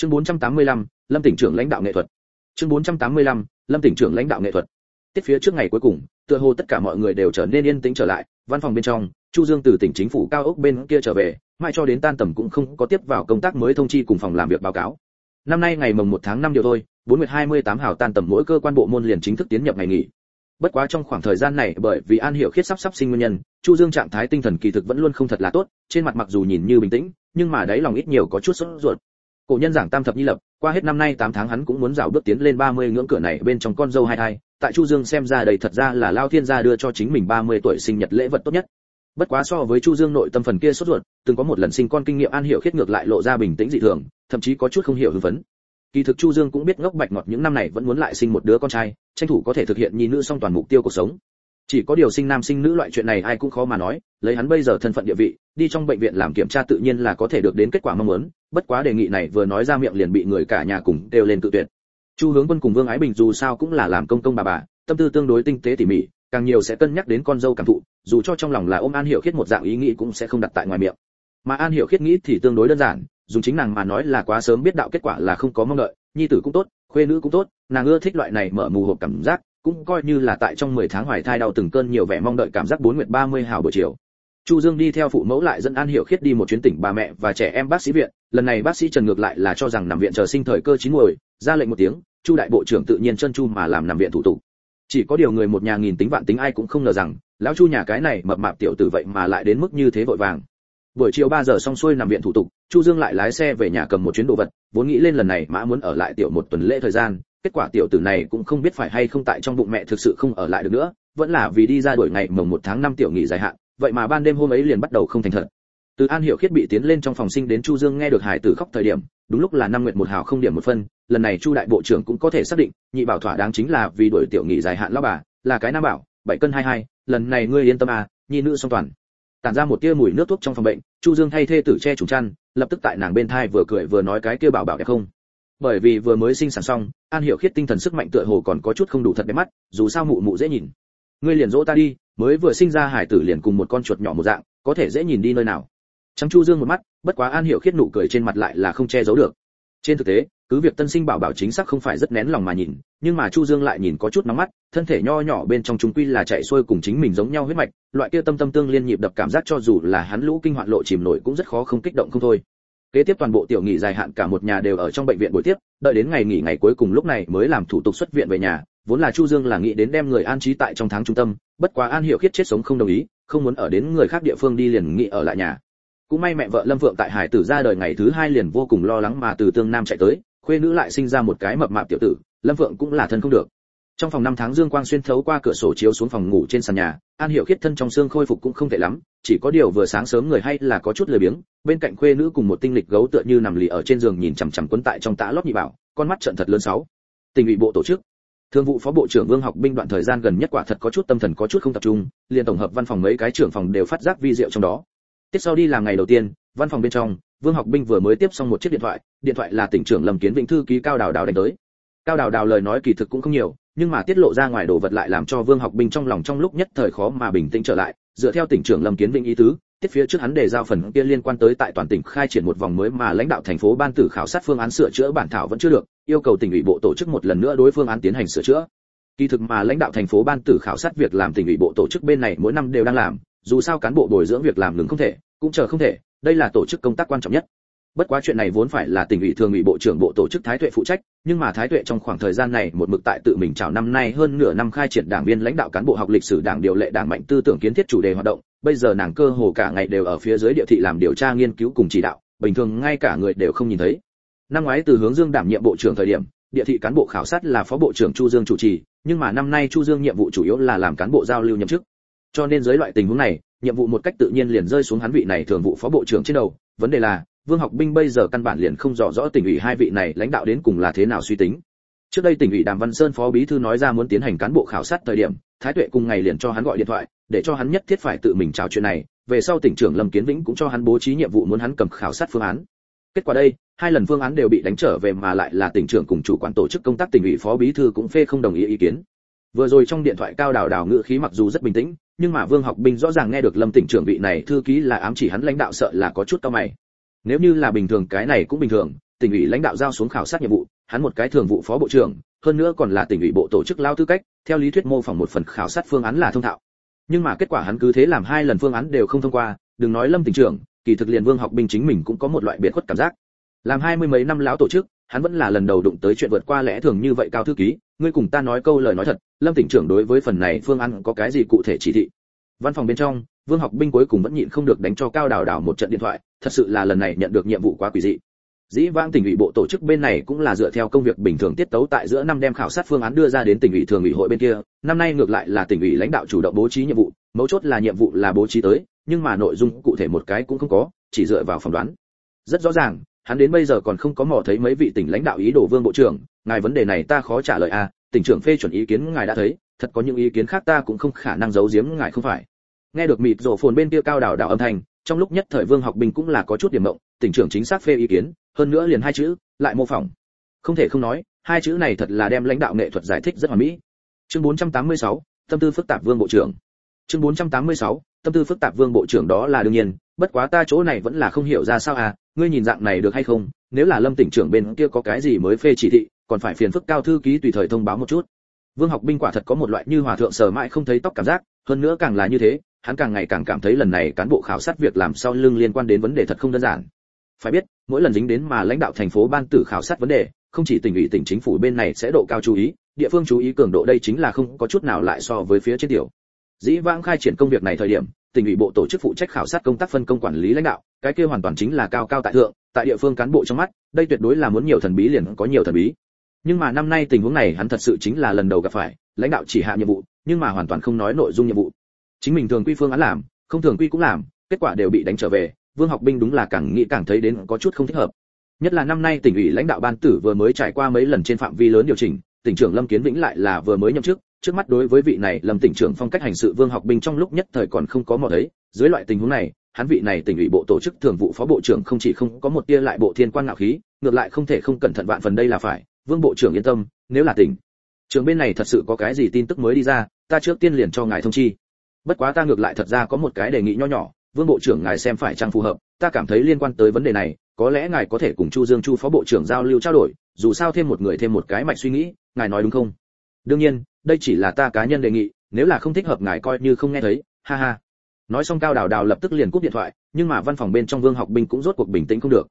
chương 485, lâm tỉnh trưởng lãnh đạo nghệ thuật. Chương 485, lâm tỉnh trưởng lãnh đạo nghệ thuật. Tiết phía trước ngày cuối cùng tựa hồ tất cả mọi người đều trở nên yên tĩnh trở lại văn phòng bên trong chu dương từ tỉnh chính phủ cao ốc bên kia trở về mãi cho đến tan tầm cũng không có tiếp vào công tác mới thông chi cùng phòng làm việc báo cáo. Năm nay ngày mồng 1 tháng 5 điều thôi bốn nguyệt 28 hào tan tầm mỗi cơ quan bộ môn liền chính thức tiến nhập ngày nghỉ. Bất quá trong khoảng thời gian này bởi vì an hiểu khiết sắp sắp sinh nguyên nhân chu dương trạng thái tinh thần kỳ thực vẫn luôn không thật là tốt trên mặt mặc dù nhìn như bình tĩnh nhưng mà đáy lòng ít nhiều có chút sốt ruột cổ nhân giảng tam thập nhi lập, qua hết năm nay 8 tháng hắn cũng muốn rào bước tiến lên 30 ngưỡng cửa này bên trong con dâu hai thai. Tại chu dương xem ra đầy thật ra là lao thiên gia đưa cho chính mình 30 tuổi sinh nhật lễ vật tốt nhất. Bất quá so với chu dương nội tâm phần kia sốt ruột, từng có một lần sinh con kinh nghiệm an hiểu khiết ngược lại lộ ra bình tĩnh dị thường, thậm chí có chút không hiểu hưng phấn. Kỳ thực chu dương cũng biết ngốc bạch ngọt những năm này vẫn muốn lại sinh một đứa con trai, tranh thủ có thể thực hiện nhi nữ song toàn mục tiêu cuộc sống chỉ có điều sinh nam sinh nữ loại chuyện này ai cũng khó mà nói, lấy hắn bây giờ thân phận địa vị, đi trong bệnh viện làm kiểm tra tự nhiên là có thể được đến kết quả mong muốn, bất quá đề nghị này vừa nói ra miệng liền bị người cả nhà cùng đều lên tự tuyệt. Chu hướng quân cùng vương ái bình dù sao cũng là làm công công bà bà, tâm tư tương đối tinh tế tỉ mỉ, càng nhiều sẽ cân nhắc đến con dâu cảm thụ, dù cho trong lòng là ôm an hiểu khiết một dạng ý nghĩ cũng sẽ không đặt tại ngoài miệng. Mà an hiểu khiết nghĩ thì tương đối đơn giản, dùng chính nàng mà nói là quá sớm biết đạo kết quả là không có mong đợi, nhi tử cũng tốt, khuê nữ cũng tốt, nàng ưa thích loại này mở mù hộp cảm giác cũng coi như là tại trong 10 tháng hoài thai đau từng cơn nhiều vẻ mong đợi cảm giác bốn nguyệt 30 hào buổi chiều Chu Dương đi theo phụ mẫu lại dẫn An Hiểu Khiết đi một chuyến tỉnh bà mẹ và trẻ em bác sĩ viện, lần này bác sĩ Trần ngược lại là cho rằng nằm viện chờ sinh thời cơ chín muồi, ra lệnh một tiếng, Chu đại bộ trưởng tự nhiên chân chu mà làm nằm viện thủ tục. Chỉ có điều người một nhà nghìn tính vạn tính ai cũng không ngờ rằng, lão Chu nhà cái này mập mạp tiểu tử vậy mà lại đến mức như thế vội vàng. Buổi chiều 3 giờ xong xuôi nằm viện thủ tục, Chu Dương lại lái xe về nhà cầm một chuyến đồ vật, vốn nghĩ lên lần này mã muốn ở lại tiểu một tuần lễ thời gian, kết quả tiểu tử này cũng không biết phải hay không tại trong bụng mẹ thực sự không ở lại được nữa, vẫn là vì đi ra đuổi ngày mồng một tháng năm tiểu nghỉ dài hạn, vậy mà ban đêm hôm ấy liền bắt đầu không thành thật. Từ An Hiểu Khiết bị tiến lên trong phòng sinh đến Chu Dương nghe được hải tử khóc thời điểm, đúng lúc là năm nguyệt một hào không điểm một phân, lần này Chu đại bộ trưởng cũng có thể xác định, nhị bảo thỏa đáng chính là vì đuổi tiểu nghỉ dài hạn lão bà, là cái nam bảo, bảy cân 22, lần này ngươi yên tâm à, nhi nữ song toàn. Tản ra một tia mùi nước thuốc trong phòng bệnh, Chu Dương thay thê tử che trùng chăn, lập tức tại nàng bên thai vừa cười vừa nói cái kia bảo bảo đẹp không bởi vì vừa mới sinh sản xong, an hiểu khiết tinh thần sức mạnh tựa hồ còn có chút không đủ thật đẹp mắt, dù sao mụ mụ dễ nhìn. Ngươi liền dỗ ta đi, mới vừa sinh ra hải tử liền cùng một con chuột nhỏ một dạng, có thể dễ nhìn đi nơi nào. Trắng chu dương một mắt, bất quá an hiểu khiết nụ cười trên mặt lại là không che giấu được. Trên thực tế, cứ việc tân sinh bảo bảo chính xác không phải rất nén lòng mà nhìn, nhưng mà chu dương lại nhìn có chút nóng mắt, thân thể nho nhỏ bên trong chúng quy là chạy xuôi cùng chính mình giống nhau huyết mạch, loại kia tâm tâm tương liên nhịp đập cảm giác cho dù là hắn lũ kinh hoạn lộ chìm nổi cũng rất khó không kích động không thôi kế tiếp toàn bộ tiểu nghỉ dài hạn cả một nhà đều ở trong bệnh viện buổi tiếp, đợi đến ngày nghỉ ngày cuối cùng lúc này mới làm thủ tục xuất viện về nhà, vốn là chu dương là nghĩ đến đem người an trí tại trong tháng trung tâm, bất quá an hiểu khiết chết sống không đồng ý, không muốn ở đến người khác địa phương đi liền nghĩ ở lại nhà. Cũng may mẹ vợ lâm vượng tại hải tử ra đời ngày thứ hai liền vô cùng lo lắng mà từ tương nam chạy tới, khuê nữ lại sinh ra một cái mập mạp tiểu tử, lâm vượng cũng là thân không được trong phòng năm tháng dương quang xuyên thấu qua cửa sổ chiếu xuống phòng ngủ trên sàn nhà, an hiểu khiết thân trong xương khôi phục cũng không tệ lắm, chỉ có điều vừa sáng sớm người hay là có chút lười biếng, bên cạnh khuê nữ cùng một tinh lịch gấu tựa như nằm lì ở trên giường nhìn chằm chằm quấn tại trong tã lót nhị bảo, con mắt trận thật lớn sáu. Tình ủy bộ tổ chức. Thương vụ phó bộ trưởng vương học binh đoạn thời gian gần nhất quả thật có chút tâm thần có chút không tập trung, liền tổng hợp văn phòng mấy cái trưởng phòng đều phát giác vi diệu trong đó. Tiếp sau đi làm ngày đầu tiên, văn phòng bên trong, vương học binh vừa mới tiếp xong một chiếc điện thoại điện thoại là tỉnh trưởng lâm kiến vĩnh thư ký cao đào đào đánh tới. Cao đào đào lời nói kỳ thực cũng không nhiều nhưng mà tiết lộ ra ngoài đồ vật lại làm cho vương học binh trong lòng trong lúc nhất thời khó mà bình tĩnh trở lại, dựa theo tỉnh trưởng lâm kiến vĩnh ý tứ, tiết phía trước hắn đề giao phần kia liên quan tới tại toàn tỉnh khai triển một vòng mới mà lãnh đạo thành phố ban tử khảo sát phương án sửa chữa bản thảo vẫn chưa được, yêu cầu tỉnh ủy bộ tổ chức một lần nữa đối phương án tiến hành sửa chữa. Kỳ thực mà lãnh đạo thành phố ban tử khảo sát việc làm tỉnh ủy bộ tổ chức bên này mỗi năm đều đang làm, dù sao cán bộ bồi dưỡng việc làm ngừng không thể, cũng chờ không thể, đây là tổ chức công tác quan trọng nhất bất quá chuyện này vốn phải là tỉnh ủy thường ủy bộ trưởng bộ tổ chức thái tuệ phụ trách, nhưng mà thái tuệ trong khoảng thời gian này một mực tại tự mình chào năm nay hơn nửa năm khai triển đảng viên lãnh đạo cán bộ học lịch sử đảng điều lệ đảng mạnh tư tưởng kiến thiết chủ đề hoạt động. Bây giờ nàng cơ hồ cả ngày đều ở phía dưới địa thị làm điều tra nghiên cứu cùng chỉ đạo, bình thường ngay cả người đều không nhìn thấy. Năm ngoái từ hướng dương đảm nhiệm bộ trưởng thời điểm, địa thị cán bộ khảo sát là phó bộ trưởng chu dương chủ trì, nhưng mà năm nay chu dương nhiệm vụ chủ yếu là làm cán bộ giao lưu nhậm chức. Cho nên dưới loại tình huống này, nhiệm vụ một cách tự nhiên liền rơi xuống hắn vị này thường vụ phó bộ trưởng trên đầu. Vấn đề là Vương Học Binh bây giờ căn bản liền không rõ rõ tỉnh ủy hai vị này lãnh đạo đến cùng là thế nào suy tính. Trước đây tỉnh ủy Đàm Văn Sơn phó bí thư nói ra muốn tiến hành cán bộ khảo sát thời điểm, Thái Tuệ cùng ngày liền cho hắn gọi điện thoại, để cho hắn nhất thiết phải tự mình chào chuyện này, về sau tỉnh trưởng Lâm Kiến Vĩnh cũng cho hắn bố trí nhiệm vụ muốn hắn cầm khảo sát phương án. Kết quả đây, hai lần phương án đều bị đánh trở về mà lại là tỉnh trưởng cùng chủ quản tổ chức công tác tỉnh ủy phó bí thư cũng phê không đồng ý ý kiến. Vừa rồi trong điện thoại cao đào đào ngữ khí mặc dù rất bình tĩnh, nhưng mà Vương Học Binh rõ ràng nghe được Lâm tỉnh trưởng vị này thư ký là ám chỉ hắn lãnh đạo sợ là có chút cao mày nếu như là bình thường, cái này cũng bình thường, tỉnh ủy lãnh đạo giao xuống khảo sát nhiệm vụ, hắn một cái thường vụ phó bộ trưởng, hơn nữa còn là tỉnh ủy bộ tổ chức lao tư cách, theo lý thuyết mô phỏng một phần khảo sát phương án là thông thạo. Nhưng mà kết quả hắn cứ thế làm hai lần phương án đều không thông qua, đừng nói lâm tỉnh trưởng, kỳ thực liền vương học binh chính mình cũng có một loại biệt khuất cảm giác. Làm hai mươi mấy năm lão tổ chức, hắn vẫn là lần đầu đụng tới chuyện vượt qua lẽ thường như vậy cao thư ký, ngươi cùng ta nói câu lời nói thật, lâm tỉnh trưởng đối với phần này phương án có cái gì cụ thể chỉ thị? Văn phòng bên trong, vương học binh cuối cùng vẫn nhịn không được đánh cho cao đào đào một trận điện thoại, thật sự là lần này nhận được nhiệm vụ quá quỷ dị. Dĩ vãng tỉnh ủy bộ tổ chức bên này cũng là dựa theo công việc bình thường tiết tấu tại giữa năm đem khảo sát phương án đưa ra đến tỉnh ủy thường ủy hội bên kia, năm nay ngược lại là tỉnh ủy lãnh đạo chủ động bố trí nhiệm vụ, mấu chốt là nhiệm vụ là bố trí tới, nhưng mà nội dung cụ thể một cái cũng không có, chỉ dựa vào phỏng đoán. Rất rõ ràng, hắn đến bây giờ còn không có mò thấy mấy vị tỉnh lãnh đạo ý đồ vương bộ trưởng, ngài vấn đề này ta khó trả lời à tỉnh trưởng phê chuẩn ý kiến ngài đã thấy thật có những ý kiến khác ta cũng không khả năng giấu giếm ngài không phải. Nghe được mịt rổ phồn bên kia cao đảo đảo âm thanh trong lúc nhất thời vương học bình cũng là có chút điểm mộng tỉnh trưởng chính xác phê ý kiến hơn nữa liền hai chữ lại mô phỏng. Không thể không nói hai chữ này thật là đem lãnh đạo nghệ thuật giải thích rất hoàn mỹ. Chương 486, tâm tư phức tạp vương bộ trưởng. Chương 486, tâm tư phức tạp vương bộ trưởng đó là đương nhiên bất quá ta chỗ này vẫn là không hiểu ra sao à ngươi nhìn dạng này được hay không? Nếu là lâm tỉnh trưởng bên kia có cái gì mới phê chỉ thị còn phải phiền phức cao thư ký tùy thời thông báo một chút vương học binh quả thật có một loại như hòa thượng sờ mãi không thấy tóc cảm giác, hơn nữa càng là như thế, hắn càng ngày càng cảm thấy lần này cán bộ khảo sát việc làm sau lưng liên quan đến vấn đề thật không đơn giản. Phải biết, mỗi lần dính đến mà lãnh đạo thành phố ban tử khảo sát vấn đề, không chỉ tỉnh ủy tỉnh chính phủ bên này sẽ độ cao chú ý, địa phương chú ý cường độ đây chính là không có chút nào lại so với phía trên tiểu. Dĩ vãng khai triển công việc này thời điểm, tỉnh ủy bộ tổ chức phụ trách khảo sát công tác phân công quản lý lãnh đạo, cái kia hoàn toàn chính là cao cao tại thượng, tại địa phương cán bộ trong mắt, đây tuyệt đối là muốn nhiều thần bí liền có nhiều thần bí nhưng mà năm nay tình huống này hắn thật sự chính là lần đầu gặp phải, lãnh đạo chỉ hạ nhiệm vụ, nhưng mà hoàn toàn không nói nội dung nhiệm vụ. Chính mình thường quy phương án làm, không thường quy cũng làm, kết quả đều bị đánh trở về, vương học binh đúng là càng nghĩ càng thấy đến có chút không thích hợp. Nhất là năm nay tỉnh ủy lãnh đạo ban tử vừa mới trải qua mấy lần trên phạm vi lớn điều chỉnh, tỉnh trưởng lâm kiến vĩnh lại là vừa mới nhậm chức, trước mắt đối với vị này lâm tỉnh trưởng phong cách hành sự vương học binh trong lúc nhất thời còn không có mò thấy, dưới loại tình huống này, hắn vị này tỉnh ủy bộ tổ chức thường vụ phó bộ trưởng không chỉ không có một tia lại bộ thiên quan ngạo khí, ngược lại không thể không cẩn thận vạn phần đây là phải vương bộ trưởng yên tâm, nếu là tỉnh. Trường bên này thật sự có cái gì tin tức mới đi ra, ta trước tiên liền cho ngài thông chi. Bất quá ta ngược lại thật ra có một cái đề nghị nho nhỏ, vương bộ trưởng ngài xem phải chăng phù hợp, ta cảm thấy liên quan tới vấn đề này, có lẽ ngài có thể cùng chu dương chu phó bộ trưởng giao lưu trao đổi, dù sao thêm một người thêm một cái mạch suy nghĩ, ngài nói đúng không? Đương nhiên, đây chỉ là ta cá nhân đề nghị, nếu là không thích hợp ngài coi như không nghe thấy, ha ha. Nói xong cao đào đào lập tức liền cúp điện thoại, nhưng mà văn phòng bên trong vương học binh cũng rốt cuộc bình tĩnh không được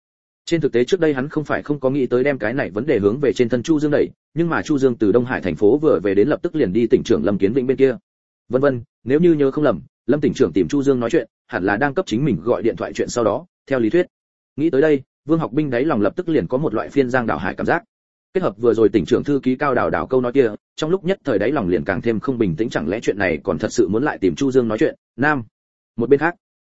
trên thực tế trước đây hắn không phải không có nghĩ tới đem cái này vấn đề hướng về trên thân chu dương đẩy, nhưng mà chu dương từ đông hải thành phố vừa về đến lập tức liền đi tỉnh trưởng lâm kiến vĩnh bên kia. Vân vân, nếu như nhớ không lầm, lâm tỉnh trưởng tìm chu dương nói chuyện, hẳn là đang cấp chính mình gọi điện thoại chuyện sau đó, theo lý thuyết. Nghĩ tới đây, vương học binh đáy lòng lập tức liền có một loại phiên giang đảo hải cảm giác. Kết hợp vừa rồi tỉnh trưởng thư ký cao đào đào câu nói kia, trong lúc nhất thời đáy lòng liền càng thêm không bình tĩnh, chẳng lẽ chuyện này còn thật sự muốn lại tìm chu dương nói chuyện? Nam, một bên khác,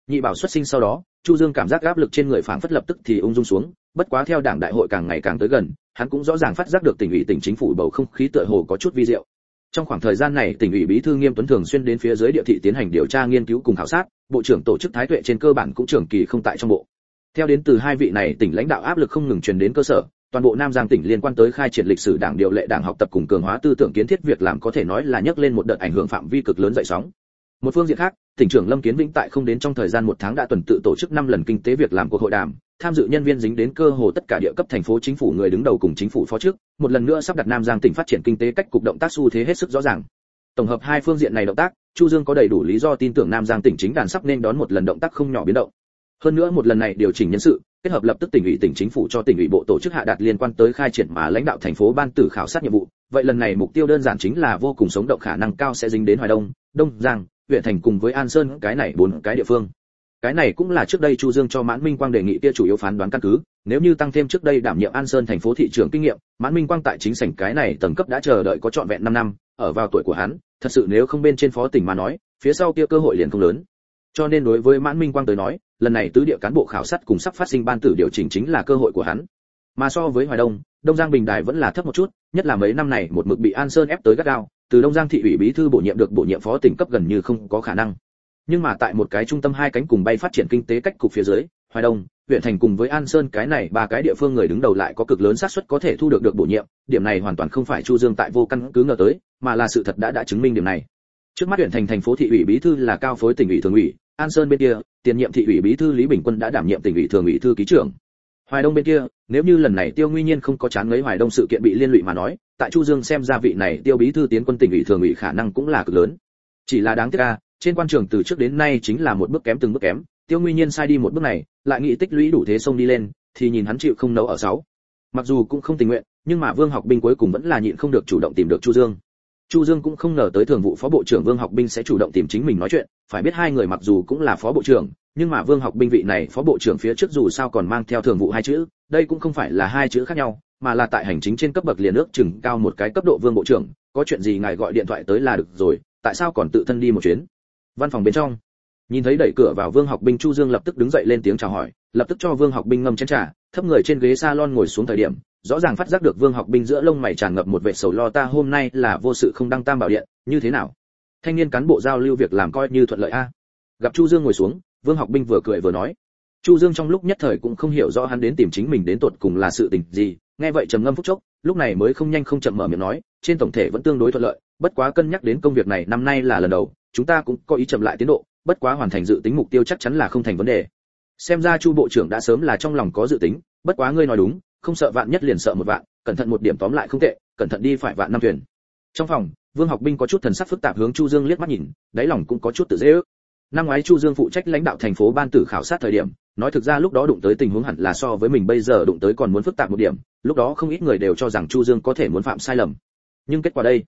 nhị bảo xuất sinh sau đó chu dương cảm giác áp lực trên người phảng phất lập tức thì ung dung xuống, bất quá theo đảng đại hội càng ngày càng tới gần, hắn cũng rõ ràng phát giác được tỉnh ủy, tỉnh chính phủ bầu không khí tựa hồ có chút vi diệu. Trong khoảng thời gian này, tỉnh ủy bí thư nghiêm tuấn thường xuyên đến phía dưới địa thị tiến hành điều tra nghiên cứu cùng khảo sát, bộ trưởng tổ chức thái tuệ trên cơ bản cũng trưởng kỳ không tại trong bộ. Theo đến từ hai vị này, tỉnh lãnh đạo áp lực không ngừng truyền đến cơ sở, toàn bộ nam giang tỉnh liên quan tới khai triển lịch sử đảng điều lệ, đảng học tập cùng cường hóa tư tưởng kiến thiết việc làm có thể nói là nhấc lên một đợt ảnh hưởng phạm vi cực lớn dậy sóng một phương diện khác, tỉnh trưởng lâm kiến vĩnh tại không đến trong thời gian một tháng đã tuần tự tổ chức năm lần kinh tế việc làm cuộc hội đàm, tham dự nhân viên dính đến cơ hồ tất cả địa cấp thành phố chính phủ người đứng đầu cùng chính phủ phó trước, một lần nữa sắp đặt nam giang tỉnh phát triển kinh tế cách cục động tác xu thế hết sức rõ ràng. Tổng hợp hai phương diện này động tác, chu dương có đầy đủ lý do tin tưởng nam giang tỉnh chính đàn sắp nên đón một lần động tác không nhỏ biến động. Hơn nữa một lần này điều chỉnh nhân sự, kết hợp lập tức tỉnh ủy tỉnh chính phủ cho tỉnh ủy bộ tổ chức hạ đạt liên quan tới khai triển mà lãnh đạo thành phố ban tử khảo sát nhiệm vụ. Vậy lần này mục tiêu đơn giản chính là vô cùng sống động khả năng cao sẽ dính đến hoài đông đông giang huyện thành cùng với an sơn, cái này bốn cái địa phương. Cái này cũng là trước đây chu dương cho mãn minh quang đề nghị kia chủ yếu phán đoán căn cứ. Nếu như tăng thêm trước đây đảm nhiệm an sơn thành phố thị trường kinh nghiệm, mãn minh quang tại chính sảnh cái này tầng cấp đã chờ đợi có trọn vẹn 5 năm, ở vào tuổi của hắn, thật sự nếu không bên trên phó tỉnh mà nói, phía sau kia cơ hội liền không lớn. Cho nên đối với mãn minh quang tới nói, lần này tứ địa cán bộ khảo sát cùng sắp phát sinh ban tử điều chỉnh chính là cơ hội của hắn. Mà so với hoài đông đông giang bình đài vẫn là thấp một chút, nhất là mấy năm này một mực bị an sơn ép tới gắt gao từ đông giang thị ủy bí thư bổ nhiệm được bổ nhiệm phó tỉnh cấp gần như không có khả năng. Nhưng mà tại một cái trung tâm hai cánh cùng bay phát triển kinh tế cách cục phía dưới, hoài đông, huyện thành cùng với an sơn, cái này ba cái địa phương người đứng đầu lại có cực lớn xác suất có thể thu được được bổ nhiệm, điểm này hoàn toàn không phải chu dương tại vô căn cứ ngờ tới, mà là sự thật đã đã chứng minh điểm này. Trước mắt huyện thành thành phố thị ủy bí thư là cao phối tỉnh ủy thường ủy, an sơn bên kia, tiền nhiệm thị ủy bí thư lý bình quân đã đảm nhiệm tỉnh ủy thường ủy thư ký trưởng. Hoài đông bên kia, nếu như lần này tiêu nguy nhiên không có chán ngấy hoài đông sự kiện bị liên lụy mà nói tại chu dương xem ra vị này tiêu bí thư tiến quân tỉnh ủy thường ủy khả năng cũng là cực lớn. Chỉ là đáng tiếc a, trên quan trường từ trước đến nay chính là một bước kém từng bước kém, tiêu nguyên nhiên sai đi một bước này, lại nghĩ tích lũy đủ thế sông đi lên, thì nhìn hắn chịu không nấu ở sáu. Mặc dù cũng không tình nguyện, nhưng mà vương học binh cuối cùng vẫn là nhịn không được chủ động tìm được chu dương. Chu dương cũng không ngờ tới thường vụ phó bộ trưởng vương học binh sẽ chủ động tìm chính mình nói chuyện, phải biết hai người mặc dù cũng là phó bộ trưởng, nhưng mà vương học binh vị này phó bộ trưởng phía trước dù sao còn mang theo thường vụ hai chữ đây cũng không phải là hai chữ khác nhau, mà là tại hành chính trên cấp bậc liền ước chừng cao một cái cấp độ vương bộ trưởng, có chuyện gì ngài gọi điện thoại tới là được rồi, tại sao còn tự thân đi một chuyến? Văn phòng bên trong, nhìn thấy đẩy cửa vào vương học binh chu dương lập tức đứng dậy lên tiếng chào hỏi, lập tức cho vương học binh ngâm chén trà, thấp người trên ghế salon ngồi xuống thời điểm, rõ ràng phát giác được vương học binh giữa lông mày tràn ngập một vẻ sầu lo ta hôm nay là vô sự không đăng tam bảo điện, như thế nào? Thanh niên cán bộ giao lưu việc làm coi như thuận lợi a. Gặp chu dương ngồi xuống, vương học binh vừa cười vừa nói chu dương trong lúc nhất thời cũng không hiểu rõ hắn đến tìm chính mình đến tột cùng là sự tình gì, nghe vậy trầm ngâm phút chốc, lúc này mới không nhanh không chậm mở miệng nói, trên tổng thể vẫn tương đối thuận lợi, bất quá cân nhắc đến công việc này năm nay là lần đầu, chúng ta cũng có ý chậm lại tiến độ, bất quá hoàn thành dự tính mục tiêu chắc chắn là không thành vấn đề. Xem ra chu bộ trưởng đã sớm là trong lòng có dự tính, bất quá ngươi nói đúng, không sợ vạn nhất liền sợ một vạn, cẩn thận một điểm tóm lại không tệ, cẩn thận đi phải vạn năm thuyền. Trong phòng, vương học binh có chút thần sắc phức tạp hướng chu dương liếc mắt nhìn, đáy lòng cũng có chút tự dễ ước. Năm ngoái chu dương phụ trách lãnh đạo thành phố ban tử khảo sát thời điểm nói thực ra lúc đó đụng tới tình huống hẳn là so với mình bây giờ đụng tới còn muốn phức tạp một điểm, lúc đó không ít người đều cho rằng chu dương có thể muốn phạm sai lầm. Nhưng kết quả đây,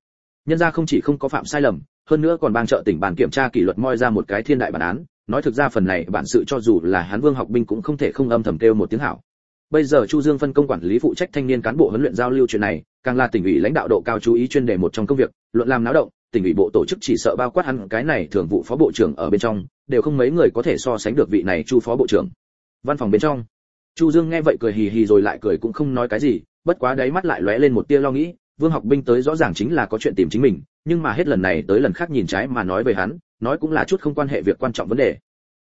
nhân gia không chỉ không có phạm sai lầm, hơn nữa còn ban trợ tỉnh bàn kiểm tra kỷ luật moi ra một cái thiên đại bản án. Nói thực ra phần này bản sự cho dù là hán vương học binh cũng không thể không âm thầm kêu một tiếng hảo. Bây giờ chu dương phân công quản lý phụ trách thanh niên cán bộ huấn luyện giao lưu chuyện này, càng là tỉnh ủy lãnh đạo độ cao chú ý chuyên đề một trong công việc, luận làm náo động tỉnh ủy bộ tổ chức chỉ sợ bao quát hắn, cái này thường vụ phó bộ trưởng ở bên trong, đều không mấy người có thể so sánh được vị này chu phó bộ trưởng. Văn phòng bên trong, chu dương nghe vậy cười hì hì rồi lại cười cũng không nói cái gì, bất quá đáy mắt lại lóe lên một tia lo nghĩ, vương học binh tới rõ ràng chính là có chuyện tìm chính mình, nhưng mà hết lần này tới lần khác nhìn trái mà nói về hắn, nói cũng là chút không quan hệ việc quan trọng vấn đề.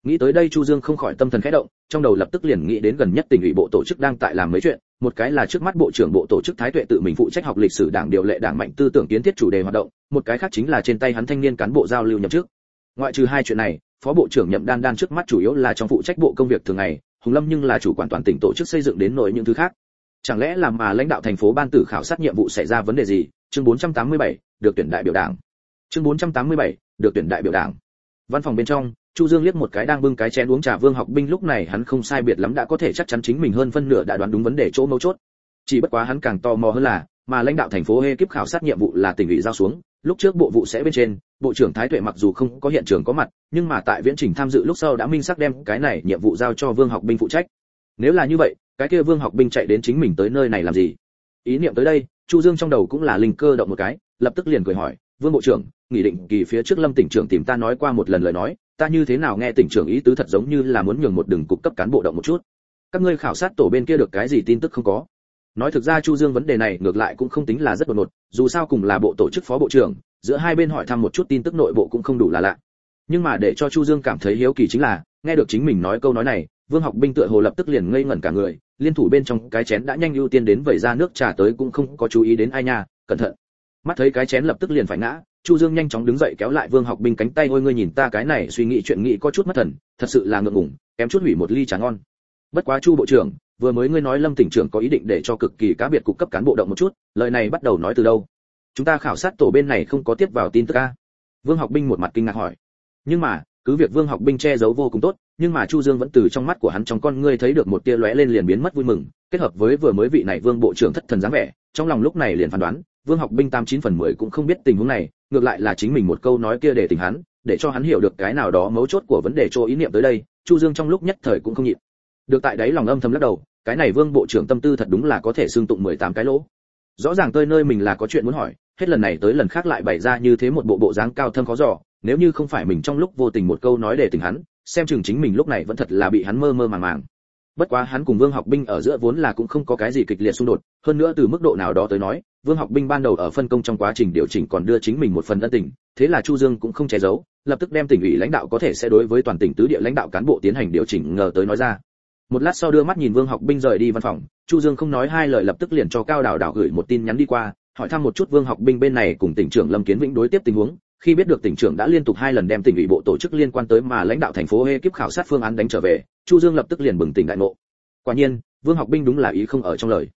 Nghĩ tới đây chu dương không khỏi tâm thần khẽ động, trong đầu lập tức liền nghĩ đến gần nhất tỉnh ủy bộ tổ chức đang tại làm mấy chuyện một cái là trước mắt bộ trưởng bộ tổ chức thái tuệ tự mình phụ trách học lịch sử đảng điều lệ đảng mạnh tư tưởng kiến thiết chủ đề hoạt động một cái khác chính là trên tay hắn thanh niên cán bộ giao lưu nhậm chức. Ngoại trừ hai chuyện này phó bộ trưởng nhậm đan đan trước mắt chủ yếu là trong phụ trách bộ công việc thường ngày hùng lâm nhưng là chủ quản toàn tỉnh tổ chức xây dựng đến nội những thứ khác. Chẳng lẽ là mà lãnh đạo thành phố ban tử khảo sát nhiệm vụ xảy ra vấn đề gì? Chương 487, được tuyển đại biểu đảng. Chương 487, được tuyển đại biểu đảng văn phòng bên trong, chu dương liếc một cái đang bưng cái chén uống trà vương học binh lúc này hắn không sai biệt lắm đã có thể chắc chắn chính mình hơn phân nửa đã đoán đúng vấn đề chỗ mấu chốt. Chỉ bất quá hắn càng tò mò hơn là, mà lãnh đạo thành phố hê kiếp khảo sát nhiệm vụ là tỉnh ủy giao xuống, lúc trước bộ vụ sẽ bên trên, bộ trưởng thái tuệ mặc dù không có hiện trường có mặt, nhưng mà tại viễn trình tham dự lúc sau đã minh xác đem cái này nhiệm vụ giao cho vương học binh phụ trách. Nếu là như vậy, cái kia vương học binh chạy đến chính mình tới nơi này làm gì? Ý niệm tới đây, chu dương trong đầu cũng là linh cơ động một cái, lập tức liền cười hỏi vương bộ trưởng, nghị định kỳ phía trước lâm tỉnh trưởng tìm ta nói qua một lần lời nói, ta như thế nào nghe tỉnh trưởng ý tứ thật giống như là muốn nhường một đường cục cấp cán bộ động một chút. Các ngươi khảo sát tổ bên kia được cái gì tin tức không có? Nói thực ra chu dương vấn đề này ngược lại cũng không tính là rất đột ngột, dù sao cùng là bộ tổ chức phó bộ trưởng, giữa hai bên hỏi thăm một chút tin tức nội bộ cũng không đủ là lạ. Nhưng mà để cho chu dương cảm thấy hiếu kỳ chính là, nghe được chính mình nói câu nói này, vương học binh tựa hồ lập tức liền ngây ngẩn cả người, liên thủ bên trong cái chén đã nhanh ưu tiên đến vẩy ra nước trà tới cũng không có chú ý đến ai nha, cẩn thận mắt thấy cái chén lập tức liền phải ngã, chu dương nhanh chóng đứng dậy kéo lại vương học binh cánh tay, ôi, ngươi nhìn ta cái này suy nghĩ chuyện nghĩ có chút mất thần, thật sự là ngượng ngùng, kém chút hủy một ly trà ngon. Bất quá chu bộ trưởng, vừa mới ngươi nói lâm tỉnh trưởng có ý định để cho cực kỳ cá biệt cục cấp cán bộ động một chút, lời này bắt đầu nói từ đâu? Chúng ta khảo sát tổ bên này không có tiếp vào tin tức a. Vương học binh một mặt kinh ngạc hỏi. Nhưng mà, cứ việc vương học binh che giấu vô cùng tốt, nhưng mà chu dương vẫn từ trong mắt của hắn trong con ngươi thấy được một tia lóe lên liền biến mất vui mừng, kết hợp với vừa mới vị này vương bộ trưởng thất thần dáng vẻ, trong lòng lúc này liền phán đoán vương học binh tam chín phần mười cũng không biết tình huống này, ngược lại là chính mình một câu nói kia để tình hắn, để cho hắn hiểu được cái nào đó mấu chốt của vấn đề cho ý niệm tới đây, chu dương trong lúc nhất thời cũng không nhịn. Được tại đấy lòng âm thầm lắc đầu, cái này vương bộ trưởng tâm tư thật đúng là có thể xương tụng 18 cái lỗ. Rõ ràng tôi nơi mình là có chuyện muốn hỏi, hết lần này tới lần khác lại bày ra như thế một bộ bộ dáng cao thâm khó dò, nếu như không phải mình trong lúc vô tình một câu nói để tình hắn, xem chừng chính mình lúc này vẫn thật là bị hắn mơ mơ màng màng. Bất quá hắn cùng vương học binh ở giữa vốn là cũng không có cái gì kịch liệt xung đột, hơn nữa từ mức độ nào đó tới nói vương học binh ban đầu ở phân công trong quá trình điều chỉnh còn đưa chính mình một phần ân tình, thế là chu dương cũng không che giấu, lập tức đem tỉnh ủy lãnh đạo có thể sẽ đối với toàn tỉnh tứ địa lãnh đạo cán bộ tiến hành điều chỉnh ngờ tới nói ra. Một lát sau đưa mắt nhìn vương học binh rời đi văn phòng, chu dương không nói hai lời lập tức liền cho cao Đảo Đảo gửi một tin nhắn đi qua, hỏi thăm một chút vương học binh bên này cùng tỉnh trưởng lâm kiến vĩnh đối tiếp tình huống. Khi biết được tỉnh trưởng đã liên tục hai lần đem tỉnh ủy bộ tổ chức liên quan tới mà lãnh đạo thành phố hê kiếp khảo sát phương án đánh trở về, chu dương lập tức liền bừng tỉnh đại ngộ. Quả nhiên, vương học binh đúng là ý không ở trong lời.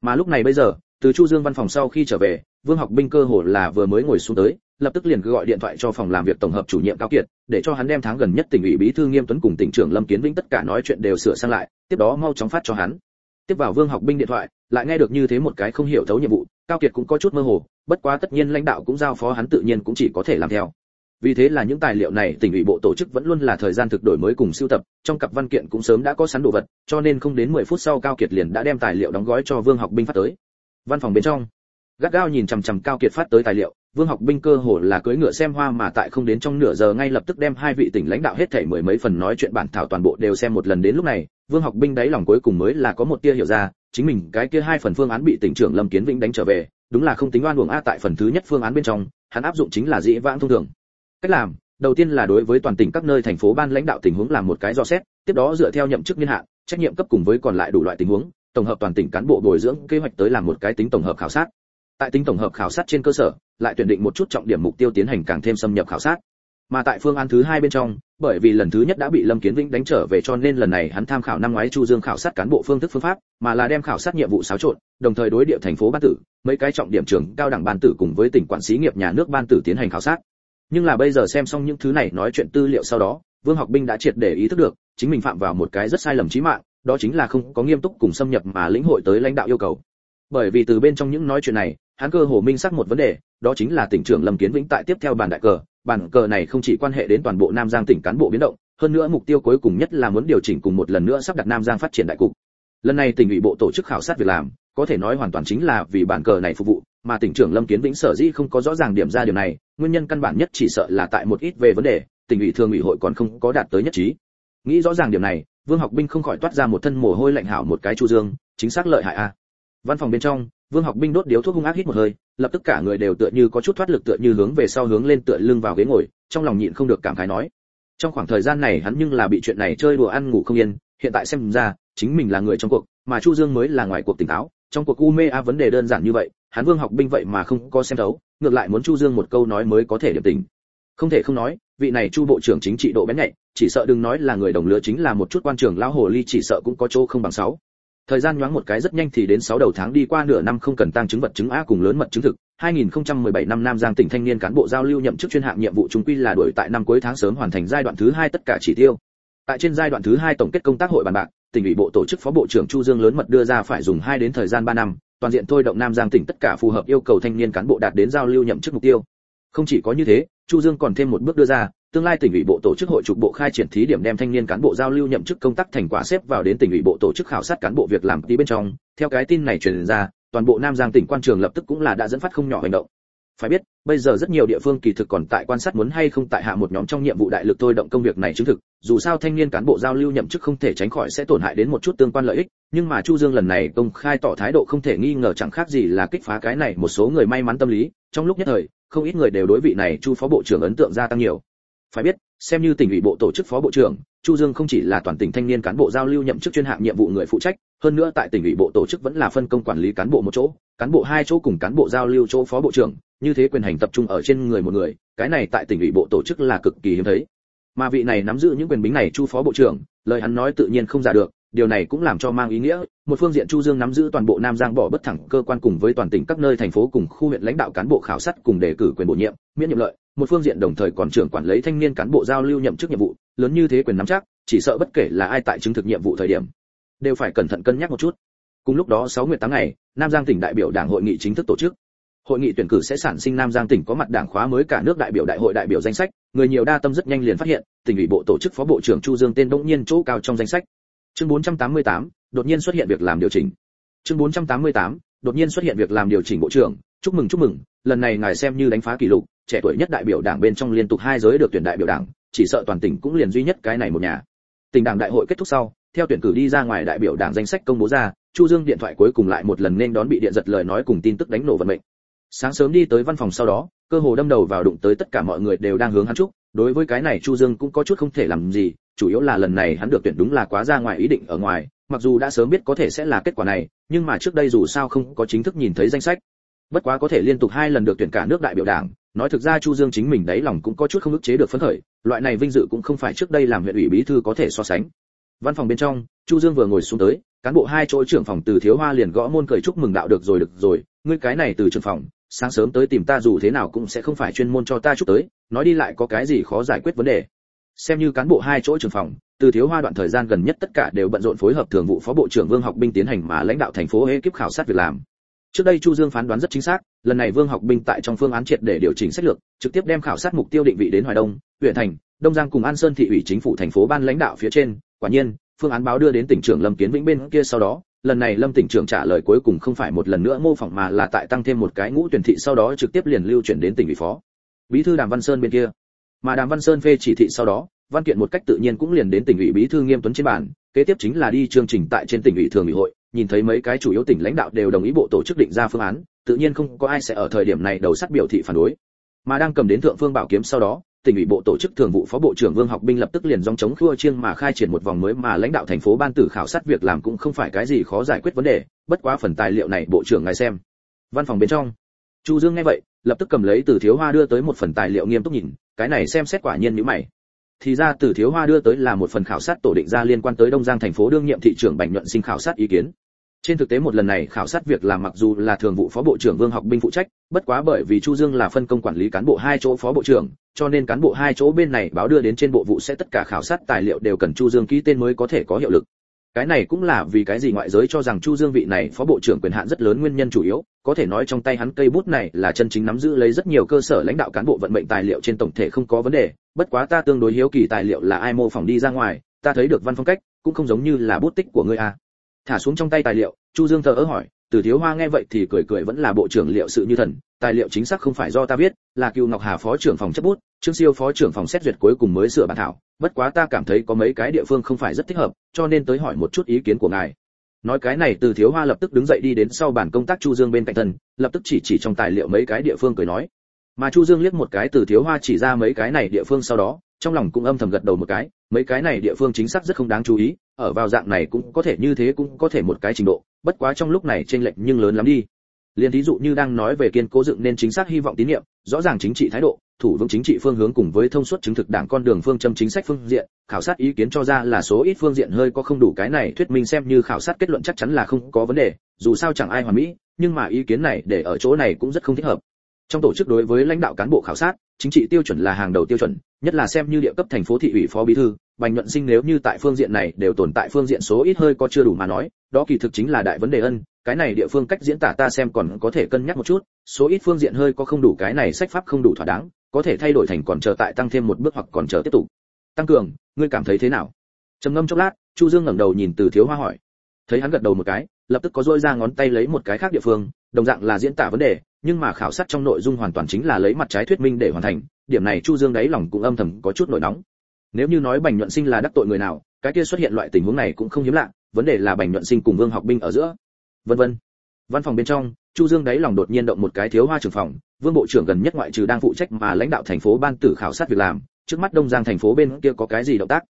Mà lúc này bây giờ từ chu dương văn phòng sau khi trở về, vương học binh cơ hồ là vừa mới ngồi xuống tới, lập tức liền cứ gọi điện thoại cho phòng làm việc tổng hợp chủ nhiệm cao kiệt, để cho hắn đem tháng gần nhất tỉnh ủy bí thư nghiêm tuấn cùng tỉnh trưởng lâm kiến vĩnh tất cả nói chuyện đều sửa sang lại, tiếp đó mau chóng phát cho hắn. Tiếp vào vương học binh điện thoại, lại nghe được như thế một cái không hiểu thấu nhiệm vụ, cao kiệt cũng có chút mơ hồ, bất quá tất nhiên lãnh đạo cũng giao phó hắn tự nhiên cũng chỉ có thể làm theo. Vì thế là những tài liệu này tỉnh ủy bộ tổ chức vẫn luôn là thời gian thực đổi mới cùng sưu tập, trong cặp văn kiện cũng sớm đã có sẵn đồ vật, cho nên không đến 10 phút sau cao kiệt liền đã đem tài liệu đóng gói cho vương học binh phát tới văn phòng bên trong. Gắt gao nhìn chằm chằm cao kiệt phát tới tài liệu, vương học binh cơ hồ là cưỡi ngựa xem hoa mà tại không đến trong nửa giờ ngay lập tức đem hai vị tỉnh lãnh đạo hết thảy mười mấy phần nói chuyện bản thảo toàn bộ đều xem một lần đến lúc này, vương học binh đáy lòng cuối cùng mới là có một tia hiểu ra, chính mình cái kia hai phần phương án bị tỉnh trưởng lâm kiến vĩnh đánh trở về, đúng là không tính oan uổng a tại phần thứ nhất phương án bên trong, hắn áp dụng chính là dĩ vãng thông thường. Cách làm, đầu tiên là đối với toàn tỉnh các nơi thành phố ban lãnh đạo tình huống làm một cái dò xét, tiếp đó dựa theo nhậm chức niên hạn, trách nhiệm cấp cùng với còn lại đủ loại tình huống tổng hợp toàn tỉnh cán bộ bồi dưỡng kế hoạch tới làm một cái tính tổng hợp khảo sát. Tại tính tổng hợp khảo sát trên cơ sở, lại tuyển định một chút trọng điểm mục tiêu tiến hành càng thêm xâm nhập khảo sát. Mà tại phương án thứ hai bên trong, bởi vì lần thứ nhất đã bị lâm kiến vĩnh đánh trở về cho nên lần này hắn tham khảo năm ngoái chu dương khảo sát cán bộ phương thức phương pháp, mà là đem khảo sát nhiệm vụ xáo trộn, đồng thời đối địa thành phố ban tử, mấy cái trọng điểm trường cao đẳng ban tử cùng với tỉnh quản xí nghiệp nhà nước ban tử tiến hành khảo sát. Nhưng là bây giờ xem xong những thứ này nói chuyện tư liệu sau đó, vương học binh đã triệt để ý thức được, chính mình phạm vào một cái rất sai lầm chí mạng đó chính là không có nghiêm túc cùng xâm nhập mà lĩnh hội tới lãnh đạo yêu cầu. Bởi vì từ bên trong những nói chuyện này, hắn cơ hồ minh xác một vấn đề, đó chính là tỉnh trưởng lâm kiến vĩnh tại tiếp theo bàn đại cờ. Bàn cờ này không chỉ quan hệ đến toàn bộ nam giang tỉnh cán bộ biến động, hơn nữa mục tiêu cuối cùng nhất là muốn điều chỉnh cùng một lần nữa sắp đặt nam giang phát triển đại cục. Lần này tỉnh ủy bộ tổ chức khảo sát việc làm, có thể nói hoàn toàn chính là vì bàn cờ này phục vụ, mà tỉnh trưởng lâm kiến vĩnh sở dĩ không có rõ ràng điểm ra điều này, nguyên nhân căn bản nhất chỉ sợ là tại một ít về vấn đề, tỉnh ủy thường ủy hội còn không có đạt tới nhất trí. Nghĩ rõ ràng điểm này vương học binh không khỏi toát ra một thân mồ hôi lạnh hảo một cái chu dương, chính xác lợi hại a. Văn phòng bên trong, vương học binh đốt điếu thuốc hung ác hít một hơi, lập tức cả người đều tựa như có chút thoát lực tựa như hướng về sau hướng lên tựa lưng vào ghế ngồi, trong lòng nhịn không được cảm khái nói. Trong khoảng thời gian này hắn nhưng là bị chuyện này chơi đùa ăn ngủ không yên, hiện tại xem ra, chính mình là người trong cuộc, mà chu dương mới là ngoài cuộc tỉnh táo, trong cuộc u mê a vấn đề đơn giản như vậy, hắn vương học binh vậy mà không có xem thấu, ngược lại muốn chu dương một câu nói mới có thể điểm tình không thể không nói vị này chu bộ trưởng chính trị độ bén nhạy chỉ sợ đừng nói là người đồng lứa chính là một chút quan trưởng lão hồ ly chỉ sợ cũng có chỗ không bằng sáu thời gian nhoáng một cái rất nhanh thì đến 6 đầu tháng đi qua nửa năm không cần tăng chứng vật chứng a cùng lớn mật chứng thực 2017 năm Nam Giang tỉnh thanh niên cán bộ giao lưu nhậm chức chuyên hạng nhiệm vụ trung quy là đuổi tại năm cuối tháng sớm hoàn thành giai đoạn thứ hai tất cả chỉ tiêu. Tại trên giai đoạn thứ hai tổng kết công tác hội bàn bạc, tỉnh ủy bộ tổ chức phó bộ trưởng Chu Dương lớn mật đưa ra phải dùng hai đến thời gian 3 năm, toàn diện thôi động Nam Giang tỉnh tất cả phù hợp yêu cầu thanh niên cán bộ đạt đến giao lưu nhậm chức mục tiêu. Không chỉ có như thế, Chu Dương còn thêm một bước đưa ra, tương lai tỉnh ủy bộ tổ chức hội trục bộ khai triển thí điểm đem thanh niên cán bộ giao lưu nhậm chức công tác thành quả xếp vào đến tỉnh ủy bộ tổ chức khảo sát cán bộ việc làm tí bên trong. Theo cái tin này truyền ra toàn bộ nam giang tỉnh quan trường lập tức cũng là đã dẫn phát không nhỏ hành động phải biết, bây giờ rất nhiều địa phương kỳ thực còn tại quan sát muốn hay không tại hạ một nhóm trong nhiệm vụ đại lực thôi động công việc này chứng thực. Dù sao thanh niên cán bộ giao lưu nhậm chức không thể tránh khỏi sẽ tổn hại đến một chút tương quan lợi ích, nhưng mà chu dương lần này công khai tỏ thái độ không thể nghi ngờ chẳng khác gì là kích phá cái này một số người may mắn tâm lý. Trong lúc nhất thời, không ít người đều đối vị này chu phó bộ trưởng ấn tượng gia tăng nhiều. Phải biết, xem như tỉnh ủy bộ tổ chức phó bộ trưởng, chu dương không chỉ là toàn tỉnh thanh niên cán bộ giao lưu nhậm chức chuyên hạng nhiệm vụ người phụ trách, hơn nữa tại tỉnh ủy bộ tổ chức vẫn là phân công quản lý cán bộ một chỗ, cán bộ hai chỗ cùng cán bộ giao lưu chỗ phó bộ trưởng như thế quyền hành tập trung ở trên người một người, cái này tại tỉnh ủy bộ tổ chức là cực kỳ hiếm thấy. Mà vị này nắm giữ những quyền bính này chu phó bộ trưởng, lời hắn nói tự nhiên không giả được, điều này cũng làm cho mang ý nghĩa, một phương diện chu dương nắm giữ toàn bộ nam giang bỏ bất thẳng cơ quan cùng với toàn tỉnh các nơi thành phố cùng khu huyện lãnh đạo cán bộ khảo sát cùng đề cử quyền bổ nhiệm, miễn nhiệm lợi, một phương diện đồng thời còn trưởng quản lý thanh niên cán bộ giao lưu nhậm chức nhiệm vụ, lớn như thế quyền nắm chắc, chỉ sợ bất kể là ai tại chứng thực nhiệm vụ thời điểm, đều phải cẩn thận cân nhắc một chút. Cùng lúc đó 6 nguyệt 8 ngày, nam giang tỉnh đại biểu đảng hội nghị chính thức tổ chức hội nghị tuyển cử sẽ sản sinh nam giang tỉnh có mặt đảng khóa mới cả nước đại biểu đại hội đại biểu danh sách. Người nhiều đa tâm rất nhanh liền phát hiện tỉnh ủy bộ tổ chức phó bộ trưởng chu dương tên đỗng nhiên chỗ cao trong danh sách. Chương 488, đột nhiên xuất hiện việc làm điều chỉnh. Chương 488, đột nhiên xuất hiện việc làm điều chỉnh bộ trưởng. Chúc mừng chúc mừng. Lần này ngài xem như đánh phá kỷ lục trẻ tuổi nhất đại biểu đảng bên trong liên tục hai giới được tuyển đại biểu đảng chỉ sợ toàn tỉnh cũng liền duy nhất cái này một nhà. Tỉnh đảng đại hội kết thúc sau theo tuyển cử đi ra ngoài đại biểu đảng danh sách công bố ra chu dương điện thoại cuối cùng lại một lần nên đón bị điện giật lời nói cùng tin tức đánh nổ vận mệnh sáng sớm đi tới văn phòng sau đó, cơ hồ đâm đầu vào đụng tới tất cả mọi người đều đang hướng hắn chúc. Đối với cái này chu dương cũng có chút không thể làm gì, chủ yếu là lần này hắn được tuyển đúng là quá ra ngoài ý định ở ngoài, mặc dù đã sớm biết có thể sẽ là kết quả này, nhưng mà trước đây dù sao không có chính thức nhìn thấy danh sách. Bất quá có thể liên tục hai lần được tuyển cả nước đại biểu đảng, nói thực ra chu dương chính mình đấy lòng cũng có chút không ức chế được phấn khởi, loại này vinh dự cũng không phải trước đây làm huyện ủy bí thư có thể so sánh. Văn phòng bên trong, chu dương vừa ngồi xuống tới, cán bộ hai chỗ trưởng phòng từ thiếu hoa liền gõ môn cười chúc mừng đạo được rồi được rồi, ngươi cái này từ trưởng phòng sáng sớm tới tìm ta dù thế nào cũng sẽ không phải chuyên môn cho ta chút tới, nói đi lại có cái gì khó giải quyết vấn đề. Xem như cán bộ hai chỗ trưởng phòng, từ thiếu hoa đoạn thời gian gần nhất tất cả đều bận rộn phối hợp thường vụ phó bộ trưởng vương học binh tiến hành mà lãnh đạo thành phố ekip khảo sát việc làm. Trước đây chu dương phán đoán rất chính xác, lần này vương học binh tại trong phương án triệt để điều chỉnh sách lược, trực tiếp đem khảo sát mục tiêu định vị đến hoài đông, huyện thành, đông giang cùng an sơn thị ủy chính phủ thành phố ban lãnh đạo phía trên. Quả nhiên, phương án báo đưa đến tỉnh trưởng lâm kiến vĩnh bên kia sau đó lần này lâm tỉnh trưởng trả lời cuối cùng không phải một lần nữa mô phỏng mà là tại tăng thêm một cái ngũ tuyển thị sau đó trực tiếp liền lưu chuyển đến tỉnh ủy phó. Bí thư đàm văn sơn bên kia. Mà đàm văn sơn phê chỉ thị sau đó, văn kiện một cách tự nhiên cũng liền đến tỉnh ủy bí thư nghiêm tuấn trên bàn, kế tiếp chính là đi chương trình tại trên tỉnh ủy thường ủy hội, nhìn thấy mấy cái chủ yếu tỉnh lãnh đạo đều đồng ý bộ tổ chức định ra phương án, tự nhiên không có ai sẽ ở thời điểm này đầu sắt biểu thị phản đối. Mà đang cầm đến thượng phương bảo kiếm sau đó tỉnh ủy bộ tổ chức thường vụ phó bộ trưởng vương học binh lập tức liền dòng chống khua chiêng mà khai triển một vòng mới mà lãnh đạo thành phố ban tử khảo sát việc làm cũng không phải cái gì khó giải quyết vấn đề, bất quá phần tài liệu này bộ trưởng ngài xem. Văn phòng bên trong. Chu dương nghe vậy, lập tức cầm lấy từ thiếu hoa đưa tới một phần tài liệu nghiêm túc nhìn, cái này xem xét quả nhiên như mày. Thì ra từ thiếu hoa đưa tới là một phần khảo sát tổ định ra liên quan tới đông giang thành phố đương nhiệm thị trưởng bành nhuận sinh khảo sát ý kiến trên thực tế một lần này khảo sát việc làm mặc dù là thường vụ phó bộ trưởng vương học binh phụ trách, bất quá bởi vì chu dương là phân công quản lý cán bộ hai chỗ phó bộ trưởng, cho nên cán bộ hai chỗ bên này báo đưa đến trên bộ vụ sẽ tất cả khảo sát tài liệu đều cần chu dương ký tên mới có thể có hiệu lực. Cái này cũng là vì cái gì ngoại giới cho rằng chu dương vị này phó bộ trưởng quyền hạn rất lớn nguyên nhân chủ yếu, có thể nói trong tay hắn cây bút này là chân chính nắm giữ lấy rất nhiều cơ sở lãnh đạo cán bộ vận mệnh tài liệu trên tổng thể không có vấn đề, bất quá ta tương đối hiếu kỳ tài liệu là ai mô phỏng đi ra ngoài, ta thấy được văn phong cách, cũng không giống như là bút tích của ngươi à thả xuống trong tay tài liệu, chu dương thờ ớ hỏi, từ thiếu hoa nghe vậy thì cười cười vẫn là bộ trưởng liệu sự như thần, tài liệu chính xác không phải do ta viết, là cựu ngọc hà phó trưởng phòng chấp bút, trương siêu phó trưởng phòng xét duyệt cuối cùng mới sửa bản thảo, bất quá ta cảm thấy có mấy cái địa phương không phải rất thích hợp, cho nên tới hỏi một chút ý kiến của ngài. Nói cái này, từ thiếu hoa lập tức đứng dậy đi đến sau bản công tác chu dương bên cạnh thân, lập tức chỉ chỉ trong tài liệu mấy cái địa phương cười nói. Mà chu dương liếc một cái, từ thiếu hoa chỉ ra mấy cái này địa phương sau đó, trong lòng cũng âm thầm gật đầu một cái, mấy cái này địa phương chính xác rất không đáng chú ý ở vào dạng này cũng có thể như thế cũng có thể một cái trình độ, bất quá trong lúc này trên lệnh nhưng lớn lắm đi. Liên thí dụ như đang nói về kiên cố dựng nên chính xác hy vọng tín nhiệm, rõ ràng chính trị thái độ, thủ vững chính trị phương hướng cùng với thông suốt chứng thực đảng con đường phương châm chính sách phương diện, khảo sát ý kiến cho ra là số ít phương diện hơi có không đủ cái này thuyết minh xem như khảo sát kết luận chắc chắn là không có vấn đề, dù sao chẳng ai hoàn mỹ, nhưng mà ý kiến này để ở chỗ này cũng rất không thích hợp. Trong tổ chức đối với lãnh đạo cán bộ khảo sát, chính trị tiêu chuẩn là hàng đầu tiêu chuẩn, nhất là xem như địa cấp thành phố thị ủy phó bí thư bành nhuận sinh nếu như tại phương diện này đều tồn tại phương diện số ít hơi có chưa đủ mà nói, đó kỳ thực chính là đại vấn đề ân, cái này địa phương cách diễn tả ta xem còn có thể cân nhắc một chút, số ít phương diện hơi có không đủ cái này sách pháp không đủ thỏa đáng, có thể thay đổi thành còn chờ tại tăng thêm một bước hoặc còn chờ tiếp tục. Tăng cường, ngươi cảm thấy thế nào? Trầm ngâm chốc lát, chu dương ngẩng đầu nhìn từ thiếu hoa hỏi. Thấy hắn gật đầu một cái, lập tức có dôi ra ngón tay lấy một cái khác địa phương, đồng dạng là diễn tả vấn đề, nhưng mà khảo sát trong nội dung hoàn toàn chính là lấy mặt trái thuyết minh để hoàn thành, điểm này chu dương đáy lòng cũng âm thầm có chút nổi nóng nếu như nói bành nhuận sinh là đắc tội người nào, cái kia xuất hiện loại tình huống này cũng không hiếm lạ, vấn đề là bành nhuận sinh cùng vương học binh ở giữa. Vân vân. Văn phòng bên trong, chu dương đáy lòng đột nhiên động một cái thiếu hoa trưởng phòng, vương bộ trưởng gần nhất ngoại trừ đang phụ trách mà lãnh đạo thành phố ban tử khảo sát việc làm, trước mắt đông giang thành phố bên kia có cái gì động tác?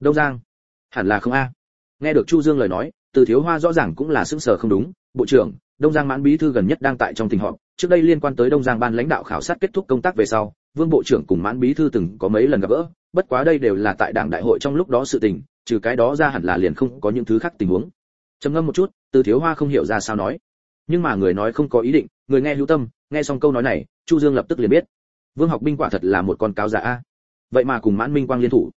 Đông giang? Hẳn là không a. Nghe được chu dương lời nói, từ thiếu hoa rõ ràng cũng là sững sờ không đúng, bộ trưởng, đông giang mãn bí thư gần nhất đang tại trong tình họp, trước đây liên quan tới đông giang ban lãnh đạo khảo sát kết thúc công tác về sau, vương bộ trưởng cùng mãn bí thư từng có mấy lần gặp gỡ bất quá đây đều là tại đảng đại hội trong lúc đó sự tình, trừ cái đó ra hẳn là liền không có những thứ khác tình huống. Trầm ngâm một chút, từ thiếu hoa không hiểu ra sao nói. Nhưng mà người nói không có ý định, người nghe hữu tâm, nghe xong câu nói này, chu dương lập tức liền biết. Vương học binh quả thật là một con cáo giả a. Vậy mà cùng mãn minh quang liên thủ.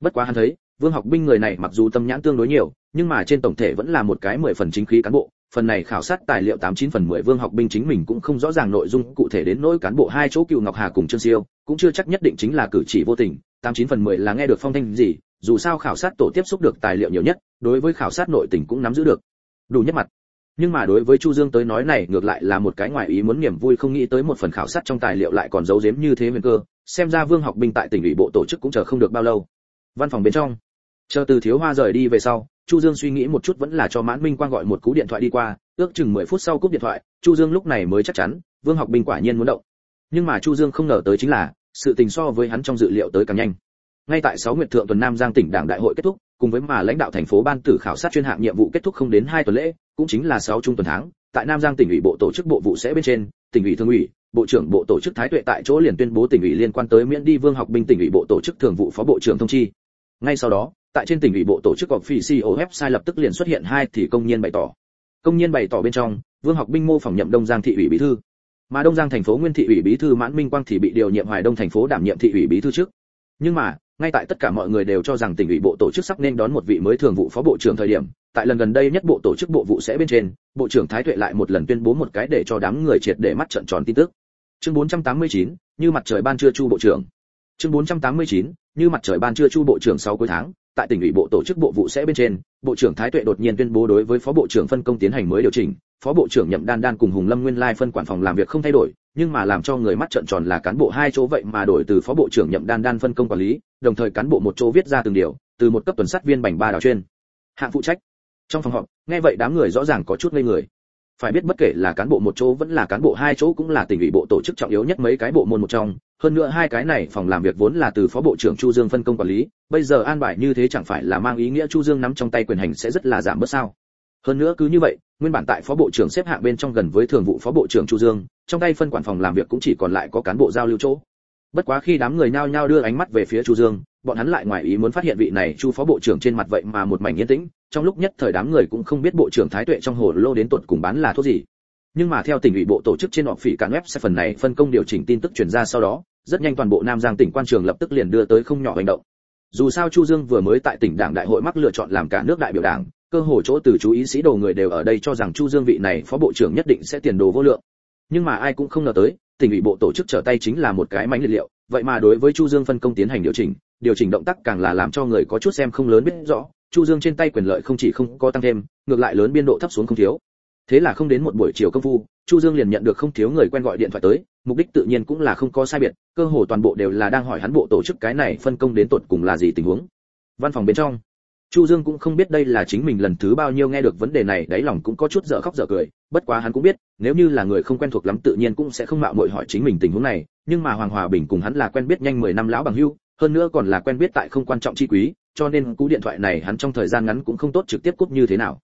Bất quá hắn thấy, vương học binh người này mặc dù tâm nhãn tương đối nhiều, nhưng mà trên tổng thể vẫn là một cái mười phần chính khí cán bộ. Phần này khảo sát tài liệu tám chín phần mười vương học binh chính mình cũng không rõ ràng nội dung cụ thể đến nỗi cán bộ hai chỗ cựu ngọc hà cùng trương siêu, cũng chưa chắc nhất định chính là cử chỉ vô tình tám chín phần mười là nghe được phong thanh gì, dù sao khảo sát tổ tiếp xúc được tài liệu nhiều nhất, đối với khảo sát nội tình cũng nắm giữ được đủ nhất mặt. Nhưng mà đối với chu dương tới nói này, ngược lại là một cái ngoại ý muốn niềm vui không nghĩ tới một phần khảo sát trong tài liệu lại còn giấu giếm như thế huyền cơ, xem ra vương học binh tại tỉnh ủy bộ tổ chức cũng chờ không được bao lâu. Văn phòng bên trong, chờ từ thiếu hoa rời đi về sau, chu dương suy nghĩ một chút vẫn là cho mãn minh quang gọi một cú điện thoại đi qua, ước chừng 10 phút sau cúp điện thoại, chu dương lúc này mới chắc chắn, vương học binh quả nhiên muốn động. Nhưng mà chu dương không ngờ tới chính là sự tình so với hắn trong dự liệu tới càng nhanh ngay tại 6 nguyệt thượng tuần nam giang tỉnh đảng đại hội kết thúc cùng với mà lãnh đạo thành phố ban tử khảo sát chuyên hạng nhiệm vụ kết thúc không đến hai tuần lễ cũng chính là 6 trung tuần tháng tại nam giang tỉnh ủy bộ tổ chức bộ vụ sẽ bên trên tỉnh ủy thường ủy bộ trưởng bộ tổ chức thái tuệ tại chỗ liền tuyên bố tỉnh ủy liên quan tới miễn đi vương học binh tỉnh ủy bộ tổ chức thường vụ phó bộ trưởng thông chi ngay sau đó tại trên tỉnh ủy bộ tổ chức họp phi CEO website lập tức liền xuất hiện hai thì công nhân bày tỏ. Công nhân bày tỏ bên trong, Vương Học Binh mô phỏng nhậm Đông Giang thị ủy bí thư. Mà Đông Giang thành phố Nguyên thị ủy bí thư Mãn Minh Quang thì bị điều nhiệm Hoài Đông thành phố đảm nhiệm thị ủy bí thư trước. Nhưng mà, ngay tại tất cả mọi người đều cho rằng tỉnh ủy bộ tổ chức sắp nên đón một vị mới thường vụ phó bộ trưởng thời điểm, tại lần gần đây nhất bộ tổ chức bộ vụ sẽ bên trên, bộ trưởng Thái Tuệ lại một lần tuyên bố một cái để cho đám người triệt để mắt trận tròn tin tức. Chương 489, như mặt trời ban trưa chu bộ trưởng. Chương 489, như mặt trời ban trưa chu bộ trưởng sau cuối tháng, tại tỉnh ủy bộ tổ chức bộ vụ sẽ bên trên, bộ trưởng Thái Tuệ đột nhiên tuyên bố đối với phó bộ trưởng phân công tiến hành mới điều chỉnh, phó bộ trưởng Nhậm Đan Đan cùng Hùng Lâm Nguyên Lai phân quản phòng làm việc không thay đổi, nhưng mà làm cho người mắt trợn tròn là cán bộ hai chỗ vậy mà đổi từ phó bộ trưởng Nhậm Đan Đan phân công quản lý, đồng thời cán bộ một chỗ viết ra từng điều, từ một cấp tuần sát viên bành ba đào chuyên. Hạng phụ trách. Trong phòng họp, nghe vậy đám người rõ ràng có chút ngây người. Phải biết bất kể là cán bộ một chỗ vẫn là cán bộ hai chỗ cũng là tỉnh ủy bộ tổ chức trọng yếu nhất mấy cái bộ môn một trong, hơn nữa hai cái này phòng làm việc vốn là từ phó bộ trưởng Chu Dương phân công quản lý, bây giờ an bài như thế chẳng phải là mang ý nghĩa Chu Dương nắm trong tay quyền hành sẽ rất là giảm bớt sao? Hơn nữa cứ như vậy, nguyên bản tại phó bộ trưởng xếp hạng bên trong gần với thường vụ phó bộ trưởng Chu Dương, trong tay phân quản phòng làm việc cũng chỉ còn lại có cán bộ giao lưu chỗ. Bất quá khi đám người nhao nhao đưa ánh mắt về phía Chu Dương, bọn hắn lại ngoài ý muốn phát hiện vị này Chu phó bộ trưởng trên mặt vậy mà một mảnh yên tĩnh, trong lúc nhất thời đám người cũng không biết bộ trưởng Thái Tuệ trong hồ lô đến tuột cùng bán là thuốc gì. Nhưng mà theo tỉnh ủy bộ tổ chức trên họp phỉ cản web sẽ phần này phân công điều chỉnh tin tức truyền ra sau đó, rất nhanh toàn bộ Nam Giang tỉnh quan trường lập tức liền đưa tới không nhỏ hành động. Dù sao Chu Dương vừa mới tại tỉnh đảng đại hội mắc lựa chọn làm cả nước đại biểu đảng, cơ hồ chỗ từ chú ý sĩ đồ người đều ở đây cho rằng Chu Dương vị này phó bộ trưởng nhất định sẽ tiền đồ vô lượng. Nhưng mà ai cũng không ngờ tới, tỉnh ủy bộ tổ chức trở tay chính là một cái mánh liệt liệu, vậy mà đối với Chu Dương phân công tiến hành điều chỉnh, điều chỉnh động tác càng là làm cho người có chút xem không lớn biết rõ, Chu Dương trên tay quyền lợi không chỉ không có tăng thêm, ngược lại lớn biên độ thấp xuống không thiếu. Thế là không đến một buổi chiều công phu, Chu Dương liền nhận được không thiếu người quen gọi điện thoại tới, mục đích tự nhiên cũng là không có sai biệt, cơ hồ toàn bộ đều là đang hỏi hắn bộ tổ chức cái này phân công đến tột cùng là gì tình huống. Văn phòng bên trong, Chu Dương cũng không biết đây là chính mình lần thứ bao nhiêu nghe được vấn đề này, đáy lòng cũng có chút dở khóc dở cười, bất quá hắn cũng biết, nếu như là người không quen thuộc lắm tự nhiên cũng sẽ không mạo muội hỏi chính mình tình huống này, nhưng mà Hoàng Hòa Bình cùng hắn là quen biết nhanh 10 năm lão bằng hưu hơn nữa còn là quen biết tại không quan trọng chi quý, cho nên cú điện thoại này hắn trong thời gian ngắn cũng không tốt trực tiếp cúp như thế nào.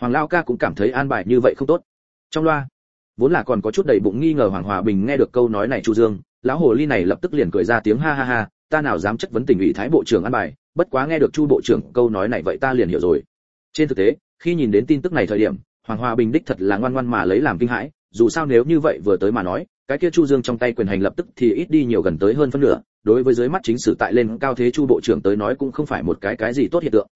Hoàng Lão ca cũng cảm thấy an bài như vậy không tốt. Trong loa, vốn là còn có chút đầy bụng nghi ngờ Hoàng Hòa Bình nghe được câu nói này Chu Dương, lão hồ ly này lập tức liền cười ra tiếng ha ha ha, ta nào dám chất vấn tình ủy thái bộ trưởng an bài, bất quá nghe được chu bộ trưởng câu nói này vậy ta liền hiểu rồi trên thực tế khi nhìn đến tin tức này thời điểm hoàng hòa bình đích thật là ngoan ngoan mà lấy làm kinh hãi dù sao nếu như vậy vừa tới mà nói cái kia chu dương trong tay quyền hành lập tức thì ít đi nhiều gần tới hơn phân nửa đối với dưới mắt chính sử tại lên cao thế chu bộ trưởng tới nói cũng không phải một cái cái gì tốt hiện tượng.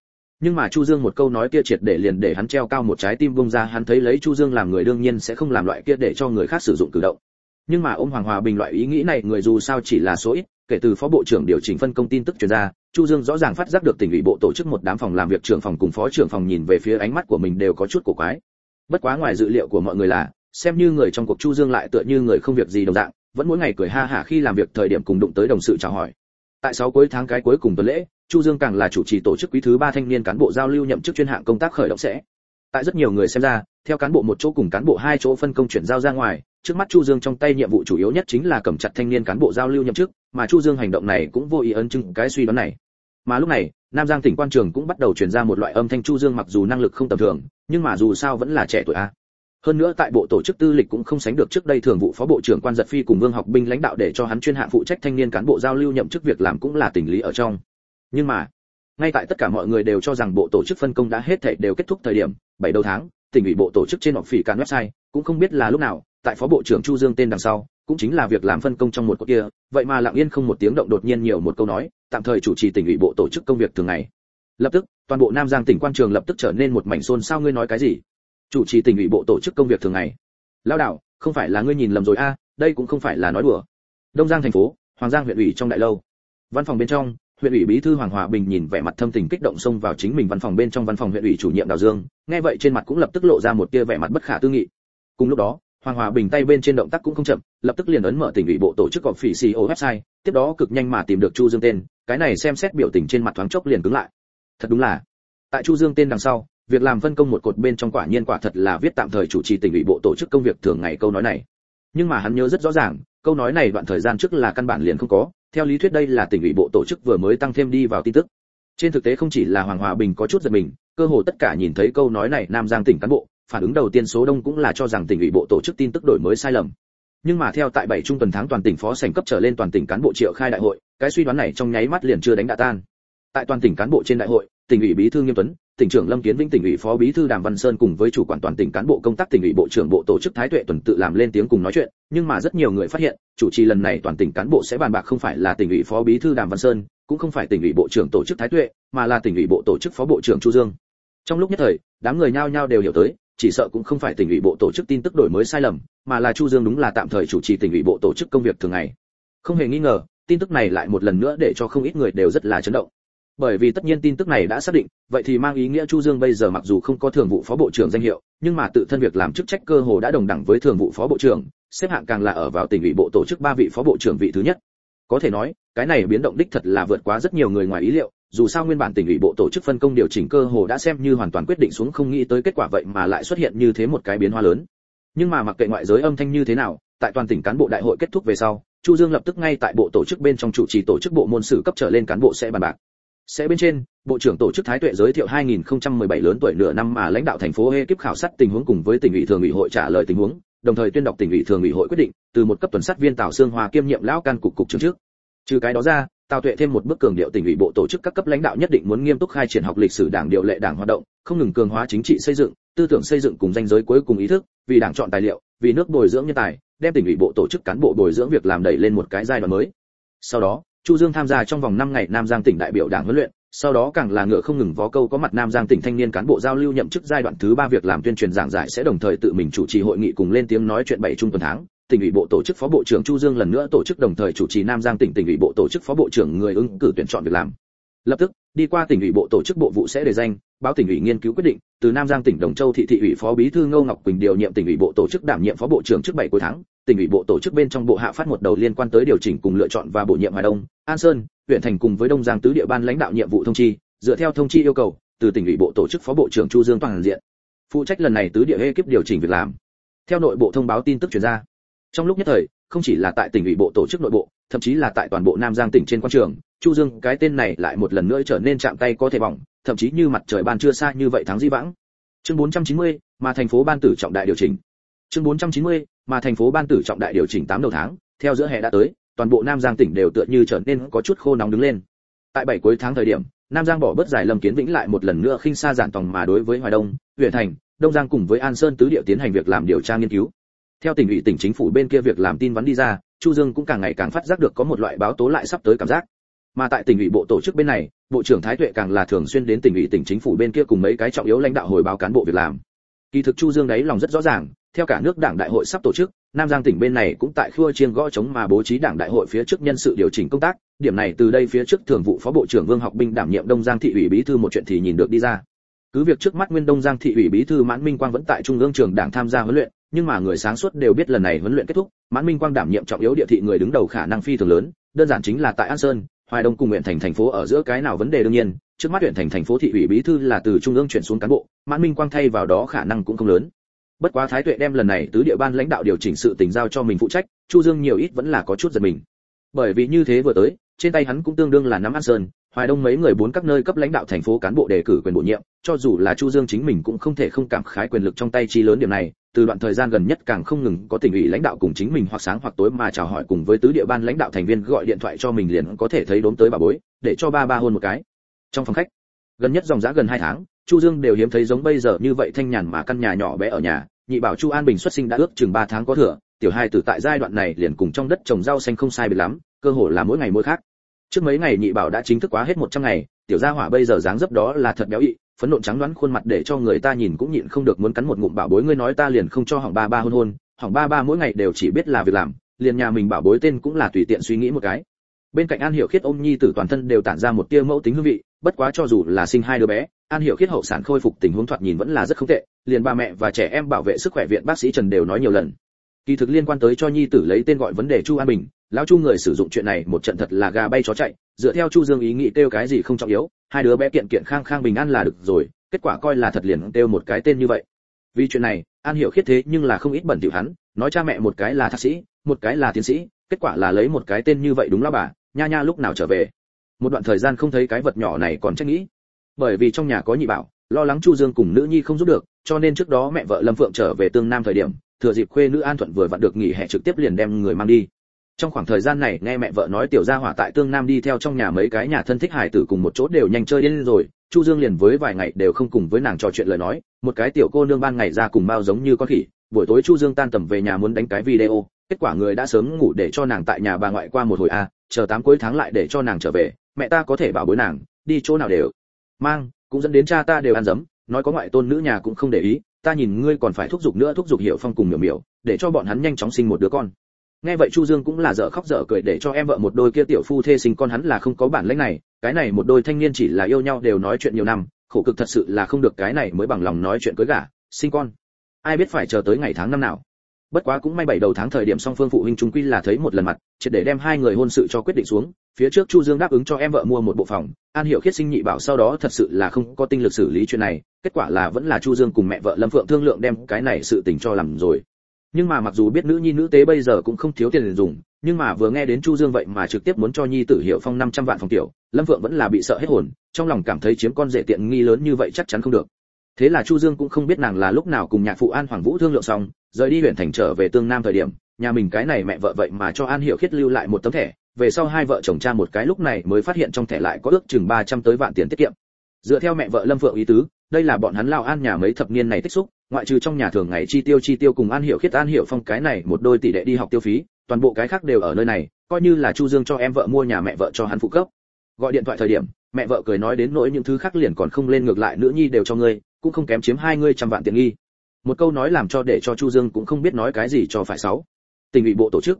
Nhưng mà chu dương một câu nói kia triệt để liền để hắn treo cao một trái tim bung ra, hắn thấy lấy chu dương làm người đương nhiên sẽ không làm loại kia để cho người khác sử dụng cử động. Nhưng mà ông hoàng hòa bình loại ý nghĩ này, người dù sao chỉ là số ít, kể từ phó bộ trưởng điều chỉnh phân công tin tức truyền ra, chu dương rõ ràng phát giác được tỉnh ủy bộ tổ chức một đám phòng làm việc trưởng phòng cùng phó trưởng phòng nhìn về phía ánh mắt của mình đều có chút cổ quái. Bất quá ngoài dự liệu của mọi người là, xem như người trong cuộc chu dương lại tựa như người không việc gì đồng dạng vẫn mỗi ngày cười ha hả khi làm việc thời điểm cùng đụng tới đồng sự chào hỏi. Tại sáu cuối tháng cái cuối cùng tuần lễ, chu dương càng là chủ trì tổ chức quý thứ ba thanh niên cán bộ giao lưu nhậm chức chuyên hạng công tác khởi động sẽ. Tại rất nhiều người xem ra, theo cán bộ một chỗ cùng cán bộ hai chỗ phân công chuyển giao ra ngoài, trước mắt chu dương trong tay nhiệm vụ chủ yếu nhất chính là cầm chặt thanh niên cán bộ giao lưu nhậm chức, mà chu dương hành động này cũng vô ý ấn chứng cái suy đoán này. Mà lúc này, nam giang tỉnh quan trường cũng bắt đầu truyền ra một loại âm thanh chu dương mặc dù năng lực không tầm thường, nhưng mà dù sao vẫn là trẻ tuổi a hơn nữa tại bộ tổ chức tư lịch cũng không sánh được trước đây thường vụ phó bộ trưởng quan giật phi cùng vương học binh lãnh đạo để cho hắn chuyên hạ phụ trách thanh niên cán bộ giao lưu nhậm chức việc làm cũng là tình lý ở trong. Nhưng mà, ngay tại tất cả mọi người đều cho rằng bộ tổ chức phân công đã hết thảy đều kết thúc thời điểm, bảy đầu tháng, tỉnh ủy bộ tổ chức trên họp phỉ cán website, cũng không biết là lúc nào, tại phó bộ trưởng chu dương tên đằng sau, cũng chính là việc làm phân công trong một cột kia, vậy mà lặng yên không một tiếng động đột nhiên nhiều một câu nói, tạm thời chủ trì tỉnh ủy bộ tổ chức công việc thường ngày. Lập tức, toàn bộ nam giang tỉnh quan trường lập tức trở nên một mảnh xôn xao, ngươi nói cái gì? Chủ trì tỉnh ủy bộ tổ chức công việc thường ngày. Lao đạo không phải là ngươi nhìn lầm rồi a đây cũng không phải là nói đùa. Đông giang thành phố hoàng giang huyện ủy trong đại lâu. Văn phòng bên trong huyện ủy bí thư hoàng hòa bình nhìn vẻ mặt thâm tình kích động xông vào chính mình văn phòng bên trong văn phòng huyện ủy chủ nhiệm đào dương. Nghe vậy trên mặt cũng lập tức lộ ra một tia vẻ mặt bất khả tư nghị. Cùng lúc đó Hoàng Hòa Bình tay bên trên động tác cũng không chậm, lập tức liền ấn mở tỉnh ủy bộ tổ chức gọp phỉ CEO website, tiếp đó cực nhanh mà tìm được Chu Dương tên, cái này xem xét biểu tình trên mặt thoáng chốc liền cứng lại. Thật đúng là, tại Chu Dương tên đằng sau, việc làm phân công một cột bên trong quả nhiên quả thật là viết tạm thời chủ trì tỉnh ủy bộ tổ chức công việc thường ngày câu nói này. Nhưng mà hắn nhớ rất rõ ràng, câu nói này đoạn thời gian trước là căn bản liền không có, theo lý thuyết đây là tỉnh ủy bộ tổ chức vừa mới tăng thêm đi vào tin tức. Trên thực tế không chỉ là Hoàng Hòa Bình có chút giật mình, cơ hồ tất cả nhìn thấy câu nói này Nam Giang tỉnh cán bộ, phản ứng đầu tiên số đông cũng là cho rằng tỉnh ủy bộ tổ chức tin tức đổi mới sai lầm nhưng mà theo tại bảy trung tuần tháng toàn tỉnh phó sảnh cấp trở lên toàn tỉnh cán bộ triệu khai đại hội cái suy đoán này trong nháy mắt liền chưa đánh đã tan tại toàn tỉnh cán bộ trên đại hội tỉnh ủy bí thư nghiêm tuấn, tỉnh trưởng lâm kiến vĩnh, tỉnh ủy phó bí thư đàm văn sơn cùng với chủ quản toàn tỉnh cán bộ công tác tỉnh ủy bộ trưởng bộ tổ chức thái tuệ tuần tự làm lên tiếng cùng nói chuyện, nhưng mà rất nhiều người phát hiện, chủ trì lần này toàn tỉnh cán bộ sẽ bàn bạc không phải là tỉnh ủy phó bí thư đàm văn sơn, cũng không phải tỉnh ủy bộ trưởng tổ chức thái tuệ, mà là tỉnh ủy bộ tổ chức phó bộ trưởng chu dương. Trong lúc nhất thời, đám người nhao nhao đều hiểu tới, chỉ sợ cũng không phải tỉnh ủy bộ tổ chức tin tức đổi mới sai lầm, mà là chu dương đúng là tạm thời chủ trì tỉnh ủy bộ tổ chức công việc thường ngày. Không hề nghi ngờ, tin tức này lại một lần nữa để cho không ít người đều rất là chấn động bởi vì tất nhiên tin tức này đã xác định, vậy thì mang ý nghĩa chu dương bây giờ mặc dù không có thường vụ phó bộ trưởng danh hiệu, nhưng mà tự thân việc làm chức trách cơ hồ đã đồng đẳng với thường vụ phó bộ trưởng, xếp hạng càng là ở vào tỉnh ủy bộ tổ chức ba vị phó bộ trưởng vị thứ nhất. Có thể nói, cái này biến động đích thật là vượt quá rất nhiều người ngoài ý liệu, dù sao nguyên bản tỉnh ủy bộ tổ chức phân công điều chỉnh cơ hồ đã xem như hoàn toàn quyết định xuống không nghĩ tới kết quả vậy mà lại xuất hiện như thế một cái biến hóa lớn. Nhưng mà mặc kệ ngoại giới âm thanh như thế nào, tại toàn tỉnh cán bộ đại hội kết thúc về sau, chu dương lập tức ngay tại bộ tổ chức bên trong chủ trì tổ chức bộ môn sử cấp trở lên cán bộ sẽ bàn bạc sẽ bên trên, bộ trưởng tổ chức thái tuệ giới thiệu 2017 lớn tuổi nửa năm mà lãnh đạo thành phố kiếp khảo sát tình huống cùng với tỉnh ủy thường ủy hội trả lời tình huống, đồng thời tuyên đọc tỉnh ủy thường ủy hội quyết định, từ một cấp tuần sát viên tào xương hòa kiêm nhiệm lão can cục cục trưởng trước. Trừ cái đó ra, tào tuệ thêm một bước cường điệu tỉnh ủy bộ tổ chức các cấp lãnh đạo nhất định muốn nghiêm túc khai triển học lịch sử đảng điều lệ đảng hoạt động, không ngừng cường hóa chính trị xây dựng, tư tưởng xây dựng cùng danh giới cuối cùng ý thức, vì đảng chọn tài liệu, vì nước bồi dưỡng nhân tài, đem tỉnh ủy bộ tổ chức cán bộ bồi dưỡng việc làm đẩy lên một cái giai đoạn mới. Sau đó chu dương tham gia trong vòng 5 ngày nam giang tỉnh đại biểu đảng huấn luyện, sau đó càng là ngựa không ngừng vó câu có mặt nam giang tỉnh thanh niên cán bộ giao lưu nhậm chức giai đoạn thứ ba việc làm tuyên truyền giảng giải sẽ đồng thời tự mình chủ trì hội nghị cùng lên tiếng nói chuyện bảy trung tuần tháng. Tỉnh ủy bộ tổ chức phó bộ trưởng chu dương lần nữa tổ chức đồng thời chủ trì nam giang tỉnh tỉnh ủy bộ tổ chức phó bộ trưởng người ứng cử tuyển chọn việc làm. Lập tức, đi qua tỉnh ủy bộ tổ chức bộ vụ sẽ đề danh, báo tỉnh ủy nghiên cứu quyết định, từ nam giang tỉnh đồng châu thị thị ủy phó bí thư ngô ngọc quỳnh điều nhiệm tỉnh ủy bộ tổ chức đảm nhiệm phó bộ trưởng trước 7 cuối tháng tỉnh ủy bộ tổ chức bên trong bộ hạ phát một đầu liên quan tới điều chỉnh cùng lựa chọn và bổ nhiệm Hoài Đông, An Sơn, huyện thành cùng với Đông Giang tứ địa ban lãnh đạo nhiệm vụ thông chi, dựa theo thông chi yêu cầu, từ tỉnh ủy bộ tổ chức phó bộ trưởng Chu Dương toàn diện. Phụ trách lần này tứ địa ekip điều chỉnh việc làm. Theo nội bộ thông báo tin tức truyền ra. Trong lúc nhất thời, không chỉ là tại tỉnh ủy bộ tổ chức nội bộ, thậm chí là tại toàn bộ Nam Giang tỉnh trên quan trường, Chu Dương cái tên này lại một lần nữa trở nên chạm tay có thể bỏng, thậm chí như mặt trời ban chưa xa như vậy tháng di vãng. Chương 490, mà thành phố ban tử trọng đại điều chỉnh. Chương 490, mà thành phố ban tử trọng đại điều chỉnh 8 đầu tháng, theo giữa hè đã tới, toàn bộ Nam Giang tỉnh đều tựa như trở nên có chút khô nóng đứng lên. Tại bảy cuối tháng thời điểm, Nam Giang bỏ bớt giải Lâm Kiến Vĩnh lại một lần nữa khinh xa giản tòng mà đối với Hoài Đông, huyện thành, Đông Giang cùng với An Sơn tứ địa tiến hành việc làm điều tra nghiên cứu. Theo tỉnh ủy tỉnh chính phủ bên kia việc làm tin vắn đi ra, Chu Dương cũng càng ngày càng phát giác được có một loại báo tố lại sắp tới cảm giác. Mà tại tỉnh ủy bộ tổ chức bên này, bộ trưởng Thái Tuệ càng là thường xuyên đến tỉnh ủy tỉnh chính phủ bên kia cùng mấy cái trọng yếu lãnh đạo hồi báo cán bộ việc làm. Kỳ thực Chu Dương đấy lòng rất rõ ràng, theo cả nước đảng đại hội sắp tổ chức nam giang tỉnh bên này cũng tại khua chiêng gõ chống mà bố trí đảng đại hội phía trước nhân sự điều chỉnh công tác. Điểm này từ đây phía trước thường vụ phó bộ trưởng vương học binh đảm nhiệm đông giang thị ủy bí thư một chuyện thì nhìn được đi ra. Cứ việc trước mắt nguyên đông giang thị ủy bí thư mãn minh quang vẫn tại trung ương trường đảng tham gia huấn luyện nhưng mà người sáng suốt đều biết lần này huấn luyện kết thúc mãn minh quang đảm nhiệm trọng yếu địa thị người đứng đầu khả năng phi thường lớn đơn giản chính là tại an sơn hoài đông cùng huyện thành thành phố ở giữa cái nào vấn đề đương nhiên trước mắt huyện thành thành phố thị ủy bí thư là từ trung ương chuyển xuống cán bộ, mãn minh quang thay vào đó khả năng cũng không lớn. Bất quá thái tuệ đem lần này tứ địa ban lãnh đạo điều chỉnh sự tình giao cho mình phụ trách, chu dương nhiều ít vẫn là có chút giật mình. Bởi vì như thế vừa tới, trên tay hắn cũng tương đương là nắm an sơn, hoài đông mấy người bốn các nơi cấp lãnh đạo thành phố cán bộ đề cử quyền bổ nhiệm, cho dù là chu dương chính mình cũng không thể không cảm khái quyền lực trong tay chi lớn điểm này, từ đoạn thời gian gần nhất càng không ngừng có tỉnh ủy lãnh đạo cùng chính mình hoặc sáng hoặc tối mà chào hỏi cùng với tứ địa ban lãnh đạo thành viên gọi điện thoại cho mình liền có thể thấy đốm tới bà bối, để cho ba ba hôn một cái trong phòng khách. Gần nhất dòng giá gần hai tháng, chu dương đều hiếm thấy giống bây giờ như vậy thanh nhàn mà căn nhà nhỏ bé ở nhà, nhị bảo chu an bình xuất sinh đã ước chừng 3 tháng có thừa, tiểu hai tử tại giai đoạn này liền cùng trong đất trồng rau xanh không sai biệt lắm, cơ hồ là mỗi ngày mỗi khác. Trước mấy ngày nhị bảo đã chính thức quá hết 100 ngày, tiểu gia hỏa bây giờ dáng dấp đó là thật béo ị, phấn nộn trắng đoán khuôn mặt để cho người ta nhìn cũng nhịn không được muốn cắn một ngụm bảo bối ngươi nói ta liền không cho hỏng ba ba hôn hôn, hỏng ba ba mỗi ngày đều chỉ biết là việc làm, liền nhà mình bảo bối tên cũng là tùy tiện suy nghĩ một cái bên cạnh an hiểu khiết ôm nhi tử toàn thân đều tản ra một tia mẫu tính hương vị, bất quá cho dù là sinh hai đứa bé, an hiểu khiết hậu sản khôi phục tình huống thoạt nhìn vẫn là rất không tệ, liền ba mẹ và trẻ em bảo vệ sức khỏe viện bác sĩ trần đều nói nhiều lần. Kỳ thực liên quan tới cho nhi tử lấy tên gọi vấn đề chu an bình, lão chu người sử dụng chuyện này một trận thật là gà bay chó chạy, dựa theo chu dương ý nghĩ kêu cái gì không trọng yếu, hai đứa bé kiện kiện khang khang bình an là được rồi, kết quả coi là thật liền kêu một cái tên như vậy. Vì chuyện này, an hiểu khiết thế nhưng là không ít bẩn thỉu hắn, nói cha mẹ một cái là thạc sĩ, một cái là tiến sĩ, kết quả là lấy một cái tên như vậy đúng là bà nha nha lúc nào trở về? Một đoạn thời gian không thấy cái vật nhỏ này còn trách nghĩ. Bởi vì trong nhà có nhị bảo, lo lắng chu dương cùng nữ nhi không giúp được, cho nên trước đó mẹ vợ lâm phượng trở về tương nam thời điểm, thừa dịp khuê nữ an thuận vừa vặn được nghỉ hè trực tiếp liền đem người mang đi. Trong khoảng thời gian này, nghe mẹ vợ nói tiểu gia hỏa tại tương nam đi theo trong nhà mấy cái nhà thân thích hải tử cùng một chỗ đều nhanh chơi đến rồi, chu dương liền với vài ngày đều không cùng với nàng trò chuyện lời nói, một cái tiểu cô nương ban ngày ra cùng bao giống như con khỉ, buổi tối chu dương tan tầm về nhà muốn đánh cái video kết quả người đã sớm ngủ để cho nàng tại nhà bà ngoại qua một hồi a chờ tám cuối tháng lại để cho nàng trở về, mẹ ta có thể bảo bối nàng, đi chỗ nào đều. Mang, cũng dẫn đến cha ta đều ăn dấm, nói có ngoại tôn nữ nhà cũng không để ý, ta nhìn ngươi còn phải thúc giục nữa thúc giục hiểu phong cùng miểu miểu, để cho bọn hắn nhanh chóng sinh một đứa con. Nghe vậy chu dương cũng là dở khóc dở cười để cho em vợ một đôi kia tiểu phu thê sinh con hắn là không có bản lĩnh này, cái này một đôi thanh niên chỉ là yêu nhau đều nói chuyện nhiều năm, khổ cực thật sự là không được cái này mới bằng lòng nói chuyện cưới gả, sinh con. Ai biết phải chờ tới ngày tháng năm nào bất quá cũng may bảy đầu tháng thời điểm song phương phụ huynh chúng quy là thấy một lần mặt, triệt để đem hai người hôn sự cho quyết định xuống. Phía trước chu dương đáp ứng cho em vợ mua một bộ phòng. An hiểu khiết sinh nhị bảo sau đó thật sự là không có tinh lực xử lý chuyện này. Kết quả là vẫn là chu dương cùng mẹ vợ lâm phượng thương lượng đem cái này sự tình cho làm rồi. Nhưng mà mặc dù biết nữ nhi nữ tế bây giờ cũng không thiếu tiền dùng, nhưng mà vừa nghe đến chu dương vậy mà trực tiếp muốn cho nhi tử hiệu phong 500 vạn phòng tiểu, lâm phượng vẫn là bị sợ hết hồn, trong lòng cảm thấy chiếm con rể tiện nghi lớn như vậy chắc chắn không được. Thế là chu dương cũng không biết nàng là lúc nào cùng nhạc phụ an hoàng vũ thương lượng xong rời đi huyện thành trở về tương nam thời điểm, nhà mình cái này mẹ vợ vậy mà cho an hiệu khiết lưu lại một tấm thẻ, về sau hai vợ chồng cha một cái lúc này mới phát hiện trong thẻ lại có ước chừng 300 tới vạn tiền tiết kiệm. Dựa theo mẹ vợ lâm phượng ý tứ, đây là bọn hắn lao an nhà mấy thập niên này tích xúc, ngoại trừ trong nhà thường ngày chi tiêu chi tiêu cùng an hiệu khiết, an hiệu phong cái này một đôi tỷ đệ đi học tiêu phí, toàn bộ cái khác đều ở nơi này, coi như là chu dương cho em vợ mua nhà mẹ vợ cho hắn phụ cấp. Gọi điện thoại thời điểm, mẹ vợ cười nói đến nỗi những thứ khác liền còn không lên ngược lại, nữ nhi đều cho ngươi, cũng không kém chiếm hai ngươi trăm vạn tiền nghi một câu nói làm cho để cho chu dương cũng không biết nói cái gì cho phải sáu. Tình ủy bộ tổ chức.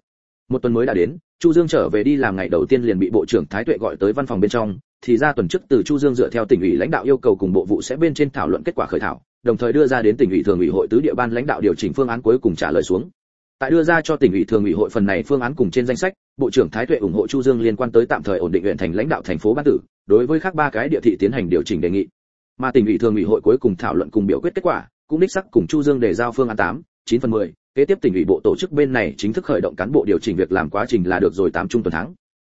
Một tuần mới đã đến, chu dương trở về đi làm ngày đầu tiên liền bị bộ trưởng thái tuệ gọi tới văn phòng bên trong, thì ra tuần trước từ chu dương dựa theo tỉnh ủy lãnh đạo yêu cầu cùng bộ vụ sẽ bên trên thảo luận kết quả khởi thảo, đồng thời đưa ra đến tỉnh ủy thường ủy hội tứ địa ban lãnh đạo điều chỉnh phương án cuối cùng trả lời xuống. Tại đưa ra cho tỉnh ủy thường ủy hội phần này phương án cùng trên danh sách, bộ trưởng thái tuệ ủng hộ chu dương liên quan tới tạm thời ổn định huyện thành lãnh đạo thành phố ban tử, đối với các ba cái địa thị tiến hành điều chỉnh đề nghị. Mà tỉnh ủy thường ủy hội cuối cùng thảo luận cùng biểu quyết kết quả cũng đích sắc cùng chu dương để giao phương án 8, 9 phần 10, kế tiếp tỉnh ủy bộ tổ chức bên này chính thức khởi động cán bộ điều chỉnh việc làm quá trình là được rồi tám trung tuần tháng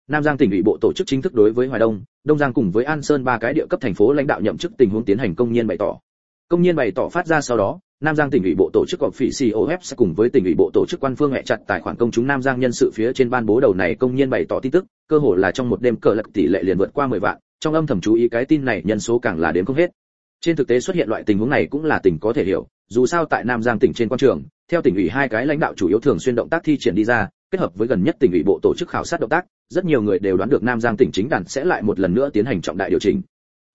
Nam Giang tỉnh ủy bộ tổ chức chính thức đối với Hoài Đông, Đông Giang cùng với An Sơn ba cái địa cấp thành phố lãnh đạo nhậm chức tình huống tiến hành công nhiên bày tỏ. Công nhiên bày tỏ phát ra sau đó, Nam Giang tỉnh ủy bộ tổ chức họp phỉ COF sẽ cùng với tỉnh ủy bộ tổ chức quan phương hẹ chặt tài khoản công chúng Nam Giang nhân sự phía trên ban bố đầu này công nhiên bày tỏ tin tức, cơ hội là trong một đêm cờ lật tỷ lệ liền vượt qua 10 vạn, trong âm thầm chú ý cái tin này nhân số càng là đến không hết. Trên thực tế xuất hiện loại tình huống này cũng là tình có thể hiểu, dù sao tại Nam Giang tỉnh trên quan trường, theo tỉnh ủy hai cái lãnh đạo chủ yếu thường xuyên động tác thi triển đi ra, kết hợp với gần nhất tỉnh ủy bộ tổ chức khảo sát động tác, rất nhiều người đều đoán được Nam Giang tỉnh chính đàn sẽ lại một lần nữa tiến hành trọng đại điều chỉnh.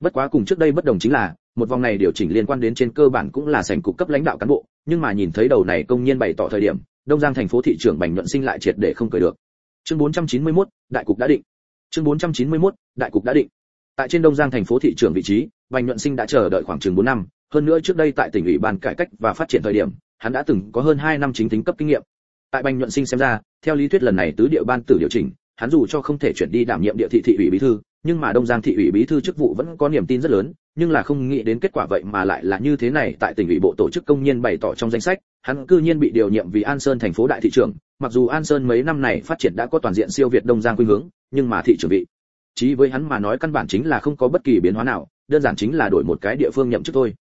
Bất quá cùng trước đây bất đồng chính là, một vòng này điều chỉnh liên quan đến trên cơ bản cũng là sành cục cấp lãnh đạo cán bộ, nhưng mà nhìn thấy đầu này công nhân bày tỏ thời điểm, Đông Giang thành phố thị trưởng Bành Nhuận Sinh lại triệt để không cười được. Chương 491, đại cục đã định. Chương 491, đại cục đã định. Tại trên Đông Giang thành phố thị trưởng vị trí, Bành Nhuận Sinh đã chờ đợi khoảng chừng 4 năm, hơn nữa trước đây tại tỉnh ủy ban cải cách và phát triển thời điểm, hắn đã từng có hơn 2 năm chính tính cấp kinh nghiệm. Tại Bành Nhuận Sinh xem ra, theo lý thuyết lần này tứ địa ban tử điều chỉnh, hắn dù cho không thể chuyển đi đảm nhiệm địa thị thị ủy bí thư, nhưng mà Đông Giang thị ủy bí thư chức vụ vẫn có niềm tin rất lớn, nhưng là không nghĩ đến kết quả vậy mà lại là như thế này, tại tỉnh ủy bộ tổ chức công nhân bày tỏ trong danh sách, hắn cư nhiên bị điều nhiệm vì An Sơn thành phố đại thị trưởng, mặc dù An Sơn mấy năm này phát triển đã có toàn diện siêu việt Đông Giang quy hướng, nhưng mà thị trưởng vị chí với hắn mà nói căn bản chính là không có bất kỳ biến hóa nào, đơn giản chính là đổi một cái địa phương nhậm chức thôi.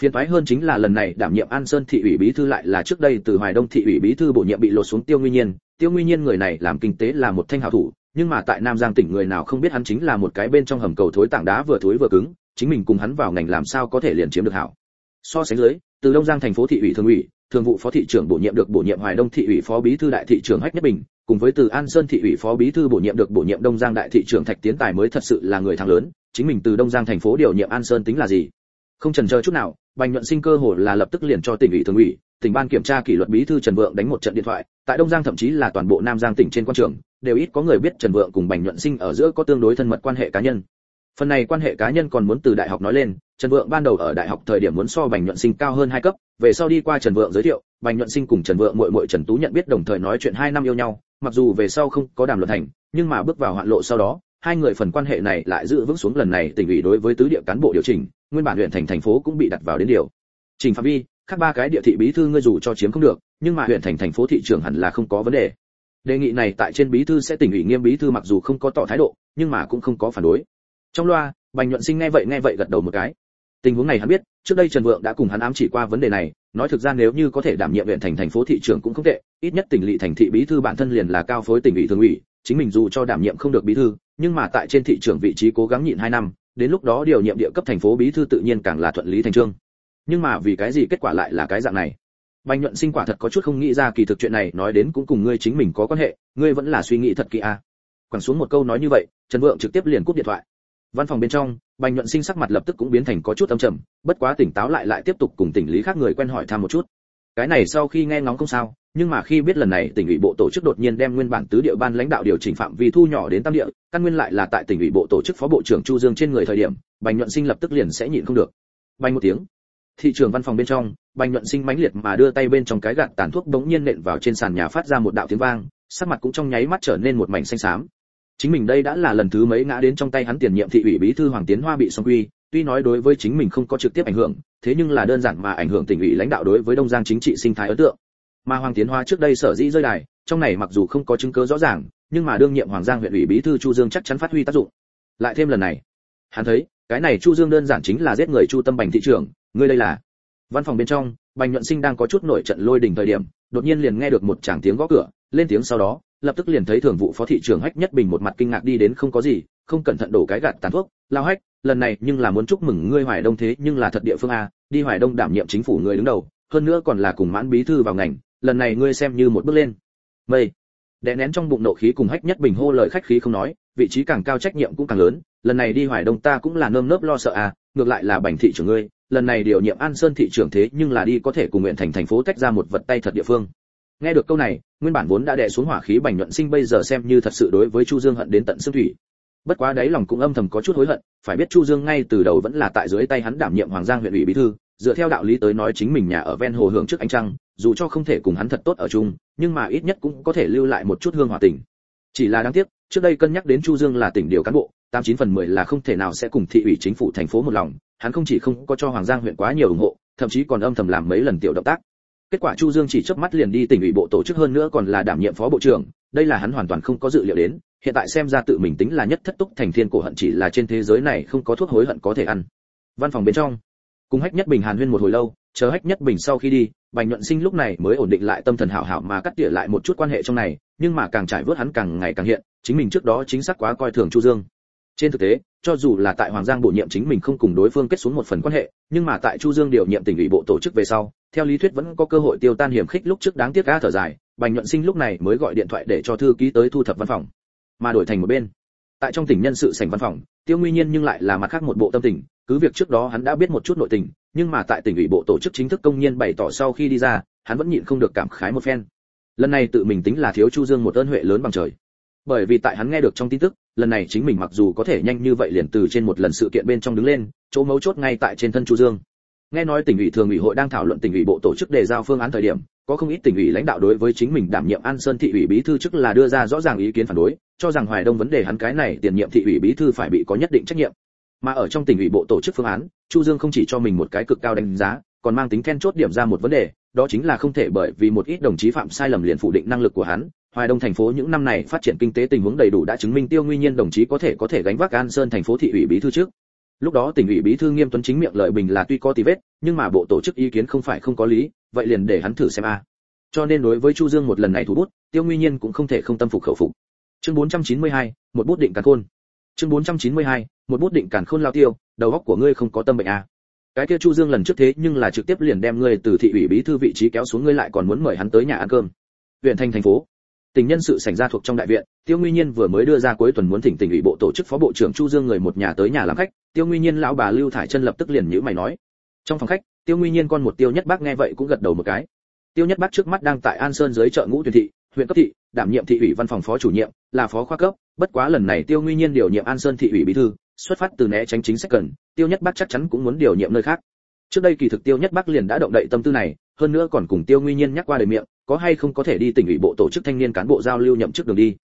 Phiên toái hơn chính là lần này đảm nhiệm An Sơn thị ủy bí thư lại là trước đây từ Hoài Đông thị ủy bí thư bổ nhiệm bị lột xuống Tiêu Nguyên Nhiên, Tiêu Nguyên Nhiên người này làm kinh tế là một thanh hảo thủ, nhưng mà tại Nam Giang tỉnh người nào không biết hắn chính là một cái bên trong hầm cầu thối tảng đá vừa thối vừa cứng, chính mình cùng hắn vào ngành làm sao có thể liền chiếm được hảo. So sánh dưới, từ Đông Giang thành phố thị ủy thường ủy, thường vụ phó thị trưởng bổ nhiệm được bổ nhiệm Hoài Đông thị ủy phó bí thư đại thị trưởng Hách Nhất Bình, cùng với từ An Sơn thị ủy phó bí thư bổ nhiệm được bổ nhiệm Đông Giang đại thị trưởng Thạch Tiến Tài mới thật sự là người thắng lớn, chính mình từ Đông Giang thành phố điều nhiệm An Sơn tính là gì? Không chần chờ chút nào, Bành Nhuận Sinh cơ hội là lập tức liền cho tỉnh ủy thường ủy, tỉnh ban kiểm tra kỷ luật bí thư Trần Vượng đánh một trận điện thoại, tại Đông Giang thậm chí là toàn bộ Nam Giang tỉnh trên quan trường, đều ít có người biết Trần Vượng cùng Bành Nhuận Sinh ở giữa có tương đối thân mật quan hệ cá nhân. Phần này quan hệ cá nhân còn muốn từ đại học nói lên, Trần Vượng ban đầu ở đại học thời điểm muốn so Bành Nhuận Sinh cao hơn hai cấp, về sau đi qua Trần Vượng giới thiệu, Bành Nhuận Sinh cùng Trần Vượng muội muội Trần Tú nhận biết đồng thời nói chuyện hai năm yêu nhau, mặc dù về sau không có đàm luận thành, nhưng mà bước vào hoạn lộ sau đó, hai người phần quan hệ này lại giữ vững xuống lần này tỉnh ủy đối với tứ địa cán bộ điều chỉnh, nguyên bản huyện thành thành phố cũng bị đặt vào đến điều. Trình phạm vi, các ba cái địa thị bí thư ngươi dù cho chiếm không được, nhưng mà huyện thành thành phố thị trường hẳn là không có vấn đề. Đề nghị này tại trên bí thư sẽ tỉnh ủy nghiêm bí thư mặc dù không có tỏ thái độ, nhưng mà cũng không có phản đối. Trong loa, Bành Nhuận Sinh nghe vậy nghe vậy gật đầu một cái. Tình huống này hắn biết, trước đây Trần Vượng đã cùng hắn ám chỉ qua vấn đề này, nói thực ra nếu như có thể đảm nhiệm huyện thành thành phố thị trưởng cũng không tệ ít nhất tỉnh lỵ thành thị bí thư bản thân liền là cao phối tỉnh ủy thường ủy chính mình dù cho đảm nhiệm không được bí thư nhưng mà tại trên thị trưởng vị trí cố gắng nhịn hai năm đến lúc đó điều nhiệm địa cấp thành phố bí thư tự nhiên càng là thuận lý thành trương nhưng mà vì cái gì kết quả lại là cái dạng này bành nhuận sinh quả thật có chút không nghĩ ra kỳ thực chuyện này nói đến cũng cùng ngươi chính mình có quan hệ ngươi vẫn là suy nghĩ thật kỹ à. quẳng xuống một câu nói như vậy trần vượng trực tiếp liền cúp điện thoại văn phòng bên trong, bành nhuận sinh sắc mặt lập tức cũng biến thành có chút âm trầm, bất quá tỉnh táo lại lại tiếp tục cùng tỉnh lý khác người quen hỏi thăm một chút. Cái này sau khi nghe ngóng không sao, nhưng mà khi biết lần này tỉnh ủy bộ tổ chức đột nhiên đem nguyên bản tứ địa ban lãnh đạo điều chỉnh phạm vi thu nhỏ đến tam địa, căn nguyên lại là tại tỉnh ủy bộ tổ chức phó bộ trưởng chu dương trên người thời điểm, bành nhuận sinh lập tức liền sẽ nhịn không được. Bành một tiếng. Thị trường văn phòng bên trong, bành nhuận sinh mãnh liệt mà đưa tay bên trong cái gạt tàn thuốc bỗng nhiên nện vào trên sàn nhà phát ra một đạo tiếng vang, sắc mặt cũng trong nháy mắt trở nên một mảnh xanh xám chính mình đây đã là lần thứ mấy ngã đến trong tay hắn tiền nhiệm thị ủy bí thư hoàng tiến hoa bị song quy, tuy nói đối với chính mình không có trực tiếp ảnh hưởng, thế nhưng là đơn giản mà ảnh hưởng tỉnh ủy lãnh đạo đối với đông giang chính trị sinh thái ấn tượng. Mà hoàng tiến hoa trước đây sở dĩ rơi đài, trong này mặc dù không có chứng cứ rõ ràng, nhưng mà đương nhiệm hoàng giang huyện ủy bí thư chu dương chắc chắn phát huy tác dụng. Lại thêm lần này, hắn thấy, cái này chu dương đơn giản chính là giết người chu tâm bành thị trưởng, ngươi đây là. Văn phòng bên trong, bành nhuận sinh đang có chút nổi trận lôi đình thời điểm, đột nhiên liền nghe được một tràng tiếng gõ cửa, lên tiếng sau đó lập tức liền thấy thường vụ phó thị trưởng hách nhất bình một mặt kinh ngạc đi đến không có gì, không cẩn thận đổ cái gạt tàn thuốc. Lao hách, lần này nhưng là muốn chúc mừng ngươi hoài đông thế, nhưng là thật địa phương a, đi hoài đông đảm nhiệm chính phủ người đứng đầu, hơn nữa còn là cùng mãn bí thư vào ngành, lần này ngươi xem như một bước lên. Mây. Đè nén trong bụng nộ khí cùng hách nhất bình hô lời khách khí không nói, vị trí càng cao trách nhiệm cũng càng lớn, lần này đi hoài đông ta cũng là nơm nớp lo sợ à ngược lại là bành thị trưởng ngươi, lần này điều nhiệm an sơn thị trưởng thế nhưng là đi có thể cùng nguyện thành thành phố tách ra một vật tay thật địa phương nghe được câu này, nguyên bản vốn đã đè xuống hỏa khí bành nhuận sinh bây giờ xem như thật sự đối với chu dương hận đến tận xương thủy. Bất quá đấy lòng cũng âm thầm có chút hối hận, phải biết chu dương ngay từ đầu vẫn là tại dưới tay hắn đảm nhiệm hoàng giang huyện ủy bí thư, dựa theo đạo lý tới nói chính mình nhà ở ven hồ hưởng trước ánh trăng, dù cho không thể cùng hắn thật tốt ở chung, nhưng mà ít nhất cũng có thể lưu lại một chút hương hòa tình. Chỉ là đáng tiếc, trước đây cân nhắc đến chu dương là tỉnh điều cán bộ, tám chín phần mười là không thể nào sẽ cùng thị ủy chính phủ thành phố một lòng, hắn không chỉ không có cho hoàng giang huyện quá nhiều ủng hộ, thậm chí còn âm thầm làm mấy lần tiểu động tác kết quả chu dương chỉ chớp mắt liền đi tỉnh ủy bộ tổ chức hơn nữa còn là đảm nhiệm phó bộ trưởng, đây là hắn hoàn toàn không có dự liệu đến, hiện tại xem ra tự mình tính là nhất thất túc thành thiên cổ hận chỉ là trên thế giới này không có thuốc hối hận có thể ăn. Văn phòng bên trong, cùng hách nhất bình hàn huyên một hồi lâu, chờ hách nhất bình sau khi đi, bành nhuận sinh lúc này mới ổn định lại tâm thần hảo hảo mà cắt tỉa lại một chút quan hệ trong này, nhưng mà càng trải vớt hắn càng ngày càng hiện, chính mình trước đó chính xác quá coi thường chu dương. Trên thực tế cho dù là tại hoàng giang bổ nhiệm chính mình không cùng đối phương kết xuống một phần quan hệ, nhưng mà tại chu dương điều nhiệm tỉnh ủy bộ tổ chức về sau, theo lý thuyết vẫn có cơ hội tiêu tan hiểm khích lúc trước đáng tiếc ga thở dài, bành nhuận sinh lúc này mới gọi điện thoại để cho thư ký tới thu thập văn phòng, mà đổi thành một bên. Tại trong tỉnh nhân sự sảnh văn phòng, tiêu nguyên nhiên nhưng lại là mặt khác một bộ tâm tình, cứ việc trước đó hắn đã biết một chút nội tình, nhưng mà tại tỉnh ủy bộ tổ chức chính thức công nhiên bày tỏ sau khi đi ra, hắn vẫn nhịn không được cảm khái một phen. Lần này tự mình tính là thiếu chu dương một ơn huệ lớn bằng trời. Bởi vì tại hắn nghe được trong tin tức lần này chính mình mặc dù có thể nhanh như vậy liền từ trên một lần sự kiện bên trong đứng lên, chỗ mấu chốt ngay tại trên thân chu dương. Nghe nói tỉnh ủy thường ủy hội đang thảo luận tỉnh ủy bộ tổ chức đề giao phương án thời điểm, có không ít tỉnh ủy lãnh đạo đối với chính mình đảm nhiệm an sơn thị ủy bí thư chức là đưa ra rõ ràng ý kiến phản đối, cho rằng hoài đông vấn đề hắn cái này tiền nhiệm thị ủy bí thư phải bị có nhất định trách nhiệm. Mà ở trong tỉnh ủy bộ tổ chức phương án, chu dương không chỉ cho mình một cái cực cao đánh giá, còn mang tính then chốt điểm ra một vấn đề, đó chính là không thể bởi vì một ít đồng chí phạm sai lầm liền phủ định năng lực của hắn hoài đông thành phố những năm này phát triển kinh tế tình huống đầy đủ đã chứng minh tiêu nguyên nhiên đồng chí có thể có thể gánh vác an sơn thành phố thị ủy bí thư trước. Lúc đó tỉnh ủy bí thư nghiêm tuấn chính miệng lợi bình là tuy có tí vết nhưng mà bộ tổ chức ý kiến không phải không có lý vậy liền để hắn thử xem a. Cho nên đối với chu dương một lần này thủ bút tiêu nguyên nhiên cũng không thể không tâm phục khẩu phục. Chương 492, một bút định càn khôn. Chương 492, một bút định càn khôn lao tiêu đầu óc của ngươi không có tâm bệnh à. cái kia chu dương lần trước thế nhưng là trực tiếp liền đem ngươi từ thị ủy bí thư vị trí kéo xuống ngươi lại còn muốn mời hắn tới nhà ăn cơm. Huyện thành thành phố tình nhân sự xảy ra thuộc trong đại viện, tiêu nguyên nhiên vừa mới đưa ra cuối tuần muốn thỉnh tỉnh ủy bộ tổ chức phó bộ trưởng chu dương người một nhà tới nhà làm khách, tiêu nguyên nhiên lão bà lưu thải chân lập tức liền nhíu mày nói. Trong phòng khách, tiêu nguyên nhiên con một tiêu nhất bác nghe vậy cũng gật đầu một cái. Tiêu nhất bác trước mắt đang tại an sơn dưới chợ ngũ tuyển thị, huyện cấp thị, đảm nhiệm thị ủy văn phòng phó chủ nhiệm, là phó khoa cấp. Bất quá lần này tiêu nguyên nhiên điều nhiệm an sơn thị ủy bí thư, xuất phát từ né tránh chính sách cần, tiêu nhất bác chắc chắn cũng muốn điều nhiệm nơi khác. Trước đây kỳ thực tiêu nhất bác liền đã động đậy tâm tư này, hơn nữa còn cùng tiêu nguyên nhiên nhắc qua đời miệng có hay không có thể đi tỉnh ủy bộ tổ chức thanh niên cán bộ giao lưu nhậm chức đường đi?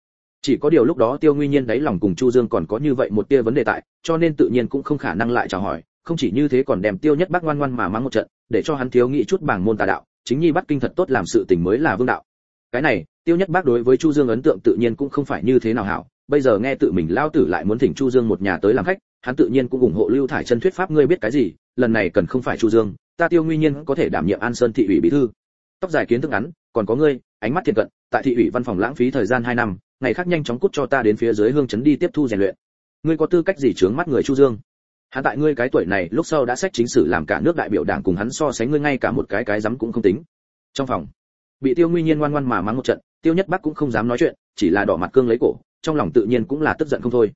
Chỉ có điều lúc đó tiêu nguyên nhiên đáy lòng cùng chu dương còn có như vậy một tia vấn đề tại, cho nên tự nhiên cũng không khả năng lại chào hỏi, không chỉ như thế còn đem tiêu nhất bác ngoan ngoan mà mang một trận, để cho hắn thiếu nghĩ chút bảng môn tà đạo, chính nhi bắt kinh thật tốt làm sự tình mới là vương đạo. Cái này, tiêu nhất bác đối với chu dương ấn tượng tự nhiên cũng không phải như thế nào hảo, bây giờ nghe tự mình lao tử lại muốn thỉnh chu dương một nhà tới làm khách, hắn tự nhiên cũng ủng hộ lưu thải chân thuyết pháp ngươi biết cái gì, lần này cần không phải chu dương, ta tiêu nguyên nhiên có thể đảm nhiệm an sơn thị ủy bí thư. Tóc dài kiến thức ngắn còn có ngươi, ánh mắt thiện cận, tại thị ủy văn phòng lãng phí thời gian 2 năm, ngày khác nhanh chóng cút cho ta đến phía dưới hương chấn đi tiếp thu rèn luyện. Ngươi có tư cách gì chướng mắt người chu dương? Hắn tại ngươi cái tuổi này, lúc sau đã sách chính sử làm cả nước đại biểu đảng cùng hắn so sánh ngươi ngay cả một cái cái dám cũng không tính. Trong phòng, bị tiêu nguyên nhiên ngoan ngoan mà mắng một trận, tiêu nhất bắc cũng không dám nói chuyện, chỉ là đỏ mặt cương lấy cổ, trong lòng tự nhiên cũng là tức giận không thôi.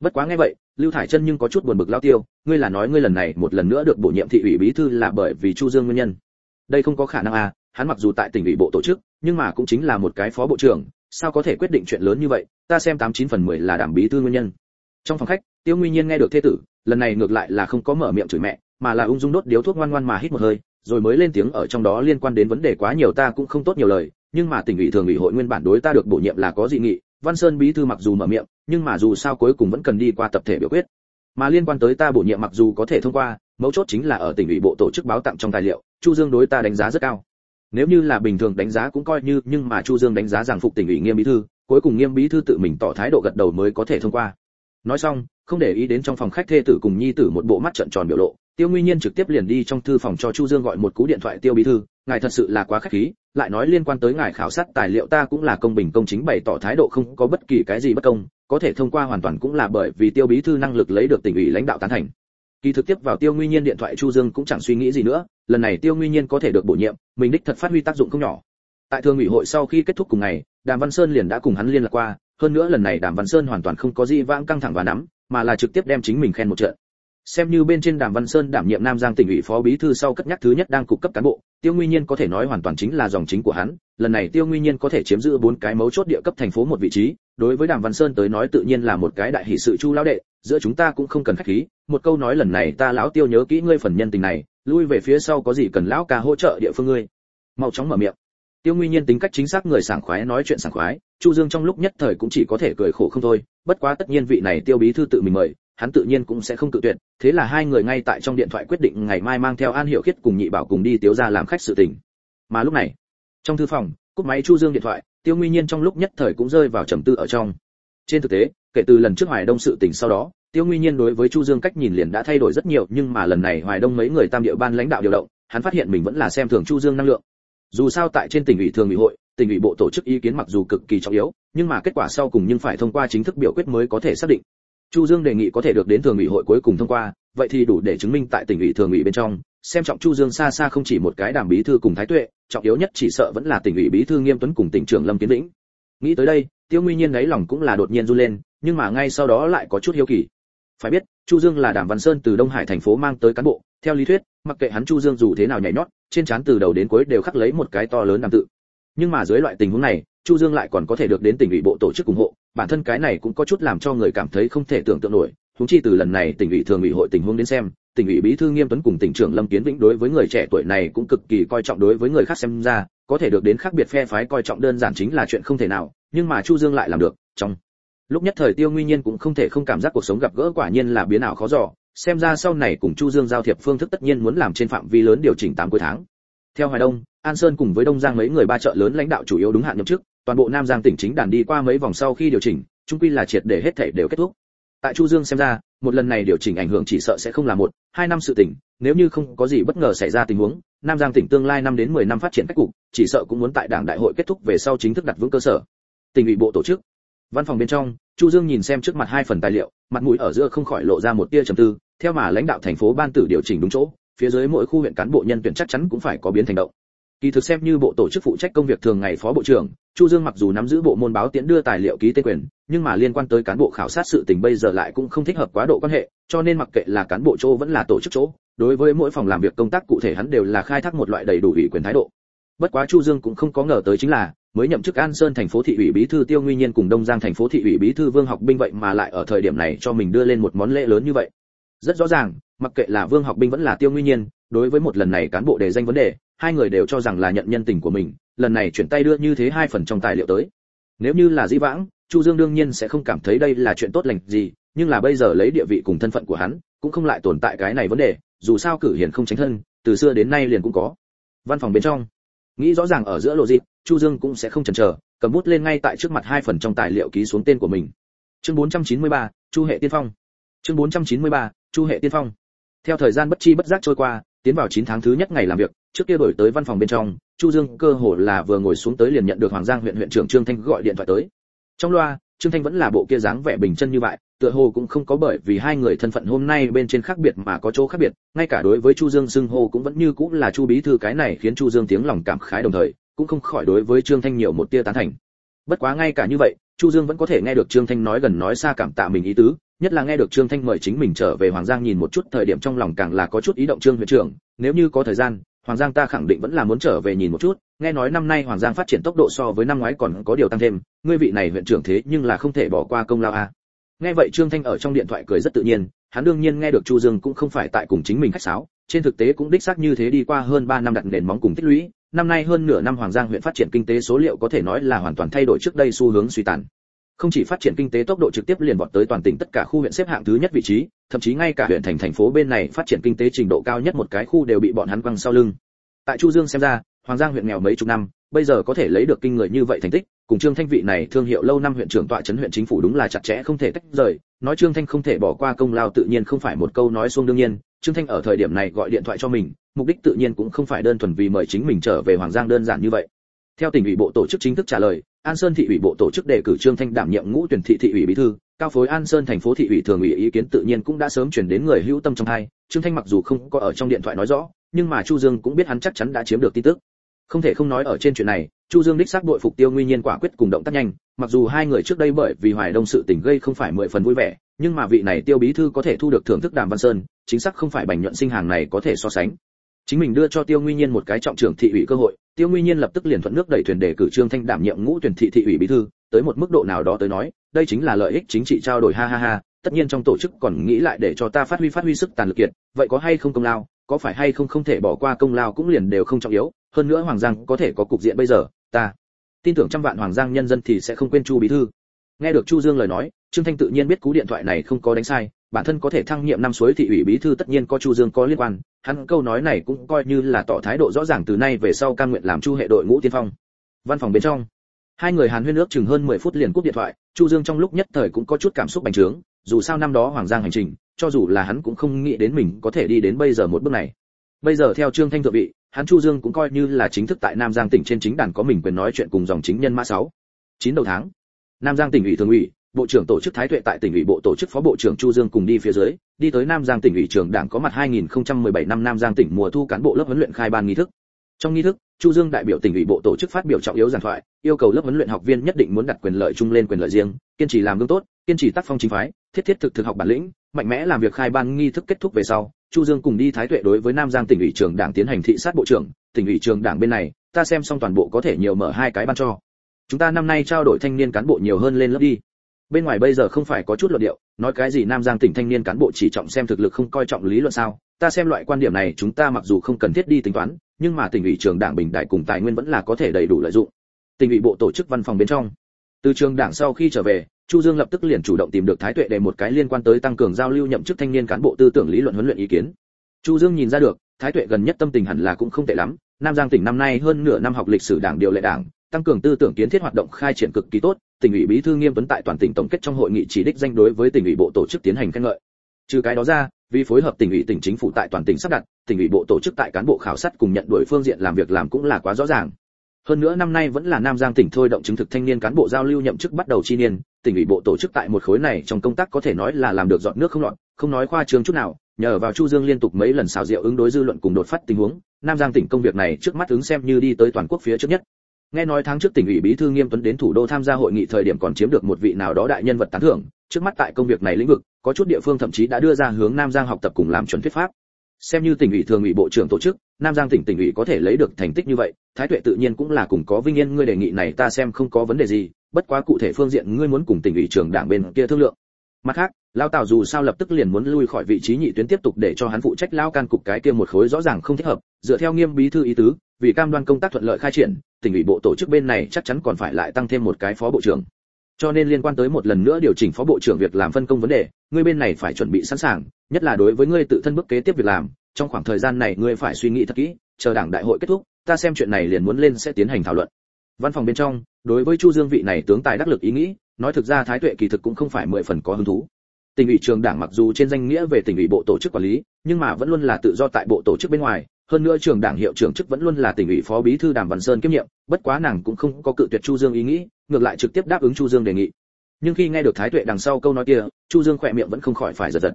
Bất quá nghe vậy, lưu thải chân nhưng có chút buồn bực lao tiêu, ngươi là nói ngươi lần này một lần nữa được bổ nhiệm thị ủy bí thư là bởi vì chu dương nguyên nhân. Đây không có khả năng à hắn mặc dù tại tỉnh ủy bộ tổ chức, nhưng mà cũng chính là một cái phó bộ trưởng, sao có thể quyết định chuyện lớn như vậy, ta xem tám chín phần mười là đảm bí thư nguyên nhân. Trong phòng khách, tiêu nguyên nhiên nghe được thế tử, lần này ngược lại là không có mở miệng chửi mẹ, mà là ung dung đốt điếu thuốc ngoan ngoan mà hít một hơi, rồi mới lên tiếng ở trong đó liên quan đến vấn đề quá nhiều ta cũng không tốt nhiều lời, nhưng mà tỉnh ủy thường ủy hội nguyên bản đối ta được bổ nhiệm là có dị nghị, văn sơn bí thư mặc dù mở miệng, nhưng mà dù sao cuối cùng vẫn cần đi qua tập thể biểu quyết. Mà liên quan tới ta bổ nhiệm mặc dù có thể thông qua, mấu chốt chính là ở tỉnh ủy bộ tổ chức báo tặng trong tài liệu, chu dương đối ta đánh giá rất cao nếu như là bình thường đánh giá cũng coi như, nhưng mà chu dương đánh giá rằng phục tỉnh ủy nghiêm bí thư, cuối cùng nghiêm bí thư tự mình tỏ thái độ gật đầu mới có thể thông qua. Nói xong, không để ý đến trong phòng khách thê tử cùng nhi tử một bộ mắt trợn tròn biểu lộ, tiêu nguyên nhiên trực tiếp liền đi trong thư phòng cho chu dương gọi một cú điện thoại tiêu bí thư, ngài thật sự là quá khách khí, lại nói liên quan tới ngài khảo sát tài liệu ta cũng là công bình công chính bày tỏ thái độ không có bất kỳ cái gì bất công, có thể thông qua hoàn toàn cũng là bởi vì tiêu bí thư năng lực lấy được tỉnh ủy lãnh đạo tán thành kỳ thực tiếp vào tiêu nguyên nhiên điện thoại chu dương cũng chẳng suy nghĩ gì nữa, lần này tiêu nguyên nhiên có thể được bổ nhiệm, mình đích thật phát huy tác dụng không nhỏ. Tại thường ủy hội sau khi kết thúc cùng ngày, đàm văn sơn liền đã cùng hắn liên lạc qua, hơn nữa lần này đàm văn sơn hoàn toàn không có gì vãng căng thẳng và nắm, mà là trực tiếp đem chính mình khen một trận. Xem như bên trên đàm văn sơn đảm nhiệm nam giang tỉnh ủy phó bí thư sau cất nhắc thứ nhất đang cục cấp cán bộ, tiêu nguyên nhiên có thể nói hoàn toàn chính là dòng chính của hắn, lần này tiêu nguyên nhiên có thể chiếm giữ bốn cái mấu chốt địa cấp thành phố một vị trí đối với đàm văn sơn tới nói tự nhiên là một cái đại hỷ sự chu lão đệ, giữa chúng ta cũng không cần khách khí, một câu nói lần này ta lão tiêu nhớ kỹ ngươi phần nhân tình này, lui về phía sau có gì cần lão ca hỗ trợ địa phương ngươi. Mau chóng mở miệng. Tiêu nguyên nhiên tính cách chính xác người sảng khoái nói chuyện sảng khoái, chu dương trong lúc nhất thời cũng chỉ có thể cười khổ không thôi, bất quá tất nhiên vị này tiêu bí thư tự mình mời, hắn tự nhiên cũng sẽ không tự tuyệt, thế là hai người ngay tại trong điện thoại quyết định ngày mai mang theo an hiệu khiết cùng nhị bảo cùng đi tiếu ra làm khách sự tình. Mà lúc này, trong thư phòng, cúp máy chu dương điện thoại tiêu Nguy nhiên trong lúc nhất thời cũng rơi vào trầm tư ở trong. Trên thực tế, kể từ lần trước hoài đông sự tình sau đó, tiêu Nguy nhiên đối với chu dương cách nhìn liền đã thay đổi rất nhiều, nhưng mà lần này hoài đông mấy người tam địa ban lãnh đạo điều động, hắn phát hiện mình vẫn là xem thường chu dương năng lượng. Dù sao tại trên tỉnh ủy thường ủy hội, tỉnh ủy bộ tổ chức ý kiến mặc dù cực kỳ trọng yếu, nhưng mà kết quả sau cùng nhưng phải thông qua chính thức biểu quyết mới có thể xác định. Chu dương đề nghị có thể được đến thường ủy hội cuối cùng thông qua, vậy thì đủ để chứng minh tại tỉnh ủy thường ủy bên trong xem trọng chu dương xa xa không chỉ một cái đảng bí thư cùng thái tuệ, trọng yếu nhất chỉ sợ vẫn là tỉnh ủy bí thư nghiêm tuấn cùng tỉnh trưởng lâm kiến vĩnh. Nghĩ tới đây, tiêu nguy nhiên đấy lòng cũng là đột nhiên run lên, nhưng mà ngay sau đó lại có chút hiếu kỳ. Phải biết, chu dương là đàm văn sơn từ đông hải thành phố mang tới cán bộ, theo lý thuyết, mặc kệ hắn chu dương dù thế nào nhảy nhót, trên trán từ đầu đến cuối đều khắc lấy một cái to lớn đàm tự. Nhưng mà dưới loại tình huống này, chu dương lại còn có thể được đến tỉnh ủy bộ tổ chức ủng hộ, bản thân cái này cũng có chút làm cho người cảm thấy không thể tưởng tượng nổi chúng chi từ lần này tỉnh ủy thường ủy hội tình huống đến xem tỉnh ủy bí thư nghiêm tuấn cùng tỉnh trưởng lâm kiến vĩnh đối với người trẻ tuổi này cũng cực kỳ coi trọng đối với người khác xem ra, có thể được đến khác biệt phe phái coi trọng đơn giản chính là chuyện không thể nào, nhưng mà chu dương lại làm được, trong lúc nhất thời tiêu nguyên nhiên cũng không thể không cảm giác cuộc sống gặp gỡ quả nhiên là biến ảo khó dò, xem ra sau này cùng chu dương giao thiệp phương thức tất nhiên muốn làm trên phạm vi lớn điều chỉnh tám cuối tháng. Theo hoài đông, an sơn cùng với đông giang mấy người ba chợ lớn lãnh đạo chủ yếu đúng hạn nhậm chức, toàn bộ nam giang tỉnh chính đàn đi qua mấy vòng sau khi điều chỉnh, chung quy là triệt để hết thảy đều kết thúc tại chu dương xem ra, một lần này điều chỉnh ảnh hưởng chỉ sợ sẽ không là một, hai năm sự tỉnh nếu như không có gì bất ngờ xảy ra tình huống, nam giang tỉnh tương lai năm đến 10 năm phát triển cách cục, chỉ sợ cũng muốn tại đảng đại hội kết thúc về sau chính thức đặt vững cơ sở. Tỉnh ủy bộ tổ chức, văn phòng bên trong, chu dương nhìn xem trước mặt hai phần tài liệu, mặt mũi ở giữa không khỏi lộ ra một tia trầm tư, theo mà lãnh đạo thành phố ban tử điều chỉnh đúng chỗ, phía dưới mỗi khu huyện cán bộ nhân tuyển chắc chắn cũng phải có biến thành động kỳ thực xem như bộ tổ chức phụ trách công việc thường ngày phó bộ trưởng, chu dương mặc dù nắm giữ bộ môn báo tiễn đưa tài liệu ký tên quyền, nhưng mà liên quan tới cán bộ khảo sát sự tình bây giờ lại cũng không thích hợp quá độ quan hệ, cho nên mặc kệ là cán bộ chỗ vẫn là tổ chức chỗ, đối với mỗi phòng làm việc công tác cụ thể hắn đều là khai thác một loại đầy đủ ủy quyền thái độ. Bất quá chu dương cũng không có ngờ tới chính là, mới nhậm chức an sơn thành phố thị ủy bí thư tiêu Nguyên nhiên cùng đông giang thành phố thị ủy bí thư vương học binh vậy mà lại ở thời điểm này cho mình đưa lên một món lễ lớn như vậy. Rất rõ ràng, mặc kệ là vương học binh vẫn là tiêu Nguyên nhiên đối với một lần này cán bộ đề danh vấn đề hai người đều cho rằng là nhận nhân tình của mình lần này chuyển tay đưa như thế hai phần trong tài liệu tới. Nếu như là di vãng chu dương đương nhiên sẽ không cảm thấy đây là chuyện tốt lành gì nhưng là bây giờ lấy địa vị cùng thân phận của hắn cũng không lại tồn tại cái này vấn đề dù sao cử hiền không tránh thân từ xưa đến nay liền cũng có. Văn phòng bên trong. Nghĩ rõ ràng ở giữa lộ dịp chu dương cũng sẽ không chần chờ cầm bút lên ngay tại trước mặt hai phần trong tài liệu ký xuống tên của mình. Chương 493, chu hệ tiên phong. Chương 493, chu hệ tiên phong. Theo thời gian bất chi bất giác trôi qua tiến vào 9 tháng thứ nhất ngày làm việc, trước kia đổi tới văn phòng bên trong, chu dương cơ hồ là vừa ngồi xuống tới liền nhận được hoàng giang huyện huyện trưởng trương thanh gọi điện thoại tới. Trong loa, trương thanh vẫn là bộ kia dáng vẻ bình chân như vậy, tựa hồ cũng không có bởi vì hai người thân phận hôm nay bên trên khác biệt mà có chỗ khác biệt, ngay cả đối với chu dương xưng hô cũng vẫn như cũng là chu bí thư cái này khiến chu dương tiếng lòng cảm khái đồng thời, cũng không khỏi đối với trương thanh nhiều một tia tán thành. Bất quá ngay cả như vậy, chu dương vẫn có thể nghe được trương thanh nói gần nói xa cảm tạ mình ý tứ nhất là nghe được trương thanh mời chính mình trở về hoàng giang nhìn một chút, thời điểm trong lòng càng là có chút ý động trương huyện trưởng, nếu như có thời gian, hoàng giang ta khẳng định vẫn là muốn trở về nhìn một chút. Nghe nói năm nay hoàng giang phát triển tốc độ so với năm ngoái còn có điều tăng thêm, ngươi vị này huyện trưởng thế nhưng là không thể bỏ qua công lao a. Nghe vậy trương thanh ở trong điện thoại cười rất tự nhiên, hắn đương nhiên nghe được chu dương cũng không phải tại cùng chính mình khách sáo, trên thực tế cũng đích xác như thế đi qua hơn 3 năm đặt nền móng cùng tích lũy, năm nay hơn nửa năm hoàng giang huyện phát triển kinh tế số liệu có thể nói là hoàn toàn thay đổi trước đây xu hướng suy tàn không chỉ phát triển kinh tế tốc độ trực tiếp liền vọt tới toàn tỉnh tất cả khu huyện xếp hạng thứ nhất vị trí, thậm chí ngay cả huyện thành thành phố bên này phát triển kinh tế trình độ cao nhất một cái khu đều bị bọn hắn quăng sau lưng. Tại chu dương xem ra, hoàng giang huyện nghèo mấy chục năm, bây giờ có thể lấy được kinh người như vậy thành tích, cùng trương thanh vị này thương hiệu lâu năm huyện trưởng tọa trấn huyện chính phủ đúng là chặt chẽ không thể tách rời. Nói trương thanh không thể bỏ qua công lao tự nhiên không phải một câu nói xuông đương nhiên, trương thanh ở thời điểm này gọi điện thoại cho mình, mục đích tự nhiên cũng không phải đơn thuần vì mời chính mình trở về hoàng giang đơn giản như vậy. Theo tỉnh ủy bộ tổ chức chính thức trả lời an sơn thị ủy bộ tổ chức đề cử trương thanh đảm nhiệm ngũ tuyển thị thị ủy bí thư, cao phối an sơn thành phố thị ủy thường ủy ý kiến tự nhiên cũng đã sớm truyền đến người hữu tâm trong hai. Trương thanh mặc dù không có ở trong điện thoại nói rõ, nhưng mà chu dương cũng biết hắn chắc chắn đã chiếm được tin tức. Không thể không nói ở trên chuyện này, chu dương đích xác đội phục tiêu nguyên nhiên quả quyết cùng động tác nhanh, mặc dù hai người trước đây bởi vì hoài đông sự tình gây không phải mười phần vui vẻ, nhưng mà vị này tiêu bí thư có thể thu được thưởng thức đàm văn sơn, chính xác không phải bành nhuận sinh hàng này có thể so sánh chính mình đưa cho tiêu nguyên nhiên một cái trọng trưởng thị ủy cơ hội, tiêu nguyên nhiên lập tức liền thuận nước đẩy thuyền để cử trương thanh đảm nhiệm ngũ tuyển thị thị ủy bí thư, tới một mức độ nào đó tới nói, đây chính là lợi ích chính trị trao đổi, ha ha ha, tất nhiên trong tổ chức còn nghĩ lại để cho ta phát huy phát huy sức tàn lực kiệt, vậy có hay không công lao, có phải hay không không thể bỏ qua công lao cũng liền đều không trọng yếu, hơn nữa hoàng giang có thể có cục diện bây giờ, ta tin tưởng trăm vạn hoàng giang nhân dân thì sẽ không quên chu bí thư. Nghe được chu dương lời nói, trương thanh tự nhiên biết cú điện thoại này không có đánh sai bản thân có thể thăng nhiệm năm suối thị ủy bí thư tất nhiên có chu dương có liên quan, hắn câu nói này cũng coi như là tỏ thái độ rõ ràng từ nay về sau cam nguyện làm chu hệ đội ngũ tiên phong. Văn phòng bên trong, hai người hàn huyên nước chừng hơn 10 phút liền cúp điện thoại, chu dương trong lúc nhất thời cũng có chút cảm xúc bành trướng, dù sao năm đó hoàng giang hành trình, cho dù là hắn cũng không nghĩ đến mình có thể đi đến bây giờ một bước này. Bây giờ theo trương thanh thượng vị, hắn chu dương cũng coi như là chính thức tại nam giang tỉnh trên chính đàn có mình quyền nói chuyện cùng dòng chính nhân mã sáu. Chín đầu tháng, nam giang tỉnh ủy thường ủy bộ trưởng tổ chức thái tuệ tại tỉnh ủy bộ tổ chức phó bộ trưởng chu dương cùng đi phía dưới, đi tới nam giang tỉnh ủy trường đảng có mặt 2017 năm nam giang tỉnh mùa thu cán bộ lớp huấn luyện khai ban nghi thức. Trong nghi thức, chu dương đại biểu tỉnh ủy bộ tổ chức phát biểu trọng yếu giảng thoại, yêu cầu lớp huấn luyện học viên nhất định muốn đặt quyền lợi chung lên quyền lợi riêng, kiên trì làm gương tốt, kiên trì tác phong chính phái, thiết thiết thực thực học bản lĩnh, mạnh mẽ làm việc khai ban nghi thức kết thúc về sau, chu dương cùng đi thái tuệ đối với nam giang tỉnh ủy trường đảng tiến hành thị sát bộ trưởng, tỉnh ủy trường đảng bên này, ta xem xong toàn bộ có thể nhiều mở hai cái ban cho. Chúng ta năm nay trao đổi thanh niên cán bộ nhiều hơn lên lớp đi bên ngoài bây giờ không phải có chút luận điệu, nói cái gì nam giang tỉnh thanh niên cán bộ chỉ trọng xem thực lực không coi trọng lý luận sao? Ta xem loại quan điểm này, chúng ta mặc dù không cần thiết đi tính toán, nhưng mà tỉnh ủy trường đảng bình đại cùng tài nguyên vẫn là có thể đầy đủ lợi dụng. Tỉnh ủy bộ tổ chức văn phòng bên trong. Từ trường đảng sau khi trở về, chu dương lập tức liền chủ động tìm được thái tuệ để một cái liên quan tới tăng cường giao lưu nhậm chức thanh niên cán bộ tư tưởng lý luận huấn luyện ý kiến. Chu dương nhìn ra được, thái tuệ gần nhất tâm tình hẳn là cũng không tệ lắm. Nam giang tỉnh năm nay hơn nửa năm học lịch sử đảng điều lệ đảng, tăng cường tư tưởng kiến thiết hoạt động khai triển cực kỳ tốt tỉnh ủy bí thư nghiêm tuấn tại toàn tỉnh tổng kết trong hội nghị chỉ đích danh đối với tỉnh ủy bộ tổ chức tiến hành khen ngợi. Trừ cái đó ra, vì phối hợp tỉnh ủy, tỉnh chính phủ tại toàn tỉnh sắp đặt, tỉnh ủy bộ tổ chức tại cán bộ khảo sát cùng nhận đuổi phương diện làm việc làm cũng là quá rõ ràng. Hơn nữa năm nay vẫn là nam giang tỉnh thôi động chứng thực thanh niên cán bộ giao lưu nhậm chức bắt đầu chi niên, tỉnh ủy bộ tổ chức tại một khối này trong công tác có thể nói là làm được dọn nước không lọt, không nói khoa trương chút nào, nhờ vào chu dương liên tục mấy lần xào rượu ứng đối dư luận cùng đột phát tình huống, nam giang tỉnh công việc này trước mắt ứng xem như đi tới toàn quốc phía trước nhất nghe nói tháng trước tỉnh ủy bí thư nghiêm tuấn đến thủ đô tham gia hội nghị thời điểm còn chiếm được một vị nào đó đại nhân vật tán thưởng, trước mắt tại công việc này lĩnh vực, có chút địa phương thậm chí đã đưa ra hướng nam giang học tập cùng làm chuẩn thuyết pháp. Xem như tỉnh ủy thường ủy bộ trưởng tổ chức, nam giang tỉnh tỉnh ủy có thể lấy được thành tích như vậy, thái tuệ tự nhiên cũng là cùng có vinh yên, ngươi đề nghị này ta xem không có vấn đề gì, bất quá cụ thể phương diện ngươi muốn cùng tỉnh ủy trưởng đảng bên kia thương lượng mặt khác, lao tào dù sao lập tức liền muốn lui khỏi vị trí nhị tuyến tiếp tục để cho hắn phụ trách lao can cục cái kia một khối rõ ràng không thích hợp, dựa theo nghiêm bí thư ý tứ, vì cam đoan công tác thuận lợi khai triển, tỉnh ủy bộ tổ chức bên này chắc chắn còn phải lại tăng thêm một cái phó bộ trưởng. Cho nên liên quan tới một lần nữa điều chỉnh phó bộ trưởng việc làm phân công vấn đề, ngươi bên này phải chuẩn bị sẵn sàng, nhất là đối với ngươi tự thân bước kế tiếp việc làm, trong khoảng thời gian này ngươi phải suy nghĩ thật kỹ, chờ đảng đại hội kết thúc, ta xem chuyện này liền muốn lên sẽ tiến hành thảo luận. Văn phòng bên trong, đối với chu dương vị này tướng tài đắc lực ý nghĩ nói thực ra thái tuệ kỳ thực cũng không phải mười phần có hứng thú. Tỉnh ủy trường đảng mặc dù trên danh nghĩa về tỉnh ủy bộ tổ chức quản lý, nhưng mà vẫn luôn là tự do tại bộ tổ chức bên ngoài. Hơn nữa trường đảng hiệu trưởng chức vẫn luôn là tỉnh ủy phó bí thư đàm văn sơn kiêm nhiệm, bất quá nàng cũng không có cự tuyệt chu dương ý nghĩ, ngược lại trực tiếp đáp ứng chu dương đề nghị. Nhưng khi nghe được thái tuệ đằng sau câu nói kia, chu dương khỏe miệng vẫn không khỏi phải giật giật.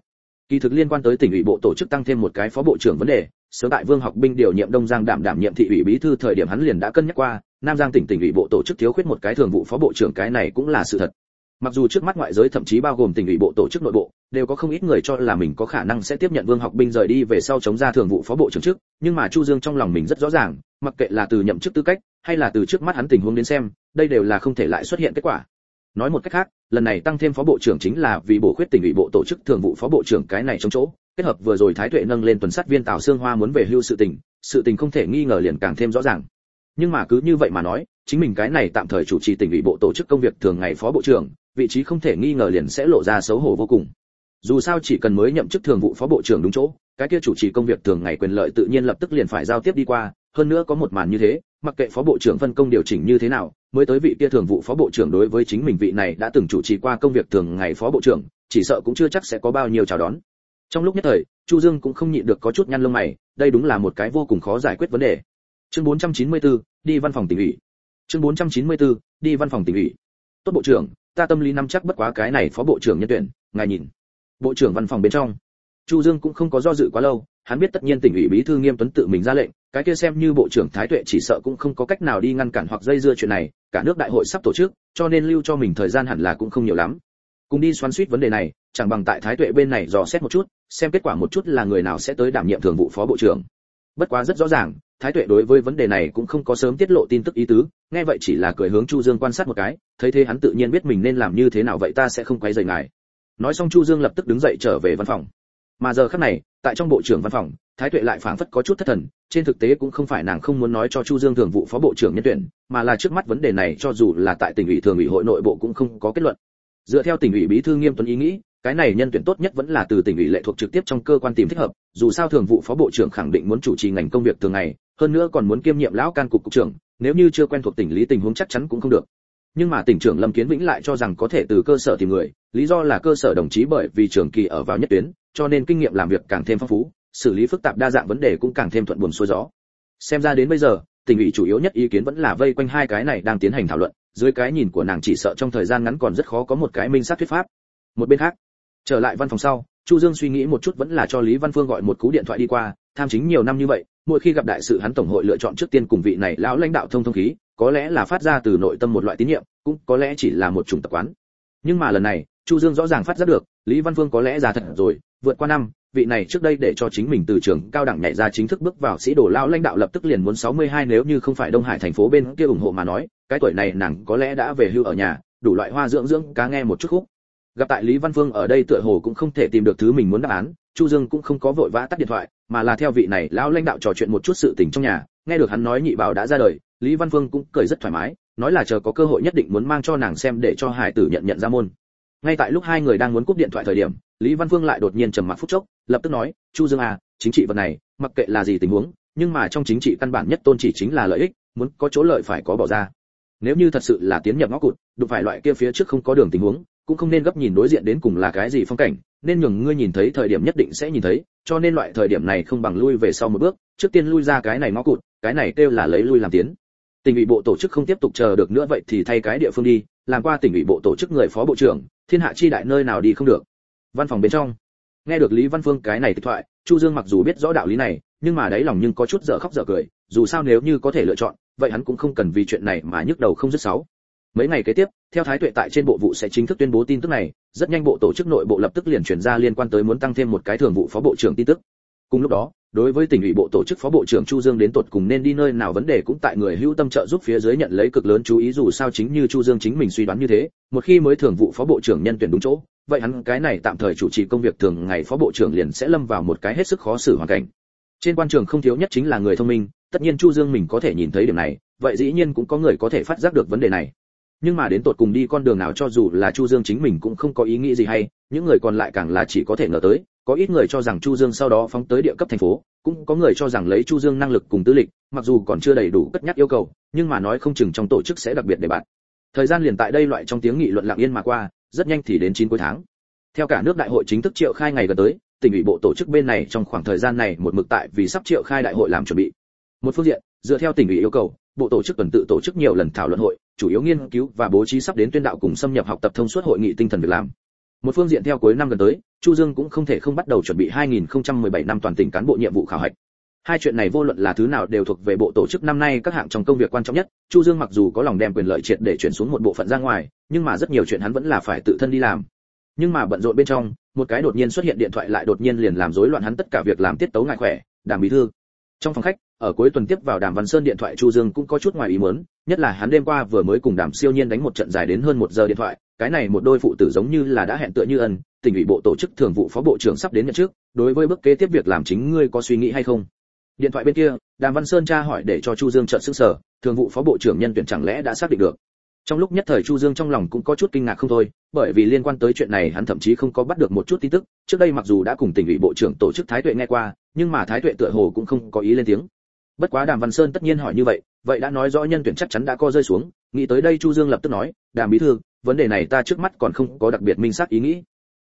Kỳ thực liên quan tới tỉnh ủy bộ tổ chức tăng thêm một cái phó bộ trưởng vấn đề, sớm tại vương học binh điều nhiệm đông giang đảm đảm nhiệm thị ủy bí thư thời điểm hắn liền đã cân nhắc qua nam giang tỉnh tỉnh ủy bộ tổ chức thiếu khuyết một cái thường vụ phó bộ trưởng cái này cũng là sự thật. Mặc dù trước mắt ngoại giới thậm chí bao gồm tỉnh ủy bộ tổ chức nội bộ, đều có không ít người cho là mình có khả năng sẽ tiếp nhận vương học binh rời đi về sau chống ra thường vụ phó bộ trưởng chức nhưng mà chu dương trong lòng mình rất rõ ràng, mặc kệ là từ nhậm chức tư cách, hay là từ trước mắt hắn tình huống đến xem, đây đều là không thể lại xuất hiện kết quả. Nói một cách khác, lần này tăng thêm phó bộ trưởng chính là vì bổ khuyết tỉnh ủy bộ tổ chức thường vụ phó bộ trưởng cái này trong chỗ, kết hợp vừa rồi thái tuệ nâng lên tuần sát viên tào xương hoa muốn về hưu sự tình sự tình không thể nghi ngờ liền càng thêm rõ ràng nhưng mà cứ như vậy mà nói, chính mình cái này tạm thời chủ trì tỉnh ủy bộ tổ chức công việc thường ngày phó bộ trưởng, vị trí không thể nghi ngờ liền sẽ lộ ra xấu hổ vô cùng. Dù sao chỉ cần mới nhậm chức thường vụ phó bộ trưởng đúng chỗ, cái kia chủ trì công việc thường ngày quyền lợi tự nhiên lập tức liền phải giao tiếp đi qua, hơn nữa có một màn như thế, mặc kệ phó bộ trưởng phân công điều chỉnh như thế nào, mới tới vị kia thường vụ phó bộ trưởng đối với chính mình vị này đã từng chủ trì qua công việc thường ngày phó bộ trưởng, chỉ sợ cũng chưa chắc sẽ có bao nhiêu chào đón. Trong lúc nhất thời, chu dương cũng không nhịn được có chút nhăn lông mày, đây đúng là một cái vô cùng khó giải quyết vấn đề chương 494, đi văn phòng tỉnh ủy. Chương 494, đi văn phòng tỉnh ủy. Tốt bộ trưởng ta tâm lý nắm chắc bất quá cái này phó bộ trưởng nhân tuyển ngài nhìn. Bộ trưởng văn phòng bên trong. Chu dương cũng không có do dự quá lâu hắn biết tất nhiên tỉnh ủy bí thư nghiêm tuấn tự mình ra lệnh cái kia xem như bộ trưởng thái tuệ chỉ sợ cũng không có cách nào đi ngăn cản hoặc dây dưa chuyện này cả nước đại hội sắp tổ chức cho nên lưu cho mình thời gian hẳn là cũng không nhiều lắm. Cùng đi xoắn suýt vấn đề này chẳng bằng tại thái tuệ bên này dò xét một chút xem kết quả một chút là người nào sẽ tới đảm nhiệm thường vụ phó bộ trưởng. Bất quá rất rõ ràng thái tuệ đối với vấn đề này cũng không có sớm tiết lộ tin tức ý tứ, nghe vậy chỉ là cười hướng chu dương quan sát một cái, thấy thế hắn tự nhiên biết mình nên làm như thế nào vậy ta sẽ không quấy rầy ngài. Nói xong chu dương lập tức đứng dậy trở về văn phòng. Mà giờ khắc này, tại trong bộ trưởng văn phòng, thái tuệ lại phảng phất có chút thất thần, trên thực tế cũng không phải nàng không muốn nói cho chu dương thường vụ phó bộ trưởng nhân tuyển, mà là trước mắt vấn đề này cho dù là tại tỉnh ủy thường ủy hội nội bộ cũng không có kết luận. Dựa theo tỉnh ủy bí thư nghiêm tuấn ý nghĩ cái này nhân tuyển tốt nhất vẫn là từ tỉnh ủy lệ thuộc trực tiếp trong cơ quan tìm thích hợp, dù sao thường vụ phó bộ trưởng khẳng định muốn chủ trì ngành công việc thường ngày, hơn nữa còn muốn kiêm nhiệm lão can cục cục trưởng, nếu như chưa quen thuộc tỉnh lý tình huống chắc chắn cũng không được. Nhưng mà tỉnh trưởng lâm kiến vĩnh lại cho rằng có thể từ cơ sở tìm người, lý do là cơ sở đồng chí bởi vì trường kỳ ở vào nhất tuyến, cho nên kinh nghiệm làm việc càng thêm phong phú, xử lý phức tạp đa dạng vấn đề cũng càng thêm thuận buồm xuôi gió. Xem ra đến bây giờ, tỉnh ủy chủ yếu nhất ý kiến vẫn là vây quanh hai cái này đang tiến hành thảo luận, dưới cái nhìn của nàng chỉ sợ trong thời gian ngắn còn rất khó có một cái minh xác thuyết pháp. Một bên khác trở lại văn phòng sau, chu dương suy nghĩ một chút vẫn là cho lý văn phương gọi một cú điện thoại đi qua, tham chính nhiều năm như vậy, mỗi khi gặp đại sự hắn tổng hội lựa chọn trước tiên cùng vị này lão lãnh đạo thông thông khí, có lẽ là phát ra từ nội tâm một loại tín nhiệm, cũng có lẽ chỉ là một chủng tập quán. Nhưng mà lần này, chu dương rõ ràng phát giác được, lý văn phương có lẽ già thật rồi, vượt qua năm, vị này trước đây để cho chính mình từ trường cao đẳng nhảy ra chính thức bước vào sĩ đồ lão lãnh đạo lập tức liền muốn 62 nếu như không phải đông hải thành phố bên kia ủng hộ mà nói, cái tuổi này nàng có lẽ đã về hưu ở nhà, đủ loại hoa dưỡng dưỡng, cá nghe một chút khúc gặp tại lý văn phương ở đây tựa hồ cũng không thể tìm được thứ mình muốn đáp án, chu dương cũng không có vội vã tắt điện thoại, mà là theo vị này lão lãnh đạo trò chuyện một chút sự tình trong nhà, nghe được hắn nói nhị bảo đã ra đời, lý văn phương cũng cười rất thoải mái, nói là chờ có cơ hội nhất định muốn mang cho nàng xem để cho hải tử nhận nhận ra môn. Ngay tại lúc hai người đang muốn cúp điện thoại thời điểm, lý văn phương lại đột nhiên trầm mặc phút chốc, lập tức nói, chu dương à chính trị vật này, mặc kệ là gì tình huống, nhưng mà trong chính trị căn bản nhất tôn chỉ chính là lợi ích, muốn có chỗ lợi phải có bỏ ra. Nếu như thật sự là tiến nhập ngõ cụt, đụng phải loại kia phía trước không có đường tình huống cũng không nên gấp nhìn đối diện đến cùng là cái gì phong cảnh, nên nhường ngươi nhìn thấy thời điểm nhất định sẽ nhìn thấy, cho nên loại thời điểm này không bằng lui về sau một bước, trước tiên lui ra cái này ngõ cụt, cái này kêu là lấy lui làm tiến. Tỉnh ủy bộ tổ chức không tiếp tục chờ được nữa vậy thì thay cái địa phương đi, làm qua tỉnh ủy bộ tổ chức người phó bộ trưởng, thiên hạ chi đại nơi nào đi không được. Văn phòng bên trong, nghe được lý văn phương cái này tịch thoại, chu dương mặc dù biết rõ đạo lý này, nhưng mà đáy lòng nhưng có chút dở khóc dở cười, dù sao nếu như có thể lựa chọn, vậy hắn cũng không cần vì chuyện này mà nhức đầu không dứt sáu mấy ngày kế tiếp, theo thái tuệ tại trên bộ vụ sẽ chính thức tuyên bố tin tức này, rất nhanh bộ tổ chức nội bộ lập tức liền chuyển ra liên quan tới muốn tăng thêm một cái thường vụ phó bộ trưởng tin tức. Cùng lúc đó, đối với tỉnh ủy bộ tổ chức phó bộ trưởng chu dương đến tột cùng nên đi nơi nào vấn đề cũng tại người hữu tâm trợ giúp phía dưới nhận lấy cực lớn chú ý dù sao chính như chu dương chính mình suy đoán như thế, một khi mới thường vụ phó bộ trưởng nhân tuyển đúng chỗ, vậy hắn cái này tạm thời chủ trì công việc thường ngày phó bộ trưởng liền sẽ lâm vào một cái hết sức khó xử hoàn cảnh. Trên quan trường không thiếu nhất chính là người thông minh, tất nhiên chu dương mình có thể nhìn thấy điểm này, vậy dĩ nhiên cũng có người có thể phát giác được vấn đề này nhưng mà đến tột cùng đi con đường nào cho dù là chu dương chính mình cũng không có ý nghĩ gì hay, những người còn lại càng là chỉ có thể ngờ tới, có ít người cho rằng chu dương sau đó phóng tới địa cấp thành phố, cũng có người cho rằng lấy chu dương năng lực cùng tư lịch, mặc dù còn chưa đầy đủ cất nhắc yêu cầu, nhưng mà nói không chừng trong tổ chức sẽ đặc biệt để bạn. Thời gian liền tại đây loại trong tiếng nghị luận lặng yên mà qua, rất nhanh thì đến chín cuối tháng. Theo cả nước đại hội chính thức triệu khai ngày gần tới, tỉnh ủy bộ tổ chức bên này trong khoảng thời gian này một mực tại vì sắp triệu khai đại hội làm chuẩn bị. Một phương diện, dựa theo tỉnh ủy yêu cầu bộ tổ chức tuần tự tổ chức nhiều lần thảo luận hội, chủ yếu nghiên cứu và bố trí sắp đến tuyên đạo cùng xâm nhập học tập thông suốt hội nghị tinh thần việc làm. Một phương diện theo cuối năm gần tới, chu dương cũng không thể không bắt đầu chuẩn bị 2017 năm toàn tỉnh cán bộ nhiệm vụ khảo hạch. Hai chuyện này vô luận là thứ nào đều thuộc về bộ tổ chức năm nay các hạng trong công việc quan trọng nhất, chu dương mặc dù có lòng đem quyền lợi triệt để chuyển xuống một bộ phận ra ngoài, nhưng mà rất nhiều chuyện hắn vẫn là phải tự thân đi làm. Nhưng mà bận rộn bên trong, một cái đột nhiên xuất hiện điện thoại lại đột nhiên liền làm rối loạn hắn tất cả việc làm tiết tấu ngại khỏe Đảng bí thư. Trong phòng khách ở cuối tuần tiếp vào đàm văn sơn điện thoại chu dương cũng có chút ngoài ý muốn, nhất là hắn đêm qua vừa mới cùng đàm siêu nhiên đánh một trận dài đến hơn một giờ điện thoại, cái này một đôi phụ tử giống như là đã hẹn tựa như ân, tỉnh ủy bộ tổ chức thường vụ phó bộ trưởng sắp đến nhận trước, đối với bước kế tiếp việc làm chính ngươi có suy nghĩ hay không? Điện thoại bên kia, đàm văn sơn tra hỏi để cho chu dương trợn sức sở thường vụ phó bộ trưởng nhân tuyển chẳng lẽ đã xác định được? Trong lúc nhất thời chu dương trong lòng cũng có chút kinh ngạc không thôi, bởi vì liên quan tới chuyện này hắn thậm chí không có bắt được một chút tin tức, trước đây mặc dù đã cùng tỉnh ủy bộ trưởng tổ chức thái tuệ nghe qua, nhưng mà thái tuệ tựa hồ cũng không có ý lên tiếng bất quá đàm văn sơn tất nhiên hỏi như vậy vậy đã nói rõ nhân tuyển chắc chắn đã co rơi xuống, nghĩ tới đây chu dương lập tức nói, đàm bí thư, vấn đề này ta trước mắt còn không có đặc biệt minh xác ý nghĩ.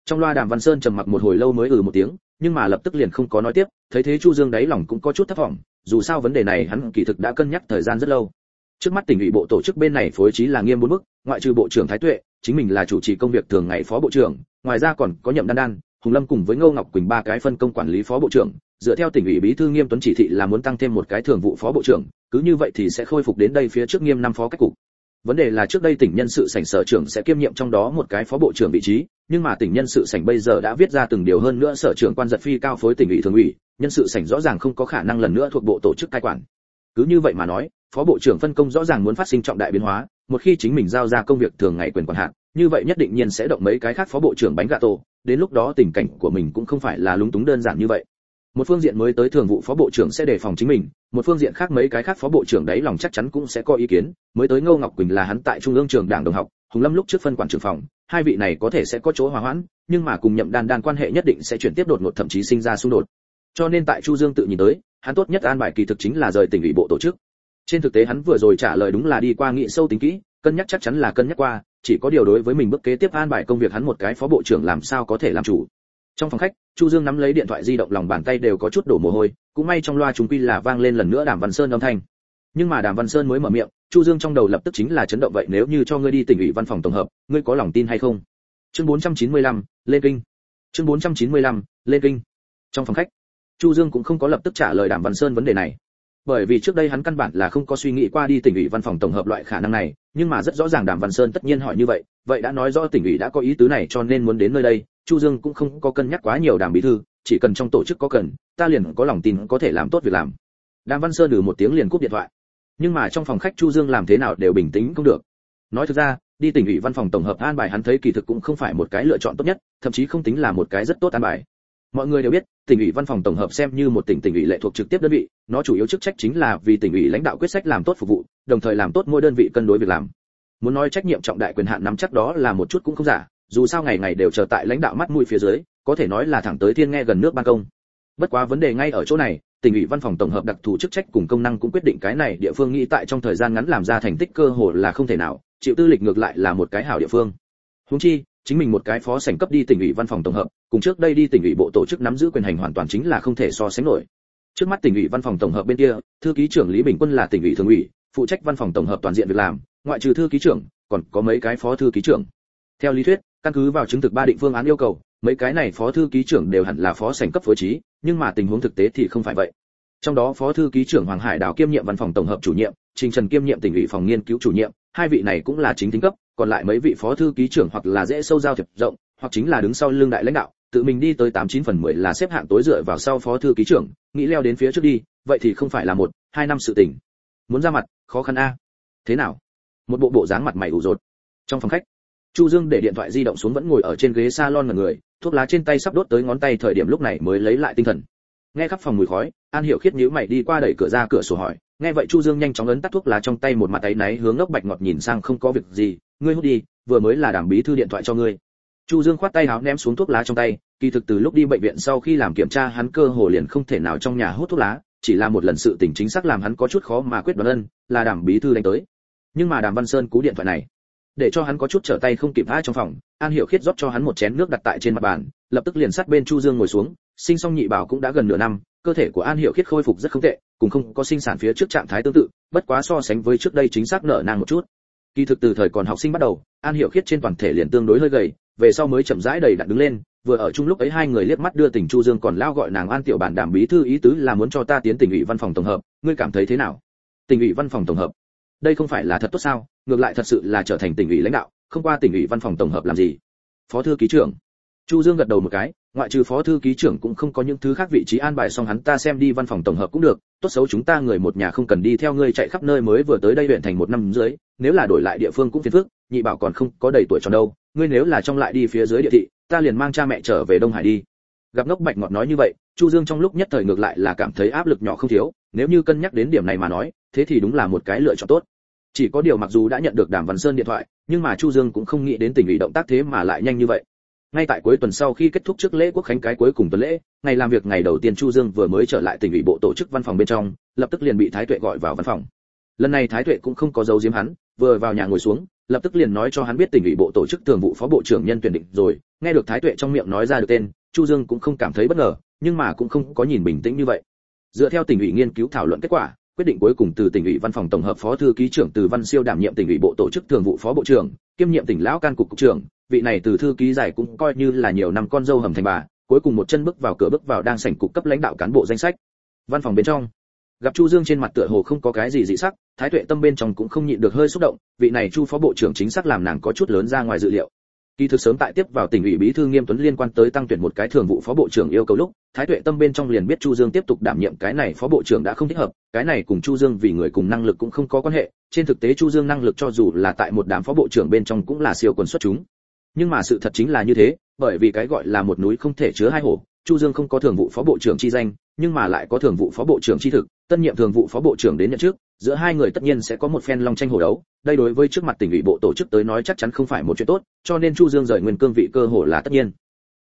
Trong loa đàm văn sơn trầm mặc một hồi lâu mới ừ một tiếng, nhưng mà lập tức liền không có nói tiếp, thấy thế chu dương đáy lòng cũng có chút thất vọng dù sao vấn đề này hắn kỳ thực đã cân nhắc thời gian rất lâu. Trước mắt tỉnh ủy bộ tổ chức bên này phối trí là nghiêm bốn mức, ngoại trừ bộ trưởng thái tuệ, chính mình là chủ trì công việc thường ngày phó bộ trưởng, ngoài ra còn có nhậm đan đan, hùng lâm cùng với ngô ngọc quỳnh ba cái phân công quản lý phó bộ trưởng dựa theo tỉnh ủy bí thư nghiêm tuấn chỉ thị là muốn tăng thêm một cái thường vụ phó bộ trưởng, cứ như vậy thì sẽ khôi phục đến đây phía trước nghiêm năm phó cách cục. Vấn đề là trước đây tỉnh nhân sự sảnh sở trưởng sẽ kiêm nhiệm trong đó một cái phó bộ trưởng vị trí, nhưng mà tỉnh nhân sự sảnh bây giờ đã viết ra từng điều hơn nữa sở trưởng quan giật phi cao phối tỉnh ủy thường ủy, nhân sự sảnh rõ ràng không có khả năng lần nữa thuộc bộ tổ chức cai quản. Cứ như vậy mà nói, phó bộ trưởng phân công rõ ràng muốn phát sinh trọng đại biến hóa, một khi chính mình giao ra công việc thường ngày quyền quản hạn như vậy nhất định nhiên sẽ động mấy cái khác phó bộ trưởng bánh gà tổ, đến lúc đó tình cảnh của mình cũng không phải là lúng túng đơn giản như vậy một phương diện mới tới thường vụ phó bộ trưởng sẽ đề phòng chính mình, một phương diện khác mấy cái khác phó bộ trưởng đấy lòng chắc chắn cũng sẽ có ý kiến. Mới tới ngô ngọc quỳnh là hắn tại trung ương trường đảng đồng học, hùng lâm lúc trước phân quản trưởng phòng, hai vị này có thể sẽ có chỗ hòa hoãn, nhưng mà cùng nhậm đan đan quan hệ nhất định sẽ chuyển tiếp đột ngột thậm chí sinh ra xung đột. Cho nên tại chu dương tự nhìn tới, hắn tốt nhất an bài kỳ thực chính là rời tỉnh ủy bộ tổ chức. Trên thực tế hắn vừa rồi trả lời đúng là đi qua nghị sâu tính kỹ, cân nhắc chắc chắn là cân nhắc qua, chỉ có điều đối với mình bước kế tiếp an bài công việc hắn một cái phó bộ trưởng làm sao có thể làm chủ trong phòng khách chu dương nắm lấy điện thoại di động lòng bàn tay đều có chút đổ mồ hôi cũng may trong loa chúng quy là vang lên lần nữa đàm văn sơn âm thanh. Nhưng mà đàm văn sơn mới mở miệng chu dương trong đầu lập tức chính là chấn động vậy nếu như cho ngươi đi tỉnh ủy văn phòng tổng hợp ngươi có lòng tin hay không? Chương 495, lên kinh. Chương 495, lên kinh. Trong phòng khách chu dương cũng không có lập tức trả lời đàm văn sơn vấn đề này. Bởi vì trước đây hắn căn bản là không có suy nghĩ qua đi tỉnh ủy văn phòng tổng hợp loại khả năng này nhưng mà rất rõ ràng đàm văn sơn tất nhiên hỏi như vậy vậy đã nói rõ tỉnh ủy đã có ý tứ này cho nên muốn đến nơi đây chu dương cũng không có cân nhắc quá nhiều đàm bí thư, chỉ cần trong tổ chức có cần, ta liền có lòng tin có thể làm tốt việc làm. Đàm văn sơn ừ một tiếng liền cúp điện thoại. Nhưng mà trong phòng khách chu dương làm thế nào đều bình tĩnh không được. Nói thực ra, đi tỉnh ủy văn phòng tổng hợp an bài hắn thấy kỳ thực cũng không phải một cái lựa chọn tốt nhất, thậm chí không tính là một cái rất tốt an bài. Mọi người đều biết, tỉnh ủy văn phòng tổng hợp xem như một tỉnh tỉnh ủy lệ thuộc trực tiếp đơn vị, nó chủ yếu chức trách chính là vì tỉnh ủy lãnh đạo quyết sách làm tốt phục vụ, đồng thời làm tốt mỗi đơn vị cân đối việc làm. Muốn nói trách nhiệm trọng đại quyền hạn nắm chắc đó là một chút cũng không giả dù sao ngày ngày đều chờ tại lãnh đạo mắt mũi phía dưới, có thể nói là thẳng tới thiên nghe gần nước ban công. Bất quá vấn đề ngay ở chỗ này, tỉnh ủy văn phòng tổng hợp đặc thù chức trách cùng công năng cũng quyết định cái này địa phương nghĩ tại trong thời gian ngắn làm ra thành tích cơ hồ là không thể nào, chịu tư lịch ngược lại là một cái hảo địa phương. Húng chi, chính mình một cái phó sảnh cấp đi tỉnh ủy văn phòng tổng hợp, cùng trước đây đi tỉnh ủy bộ tổ chức nắm giữ quyền hành hoàn toàn chính là không thể so sánh nổi. Trước mắt tỉnh ủy văn phòng tổng hợp bên kia, thư ký trưởng lý bình quân là tỉnh ủy thường ủy, phụ trách văn phòng tổng hợp toàn diện việc làm, ngoại trừ thư ký trưởng, còn có mấy cái phó thư ký trưởng. Theo lý thuyết căn cứ vào chứng thực ba định phương án yêu cầu, mấy cái này phó thư ký trưởng đều hẳn là phó sảnh cấp phối trí, nhưng mà tình huống thực tế thì không phải vậy. Trong đó phó thư ký trưởng hoàng hải đào kiêm nhiệm văn phòng tổng hợp chủ nhiệm, trình trần kiêm nhiệm tỉnh ủy phòng nghiên cứu chủ nhiệm, hai vị này cũng là chính tính cấp, còn lại mấy vị phó thư ký trưởng hoặc là dễ sâu giao thiệp rộng, hoặc chính là đứng sau lương đại lãnh đạo, tự mình đi tới tám chín phần mười là xếp hạng tối dựa vào sau phó thư ký trưởng, nghĩ leo đến phía trước đi, vậy thì không phải là một, hai năm sự tình. Muốn ra mặt, khó khăn a. Thế nào? Một bộ bộ dáng mặt mày ủ rột. Trong phòng khách chu dương để điện thoại di động xuống vẫn ngồi ở trên ghế salon ngẩn người, thuốc lá trên tay sắp đốt tới ngón tay thời điểm lúc này mới lấy lại tinh thần. Nghe khắp phòng mùi khói, an hiểu khiết nhíu mày đi qua đẩy cửa ra cửa sổ hỏi, nghe vậy chu dương nhanh chóng ấn tắt thuốc lá trong tay một mặt tay náy hướng ngốc bạch ngọt nhìn sang không có việc gì, ngươi hút đi, vừa mới là đảm bí thư điện thoại cho ngươi. Chu dương khoát tay áo ném xuống thuốc lá trong tay, kỳ thực từ lúc đi bệnh viện sau khi làm kiểm tra hắn cơ hồ liền không thể nào trong nhà hút thuốc lá, chỉ là một lần sự tình chính xác làm hắn có chút khó mà quyết đoán ân, là đảm bí thư đánh tới. Nhưng mà đàm văn sơn cú điện thoại này để cho hắn có chút trở tay không kịp tha trong phòng, an hiểu khiết rót cho hắn một chén nước đặt tại trên mặt bàn, lập tức liền sát bên chu dương ngồi xuống, sinh xong nhị bảo cũng đã gần nửa năm, cơ thể của an hiểu khiết khôi phục rất không tệ cũng không có sinh sản phía trước trạng thái tương tự, bất quá so sánh với trước đây chính xác nở nang một chút. Kỳ thực từ thời còn học sinh bắt đầu, an hiểu khiết trên toàn thể liền tương đối hơi gầy, về sau mới chậm rãi đầy đặn đứng lên, vừa ở chung lúc ấy hai người liếc mắt đưa tình chu dương còn lao gọi nàng an tiểu bản đảm bí thư ý tứ là muốn cho ta tiến tỉnh ủy văn phòng tổng hợp, ngươi cảm thấy thế nào? Tỉnh ủy văn phòng tổng hợp đây không phải là thật tốt sao, ngược lại thật sự là trở thành tỉnh ủy lãnh đạo, không qua tỉnh ủy văn phòng tổng hợp làm gì? Phó thư ký trưởng. Chu dương gật đầu một cái, ngoại trừ phó thư ký trưởng cũng không có những thứ khác vị trí an bài xong hắn ta xem đi văn phòng tổng hợp cũng được, tốt xấu chúng ta người một nhà không cần đi theo ngươi chạy khắp nơi mới vừa tới đây huyện thành một năm dưới nếu là đổi lại địa phương cũng phiền phức, nhị bảo còn không có đầy tuổi tròn đâu, ngươi nếu là trong lại đi phía dưới địa thị, ta liền mang cha mẹ trở về đông hải đi. Gặp ngốc bạch ngọt nói như vậy, chu dương trong lúc nhất thời ngược lại là cảm thấy áp lực nhỏ không thiếu, nếu như cân nhắc đến điểm này mà nói thế thì đúng là một cái lựa chọn tốt. Chỉ có điều mặc dù đã nhận được đàm văn sơn điện thoại, nhưng mà chu dương cũng không nghĩ đến tình ủy động tác thế mà lại nhanh như vậy. Ngay tại cuối tuần sau khi kết thúc trước lễ quốc khánh cái cuối cùng tuần lễ, ngày làm việc ngày đầu tiên chu dương vừa mới trở lại tỉnh ủy bộ tổ chức văn phòng bên trong, lập tức liền bị thái tuệ gọi vào văn phòng. Lần này thái tuệ cũng không có dấu diếm hắn, vừa vào nhà ngồi xuống, lập tức liền nói cho hắn biết tỉnh ủy bộ tổ chức thường vụ phó bộ trưởng nhân tuyển định rồi. Nghe được thái tuệ trong miệng nói ra được tên, chu dương cũng không cảm thấy bất ngờ, nhưng mà cũng không có nhìn bình tĩnh như vậy. Dựa theo tỉnh ủy nghiên cứu thảo luận kết quả quyết định cuối cùng từ tỉnh ủy văn phòng tổng hợp phó thư ký trưởng từ văn siêu đảm nhiệm tỉnh ủy bộ tổ chức thường vụ phó bộ trưởng, kiêm nhiệm tỉnh lão can cục cục trưởng. Vị này từ thư ký giải cũng coi như là nhiều năm con dâu hầm thành bà, cuối cùng một chân bước vào cửa bước vào đang sảnh cục cấp lãnh đạo cán bộ danh sách. Văn phòng bên trong, gặp chu dương trên mặt tựa hồ không có cái gì dị sắc, thái tuệ tâm bên trong cũng không nhịn được hơi xúc động. Vị này chu phó bộ trưởng chính xác làm nàng có chút lớn ra ngoài dự liệu kỳ thực sớm tại tiếp vào tỉnh ủy bí thư nghiêm tuấn liên quan tới tăng tuyển một cái thường vụ phó bộ trưởng yêu cầu lúc, thái tuệ tâm bên trong liền biết chu dương tiếp tục đảm nhiệm cái này phó bộ trưởng đã không thích hợp, cái này cùng chu dương vì người cùng năng lực cũng không có quan hệ, trên thực tế chu dương năng lực cho dù là tại một đám phó bộ trưởng bên trong cũng là siêu quần xuất chúng. Nhưng mà sự thật chính là như thế, bởi vì cái gọi là một núi không thể chứa hai hổ, chu dương không có thường vụ phó bộ trưởng chi danh, nhưng mà lại có thường vụ phó bộ trưởng chi thực, tân nhiệm thường vụ phó bộ trưởng đến nhận trước giữa hai người tất nhiên sẽ có một phen long tranh hổ đấu, đây đối với trước mặt tỉnh ủy bộ tổ chức tới nói chắc chắn không phải một chuyện tốt, cho nên chu dương rời nguyên cương vị cơ hồ là tất nhiên.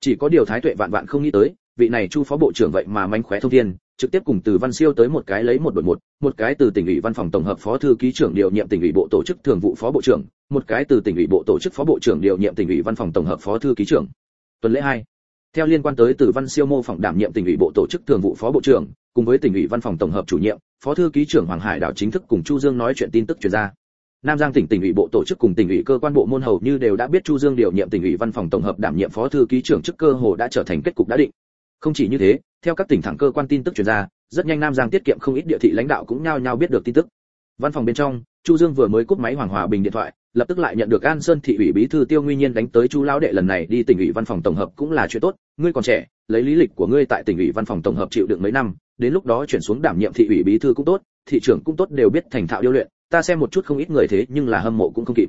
Chỉ có điều thái tuệ vạn vạn không nghĩ tới, vị này chu phó bộ trưởng vậy mà manh khóe thông thiên, trực tiếp cùng từ văn siêu tới một cái lấy một đội một một cái từ tỉnh ủy văn phòng tổng hợp phó thư ký trưởng điều nhiệm tỉnh ủy bộ tổ chức thường vụ phó bộ trưởng, một cái từ tỉnh ủy bộ tổ chức phó bộ trưởng điều nhiệm tỉnh ủy văn phòng tổng hợp phó thư ký trưởng. Tuần lễ hai theo liên quan tới từ văn siêu mô phỏng đảm nhiệm tỉnh ủy bộ tổ chức thường vụ phó bộ trưởng, cùng với tỉnh ủy văn phòng tổng hợp chủ nhiệm, phó thư ký trưởng hoàng hải đảo chính thức cùng chu dương nói chuyện tin tức truyền ra. Nam giang tỉnh tỉnh ủy bộ tổ chức cùng tỉnh ủy cơ quan bộ môn hầu như đều đã biết chu dương điều nhiệm tỉnh ủy văn phòng tổng hợp đảm nhiệm phó thư ký trưởng chức cơ hồ đã trở thành kết cục đã định. Không chỉ như thế, theo các tỉnh thẳng cơ quan tin tức truyền ra, rất nhanh nam giang tiết kiệm không ít địa thị lãnh đạo cũng nhao nhao biết được tin tức. Văn phòng bên trong, chu dương vừa mới cúp máy hoàng hòa bình điện thoại lập tức lại nhận được an sơn thị ủy bí thư tiêu nguyên nhiên đánh tới chu lão đệ lần này đi tỉnh ủy văn phòng tổng hợp cũng là chuyện tốt. Ngươi còn trẻ, lấy lý lịch của ngươi tại tỉnh ủy văn phòng tổng hợp chịu đựng mấy năm, đến lúc đó chuyển xuống đảm nhiệm thị ủy bí thư cũng tốt, thị trưởng cũng tốt đều biết thành thạo điêu luyện, ta xem một chút không ít người thế nhưng là hâm mộ cũng không kịp.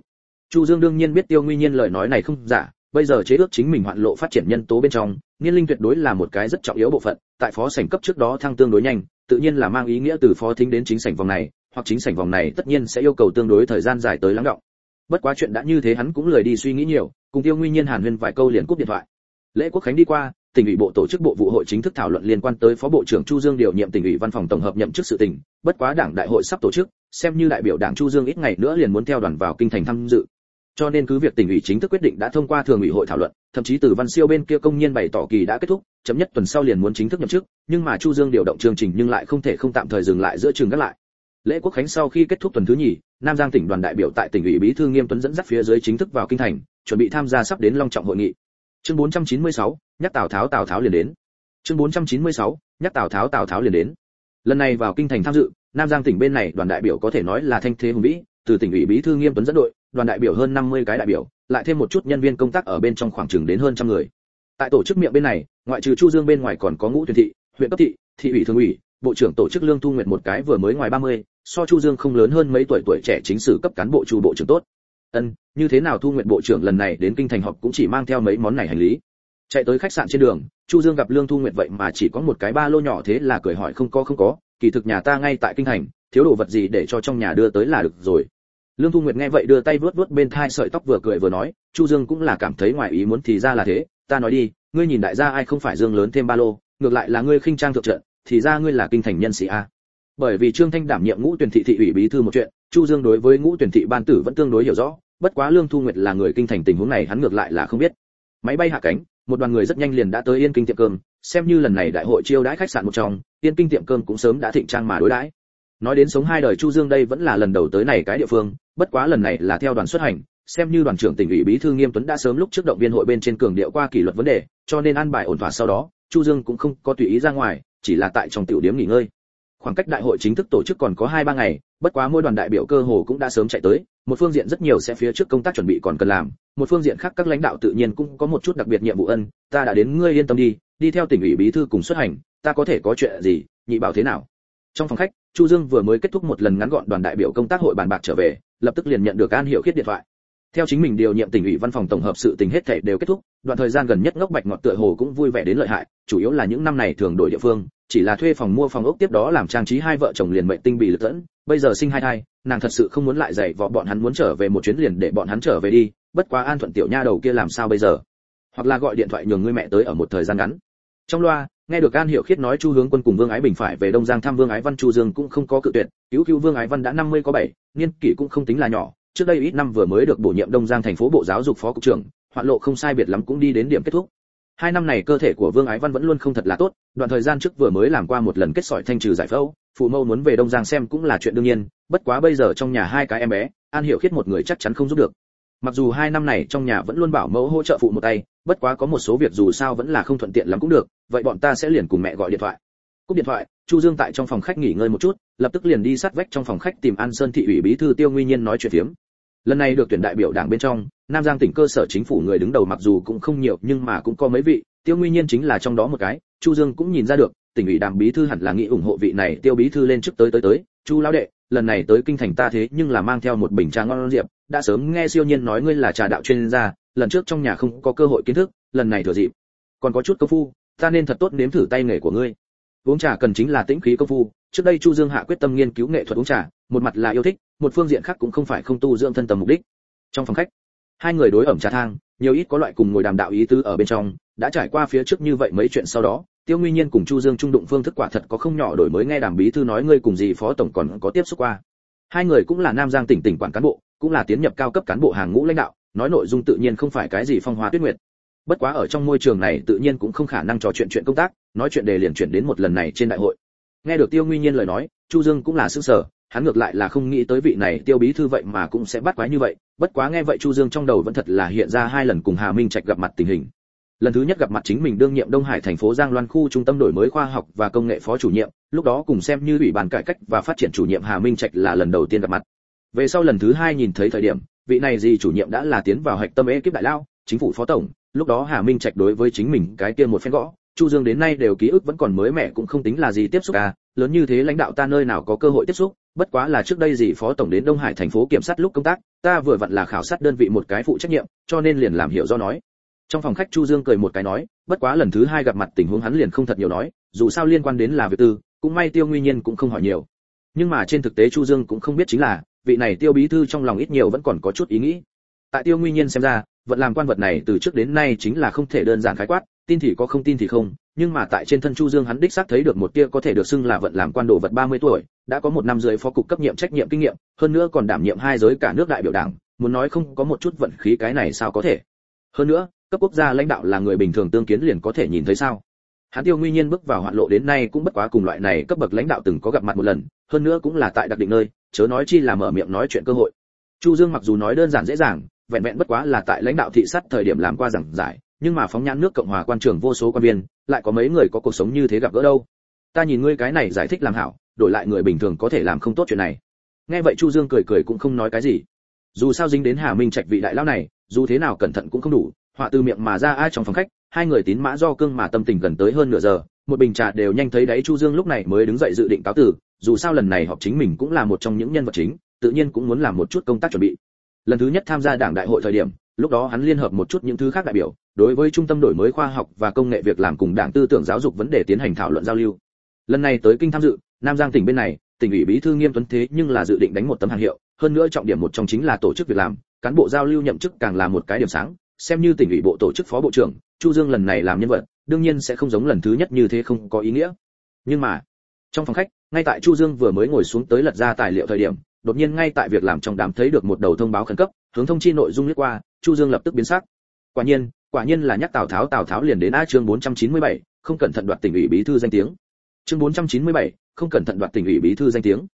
Chu dương đương nhiên biết tiêu nguyên nhiên lời nói này không giả, bây giờ chế ước chính mình hoạn lộ phát triển nhân tố bên trong, niên linh tuyệt đối là một cái rất trọng yếu bộ phận, tại phó sảnh cấp trước đó thăng tương đối nhanh, tự nhiên là mang ý nghĩa từ phó thính đến chính sảnh vòng này, hoặc chính sảnh vòng này tất nhiên sẽ yêu cầu tương đối thời gian dài tới lắng động bất quá chuyện đã như thế hắn cũng lười đi suy nghĩ nhiều, cùng tiêu nguyên nhiên hàn huyên vài câu liền cúp điện thoại. Lễ quốc khánh đi qua, tỉnh ủy bộ tổ chức bộ vụ hội chính thức thảo luận liên quan tới phó bộ trưởng chu dương điều nhiệm tỉnh ủy văn phòng tổng hợp nhậm chức sự tỉnh. Bất quá đảng đại hội sắp tổ chức, xem như đại biểu đảng chu dương ít ngày nữa liền muốn theo đoàn vào kinh thành tham dự. Cho nên cứ việc tỉnh ủy chính thức quyết định đã thông qua thường ủy hội thảo luận, thậm chí từ văn siêu bên kia công nhân bày tỏ kỳ đã kết thúc, chấm nhất tuần sau liền muốn chính thức nhậm chức, nhưng mà chu dương điều động chương trình nhưng lại không thể không tạm thời dừng lại giữa trường gác lại lễ quốc khánh sau khi kết thúc tuần thứ nhì nam giang tỉnh đoàn đại biểu tại tỉnh ủy bí thư nghiêm tuấn dẫn dắt phía dưới chính thức vào kinh thành chuẩn bị tham gia sắp đến long trọng hội nghị. Chương 496, nhắc tào tháo tào tháo liền đến. Chương 496, nhắc tào tháo tào tháo liền đến. Lần này vào kinh thành tham dự nam giang tỉnh bên này đoàn đại biểu có thể nói là thanh thế hùng vĩ từ tỉnh ủy bí thư nghiêm tuấn dẫn đội đoàn đại biểu hơn 50 cái đại biểu lại thêm một chút nhân viên công tác ở bên trong khoảng chừng đến hơn trăm người. Tại tổ chức miệng bên này ngoại trừ chu dương bên ngoài còn có ngũ tuyển thị huyện cấp thị thị ủy thường ủy bộ trưởng tổ chức lương thu nguyệt một cái vừa mới ngoài 30, so chu dương không lớn hơn mấy tuổi tuổi trẻ chính sử cấp cán bộ chu bộ trưởng tốt. Ân, như thế nào thu nguyện bộ trưởng lần này đến kinh thành họp cũng chỉ mang theo mấy món này hành lý. Chạy tới khách sạn trên đường, chu dương gặp lương thu nguyện vậy mà chỉ có một cái ba lô nhỏ thế là cười hỏi không có không có, kỳ thực nhà ta ngay tại kinh thành, thiếu đồ vật gì để cho trong nhà đưa tới là được rồi. Lương thu nguyệt nghe vậy đưa tay vuốt vuốt bên thai sợi tóc vừa cười vừa nói, chu dương cũng là cảm thấy ngoài ý muốn thì ra là thế, ta nói đi, ngươi nhìn đại gia ai không phải dương lớn thêm ba lô, ngược lại là ngươi khinh trang thượng trận, thì ra ngươi là kinh thành nhân sĩ a bởi vì trương thanh đảm nhiệm ngũ tuyển thị thị ủy bí thư một chuyện, chu dương đối với ngũ tuyển thị ban tử vẫn tương đối hiểu rõ, bất quá lương thu nguyệt là người kinh thành tình huống này hắn ngược lại là không biết. Máy bay hạ cánh, một đoàn người rất nhanh liền đã tới yên kinh tiệm cơm, xem như lần này đại hội chiêu đãi khách sạn một trong, yên kinh tiệm cơm cũng sớm đã thịnh trang mà đối đãi. Nói đến sống hai đời chu dương đây vẫn là lần đầu tới này cái địa phương, bất quá lần này là theo đoàn xuất hành, xem như đoàn trưởng tỉnh ủy bí thư nghiêm tuấn đã sớm lúc trước động viên hội bên trên cường điệu qua kỷ luật vấn đề, cho nên an bài ổn thỏa sau đó, chu dương cũng không có tùy ý ra ngoài, chỉ là tại trong tiểu điểm nghỉ ngơi khoảng cách đại hội chính thức tổ chức còn có hai ba ngày, bất quá mỗi đoàn đại biểu cơ hồ cũng đã sớm chạy tới, một phương diện rất nhiều sẽ phía trước công tác chuẩn bị còn cần làm, một phương diện khác các lãnh đạo tự nhiên cũng có một chút đặc biệt nhiệm vụ ân, ta đã đến ngươi yên tâm đi đi theo tỉnh ủy bí thư cùng xuất hành, ta có thể có chuyện gì, nhị bảo thế nào? Trong phòng khách, chu dương vừa mới kết thúc một lần ngắn gọn đoàn đại biểu công tác hội bàn bạc trở về, lập tức liền nhận được an hiệu khiết điện thoại. Theo chính mình điều nhiệm tỉnh ủy văn phòng tổng hợp sự tình hết thảy đều kết thúc, đoạn thời gian gần nhất ngốc bạch ngọt tựa hồ cũng vui vẻ đến lợi hại, chủ yếu là những năm này thường đổi địa phương chỉ là thuê phòng mua phòng ốc tiếp đó làm trang trí hai vợ chồng liền mệnh tinh bị lực dẫn. Bây giờ sinh hai thai, nàng thật sự không muốn lại dạy vọ bọn hắn muốn trở về một chuyến liền để bọn hắn trở về đi. Bất quá an thuận tiểu nha đầu kia làm sao bây giờ? Hoặc là gọi điện thoại nhường người mẹ tới ở một thời gian ngắn. Trong loa, nghe được an hiệu khiết nói chu hướng quân cùng vương ái bình phải về đông giang thăm vương ái văn, chu dương cũng không có cự tuyệt. Cứu cứu vương ái văn đã năm mươi có bảy, niên kỷ cũng không tính là nhỏ. Trước đây ít năm vừa mới được bổ nhiệm đông giang thành phố bộ giáo dục phó cục trưởng, hoạn lộ không sai biệt lắm cũng đi đến điểm kết thúc hai năm này cơ thể của vương ái văn vẫn luôn không thật là tốt, đoạn thời gian trước vừa mới làm qua một lần kết sỏi thanh trừ giải phẫu, phụ mâu muốn về đông giang xem cũng là chuyện đương nhiên, bất quá bây giờ trong nhà hai cái em bé, an hiểu khiết một người chắc chắn không giúp được. Mặc dù hai năm này trong nhà vẫn luôn bảo mẫu hỗ trợ phụ một tay, bất quá có một số việc dù sao vẫn là không thuận tiện lắm cũng được, vậy bọn ta sẽ liền cùng mẹ gọi điện thoại. Cúp điện thoại, chu dương tại trong phòng khách nghỉ ngơi một chút, lập tức liền đi sát vách trong phòng khách tìm an sơn thị ủy bí thư tiêu nguyên nhiên nói chuyện phiếm lần này được tuyển đại biểu đảng bên trong, nam giang tỉnh cơ sở chính phủ người đứng đầu mặc dù cũng không nhiều nhưng mà cũng có mấy vị, tiêu nguyên nhiên chính là trong đó một cái, chu dương cũng nhìn ra được, tỉnh ủy đảng bí thư hẳn là nghĩ ủng hộ vị này tiêu bí thư lên trước tới tới tới, chu lão đệ, lần này tới kinh thành ta thế nhưng là mang theo một bình trà ngon diệp, đã sớm nghe siêu nhiên nói ngươi là trà đạo chuyên gia, lần trước trong nhà không có cơ hội kiến thức, lần này thừa dịp. Còn có chút công phu, ta nên thật tốt nếm thử tay nghề của ngươi. Uống trà cần chính là tĩnh khí công phu, trước đây chu dương hạ quyết tâm nghiên cứu nghệ thuật uống trà một mặt là yêu thích, một phương diện khác cũng không phải không tu dưỡng thân tầm mục đích. Trong phòng khách, hai người đối ẩm trà thang, nhiều ít có loại cùng ngồi đàm đạo ý tứ ở bên trong, đã trải qua phía trước như vậy mấy chuyện sau đó, tiêu nguyên nhiên cùng chu dương trung đụng phương thức quả thật có không nhỏ đổi mới nghe đàm bí thư nói ngươi cùng gì phó tổng còn có tiếp xúc qua. Hai người cũng là nam giang tỉnh tỉnh quản cán bộ, cũng là tiến nhập cao cấp cán bộ hàng ngũ lãnh đạo, nói nội dung tự nhiên không phải cái gì phong hoa tuyết nguyệt. Bất quá ở trong môi trường này tự nhiên cũng không khả năng trò chuyện chuyện công tác, nói chuyện đề liền chuyển đến một lần này trên đại hội. Nghe được tiêu nguyên nhiên lời nói, chu dương cũng là sức sờ hắn ngược lại là không nghĩ tới vị này tiêu bí thư vậy mà cũng sẽ bắt quái như vậy. Bất quá nghe vậy chu dương trong đầu vẫn thật là hiện ra hai lần cùng hà minh trạch gặp mặt tình hình. Lần thứ nhất gặp mặt chính mình đương nhiệm đông hải thành phố giang loan khu trung tâm đổi mới khoa học và công nghệ phó chủ nhiệm, lúc đó cùng xem như ủy ban cải cách và phát triển chủ nhiệm hà minh trạch là lần đầu tiên gặp mặt. Về sau lần thứ hai nhìn thấy thời điểm, vị này gì chủ nhiệm đã là tiến vào hạch tâm ekip đại lao, chính phủ phó tổng, lúc đó hà minh trạch đối với chính mình cái kia một phen gõ, chu dương đến nay đều ký ức vẫn còn mới mẻ cũng không tính là gì tiếp xúc à lớn như thế lãnh đạo ta nơi nào có cơ hội tiếp xúc, bất quá là trước đây gì phó tổng đến đông hải thành phố kiểm sát lúc công tác, ta vừa vặn là khảo sát đơn vị một cái phụ trách nhiệm, cho nên liền làm hiểu do nói. Trong phòng khách chu dương cười một cái nói, bất quá lần thứ hai gặp mặt tình huống hắn liền không thật nhiều nói, dù sao liên quan đến là việc tư, cũng may tiêu nguyên nhiên cũng không hỏi nhiều. Nhưng mà trên thực tế chu dương cũng không biết chính là, vị này tiêu bí thư trong lòng ít nhiều vẫn còn có chút ý nghĩ. Tại tiêu nguyên nhiên xem ra, vận làm quan vật này từ trước đến nay chính là không thể đơn giản khái quát, tin thì có không tin thì không nhưng mà tại trên thân chu dương hắn đích xác thấy được một tia có thể được xưng là vận làm quan đồ vật 30 tuổi, đã có một năm dưới phó cục cấp nhiệm trách nhiệm kinh nghiệm, hơn nữa còn đảm nhiệm hai giới cả nước đại biểu đảng, muốn nói không có một chút vận khí cái này sao có thể? Hơn nữa, cấp quốc gia lãnh đạo là người bình thường tương kiến liền có thể nhìn thấy sao? Hắn tiêu nguyên nhiên bước vào hoạn lộ đến nay cũng bất quá cùng loại này cấp bậc lãnh đạo từng có gặp mặt một lần, hơn nữa cũng là tại đặc định nơi, chớ nói chi là mở miệng nói chuyện cơ hội. Chu dương mặc dù nói đơn giản dễ dàng, vẹn vẹn bất quá là tại lãnh đạo thị sát thời điểm làm qua giảng giải nhưng mà phóng nhãn nước cộng hòa quan trường vô số quan viên, lại có mấy người có cuộc sống như thế gặp gỡ đâu? Ta nhìn ngươi cái này giải thích làm hảo, đổi lại người bình thường có thể làm không tốt chuyện này. Nghe vậy chu dương cười cười cũng không nói cái gì. Dù sao dính đến hà minh trạch vị đại lão này, dù thế nào cẩn thận cũng không đủ, họa từ miệng mà ra ai trong phòng khách, hai người tín mã do cương mà tâm tình gần tới hơn nửa giờ, một bình trà đều nhanh thấy đấy chu dương lúc này mới đứng dậy dự định cáo từ dù sao lần này họp chính mình cũng là một trong những nhân vật chính, tự nhiên cũng muốn làm một chút công tác chuẩn bị. Lần thứ nhất tham gia đảng đại hội thời điểm lúc đó hắn liên hợp một chút những thứ khác đại biểu, đối với trung tâm đổi mới khoa học và công nghệ việc làm cùng đảng tư tưởng giáo dục vấn đề tiến hành thảo luận giao lưu. Lần này tới kinh tham dự, nam giang tỉnh bên này, tỉnh ủy bí thư nghiêm tuấn thế nhưng là dự định đánh một tấm hàng hiệu, hơn nữa trọng điểm một trong chính là tổ chức việc làm, cán bộ giao lưu nhậm chức càng là một cái điểm sáng, xem như tỉnh ủy bộ tổ chức phó bộ trưởng, chu dương lần này làm nhân vật, đương nhiên sẽ không giống lần thứ nhất như thế không có ý nghĩa. Nhưng mà, trong phòng khách, ngay tại chu dương vừa mới ngồi xuống tới lật ra tài liệu thời điểm, đột nhiên ngay tại việc làm trong đám thấy được một đầu thông báo khẩn cấp, hướng thông chi nội dung liếc qua chu dương lập tức biến sắc. Quả nhiên quả nhiên là nhắc tào tháo tào tháo liền đến a chương 497, không cẩn thận đoạt tỉnh ủy bí thư danh tiếng. Chương 497, không cẩn thận đoạt tỉnh ủy bí thư danh tiếng.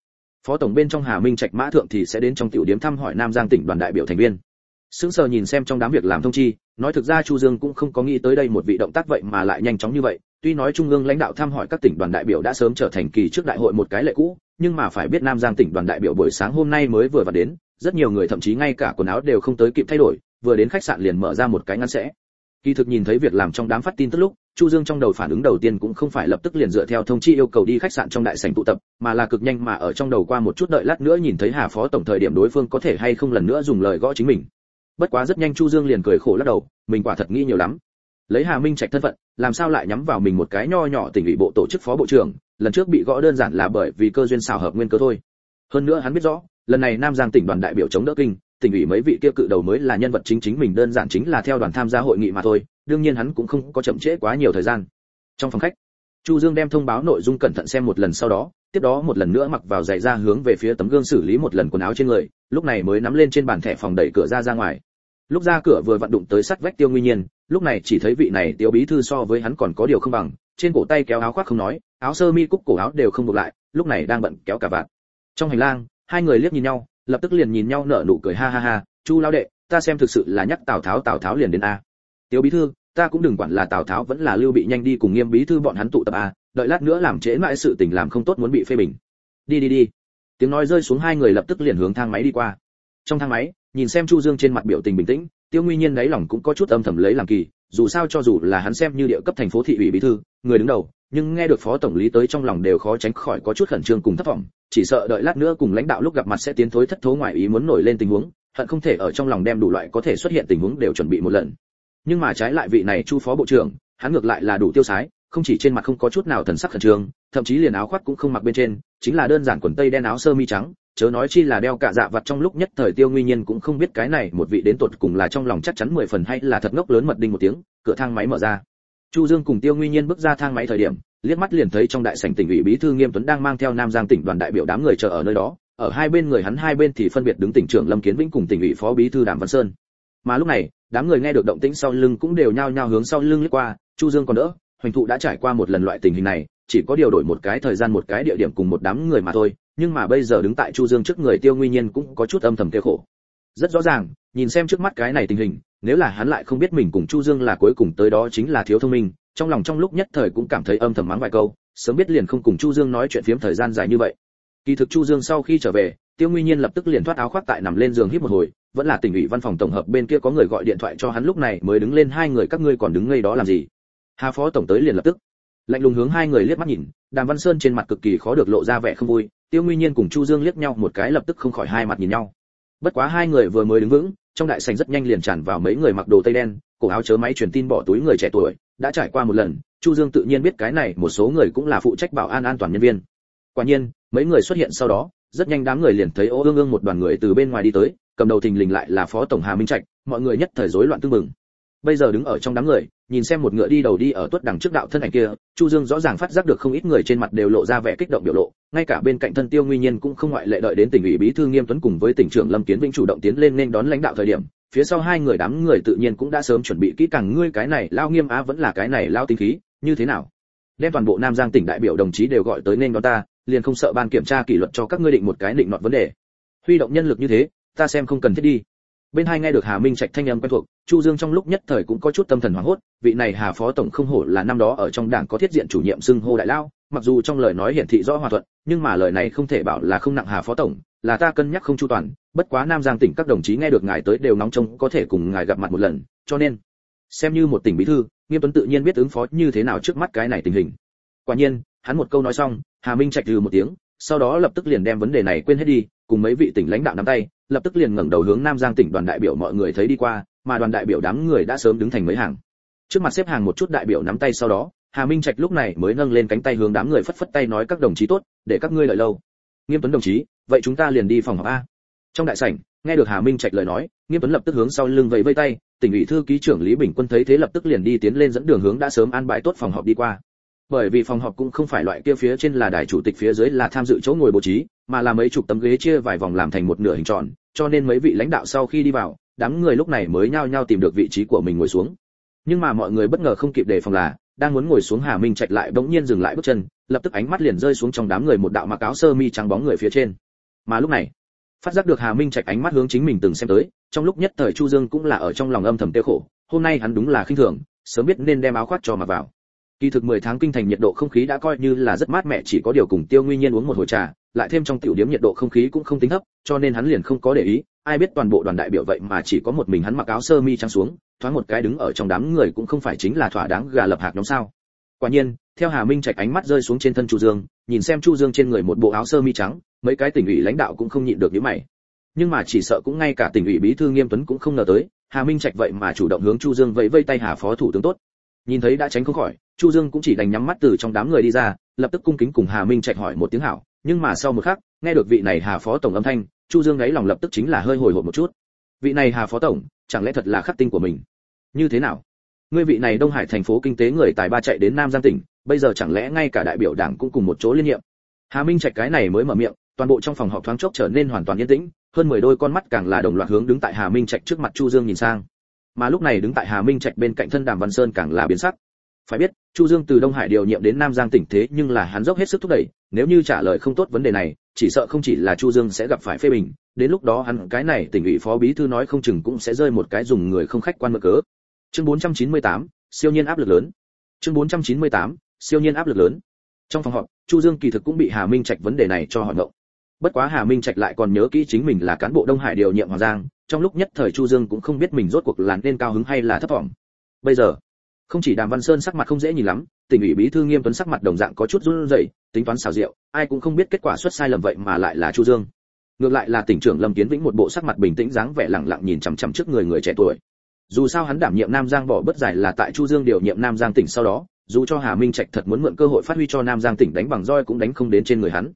Phó tổng bên trong hà minh trạch mã thượng thì sẽ đến trong tiểu Điếm thăm hỏi nam giang tỉnh đoàn đại biểu thành viên. Sững sờ nhìn xem trong đám việc làm thông chi nói thực ra chu dương cũng không có nghĩ tới đây một vị động tác vậy mà lại nhanh chóng như vậy. Tuy nói trung ương lãnh đạo thăm hỏi các tỉnh đoàn đại biểu đã sớm trở thành kỳ trước đại hội một cái lệ cũ nhưng mà phải biết nam giang tỉnh đoàn đại biểu buổi sáng hôm nay mới vừa vào đến rất nhiều người thậm chí ngay cả quần áo đều không tới kịp thay đổi vừa đến khách sạn liền mở ra một cái ngăn sẽ. Kỳ thực nhìn thấy việc làm trong đám phát tin tức lúc, chu dương trong đầu phản ứng đầu tiên cũng không phải lập tức liền dựa theo thông chi yêu cầu đi khách sạn trong đại sảnh tụ tập, mà là cực nhanh mà ở trong đầu qua một chút đợi lát nữa nhìn thấy hà phó tổng thời điểm đối phương có thể hay không lần nữa dùng lời gõ chính mình. Bất quá rất nhanh chu dương liền cười khổ lắc đầu, mình quả thật nghĩ nhiều lắm. Lấy hà minh trạch thân phận, làm sao lại nhắm vào mình một cái nho nhỏ tỉnh ủy bộ tổ chức phó bộ trưởng, lần trước bị gõ đơn giản là bởi vì cơ duyên xào hợp nguyên cơ thôi. Hơn nữa hắn biết rõ, lần này nam giang tỉnh đoàn đại biểu chống đỡ kinh tỉnh ủy mấy vị kia cự đầu mới là nhân vật chính chính mình đơn giản chính là theo đoàn tham gia hội nghị mà thôi, đương nhiên hắn cũng không có chậm trễ quá nhiều thời gian. Trong phòng khách, chu dương đem thông báo nội dung cẩn thận xem một lần sau đó, tiếp đó một lần nữa mặc vào giày ra hướng về phía tấm gương xử lý một lần quần áo trên người, lúc này mới nắm lên trên bàn thẻ phòng đẩy cửa ra ra ngoài. Lúc ra cửa vừa vặn đụng tới sắt vách tiêu nguyên nhiên, lúc này chỉ thấy vị này tiêu bí thư so với hắn còn có điều không bằng, trên cổ tay kéo áo khoác không nói, áo sơ mi cúc cổ áo đều không buộc lại, lúc này đang bận kéo cả vạt trong hành lang, hai người liếc nhìn nhau lập tức liền nhìn nhau nở nụ cười ha ha ha, chu lao đệ, ta xem thực sự là nhắc tào tháo tào tháo liền đến a. Tiêu bí thư, ta cũng đừng quản là tào tháo vẫn là lưu bị nhanh đi cùng nghiêm bí thư bọn hắn tụ tập a, đợi lát nữa làm trễ mãi sự tình làm không tốt muốn bị phê bình. Đi đi đi. Tiếng nói rơi xuống hai người lập tức liền hướng thang máy đi qua. Trong thang máy, nhìn xem chu dương trên mặt biểu tình bình tĩnh, tiêu nguy nhiên đáy lòng cũng có chút âm thầm lấy làm kỳ, dù sao cho dù là hắn xem như địa cấp thành phố thị ủy bí thư, người đứng đầu, nhưng nghe được phó tổng lý tới trong lòng đều khó tránh khỏi có chút khẩn trương cùng thất vọng chỉ sợ đợi lát nữa cùng lãnh đạo lúc gặp mặt sẽ tiến thối thất thố ngoài ý muốn nổi lên tình huống, hận không thể ở trong lòng đem đủ loại có thể xuất hiện tình huống đều chuẩn bị một lần. Nhưng mà trái lại vị này chu phó bộ trưởng, hắn ngược lại là đủ tiêu sái, không chỉ trên mặt không có chút nào thần sắc khẩn trương, thậm chí liền áo khoác cũng không mặc bên trên, chính là đơn giản quần tây đen áo sơ mi trắng, chớ nói chi là đeo cả dạ vặt trong lúc nhất thời tiêu nguyên nhiên cũng không biết cái này một vị đến tột cùng là trong lòng chắc chắn mười phần hay là thật ngốc lớn mật đinh một tiếng, cửa thang máy mở ra. Chu dương cùng tiêu nguyên nhiên bước ra thang máy thời điểm liếc mắt liền thấy trong đại sảnh tỉnh ủy bí thư nghiêm tuấn đang mang theo nam giang tỉnh đoàn đại biểu đám người chờ ở nơi đó, ở hai bên người hắn hai bên thì phân biệt đứng tỉnh trưởng lâm kiến vĩnh cùng tỉnh ủy phó bí thư đàm văn sơn. Mà lúc này, đám người nghe được động tĩnh sau lưng cũng đều nhao nhao hướng sau lưng liếc qua, chu dương còn đỡ, hoành thụ đã trải qua một lần loại tình hình này, chỉ có điều đổi một cái thời gian một cái địa điểm cùng một đám người mà thôi, nhưng mà bây giờ đứng tại chu dương trước người tiêu nguyên nhiên cũng có chút âm thầm tiêu khổ. Rất rõ ràng, nhìn xem trước mắt cái này tình hình, nếu là hắn lại không biết mình cùng chu dương là cuối cùng tới đó chính là thiếu thông minh trong lòng trong lúc nhất thời cũng cảm thấy âm thầm mắng vài câu, sớm biết liền không cùng chu dương nói chuyện phiếm thời gian dài như vậy. Kỳ thực chu dương sau khi trở về, tiêu nguyên nhiên lập tức liền thoát áo khoác tại nằm lên giường hít một hồi, vẫn là tỉnh ủy văn phòng tổng hợp bên kia có người gọi điện thoại cho hắn lúc này mới đứng lên, hai người các ngươi còn đứng ngây đó làm gì? Hà phó tổng tới liền lập tức, lạnh lùng hướng hai người liếc mắt nhìn, đàm văn sơn trên mặt cực kỳ khó được lộ ra vẻ không vui, tiêu nguyên nhiên cùng chu dương liếc nhau một cái lập tức không khỏi hai mặt nhìn nhau. Bất quá hai người vừa mới đứng vững trong đại sảnh rất nhanh liền tràn vào mấy người mặc đồ tây đen, cổ áo chớ máy truyền tin bỏ túi người trẻ tuổi, đã trải qua một lần, chu dương tự nhiên biết cái này, một số người cũng là phụ trách bảo an an toàn nhân viên. Quả nhiên, mấy người xuất hiện sau đó, rất nhanh đám người liền thấy ô ương ương một đoàn người từ bên ngoài đi tới, cầm đầu thình lình lại là phó tổng hà minh trạch, mọi người nhất thời rối loạn tương mừng bây giờ đứng ở trong đám người, nhìn xem một ngựa đi đầu đi ở tuất đằng trước đạo thân ảnh kia, chu dương rõ ràng phát giác được không ít người trên mặt đều lộ ra vẻ kích động biểu lộ, ngay cả bên cạnh thân tiêu nguyên nhiên cũng không ngoại lệ đợi đến tỉnh ủy bí thư nghiêm tuấn cùng với tỉnh trưởng lâm kiến vĩnh chủ động tiến lên nên đón lãnh đạo thời điểm, phía sau hai người đám người tự nhiên cũng đã sớm chuẩn bị kỹ càng, ngươi cái này lao nghiêm á vẫn là cái này lao tinh khí, như thế nào? Đem toàn bộ nam giang tỉnh đại biểu đồng chí đều gọi tới nên đón ta, liền không sợ ban kiểm tra kỷ luật cho các ngươi định một cái định nọt vấn đề. Huy động nhân lực như thế, ta xem không cần thiết đi bên hai nghe được hà minh trạch thanh âm quen thuộc, chu dương trong lúc nhất thời cũng có chút tâm thần hoảng hốt, vị này hà phó tổng không hổ là năm đó ở trong đảng có thiết diện chủ nhiệm xưng hô đại lao, mặc dù trong lời nói hiển thị rõ hòa thuận, nhưng mà lời này không thể bảo là không nặng hà phó tổng, là ta cân nhắc không chu toàn, bất quá nam giang tỉnh các đồng chí nghe được ngài tới đều nóng trông có thể cùng ngài gặp mặt một lần, cho nên, xem như một tỉnh bí thư, nghiêm tuấn tự nhiên biết ứng phó như thế nào trước mắt cái này tình hình. Quả nhiên, hắn một câu nói xong, hà minh trạch từ một tiếng, sau đó lập tức liền đem vấn đề này quên hết đi cùng mấy vị tỉnh lãnh đạo nắm tay, lập tức liền ngẩng đầu hướng nam giang tỉnh đoàn đại biểu mọi người thấy đi qua, mà đoàn đại biểu đám người đã sớm đứng thành mấy hàng. Trước mặt xếp hàng một chút đại biểu nắm tay sau đó, hà minh trạch lúc này mới nâng lên cánh tay hướng đám người phất phất tay nói các đồng chí tốt, để các ngươi lợi lâu. Nghiêm tuấn đồng chí, vậy chúng ta liền đi phòng họp a. Trong đại sảnh, nghe được hà minh trạch lời nói, nghiêm tuấn lập tức hướng sau lưng vẫy vây tay, tỉnh ủy thư ký trưởng lý bình quân thấy thế lập tức liền đi tiến lên dẫn đường hướng đã sớm an bài tốt phòng họp đi qua bởi vì phòng họp cũng không phải loại kia phía trên là đài chủ tịch phía dưới là tham dự chỗ ngồi bố trí, mà là mấy chục tấm ghế chia vài vòng làm thành một nửa hình tròn, cho nên mấy vị lãnh đạo sau khi đi vào, đám người lúc này mới nhao nhao tìm được vị trí của mình ngồi xuống. Nhưng mà mọi người bất ngờ không kịp đề phòng là, đang muốn ngồi xuống hà minh trạch lại bỗng nhiên dừng lại bước chân, lập tức ánh mắt liền rơi xuống trong đám người một đạo mặc áo sơ mi trắng bóng người phía trên. Mà lúc này, phát giác được hà minh trạch ánh mắt hướng chính mình từng xem tới, trong lúc nhất thời chu dương cũng là ở trong lòng âm thầm tiêu khổ, hôm nay hắn đúng là khinh thường, sớm biết nên đem áo khoác cho mặc vào kỳ thực 10 tháng kinh thành nhiệt độ không khí đã coi như là rất mát mẻ, chỉ có điều cùng tiêu nguyên nhiên uống một hồi trà, lại thêm trong tiểu điểm nhiệt độ không khí cũng không tính thấp, cho nên hắn liền không có để ý. Ai biết toàn bộ đoàn đại biểu vậy mà chỉ có một mình hắn mặc áo sơ mi trắng xuống, thoáng một cái đứng ở trong đám người cũng không phải chính là thỏa đáng gà lập hạc nhóm sao. Quả nhiên, theo hà minh trạch ánh mắt rơi xuống trên thân chu dương, nhìn xem chu dương trên người một bộ áo sơ mi trắng, mấy cái tỉnh ủy lãnh đạo cũng không nhịn được nhíu mày. Nhưng mà chỉ sợ cũng ngay cả tỉnh ủy bí thư nghiêm tuấn cũng không ngờ tới, hà minh trạch vậy mà chủ động hướng chu dương vẫy vây tay hà phó thủ tướng tốt nhìn thấy đã tránh không khỏi, chu dương cũng chỉ đành nhắm mắt từ trong đám người đi ra, lập tức cung kính cùng hà minh trạch hỏi một tiếng hảo. Nhưng mà sau một khắc, nghe được vị này hà phó tổng âm thanh, chu dương ấy lòng lập tức chính là hơi hồi hộp một chút. Vị này hà phó tổng, chẳng lẽ thật là khắc tinh của mình? Như thế nào? Ngươi vị này đông hải thành phố kinh tế người tài ba chạy đến nam giang tỉnh, bây giờ chẳng lẽ ngay cả đại biểu đảng cũng cùng một chỗ liên nhiệm? Hà minh trạch cái này mới mở miệng, toàn bộ trong phòng họp thoáng chốc trở nên hoàn toàn yên tĩnh, hơn mười đôi con mắt càng là đồng loạt hướng đứng tại hà minh trạch trước mặt chu dương nhìn sang mà lúc này đứng tại hà minh trạch bên cạnh thân đàm văn sơn càng là biến sắc. Phải biết chu dương từ đông hải điều nhiệm đến nam giang tỉnh thế nhưng là hắn dốc hết sức thúc đẩy nếu như trả lời không tốt vấn đề này chỉ sợ không chỉ là chu dương sẽ gặp phải phê bình đến lúc đó hắn cái này tỉnh ủy phó bí thư nói không chừng cũng sẽ rơi một cái dùng người không khách quan mở cớ. Chương 498, siêu nhiên áp lực lớn. Chương 498, siêu nhiên áp lực lớn. Trong phòng họp chu dương kỳ thực cũng bị hà minh trạch vấn đề này cho hỏi ngộng bất quá hà minh trạch lại còn nhớ kỹ chính mình là cán bộ đông hải điều nhiệm hoàng giang, trong lúc nhất thời chu dương cũng không biết mình rốt cuộc là nên cao hứng hay là thấp vọng. Bây giờ, không chỉ đàm văn sơn sắc mặt không dễ nhìn lắm, tỉnh ủy bí thư nghiêm tuấn sắc mặt đồng dạng có chút run rẩy, tính toán xảo rượu ai cũng không biết kết quả xuất sai lầm vậy mà lại là chu dương. Ngược lại là tỉnh trưởng lâm kiến vĩnh một bộ sắc mặt bình tĩnh dáng vẻ lặng lặng nhìn chằm chằm trước người người trẻ tuổi. Dù sao hắn đảm nhiệm nam giang bỏ bất giải là tại chu dương điều nhiệm nam giang tỉnh sau đó, dù cho hà minh trạch thật muốn mượn cơ hội phát huy cho nam giang tỉnh đánh bằng roi cũng đánh không đến trên người hắn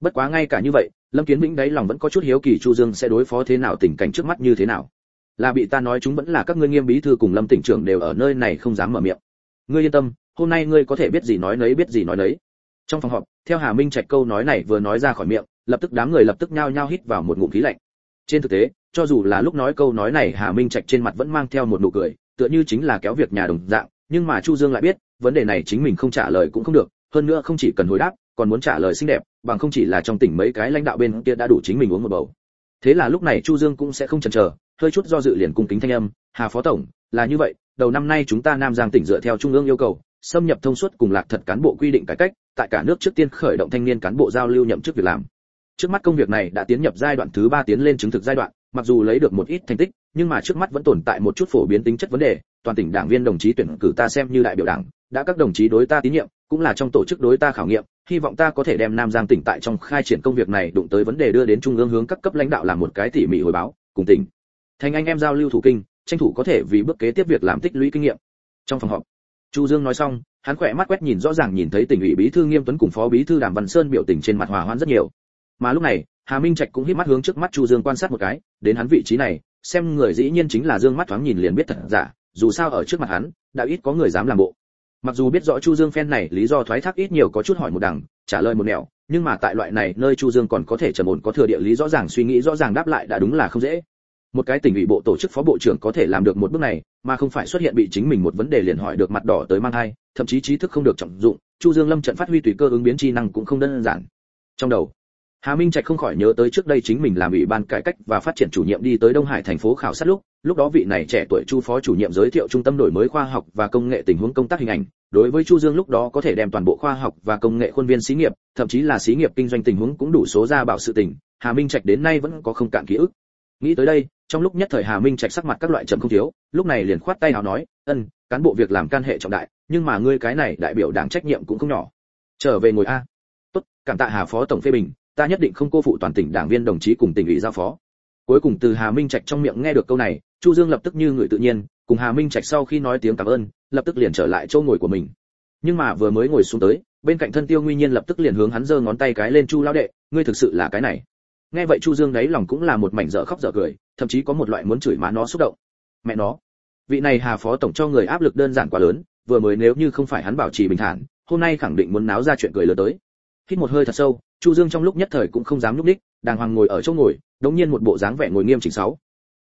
bất quá ngay cả như vậy, lâm kiến vĩnh đáy lòng vẫn có chút hiếu kỳ chu dương sẽ đối phó thế nào, tình cảnh trước mắt như thế nào. Là bị ta nói chúng vẫn là các ngươi nghiêm bí thư cùng lâm tỉnh trưởng đều ở nơi này không dám mở miệng. Ngươi yên tâm, hôm nay ngươi có thể biết gì nói nấy, biết gì nói nấy. Trong phòng họp, theo hà minh trạch câu nói này vừa nói ra khỏi miệng, lập tức đám người lập tức nhao nhao hít vào một ngụm khí lạnh. Trên thực tế, cho dù là lúc nói câu nói này, hà minh trạch trên mặt vẫn mang theo một nụ cười, tựa như chính là kéo việc nhà đồng dạng, nhưng mà chu dương lại biết, vấn đề này chính mình không trả lời cũng không được, hơn nữa không chỉ cần hồi đáp còn muốn trả lời xinh đẹp, bằng không chỉ là trong tỉnh mấy cái lãnh đạo bên kia đã đủ chính mình uống một bầu. Thế là lúc này chu dương cũng sẽ không chần chờ, hơi chút do dự liền cung kính thanh âm, hà phó tổng, là như vậy, đầu năm nay chúng ta nam giang tỉnh dựa theo trung ương yêu cầu, xâm nhập thông suốt cùng lạc thật cán bộ quy định cải cách, tại cả nước trước tiên khởi động thanh niên cán bộ giao lưu nhậm chức việc làm. Trước mắt công việc này đã tiến nhập giai đoạn thứ ba tiến lên chứng thực giai đoạn, mặc dù lấy được một ít thành tích, nhưng mà trước mắt vẫn tồn tại một chút phổ biến tính chất vấn đề, toàn tỉnh đảng viên đồng chí tuyển cử ta xem như đại biểu đảng, đã các đồng chí đối ta tín nhiệm, cũng là trong tổ chức đối ta khảo nghiệm hy vọng ta có thể đem nam giang tỉnh tại trong khai triển công việc này đụng tới vấn đề đưa đến trung ương hướng các cấp lãnh đạo làm một cái tỉ mỉ hồi báo, cùng tỉnh. Thành anh em giao lưu thủ kinh, tranh thủ có thể vì bước kế tiếp việc làm tích lũy kinh nghiệm. Trong phòng họp, chu dương nói xong, hắn khỏe mắt quét nhìn rõ ràng nhìn thấy tỉnh ủy bí thư nghiêm tuấn cùng phó bí thư đàm văn sơn biểu tình trên mặt hòa hoãn rất nhiều. Mà lúc này, hà minh trạch cũng hít mắt hướng trước mắt chu dương quan sát một cái, đến hắn vị trí này, xem người dĩ nhiên chính là dương mắt thoáng nhìn liền biết thật giả, dù sao ở trước mặt hắn, đã ít có người dám làm bộ mặc dù biết rõ chu dương phen này lý do thoái thác ít nhiều có chút hỏi một đằng trả lời một nẻo nhưng mà tại loại này nơi chu dương còn có thể trầm ổn có thừa địa lý rõ ràng suy nghĩ rõ ràng đáp lại đã đúng là không dễ. Một cái tỉnh ủy bộ tổ chức phó bộ trưởng có thể làm được một bước này mà không phải xuất hiện bị chính mình một vấn đề liền hỏi được mặt đỏ tới mang hai thậm chí trí thức không được trọng dụng chu dương lâm trận phát huy tùy cơ ứng biến chi năng cũng không đơn giản. Trong đầu Hà Minh Trạch không khỏi nhớ tới trước đây chính mình làm ủy ban cải cách và phát triển chủ nhiệm đi tới Đông Hải thành phố khảo sát lúc, lúc đó vị này trẻ tuổi Chu phó chủ nhiệm giới thiệu trung tâm đổi mới khoa học và công nghệ tình huống công tác hình ảnh, đối với Chu Dương lúc đó có thể đem toàn bộ khoa học và công nghệ khuôn viên xí nghiệp, thậm chí là xí nghiệp kinh doanh tình huống cũng đủ số ra bảo sự tình, Hà Minh Trạch đến nay vẫn có không cạn ký ức. Nghĩ tới đây, trong lúc nhất thời Hà Minh Trạch sắc mặt các loại trầm không thiếu, lúc này liền khoát tay nào nói, "Ân, cán bộ việc làm can hệ trọng đại, nhưng mà ngươi cái này đại biểu đảng trách nhiệm cũng không nhỏ. Trở về ngồi a." "Tốt, cảm tạ Hà phó tổng phê bình, ta nhất định không cô phụ toàn tỉnh đảng viên đồng chí cùng tỉnh ủy giao phó." Cuối cùng từ Hà Minh Trạch trong miệng nghe được câu này, Chu Dương lập tức như người tự nhiên, cùng Hà Minh Trạch sau khi nói tiếng cảm ơn, lập tức liền trở lại chỗ ngồi của mình. Nhưng mà vừa mới ngồi xuống tới, bên cạnh thân Tiêu Nguy Nhiên lập tức liền hướng hắn giơ ngón tay cái lên Chu lão đệ, ngươi thực sự là cái này. Nghe vậy chu dương đấy lòng cũng là một mảnh dở khóc dở cười thậm chí có một loại muốn chửi má nó xúc động. Mẹ nó vị này hà phó tổng cho người áp lực đơn giản quá lớn vừa mới nếu như không phải hắn bảo trì bình thản hôm nay khẳng định muốn náo ra chuyện cười lớn tới. Hít một hơi thật sâu chu dương trong lúc nhất thời cũng không dám nhúc đích đàng hoàng ngồi ở chỗ ngồi đống nhiên một bộ dáng vẻ ngồi nghiêm chỉnh sáu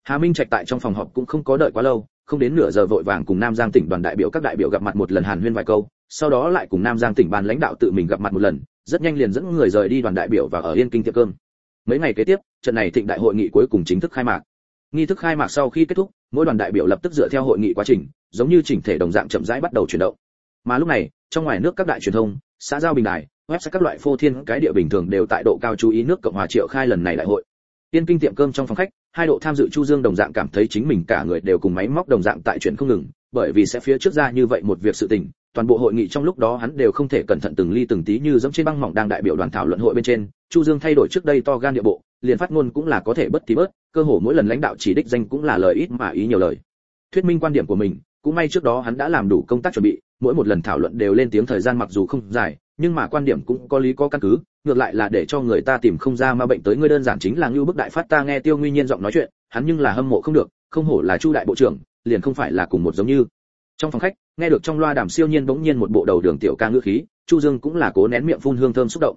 hà minh trạch tại trong phòng họp cũng không có đợi quá lâu, không đến nửa giờ vội vàng cùng nam giang tỉnh đoàn đại biểu các đại biểu gặp mặt một lần hàn huyên vài câu, sau đó lại cùng nam giang tỉnh ban lãnh đạo tự mình gặp mặt một lần, rất nhanh liền dẫn người rời đi đoàn đại biểu và ở yên kinh tiệm cơm. Mấy ngày kế tiếp, trận này thịnh đại hội nghị cuối cùng chính thức khai mạc. Nghi thức khai mạc sau khi kết thúc, mỗi đoàn đại biểu lập tức dựa theo hội nghị quá trình, giống như chỉnh thể đồng dạng chậm rãi bắt đầu chuyển động. Mà lúc này, trong ngoài nước các đại truyền thông, xã giao bình đài website các loại phô thiên cái địa bình thường đều tại độ cao chú ý nước cộng hòa triệu khai lần này đại hội tiên kinh tiệm cơm trong phòng khách, hai độ tham dự chu dương đồng dạng cảm thấy chính mình cả người đều cùng máy móc đồng dạng tại chuyển không ngừng, bởi vì sẽ phía trước ra như vậy một việc sự tình, toàn bộ hội nghị trong lúc đó hắn đều không thể cẩn thận từng ly từng tí như giống trên băng mỏng đang đại biểu đoàn thảo luận hội bên trên, chu dương thay đổi trước đây to gan địa bộ, liền phát ngôn cũng là có thể bất tí bớt, cơ hồ mỗi lần lãnh đạo chỉ đích danh cũng là lời ít mà ý nhiều lời. Thuyết minh quan điểm của mình, cũng may trước đó hắn đã làm đủ công tác chuẩn bị, mỗi một lần thảo luận đều lên tiếng thời gian mặc dù không dài nhưng mà quan điểm cũng có lý có căn cứ, ngược lại là để cho người ta tìm không ra ma bệnh tới ngươi đơn giản chính là ngưu bức đại phát ta nghe tiêu nguyên nhiên giọng nói chuyện, hắn nhưng là hâm mộ không được, không hổ là chu đại bộ trưởng, liền không phải là cùng một giống như. Trong phòng khách, nghe được trong loa đàm siêu nhiên bỗng nhiên một bộ đầu đường tiểu ca ngữ khí, chu dương cũng là cố nén miệng phun hương thơm xúc động.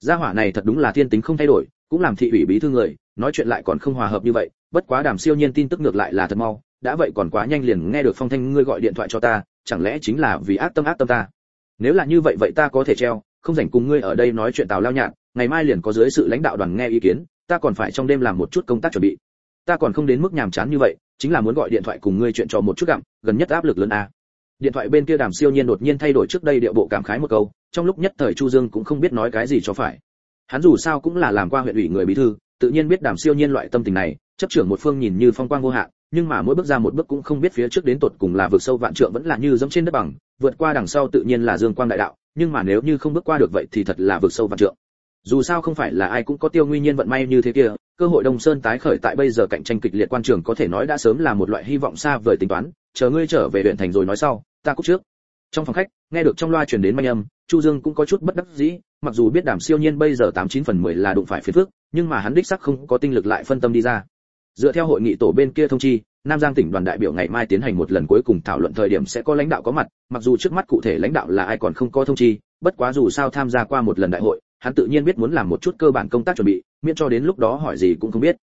Gia hỏa này thật đúng là thiên tính không thay đổi, cũng làm thị ủy bí thư người, nói chuyện lại còn không hòa hợp như vậy, bất quá đàm siêu nhiên tin tức ngược lại là thật mau, đã vậy còn quá nhanh liền nghe được phong thanh ngươi gọi điện thoại cho ta, chẳng lẽ chính là vì ác tâm ác tâm ta? Nếu là như vậy vậy ta có thể treo, không rảnh cùng ngươi ở đây nói chuyện tào lao nhạn, ngày mai liền có dưới sự lãnh đạo đoàn nghe ý kiến, ta còn phải trong đêm làm một chút công tác chuẩn bị. Ta còn không đến mức nhàm chán như vậy, chính là muốn gọi điện thoại cùng ngươi chuyện trò một chút gặm, gần nhất áp lực lớn a. Điện thoại bên kia đàm siêu nhiên đột nhiên thay đổi trước đây điệu bộ cảm khái một câu, trong lúc nhất thời chu dương cũng không biết nói cái gì cho phải. Hắn dù sao cũng là làm qua huyện ủy người bí thư, tự nhiên biết đàm siêu nhiên loại tâm tình này, chấp trưởng một phương nhìn như phong quang vô hạn, nhưng mà mỗi bước ra một bước cũng không biết phía trước đến tột cùng là vực sâu vạn trượng vẫn là như giống trên đất bằng vượt qua đằng sau tự nhiên là dương quang đại đạo, nhưng mà nếu như không bước qua được vậy thì thật là vượt sâu vạn trượng. Dù sao không phải là ai cũng có tiêu nguyên nhiên vận may như thế kia, cơ hội đông sơn tái khởi tại bây giờ cạnh tranh kịch liệt quan trường có thể nói đã sớm là một loại hy vọng xa vời tính toán, chờ ngươi trở về huyện thành rồi nói sau, ta cúc trước. Trong phòng khách, nghe được trong loa truyền đến manh âm, chu dương cũng có chút bất đắc dĩ, mặc dù biết đàm siêu nhiên bây giờ tám chín phần mười là đụng phải phiền phức, nhưng mà hắn đích sắc không có tinh lực lại phân tâm đi ra dựa theo hội nghị tổ bên kia thông chi nam giang tỉnh đoàn đại biểu ngày mai tiến hành một lần cuối cùng thảo luận thời điểm sẽ có lãnh đạo có mặt mặc dù trước mắt cụ thể lãnh đạo là ai còn không có thông chi bất quá dù sao tham gia qua một lần đại hội hắn tự nhiên biết muốn làm một chút cơ bản công tác chuẩn bị miễn cho đến lúc đó hỏi gì cũng không biết.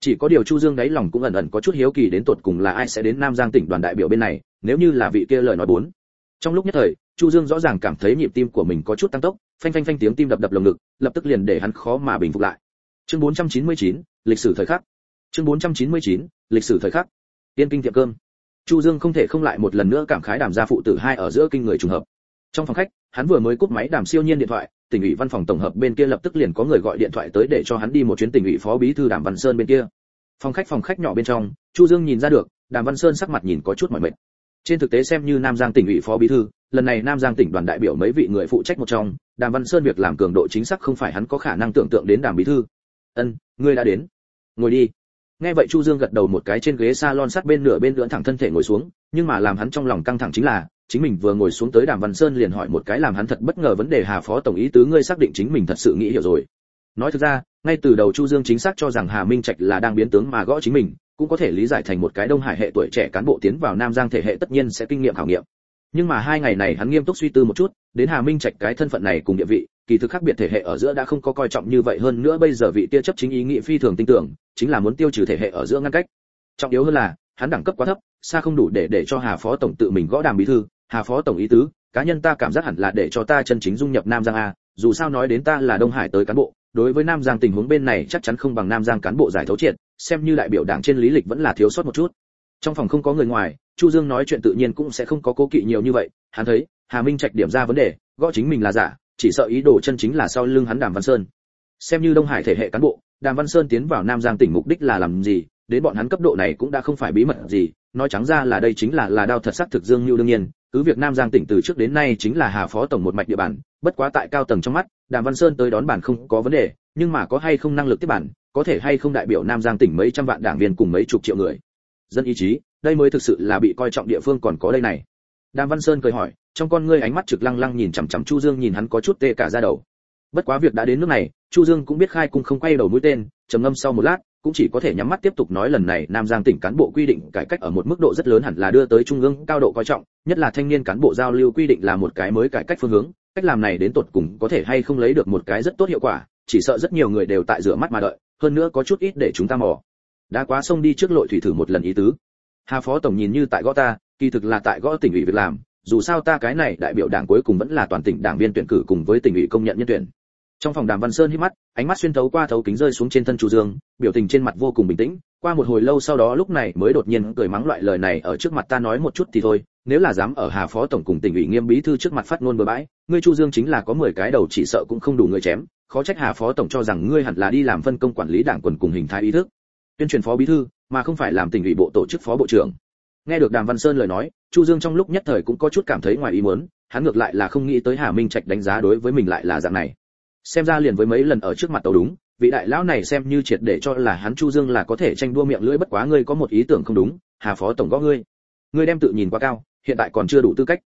Chỉ có điều chu dương đáy lòng cũng ẩn ẩn có chút hiếu kỳ đến tột cùng là ai sẽ đến nam giang tỉnh đoàn đại biểu bên này nếu như là vị kia lời nói bốn. Trong lúc nhất thời chu dương rõ ràng cảm thấy nhịp tim của mình có chút tăng tốc phanh phanh phanh tiếng tim đập đập lồng ngực lập tức liền để hắn khó mà bình phục lại. Chương 499, lịch sử thời khắc chương 499, lịch sử thời khắc. Tiên kinh tiệm cơm. Chu dương không thể không lại một lần nữa cảm khái đàm gia phụ tử hai ở giữa kinh người trùng hợp. Trong phòng khách hắn vừa mới cúp máy đàm siêu nhiên điện thoại tỉnh ủy văn phòng tổng hợp bên kia lập tức liền có người gọi điện thoại tới để cho hắn đi một chuyến tỉnh ủy phó bí thư đàm văn sơn bên kia. Phòng khách phòng khách nhỏ bên trong chu dương nhìn ra được đàm văn sơn sắc mặt nhìn có chút mỏi mệt. Trên thực tế xem như nam giang tỉnh ủy phó bí thư lần này nam giang tỉnh đoàn đại biểu mấy vị người phụ trách một trong đàm văn sơn việc làm cường độ chính xác không phải hắn có khả năng tưởng tượng đến đàm bí thư. Ân ngươi đã đến. Ngồi đi nghe vậy chu dương gật đầu một cái trên ghế salon sát bên nửa bên lưỡn thẳng thân thể ngồi xuống, nhưng mà làm hắn trong lòng căng thẳng chính là, chính mình vừa ngồi xuống tới đàm văn sơn liền hỏi một cái làm hắn thật bất ngờ vấn đề hà phó tổng ý tứ ngươi xác định chính mình thật sự nghĩ hiểu rồi. Nói thực ra, ngay từ đầu chu dương chính xác cho rằng hà minh trạch là đang biến tướng mà gõ chính mình, cũng có thể lý giải thành một cái đông hải hệ tuổi trẻ cán bộ tiến vào nam giang thể hệ tất nhiên sẽ kinh nghiệm khảo nghiệm nhưng mà hai ngày này hắn nghiêm túc suy tư một chút, đến hà minh trạch cái thân phận này cùng địa vị, kỳ thực khác biệt thể hệ ở giữa đã không có coi trọng như vậy hơn nữa bây giờ vị tia chấp chính ý nghĩ phi thường tin tưởng, chính là muốn tiêu trừ thể hệ ở giữa ngăn cách. Trọng yếu hơn là, hắn đẳng cấp quá thấp, xa không đủ để để cho hà phó tổng tự mình gõ đàm bí thư. Hà phó tổng ý tứ, cá nhân ta cảm giác hẳn là để cho ta chân chính dung nhập nam giang a, dù sao nói đến ta là đông hải tới cán bộ, đối với nam giang tình huống bên này chắc chắn không bằng nam giang cán bộ giải thấu triệt, xem như đại biểu đảng trên lý lịch vẫn là thiếu sót một chút. Trong phòng không có người ngoài chu dương nói chuyện tự nhiên cũng sẽ không có cố kỵ nhiều như vậy, hắn thấy, hà minh trạch điểm ra vấn đề, gõ chính mình là giả, chỉ sợ ý đồ chân chính là sau lưng hắn đàm văn sơn. Xem như đông hải thể hệ cán bộ, đàm văn sơn tiến vào nam giang tỉnh mục đích là làm gì, đến bọn hắn cấp độ này cũng đã không phải bí mật gì, nói trắng ra là đây chính là là đao thật sắc thực dương như đương nhiên, cứ việc nam giang tỉnh từ trước đến nay chính là hà phó tổng một mạch địa bàn, bất quá tại cao tầng trong mắt, đàm văn sơn tới đón bản không có vấn đề, nhưng mà có hay không năng lực tiếp bản, có thể hay không đại biểu nam giang tỉnh mấy trăm vạn đảng viên cùng mấy chục triệu người. Dân ý chí đây mới thực sự là bị coi trọng địa phương còn có đây này. Đàm văn sơn cười hỏi, trong con ngươi ánh mắt trực lăng lăng nhìn chằm chằm chu dương nhìn hắn có chút tê cả ra đầu. Bất quá việc đã đến nước này, chu dương cũng biết khai cung không quay đầu mũi tên, trầm ngâm sau một lát, cũng chỉ có thể nhắm mắt tiếp tục nói lần này nam giang tỉnh cán bộ quy định cải cách ở một mức độ rất lớn hẳn là đưa tới trung ương cao độ coi trọng, nhất là thanh niên cán bộ giao lưu quy định là một cái mới cải cách phương hướng, cách làm này đến tột cùng có thể hay không lấy được một cái rất tốt hiệu quả, chỉ sợ rất nhiều người đều tại rửa mắt mà đợi, hơn nữa có chút ít để chúng ta mò. Đã quá sông đi trước lội thủy thử một lần ý tứ hà phó tổng nhìn như tại gõ ta, kỳ thực là tại gõ tỉnh ủy việc làm, dù sao ta cái này đại biểu đảng cuối cùng vẫn là toàn tỉnh đảng viên tuyển cử cùng với tỉnh ủy công nhận nhân tuyển. Trong phòng đàm văn sơn hít mắt, ánh mắt xuyên thấu qua thấu kính rơi xuống trên thân chu dương, biểu tình trên mặt vô cùng bình tĩnh, qua một hồi lâu sau đó lúc này mới đột nhiên cười mắng loại lời này ở trước mặt ta nói một chút thì thôi, nếu là dám ở hà phó tổng cùng tỉnh ủy nghiêm bí thư trước mặt phát ngôn bừa bãi, ngươi chu dương chính là có 10 cái đầu chỉ sợ cũng không đủ người chém, khó trách hà phó tổng cho rằng ngươi hẳn là đi làm phân công quản lý đảng quần cùng hình thái ý thức. Tuyên truyền phó bí thư mà không phải làm tỉnh ủy bộ tổ chức phó bộ trưởng. Nghe được đàm văn sơn lời nói, chu dương trong lúc nhất thời cũng có chút cảm thấy ngoài ý muốn, hắn ngược lại là không nghĩ tới hà minh trạch đánh giá đối với mình lại là dạng này. Xem ra liền với mấy lần ở trước mặt tàu đúng, vị đại lão này xem như triệt để cho là hắn chu dương là có thể tranh đua miệng lưỡi bất quá ngươi có một ý tưởng không đúng, hà phó tổng có ngươi. Ngươi đem tự nhìn quá cao, hiện tại còn chưa đủ tư cách.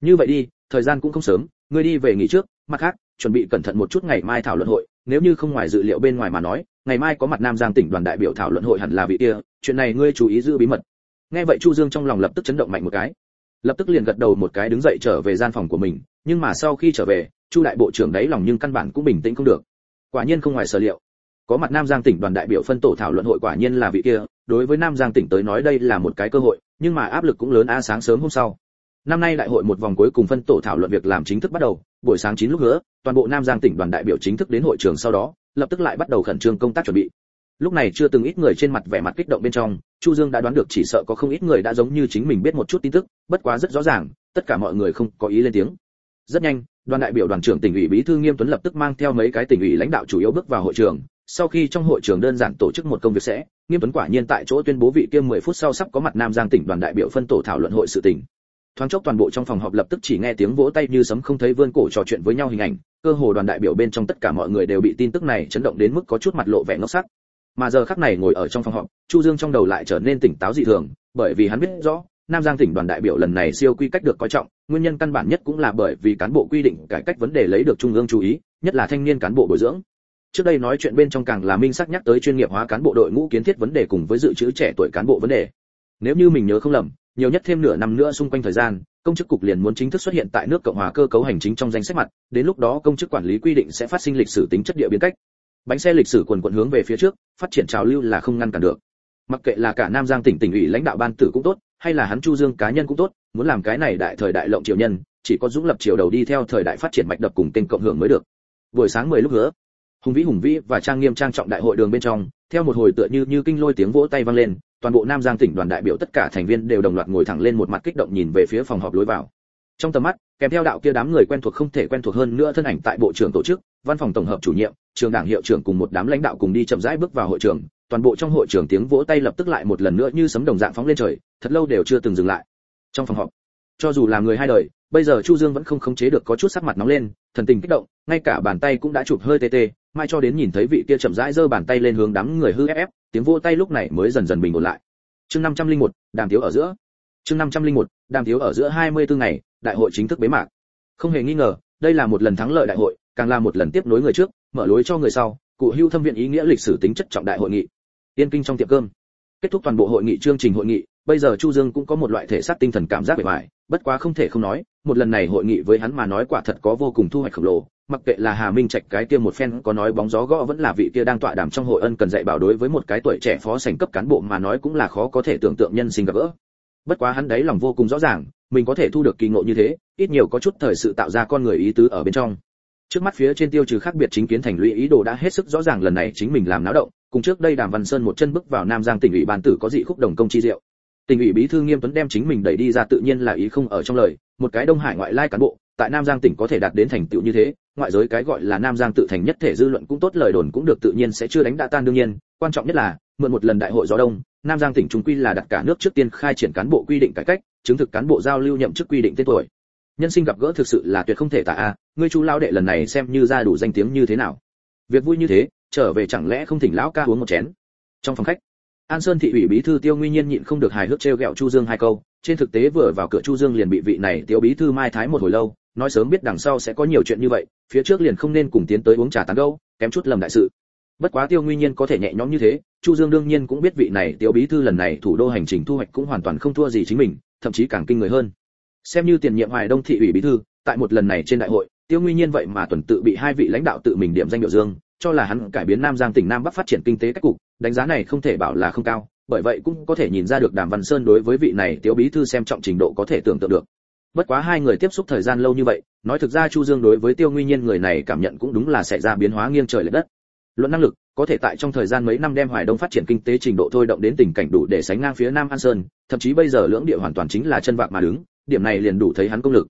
Như vậy đi, thời gian cũng không sớm, ngươi đi về nghỉ trước, mặt khác, chuẩn bị cẩn thận một chút ngày mai thảo luận hội, nếu như không ngoài dự liệu bên ngoài mà nói ngày mai có mặt nam giang tỉnh đoàn đại biểu thảo luận hội hẳn là vị kia, chuyện này ngươi chú ý giữ bí mật. Nghe vậy chu dương trong lòng lập tức chấn động mạnh một cái. Lập tức liền gật đầu một cái đứng dậy trở về gian phòng của mình, nhưng mà sau khi trở về, chu đại bộ trưởng đấy lòng nhưng căn bản cũng bình tĩnh không được. Quả nhiên không ngoài sở liệu. Có mặt nam giang tỉnh đoàn đại biểu phân tổ thảo luận hội quả nhiên là vị kia, đối với nam giang tỉnh tới nói đây là một cái cơ hội, nhưng mà áp lực cũng lớn a sáng sớm hôm sau năm nay đại hội một vòng cuối cùng phân tổ thảo luận việc làm chính thức bắt đầu, buổi sáng 9 lúc nữa toàn bộ nam giang tỉnh đoàn đại biểu chính thức đến hội trường sau đó, lập tức lại bắt đầu khẩn trương công tác chuẩn bị. Lúc này chưa từng ít người trên mặt vẻ mặt kích động bên trong, chu dương đã đoán được chỉ sợ có không ít người đã giống như chính mình biết một chút tin tức, bất quá rất rõ ràng, tất cả mọi người không có ý lên tiếng. Rất nhanh, đoàn đại biểu đoàn trưởng tỉnh ủy bí thư nghiêm tuấn lập tức mang theo mấy cái tỉnh ủy lãnh đạo chủ yếu bước vào hội trường. Sau khi trong hội trường đơn giản tổ chức một công việc sẽ, nghiêm tuấn quả nhiên tại chỗ tuyên bố vị kia 10 phút sau sắp có mặt nam giang tỉnh đoàn đại biểu phân tổ thảo luận hội sự tỉnh thoáng chốc toàn bộ trong phòng họp lập tức chỉ nghe tiếng vỗ tay như sấm không thấy vươn cổ trò chuyện với nhau hình ảnh, cơ hồ đoàn đại biểu bên trong tất cả mọi người đều bị tin tức này chấn động đến mức có chút mặt lộ vẻ ngốc sắc. Mà giờ khắc này ngồi ở trong phòng họp, chu dương trong đầu lại trở nên tỉnh táo dị thường, bởi vì hắn biết rõ, nam giang tỉnh đoàn đại biểu lần này siêu quy cách được coi trọng, nguyên nhân căn bản nhất cũng là bởi vì cán bộ quy định cải cách vấn đề lấy được trung ương chú ý, nhất là thanh niên cán bộ bồi dưỡng. Trước đây nói chuyện bên trong càng là minh xác nhắc tới chuyên nghiệp hóa cán bộ đội ngũ kiến thiết vấn đề cùng với dự trữ trẻ tuổi cán bộ vấn đề. Nếu như mình nhớ không lầm nhiều nhất thêm nửa năm nữa xung quanh thời gian, công chức cục liền muốn chính thức xuất hiện tại nước cộng hòa cơ cấu hành chính trong danh sách mặt, đến lúc đó công chức quản lý quy định sẽ phát sinh lịch sử tính chất địa biến cách. Bánh xe lịch sử quần quận hướng về phía trước, phát triển trào lưu là không ngăn cản được. Mặc kệ là cả nam giang tỉnh tỉnh ủy lãnh đạo ban tử cũng tốt, hay là hắn chu dương cá nhân cũng tốt, muốn làm cái này đại thời đại lộng triều nhân, chỉ có dũng lập triều đầu đi theo thời đại phát triển mạch đập cùng tên cộng hưởng mới được. Buổi sáng 10 lúc nữa hùng vĩ hùng vĩ và trang nghiêm trang trọng đại hội đường bên trong, theo một hồi tựa như như kinh lôi tiếng vỗ tay vang lên, toàn bộ nam giang tỉnh đoàn đại biểu tất cả thành viên đều đồng loạt ngồi thẳng lên một mặt kích động nhìn về phía phòng họp lối vào. Trong tầm mắt, kèm theo đạo kia đám người quen thuộc không thể quen thuộc hơn nữa thân ảnh tại bộ trưởng tổ chức, văn phòng tổng hợp chủ nhiệm, trường đảng hiệu trưởng cùng một đám lãnh đạo cùng đi chậm rãi bước vào hội trường, toàn bộ trong hội trường tiếng vỗ tay lập tức lại một lần nữa như sấm đồng dạng phóng lên trời, thật lâu đều chưa từng dừng lại. Trong phòng họp, cho dù là người hai đời, bây giờ chu dương vẫn không khống chế được có chút sắc mặt nóng lên, thần tình kích động, ngay cả bàn tay cũng đã chụp hơi tê tê mai cho đến nhìn thấy vị kia chậm rãi giơ bàn tay lên hướng đám người hư ép ép tiếng vỗ tay lúc này mới dần dần bình ổn lại. Chương 501, đàm thiếu ở giữa. Chương 501, đàm thiếu ở giữa 24 ngày đại hội chính thức bế mạc. Không hề nghi ngờ đây là một lần thắng lợi đại hội càng là một lần tiếp nối người trước mở lối cho người sau cụ hưu thâm viện ý nghĩa lịch sử tính chất trọng đại hội nghị. Tiên kinh trong tiệm cơm. Kết thúc toàn bộ hội nghị chương trình hội nghị bây giờ chu dương cũng có một loại thể xác tinh thần cảm giác bề ngoài bất quá không thể không nói một lần này hội nghị với hắn mà nói quả thật có vô cùng thu hoạch khổng lồ mặc kệ là hà minh trạch cái kia một phen có nói bóng gió gõ vẫn là vị kia đang tọa đàm trong hội ân cần dạy bảo đối với một cái tuổi trẻ phó sảnh cấp cán bộ mà nói cũng là khó có thể tưởng tượng nhân sinh gặp gỡ. Bất quá hắn đấy lòng vô cùng rõ ràng, mình có thể thu được kỳ ngộ như thế, ít nhiều có chút thời sự tạo ra con người ý tứ ở bên trong. Trước mắt phía trên tiêu trừ khác biệt chính kiến thành lũy ý đồ đã hết sức rõ ràng lần này chính mình làm náo động, cùng trước đây đàm văn sơn một chân bước vào nam giang tỉnh ủy ban tử có dị khúc đồng công chi diệu. Tỉnh ủy bí thư nghiêm tuấn đem chính mình đẩy đi ra tự nhiên là ý không ở trong lời một cái đông hải ngoại lai cán bộ, tại nam giang tỉnh có thể đạt đến thành tựu như thế, ngoại giới cái gọi là nam giang tự thành nhất thể dư luận cũng tốt, lời đồn cũng được tự nhiên sẽ chưa đánh đã tan đương nhiên. Quan trọng nhất là, mượn một lần đại hội gió đông, nam giang tỉnh trung quy là đặt cả nước trước tiên khai triển cán bộ quy định cải cách, chứng thực cán bộ giao lưu nhậm chức quy định tên tuổi. Nhân sinh gặp gỡ thực sự là tuyệt không thể tả a, ngươi chú lao đệ lần này xem như ra đủ danh tiếng như thế nào? Việc vui như thế, trở về chẳng lẽ không thỉnh lão ca uống một chén? Trong phòng khách, an sơn thị ủy bí thư tiêu nguyên nhiên nhịn không được hài hước trêu ghẹo chu dương hai câu trên thực tế vừa vào cửa chu dương liền bị vị này tiêu bí thư mai thái một hồi lâu, nói sớm biết đằng sau sẽ có nhiều chuyện như vậy, phía trước liền không nên cùng tiến tới uống trà tán gẫu, kém chút lầm đại sự. Bất quá tiêu nguyên nhiên có thể nhẹ nhõm như thế, chu dương đương nhiên cũng biết vị này tiêu bí thư lần này thủ đô hành trình thu hoạch cũng hoàn toàn không thua gì chính mình, thậm chí càng kinh người hơn. Xem như tiền nhiệm hoài đông thị ủy bí thư, tại một lần này trên đại hội, tiêu nguyên nhiên vậy mà tuần tự bị hai vị lãnh đạo tự mình điểm danh biểu dương, cho là hắn cải biến nam giang tỉnh nam bắc phát triển kinh tế cách cục, đánh giá này không thể bảo là không cao bởi vậy cũng có thể nhìn ra được đàm văn sơn đối với vị này tiểu bí thư xem trọng trình độ có thể tưởng tượng được. Bất quá hai người tiếp xúc thời gian lâu như vậy nói thực ra chu dương đối với tiêu nguy nhiên người này cảm nhận cũng đúng là sẽ ra biến hóa nghiêng trời lệch đất. Luận năng lực có thể tại trong thời gian mấy năm đem hoài đông phát triển kinh tế trình độ thôi động đến tình cảnh đủ để sánh ngang phía nam an sơn thậm chí bây giờ lưỡng địa hoàn toàn chính là chân vạc mà đứng điểm này liền đủ thấy hắn công lực.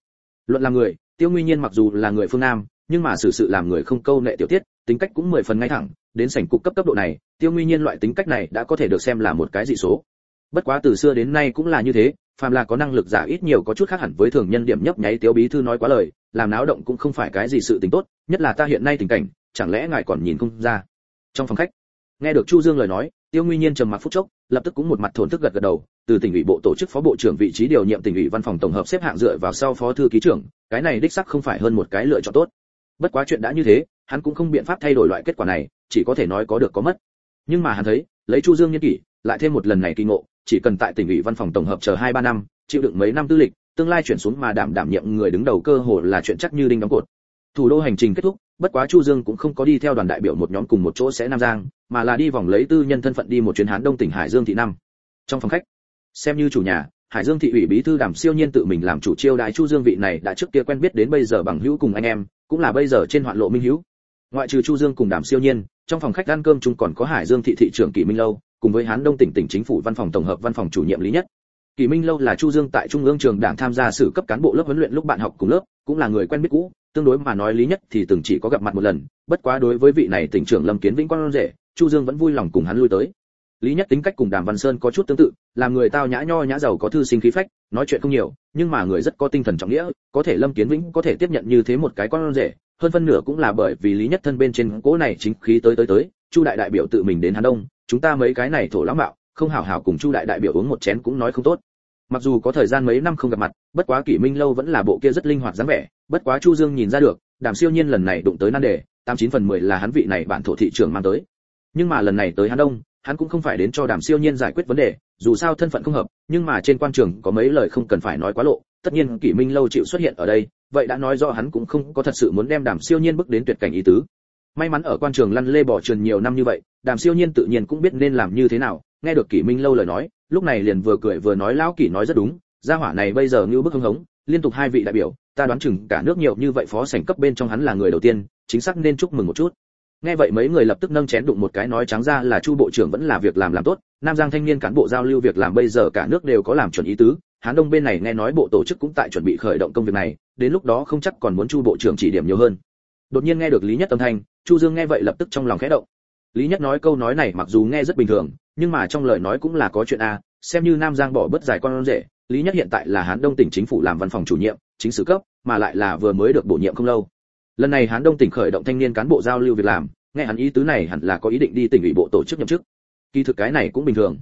Luận là người tiêu nguy nhiên mặc dù là người phương nam nhưng mà xử sự, sự làm người không câu nệ tiểu tiết tính cách cũng mười phần ngay thẳng đến sảnh cục cấp cấp độ này, tiêu nguy nhiên loại tính cách này đã có thể được xem là một cái dị số. Bất quá từ xưa đến nay cũng là như thế, phàm là có năng lực giả ít nhiều có chút khác hẳn với thường nhân điểm nhấp nháy tiêu bí thư nói quá lời, làm náo động cũng không phải cái gì sự tình tốt, nhất là ta hiện nay tình cảnh, chẳng lẽ ngài còn nhìn không ra? Trong phòng khách, nghe được chu dương lời nói, tiêu nguy nhiên trầm mặc phút chốc, lập tức cũng một mặt thổn thức gật gật đầu, từ tỉnh ủy bộ tổ chức phó bộ trưởng vị trí điều nhiệm tỉnh ủy văn phòng tổng hợp xếp hạng dựa vào sau phó thư ký trưởng, cái này đích xác không phải hơn một cái lựa chọn tốt. Bất quá chuyện đã như thế hắn cũng không biện pháp thay đổi loại kết quả này, chỉ có thể nói có được có mất. Nhưng mà hắn thấy, lấy chu dương nhân kỷ, lại thêm một lần này kinh ngộ, chỉ cần tại tỉnh ủy văn phòng tổng hợp chờ hai ba năm, chịu đựng mấy năm tư lịch, tương lai chuyển xuống mà đảm đảm nhiệm người đứng đầu cơ hội là chuyện chắc như đinh đóng cột. Thủ đô hành trình kết thúc, bất quá chu dương cũng không có đi theo đoàn đại biểu một nhóm cùng một chỗ sẽ nam giang, mà là đi vòng lấy tư nhân thân phận đi một chuyến hán đông tỉnh hải dương thị năm. Trong phòng khách, xem như chủ nhà, hải dương thị ủy bí thư đàm siêu nhiên tự mình làm chủ chiêu đại chu dương vị này đã trước kia quen biết đến bây giờ bằng hữu cùng anh em, cũng là bây giờ trên hoạn lộ minh hữu ngoại trừ chu dương cùng đàm siêu nhiên, trong phòng khách ăn cơm chung còn có hải dương thị thị trưởng kỷ minh lâu, cùng với hán đông tỉnh tỉnh chính phủ văn phòng tổng hợp văn phòng chủ nhiệm lý nhất. Kỷ minh lâu là chu dương tại trung ương trường đảng tham gia xử cấp cán bộ lớp huấn luyện lúc bạn học cùng lớp, cũng là người quen biết cũ, tương đối mà nói lý nhất thì từng chỉ có gặp mặt một lần, bất quá đối với vị này tỉnh trưởng lâm kiến vĩnh quan rể, chu dương vẫn vui lòng cùng hắn lui tới lý nhất tính cách cùng đàm văn sơn có chút tương tự làm người tao nhã nho nhã giàu có thư sinh khí phách, nói chuyện không nhiều, nhưng mà người rất có tinh thần trọng nghĩa, có thể lâm kiến vĩnh có thể tiếp nhận như thế một cái con rể, hơn phân nửa cũng là bởi vì lý nhất thân bên trên cỗ này chính khí tới tới tới, chu đại đại biểu tự mình đến hà đông, chúng ta mấy cái này thổ lãng mạo, không hảo hảo cùng chu đại đại biểu uống một chén cũng nói không tốt. Mặc dù có thời gian mấy năm không gặp mặt, bất quá kỷ minh lâu vẫn là bộ kia rất linh hoạt dáng vẻ, bất quá chu dương nhìn ra được, đàm siêu nhiên lần này đụng tới nan đề, tám chín phần mười là hắn vị này bản thổ thị trường mang tới. Nhưng mà lần này tới hắn đông hắn cũng không phải đến cho đàm siêu nhiên giải quyết vấn đề, dù sao thân phận không hợp, nhưng mà trên quan trường có mấy lời không cần phải nói quá lộ, tất nhiên kỷ minh lâu chịu xuất hiện ở đây, vậy đã nói rõ hắn cũng không có thật sự muốn đem đàm siêu nhiên bước đến tuyệt cảnh ý tứ. May mắn ở quan trường lăn lê bỏ trường nhiều năm như vậy, đàm siêu nhiên tự nhiên cũng biết nên làm như thế nào, nghe được kỷ minh lâu lời nói, lúc này liền vừa cười vừa nói lão kỷ nói rất đúng, gia hỏa này bây giờ như bức hưng hống, liên tục hai vị đại biểu, ta đoán chừng cả nước nhiều như vậy phó sảnh cấp bên trong hắn là người đầu tiên, chính xác nên chúc mừng một chút nghe vậy mấy người lập tức nâng chén đụng một cái nói trắng ra là chu bộ trưởng vẫn là việc làm làm tốt, nam giang thanh niên cán bộ giao lưu việc làm bây giờ cả nước đều có làm chuẩn ý tứ, hán đông bên này nghe nói bộ tổ chức cũng tại chuẩn bị khởi động công việc này, đến lúc đó không chắc còn muốn chu bộ trưởng chỉ điểm nhiều hơn. Đột nhiên nghe được lý nhất âm thanh, chu dương nghe vậy lập tức trong lòng khẽ động. Lý nhất nói câu nói này mặc dù nghe rất bình thường, nhưng mà trong lời nói cũng là có chuyện a, xem như nam giang bỏ bất giải con rể, lý nhất hiện tại là hán đông tỉnh chính phủ làm văn phòng chủ nhiệm, chính sử cấp, mà lại là vừa mới được bổ nhiệm không lâu lần này hán đông tỉnh khởi động thanh niên cán bộ giao lưu việc làm, nghe hắn ý tứ này hẳn là có ý định đi tỉnh ủy bộ tổ chức nhậm chức. Kỳ thực cái này cũng bình thường.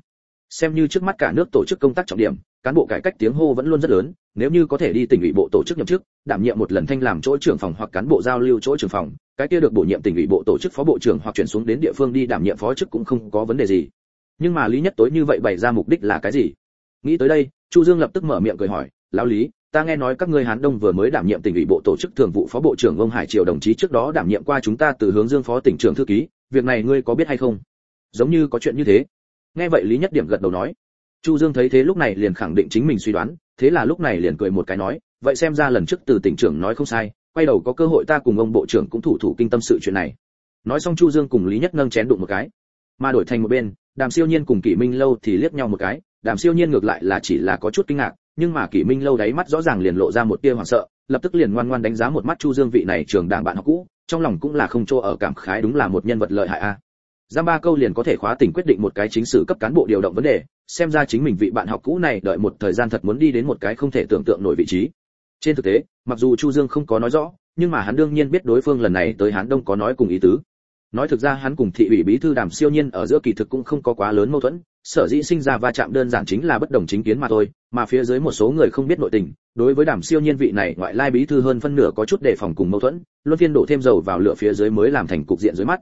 Xem như trước mắt cả nước tổ chức công tác trọng điểm, cán bộ cải cách tiếng hô vẫn luôn rất lớn, nếu như có thể đi tỉnh ủy bộ tổ chức nhậm chức, đảm nhiệm một lần thanh làm chỗ trưởng phòng hoặc cán bộ giao lưu chỗ trưởng phòng, cái kia được bổ nhiệm tỉnh ủy bộ tổ chức phó bộ trưởng hoặc chuyển xuống đến địa phương đi đảm nhiệm phó chức cũng không có vấn đề gì. Nhưng mà lý nhất tối như vậy bày ra mục đích là cái gì? Nghĩ tới đây, chu dương lập tức mở miệng cười hỏi, lão lý ta nghe nói các ngươi hán đông vừa mới đảm nhiệm tỉnh ủy bộ tổ chức thường vụ phó bộ trưởng ông hải triều đồng chí trước đó đảm nhiệm qua chúng ta từ hướng dương phó tỉnh trưởng thư ký. Việc này ngươi có biết hay không? Giống như có chuyện như thế. Nghe vậy lý nhất điểm gật đầu nói. Chu dương thấy thế lúc này liền khẳng định chính mình suy đoán, thế là lúc này liền cười một cái nói, vậy xem ra lần trước từ tỉnh trưởng nói không sai, quay đầu có cơ hội ta cùng ông bộ trưởng cũng thủ thủ kinh tâm sự chuyện này. Nói xong chu dương cùng lý nhất nâng chén đụng một cái. Mà đổi thành một bên, đàm siêu nhiên cùng kỷ minh lâu thì liếc nhau một cái, đàm siêu nhiên ngược lại là chỉ là có chút kinh ngạc nhưng mà kỷ minh lâu đáy mắt rõ ràng liền lộ ra một tia hoảng sợ, lập tức liền ngoan ngoan đánh giá một mắt chu dương vị này trường đảng bạn học cũ, trong lòng cũng là không cho ở cảm khái đúng là một nhân vật lợi hại a. Giam ba câu liền có thể khóa tỉnh quyết định một cái chính sử cấp cán bộ điều động vấn đề, xem ra chính mình vị bạn học cũ này đợi một thời gian thật muốn đi đến một cái không thể tưởng tượng nổi vị trí. Trên thực tế, mặc dù chu dương không có nói rõ, nhưng mà hắn đương nhiên biết đối phương lần này tới hắn đông có nói cùng ý tứ. Nói thực ra hắn cùng thị ủy bí thư đàm siêu nhiên ở giữa kỳ thực cũng không có quá lớn mâu thuẫn, sở dĩ sinh ra va chạm đơn giản chính là bất đồng chính kiến mà thôi mà phía dưới một số người không biết nội tình đối với đàm siêu nhiên vị này ngoại lai bí thư hơn phân nửa có chút đề phòng cùng mâu thuẫn luân phiên đổ thêm dầu vào lửa phía dưới mới làm thành cục diện dưới mắt.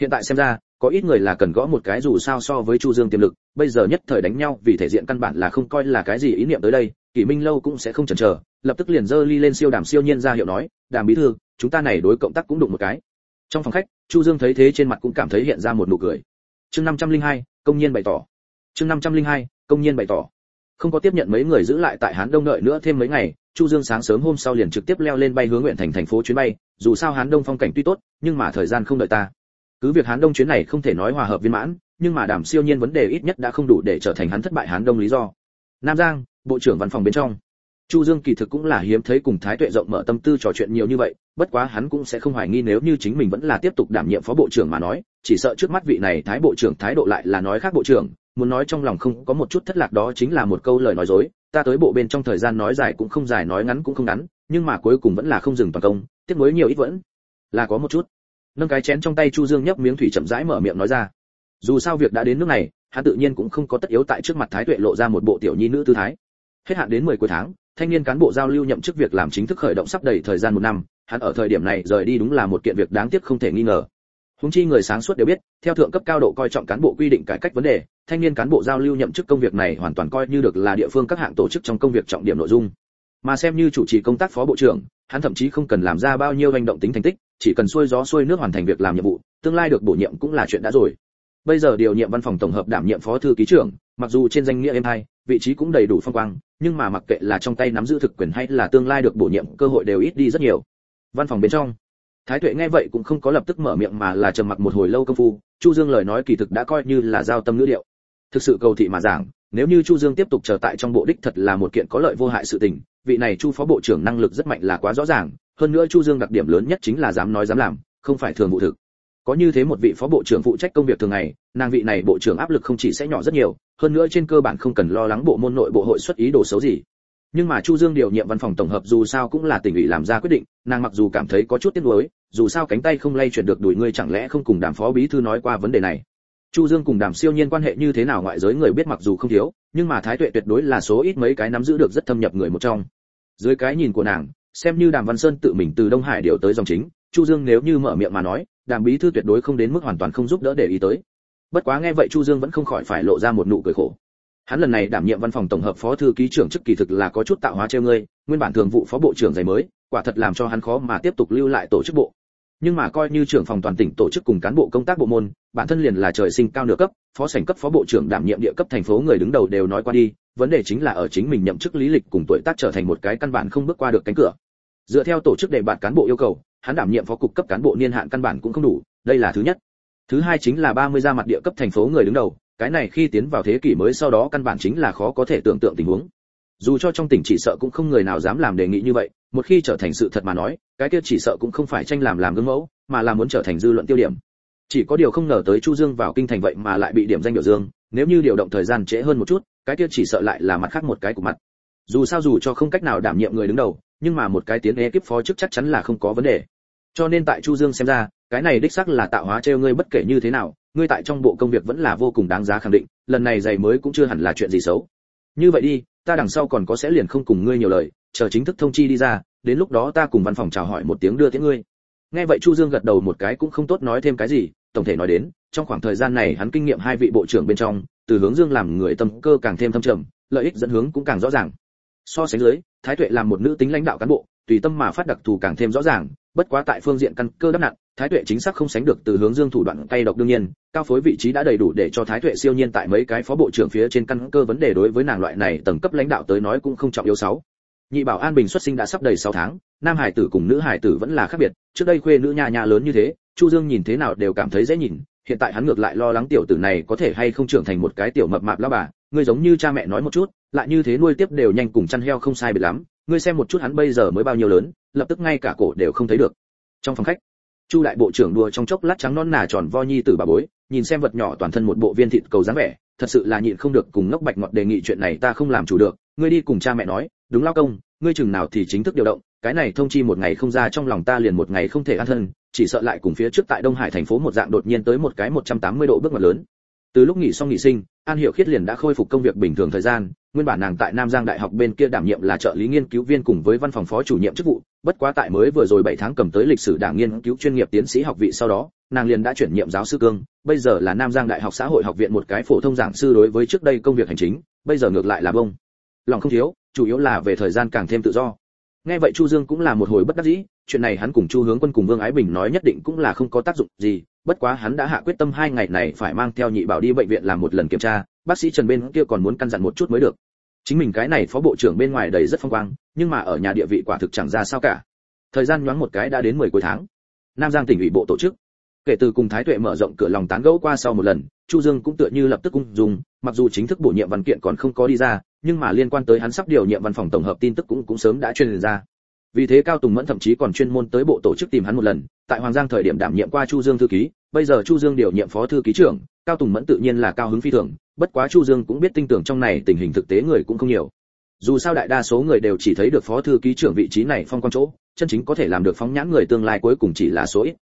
Hiện tại xem ra có ít người là cần gõ một cái dù sao so với chu dương tiềm lực bây giờ nhất thời đánh nhau vì thể diện căn bản là không coi là cái gì ý niệm tới đây kỷ minh lâu cũng sẽ không chần chờ lập tức liền dơ ly lên siêu đàm siêu nhiên ra hiệu nói đàm bí thư chúng ta này đối cộng tác cũng đụng một cái. Trong phòng khách chu dương thấy thế trên mặt cũng cảm thấy hiện ra một nụ cười. Chương 502, công nhân bày tỏ. Chương 502, công nhân bày tỏ không có tiếp nhận mấy người giữ lại tại hán đông đợi nữa thêm mấy ngày, chu dương sáng sớm hôm sau liền trực tiếp leo lên bay hướng nguyện thành thành phố chuyến bay, dù sao hán đông phong cảnh tuy tốt, nhưng mà thời gian không đợi ta. Cứ việc hán đông chuyến này không thể nói hòa hợp viên mãn, nhưng mà đảm siêu nhiên vấn đề ít nhất đã không đủ để trở thành hắn thất bại hán đông lý do. Nam giang, bộ trưởng văn phòng bên trong. Chu dương kỳ thực cũng là hiếm thấy cùng thái tuệ rộng mở tâm tư trò chuyện nhiều như vậy, bất quá hắn cũng sẽ không hoài nghi nếu như chính mình vẫn là tiếp tục đảm nhiệm phó bộ trưởng mà nói, chỉ sợ trước mắt vị này thái bộ trưởng thái độ lại là nói khác bộ trưởng muốn nói trong lòng không có một chút thất lạc đó chính là một câu lời nói dối. Ta tới bộ bên trong thời gian nói dài cũng không dài, nói ngắn cũng không ngắn, nhưng mà cuối cùng vẫn là không dừng toàn công, tiếc nuối nhiều ít vẫn là có một chút. Nâng cái chén trong tay chu dương nhấp miếng thủy chậm rãi mở miệng nói ra. Dù sao việc đã đến nước này, hắn tự nhiên cũng không có tất yếu tại trước mặt thái tuệ lộ ra một bộ tiểu nhi nữ tư thái. Hết hạn đến 10 cuối tháng, thanh niên cán bộ giao lưu nhậm chức việc làm chính thức khởi động sắp đầy thời gian một năm. Hắn ở thời điểm này rời đi đúng là một kiện việc đáng tiếc không thể nghi ngờ. Húng chi người sáng suốt đều biết, theo thượng cấp cao độ coi trọng cán bộ quy định cải cách vấn đề, thanh niên cán bộ giao lưu nhậm chức công việc này hoàn toàn coi như được là địa phương các hạng tổ chức trong công việc trọng điểm nội dung. Mà xem như chủ trì công tác phó bộ trưởng, hắn thậm chí không cần làm ra bao nhiêu hành động tính thành tích, chỉ cần xuôi gió xuôi nước hoàn thành việc làm nhiệm vụ, tương lai được bổ nhiệm cũng là chuyện đã rồi. Bây giờ điều nhiệm văn phòng tổng hợp đảm nhiệm phó thư ký trưởng, mặc dù trên danh nghĩa em hai, vị trí cũng đầy đủ phong quang, nhưng mà mặc kệ là trong tay nắm giữ thực quyền hay là tương lai được bổ nhiệm, cơ hội đều ít đi rất nhiều. Văn phòng bên trong, thái tuệ nghe vậy cũng không có lập tức mở miệng mà là trầm mặc một hồi lâu công phu, chu dương lời nói kỳ thực đã coi như là giao tâm ngữ điệu. Thực sự cầu thị mà giảng, nếu như chu dương tiếp tục chờ tại trong bộ đích thật là một kiện có lợi vô hại sự tình, vị này chu phó bộ trưởng năng lực rất mạnh là quá rõ ràng, hơn nữa chu dương đặc điểm lớn nhất chính là dám nói dám làm, không phải thường vụ thực. Có như thế một vị phó bộ trưởng phụ trách công việc thường ngày, nàng vị này bộ trưởng áp lực không chỉ sẽ nhỏ rất nhiều, hơn nữa trên cơ bản không cần lo lắng bộ môn nội bộ hội xuất ý đồ xấu gì nhưng mà chu dương điều nhiệm văn phòng tổng hợp dù sao cũng là tỉnh ủy làm ra quyết định, nàng mặc dù cảm thấy có chút tiếc nuối, dù sao cánh tay không lay chuyển được đuổi ngươi chẳng lẽ không cùng đàm phó bí thư nói qua vấn đề này. Chu dương cùng đàm siêu nhiên quan hệ như thế nào ngoại giới người biết mặc dù không thiếu, nhưng mà thái tuệ tuyệt đối là số ít mấy cái nắm giữ được rất thâm nhập người một trong. Dưới cái nhìn của nàng, xem như đàm văn sơn tự mình từ đông hải điều tới dòng chính, chu dương nếu như mở miệng mà nói, đàm bí thư tuyệt đối không đến mức hoàn toàn không giúp đỡ để ý tới. Bất quá nghe vậy chu dương vẫn không khỏi phải lộ ra một nụ cười khổ hắn lần này đảm nhiệm văn phòng tổng hợp phó thư ký trưởng chức kỳ thực là có chút tạo hóa treo ngươi, nguyên bản thường vụ phó bộ trưởng giày mới, quả thật làm cho hắn khó mà tiếp tục lưu lại tổ chức bộ. Nhưng mà coi như trưởng phòng toàn tỉnh tổ chức cùng cán bộ công tác bộ môn, bản thân liền là trời sinh cao nửa cấp, phó sảnh cấp phó bộ trưởng đảm nhiệm địa cấp thành phố người đứng đầu đều nói qua đi, vấn đề chính là ở chính mình nhậm chức lý lịch cùng tuổi tác trở thành một cái căn bản không bước qua được cánh cửa. Dựa theo tổ chức đề bạt cán bộ yêu cầu, hắn đảm nhiệm phó cục cấp cán bộ niên hạn căn bản cũng không đủ, đây là thứ nhất. Thứ hai chính là 30 ra mặt địa cấp thành phố người đứng đầu cái này khi tiến vào thế kỷ mới sau đó căn bản chính là khó có thể tưởng tượng tình huống. Dù cho trong tỉnh chỉ sợ cũng không người nào dám làm đề nghị như vậy, một khi trở thành sự thật mà nói, cái kia chỉ sợ cũng không phải tranh làm làm gương mẫu, mà là muốn trở thành dư luận tiêu điểm. Chỉ có điều không ngờ tới chu dương vào kinh thành vậy mà lại bị điểm danh biểu dương, nếu như điều động thời gian trễ hơn một chút, cái kia chỉ sợ lại là mặt khác một cái của mặt. Dù sao dù cho không cách nào đảm nhiệm người đứng đầu, nhưng mà một cái tiến ekip phó chức chắc chắn là không có vấn đề. Cho nên tại chu dương xem ra, cái này đích xác là tạo hóa treo ngươi bất kể như thế nào ngươi tại trong bộ công việc vẫn là vô cùng đáng giá khẳng định, lần này giày mới cũng chưa hẳn là chuyện gì xấu. Như vậy đi, ta đằng sau còn có sẽ liền không cùng ngươi nhiều lời, chờ chính thức thông chi đi ra, đến lúc đó ta cùng văn phòng chào hỏi một tiếng đưa tiễn ngươi. Nghe vậy chu dương gật đầu một cái cũng không tốt nói thêm cái gì, tổng thể nói đến, trong khoảng thời gian này hắn kinh nghiệm hai vị bộ trưởng bên trong, từ hướng dương làm người tâm cơ càng thêm thâm trầm, lợi ích dẫn hướng cũng càng rõ ràng. So sánh dưới, thái tuệ làm một nữ tính lãnh đạo cán bộ, tùy tâm mà phát đặc thù càng thêm rõ ràng bất quá tại phương diện căn cơ đắp nặng thái tuệ chính xác không sánh được từ hướng dương thủ đoạn tay độc đương nhiên, cao phối vị trí đã đầy đủ để cho thái tuệ siêu nhiên tại mấy cái phó bộ trưởng phía trên căn cơ vấn đề đối với nàng loại này tầng cấp lãnh đạo tới nói cũng không trọng yếu sáu. Nhị bảo an bình xuất sinh đã sắp đầy 6 tháng, nam hải tử cùng nữ hải tử vẫn là khác biệt, trước đây khuê nữ nhà nhà lớn như thế, chu dương nhìn thế nào đều cảm thấy dễ nhìn, hiện tại hắn ngược lại lo lắng tiểu tử này có thể hay không trưởng thành một cái tiểu mập mạp lão bà, ngươi giống như cha mẹ nói một chút, lại như thế nuôi tiếp đều nhanh cùng chăn heo không sai biệt lắm ngươi xem một chút hắn bây giờ mới bao nhiêu lớn, lập tức ngay cả cổ đều không thấy được. Trong phòng khách, chu đại bộ trưởng đùa trong chốc lát trắng non nà tròn vo nhi tử bà bối, nhìn xem vật nhỏ toàn thân một bộ viên thịt cầu dáng vẻ, thật sự là nhịn không được cùng ngốc bạch ngọt đề nghị chuyện này ta không làm chủ được, ngươi đi cùng cha mẹ nói, đúng lao công, ngươi chừng nào thì chính thức điều động, cái này thông chi một ngày không ra trong lòng ta liền một ngày không thể an thân, chỉ sợ lại cùng phía trước tại đông hải thành phố một dạng đột nhiên tới một cái 180 độ bước ngoặt lớn. Từ lúc nghỉ xong nghỉ sinh an hiệu khiết liền đã khôi phục công việc bình thường thời gian, nguyên bản nàng tại nam giang đại học bên kia đảm nhiệm là trợ lý nghiên cứu viên cùng với văn phòng phó chủ nhiệm chức vụ, bất quá tại mới vừa rồi 7 tháng cầm tới lịch sử đảng nghiên cứu chuyên nghiệp tiến sĩ học vị sau đó, nàng liền đã chuyển nhiệm giáo sư cương, bây giờ là nam giang đại học xã hội học viện một cái phổ thông giảng sư đối với trước đây công việc hành chính, bây giờ ngược lại là bông. Lòng không thiếu, chủ yếu là về thời gian càng thêm tự do nghe vậy chu dương cũng là một hồi bất đắc dĩ, chuyện này hắn cùng chu hướng quân cùng vương ái bình nói nhất định cũng là không có tác dụng gì, bất quá hắn đã hạ quyết tâm hai ngày này phải mang theo nhị bảo đi bệnh viện làm một lần kiểm tra, bác sĩ trần bên kia còn muốn căn dặn một chút mới được. Chính mình cái này phó bộ trưởng bên ngoài đầy rất phong quang, nhưng mà ở nhà địa vị quả thực chẳng ra sao cả. Thời gian nhoáng một cái đã đến 10 cuối tháng. Nam giang tỉnh ủy bộ tổ chức. Kể từ cùng thái tuệ mở rộng cửa lòng tán gẫu qua sau một lần, chu dương cũng tựa như lập tức cung dùng mặc dù chính thức bổ nhiệm văn kiện còn không có đi ra nhưng mà liên quan tới hắn sắp điều nhiệm văn phòng tổng hợp tin tức cũng cũng sớm đã truyền ra. Vì thế cao tùng mẫn thậm chí còn chuyên môn tới bộ tổ chức tìm hắn một lần. Tại hoàng giang thời điểm đảm nhiệm qua chu dương thư ký, bây giờ chu dương điều nhiệm phó thư ký trưởng, cao tùng mẫn tự nhiên là cao hứng phi thường. Bất quá chu dương cũng biết tin tưởng trong này tình hình thực tế người cũng không nhiều. Dù sao đại đa số người đều chỉ thấy được phó thư ký trưởng vị trí này phong quan chỗ, chân chính có thể làm được phóng nhãn người tương lai cuối cùng chỉ là số ít.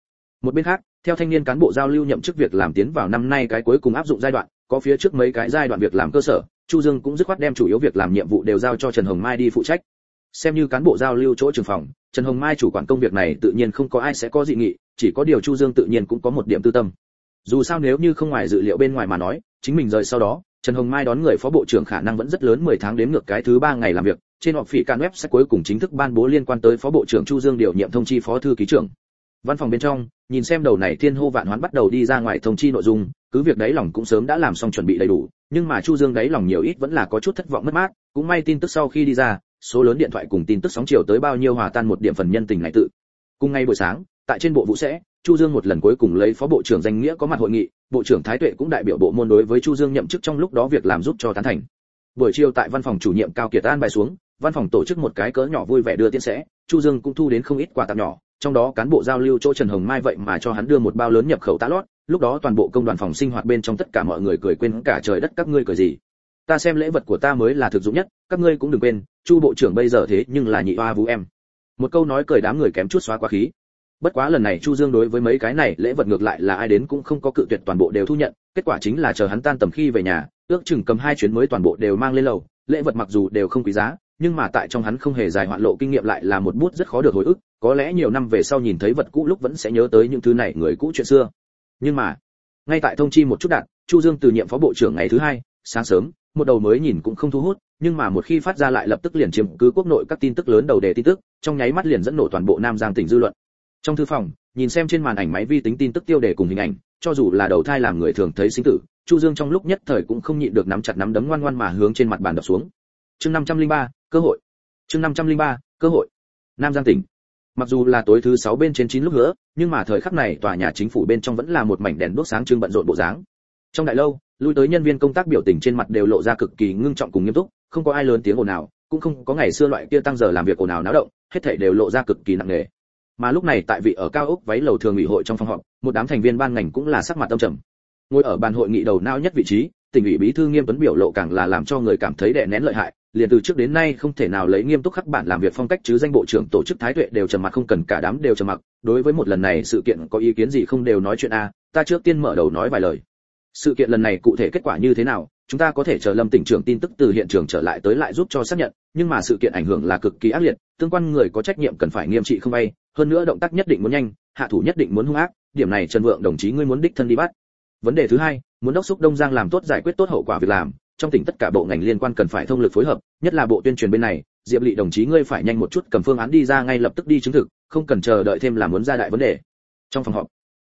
Một bên khác, theo thanh niên cán bộ giao lưu nhậm chức việc làm tiến vào năm nay cái cuối cùng áp dụng giai đoạn, có phía trước mấy cái giai đoạn việc làm cơ sở chu dương cũng dứt khoát đem chủ yếu việc làm nhiệm vụ đều giao cho trần hồng mai đi phụ trách. Xem như cán bộ giao lưu chỗ trường phòng, trần hồng mai chủ quản công việc này tự nhiên không có ai sẽ có dị nghị, chỉ có điều chu dương tự nhiên cũng có một điểm tư tâm. Dù sao nếu như không ngoài dự liệu bên ngoài mà nói, chính mình rời sau đó, trần hồng mai đón người phó bộ trưởng khả năng vẫn rất lớn 10 tháng đến ngược cái thứ ba ngày làm việc, trên họp phỉ can web sẽ cuối cùng chính thức ban bố liên quan tới phó bộ trưởng chu dương điều nhiệm thông chi phó thư ký trưởng. Văn phòng bên trong, nhìn xem đầu này thiên hô vạn hoán bắt đầu đi ra ngoài thông chi nội dung, cứ việc đấy lòng cũng sớm đã làm xong chuẩn bị đầy đủ nhưng mà chu dương đấy lòng nhiều ít vẫn là có chút thất vọng mất mát cũng may tin tức sau khi đi ra số lớn điện thoại cùng tin tức sóng chiều tới bao nhiêu hòa tan một điểm phần nhân tình này tự. Cùng ngay buổi sáng tại trên bộ vũ sẽ chu dương một lần cuối cùng lấy phó bộ trưởng danh nghĩa có mặt hội nghị bộ trưởng thái tuệ cũng đại biểu bộ môn đối với chu dương nhậm chức trong lúc đó việc làm giúp cho tán thành. Buổi chiều tại văn phòng chủ nhiệm cao kiệt an bài xuống văn phòng tổ chức một cái cỡ nhỏ vui vẻ đưa tiễn sẽ chu dương cũng thu đến không ít quà tặng nhỏ trong đó cán bộ giao lưu chỗ Trần Hồng Mai vậy mà cho hắn đưa một bao lớn nhập khẩu tá lót, lúc đó toàn bộ công đoàn phòng sinh hoạt bên trong tất cả mọi người cười quên cả trời đất các ngươi cười gì. Ta xem lễ vật của ta mới là thực dụng nhất, các ngươi cũng đừng quên, Chu bộ trưởng bây giờ thế nhưng là nhị oa vũ em. Một câu nói cười đám người kém chút xóa quá khí. Bất quá lần này Chu Dương đối với mấy cái này lễ vật ngược lại là ai đến cũng không có cự tuyệt toàn bộ đều thu nhận, kết quả chính là chờ hắn tan tầm khi về nhà, ước chừng cầm hai chuyến mới toàn bộ đều mang lên lầu, lễ vật mặc dù đều không quý giá, nhưng mà tại trong hắn không hề dài hoạn lộ kinh nghiệm lại là một bút rất khó được hồi ức, có lẽ nhiều năm về sau nhìn thấy vật cũ lúc vẫn sẽ nhớ tới những thứ này người cũ chuyện xưa. Nhưng mà, ngay tại thông chi một chút đạn, Chu Dương từ nhiệm phó bộ trưởng ngày thứ hai, sáng sớm, một đầu mới nhìn cũng không thu hút, nhưng mà một khi phát ra lại lập tức liền chiếm cứ quốc nội các tin tức lớn đầu đề tin tức, trong nháy mắt liền dẫn nổ toàn bộ Nam Giang tỉnh dư luận. Trong thư phòng, nhìn xem trên màn ảnh máy vi tính tin tức tiêu đề cùng hình ảnh, cho dù là đầu thai làm người thường thấy sinh tử, Chu Dương trong lúc nhất thời cũng không nhịn được nắm chặt nắm đấm ngoan ngoan mà hướng trên mặt bàn đập xuống. Chương 503, cơ hội chương 503, cơ hội nam giang tỉnh mặc dù là tối thứ sáu bên trên chín lúc nữa nhưng mà thời khắc này tòa nhà chính phủ bên trong vẫn là một mảnh đèn đuốc sáng trưng bận rộn bộ dáng. Trong đại lâu, lui tới nhân viên công tác biểu tình trên mặt đều lộ ra cực kỳ ngưng trọng cùng nghiêm túc, không có ai lớn tiếng ồn nào cũng không có ngày xưa loại kia tăng giờ làm việc ồn nào náo động, hết thảy đều lộ ra cực kỳ nặng nề. Mà lúc này tại vị ở cao ốc váy lầu thường ủy hội trong phòng họp, một đám thành viên ban ngành cũng là sắc mặt tâm trầm. Ngồi ở bàn hội nghị đầu não nhất vị trí, tỉnh ủy bí thư nghiêm tuấn biểu lộ càng là làm cho người cảm thấy đè nén lợi hại liền từ trước đến nay không thể nào lấy nghiêm túc khắc bản làm việc phong cách chứ danh bộ trưởng tổ chức thái tuệ đều trầm mặc, không cần cả đám đều trầm mặc. Đối với một lần này, sự kiện có ý kiến gì không đều nói chuyện a, ta trước tiên mở đầu nói vài lời. Sự kiện lần này cụ thể kết quả như thế nào, chúng ta có thể chờ lâm tỉnh trưởng tin tức từ hiện trường trở lại tới lại giúp cho xác nhận, nhưng mà sự kiện ảnh hưởng là cực kỳ ác liệt, tương quan người có trách nhiệm cần phải nghiêm trị không bay hơn nữa động tác nhất định muốn nhanh, hạ thủ nhất định muốn hung ác, điểm này trần vượng đồng chí ngươi muốn đích thân đi bắt. Vấn đề thứ hai, muốn đốc xúc đông giang làm tốt giải quyết tốt hậu quả việc làm trong tỉnh tất cả bộ ngành liên quan cần phải thông lực phối hợp, nhất là bộ tuyên truyền bên này, diệp Lệ đồng chí ngươi phải nhanh một chút cầm phương án đi ra ngay lập tức đi chứng thực, không cần chờ đợi thêm làm muốn ra đại vấn đề. Trong phòng họp,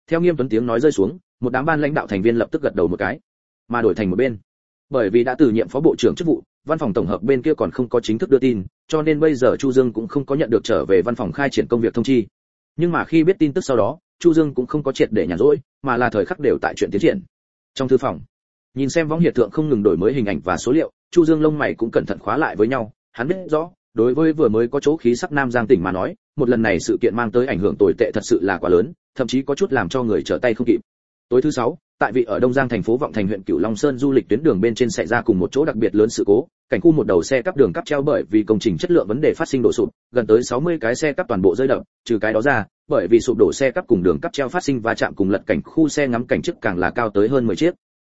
theo nghiêm tuấn tiếng nói rơi xuống, một đám ban lãnh đạo thành viên lập tức gật đầu một cái, mà đổi thành một bên. Bởi vì đã từ nhiệm phó bộ trưởng chức vụ, văn phòng tổng hợp bên kia còn không có chính thức đưa tin, cho nên bây giờ chu dương cũng không có nhận được trở về văn phòng khai triển công việc thông chi. Nhưng mà khi biết tin tức sau đó, chu dương cũng không có triệt để nhàn rỗi, mà là thời khắc đều tại chuyện tiến triển. Trong thư phòng nhìn xem võng hiện tượng không ngừng đổi mới hình ảnh và số liệu, chu dương lông mày cũng cẩn thận khóa lại với nhau. Hắn biết rõ, đối với vừa mới có chỗ khí sắc nam giang tỉnh mà nói, một lần này sự kiện mang tới ảnh hưởng tồi tệ thật sự là quá lớn, thậm chí có chút làm cho người trở tay không kịp. Tối thứ sáu, tại vị ở đông giang thành phố vọng thành huyện cửu long sơn du lịch tuyến đường bên trên xảy ra cùng một chỗ đặc biệt lớn sự cố, cảnh khu một đầu xe cắp đường cắp treo bởi vì công trình chất lượng vấn đề phát sinh đổ sụp, gần tới 60 cái xe cắp toàn bộ rơi đập, trừ cái đó ra, bởi vì sụp đổ xe cắp cùng đường cắp treo phát sinh va chạm cùng lật cảnh, khu xe ngắm cảnh trước càng là cao tới hơn 10 chiếc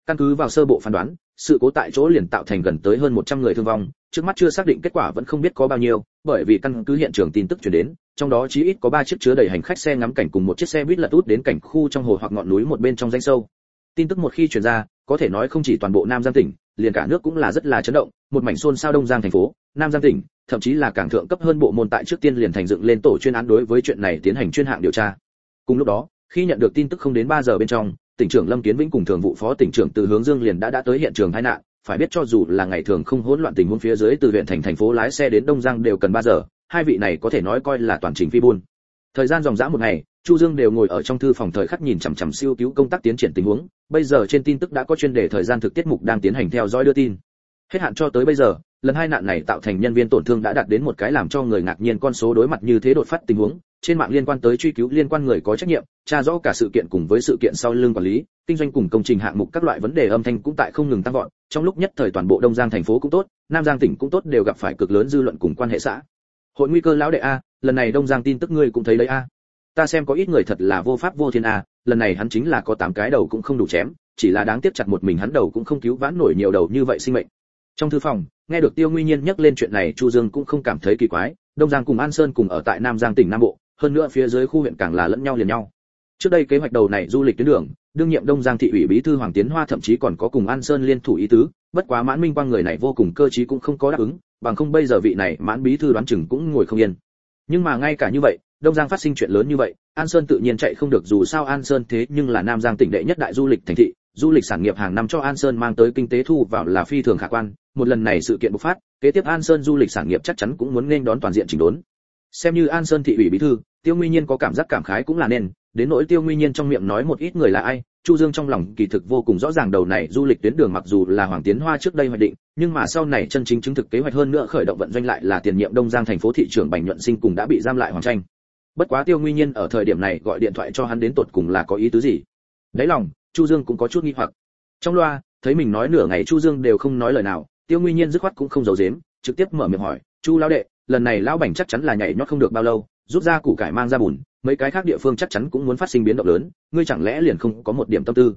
căn cứ vào sơ bộ phán đoán, sự cố tại chỗ liền tạo thành gần tới hơn 100 người thương vong, trước mắt chưa xác định kết quả vẫn không biết có bao nhiêu, bởi vì căn cứ hiện trường tin tức truyền đến, trong đó chí ít có ba chiếc chứa đầy hành khách xe ngắm cảnh cùng một chiếc xe buýt lật út đến cảnh khu trong hồ hoặc ngọn núi một bên trong danh sâu. Tin tức một khi truyền ra, có thể nói không chỉ toàn bộ nam giang tỉnh, liền cả nước cũng là rất là chấn động, một mảnh xôn xao đông giang thành phố, nam giang tỉnh, thậm chí là càng thượng cấp hơn bộ môn tại trước tiên liền thành dựng lên tổ chuyên án đối với chuyện này tiến hành chuyên hạng điều tra. Cùng lúc đó, khi nhận được tin tức không đến 3 giờ bên trong tỉnh trưởng lâm kiến vĩnh cùng thường vụ phó tỉnh trưởng từ hướng dương liền đã đã tới hiện trường tai nạn. Phải biết cho dù là ngày thường không hỗn loạn tình huống phía dưới từ huyện thành thành phố lái xe đến đông giang đều cần 3 giờ, hai vị này có thể nói coi là toàn trình phi buôn. Thời gian dòng dã một ngày, chu dương đều ngồi ở trong thư phòng thời khắc nhìn chằm chằm siêu cứu công tác tiến triển tình huống. Bây giờ trên tin tức đã có chuyên đề thời gian thực tiết mục đang tiến hành theo dõi đưa tin. Hết hạn cho tới bây giờ, lần hai nạn này tạo thành nhân viên tổn thương đã đạt đến một cái làm cho người ngạc nhiên con số đối mặt như thế đột phát tình huống trên mạng liên quan tới truy cứu liên quan người có trách nhiệm, tra rõ cả sự kiện cùng với sự kiện sau lưng quản lý, kinh doanh cùng công trình hạng mục các loại vấn đề âm thanh cũng tại không ngừng tăng vọt. Trong lúc nhất thời toàn bộ đông giang thành phố cũng tốt, nam giang tỉnh cũng tốt đều gặp phải cực lớn dư luận cùng quan hệ xã. Hội nguy cơ lão đệ a, lần này đông giang tin tức ngươi cũng thấy đấy a. Ta xem có ít người thật là vô pháp vô thiên a, lần này hắn chính là có tám cái đầu cũng không đủ chém, chỉ là đáng tiếc chặt một mình hắn đầu cũng không cứu vãn nổi nhiều đầu như vậy sinh mệnh. Trong thư phòng, nghe được tiêu nguyên nhiên nhắc lên chuyện này, chu dương cũng không cảm thấy kỳ quái. Đông giang cùng an sơn cùng ở tại nam giang tỉnh nam bộ hơn nữa phía dưới khu huyện càng là lẫn nhau liền nhau. Trước đây kế hoạch đầu này du lịch tuyến đường, đương nhiệm đông giang thị ủy bí thư hoàng tiến hoa thậm chí còn có cùng an sơn liên thủ ý tứ, bất quá mãn minh quang người này vô cùng cơ trí cũng không có đáp ứng, bằng không bây giờ vị này mãn bí thư đoán chừng cũng ngồi không yên. Nhưng mà ngay cả như vậy, đông giang phát sinh chuyện lớn như vậy, an sơn tự nhiên chạy không được dù sao an sơn thế nhưng là nam giang tỉnh đệ nhất đại du lịch thành thị, du lịch sản nghiệp hàng năm cho an sơn mang tới kinh tế thu vào là phi thường khả quan, một lần này sự kiện bộc phát, kế tiếp an sơn du lịch sản nghiệp chắc chắn cũng muốn nên đón toàn diện chỉnh đốn xem như an sơn thị ủy bí thư, tiêu nguyên nhiên có cảm giác cảm khái cũng là nên, đến nỗi tiêu nguyên nhiên trong miệng nói một ít người là ai, chu dương trong lòng kỳ thực vô cùng rõ ràng đầu này du lịch tuyến đường mặc dù là hoàng tiến hoa trước đây hoạch định, nhưng mà sau này chân chính chứng thực kế hoạch hơn nữa khởi động vận doanh lại là tiền nhiệm đông giang thành phố thị trưởng bành nhuận sinh cùng đã bị giam lại hoàng tranh bất quá tiêu nguyên nhiên ở thời điểm này gọi điện thoại cho hắn đến tột cùng là có ý tứ gì? Đáy lòng, chu dương cũng có chút nghi hoặc. Trong loa, thấy mình nói nửa ngày chu dương đều không nói lời nào, tiêu nguyên nhiên dứt khoát cũng không giấu giếm, trực tiếp mở miệng hỏi, chu lão đệ lần này lão bảnh chắc chắn là nhảy nhót không được bao lâu, rút ra củ cải mang ra bùn, mấy cái khác địa phương chắc chắn cũng muốn phát sinh biến động lớn, ngươi chẳng lẽ liền không có một điểm tâm tư?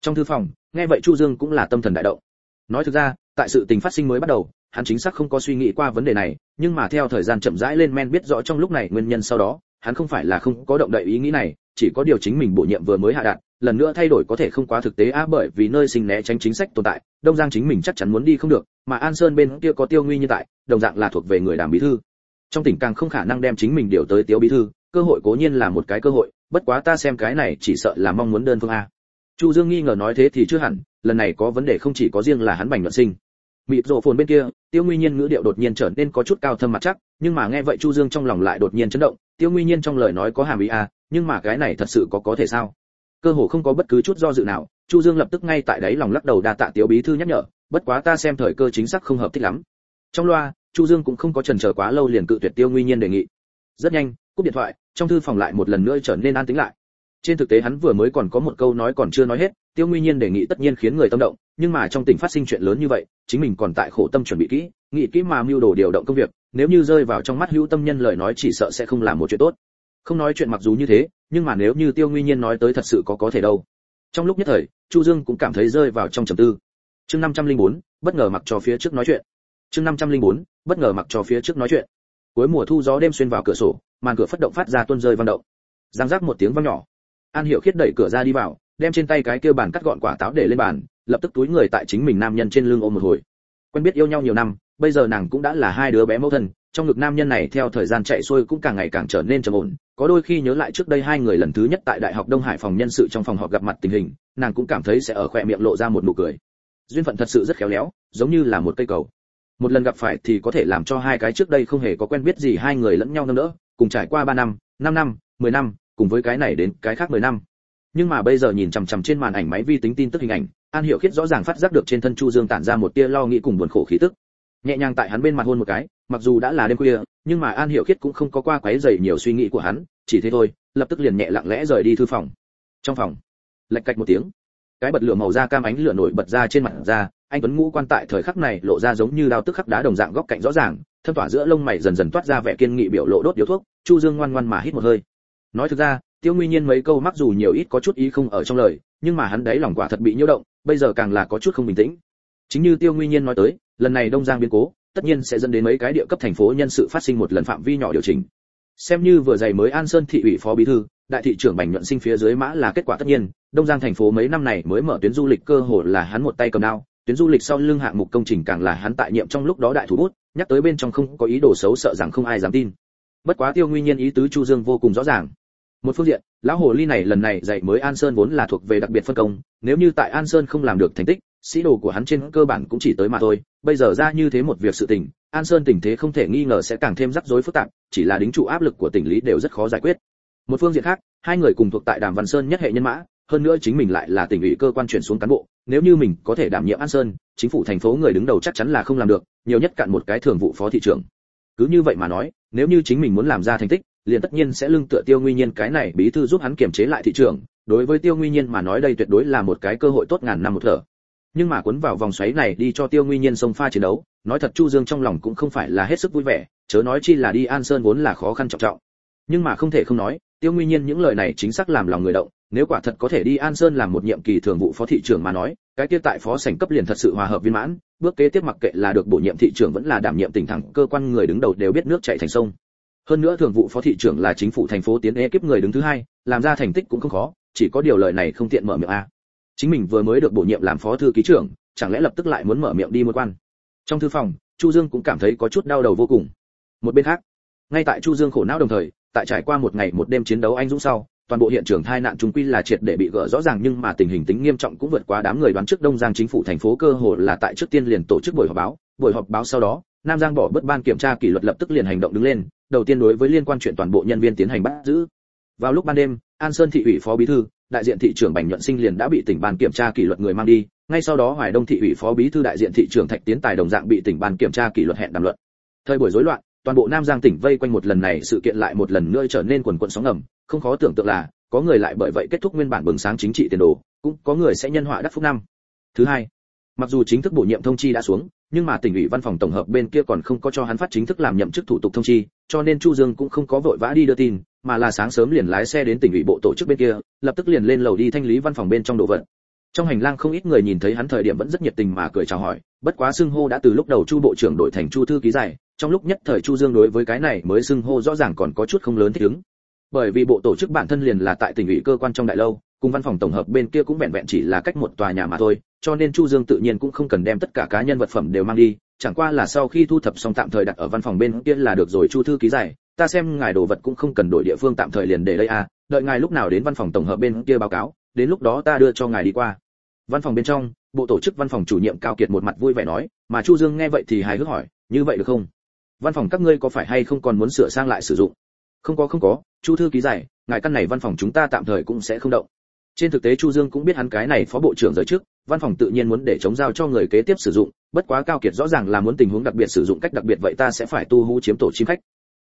Trong thư phòng, nghe vậy chu dương cũng là tâm thần đại động. Nói thực ra, tại sự tình phát sinh mới bắt đầu, hắn chính xác không có suy nghĩ qua vấn đề này, nhưng mà theo thời gian chậm rãi lên men biết rõ trong lúc này nguyên nhân sau đó, hắn không phải là không có động đậy ý nghĩ này, chỉ có điều chính mình bổ nhiệm vừa mới hạ đạt lần nữa thay đổi có thể không quá thực tế á, bởi vì nơi sinh né tránh chính sách tồn tại, đông giang chính mình chắc chắn muốn đi không được, mà an sơn bên kia có tiêu nguy như tại, đồng dạng là thuộc về người đàm bí thư. Trong tỉnh càng không khả năng đem chính mình điều tới tiêu bí thư, cơ hội cố nhiên là một cái cơ hội, bất quá ta xem cái này chỉ sợ là mong muốn đơn phương a. Chu dương nghi ngờ nói thế thì chưa hẳn, lần này có vấn đề không chỉ có riêng là hắn bành luận sinh. Mịp rộ phồn bên kia, tiêu nguy nhiên ngữ điệu đột nhiên trở nên có chút cao thâm mặt chắc, nhưng mà nghe vậy chu dương trong lòng lại đột nhiên chấn động, tiêu nguy nhiên trong lời nói có hàm ý a, nhưng mà cái này thật sự có có thể sao? Cơ hồ không có bất cứ chút do dự nào, chu dương lập tức ngay tại đấy lòng lắc đầu đa tạ tiêu bí thư nhắc nhở, bất quá ta xem thời cơ chính xác không hợp thích lắm. Trong loa, chu dương cũng không có chần chờ quá lâu liền cự tuyệt tiêu nguy nhiên đề nghị. Rất nhanh, cúp điện thoại, trong thư phòng lại một lần nữa trở nên an tĩnh lại. Trên thực tế hắn vừa mới còn có một câu nói còn chưa nói hết, tiêu nguy nhiên đề nghị tất nhiên khiến người tâm động, nhưng mà trong tình phát sinh chuyện lớn như vậy, chính mình còn tại khổ tâm chuẩn bị kỹ, nghĩ kỹ mà mưu đồ điều động công việc, nếu như rơi vào trong mắt hữu tâm nhân lời nói chỉ sợ sẽ không làm một chuyện tốt không nói chuyện mặc dù như thế nhưng mà nếu như tiêu nguy nhiên nói tới thật sự có có thể đâu. Trong lúc nhất thời chu dương cũng cảm thấy rơi vào trong trầm tư. Chương 504, bất ngờ mặc cho phía trước nói chuyện. Chương 504, bất ngờ mặc cho phía trước nói chuyện. Cuối mùa thu gió đêm xuyên vào cửa sổ màn cửa phất động phát ra tuôn rơi vang động. Giang giác một tiếng vang nhỏ. An hiểu khiết đẩy cửa ra đi vào đem trên tay cái kia bàn cắt gọn quả táo để lên bàn lập tức túi người tại chính mình nam nhân trên lưng ôm một hồi. Quen biết yêu nhau nhiều năm bây giờ nàng cũng đã là hai đứa bé mẫu thân trong ngực nam nhân này theo thời gian chạy xuôi cũng càng ngày càng trở nên trầm ổn. Có đôi khi nhớ lại trước đây hai người lần thứ nhất tại đại học đông hải phòng nhân sự trong phòng họp gặp mặt tình hình, nàng cũng cảm thấy sẽ ở khỏe miệng lộ ra một nụ cười. Duyên phận thật sự rất khéo léo, giống như là một cây cầu. Một lần gặp phải thì có thể làm cho hai cái trước đây không hề có quen biết gì hai người lẫn nhau nâng đỡ, cùng trải qua ba năm năm năm, mười năm, cùng với cái này đến cái khác mười năm. Nhưng mà bây giờ nhìn chằm chằm trên màn ảnh máy vi tính tin tức hình ảnh, an hiểu khiết rõ ràng phát giác được trên thân chu dương tản ra một tia lo nghĩ cùng buồn khổ khí tức nhẹ nhàng tại hắn bên mặt hôn một cái, mặc dù đã là đêm khuya, nhưng mà an hiểu khiết cũng không có qua quấy rầy nhiều suy nghĩ của hắn, chỉ thế thôi, lập tức liền nhẹ lặng lẽ rời đi thư phòng. Trong phòng, lạch cạch một tiếng, cái bật lửa màu da cam ánh lửa nổi bật ra trên mặt da, anh tuấn ngũ quan tại thời khắc này lộ ra giống như đao tức khắc đá đồng dạng góc cạnh rõ ràng, thâm tỏa giữa lông mày dần dần toát ra vẻ kiên nghị biểu lộ đốt điếu thuốc, chu dương ngoan ngoan mà hít một hơi. Nói thực ra, tiêu nguy nhiên mấy câu mắc dù nhiều ít có chút ý không ở trong lời, nhưng mà hắn đấy lòng quả thật bị nhiễu động, bây giờ càng là có chút không bình tĩnh. Chính như tiêu nguy nhiên nói tới lần này đông giang biến cố, tất nhiên sẽ dẫn đến mấy cái địa cấp thành phố nhân sự phát sinh một lần phạm vi nhỏ điều chỉnh. Xem như vừa dày mới an sơn thị ủy phó bí thư, đại thị trưởng bành nhuận sinh phía dưới mã là kết quả tất nhiên, đông giang thành phố mấy năm này mới mở tuyến du lịch cơ hồ là hắn một tay cầm đao, tuyến du lịch sau lưng hạng mục công trình càng là hắn tại nhiệm trong lúc đó đại thủ bút, nhắc tới bên trong không có ý đồ xấu sợ rằng không ai dám tin. Bất quá tiêu nguyên nhiên ý tứ chu dương vô cùng rõ ràng. Một phương diện, lão hồ ly này lần này dạy mới an sơn vốn là thuộc về đặc biệt phân công, nếu như tại an sơn không làm được thành tích sĩ đồ của hắn trên cơ bản cũng chỉ tới mà thôi, bây giờ ra như thế một việc sự tình, an sơn tình thế không thể nghi ngờ sẽ càng thêm rắc rối phức tạp, chỉ là đính trụ áp lực của tỉnh lý đều rất khó giải quyết. Một phương diện khác, hai người cùng thuộc tại đàm văn sơn nhất hệ nhân mã, hơn nữa chính mình lại là tỉnh ủy cơ quan chuyển xuống cán bộ, nếu như mình có thể đảm nhiệm an sơn, chính phủ thành phố người đứng đầu chắc chắn là không làm được, nhiều nhất cạn một cái thường vụ phó thị trưởng. Cứ như vậy mà nói, nếu như chính mình muốn làm ra thành tích, liền tất nhiên sẽ lưng tựa tiêu nguyên nhiên cái này bí thư giúp hắn kiềm chế lại thị trường đối với tiêu nguyên nhiên mà nói đây tuyệt đối là một cái cơ hội tốt ngàn năm một thở nhưng mà cuốn vào vòng xoáy này đi cho tiêu nguy nhiên sông pha chiến đấu, nói thật chu dương trong lòng cũng không phải là hết sức vui vẻ, chớ nói chi là đi an sơn vốn là khó khăn trọng trọng. Nhưng mà không thể không nói, tiêu nguy nhiên những lời này chính xác làm lòng người động, nếu quả thật có thể đi an sơn làm một nhiệm kỳ thường vụ phó thị trưởng mà nói, cái kia tại phó sảnh cấp liền thật sự hòa hợp viên mãn, bước kế tiếp mặc kệ là được bổ nhiệm thị trưởng vẫn là đảm nhiệm tỉnh thẳng, cơ quan người đứng đầu đều biết nước chảy thành sông. Hơn nữa thường vụ phó thị trưởng là chính phủ thành phố tiến e kiếp người đứng thứ hai, làm ra thành tích cũng không khó, chỉ có điều lời này không tiện mở miệng a chính mình vừa mới được bổ nhiệm làm phó thư ký trưởng, chẳng lẽ lập tức lại muốn mở miệng đi một quan? Trong thư phòng, chu dương cũng cảm thấy có chút đau đầu vô cùng. Một bên khác, ngay tại chu dương khổ não đồng thời, tại trải qua một ngày một đêm chiến đấu anh dũng sau, toàn bộ hiện trường tai nạn trung quy là triệt để bị gỡ rõ ràng nhưng mà tình hình tính nghiêm trọng cũng vượt qua đám người đoán trước đông giang chính phủ thành phố cơ hồ là tại trước tiên liền tổ chức buổi họp báo. Buổi họp báo sau đó, nam giang bỏ bất ban kiểm tra kỷ luật lập tức liền hành động đứng lên, đầu tiên đối với liên quan chuyện toàn bộ nhân viên tiến hành bắt giữ. Vào lúc ban đêm, an sơn thị ủy phó bí thư đại diện thị trưởng bành nhuận sinh liền đã bị tỉnh ban kiểm tra kỷ luật người mang đi, ngay sau đó hoài đông thị ủy phó bí thư đại diện thị trưởng thạch tiến tài đồng dạng bị tỉnh ban kiểm tra kỷ luật hẹn đàm luận. Thời buổi rối loạn, toàn bộ nam giang tỉnh vây quanh một lần này sự kiện lại một lần nữa trở nên quần quận sóng ngầm, không khó tưởng tượng là có người lại bởi vậy kết thúc nguyên bản bừng sáng chính trị tiền đồ, cũng có người sẽ nhân họa đắc phúc năm. Thứ hai, mặc dù chính thức bổ nhiệm thông chi đã xuống nhưng mà tỉnh ủy văn phòng tổng hợp bên kia còn không có cho hắn phát chính thức làm nhậm chức thủ tục thông chi, cho nên chu dương cũng không có vội vã đi đưa tin, mà là sáng sớm liền lái xe đến tỉnh ủy bộ tổ chức bên kia, lập tức liền lên lầu đi thanh lý văn phòng bên trong đồ vật. Trong hành lang không ít người nhìn thấy hắn thời điểm vẫn rất nhiệt tình mà cười chào hỏi, bất quá xưng hô đã từ lúc đầu chu bộ trưởng đổi thành chu thư ký dài trong lúc nhất thời chu dương đối với cái này mới xưng hô rõ ràng còn có chút không lớn thích ứng. Bởi vì bộ tổ chức bản thân liền là tại tỉnh ủy cơ quan trong đại lâu cùng văn phòng tổng hợp bên kia cũng vẹn vẹn chỉ là cách một tòa nhà mà thôi, cho nên chu dương tự nhiên cũng không cần đem tất cả cá nhân vật phẩm đều mang đi, chẳng qua là sau khi thu thập xong tạm thời đặt ở văn phòng bên kia là được rồi, chu thư ký giải ta xem ngài đồ vật cũng không cần đổi địa phương tạm thời liền để đây à đợi ngài lúc nào đến văn phòng tổng hợp bên kia báo cáo, đến lúc đó ta đưa cho ngài đi qua. Văn phòng bên trong, bộ tổ chức văn phòng chủ nhiệm cao kiệt một mặt vui vẻ nói, mà chu dương nghe vậy thì hài hước hỏi, như vậy được không? Văn phòng các ngươi có phải hay không còn muốn sửa sang lại sử dụng? Không có không có, chu thư ký giải ngài căn này văn phòng chúng ta tạm thời cũng sẽ không động trên thực tế chu dương cũng biết hắn cái này phó bộ trưởng rời trước, văn phòng tự nhiên muốn để chống giao cho người kế tiếp sử dụng, bất quá cao kiệt rõ ràng là muốn tình huống đặc biệt sử dụng cách đặc biệt vậy ta sẽ phải tu hú chiếm tổ chim khách.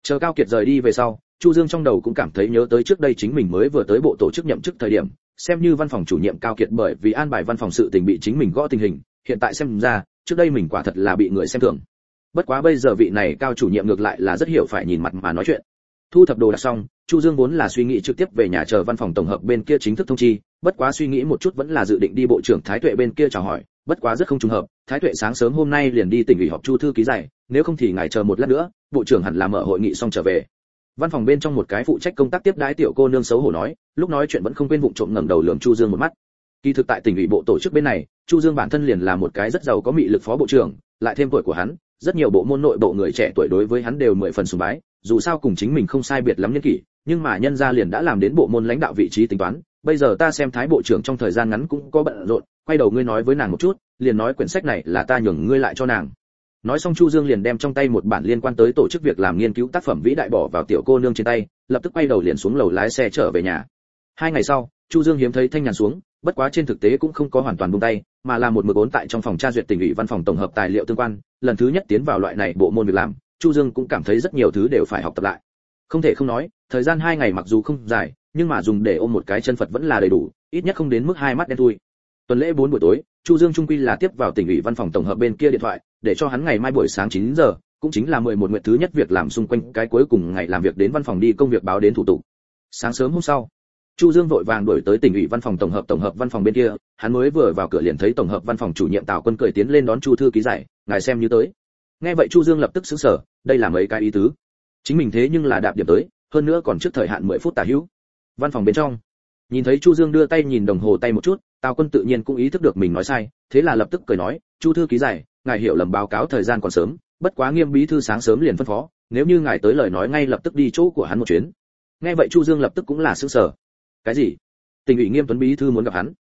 Chờ cao kiệt rời đi về sau, chu dương trong đầu cũng cảm thấy nhớ tới trước đây chính mình mới vừa tới bộ tổ chức nhậm chức thời điểm, xem như văn phòng chủ nhiệm cao kiệt bởi vì an bài văn phòng sự tình bị chính mình gõ tình hình, hiện tại xem ra, trước đây mình quả thật là bị người xem thường. Bất quá bây giờ vị này cao chủ nhiệm ngược lại là rất hiểu phải nhìn mặt mà nói chuyện. Thu thập đồ đạc xong chu dương vốn là suy nghĩ trực tiếp về nhà chờ văn phòng tổng hợp bên kia chính thức thông chi, bất quá suy nghĩ một chút vẫn là dự định đi bộ trưởng thái tuệ bên kia chào hỏi, bất quá rất không trùng hợp, thái tuệ sáng sớm hôm nay liền đi tỉnh ủy họp chu thư ký giải nếu không thì ngài chờ một lát nữa, bộ trưởng hẳn là mở hội nghị xong trở về. Văn phòng bên trong một cái phụ trách công tác tiếp đái tiểu cô nương xấu hổ nói, lúc nói chuyện vẫn không quên vụng trộm ngẩng đầu lườm chu dương một mắt. Kỳ thực tại tỉnh ủy bộ tổ chức bên này, chu dương bản thân liền là một cái rất giàu có mị lực phó bộ trưởng, lại thêm tuổi của hắn, rất nhiều bộ môn nội bộ người trẻ tuổi đối với hắn đều mười phần sùng bái dù sao cùng chính mình không sai biệt lắm nhân kỷ, nhưng mà nhân gia liền đã làm đến bộ môn lãnh đạo vị trí tính toán, bây giờ ta xem thái bộ trưởng trong thời gian ngắn cũng có bận rộn, quay đầu ngươi nói với nàng một chút, liền nói quyển sách này là ta nhường ngươi lại cho nàng. Nói xong chu dương liền đem trong tay một bản liên quan tới tổ chức việc làm nghiên cứu tác phẩm vĩ đại bỏ vào tiểu cô nương trên tay, lập tức quay đầu liền xuống lầu lái xe trở về nhà. Hai ngày sau, chu dương hiếm thấy thanh nhàn xuống, bất quá trên thực tế cũng không có hoàn toàn buông tay, mà là một mực ốn tại trong phòng tra duyệt tỉnh ủy văn phòng tổng hợp tài liệu tương quan, lần thứ nhất tiến vào loại này bộ môn việc làm chu dương cũng cảm thấy rất nhiều thứ đều phải học tập lại. Không thể không nói, thời gian hai ngày mặc dù không dài, nhưng mà dùng để ôm một cái chân phật vẫn là đầy đủ, ít nhất không đến mức hai mắt đen thui. Tuần lễ 4 buổi tối, chu dương trung quy là tiếp vào tỉnh ủy văn phòng tổng hợp bên kia điện thoại, để cho hắn ngày mai buổi sáng 9 giờ, cũng chính là 11 nguyện thứ nhất việc làm xung quanh cái cuối cùng ngày làm việc đến văn phòng đi công việc báo đến thủ tục. Sáng sớm hôm sau, chu dương vội vàng đuổi tới tỉnh ủy văn phòng tổng hợp tổng hợp văn phòng bên kia, hắn mới vừa vào cửa liền thấy tổng hợp văn phòng chủ nhiệm tào quân cười tiến lên đón chu thư ký giải, ngài xem như tới nghe vậy chu dương lập tức sững sờ, đây là mấy cái ý tứ. Chính mình thế nhưng là đạp điểm tới, hơn nữa còn trước thời hạn 10 phút tả hữu. Văn phòng bên trong, nhìn thấy chu dương đưa tay nhìn đồng hồ tay một chút, tào quân tự nhiên cũng ý thức được mình nói sai, thế là lập tức cười nói, chu thư ký giải, ngài hiểu lầm báo cáo thời gian còn sớm, bất quá nghiêm bí thư sáng sớm liền phân phó, nếu như ngài tới lời nói ngay lập tức đi chỗ của hắn một chuyến. Nghe vậy chu dương lập tức cũng là sững sờ. Cái gì? Tỉnh ủy nghiêm tuấn bí thư muốn gặp hắn?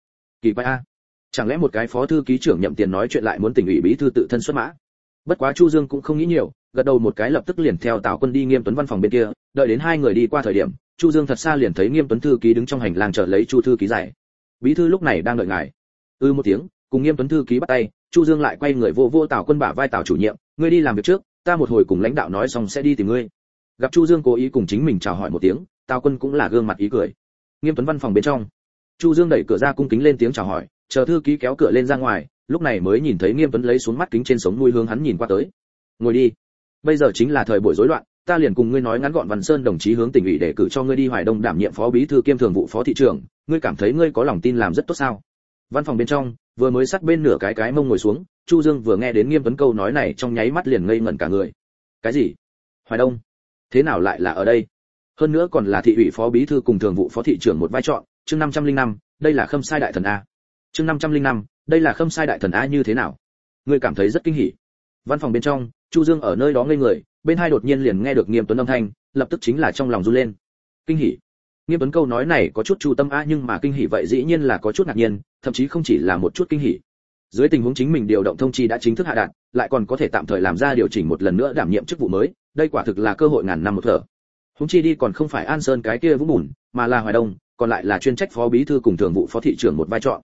Kỳ quái a. Chẳng lẽ một cái phó thư ký trưởng nhậm tiền nói chuyện lại muốn tỉnh ủy bí thư tự thân xuất mã? Bất quá chu dương cũng không nghĩ nhiều, gật đầu một cái lập tức liền theo tào quân đi nghiêm tuấn văn phòng bên kia, đợi đến hai người đi qua thời điểm, chu dương thật xa liền thấy nghiêm tuấn thư ký đứng trong hành lang chờ lấy chu thư ký giải. Bí thư lúc này đang đợi ngài. Ư ừ một tiếng, cùng nghiêm tuấn thư ký bắt tay, chu dương lại quay người vô vô tào quân bả vai tào chủ nhiệm, ngươi đi làm việc trước, ta một hồi cùng lãnh đạo nói xong sẽ đi tìm ngươi. Gặp chu dương cố ý cùng chính mình chào hỏi một tiếng, tào quân cũng là gương mặt ý cười. Nghiêm tuấn văn phòng bên trong, chu dương đẩy cửa ra cung kính lên tiếng chào hỏi chờ thư ký kéo cửa lên ra ngoài lúc này mới nhìn thấy nghiêm tuấn lấy xuống mắt kính trên sống nuôi hướng hắn nhìn qua tới. Ngồi đi. Bây giờ chính là thời buổi rối loạn ta liền cùng ngươi nói ngắn gọn văn sơn đồng chí hướng tỉnh ủy để cử cho ngươi đi hoài đông đảm nhiệm phó bí thư kiêm thường vụ phó thị trưởng ngươi cảm thấy ngươi có lòng tin làm rất tốt sao? Văn phòng bên trong vừa mới sát bên nửa cái cái mông ngồi xuống chu dương vừa nghe đến nghiêm tuấn câu nói này trong nháy mắt liền ngây ngẩn cả người. Cái gì? Hoài đông? Thế nào lại là ở đây? Hơn nữa còn là thị ủy phó bí thư cùng thường vụ phó thị trưởng một vai trò chương 505, đây là khâm sai đại thần a chương 505, đây là khâm sai đại thần a như thế nào? Ngươi cảm thấy rất kinh hỉ. Văn phòng bên trong chu dương ở nơi đó ngây người bên hai đột nhiên liền nghe được nghiêm tuấn âm thanh lập tức chính là trong lòng run lên. Kinh hỉ. Nghiêm tuấn câu nói này có chút chu tâm a nhưng mà kinh hỉ vậy dĩ nhiên là có chút ngạc nhiên thậm chí không chỉ là một chút kinh hỉ. Dưới tình huống chính mình điều động thông chi đã chính thức hạ đạt lại còn có thể tạm thời làm ra điều chỉnh một lần nữa đảm nhiệm chức vụ mới đây quả thực là cơ hội ngàn năm một thở. Húng chi đi còn không phải an sơn cái kia vũng bùn mà là hoài đông còn lại là chuyên trách phó bí thư cùng thường vụ phó thị trưởng một vai trò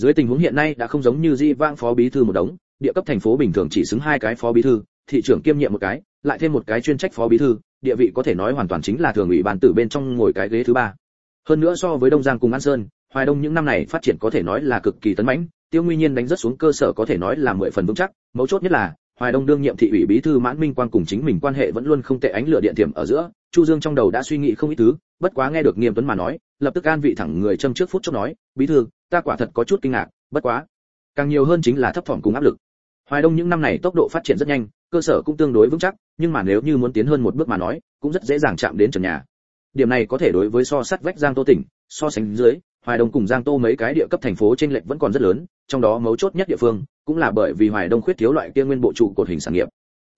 dưới tình huống hiện nay đã không giống như di vang phó bí thư một đống, địa cấp thành phố bình thường chỉ xứng hai cái phó bí thư, thị trưởng kiêm nhiệm một cái, lại thêm một cái chuyên trách phó bí thư, địa vị có thể nói hoàn toàn chính là thường ủy ban tử bên trong ngồi cái ghế thứ ba. Hơn nữa so với đông giang cùng an sơn, hoài đông những năm này phát triển có thể nói là cực kỳ tấn mãnh, tiêu nguyên nhiên đánh rất xuống cơ sở có thể nói là mười phần vững chắc, mấu chốt nhất là, hoài đông đương nhiệm thị ủy bí thư mãn minh quang cùng chính mình quan hệ vẫn luôn không tệ ánh lửa điện tiềm ở giữa chu dương trong đầu đã suy nghĩ không ít thứ, bất quá nghe được nghiêm tuấn mà nói, lập tức an vị thẳng người châm trước phút chốc nói, bí thư, ta quả thật có chút kinh ngạc, bất quá, càng nhiều hơn chính là thấp thỏm cùng áp lực. Hoài đông những năm này tốc độ phát triển rất nhanh, cơ sở cũng tương đối vững chắc, nhưng mà nếu như muốn tiến hơn một bước mà nói, cũng rất dễ dàng chạm đến trần nhà. Điểm này có thể đối với so sắt vách giang tô tỉnh, so sánh dưới, hoài đông cùng giang tô mấy cái địa cấp thành phố trên lệch vẫn còn rất lớn, trong đó mấu chốt nhất địa phương cũng là bởi vì hoài đông khuyết thiếu loại kia nguyên bộ trụ cột hình sản nghiệp.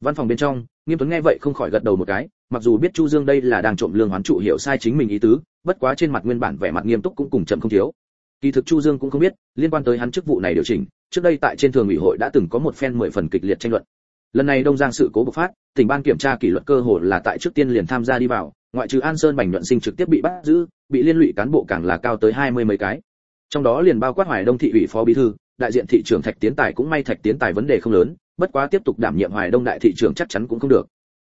Văn phòng bên trong, nghiêm tuấn nghe vậy không khỏi gật đầu một cái mặc dù biết chu dương đây là đang trộm lương hoán trụ hiểu sai chính mình ý tứ, bất quá trên mặt nguyên bản vẻ mặt nghiêm túc cũng cùng chậm không thiếu. Kỳ thực chu dương cũng không biết, liên quan tới hắn chức vụ này điều chỉnh, trước đây tại trên thường ủy hội đã từng có một phen mười phần kịch liệt tranh luận. Lần này đông giang sự cố bộc phát, tỉnh ban kiểm tra kỷ luật cơ hồ là tại trước tiên liền tham gia đi vào, ngoại trừ an sơn bành nhuận sinh trực tiếp bị bắt giữ, bị liên lụy cán bộ càng là cao tới hai mươi mấy cái. Trong đó liền bao quát hoài đông thị ủy phó bí thư, đại diện thị trưởng thạch tiến tài cũng may thạch tiến tài vấn đề không lớn, bất quá tiếp tục đảm nhiệm hoài đông đại thị trưởng chắc chắn cũng không được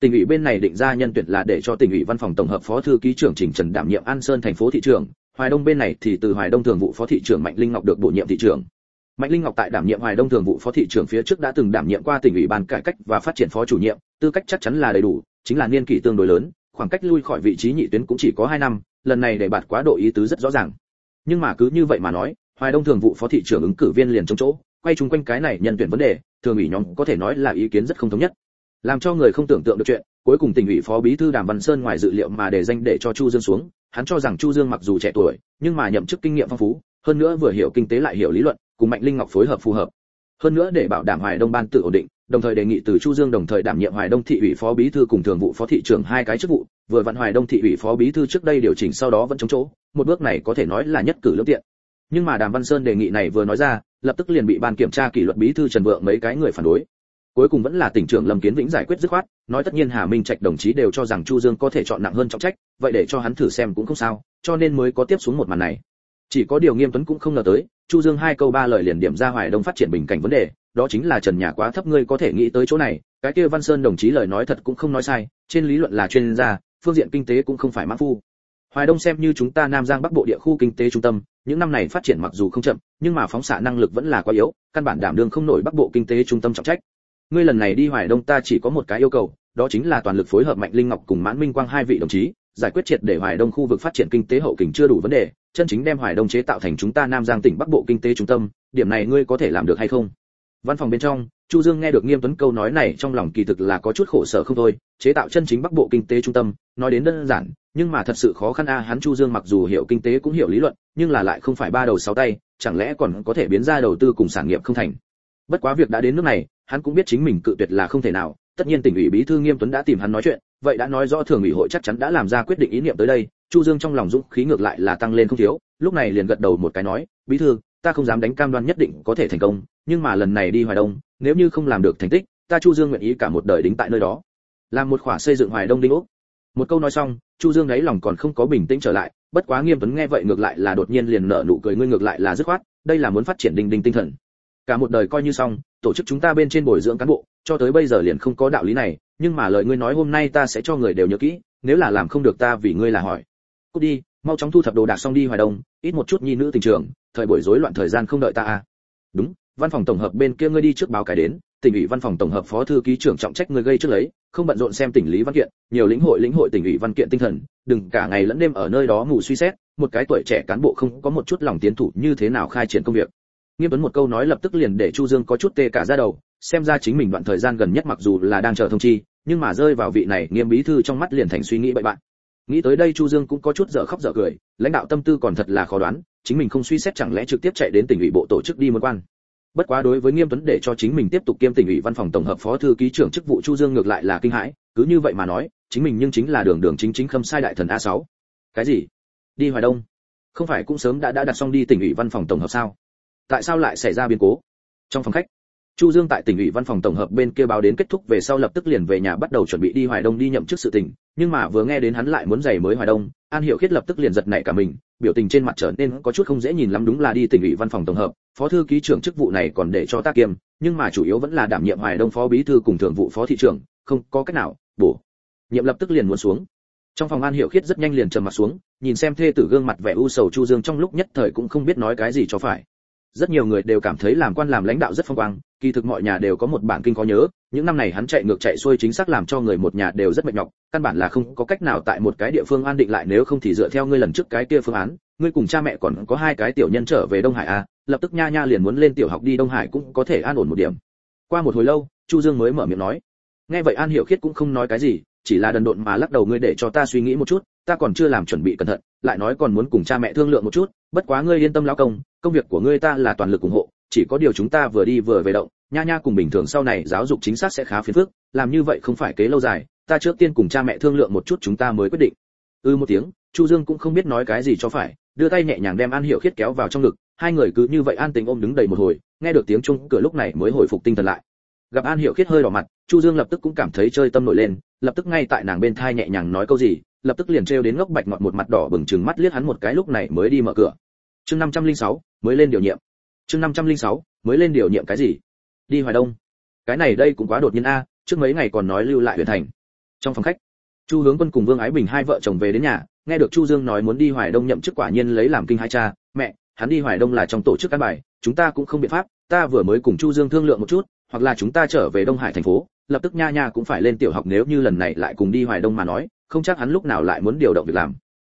tỉnh ủy bên này định ra nhân tuyển là để cho tỉnh ủy văn phòng tổng hợp phó thư ký trưởng trình trần đảm nhiệm an sơn thành phố thị trưởng hoài đông bên này thì từ hoài đông thường vụ phó thị trưởng mạnh linh ngọc được bổ nhiệm thị trưởng. Mạnh linh ngọc tại đảm nhiệm hoài đông thường vụ phó thị trưởng phía trước đã từng đảm nhiệm qua tỉnh ủy ban cải cách và phát triển phó chủ nhiệm, tư cách chắc chắn là đầy đủ, chính là niên kỷ tương đối lớn, khoảng cách lui khỏi vị trí nhị tuyến cũng chỉ có 2 năm, lần này để bạt quá độ ý tứ rất rõ ràng. Nhưng mà cứ như vậy mà nói, hoài đông thường vụ phó thị trưởng ứng cử viên liền trong chỗ, quay chung quanh cái này nhân tuyển vấn đề, thường ủy nhóm có thể nói là ý kiến rất không thống nhất làm cho người không tưởng tượng được chuyện, cuối cùng tỉnh ủy phó bí thư đàm văn sơn ngoài dự liệu mà để danh để cho chu dương xuống, hắn cho rằng chu dương mặc dù trẻ tuổi, nhưng mà nhậm chức kinh nghiệm phong phú, hơn nữa vừa hiểu kinh tế lại hiểu lý luận, cùng mạnh linh ngọc phối hợp phù hợp. Hơn nữa để bảo đảm hoài đông ban tự ổn định, đồng thời đề nghị từ chu dương đồng thời đảm nhiệm hoài đông thị ủy phó bí thư cùng thường vụ phó thị trưởng hai cái chức vụ, vừa vặn hoài đông thị ủy phó bí thư trước đây điều chỉnh sau đó vẫn chống chỗ, một bước này có thể nói là nhất cử lưỡng tiện. Nhưng mà đàm văn sơn đề nghị này vừa nói ra, lập tức liền bị ban kiểm tra kỷ luật bí thư trần vượng mấy cái người phản đối cuối cùng vẫn là tỉnh trưởng lâm kiến vĩnh giải quyết dứt khoát, nói tất nhiên hà minh trạch đồng chí đều cho rằng chu dương có thể chọn nặng hơn trọng trách, vậy để cho hắn thử xem cũng không sao, cho nên mới có tiếp xuống một màn này. Chỉ có điều nghiêm tuấn cũng không ngờ tới, chu dương hai câu ba lời liền điểm ra hoài đông phát triển bình cảnh vấn đề, đó chính là trần nhà quá thấp ngươi có thể nghĩ tới chỗ này, cái kia văn sơn đồng chí lời nói thật cũng không nói sai, trên lý luận là chuyên gia, phương diện kinh tế cũng không phải mã phu. Hoài đông xem như chúng ta nam giang bắc bộ địa khu kinh tế trung tâm, những năm này phát triển mặc dù không chậm, nhưng mà phóng xạ năng lực vẫn là quá yếu, căn bản đảm đương không nổi bắc bộ kinh tế trung tâm trọng trách ngươi lần này đi hoài đông ta chỉ có một cái yêu cầu, đó chính là toàn lực phối hợp mạnh linh ngọc cùng mãn minh quang hai vị đồng chí, giải quyết triệt để hoài đông khu vực phát triển kinh tế hậu kình chưa đủ vấn đề, chân chính đem hoài đông chế tạo thành chúng ta nam giang tỉnh bắc bộ kinh tế trung tâm, điểm này ngươi có thể làm được hay không? Văn phòng bên trong, chu dương nghe được nghiêm tuấn câu nói này trong lòng kỳ thực là có chút khổ sở không thôi, chế tạo chân chính bắc bộ kinh tế trung tâm, nói đến đơn giản, nhưng mà thật sự khó khăn a, hắn chu dương mặc dù hiểu kinh tế cũng hiểu lý luận, nhưng là lại không phải ba đầu sáu tay, chẳng lẽ còn có thể biến ra đầu tư cùng sản nghiệp không thành? Bất quá việc đã đến nước này hắn cũng biết chính mình cự tuyệt là không thể nào. Tất nhiên tỉnh ủy bí thư nghiêm tuấn đã tìm hắn nói chuyện, vậy đã nói rõ thường ủy hội chắc chắn đã làm ra quyết định ý niệm tới đây, chu dương trong lòng dũng khí ngược lại là tăng lên không thiếu, lúc này liền gật đầu một cái nói, bí thư, ta không dám đánh cam đoan nhất định có thể thành công, nhưng mà lần này đi hoài đông, nếu như không làm được thành tích, ta chu dương nguyện ý cả một đời đính tại nơi đó. Làm một khỏa xây dựng hoài đông đinh ốc. Một câu nói xong, chu dương ấy lòng còn không có bình tĩnh trở lại, bất quá nghiêm tuấn nghe vậy ngược lại là đột nhiên liền nở nụ cười, ngươi ngược lại là dứt khoát, đây là muốn phát triển đinh đinh tinh thần cả một đời coi như xong, tổ chức chúng ta bên trên bồi dưỡng cán bộ, cho tới bây giờ liền không có đạo lý này, nhưng mà lời ngươi nói hôm nay ta sẽ cho người đều nhớ kỹ, nếu là làm không được ta vì ngươi là hỏi. Cút đi, mau chóng thu thập đồ đạc xong đi hoài đông, ít một chút nhi nữ tình trường, thời buổi rối loạn thời gian không đợi ta à. Đúng, văn phòng tổng hợp bên kia ngươi đi trước báo cái đến, tỉnh ủy văn phòng tổng hợp phó thư ký trưởng trọng trách ngươi gây trước lấy, không bận rộn xem tỉnh lý văn kiện, nhiều lĩnh hội lĩnh hội tỉnh ủy văn kiện tinh thần, đừng cả ngày lẫn đêm ở nơi đó ngủ suy xét, một cái tuổi trẻ cán bộ không có một chút lòng tiến thủ như thế nào khai triển công việc nghiêm tuấn một câu nói lập tức liền để chu dương có chút tê cả ra đầu, xem ra chính mình đoạn thời gian gần nhất mặc dù là đang chờ thông chi, nhưng mà rơi vào vị này nghiêm bí thư trong mắt liền thành suy nghĩ bậy bạn. Nghĩ tới đây chu dương cũng có chút dở khóc dở cười, lãnh đạo tâm tư còn thật là khó đoán, chính mình không suy xét chẳng lẽ trực tiếp chạy đến tỉnh ủy bộ tổ chức đi một quan. Bất quá đối với nghiêm tuấn để cho chính mình tiếp tục kiêm tỉnh ủy văn phòng tổng hợp phó thư ký trưởng chức vụ chu dương ngược lại là kinh hãi, cứ như vậy mà nói, chính mình nhưng chính là đường đường chính chính khâm sai đại thần a 6 cái gì? Đi hoài đông. Không phải cũng sớm đã đã đặt xong đi tỉnh ủy văn phòng tổng hợp sao? Tại sao lại xảy ra biến cố? Trong phòng khách, chu dương tại tỉnh ủy văn phòng tổng hợp bên kia báo đến kết thúc về sau lập tức liền về nhà bắt đầu chuẩn bị đi hoài đông đi nhậm chức sự tỉnh. nhưng mà vừa nghe đến hắn lại muốn giày mới hoài đông, an hiệu khiết lập tức liền giật nảy cả mình, biểu tình trên mặt trở nên có chút không dễ nhìn lắm đúng là đi tỉnh ủy văn phòng tổng hợp, phó thư ký trưởng chức vụ này còn để cho tác kiêm, nhưng mà chủ yếu vẫn là đảm nhiệm hoài đông phó bí thư cùng thường vụ phó thị trưởng, không có cách nào, bổ. Nhiệm lập tức liền muốn xuống. Trong phòng an hiệu khiết rất nhanh liền trầm mặt xuống, nhìn xem thê tử gương mặt vẻ u sầu chu dương trong lúc nhất thời cũng không biết nói cái gì cho phải rất nhiều người đều cảm thấy làm quan làm lãnh đạo rất phong quang kỳ thực mọi nhà đều có một bản kinh có nhớ những năm này hắn chạy ngược chạy xuôi chính xác làm cho người một nhà đều rất mệt nhọc căn bản là không có cách nào tại một cái địa phương an định lại nếu không thì dựa theo ngươi lần trước cái kia phương án ngươi cùng cha mẹ còn có hai cái tiểu nhân trở về đông hải a à, lập tức nha nha liền muốn lên tiểu học đi đông hải cũng có thể an ổn một điểm. Qua một hồi lâu chu dương mới mở miệng nói nghe vậy an hiểu khiết cũng không nói cái gì chỉ là đần độn mà lắc đầu ngươi để cho ta suy nghĩ một chút ta còn chưa làm chuẩn bị cẩn thận lại nói còn muốn cùng cha mẹ thương lượng một chút, bất quá ngươi yên tâm lão công công việc của ngươi ta là toàn lực ủng hộ, chỉ có điều chúng ta vừa đi vừa về động, nha nha cùng bình thường sau này giáo dục chính xác sẽ khá phiền phức, làm như vậy không phải kế lâu dài, ta trước tiên cùng cha mẹ thương lượng một chút chúng ta mới quyết định. Ư ừ một tiếng, chu dương cũng không biết nói cái gì cho phải, đưa tay nhẹ nhàng đem an hiểu khiết kéo vào trong ngực, hai người cứ như vậy an tình ôm đứng đầy một hồi, nghe được tiếng chung cửa lúc này mới hồi phục tinh thần lại. Gặp an hiểu khiết hơi đỏ mặt, chu dương lập tức cũng cảm thấy chơi tâm nổi lên, lập tức ngay tại nàng bên thai nhẹ nhàng nói câu gì lập tức liền treo đến ngốc bạch ngọt một mặt đỏ bừng chừng mắt liếc hắn một cái lúc này mới đi mở cửa. Chương 506, mới lên điều nhiệm. Chương 506, mới lên điều nhiệm cái gì? Đi hoài đông. Cái này đây cũng quá đột nhiên a trước mấy ngày còn nói lưu lại huyện thành. Trong phòng khách chu hướng quân cùng vương ái bình hai vợ chồng về đến nhà nghe được chu dương nói muốn đi hoài đông nhậm chức quả nhiên lấy làm kinh hai cha mẹ hắn đi hoài đông là trong tổ chức cán bài chúng ta cũng không biện pháp ta vừa mới cùng chu dương thương lượng một chút hoặc là chúng ta trở về đông hải thành phố lập tức nha nha cũng phải lên tiểu học nếu như lần này lại cùng đi hoài đông mà nói không chắc hắn lúc nào lại muốn điều động việc làm.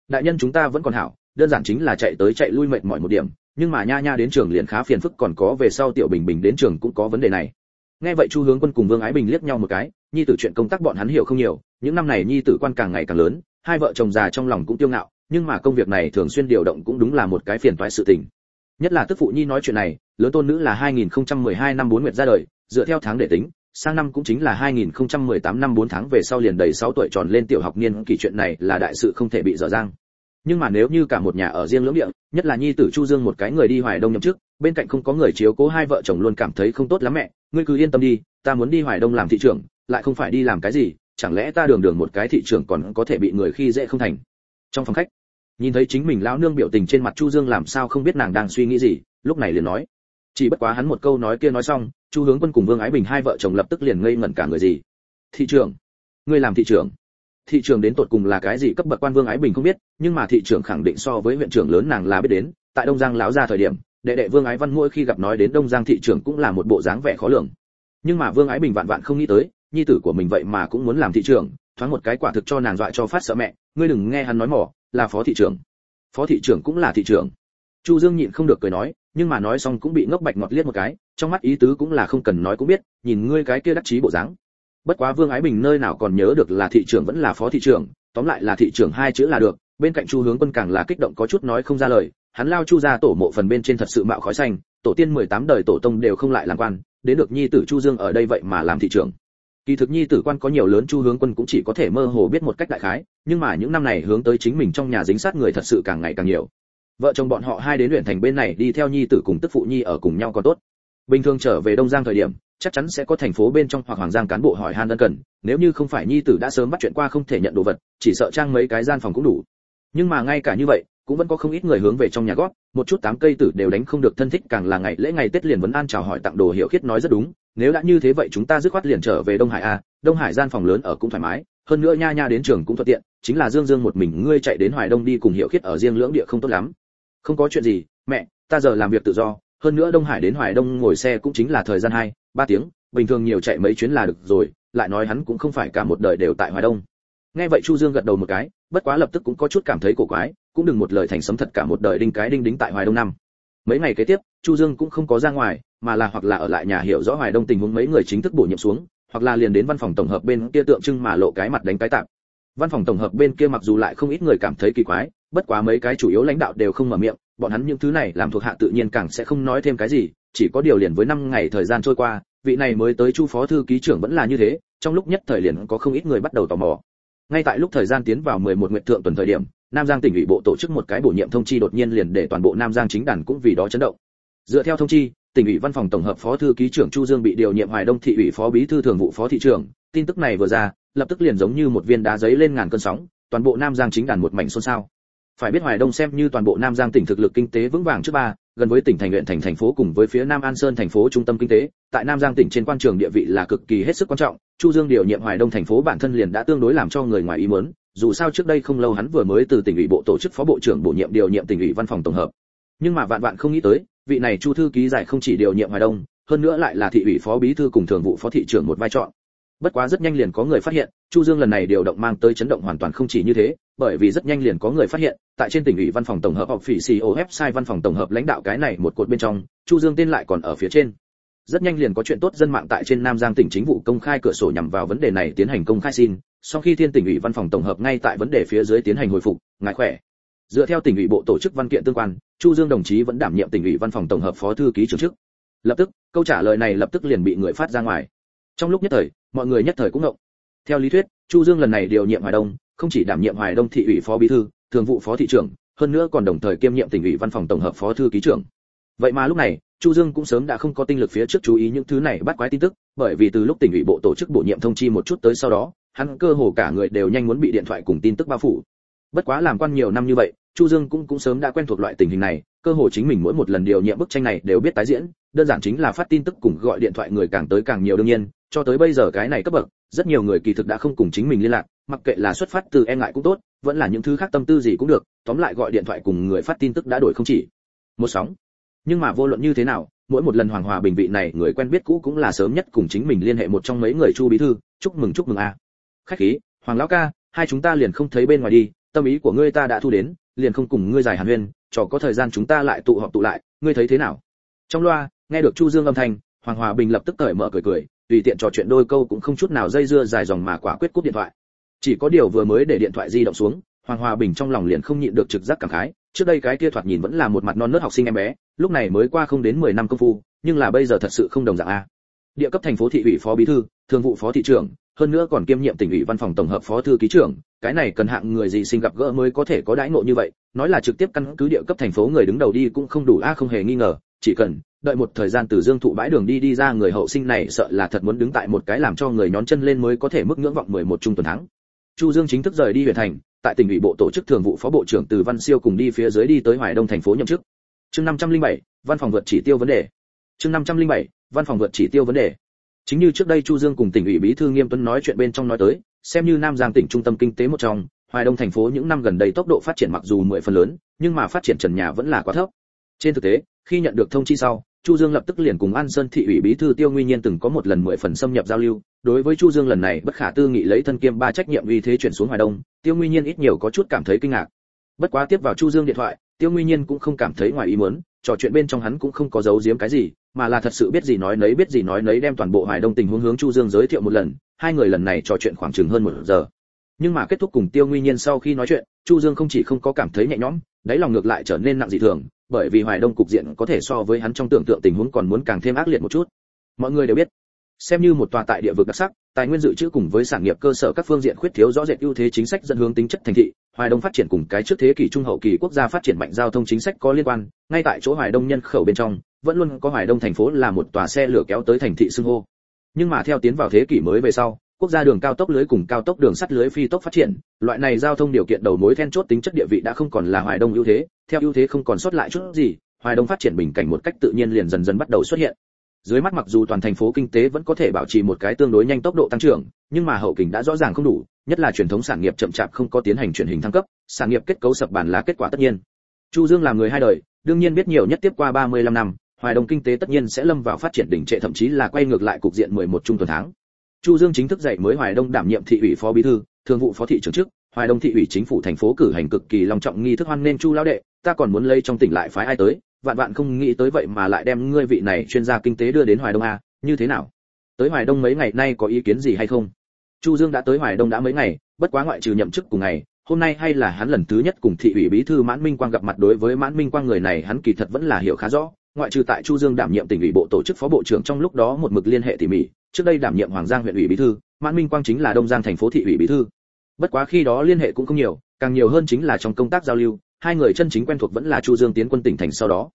Đại nhân chúng ta vẫn còn hảo, đơn giản chính là chạy tới chạy lui mệt mỏi một điểm, nhưng mà nha nha đến trường liền khá phiền phức còn có về sau tiểu bình bình đến trường cũng có vấn đề này. Nghe vậy chu hướng quân cùng vương ái bình liếc nhau một cái, nhi tử chuyện công tác bọn hắn hiểu không nhiều, những năm này nhi tử quan càng ngày càng lớn, hai vợ chồng già trong lòng cũng tiêu ngạo, nhưng mà công việc này thường xuyên điều động cũng đúng là một cái phiền toái sự tình. Nhất là tức phụ nhi nói chuyện này, lớn tôn nữ là 2012 năm 4 nguyệt ra đời, dựa theo tháng để tính sang năm cũng chính là 2018 năm 4 tháng về sau liền đầy 6 tuổi tròn lên tiểu học niên kỳ chuyện này là đại sự không thể bị dở dang. Nhưng mà nếu như cả một nhà ở riêng lưỡng địa, nhất là nhi tử chu dương một cái người đi hoài đông nhậm chức, bên cạnh không có người chiếu cố hai vợ chồng luôn cảm thấy không tốt lắm mẹ, ngươi cứ yên tâm đi, ta muốn đi hoài đông làm thị trưởng, lại không phải đi làm cái gì, chẳng lẽ ta đường đường một cái thị trưởng còn có thể bị người khi dễ không thành? Trong phòng khách, nhìn thấy chính mình lão nương biểu tình trên mặt chu dương làm sao không biết nàng đang suy nghĩ gì, lúc này liền nói, chỉ bất quá hắn một câu nói kia nói xong chu hướng quân cùng vương ái bình hai vợ chồng lập tức liền ngây ngẩn cả người gì. Thị trưởng, ngươi làm thị trưởng. Thị trường đến tột cùng là cái gì cấp bậc quan vương ái bình không biết, nhưng mà thị trường khẳng định so với huyện trưởng lớn nàng là biết đến. Tại đông giang lão ra thời điểm, đệ đệ vương ái văn mỗi khi gặp nói đến đông giang thị trường cũng là một bộ dáng vẻ khó lường. Nhưng mà vương ái bình vạn vạn không nghĩ tới, nhi tử của mình vậy mà cũng muốn làm thị trường thoáng một cái quả thực cho nàng dọa cho phát sợ mẹ. Ngươi đừng nghe hắn nói mỏ, là phó thị trưởng. Phó thị trưởng cũng là thị trưởng. Chu dương nhịn không được cười nói, nhưng mà nói xong cũng bị ngốc bạch ngọt liếc một cái trong mắt ý tứ cũng là không cần nói cũng biết, nhìn ngươi cái kia đắc chí bộ dáng. Bất quá vương ái bình nơi nào còn nhớ được là thị trưởng vẫn là phó thị trưởng, tóm lại là thị trưởng hai chữ là được, bên cạnh chu hướng quân càng là kích động có chút nói không ra lời, hắn lao chu ra tổ mộ phần bên trên thật sự mạo khói xanh, tổ tiên 18 đời tổ tông đều không lại làm quan, đến được nhi tử chu dương ở đây vậy mà làm thị trưởng. Kỳ thực nhi tử quan có nhiều lớn chu hướng quân cũng chỉ có thể mơ hồ biết một cách đại khái, nhưng mà những năm này hướng tới chính mình trong nhà dính sát người thật sự càng ngày càng nhiều. Vợ chồng bọn họ hai đến luyện thành bên này đi theo nhi tử cùng tức phụ nhi ở cùng nhau có tốt bình thường trở về đông giang thời điểm, chắc chắn sẽ có thành phố bên trong hoặc hoàng giang cán bộ hỏi han ân cần, nếu như không phải nhi tử đã sớm bắt chuyện qua không thể nhận đồ vật, chỉ sợ trang mấy cái gian phòng cũng đủ. Nhưng mà ngay cả như vậy, cũng vẫn có không ít người hướng về trong nhà gót, một chút tám cây tử đều đánh không được thân thích, càng là ngày lễ ngày tết liền vẫn an chào hỏi tặng đồ hiểu khiết nói rất đúng, nếu đã như thế vậy chúng ta dứt khoát liền trở về đông hải a, đông hải gian phòng lớn ở cũng thoải mái, hơn nữa nha nha đến trường cũng thuận tiện, chính là dương dương một mình ngươi chạy đến hoài đông đi cùng hiểu khiết ở riêng lưỡng địa không tốt lắm. Không có chuyện gì, mẹ, ta giờ làm việc tự do hơn nữa đông hải đến hoài đông ngồi xe cũng chính là thời gian hai, ba tiếng, bình thường nhiều chạy mấy chuyến là được rồi, lại nói hắn cũng không phải cả một đời đều tại hoài đông. Nghe vậy chu dương gật đầu một cái, bất quá lập tức cũng có chút cảm thấy cổ quái, cũng đừng một lời thành sấm thật cả một đời đinh cái đinh đính tại hoài đông năm. Mấy ngày kế tiếp, chu dương cũng không có ra ngoài, mà là hoặc là ở lại nhà hiểu rõ hoài đông tình huống mấy người chính thức bổ nhiệm xuống, hoặc là liền đến văn phòng tổng hợp bên kia tượng trưng mà lộ cái mặt đánh cái tạm. Văn phòng tổng hợp bên kia mặc dù lại không ít người cảm thấy kỳ quái, bất quá mấy cái chủ yếu lãnh đạo đều không mở miệng bọn hắn những thứ này làm thuộc hạ tự nhiên càng sẽ không nói thêm cái gì, chỉ có điều liền với năm ngày thời gian trôi qua, vị này mới tới chu phó thư ký trưởng vẫn là như thế, trong lúc nhất thời liền có không ít người bắt đầu tò mò. Ngay tại lúc thời gian tiến vào 11 nguyện thượng tuần thời điểm, nam giang tỉnh ủy bộ tổ chức một cái bổ nhiệm thông chi đột nhiên liền để toàn bộ nam giang chính đàn cũng vì đó chấn động. Dựa theo thông chi, tỉnh ủy văn phòng tổng hợp phó thư ký trưởng chu dương bị điều nhiệm hoài đông thị ủy phó bí thư thường vụ phó thị trưởng, tin tức này vừa ra, lập tức liền giống như một viên đá giấy lên ngàn cơn sóng, toàn bộ nam giang chính đàn một mảnh xôn xao phải biết hoài đông xem như toàn bộ nam giang tỉnh thực lực kinh tế vững vàng trước ba, gần với tỉnh thành huyện, thành thành phố cùng với phía nam an sơn thành phố trung tâm kinh tế. Tại nam giang tỉnh trên quan trường địa vị là cực kỳ hết sức quan trọng. Chu dương điều nhiệm hoài đông thành phố bản thân liền đã tương đối làm cho người ngoài ý muốn. Dù sao trước đây không lâu hắn vừa mới từ tỉnh ủy bộ tổ chức phó bộ trưởng bổ nhiệm điều nhiệm tỉnh ủy văn phòng tổng hợp. Nhưng mà vạn vạn không nghĩ tới, vị này chu thư ký giải không chỉ điều nhiệm hoài đông, hơn nữa lại là thị ủy phó bí thư cùng thường vụ phó thị trưởng một vai trò bất quá rất nhanh liền có người phát hiện, chu dương lần này điều động mang tới chấn động hoàn toàn không chỉ như thế, bởi vì rất nhanh liền có người phát hiện, tại trên tỉnh ủy văn phòng tổng hợp họp phỉ ceo website văn phòng tổng hợp lãnh đạo cái này một cột bên trong, chu dương tên lại còn ở phía trên. Rất nhanh liền có chuyện tốt dân mạng tại trên nam giang tỉnh chính vụ công khai cửa sổ nhằm vào vấn đề này tiến hành công khai xin, sau khi thiên tỉnh ủy văn phòng tổng hợp ngay tại vấn đề phía dưới tiến hành hồi phục, ngài khỏe. Dựa theo tỉnh ủy bộ tổ chức văn kiện tương quan, chu dương đồng chí vẫn đảm nhiệm tỉnh ủy văn phòng tổng hợp phó thư ký trưởng chức. Lập tức, câu trả lời này lập tức liền bị người phát ra ngoài. Trong lúc nhất thời mọi người nhất thời cũng ngộng. Theo lý thuyết, chu dương lần này điều nhiệm hoài đông, không chỉ đảm nhiệm hoài đông thị ủy phó bí thư, thường vụ phó thị trưởng, hơn nữa còn đồng thời kiêm nhiệm tỉnh ủy văn phòng tổng hợp phó thư ký trưởng. Vậy mà lúc này, chu dương cũng sớm đã không có tinh lực phía trước chú ý những thứ này bắt quái tin tức, bởi vì từ lúc tỉnh ủy bộ tổ chức bổ nhiệm thông chi một chút tới sau đó, hắn cơ hồ cả người đều nhanh muốn bị điện thoại cùng tin tức bao phủ. Bất quá làm quan nhiều năm như vậy, chu dương cũng cũng sớm đã quen thuộc loại tình hình này, cơ hồ chính mình mỗi một lần điều nhiệm bức tranh này đều biết tái diễn, đơn giản chính là phát tin tức cùng gọi điện thoại người càng tới càng nhiều đương nhiên cho tới bây giờ cái này cấp bậc, rất nhiều người kỳ thực đã không cùng chính mình liên lạc, mặc kệ là xuất phát từ e ngại cũng tốt, vẫn là những thứ khác tâm tư gì cũng được, tóm lại gọi điện thoại cùng người phát tin tức đã đổi không chỉ. Một sóng. Nhưng mà vô luận như thế nào, mỗi một lần hoàng hòa bình vị này, người quen biết cũ cũng là sớm nhất cùng chính mình liên hệ một trong mấy người chu bí thư, chúc mừng chúc mừng a khách khí, hoàng lão ca, hai chúng ta liền không thấy bên ngoài đi, tâm ý của ngươi ta đã thu đến, liền không cùng ngươi giải hàn huyên cho có thời gian chúng ta lại tụ họp tụ lại, ngươi thấy thế nào? Trong loa, nghe được chu dương âm thanh, hoàng hòa bình lập tức cởi mở cười cười tùy tiện trò chuyện đôi câu cũng không chút nào dây dưa dài dòng mà quả quyết cúp điện thoại. Chỉ có điều vừa mới để điện thoại di động xuống, hoàng hòa bình trong lòng liền không nhịn được trực giác cảm khái. Trước đây cái kia thoạt nhìn vẫn là một mặt non nớt học sinh em bé, lúc này mới qua không đến 10 năm công phu, nhưng là bây giờ thật sự không đồng dạng a địa cấp thành phố thị ủy phó bí thư thường vụ phó thị trưởng hơn nữa còn kiêm nhiệm tỉnh ủy văn phòng tổng hợp phó thư ký trưởng. Cái này cần hạng người gì sinh gặp gỡ mới có thể có đãi ngộ như vậy? Nói là trực tiếp căn cứ địa cấp thành phố người đứng đầu đi cũng không đủ a không hề nghi ngờ. Chỉ cần đợi một thời gian từ dương thụ bãi đường đi đi ra người hậu sinh này sợ là thật muốn đứng tại một cái làm cho người nhón chân lên mới có thể mức ngưỡng vọng 11 trung tuần thắng. Chu dương chính thức rời đi huyện thành tại tỉnh ủy bộ tổ chức thường vụ phó bộ trưởng từ văn siêu cùng đi phía dưới đi tới hoài đông thành phố nhậm chức. Chương 507, văn phòng vượt chỉ tiêu vấn đề. Chương 507, văn phòng vượt chỉ tiêu vấn đề. Chính như trước đây chu dương cùng tỉnh ủy bí thư nghiêm tuấn nói chuyện bên trong nói tới, xem như nam giang tỉnh trung tâm kinh tế một trong, hoài đông thành phố những năm gần đây tốc độ phát triển mặc dù mười phần lớn, nhưng mà phát triển trần nhà vẫn là quá thấp. Trên thực tế, khi nhận được thông chi sau, chu dương lập tức liền cùng an sơn thị ủy bí thư tiêu nguyên nhiên từng có một lần mười phần xâm nhập giao lưu. Đối với chu dương lần này bất khả tư nghị lấy thân kiêm ba trách nhiệm uy thế chuyển xuống hoài đông, tiêu nguyên nhiên ít nhiều có chút cảm thấy kinh ngạc. Bất quá tiếp vào chu dương điện thoại, tiêu nguyên nhiên cũng không cảm thấy ngoài ý muốn, trò chuyện bên trong hắn cũng không có giấu giếm cái gì mà là thật sự biết gì nói nấy biết gì nói nấy đem toàn bộ Hải Đông tình huống hướng Chu Dương giới thiệu một lần, hai người lần này trò chuyện khoảng chừng hơn một giờ. nhưng mà kết thúc cùng tiêu nguy nhiên sau khi nói chuyện chu dương không chỉ không có cảm thấy nhẹ nhõm đáy lòng ngược lại trở nên nặng dị thường bởi vì hoài đông cục diện có thể so với hắn trong tưởng tượng tình huống còn muốn càng thêm ác liệt một chút mọi người đều biết xem như một tòa tại địa vực đặc sắc tài nguyên dự trữ cùng với sản nghiệp cơ sở các phương diện khuyết thiếu rõ rệt ưu thế chính sách dẫn hướng tính chất thành thị hoài đông phát triển cùng cái trước thế kỷ trung hậu kỳ quốc gia phát triển mạnh giao thông chính sách có liên quan ngay tại chỗ hoài đông nhân khẩu bên trong vẫn luôn có hoài đông thành phố là một tòa xe lửa kéo tới thành thị xưng hô. Nhưng mà theo tiến vào thế kỷ mới về sau, quốc gia đường cao tốc lưới cùng cao tốc đường sắt lưới phi tốc phát triển, loại này giao thông điều kiện đầu mối then chốt tính chất địa vị đã không còn là hoài đông ưu thế, theo ưu thế không còn sót lại chút gì, hoài đông phát triển bình cảnh một cách tự nhiên liền dần dần bắt đầu xuất hiện. Dưới mắt mặc dù toàn thành phố kinh tế vẫn có thể bảo trì một cái tương đối nhanh tốc độ tăng trưởng, nhưng mà hậu kình đã rõ ràng không đủ, nhất là truyền thống sản nghiệp chậm chạp không có tiến hành chuyển hình thăng cấp, sản nghiệp kết cấu sập bàn là kết quả tất nhiên. Chu dương là người hai đời, đương nhiên biết nhiều nhất tiếp qua 35 năm hoài đông kinh tế tất nhiên sẽ lâm vào phát triển đỉnh trệ, thậm chí là quay ngược lại cục diện 11 trung tuần tháng. Chu dương chính thức dạy mới hoài đông đảm nhiệm thị ủy phó bí thư, thường vụ phó thị trưởng chức. Hoài đông thị ủy chính phủ thành phố cử hành cực kỳ long trọng nghi thức hoan nên chu lão đệ, ta còn muốn lấy trong tỉnh lại phái ai tới, vạn vạn không nghĩ tới vậy mà lại đem ngươi vị này chuyên gia kinh tế đưa đến hoài đông a, như thế nào? Tới hoài đông mấy ngày nay có ý kiến gì hay không? Chu dương đã tới hoài đông đã mấy ngày, bất quá ngoại trừ nhậm chức cùng ngày, hôm nay hay là hắn lần thứ nhất cùng thị ủy bí thư mãn minh quang gặp mặt. Đối với mãn minh quang người này, hắn kỳ thật vẫn là hiểu khá rõ ngoại trừ tại chu dương đảm nhiệm tỉnh ủy bộ tổ chức phó bộ trưởng trong lúc đó một mực liên hệ tỉ mỉ, trước đây đảm nhiệm hoàng giang huyện ủy bí thư, mãn minh quang chính là đông giang thành phố thị ủy bí thư. Bất quá khi đó liên hệ cũng không nhiều, càng nhiều hơn chính là trong công tác giao lưu, hai người chân chính quen thuộc vẫn là chu dương tiến quân tỉnh thành sau đó.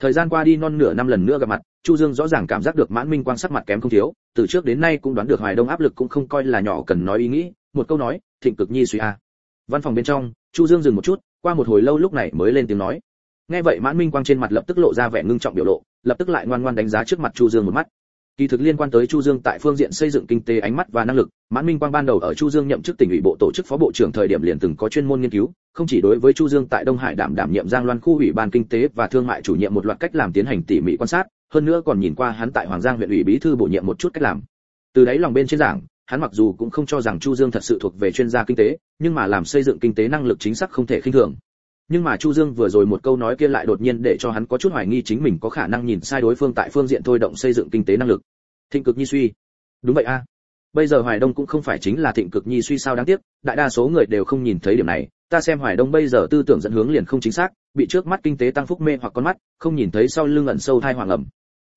Thời gian qua đi non nửa năm lần nữa gặp mặt, chu dương rõ ràng cảm giác được mãn minh quang sắc mặt kém không thiếu, từ trước đến nay cũng đoán được hoài đông áp lực cũng không coi là nhỏ cần nói ý nghĩ, một câu nói, thịnh cực nhi suy a. Văn phòng bên trong, chu dương dừng một chút, qua một hồi lâu lúc này mới lên tiếng nói nghe vậy mãn minh quang trên mặt lập tức lộ ra vẻ ngưng trọng biểu lộ, lập tức lại ngoan ngoan đánh giá trước mặt chu dương một mắt. Kỳ thực liên quan tới chu dương tại phương diện xây dựng kinh tế ánh mắt và năng lực, mãn minh quang ban đầu ở chu dương nhậm chức tỉnh ủy bộ tổ chức phó bộ trưởng thời điểm liền từng có chuyên môn nghiên cứu, không chỉ đối với chu dương tại đông hải đảm đảm nhiệm giang loan khu ủy ban kinh tế và thương mại chủ nhiệm một loạt cách làm tiến hành tỉ mỉ quan sát, hơn nữa còn nhìn qua hắn tại hoàng giang huyện ủy bí thư bổ nhiệm một chút cách làm. Từ đấy lòng bên trên giảng, hắn mặc dù cũng không cho rằng chu dương thật sự thuộc về chuyên gia kinh tế, nhưng mà làm xây dựng kinh tế năng lực chính xác không thể khinh thường nhưng mà chu dương vừa rồi một câu nói kia lại đột nhiên để cho hắn có chút hoài nghi chính mình có khả năng nhìn sai đối phương tại phương diện thôi động xây dựng kinh tế năng lực. Thịnh cực nhi suy. Đúng vậy a. Bây giờ hoài đông cũng không phải chính là thịnh cực nhi suy sao đáng tiếc, đại đa số người đều không nhìn thấy điểm này. Ta xem hoài đông bây giờ tư tưởng dẫn hướng liền không chính xác, bị trước mắt kinh tế tăng phúc mê hoặc con mắt, không nhìn thấy sau lưng ẩn sâu thai hoàng ẩm.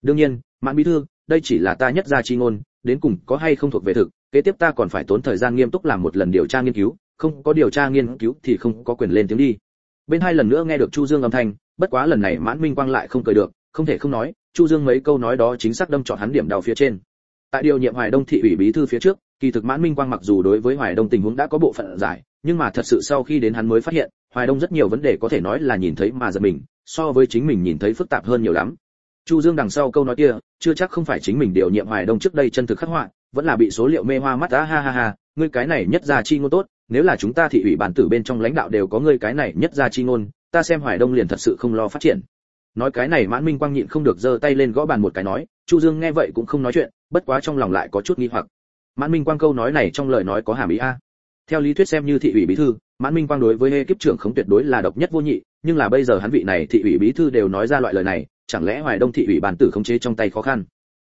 Đương nhiên, mãn bí thư, đây chỉ là ta nhất ra chi ngôn, đến cùng có hay không thuộc về thực, kế tiếp ta còn phải tốn thời gian nghiêm túc làm một lần điều tra nghiên cứu, không có điều tra nghiên cứu thì không có quyền lên tiếng đi bên hai lần nữa nghe được chu dương âm thanh, bất quá lần này mãn minh quang lại không cười được, không thể không nói, chu dương mấy câu nói đó chính xác đâm chọn hắn điểm đau phía trên. Tại điều nhiệm hoài đông thị ủy bí thư phía trước, kỳ thực mãn minh quang mặc dù đối với hoài đông tình huống đã có bộ phận giải, nhưng mà thật sự sau khi đến hắn mới phát hiện, hoài đông rất nhiều vấn đề có thể nói là nhìn thấy mà giật mình, so với chính mình nhìn thấy phức tạp hơn nhiều lắm. Chu dương đằng sau câu nói kia, chưa chắc không phải chính mình điều nhiệm hoài đông trước đây chân thực khắc họa, vẫn là bị số liệu mê hoa mắt đã ha ha ha, ngươi cái này nhất ra chi ngôn tốt nếu là chúng ta thị ủy bản tử bên trong lãnh đạo đều có ngươi cái này nhất ra chi ngôn, ta xem hoài đông liền thật sự không lo phát triển. Nói cái này mãn minh quang nhịn không được giơ tay lên gõ bàn một cái nói, chu dương nghe vậy cũng không nói chuyện, bất quá trong lòng lại có chút nghi hoặc. Mãn minh quang câu nói này trong lời nói có hàm ý a. Theo lý thuyết xem như thị ủy bí thư, mãn minh quang đối với hê kiếp trưởng không tuyệt đối là độc nhất vô nhị, nhưng là bây giờ hắn vị này thị ủy bí thư đều nói ra loại lời này, chẳng lẽ hoài đông thị ủy bản tử khống chế trong tay khó khăn?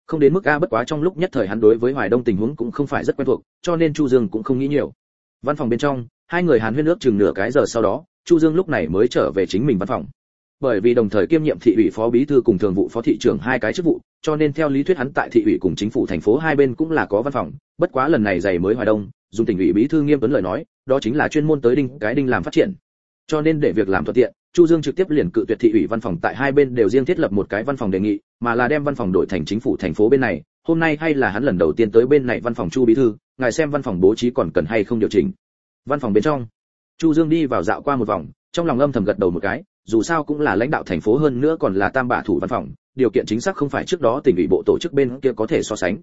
Không đến mức a, bất quá trong lúc nhất thời hắn đối với hoài đông tình huống cũng không phải rất quen thuộc, cho nên chu dương cũng không nghĩ nhiều văn phòng bên trong, hai người hàn huyên nước chừng nửa cái giờ sau đó, chu dương lúc này mới trở về chính mình văn phòng. Bởi vì đồng thời kiêm nhiệm thị ủy phó bí thư cùng thường vụ phó thị trưởng hai cái chức vụ, cho nên theo lý thuyết hắn tại thị ủy cùng chính phủ thành phố hai bên cũng là có văn phòng, bất quá lần này giày mới hoài đông, dùng tỉnh ủy bí thư nghiêm tuấn lời nói, đó chính là chuyên môn tới đinh, cái đinh làm phát triển. Cho nên để việc làm thuận tiện, chu dương trực tiếp liền cự tuyệt thị ủy văn phòng tại hai bên đều riêng thiết lập một cái văn phòng đề nghị, mà là đem văn phòng đổi thành chính phủ thành phố bên này hôm nay hay là hắn lần đầu tiên tới bên này văn phòng chu bí thư, ngài xem văn phòng bố trí còn cần hay không điều chỉnh. Văn phòng bên trong, chu dương đi vào dạo qua một vòng, trong lòng âm thầm gật đầu một cái, dù sao cũng là lãnh đạo thành phố hơn nữa còn là tam bả thủ văn phòng, điều kiện chính xác không phải trước đó tỉnh ủy bộ tổ chức bên kia có thể so sánh.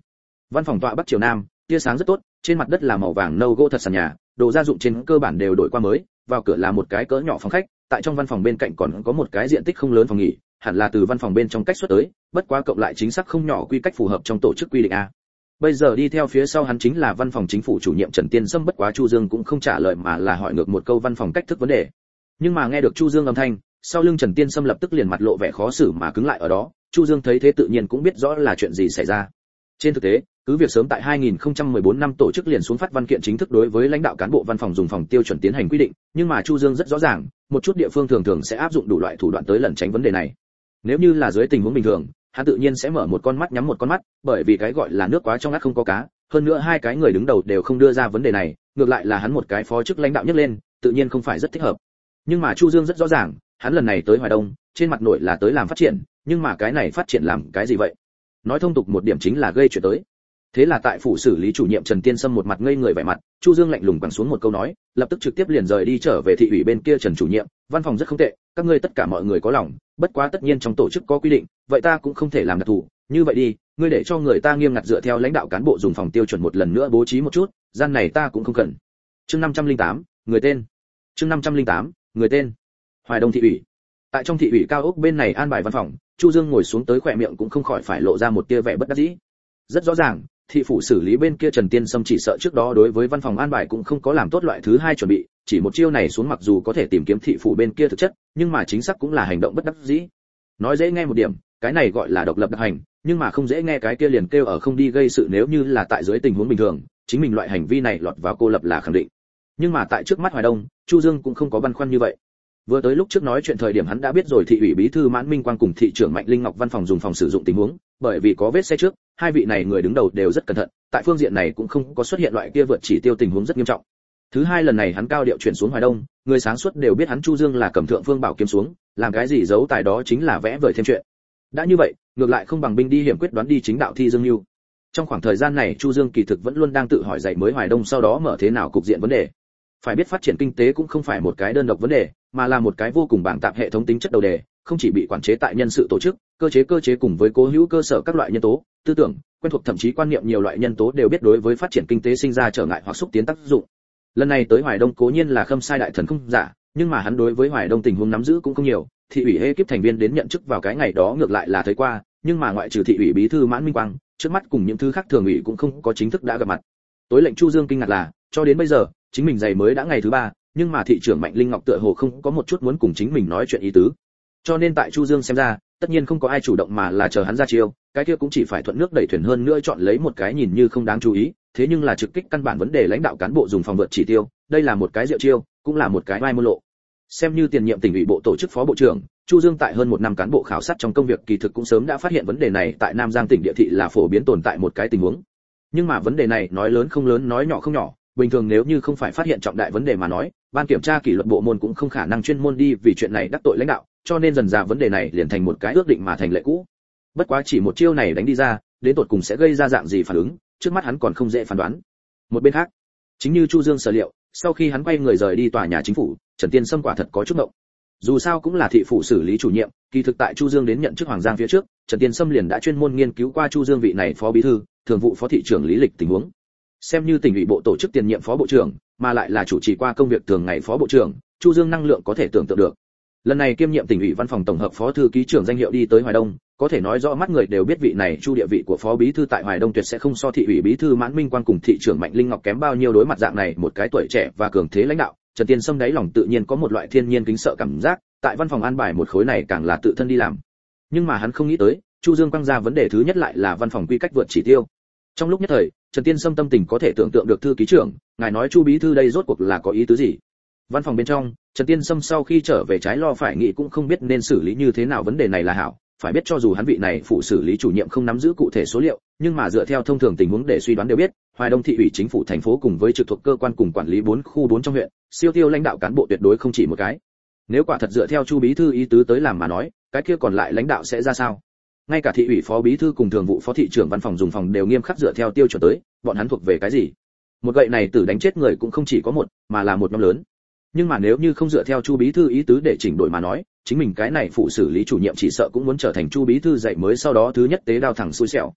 Văn phòng tọa bắc triều nam, tia sáng rất tốt, trên mặt đất là màu vàng nâu gỗ thật sàn nhà, đồ gia dụng trên cơ bản đều đổi qua mới, vào cửa là một cái cỡ nhỏ phòng khách, tại trong văn phòng bên cạnh còn có một cái diện tích không lớn phòng nghỉ hẳn là từ văn phòng bên trong cách xuất tới, bất quá cộng lại chính xác không nhỏ quy cách phù hợp trong tổ chức quy định a. Bây giờ đi theo phía sau hắn chính là văn phòng chính phủ chủ nhiệm trần tiên sâm, bất quá chu dương cũng không trả lời mà là hỏi ngược một câu văn phòng cách thức vấn đề. Nhưng mà nghe được chu dương âm thanh, sau lưng trần tiên sâm lập tức liền mặt lộ vẻ khó xử mà cứng lại ở đó, chu dương thấy thế tự nhiên cũng biết rõ là chuyện gì xảy ra. Trên thực tế, cứ việc sớm tại 2014 năm tổ chức liền xuống phát văn kiện chính thức đối với lãnh đạo cán bộ văn phòng dùng phòng tiêu chuẩn tiến hành quy định, nhưng mà chu dương rất rõ ràng, một chút địa phương thường thường sẽ áp dụng đủ loại thủ đoạn tới lẩn tránh vấn đề này nếu như là dưới tình huống bình thường, hắn tự nhiên sẽ mở một con mắt nhắm một con mắt, bởi vì cái gọi là nước quá trong ngắt không có cá, hơn nữa hai cái người đứng đầu đều không đưa ra vấn đề này, ngược lại là hắn một cái phó chức lãnh đạo nhất lên, tự nhiên không phải rất thích hợp. Nhưng mà chu dương rất rõ ràng, hắn lần này tới hoài đông, trên mặt nội là tới làm phát triển, nhưng mà cái này phát triển làm cái gì vậy? Nói thông tục một điểm chính là gây chuyện tới. Thế là tại phủ xử lý chủ nhiệm trần tiên sâm một mặt ngây người vẻ mặt, chu dương lạnh lùng quẳng xuống một câu nói, lập tức trực tiếp liền rời đi trở về thị ủy bên kia trần chủ nhiệm, văn phòng rất không tệ các ngươi tất cả mọi người có lòng bất quá tất nhiên trong tổ chức có quy định vậy ta cũng không thể làm đặc thù. Như vậy đi ngươi để cho người ta nghiêm ngặt dựa theo lãnh đạo cán bộ dùng phòng tiêu chuẩn một lần nữa bố trí một chút gian này ta cũng không cần. Chương 508, người tên. Chương 508, người tên. Hoài đông thị ủy. Tại trong thị ủy cao ốc bên này an bài văn phòng chu dương ngồi xuống tới khỏe miệng cũng không khỏi phải lộ ra một tia vẻ bất đắc dĩ. Rất rõ ràng thị phủ xử lý bên kia trần tiên sâm chỉ sợ trước đó đối với văn phòng an bài cũng không có làm tốt loại thứ hai chuẩn bị chỉ một chiêu này xuống mặc dù có thể tìm kiếm thị phủ bên kia thực chất, nhưng mà chính xác cũng là hành động bất đắc dĩ. Nói dễ nghe một điểm, cái này gọi là độc lập đặc hành, nhưng mà không dễ nghe cái kia liền kêu ở không đi gây sự nếu như là tại dưới tình huống bình thường, chính mình loại hành vi này lọt vào cô lập là khẳng định. Nhưng mà tại trước mắt hoài đông, chu dương cũng không có băn khoăn như vậy. Vừa tới lúc trước nói chuyện thời điểm hắn đã biết rồi, thị ủy bí thư mãn minh quang cùng thị trưởng mạnh linh ngọc văn phòng dùng phòng sử dụng tình huống, bởi vì có vết xe trước, hai vị này người đứng đầu đều rất cẩn thận, tại phương diện này cũng không có xuất hiện loại kia vượt chỉ tiêu tình huống rất nghiêm trọng thứ hai lần này hắn cao điệu chuyển xuống hoài đông, người sáng suốt đều biết hắn chu dương là cầm thượng phương bảo kiếm xuống, làm cái gì giấu tài đó chính là vẽ vời thêm chuyện. Đã như vậy, ngược lại không bằng binh đi hiểm quyết đoán đi chính đạo thi dương lưu trong khoảng thời gian này, chu dương kỳ thực vẫn luôn đang tự hỏi dạy mới hoài đông sau đó mở thế nào cục diện vấn đề. Phải biết phát triển kinh tế cũng không phải một cái đơn độc vấn đề, mà là một cái vô cùng bảng tạp hệ thống tính chất đầu đề, không chỉ bị quản chế tại nhân sự tổ chức, cơ chế cơ chế cùng với cố hữu cơ sở các loại nhân tố, tư tưởng, quen thuộc thậm chí quan niệm nhiều loại nhân tố đều biết đối với phát triển kinh tế sinh ra trở ngại hoặc xúc tiến tác dụng lần này tới hoài đông cố nhiên là khâm sai đại thần không giả, nhưng mà hắn đối với hoài đông tình huống nắm giữ cũng không nhiều, thị ủy hê kiếp thành viên đến nhận chức vào cái ngày đó ngược lại là thấy qua, nhưng mà ngoại trừ thị ủy bí thư mãn minh quang, trước mắt cùng những thứ khác thường ủy cũng không có chính thức đã gặp mặt. Tối lệnh chu dương kinh ngạc là, cho đến bây giờ, chính mình giày mới đã ngày thứ ba, nhưng mà thị trưởng mạnh linh ngọc tựa hồ không có một chút muốn cùng chính mình nói chuyện ý tứ. Cho nên tại chu dương xem ra, tất nhiên không có ai chủ động mà là chờ hắn ra chiêu, cái kia cũng chỉ phải thuận nước đẩy thuyền hơn nữa chọn lấy một cái nhìn như không đáng chú ý thế nhưng là trực kích căn bản vấn đề lãnh đạo cán bộ dùng phòng vượt chỉ tiêu, đây là một cái diệu chiêu, cũng là một cái vai môn lộ. Xem như tiền nhiệm tỉnh ủy bộ tổ chức phó bộ trưởng, chu dương tại hơn một năm cán bộ khảo sát trong công việc kỳ thực cũng sớm đã phát hiện vấn đề này tại nam giang tỉnh địa thị là phổ biến tồn tại một cái tình huống. Nhưng mà vấn đề này nói lớn không lớn, nói nhỏ không nhỏ, bình thường nếu như không phải phát hiện trọng đại vấn đề mà nói, ban kiểm tra kỷ luật bộ môn cũng không khả năng chuyên môn đi vì chuyện này đắc tội lãnh đạo, cho nên dần ra vấn đề này liền thành một cái ước định mà thành lệ cũ. Bất quá chỉ một chiêu này đánh đi ra, đến tột cùng sẽ gây ra dạng gì phản ứng trước mắt hắn còn không dễ phán đoán. Một bên khác, chính như chu dương sở liệu, sau khi hắn quay người rời đi tòa nhà chính phủ, trần tiên sâm quả thật có chút động dù sao cũng là thị phủ xử lý chủ nhiệm, kỳ thực tại chu dương đến nhận chức hoàng giang phía trước, trần tiên sâm liền đã chuyên môn nghiên cứu qua chu dương vị này phó bí thư, thường vụ phó thị trưởng lý lịch tình huống. Xem như tỉnh ủy bộ tổ chức tiền nhiệm phó bộ trưởng, mà lại là chủ trì qua công việc thường ngày phó bộ trưởng, chu dương năng lượng có thể tưởng tượng được. Lần này kiêm nhiệm tỉnh ủy văn phòng tổng hợp phó thư ký trưởng danh hiệu đi tới hoài đông có thể nói rõ mắt người đều biết vị này chu địa vị của phó bí thư tại hoài đông tuyệt sẽ không so thị ủy bí thư mãn minh quan cùng thị trưởng mạnh linh ngọc kém bao nhiêu đối mặt dạng này một cái tuổi trẻ và cường thế lãnh đạo. Trần tiên sâm đáy lòng tự nhiên có một loại thiên nhiên kính sợ cảm giác, tại văn phòng an bài một khối này càng là tự thân đi làm. Nhưng mà hắn không nghĩ tới, chu dương quăng ra vấn đề thứ nhất lại là văn phòng quy cách vượt chỉ tiêu. Trong lúc nhất thời, trần tiên sâm tâm tình có thể tưởng tượng được thư ký trưởng, ngài nói chu bí thư đây rốt cuộc là có ý tứ gì? Văn phòng bên trong, trần tiên sâm sau khi trở về trái lo phải nghĩ cũng không biết nên xử lý như thế nào vấn đề này là hảo phải biết cho dù hắn vị này phụ xử lý chủ nhiệm không nắm giữ cụ thể số liệu, nhưng mà dựa theo thông thường tình huống để suy đoán đều biết, hoài đông thị ủy chính phủ thành phố cùng với trực thuộc cơ quan cùng quản lý bốn khu bốn trong huyện, siêu tiêu lãnh đạo cán bộ tuyệt đối không chỉ một cái. Nếu quả thật dựa theo chu bí thư ý tứ tới làm mà nói, cái kia còn lại lãnh đạo sẽ ra sao? Ngay cả thị ủy phó bí thư cùng thường vụ phó thị trưởng văn phòng dùng phòng đều nghiêm khắc dựa theo tiêu chuẩn tới, bọn hắn thuộc về cái gì? Một gậy này tử đánh chết người cũng không chỉ có một, mà là một nhóm lớn. Nhưng mà nếu như không dựa theo chu bí thư ý tứ để chỉnh đổi mà nói chính mình cái này phụ xử lý chủ nhiệm chỉ sợ cũng muốn trở thành chu bí thư dạy mới sau đó thứ nhất tế đao thẳng xui xẻo.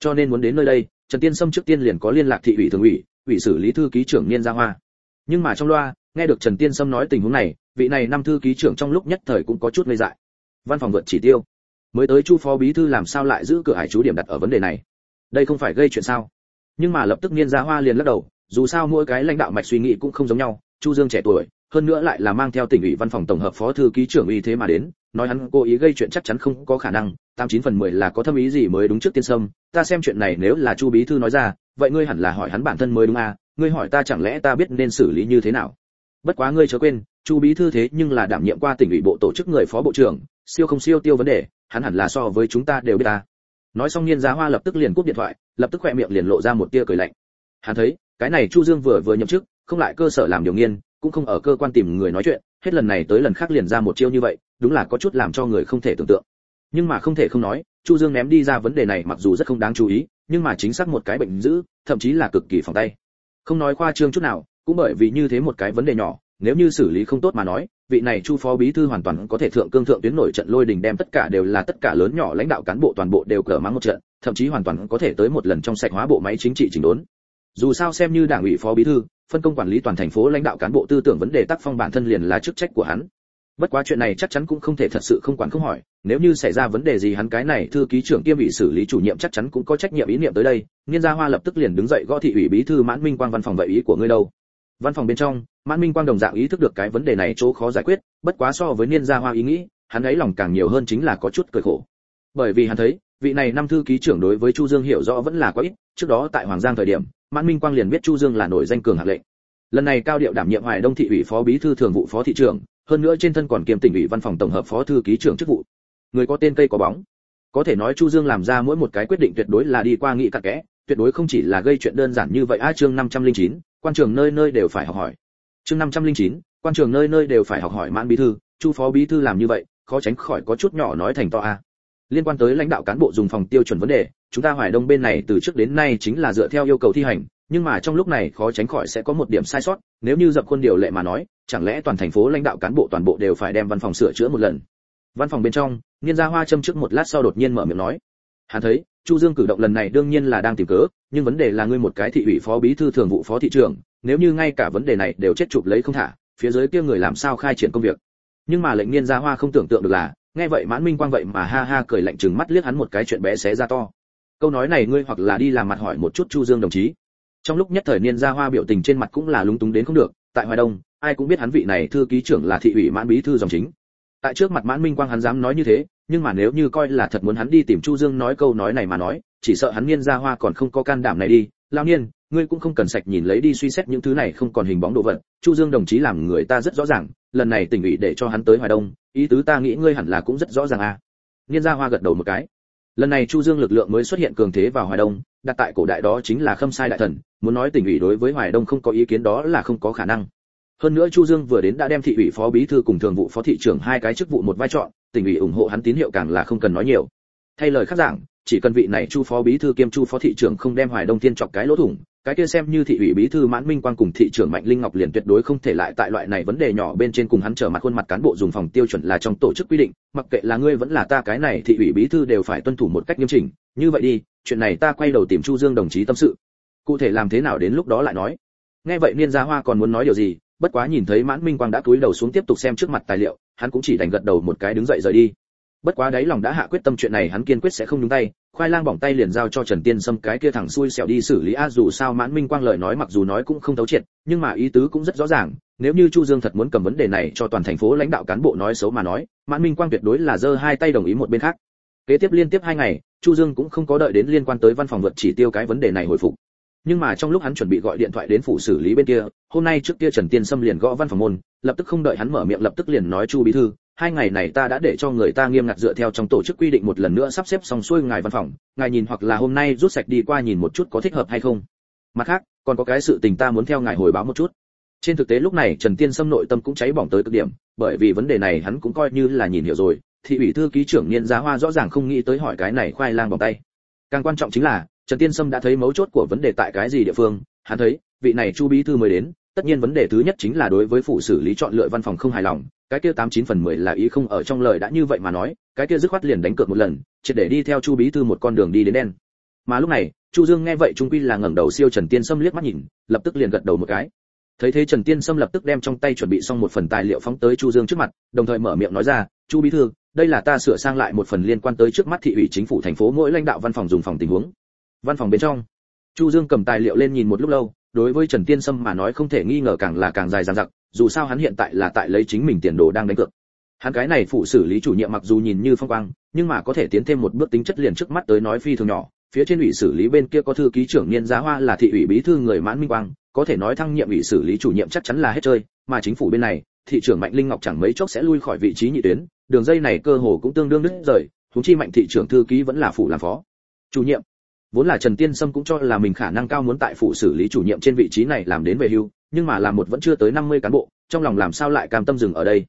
Cho nên muốn đến nơi đây, trần tiên sâm trước tiên liền có liên lạc thị ủy thường ủy ủy xử lý thư ký trưởng niên gia hoa. Nhưng mà trong loa, nghe được trần tiên sâm nói tình huống này, vị này năm thư ký trưởng trong lúc nhất thời cũng có chút ngây dại. Văn phòng vượt chỉ tiêu. Mới tới chu phó bí thư làm sao lại giữ cửa hải chú điểm đặt ở vấn đề này? Đây không phải gây chuyện sao? Nhưng mà lập tức niên gia hoa liền lắc đầu, dù sao mỗi cái lãnh đạo mạch suy nghĩ cũng không giống nhau, chu dương trẻ tuổi hơn nữa lại là mang theo tỉnh ủy văn phòng tổng hợp phó thư ký trưởng uy thế mà đến, nói hắn cố ý gây chuyện chắc chắn không có khả năng, tám chín phần mười là có thâm ý gì mới đúng trước tiên sâm, ta xem chuyện này nếu là chu bí thư nói ra, vậy ngươi hẳn là hỏi hắn bản thân mới đúng à ngươi hỏi ta chẳng lẽ ta biết nên xử lý như thế nào? Bất quá ngươi chớ quên, chu bí thư thế nhưng là đảm nhiệm qua tỉnh ủy bộ tổ chức người phó bộ trưởng, siêu không siêu tiêu vấn đề, hắn hẳn là so với chúng ta đều biết ta. Nói xong niên giá hoa lập tức liền cúp điện thoại, lập tức khỏe miệng liền lộ ra một tia cười lạnh. Hắn thấy, cái này chu dương vừa vừa nhậm chức, không lại cơ sở làm điều nghiên cũng không ở cơ quan tìm người nói chuyện, hết lần này tới lần khác liền ra một chiêu như vậy, đúng là có chút làm cho người không thể tưởng tượng. Nhưng mà không thể không nói, chu dương ném đi ra vấn đề này mặc dù rất không đáng chú ý, nhưng mà chính xác một cái bệnh dữ, thậm chí là cực kỳ phòng tay. Không nói khoa trương chút nào, cũng bởi vì như thế một cái vấn đề nhỏ, nếu như xử lý không tốt mà nói, vị này chu phó bí thư hoàn toàn có thể thượng cương thượng tuyến nổi trận lôi đình đem tất cả đều là tất cả lớn nhỏ lãnh đạo cán bộ toàn bộ đều cờ mắng một trận, thậm chí hoàn toàn có thể tới một lần trong sạch hóa bộ máy chính trị chỉnh đốn. Dù sao xem như đảng ủy phó bí thư phân công quản lý toàn thành phố lãnh đạo cán bộ tư tưởng vấn đề tác phong bản thân liền là chức trách của hắn. Bất quá chuyện này chắc chắn cũng không thể thật sự không quản không hỏi, nếu như xảy ra vấn đề gì hắn cái này thư ký trưởng kiêm bị xử lý chủ nhiệm chắc chắn cũng có trách nhiệm ý niệm tới đây, niên gia hoa lập tức liền đứng dậy gõ thị ủy bí thư mãn minh quang văn phòng vậy ý của ngươi đâu. Văn phòng bên trong, mãn minh quang đồng dạng ý thức được cái vấn đề này chỗ khó giải quyết, bất quá so với niên gia hoa ý nghĩ, hắn ấy lòng càng nhiều hơn chính là có chút cười khổ. Bởi vì hắn thấy vị này năm thư ký trưởng đối với chu dương hiểu rõ vẫn là quá ít trước đó tại hoàng giang thời điểm mãn minh quang liền biết chu dương là nổi danh cường hạt lệnh. Lần này cao điệu đảm nhiệm hoài đông thị ủy phó bí thư thường vụ phó thị trưởng hơn nữa trên thân còn kiêm tỉnh ủy văn phòng tổng hợp phó thư ký trưởng chức vụ. Người có tên cây có bóng. Có thể nói chu dương làm ra mỗi một cái quyết định tuyệt đối là đi qua nghị cặn kẽ tuyệt đối không chỉ là gây chuyện đơn giản như vậy. A chương 509, quan trường nơi nơi đều phải học hỏi. Chương 509, quan trường nơi nơi đều phải học hỏi mãn bí thư. Chu phó bí thư làm như vậy khó tránh khỏi có chút nhỏ nói thành to a liên quan tới lãnh đạo cán bộ dùng phòng tiêu chuẩn vấn đề, chúng ta hoài đông bên này từ trước đến nay chính là dựa theo yêu cầu thi hành, nhưng mà trong lúc này khó tránh khỏi sẽ có một điểm sai sót, nếu như dập khuôn điều lệ mà nói, chẳng lẽ toàn thành phố lãnh đạo cán bộ toàn bộ đều phải đem văn phòng sửa chữa một lần? Văn phòng bên trong niên gia hoa châm trước một lát sau đột nhiên mở miệng nói, hắn thấy, chu dương cử động lần này đương nhiên là đang tìm cớ, nhưng vấn đề là ngươi một cái thị ủy phó bí thư thường vụ phó thị trưởng, nếu như ngay cả vấn đề này đều chết chụp lấy không thả, phía dưới kia người làm sao khai triển công việc? Nhưng mà lệnh niên gia hoa không tưởng tượng được là nghe vậy mãn minh quang vậy mà ha ha cười lạnh chừng mắt liếc hắn một cái chuyện bé xé ra to. Câu nói này ngươi hoặc là đi làm mặt hỏi một chút chu dương đồng chí. Trong lúc nhất thời niên gia hoa biểu tình trên mặt cũng là lúng túng đến không được, tại hoài đông, ai cũng biết hắn vị này thư ký trưởng là thị ủy mãn bí thư dòng chính. Tại trước mặt mãn minh quang hắn dám nói như thế, nhưng mà nếu như coi là thật muốn hắn đi tìm chu dương nói câu nói này mà nói, chỉ sợ hắn niên gia hoa còn không có can đảm này đi. Lao niên, ngươi cũng không cần sạch nhìn lấy đi suy xét những thứ này không còn hình bóng đồ vật. Chu dương đồng chí làm người ta rất rõ ràng, lần này tỉnh ủy để cho hắn tới hoài đông ý tứ ta nghĩ ngươi hẳn là cũng rất rõ ràng à. Niên gia hoa gật đầu một cái. Lần này chu dương lực lượng mới xuất hiện cường thế vào hoài đông, đặt tại cổ đại đó chính là khâm sai đại thần, muốn nói tỉnh ủy đối với hoài đông không có ý kiến đó là không có khả năng. Hơn nữa chu dương vừa đến đã đem thị ủy phó bí thư cùng thường vụ phó thị trưởng hai cái chức vụ một vai trò tỉnh ủy ủng hộ hắn tín hiệu càng là không cần nói nhiều. Thay lời khác giảng, chỉ cần vị này chu phó bí thư kiêm chu phó thị trưởng không đem hoài đông tiên chọc cái lỗ thủng cái kia xem như thị ủy bí thư mãn minh quang cùng thị trưởng mạnh linh ngọc liền tuyệt đối không thể lại tại loại này vấn đề nhỏ bên trên cùng hắn trở mặt khuôn mặt cán bộ dùng phòng tiêu chuẩn là trong tổ chức quy định, mặc kệ là ngươi vẫn là ta, cái này thị ủy bí thư đều phải tuân thủ một cách nghiêm chỉnh. Như vậy đi, chuyện này ta quay đầu tìm chu dương đồng chí tâm sự. Cụ thể làm thế nào đến lúc đó lại nói. Nghe vậy niên gia hoa còn muốn nói điều gì, bất quá nhìn thấy mãn minh quang đã cúi đầu xuống tiếp tục xem trước mặt tài liệu, hắn cũng chỉ đành gật đầu một cái đứng dậy rời đi bất quá đấy lòng đã hạ quyết tâm chuyện này hắn kiên quyết sẽ không nhúng tay, khoai lang bỏng tay liền giao cho trần tiên sâm cái kia thẳng xuôi xẻo đi xử lý a, dù sao mãn minh quang lời nói mặc dù nói cũng không thấu triệt, nhưng mà ý tứ cũng rất rõ ràng, nếu như chu dương thật muốn cầm vấn đề này cho toàn thành phố lãnh đạo cán bộ nói xấu mà nói, mãn minh quang tuyệt đối là giơ hai tay đồng ý một bên khác. Kế tiếp liên tiếp hai ngày, chu dương cũng không có đợi đến liên quan tới văn phòng vượt chỉ tiêu cái vấn đề này hồi phục. Nhưng mà trong lúc hắn chuẩn bị gọi điện thoại đến phủ xử lý bên kia, hôm nay trước kia trần tiên sâm liền gõ văn phòng môn, lập tức không đợi hắn mở miệng lập tức liền nói chu bí thư hai ngày này ta đã để cho người ta nghiêm ngặt dựa theo trong tổ chức quy định một lần nữa sắp xếp xong xuôi ngài văn phòng, ngài nhìn hoặc là hôm nay rút sạch đi qua nhìn một chút có thích hợp hay không. Mặt khác, còn có cái sự tình ta muốn theo ngài hồi báo một chút. Trên thực tế lúc này trần tiên sâm nội tâm cũng cháy bỏng tới cực điểm, bởi vì vấn đề này hắn cũng coi như là nhìn hiểu rồi thị ủy thư ký trưởng niên giá hoa rõ ràng không nghĩ tới hỏi cái này khoai lang bằng tay. Càng quan trọng chính là, trần tiên sâm đã thấy mấu chốt của vấn đề tại cái gì địa phương, hắn thấy, vị này chu bí thư mới đến, tất nhiên vấn đề thứ nhất chính là đối với phụ xử lý chọn lựa văn phòng không hài lòng cái kia tám chín phần mười là ý không ở trong lời đã như vậy mà nói, cái kia dứt khoát liền đánh cược một lần, triệt để đi theo chu bí thư một con đường đi đến đen. Mà lúc này, chu dương nghe vậy trung quy là ngẩng đầu siêu trần tiên sâm liếc mắt nhìn, lập tức liền gật đầu một cái. Thấy thế trần tiên sâm lập tức đem trong tay chuẩn bị xong một phần tài liệu phóng tới chu dương trước mặt, đồng thời mở miệng nói ra, chu bí thư, đây là ta sửa sang lại một phần liên quan tới trước mắt thị ủy chính phủ thành phố mỗi lãnh đạo văn phòng dùng phòng tình huống. Văn phòng bên trong, chu dương cầm tài liệu lên nhìn một lúc lâu, đối với trần tiên sâm mà nói không thể nghi ngờ càng là càng dài dằng dặc dù sao hắn hiện tại là tại lấy chính mình tiền đồ đang đánh cược. Hắn cái này phụ xử lý chủ nhiệm mặc dù nhìn như phong quang, nhưng mà có thể tiến thêm một bước tính chất liền trước mắt tới nói phi thường nhỏ. Phía trên ủy xử lý bên kia có thư ký trưởng niên giá hoa là thị ủy bí thư người mãn minh quang, có thể nói thăng nhiệm ủy xử lý chủ nhiệm chắc chắn là hết chơi, mà chính phủ bên này, thị trưởng mạnh linh ngọc chẳng mấy chốc sẽ lui khỏi vị trí nhị tuyến, đường dây này cơ hồ cũng tương đương đứt rời, huống chi mạnh thị trưởng thư ký vẫn là phụ làm phó. Chủ nhiệm, vốn là trần tiên sâm cũng cho là mình khả năng cao muốn tại phụ xử lý chủ nhiệm trên vị trí này làm đến về hưu nhưng mà làm một vẫn chưa tới 50 cán bộ, trong lòng làm sao lại cam tâm dừng ở đây?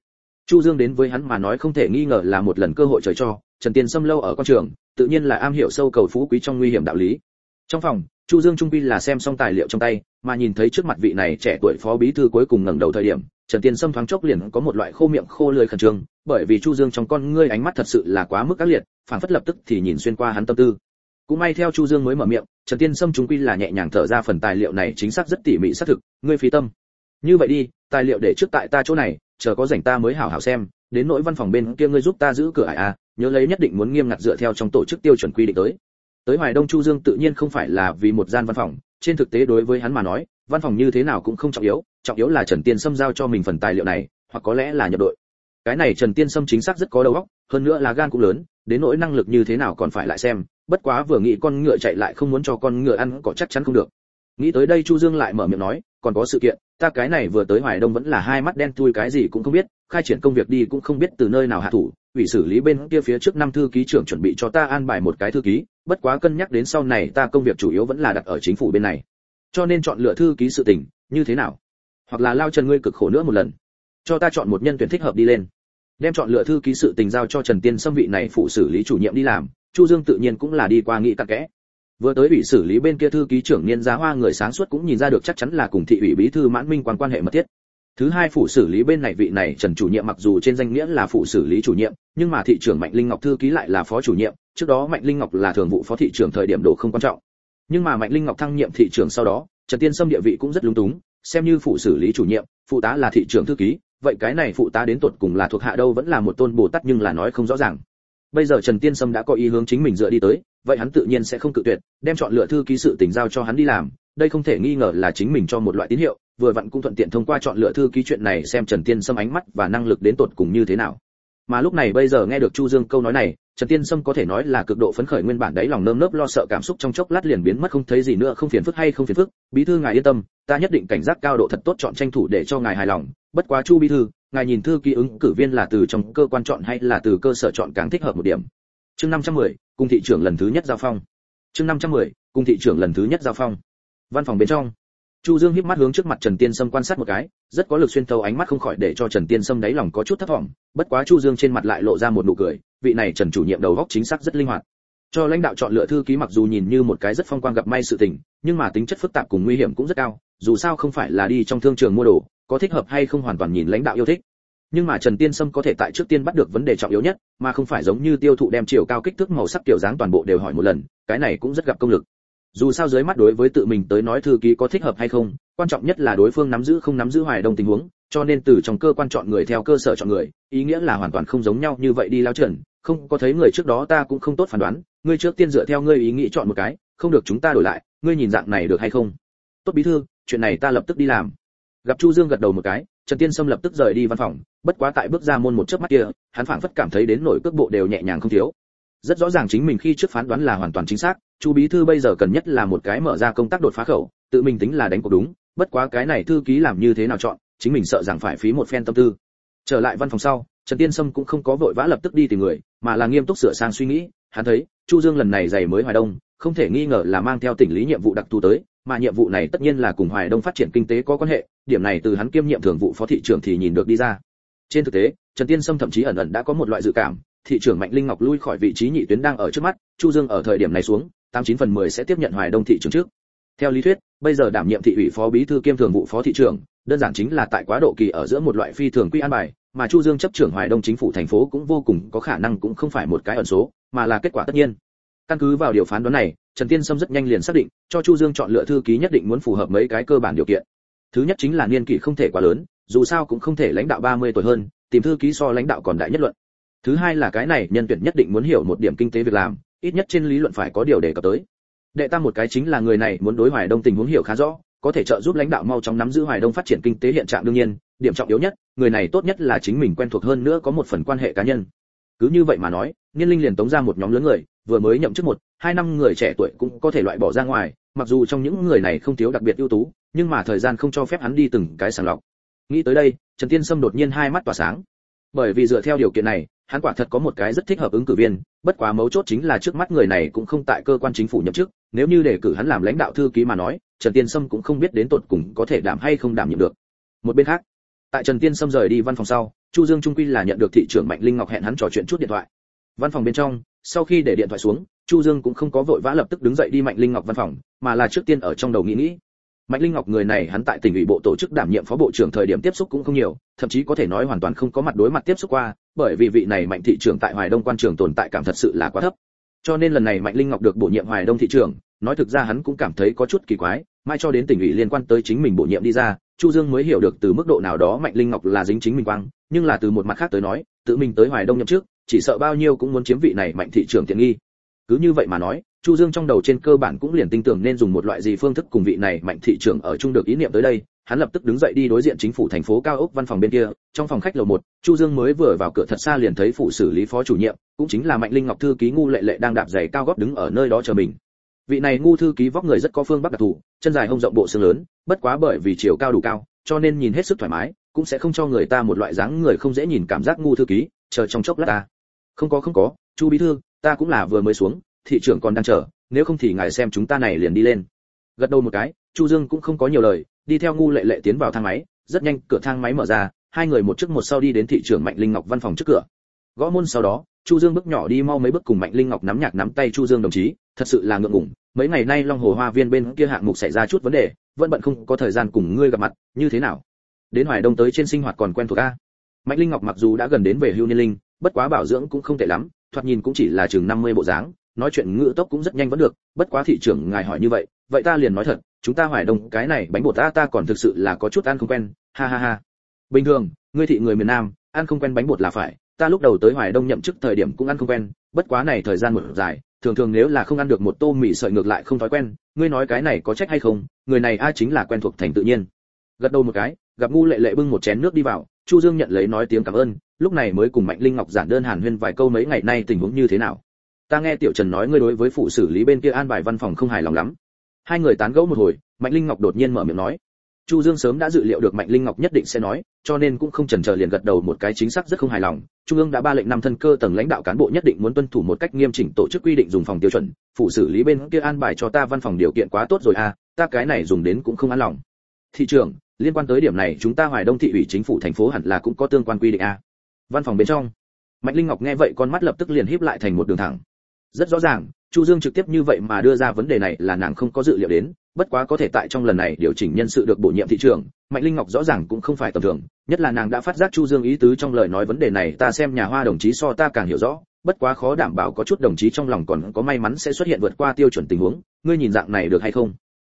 Chu dương đến với hắn mà nói không thể nghi ngờ là một lần cơ hội trời cho, trần tiên sâm lâu ở con trường, tự nhiên là am hiểu sâu cầu phú quý trong nguy hiểm đạo lý. Trong phòng, chu dương trung quy là xem xong tài liệu trong tay, mà nhìn thấy trước mặt vị này trẻ tuổi phó bí thư cuối cùng ngẩng đầu thời điểm, trần tiên sâm thoáng chốc liền có một loại khô miệng khô lưỡi khẩn trương, bởi vì chu dương trong con ngươi ánh mắt thật sự là quá mức ác liệt phản phất lập tức thì nhìn xuyên qua hắn tâm tư cũng may theo chu dương mới mở miệng, trần tiên sâm chúng quy là nhẹ nhàng thở ra phần tài liệu này chính xác rất tỉ mỉ xác thực, ngươi phí tâm. Như vậy đi, tài liệu để trước tại ta chỗ này, chờ có rảnh ta mới hảo hảo xem, đến nỗi văn phòng bên kia ngươi giúp ta giữ cửa ải à nhớ lấy nhất định muốn nghiêm ngặt dựa theo trong tổ chức tiêu chuẩn quy định tới. Tới hoài đông chu dương tự nhiên không phải là vì một gian văn phòng, trên thực tế đối với hắn mà nói, văn phòng như thế nào cũng không trọng yếu trọng yếu là trần tiên sâm giao cho mình phần tài liệu này, hoặc có lẽ là nhập đội. Cái này trần tiên sâm chính xác rất có đầu óc, hơn nữa là gan cũng lớn, đến nỗi năng lực như thế nào còn phải lại xem bất quá vừa nghĩ con ngựa chạy lại không muốn cho con ngựa ăn có chắc chắn không được. Nghĩ tới đây chu dương lại mở miệng nói, còn có sự kiện, ta cái này vừa tới hoài đông vẫn là hai mắt đen thui cái gì cũng không biết, khai triển công việc đi cũng không biết từ nơi nào hạ thủ, ủy xử lý bên kia phía trước năm thư ký trưởng chuẩn bị cho ta an bài một cái thư ký, bất quá cân nhắc đến sau này ta công việc chủ yếu vẫn là đặt ở chính phủ bên này. Cho nên chọn lựa thư ký sự tình, như thế nào? Hoặc là lao trần ngươi cực khổ nữa một lần. Cho ta chọn một nhân tuyển thích hợp đi lên. Đem chọn lựa thư ký sự tình giao cho trần tiên xâm vị này phụ xử lý chủ nhiệm đi làm chu dương tự nhiên cũng là đi qua nghị cặn kẽ. Vừa tới ủy xử lý bên kia thư ký trưởng niên giá hoa người sáng suốt cũng nhìn ra được chắc chắn là cùng thị ủy bí thư mãn minh quan quan hệ mật thiết. Thứ hai phụ xử lý bên này vị này trần chủ nhiệm mặc dù trên danh nghĩa là phụ xử lý chủ nhiệm, nhưng mà thị trưởng mạnh linh ngọc thư ký lại là phó chủ nhiệm, trước đó mạnh linh ngọc là thường vụ phó thị trưởng thời điểm đồ không quan trọng. Nhưng mà mạnh linh ngọc thăng nhiệm thị trưởng sau đó, trần tiên sâm địa vị cũng rất lúng túng, xem như phụ xử lý chủ nhiệm, phụ tá là thị trưởng thư ký, vậy cái này phụ tá đến tột cùng là thuộc hạ đâu vẫn là một tôn bồ tát nhưng là nói không rõ ràng bây giờ trần tiên sâm đã có ý hướng chính mình dựa đi tới, vậy hắn tự nhiên sẽ không cự tuyệt, đem chọn lựa thư ký sự tình giao cho hắn đi làm. Đây không thể nghi ngờ là chính mình cho một loại tín hiệu, vừa vặn cũng thuận tiện thông qua chọn lựa thư ký chuyện này xem trần tiên sâm ánh mắt và năng lực đến tột cùng như thế nào. Mà lúc này bây giờ nghe được chu dương câu nói này, trần tiên sâm có thể nói là cực độ phấn khởi nguyên bản đấy lòng nơm nớp lo sợ cảm xúc trong chốc lát liền biến mất không thấy gì nữa, không phiền phức hay không phiền phức. Bí thư ngài yên tâm, ta nhất định cảnh giác cao độ thật tốt chọn tranh thủ để cho ngài hài lòng, bất quá chu bí thư ngài nhìn thư ký ứng cử viên là từ trong cơ quan chọn hay là từ cơ sở chọn càng thích hợp một điểm? Chương 510, cùng thị trưởng lần thứ nhất giao phong. Chương 510, cùng thị trưởng lần thứ nhất giao phong. Văn phòng bên trong. Chu dương híp mắt hướng trước mặt trần tiên sâm quan sát một cái rất có lực xuyên thấu ánh mắt không khỏi để cho trần tiên sâm đáy lòng có chút thất vọng bất quá chu dương trên mặt lại lộ ra một nụ cười vị này trần chủ nhiệm đầu góc chính xác rất linh hoạt. Cho lãnh đạo chọn lựa thư ký mặc dù nhìn như một cái rất phong quang gặp may sự tình nhưng mà tính chất phức tạp cùng nguy hiểm cũng rất cao dù sao không phải là đi trong thương trường mua đồ có thích hợp hay không hoàn toàn nhìn lãnh đạo yêu thích. Nhưng mà trần tiên sâm có thể tại trước tiên bắt được vấn đề trọng yếu nhất, mà không phải giống như tiêu thụ đem chiều cao kích thước màu sắc kiểu dáng toàn bộ đều hỏi một lần, cái này cũng rất gặp công lực. Dù sao dưới mắt đối với tự mình tới nói thư ký có thích hợp hay không, quan trọng nhất là đối phương nắm giữ không nắm giữ hoài đông tình huống, cho nên từ trong cơ quan chọn người theo cơ sở chọn người, ý nghĩa là hoàn toàn không giống nhau như vậy đi lao trần, không có thấy người trước đó ta cũng không tốt phán đoán, ngươi trước tiên dựa theo ngươi ý nghĩ chọn một cái, không được chúng ta đổi lại, ngươi nhìn dạng này được hay không? Tốt bí thư, chuyện này ta lập tức đi làm gặp chu dương gật đầu một cái, trần tiên sâm lập tức rời đi văn phòng, bất quá tại bước ra môn một chớp mắt kia, hắn phảng phất cảm thấy đến nổi cước bộ đều nhẹ nhàng không thiếu. Rất rõ ràng chính mình khi trước phán đoán là hoàn toàn chính xác, chu bí thư bây giờ cần nhất là một cái mở ra công tác đột phá khẩu, tự mình tính là đánh cuộc đúng, bất quá cái này thư ký làm như thế nào chọn, chính mình sợ rằng phải phí một phen tâm tư. Trở lại văn phòng sau, trần tiên sâm cũng không có vội vã lập tức đi tìm người, mà là nghiêm túc sửa sang suy nghĩ, hắn thấy, chu dương lần này giày mới hoài đông, không thể nghi ngờ là mang theo tỉnh lý nhiệm vụ đặc thù tới mà nhiệm vụ này tất nhiên là cùng hoài đông phát triển kinh tế có quan hệ, điểm này từ hắn kiêm nhiệm thường vụ phó thị trưởng thì nhìn được đi ra. Trên thực tế, trần tiên sâm thậm chí ẩn ẩn đã có một loại dự cảm, thị trưởng mạnh linh ngọc lui khỏi vị trí nhị tuyến đang ở trước mắt, chu dương ở thời điểm này xuống, tám chín phần mười sẽ tiếp nhận hoài đông thị trưởng trước. Theo lý thuyết, bây giờ đảm nhiệm thị ủy phó bí thư kiêm thường vụ phó thị trưởng, đơn giản chính là tại quá độ kỳ ở giữa một loại phi thường quy an bài, mà chu dương chấp trưởng hoài đông chính phủ thành phố cũng vô cùng có khả năng cũng không phải một cái ẩn số, mà là kết quả tất nhiên căn cứ vào điều phán đoán này, trần tiên sâm rất nhanh liền xác định, cho chu dương chọn lựa thư ký nhất định muốn phù hợp mấy cái cơ bản điều kiện. Thứ nhất chính là niên kỷ không thể quá lớn, dù sao cũng không thể lãnh đạo 30 tuổi hơn, tìm thư ký so lãnh đạo còn đại nhất luận. Thứ hai là cái này, nhân tuyển nhất định muốn hiểu một điểm kinh tế việc làm, ít nhất trên lý luận phải có điều đề cập tới. Đệ tam một cái chính là người này muốn đối hoài đông tình huống hiểu khá rõ, có thể trợ giúp lãnh đạo mau chóng nắm giữ hoài đông phát triển kinh tế hiện trạng đương nhiên, điểm trọng yếu nhất, người này tốt nhất là chính mình quen thuộc hơn nữa có một phần quan hệ cá nhân. Cứ như vậy mà nói, niên linh liền tống ra một nhóm lớn người vừa mới nhậm chức một, hai năm người trẻ tuổi cũng có thể loại bỏ ra ngoài, mặc dù trong những người này không thiếu đặc biệt ưu tú, nhưng mà thời gian không cho phép hắn đi từng cái sàng lọc. Nghĩ tới đây, trần tiên sâm đột nhiên hai mắt tỏa sáng. Bởi vì dựa theo điều kiện này, hắn quả thật có một cái rất thích hợp ứng cử viên, bất quá mấu chốt chính là trước mắt người này cũng không tại cơ quan chính phủ nhậm chức, nếu như để cử hắn làm lãnh đạo thư ký mà nói, trần tiên sâm cũng không biết đến tột cùng có thể đảm hay không đảm nhiệm được. Một bên khác, tại trần tiên sâm rời đi văn phòng sau, chu dương trung quy là nhận được thị trưởng mạnh linh ngọc hẹn hắn trò chuyện chút điện thoại văn phòng bên trong, sau khi để điện thoại xuống, chu dương cũng không có vội vã lập tức đứng dậy đi mạnh linh ngọc văn phòng, mà là trước tiên ở trong đầu nghĩ nghĩ. Mạnh linh ngọc người này hắn tại tỉnh ủy bộ tổ chức đảm nhiệm phó bộ trưởng thời điểm tiếp xúc cũng không nhiều, thậm chí có thể nói hoàn toàn không có mặt đối mặt tiếp xúc qua, bởi vì vị này mạnh thị trưởng tại hoài đông quan trường tồn tại cảm thật sự là quá thấp. Cho nên lần này mạnh linh ngọc được bổ nhiệm hoài đông thị trưởng, nói thực ra hắn cũng cảm thấy có chút kỳ quái, mai cho đến tỉnh ủy liên quan tới chính mình bổ nhiệm đi ra, chu dương mới hiểu được từ mức độ nào đó mạnh linh ngọc là dính chính mình quang, nhưng là từ một mặt khác tới nói, tự mình tới hoài đông nhậm trước chỉ sợ bao nhiêu cũng muốn chiếm vị này mạnh thị trường tiện nghi. Cứ như vậy mà nói, chu dương trong đầu trên cơ bản cũng liền tin tưởng nên dùng một loại gì phương thức cùng vị này mạnh thị trường ở chung được ý niệm tới đây. Hắn lập tức đứng dậy đi đối diện chính phủ thành phố cao ốc văn phòng bên kia. Trong phòng khách lầu một, chu dương mới vừa vào cửa thật xa liền thấy phụ xử lý phó chủ nhiệm, cũng chính là mạnh linh ngọc thư ký ngu lệ lệ đang đạp giày cao góp đứng ở nơi đó chờ mình. Vị này ngu thư ký vóc người rất có phương bắc đặc thù, chân dài hông rộng bộ xương lớn, bất quá bởi vì chiều cao đủ cao, cho nên nhìn hết sức thoải mái, cũng sẽ không cho người ta một loại dáng người không dễ nhìn cảm giác ngu thư ký chờ trong chốc lát ta. Không có không có, chu bí thư, ta cũng là vừa mới xuống, thị trưởng còn đang chờ, nếu không thì ngài xem chúng ta này liền đi lên. Gật đầu một cái, chu dương cũng không có nhiều lời, đi theo ngu lệ lệ tiến vào thang máy, rất nhanh, cửa thang máy mở ra, hai người một trước một sau đi đến thị trưởng mạnh linh ngọc văn phòng trước cửa. Gõ môn sau đó, chu dương bước nhỏ đi mau mấy bước cùng mạnh linh ngọc nắm nhạc nắm tay chu dương đồng chí, thật sự là ngượng ngùng, mấy ngày nay long hồ hoa viên bên kia hạng mục xảy ra chút vấn đề, vẫn bận không có thời gian cùng ngươi gặp mặt, như thế nào? Đến hoài đông tới trên sinh hoạt còn quen thuộc a? Mạnh linh ngọc mặc dù đã gần đến về hưu niên linh, bất quá bảo dưỡng cũng không tệ lắm, thoạt nhìn cũng chỉ là chừng 50 bộ dáng, nói chuyện ngữ tốc cũng rất nhanh vẫn được, bất quá thị trưởng ngài hỏi như vậy vậy ta liền nói thật, chúng ta hoài đông cái này bánh bột ta ta còn thực sự là có chút ăn không quen, ha ha ha. Bình thường, ngươi thị người miền nam, ăn không quen bánh bột là phải, ta lúc đầu tới hoài đông nhậm chức thời điểm cũng ăn không quen, bất quá này thời gian một dài, thường thường nếu là không ăn được một tô mì sợi ngược lại không thói quen, ngươi nói cái này có trách hay không, người này a chính là quen thuộc thành tự nhiên. Gật đầu một cái, gặp ngu lệ lệ bưng một chén nước đi vào chu dương nhận lấy nói tiếng cảm ơn, lúc này mới cùng mạnh linh ngọc giản đơn hàn huyên vài câu mấy ngày nay tình huống như thế nào. Ta nghe tiểu trần nói ngươi đối với phụ xử lý bên kia an bài văn phòng không hài lòng lắm. Hai người tán gẫu một hồi, mạnh linh ngọc đột nhiên mở miệng nói. Chu dương sớm đã dự liệu được mạnh linh ngọc nhất định sẽ nói, cho nên cũng không chần chờ liền gật đầu một cái chính xác rất không hài lòng. Trung ương đã ba lệnh năm thân cơ tầng lãnh đạo cán bộ nhất định muốn tuân thủ một cách nghiêm chỉnh tổ chức quy định dùng phòng tiêu chuẩn, phụ xử lý bên kia an bài cho ta văn phòng điều kiện quá tốt rồi à ta cái này dùng đến cũng không an lòng. Thị trường liên quan tới điểm này chúng ta hoài đông thị ủy chính phủ thành phố hẳn là cũng có tương quan quy định à văn phòng bên trong, mạnh linh ngọc nghe vậy con mắt lập tức liền híp lại thành một đường thẳng. Rất rõ ràng, chu dương trực tiếp như vậy mà đưa ra vấn đề này là nàng không có dự liệu đến, bất quá có thể tại trong lần này điều chỉnh nhân sự được bổ nhiệm thị trường mạnh linh ngọc rõ ràng cũng không phải tầm thường, nhất là nàng đã phát giác chu dương ý tứ trong lời nói vấn đề này, ta xem nhà hoa đồng chí so ta càng hiểu rõ, bất quá khó đảm bảo có chút đồng chí trong lòng còn có may mắn sẽ xuất hiện vượt qua tiêu chuẩn tình huống, ngươi nhìn dạng này được hay không?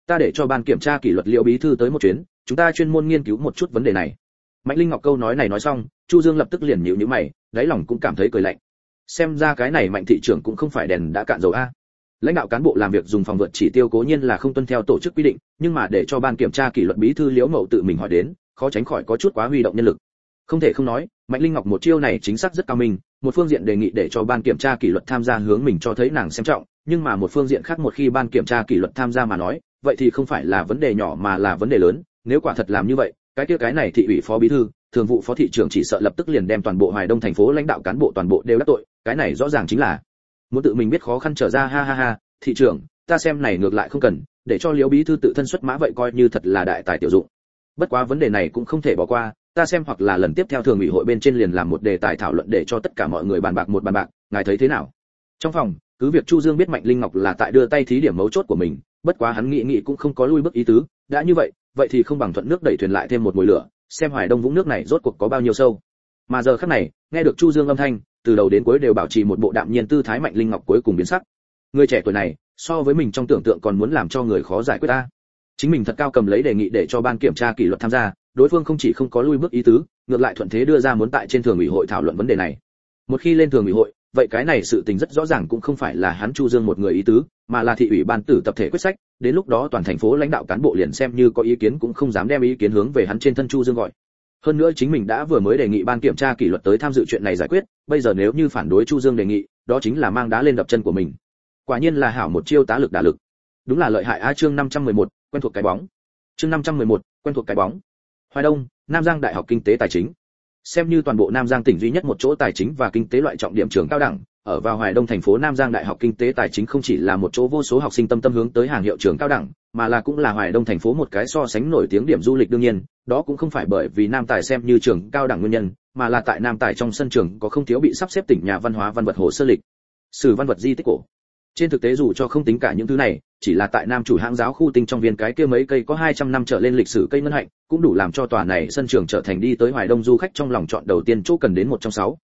Ta để cho ban kiểm tra kỷ luật liệu bí thư tới một chuyến chúng ta chuyên môn nghiên cứu một chút vấn đề này. Mạnh linh ngọc câu nói này nói xong, chu dương lập tức liền nhíu nhíu mày, đáy lòng cũng cảm thấy cười lạnh. Xem ra cái này mạnh thị trưởng cũng không phải đèn đã cạn dầu a. Lãnh đạo cán bộ làm việc dùng phòng vượt chỉ tiêu cố nhiên là không tuân theo tổ chức quy định, nhưng mà để cho ban kiểm tra kỷ luật bí thư liễu mậu tự mình hỏi đến, khó tránh khỏi có chút quá huy động nhân lực. Không thể không nói, mạnh linh ngọc một chiêu này chính xác rất cao minh, một phương diện đề nghị để cho ban kiểm tra kỷ luật tham gia hướng mình cho thấy nàng xem trọng, nhưng mà một phương diện khác một khi ban kiểm tra kỷ luật tham gia mà nói, vậy thì không phải là vấn đề nhỏ mà là vấn đề lớn nếu quả thật làm như vậy, cái kia cái này thị ủy phó bí thư, thường vụ phó thị trưởng chỉ sợ lập tức liền đem toàn bộ hoài đông thành phố lãnh đạo cán bộ toàn bộ đều đắc tội, cái này rõ ràng chính là muốn tự mình biết khó khăn trở ra, ha ha ha, thị trưởng, ta xem này ngược lại không cần, để cho liễu bí thư tự thân xuất mã vậy coi như thật là đại tài tiểu dụng. Bất quá vấn đề này cũng không thể bỏ qua, ta xem hoặc là lần tiếp theo thường ủy hội bên trên liền làm một đề tài thảo luận để cho tất cả mọi người bàn bạc một bàn bạc, ngài thấy thế nào? Trong phòng, cứ việc chu dương biết mạnh linh ngọc là tại đưa tay thí điểm mấu chốt của mình, bất quá hắn nghĩ nghĩ cũng không có lui bước ý tứ, đã như vậy vậy thì không bằng thuận nước đẩy thuyền lại thêm một mùi lửa, xem hoài đông vũng nước này rốt cuộc có bao nhiêu sâu. Mà giờ khắc này, nghe được chu dương âm thanh, từ đầu đến cuối đều bảo trì một bộ đạm nhiên tư thái mạnh linh ngọc cuối cùng biến sắc. Người trẻ tuổi này, so với mình trong tưởng tượng còn muốn làm cho người khó giải quyết ta. Chính mình thật cao cầm lấy đề nghị để cho ban kiểm tra kỷ luật tham gia, đối phương không chỉ không có lui bước ý tứ, ngược lại thuận thế đưa ra muốn tại trên thường ủy hội thảo luận vấn đề này. Một khi lên thường ủy hội vậy cái này sự tình rất rõ ràng cũng không phải là hắn Chu Dương một người ý tứ, mà là thị ủy ban tử tập thể quyết sách, đến lúc đó toàn thành phố lãnh đạo cán bộ liền xem như có ý kiến cũng không dám đem ý kiến hướng về hắn trên thân Chu Dương gọi. Hơn nữa chính mình đã vừa mới đề nghị ban kiểm tra kỷ luật tới tham dự chuyện này giải quyết, bây giờ nếu như phản đối Chu Dương đề nghị, đó chính là mang đá lên đập chân của mình. Quả nhiên là hảo một chiêu tá lực đả lực. Đúng là lợi hại a chương 511, quen thuộc cái bóng. Chương 511, quen thuộc cái bóng. Hoài Đông, Nam Giang Đại học Kinh tế Tài chính xem như toàn bộ Nam Giang tỉnh duy nhất một chỗ tài chính và kinh tế loại trọng điểm trường cao đẳng, ở vào Hoài Đông thành phố Nam Giang Đại học Kinh tế Tài chính không chỉ là một chỗ vô số học sinh tâm tâm hướng tới hàng hiệu trường cao đẳng, mà là cũng là Hoài Đông thành phố một cái so sánh nổi tiếng điểm du lịch đương nhiên, đó cũng không phải bởi vì Nam Tài xem như trường cao đẳng nguyên nhân, mà là tại Nam Tài trong sân trường có không thiếu bị sắp xếp tỉnh nhà văn hóa văn vật hồ sơ lịch, sử văn vật di tích cổ. Trên thực tế dù cho không tính cả những thứ này, chỉ là tại Nam chủ hãng giáo khu tinh trong viên cái kia mấy cây có 200 năm trở lên lịch sử cây ngân hạnh, cũng đủ làm cho tòa này sân trường trở thành đi tới Hoài Đông du khách trong lòng chọn đầu tiên chỗ cần đến một trong sáu.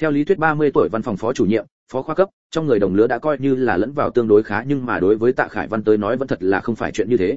Theo lý thuyết 30 tuổi văn phòng phó chủ nhiệm, phó khoa cấp, trong người đồng lứa đã coi như là lẫn vào tương đối khá nhưng mà đối với Tạ Khải Văn tới nói vẫn thật là không phải chuyện như thế.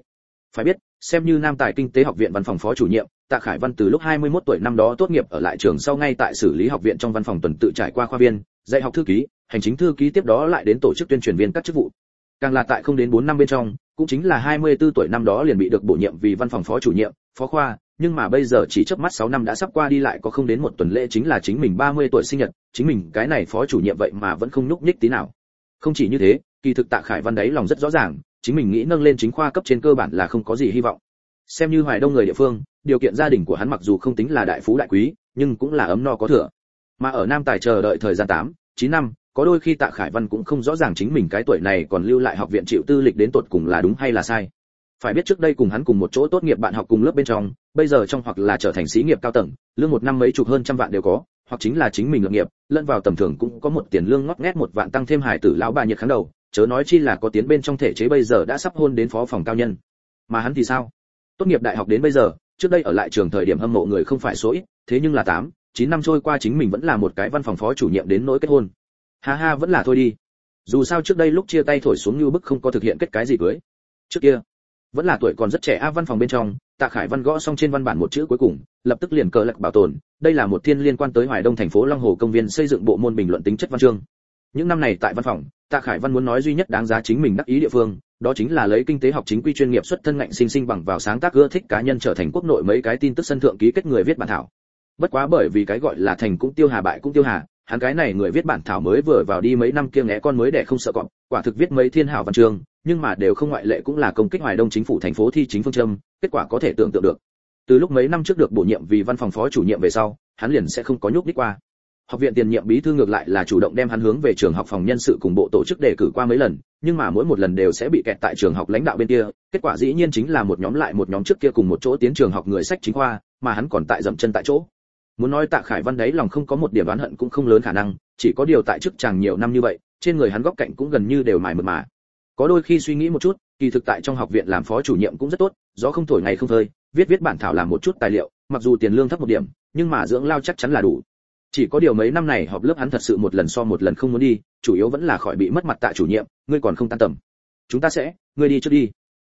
Phải biết, xem như Nam Tài Kinh tế học viện văn phòng phó chủ nhiệm, Tạ Khải Văn từ lúc 21 tuổi năm đó tốt nghiệp ở lại trường sau ngay tại xử lý học viện trong văn phòng tuần tự trải qua khoa viên, dạy học thư ký, hành chính thư ký tiếp đó lại đến tổ chức tuyên truyền viên các chức vụ. Càng là tại không đến 4 năm bên trong, cũng chính là 24 tuổi năm đó liền bị được bổ nhiệm vì văn phòng phó chủ nhiệm, phó khoa, nhưng mà bây giờ chỉ chớp mắt 6 năm đã sắp qua đi lại có không đến một tuần lễ chính là chính mình 30 tuổi sinh nhật, chính mình cái này phó chủ nhiệm vậy mà vẫn không nhúc nhích tí nào. Không chỉ như thế, kỳ thực Tạ Khải Văn đấy lòng rất rõ ràng, chính mình nghĩ nâng lên chính khoa cấp trên cơ bản là không có gì hy vọng. Xem như Hoài Đông người địa phương, điều kiện gia đình của hắn mặc dù không tính là đại phú đại quý, nhưng cũng là ấm no có thừa. Mà ở Nam Tài chờ đợi thời gian 8, 9 năm, có đôi khi Tạ Khải Văn cũng không rõ ràng chính mình cái tuổi này còn lưu lại học viện chịu tư lịch đến tột cùng là đúng hay là sai. Phải biết trước đây cùng hắn cùng một chỗ tốt nghiệp bạn học cùng lớp bên trong, bây giờ trong hoặc là trở thành sĩ nghiệp cao tầng, lương một năm mấy chục hơn trăm vạn đều có, hoặc chính là chính mình lập nghiệp, lẫn vào tầm thường cũng có một tiền lương ngót nghét một vạn tăng thêm hài tử lão bà nhiệt kháng đầu, chớ nói chi là có tiến bên trong thể chế bây giờ đã sắp hôn đến phó phòng cao nhân. Mà hắn thì sao? Tốt nghiệp đại học đến bây giờ, trước đây ở lại trường thời điểm hâm mộ người không phải số ít, thế nhưng là 8, 9 năm trôi qua chính mình vẫn là một cái văn phòng phó chủ nhiệm đến nỗi kết hôn ha ha, vẫn là thôi đi. Dù sao trước đây lúc chia tay thổi xuống như bức không có thực hiện kết cái gì cưới. Trước kia, vẫn là tuổi còn rất trẻ a, văn phòng bên trong, tạ khải văn gõ xong trên văn bản một chữ cuối cùng, lập tức liền cờ lạc bảo tồn, đây là một thiên liên quan tới hoài đông thành phố long hồ công viên xây dựng bộ môn bình luận tính chất văn chương. Những năm này tại văn phòng, tạ khải văn muốn nói duy nhất đáng giá chính mình đắc ý địa phương, đó chính là lấy kinh tế học chính quy chuyên nghiệp xuất thân ngạnh sinh sinh bằng vào sáng tác ưa thích cá nhân trở thành quốc nội mấy cái tin tức sân thượng ký kết người viết bản thảo. Bất quá bởi vì cái gọi là thành cũng tiêu hà bại cũng tiêu hà hắn cái này người viết bản thảo mới vừa vào đi mấy năm kia ngẽ con mới đẻ không sợ cọp, quả thực viết mấy thiên hào văn chương, nhưng mà đều không ngoại lệ cũng là công kích hoài đông chính phủ thành phố thi chính phương châm, kết quả có thể tưởng tượng được. Từ lúc mấy năm trước được bổ nhiệm vì văn phòng phó chủ nhiệm về sau, hắn liền sẽ không có nhúc đích qua. Học viện tiền nhiệm bí thư ngược lại là chủ động đem hắn hướng về trường học phòng nhân sự cùng bộ tổ chức đề cử qua mấy lần, nhưng mà mỗi một lần đều sẽ bị kẹt tại trường học lãnh đạo bên kia, kết quả dĩ nhiên chính là một nhóm lại một nhóm trước kia cùng một chỗ tiến trường học người sách chính khoa, mà hắn còn tại dậm chân tại chỗ muốn nói tạ khải văn đấy lòng không có một điểm oán hận cũng không lớn khả năng, chỉ có điều tại chức chàng nhiều năm như vậy, trên người hắn góc cạnh cũng gần như đều mài mượt mà. Có đôi khi suy nghĩ một chút, kỳ thực tại trong học viện làm phó chủ nhiệm cũng rất tốt, gió không thổi ngày không phơi, viết viết bản thảo làm một chút tài liệu, mặc dù tiền lương thấp một điểm, nhưng mà dưỡng lao chắc chắn là đủ. Chỉ có điều mấy năm này họp lớp hắn thật sự một lần so một lần không muốn đi, chủ yếu vẫn là khỏi bị mất mặt tạ chủ nhiệm, ngươi còn không tan tầm. Chúng ta sẽ, ngươi đi trước đi.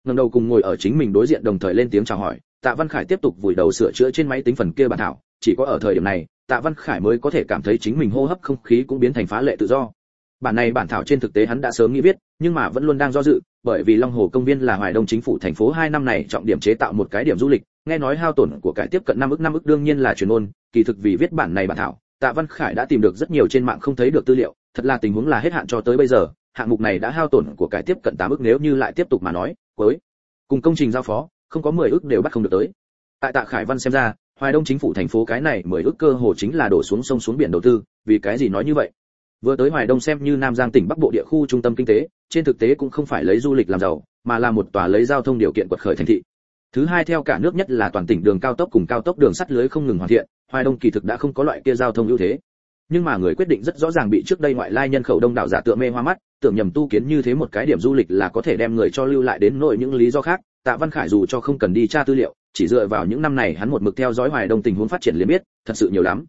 Ngẩng đầu cùng ngồi ở chính mình đối diện đồng thời lên tiếng chào hỏi tạ văn khải tiếp tục vùi đầu sửa chữa trên máy tính phần kia bản thảo chỉ có ở thời điểm này tạ văn khải mới có thể cảm thấy chính mình hô hấp không khí cũng biến thành phá lệ tự do. Bản này bản thảo trên thực tế hắn đã sớm nghĩ viết nhưng mà vẫn luôn đang do dự bởi vì long hồ công viên là hoài đông chính phủ thành phố hai năm này trọng điểm chế tạo một cái điểm du lịch nghe nói hao tổn của cải tiếp cận năm ức năm ức đương nhiên là truyền ngôn, kỳ thực vì viết bản này bản thảo tạ văn khải đã tìm được rất nhiều trên mạng không thấy được tư liệu thật là tình huống là hết hạn cho tới bây giờ hạng mục này đã hao tổn của cải tiếp cận tám ức nếu như lại tiếp tục mà nói với cùng công trình giao phó không có mười ức đều bắt không được tới tại tạ khải văn xem ra Hoài Đông chính phủ thành phố cái này mười ước cơ hồ chính là đổ xuống sông xuống biển đầu tư, vì cái gì nói như vậy? Vừa tới Hoài Đông xem như Nam Giang tỉnh Bắc Bộ địa khu trung tâm kinh tế, trên thực tế cũng không phải lấy du lịch làm giàu, mà là một tòa lấy giao thông điều kiện quật khởi thành thị. Thứ hai theo cả nước nhất là toàn tỉnh đường cao tốc cùng cao tốc đường sắt lưới không ngừng hoàn thiện, Hoài Đông kỳ thực đã không có loại kia giao thông ưu thế. Nhưng mà người quyết định rất rõ ràng bị trước đây ngoại lai nhân khẩu đông đảo giả tượng mê hoa mắt, tưởng nhầm tu kiến như thế một cái điểm du lịch là có thể đem người cho lưu lại đến nội những lý do khác, Tạ Văn Khải dù cho không cần đi tra tư liệu, chỉ dựa vào những năm này hắn một mực theo dõi Hoài Đông tình huống phát triển liền biết, thật sự nhiều lắm.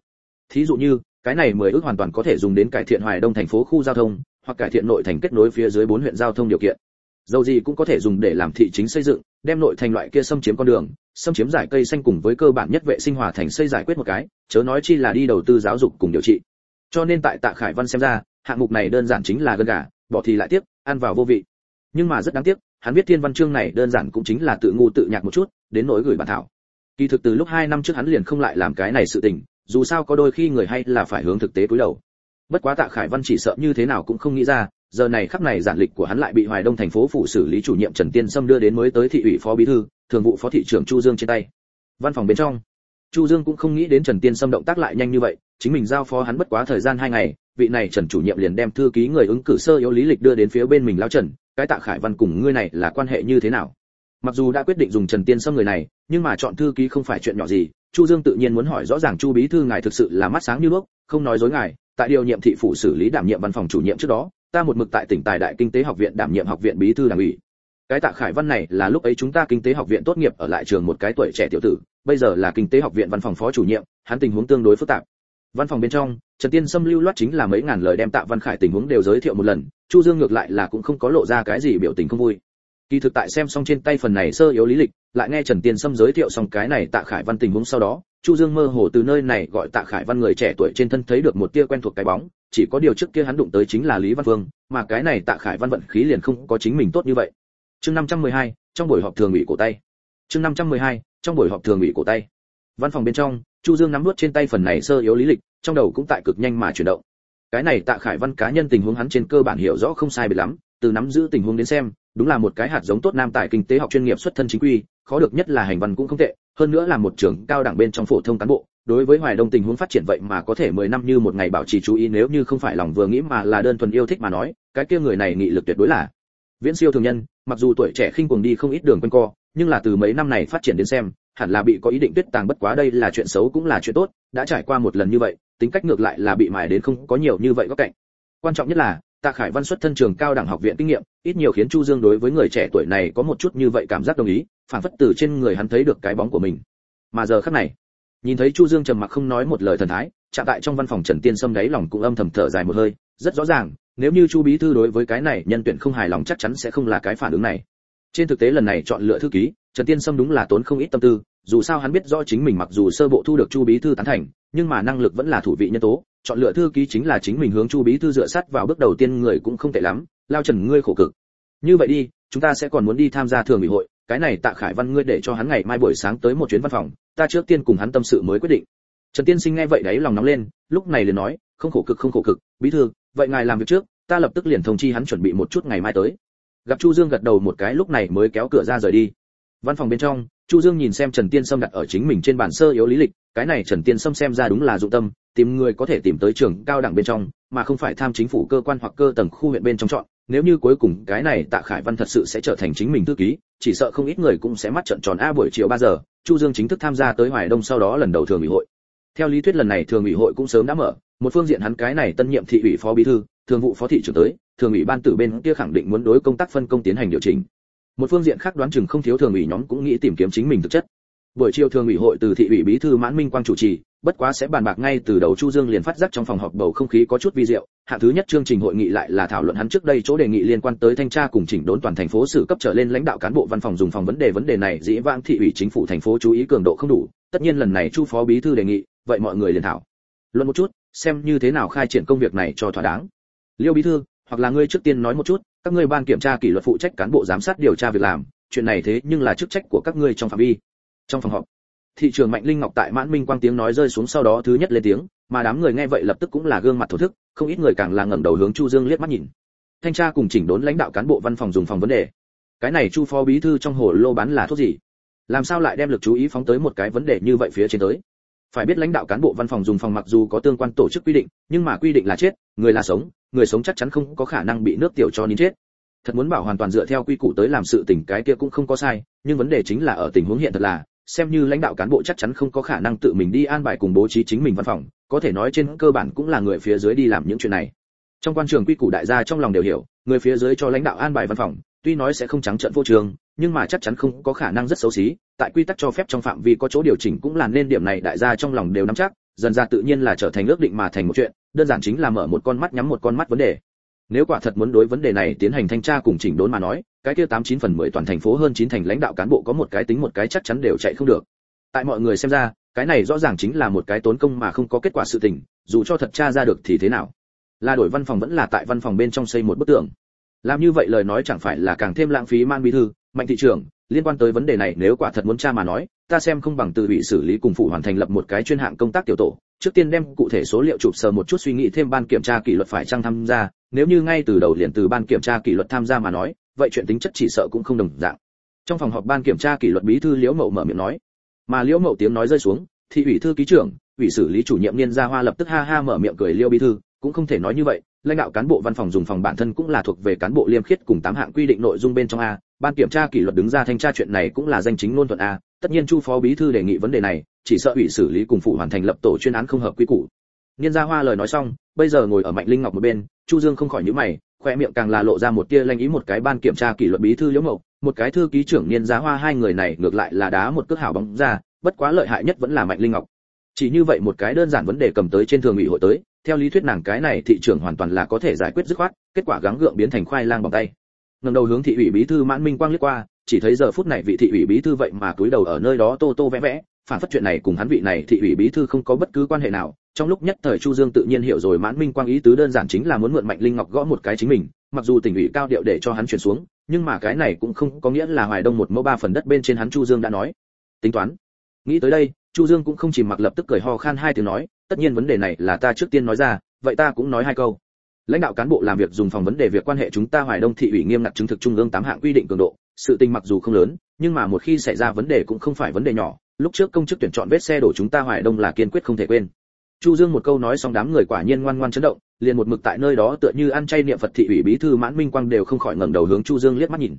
Thí dụ như, cái này mười ước hoàn toàn có thể dùng đến cải thiện Hoài Đông thành phố khu giao thông, hoặc cải thiện nội thành kết nối phía dưới bốn huyện giao thông điều kiện. Dầu gì cũng có thể dùng để làm thị chính xây dựng, đem nội thành loại kia xâm chiếm con đường, xâm chiếm giải cây xanh cùng với cơ bản nhất vệ sinh hòa thành xây giải quyết một cái, chớ nói chi là đi đầu tư giáo dục cùng điều trị. Cho nên tại Tạ Khải Văn xem ra, hạng mục này đơn giản chính là gân gà bỏ thì lại tiếc ăn vào vô vị nhưng mà rất đáng tiếc hắn viết thiên văn chương này đơn giản cũng chính là tự ngu tự nhạc một chút, đến nỗi gửi bản thảo. Kỳ thực từ lúc hai năm trước hắn liền không lại làm cái này sự tình, dù sao có đôi khi người hay là phải hướng thực tế cúi đầu. Bất quá tạ khải văn chỉ sợ như thế nào cũng không nghĩ ra, giờ này khắp này giản lịch của hắn lại bị hoài đông thành phố phụ xử lý chủ nhiệm trần tiên sâm đưa đến mới tới thị ủy phó bí thư, thường vụ phó thị trưởng chu dương trên tay. Văn phòng bên trong, chu dương cũng không nghĩ đến trần tiên sâm động tác lại nhanh như vậy, chính mình giao phó hắn bất quá thời gian hai ngày, vị này trần chủ nhiệm liền đem thư ký người ứng cử sơ yếu lý lịch đưa đến phía bên mình lao trần cái tạ khải văn cùng ngươi này là quan hệ như thế nào? Mặc dù đã quyết định dùng trần tiên sâm người này, nhưng mà chọn thư ký không phải chuyện nhỏ gì. Chu dương tự nhiên muốn hỏi rõ ràng chu bí thư ngài thực sự là mắt sáng như đuốc, không nói dối ngài, tại điều nhiệm thị phủ xử lý đảm nhiệm văn phòng chủ nhiệm trước đó, ta một mực tại tỉnh tài đại kinh tế học viện đảm nhiệm học viện bí thư đảng ủy. Cái tạ khải văn này là lúc ấy chúng ta kinh tế học viện tốt nghiệp ở lại trường một cái tuổi trẻ tiểu tử, bây giờ là kinh tế học viện văn phòng phó chủ nhiệm, hắn tình huống tương đối phức tạp văn phòng bên trong trần tiên sâm lưu loát chính là mấy ngàn lời đem tạ văn khải tình huống đều giới thiệu một lần chu dương ngược lại là cũng không có lộ ra cái gì biểu tình không vui. Kỳ thực tại xem xong trên tay phần này sơ yếu lý lịch lại nghe trần tiên sâm giới thiệu xong cái này tạ khải văn tình huống sau đó chu dương mơ hồ từ nơi này gọi tạ khải văn người trẻ tuổi trên thân thấy được một tia quen thuộc cái bóng chỉ có điều trước kia hắn đụng tới chính là lý văn vương mà cái này tạ khải văn vận khí liền không có chính mình tốt như vậy. Chương 512, trong buổi họp thường ủy cổ tay. Chương 512, trong buổi họp thường ủy cổ tay văn phòng bên trong, chu dương nắm nuốt trên tay phần này sơ yếu lý lịch, trong đầu cũng tại cực nhanh mà chuyển động. Cái này tạ khải văn cá nhân tình huống hắn trên cơ bản hiểu rõ không sai biệt lắm, từ nắm giữ tình huống đến xem, đúng là một cái hạt giống tốt nam tại kinh tế học chuyên nghiệp xuất thân chính quy, khó được nhất là hành văn cũng không tệ, hơn nữa là một trường cao đẳng bên trong phổ thông cán bộ, đối với hoài đông tình huống phát triển vậy mà có thể 10 năm như một ngày bảo trì chú ý nếu như không phải lòng vừa nghĩ mà là đơn thuần yêu thích mà nói, cái kia người này nghị lực tuyệt đối là viễn siêu thường nhân, mặc dù tuổi trẻ khinh cuồng đi không ít đường quanh co, nhưng là từ mấy năm này phát triển đến xem hẳn là bị có ý định tuyết tàng bất quá đây là chuyện xấu cũng là chuyện tốt, đã trải qua một lần như vậy, tính cách ngược lại là bị mài đến không có nhiều như vậy góc cạnh. Quan trọng nhất là, tạ khải văn xuất thân trường cao đẳng học viện kinh nghiệm, ít nhiều khiến chu dương đối với người trẻ tuổi này có một chút như vậy cảm giác đồng ý, phản phất từ trên người hắn thấy được cái bóng của mình. Mà giờ khắc này, nhìn thấy chu dương trầm mặc không nói một lời thần thái, chạm tại trong văn phòng trần tiên sâm đáy lòng cũng âm thầm thở dài một hơi, rất rõ ràng, nếu như chu bí thư đối với cái này nhân tuyển không hài lòng chắc chắn sẽ không là cái phản ứng này. Trên thực tế lần này chọn lựa thư ký trần tiên sâm đúng là tốn không ít tâm tư, dù sao hắn biết rõ chính mình mặc dù sơ bộ thu được chu bí thư tán thành, nhưng mà năng lực vẫn là thủ vị nhân tố, chọn lựa thư ký chính là chính mình hướng chu bí thư dựa sát vào bước đầu tiên người cũng không tệ lắm, lao trần ngươi khổ cực. Như vậy đi, chúng ta sẽ còn muốn đi tham gia thường ủy hội, cái này tạ khải văn ngươi để cho hắn ngày mai buổi sáng tới một chuyến văn phòng, ta trước tiên cùng hắn tâm sự mới quyết định. Trần tiên sinh nghe vậy đấy lòng nóng lên, lúc này liền nói, không khổ cực, không khổ cực, bí thư, vậy ngài làm việc trước, ta lập tức liền thông chi hắn chuẩn bị một chút ngày mai tới. Gặp chu dương gật đầu một cái, lúc này mới kéo cửa ra rời đi văn phòng bên trong, chu dương nhìn xem trần tiên sâm đặt ở chính mình trên bản sơ yếu lý lịch, cái này trần tiên sâm xem ra đúng là dụng tâm, tìm người có thể tìm tới trường cao đẳng bên trong, mà không phải tham chính phủ cơ quan hoặc cơ tầng khu huyện bên trong chọn. Nếu như cuối cùng cái này tạ khải văn thật sự sẽ trở thành chính mình thư ký, chỉ sợ không ít người cũng sẽ mắt trận tròn, a, buổi chiều 3 giờ, chu dương chính thức tham gia tới hoài đông sau đó lần đầu thường ủy hội. Theo lý thuyết lần này thường ủy hội cũng sớm đã mở, một phương diện hắn cái này tân nhiệm thị ủy phó bí thư, thường vụ phó thị trưởng tới, thường ủy ban tử bên kia khẳng định muốn đối công tác phân công tiến hành điều chỉnh một phương diện khác đoán chừng không thiếu thường ủy nhóm cũng nghĩ tìm kiếm chính mình thực chất. Buổi chiều thường ủy hội từ thị ủy bí thư mãn minh quang chủ trì, bất quá sẽ bàn bạc ngay từ đầu chu dương liền phát giác trong phòng họp bầu không khí có chút vi diệu, Hạ thứ nhất chương trình hội nghị lại là thảo luận hắn trước đây chỗ đề nghị liên quan tới thanh tra cùng chỉnh đốn toàn thành phố xử cấp trở lên lãnh đạo cán bộ văn phòng dùng phòng vấn đề vấn đề này, dĩ vãng thị ủy chính phủ thành phố chú ý cường độ không đủ, tất nhiên lần này chu phó bí thư đề nghị, vậy mọi người liền thảo luận một chút, xem như thế nào khai triển công việc này cho thỏa đáng. Liêu bí thư, hoặc là ngươi trước tiên nói một chút các ngươi ban kiểm tra kỷ luật phụ trách cán bộ giám sát điều tra việc làm, chuyện này thế nhưng là chức trách của các ngươi trong phạm vi. Trong phòng họp, thị trường mạnh linh ngọc tại mãn minh quang tiếng nói rơi xuống sau đó thứ nhất lên tiếng, mà đám người nghe vậy lập tức cũng là gương mặt thổ thức, không ít người càng là ngẩng đầu hướng chu dương liếc mắt nhìn. Thanh tra cùng chỉnh đốn lãnh đạo cán bộ văn phòng dùng phòng vấn đề. Cái này chu phó bí thư trong hồ lô bán là thuốc gì? Làm sao lại đem lực chú ý phóng tới một cái vấn đề như vậy phía trên tới? Phải biết lãnh đạo cán bộ văn phòng dùng phòng mặc dù có tương quan tổ chức quy định, nhưng mà quy định là chết, người là sống, người sống chắc chắn không có khả năng bị nước tiểu cho nín chết. Thật muốn bảo hoàn toàn dựa theo quy củ tới làm sự tình cái kia cũng không có sai, nhưng vấn đề chính là ở tình huống hiện thật là, xem như lãnh đạo cán bộ chắc chắn không có khả năng tự mình đi an bài cùng bố trí chính mình văn phòng, có thể nói trên cơ bản cũng là người phía dưới đi làm những chuyện này. Trong quan trường quy củ đại gia trong lòng đều hiểu, người phía dưới cho lãnh đạo an bài văn phòng, tuy nói sẽ không trắng trợn vô trường nhưng mà chắc chắn không có khả năng rất xấu xí, tại quy tắc cho phép trong phạm vi có chỗ điều chỉnh cũng là nên điểm này đại gia trong lòng đều nắm chắc, dần ra tự nhiên là trở thành ước định mà thành một chuyện, đơn giản chính là mở một con mắt nhắm một con mắt vấn đề. Nếu quả thật muốn đối vấn đề này tiến hành thanh tra cùng chỉnh đốn mà nói, cái kia tám chín phần mười toàn thành phố hơn chín thành lãnh đạo cán bộ có một cái tính một cái chắc chắn đều chạy không được. Tại mọi người xem ra, cái này rõ ràng chính là một cái tốn công mà không có kết quả sự tình, dù cho thật tra ra được thì thế nào? Là đổi văn phòng vẫn là tại văn phòng bên trong xây một bức tường. Làm như vậy lời nói chẳng phải là càng thêm lãng phí man bí thư mạnh thị trưởng, liên quan tới vấn đề này nếu quả thật muốn tra mà nói, ta xem không bằng từ bị xử lý cùng phụ hoàn thành lập một cái chuyên hạng công tác tiểu tổ. Trước tiên đem cụ thể số liệu chụp sờ một chút suy nghĩ thêm ban kiểm tra kỷ luật phải chăng tham gia. Nếu như ngay từ đầu liền từ ban kiểm tra kỷ luật tham gia mà nói, vậy chuyện tính chất chỉ sợ cũng không đồng dạng. Trong phòng họp ban kiểm tra kỷ luật bí thư liễu mậu mở miệng nói. Mà liễu mậu tiếng nói rơi xuống thị ủy thư ký trưởng, ủy xử lý chủ nhiệm niên gia hoa lập tức ha ha mở miệng cười liêu bí thư, cũng không thể nói như vậy lãnh đạo cán bộ văn phòng dùng phòng bản thân cũng là thuộc về cán bộ liêm khiết cùng tám hạng quy định nội dung bên trong a. Ban kiểm tra kỷ luật đứng ra thanh tra chuyện này cũng là danh chính ngôn thuận a. Tất nhiên chu phó bí thư đề nghị vấn đề này, chỉ sợ ủy xử lý cùng phụ hoàn thành lập tổ chuyên án không hợp quy củ. Niên gia hoa lời nói xong, bây giờ ngồi ở mạnh linh ngọc một bên, chu dương không khỏi nhíu mày, khoe miệng càng là lộ ra một tia lanh ý một cái ban kiểm tra kỷ luật bí thư liễu mậu một cái thư ký trưởng niên gia hoa hai người này ngược lại là đá một cước hảo bóng ra, bất quá lợi hại nhất vẫn là mạnh linh ngọc. Chỉ như vậy một cái đơn giản vấn đề cầm tới trên thường ủy hội tới theo lý thuyết nàng cái này thị trưởng hoàn toàn là có thể giải quyết dứt khoát, kết quả gắng gượng biến thành khoai lang bằng tay. Ngẩng đầu hướng thị ủy bí thư mãn minh quang liếc qua, chỉ thấy giờ phút này vị thị ủy bí thư vậy mà cúi đầu ở nơi đó tô tô vẽ vẽ, phản phất chuyện này cùng hắn vị này thị ủy bí thư không có bất cứ quan hệ nào. Trong lúc nhất thời chu dương tự nhiên hiểu rồi mãn minh quang ý tứ đơn giản chính là muốn mượn mạnh linh ngọc gõ một cái chính mình, mặc dù tỉnh ủy cao điệu để cho hắn chuyển xuống, nhưng mà cái này cũng không có nghĩa là hoài đông một mẫu ba phần đất bên trên hắn chu dương đã nói. Tính toán. Nghĩ tới đây chu dương cũng không chỉ mặc lập tức cười ho khan hai tiếng nói, tất nhiên vấn đề này là ta trước tiên nói ra, vậy ta cũng nói hai câu. Lãnh đạo cán bộ làm việc dùng phòng vấn đề việc quan hệ chúng ta hoài đông thị ủy nghiêm ngặt chứng thực trung ương tám hạng quy định cường độ, sự tình mặc dù không lớn, nhưng mà một khi xảy ra vấn đề cũng không phải vấn đề nhỏ, lúc trước công chức tuyển chọn vết xe đổ chúng ta hoài đông là kiên quyết không thể quên. Chu dương một câu nói xong đám người quả nhiên ngoan ngoan chấn động, liền một mực tại nơi đó tựa như ăn chay niệm phật thị ủy bí thư mãn minh quang đều không khỏi ngẩng đầu hướng chu dương liếc mắt nhìn.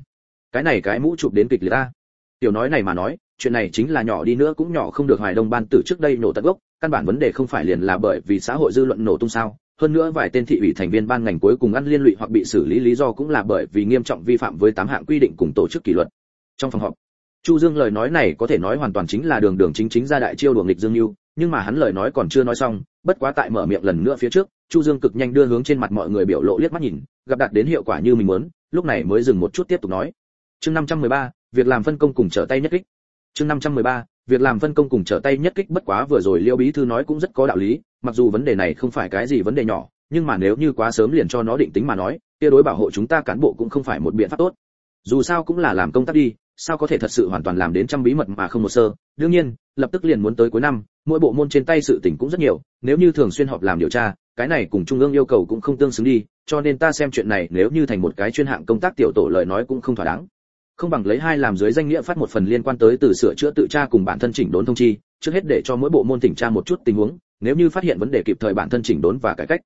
Cái này cái mũ chụp đến kịch liệt ta. Tiểu nói này mà nói chuyện này chính là nhỏ đi nữa cũng nhỏ không được hoài đông ban tử trước đây nổ tận gốc căn bản vấn đề không phải liền là bởi vì xã hội dư luận nổ tung sao hơn nữa vài tên thị ủy thành viên ban ngành cuối cùng ăn liên lụy hoặc bị xử lý lý do cũng là bởi vì nghiêm trọng vi phạm với tám hạng quy định cùng tổ chức kỷ luật. Trong phòng họp chu dương lời nói này có thể nói hoàn toàn chính là đường đường chính chính ra đại chiêu đuổi nghịch dương lưu nhưng mà hắn lời nói còn chưa nói xong bất quá tại mở miệng lần nữa phía trước chu dương cực nhanh đưa hướng trên mặt mọi người biểu lộ liếc mắt nhìn gặp đạt đến hiệu quả như mình muốn lúc này mới dừng một chút tiếp tục nói. Chương 513, việc làm phân công cùng trở tay nhất kích chương 513, việc làm phân công cùng trở tay nhất kích bất quá vừa rồi liêu bí thư nói cũng rất có đạo lý mặc dù vấn đề này không phải cái gì vấn đề nhỏ nhưng mà nếu như quá sớm liền cho nó định tính mà nói kia đối bảo hộ chúng ta cán bộ cũng không phải một biện pháp tốt. Dù sao cũng là làm công tác đi sao có thể thật sự hoàn toàn làm đến trăm bí mật mà không một sơ? Đương nhiên lập tức liền muốn tới cuối năm mỗi bộ môn trên tay sự tình cũng rất nhiều nếu như thường xuyên họp làm điều tra cái này cùng trung ương yêu cầu cũng không tương xứng đi cho nên ta xem chuyện này nếu như thành một cái chuyên hạng công tác tiểu tổ lời nói cũng không thỏa đáng không bằng lấy hai làm dưới danh nghĩa phát một phần liên quan tới từ sửa chữa tự tra cùng bản thân chỉnh đốn thông chi, trước hết để cho mỗi bộ môn tỉnh tra một chút tình huống, nếu như phát hiện vấn đề kịp thời bản thân chỉnh đốn và cải cách.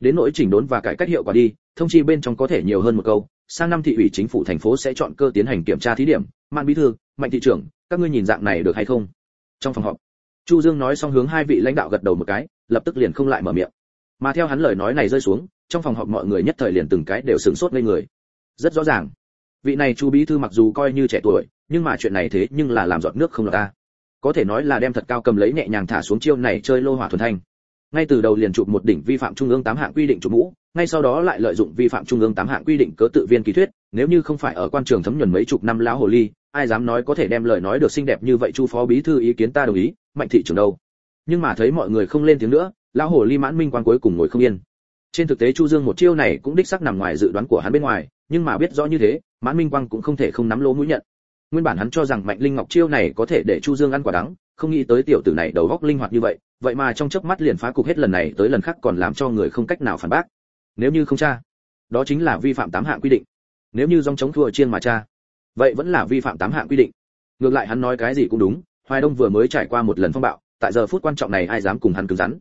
Đến nỗi chỉnh đốn và cải cách hiệu quả đi, thông chi bên trong có thể nhiều hơn một câu, sang năm thị ủy chính phủ thành phố sẽ chọn cơ tiến hành kiểm tra thí điểm. Man bí thư, mạnh thị trưởng, các ngươi nhìn dạng này được hay không? Trong phòng họp, chu dương nói xong hướng hai vị lãnh đạo gật đầu một cái, lập tức liền không lại mở miệng. Mà theo hắn lời nói này rơi xuống, trong phòng họp mọi người nhất thời liền từng cái đều sửng sốt lên người. Rất rõ ràng vị này chu bí thư mặc dù coi như trẻ tuổi, nhưng mà chuyện này thế nhưng là làm giọt nước không lọt ta có thể nói là đem thật cao cầm lấy nhẹ nhàng thả xuống chiêu này chơi lô hỏa thuần thanh. Ngay từ đầu liền chụp một đỉnh vi phạm trung ương tám hạng quy định chủ mũ, ngay sau đó lại lợi dụng vi phạm trung ương tám hạng quy định cớ tự viên kỳ thuyết, nếu như không phải ở quan trường thấm nhuần mấy chục năm lão hồ ly, ai dám nói có thể đem lời nói được xinh đẹp như vậy chu phó bí thư ý kiến ta đồng ý, mạnh thị trưởng đâu. Nhưng mà thấy mọi người không lên tiếng nữa, lão hồ ly mãn minh quan cuối cùng ngồi không yên. Trên thực tế chu dương một chiêu này cũng đích xác nằm ngoài dự đoán của hắn bên ngoài, nhưng mà biết rõ như thế mãn minh quang cũng không thể không nắm lỗ mũi nhận. Nguyên bản hắn cho rằng mạnh linh ngọc chiêu này có thể để chu dương ăn quả đắng, không nghĩ tới tiểu tử này đầu góc linh hoạt như vậy vậy mà trong chớp mắt liền phá cục hết lần này tới lần khác còn làm cho người không cách nào phản bác. Nếu như không tra, đó chính là vi phạm tám hạng quy định. Nếu như dòng chống thua chiên mà tra, vậy vẫn là vi phạm tám hạng quy định. Ngược lại hắn nói cái gì cũng đúng, hoài đông vừa mới trải qua một lần phong bạo, tại giờ phút quan trọng này ai dám cùng hắn cứng rắn.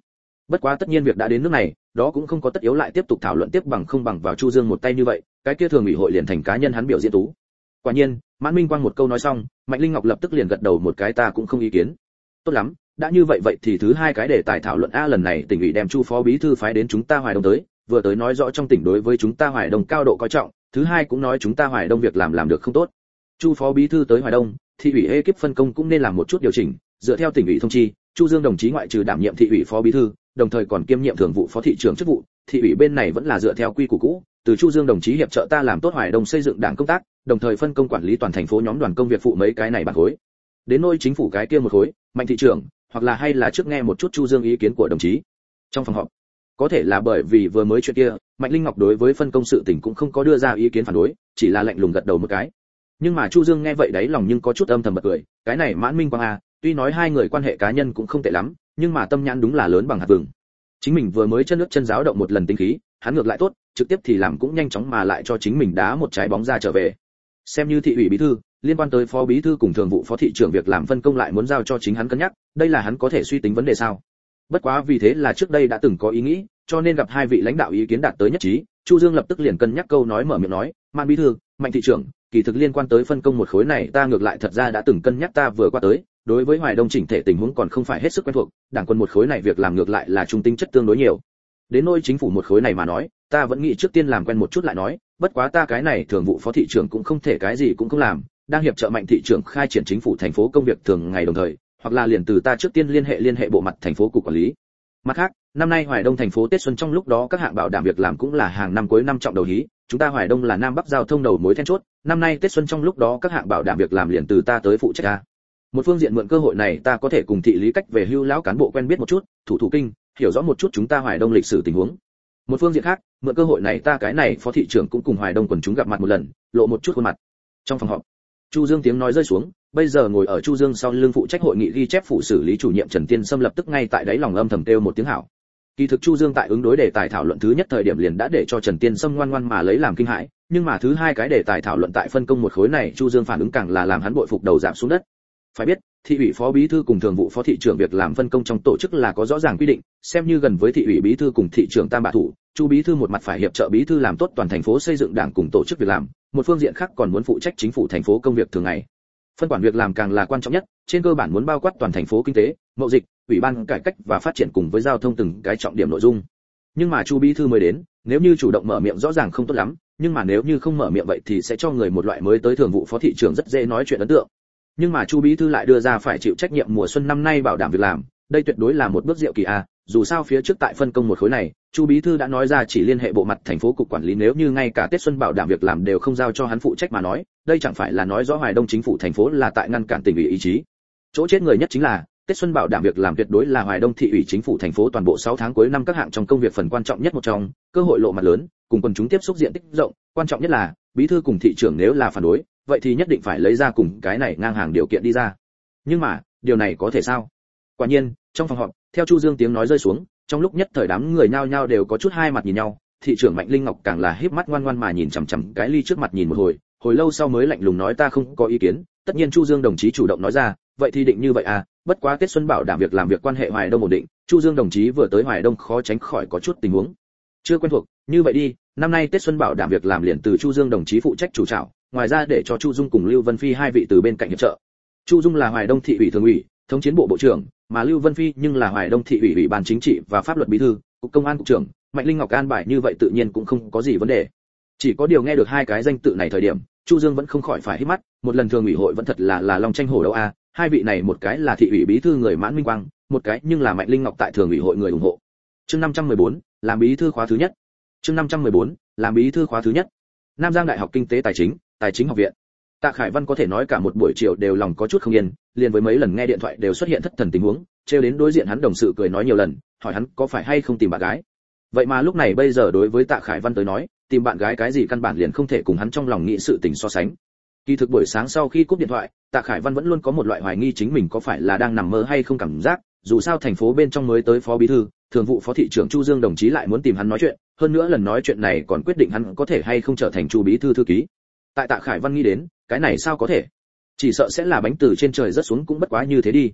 Bất quá tất nhiên việc đã đến nước này đó cũng không có tất yếu lại tiếp tục thảo luận tiếp bằng không bằng vào chu dương một tay như vậy, cái kia thường ủy hội liền thành cá nhân hắn biểu diễn tú. Quả nhiên, mãn minh quang một câu nói xong, mạnh linh ngọc lập tức liền gật đầu một cái ta cũng không ý kiến. Tốt lắm, đã như vậy vậy thì thứ hai cái để tài thảo luận a lần này tỉnh ủy đem chu phó bí thư phái đến chúng ta hoài đông tới, vừa tới nói rõ trong tỉnh đối với chúng ta hoài đông cao độ coi trọng, thứ hai cũng nói chúng ta hoài đông việc làm làm được không tốt. Chu phó bí thư tới hoài đông, thị ủy ekip phân công cũng nên làm một chút điều chỉnh, dựa theo tỉnh ủy thông chi, chu dương đồng chí ngoại trừ đảm nhiệm thị ủy phó bí thư đồng thời còn kiêm nhiệm thường vụ phó thị trưởng chức vụ, thị ủy bên này vẫn là dựa theo quy củ cũ, từ chu dương đồng chí hiệp trợ ta làm tốt hoài đông xây dựng đảng công tác, đồng thời phân công quản lý toàn thành phố nhóm đoàn công việc phụ mấy cái này bản khối. Đến nôi chính phủ cái kia một khối, mạnh thị trưởng, hoặc là hay là trước nghe một chút chu dương ý kiến của đồng chí. Trong phòng họp, có thể là bởi vì vừa mới chuyện kia, mạnh linh ngọc đối với phân công sự tình cũng không có đưa ra ý kiến phản đối, chỉ là lạnh lùng gật đầu một cái. Nhưng mà chu dương nghe vậy đấy lòng nhưng có chút âm thầm bật cười, cái này mãn minh quang a à, tuy nói hai người quan hệ cá nhân cũng không tệ lắm nhưng mà tâm nhãn đúng là lớn bằng hạt vừng. Chính mình vừa mới chân nước chân giáo động một lần tinh khí, hắn ngược lại tốt, trực tiếp thì làm cũng nhanh chóng mà lại cho chính mình đá một trái bóng ra trở về. Xem như thị ủy bí thư, liên quan tới phó bí thư cùng thường vụ phó thị trưởng việc làm phân công lại muốn giao cho chính hắn cân nhắc, đây là hắn có thể suy tính vấn đề sao? Bất quá vì thế là trước đây đã từng có ý nghĩ, cho nên gặp hai vị lãnh đạo ý kiến đạt tới nhất trí, chu dương lập tức liền cân nhắc câu nói mở miệng nói man bí thư, mạnh thị trưởng, kỳ thực liên quan tới phân công một khối này, ta ngược lại thật ra đã từng cân nhắc ta vừa qua tới đối với hoài đông chỉnh thể tình huống còn không phải hết sức quen thuộc, đảng quân một khối này việc làm ngược lại là trung tinh chất tương đối nhiều. Đến nỗi chính phủ một khối này mà nói, ta vẫn nghĩ trước tiên làm quen một chút lại nói, bất quá ta cái này thường vụ phó thị trưởng cũng không thể cái gì cũng không làm, đang hiệp trợ mạnh thị trưởng khai triển chính phủ thành phố công việc thường ngày đồng thời, hoặc là liền từ ta trước tiên liên hệ liên hệ bộ mặt thành phố cục quản lý. Mặt khác, năm nay hoài đông thành phố tết xuân trong lúc đó các hạng bảo đảm việc làm cũng là hàng năm cuối năm trọng đầu hí, chúng ta hoài đông là nam bắc giao thông đầu mối then chốt, năm nay tết xuân trong lúc đó các hạng bảo đảm việc làm liền từ ta tới phụ trách ta một phương diện mượn cơ hội này ta có thể cùng thị lý cách về hưu lão cán bộ quen biết một chút, thủ thủ kinh, hiểu rõ một chút chúng ta hoài đông lịch sử tình huống. Một phương diện khác, mượn cơ hội này ta cái này phó thị trưởng cũng cùng hoài đông quần chúng gặp mặt một lần, lộ một chút khuôn mặt. Trong phòng họp, chu dương tiếng nói rơi xuống, bây giờ ngồi ở chu dương sau lưng phụ trách hội nghị ghi chép phụ xử lý chủ nhiệm trần tiên sâm lập tức ngay tại đáy lòng âm thầm kêu một tiếng hảo. Kỳ thực chu dương tại ứng đối đề tài thảo luận thứ nhất thời điểm liền đã để cho trần tiên sâm ngoan ngoan mà lấy làm kinh hãi, nhưng mà thứ hai cái đề tài thảo luận tại phân công một khối này chu dương phản ứng càng là làm hắn bội phục đầu giảm xuống đất phải biết, thị ủy phó bí thư cùng thường vụ phó thị trưởng việc làm phân công trong tổ chức là có rõ ràng quy định, xem như gần với thị ủy bí thư cùng thị trưởng tam bạ thủ, chu bí thư một mặt phải hiệp trợ bí thư làm tốt toàn thành phố xây dựng đảng cùng tổ chức việc làm, một phương diện khác còn muốn phụ trách chính phủ thành phố công việc thường ngày. Phân quản việc làm càng là quan trọng nhất, trên cơ bản muốn bao quát toàn thành phố kinh tế, mậu dịch, ủy ban cải cách và phát triển cùng với giao thông từng cái trọng điểm nội dung. Nhưng mà chu bí thư mới đến, nếu như chủ động mở miệng rõ ràng không tốt lắm, nhưng mà nếu như không mở miệng vậy thì sẽ cho người một loại mới tới thường vụ phó thị trưởng rất dễ nói chuyện ấn tượng nhưng mà chu bí thư lại đưa ra phải chịu trách nhiệm mùa xuân năm nay bảo đảm việc làm, đây tuyệt đối là một bước diệu kỳ a dù sao phía trước tại phân công một khối này, chu bí thư đã nói ra chỉ liên hệ bộ mặt thành phố cục quản lý nếu như ngay cả tết xuân bảo đảm việc làm đều không giao cho hắn phụ trách mà nói, đây chẳng phải là nói rõ hoài đông chính phủ thành phố là tại ngăn cản tình ủy ý chí. Chỗ chết người nhất chính là, tết xuân bảo đảm việc làm tuyệt đối là hoài đông thị ủy chính phủ thành phố toàn bộ 6 tháng cuối năm các hạng trong công việc phần quan trọng nhất một trong, cơ hội lộ mặt lớn, cùng quần chúng tiếp xúc diện tích rộng, quan trọng nhất là, bí thư cùng thị trưởng nếu là phản đối vậy thì nhất định phải lấy ra cùng cái này ngang hàng điều kiện đi ra. Nhưng mà, điều này có thể sao? Quả nhiên, trong phòng họp, theo chu dương tiếng nói rơi xuống, trong lúc nhất thời đám người nhao nhao đều có chút hai mặt nhìn nhau, thị trưởng mạnh linh ngọc càng là híp mắt ngoan ngoan mà nhìn chằm chằm cái ly trước mặt nhìn một hồi hồi lâu sau mới lạnh lùng nói ta không có ý kiến, tất nhiên chu dương đồng chí chủ động nói ra, vậy thì định như vậy à bất quá tết xuân bảo đảm việc làm việc quan hệ hoài đông ổn định, chu dương đồng chí vừa tới hoài đông khó tránh khỏi có chút tình huống. Chưa quen thuộc, như vậy đi, năm nay tết xuân bảo đảm việc làm liền từ chu dương đồng chí phụ trách chủ trảo ngoài ra để cho chu dung cùng lưu vân phi hai vị từ bên cạnh hiệp trợ. Chu dung là hoài đông thị ủy thường ủy thống chiến bộ bộ trưởng mà lưu vân phi nhưng là hoài đông thị ủy ủy ban chính trị và pháp luật bí thư cục công an cục trưởng mạnh linh ngọc an bài như vậy tự nhiên cũng không có gì vấn đề. Chỉ có điều nghe được hai cái danh tự này thời điểm chu dương vẫn không khỏi phải hít mắt một lần thường ủy hội vẫn thật là là long tranh hổ đấu a hai vị này một cái là thị ủy bí thư người mãn minh quang một cái nhưng là mạnh linh ngọc tại thường ủy hội người ủng hộ. Chương 514, làm bí thư khóa thứ nhất. Chương 514, làm bí thư khóa thứ nhất. Nam giang đại học kinh tế tài chính tài chính học viện. Tạ khải văn có thể nói cả một buổi chiều đều lòng có chút không yên, liền với mấy lần nghe điện thoại đều xuất hiện thất thần tình huống, trêu đến đối diện hắn đồng sự cười nói nhiều lần, hỏi hắn có phải hay không tìm bạn gái. Vậy mà lúc này bây giờ đối với tạ khải văn tới nói, tìm bạn gái cái gì căn bản liền không thể cùng hắn trong lòng nghĩ sự tình so sánh. Kỳ thực buổi sáng sau khi cúp điện thoại, tạ khải văn vẫn luôn có một loại hoài nghi chính mình có phải là đang nằm mơ hay không cảm giác, dù sao thành phố bên trong mới tới phó bí thư, thường vụ phó thị trưởng chu dương đồng chí lại muốn tìm hắn nói chuyện, hơn nữa lần nói chuyện này còn quyết định hắn có thể hay không trở thành chu bí thư thư ký tại tạ khải văn nghĩ đến, cái này sao có thể? Chỉ sợ sẽ là bánh từ trên trời rớt xuống cũng bất quá như thế đi.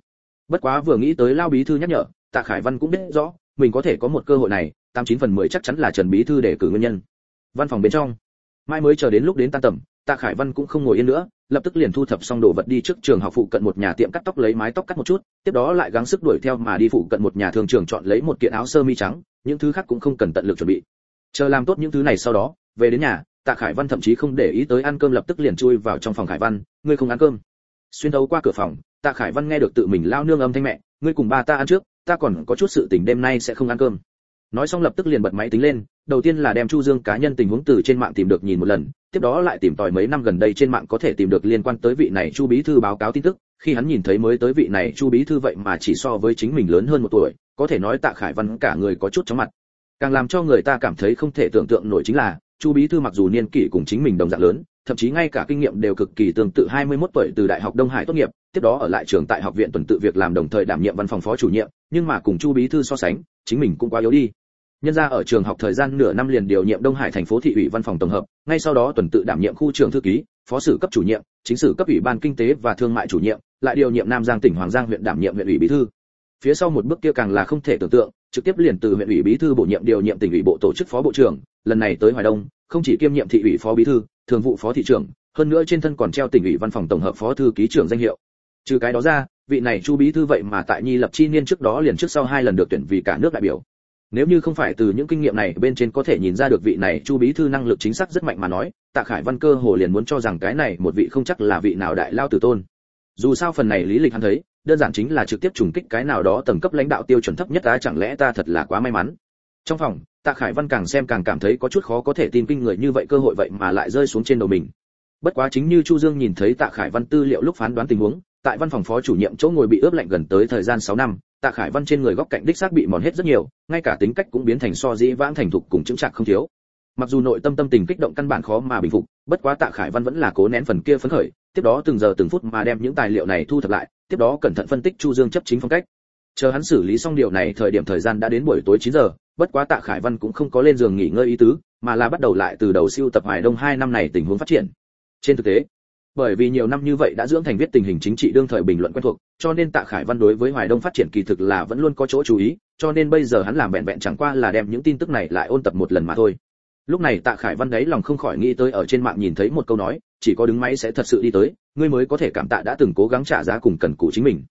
Bất quá vừa nghĩ tới lao bí thư nhắc nhở, tạ khải văn cũng biết rõ, mình có thể có một cơ hội này, tám chín phần mười chắc chắn là trần bí thư để cử nguyên nhân. Văn phòng bên trong. Mai mới chờ đến lúc đến tan tầm, tạ khải văn cũng không ngồi yên nữa, lập tức liền thu thập xong đồ vật đi trước trường học phụ cận một nhà tiệm cắt tóc lấy mái tóc cắt một chút, tiếp đó lại gắng sức đuổi theo mà đi phụ cận một nhà thường trường chọn lấy một kiện áo sơ mi trắng, những thứ khác cũng không cần tận lực chuẩn bị. Chờ làm tốt những thứ này sau đó, về đến nhà tạ khải văn thậm chí không để ý tới ăn cơm lập tức liền chui vào trong phòng khải văn, ngươi không ăn cơm? Xuyên thấu qua cửa phòng, tạ khải văn nghe được tự mình lao nương âm thanh mẹ, ngươi cùng ba ta ăn trước, ta còn có chút sự tình đêm nay sẽ không ăn cơm. Nói xong lập tức liền bật máy tính lên, đầu tiên là đem chu dương cá nhân tình huống từ trên mạng tìm được nhìn một lần, tiếp đó lại tìm tòi mấy năm gần đây trên mạng có thể tìm được liên quan tới vị này chu bí thư báo cáo tin tức, khi hắn nhìn thấy mới tới vị này chu bí thư vậy mà chỉ so với chính mình lớn hơn một tuổi, có thể nói tạ khải văn cả người có chút chóng mặt. Càng làm cho người ta cảm thấy không thể tưởng tượng nổi chính là chu bí thư mặc dù niên kỷ cùng chính mình đồng dạng lớn, thậm chí ngay cả kinh nghiệm đều cực kỳ tương tự 21 tuổi từ đại học đông hải tốt nghiệp, tiếp đó ở lại trường tại học viện tuần tự việc làm đồng thời đảm nhiệm văn phòng phó chủ nhiệm, nhưng mà cùng chu bí thư so sánh, chính mình cũng quá yếu đi. Nhân ra ở trường học thời gian nửa năm liền điều nhiệm đông hải thành phố thị ủy văn phòng tổng hợp, ngay sau đó tuần tự đảm nhiệm khu trường thư ký, phó sử cấp chủ nhiệm, chính sử cấp ủy ban kinh tế và thương mại chủ nhiệm, lại điều nhiệm nam giang tỉnh hoàng giang huyện đảm nhiệm huyện ủy bí thư. Phía sau một bước kia càng là không thể tưởng tượng trực tiếp liền từ huyện ủy bí thư bổ nhiệm điều nhiệm tỉnh ủy bộ tổ chức phó bộ trưởng, lần này tới hoài đông, không chỉ kiêm nhiệm thị ủy phó bí thư, thường vụ phó thị trưởng, hơn nữa trên thân còn treo tỉnh ủy văn phòng tổng hợp phó thư ký trưởng danh hiệu. Trừ cái đó ra, vị này chu bí thư vậy mà tại nhi lập chi niên trước đó liền trước sau hai lần được tuyển vì cả nước đại biểu. Nếu như không phải từ những kinh nghiệm này bên trên có thể nhìn ra được vị này chu bí thư năng lực chính xác rất mạnh mà nói, tạ khải văn cơ hồ liền muốn cho rằng cái này một vị không chắc là vị nào đại lao tử tôn. Dù sao phần này lý lịch hắn thấy đơn giản chính là trực tiếp trùng kích cái nào đó tầng cấp lãnh đạo tiêu chuẩn thấp nhất ta, chẳng lẽ ta thật là quá may mắn? Trong phòng, tạ khải văn càng xem càng cảm thấy có chút khó có thể tin kinh người như vậy cơ hội vậy mà lại rơi xuống trên đầu mình. Bất quá chính như chu dương nhìn thấy tạ khải văn tư liệu lúc phán đoán tình huống, tại văn phòng phó chủ nhiệm chỗ ngồi bị ướp lạnh gần tới thời gian 6 năm, tạ khải văn trên người góc cạnh đích xác bị mòn hết rất nhiều, ngay cả tính cách cũng biến thành so dĩ vãng thành thục cùng chứng trạng không thiếu. Mặc dù nội tâm tâm tình kích động căn bản khó mà bình phục, bất quá tạ khải văn vẫn là cố nén phần kia phấn khởi tiếp đó từng giờ từng phút mà đem những tài liệu này thu thập lại, tiếp đó cẩn thận phân tích chu dương chấp chính phong cách. Chờ hắn xử lý xong điều này, thời điểm thời gian đã đến buổi tối 9 giờ, bất quá tạ khải văn cũng không có lên giường nghỉ ngơi ý tứ, mà là bắt đầu lại từ đầu siêu tập hải đông hai năm này tình huống phát triển. Trên thực tế, bởi vì nhiều năm như vậy đã dưỡng thành viết tình hình chính trị đương thời bình luận quen thuộc, cho nên tạ khải văn đối với hoài đông phát triển kỳ thực là vẫn luôn có chỗ chú ý, cho nên bây giờ hắn làm vẹn vẹn chẳng qua là đem những tin tức này lại ôn tập một lần mà thôi. Lúc này tạ khải văn đấy lòng không khỏi nghĩ tới ở trên mạng nhìn thấy một câu nói chỉ có đứng máy sẽ thật sự đi tới, ngươi mới có thể cảm tạ đã từng cố gắng trả giá cùng cần cù chính mình.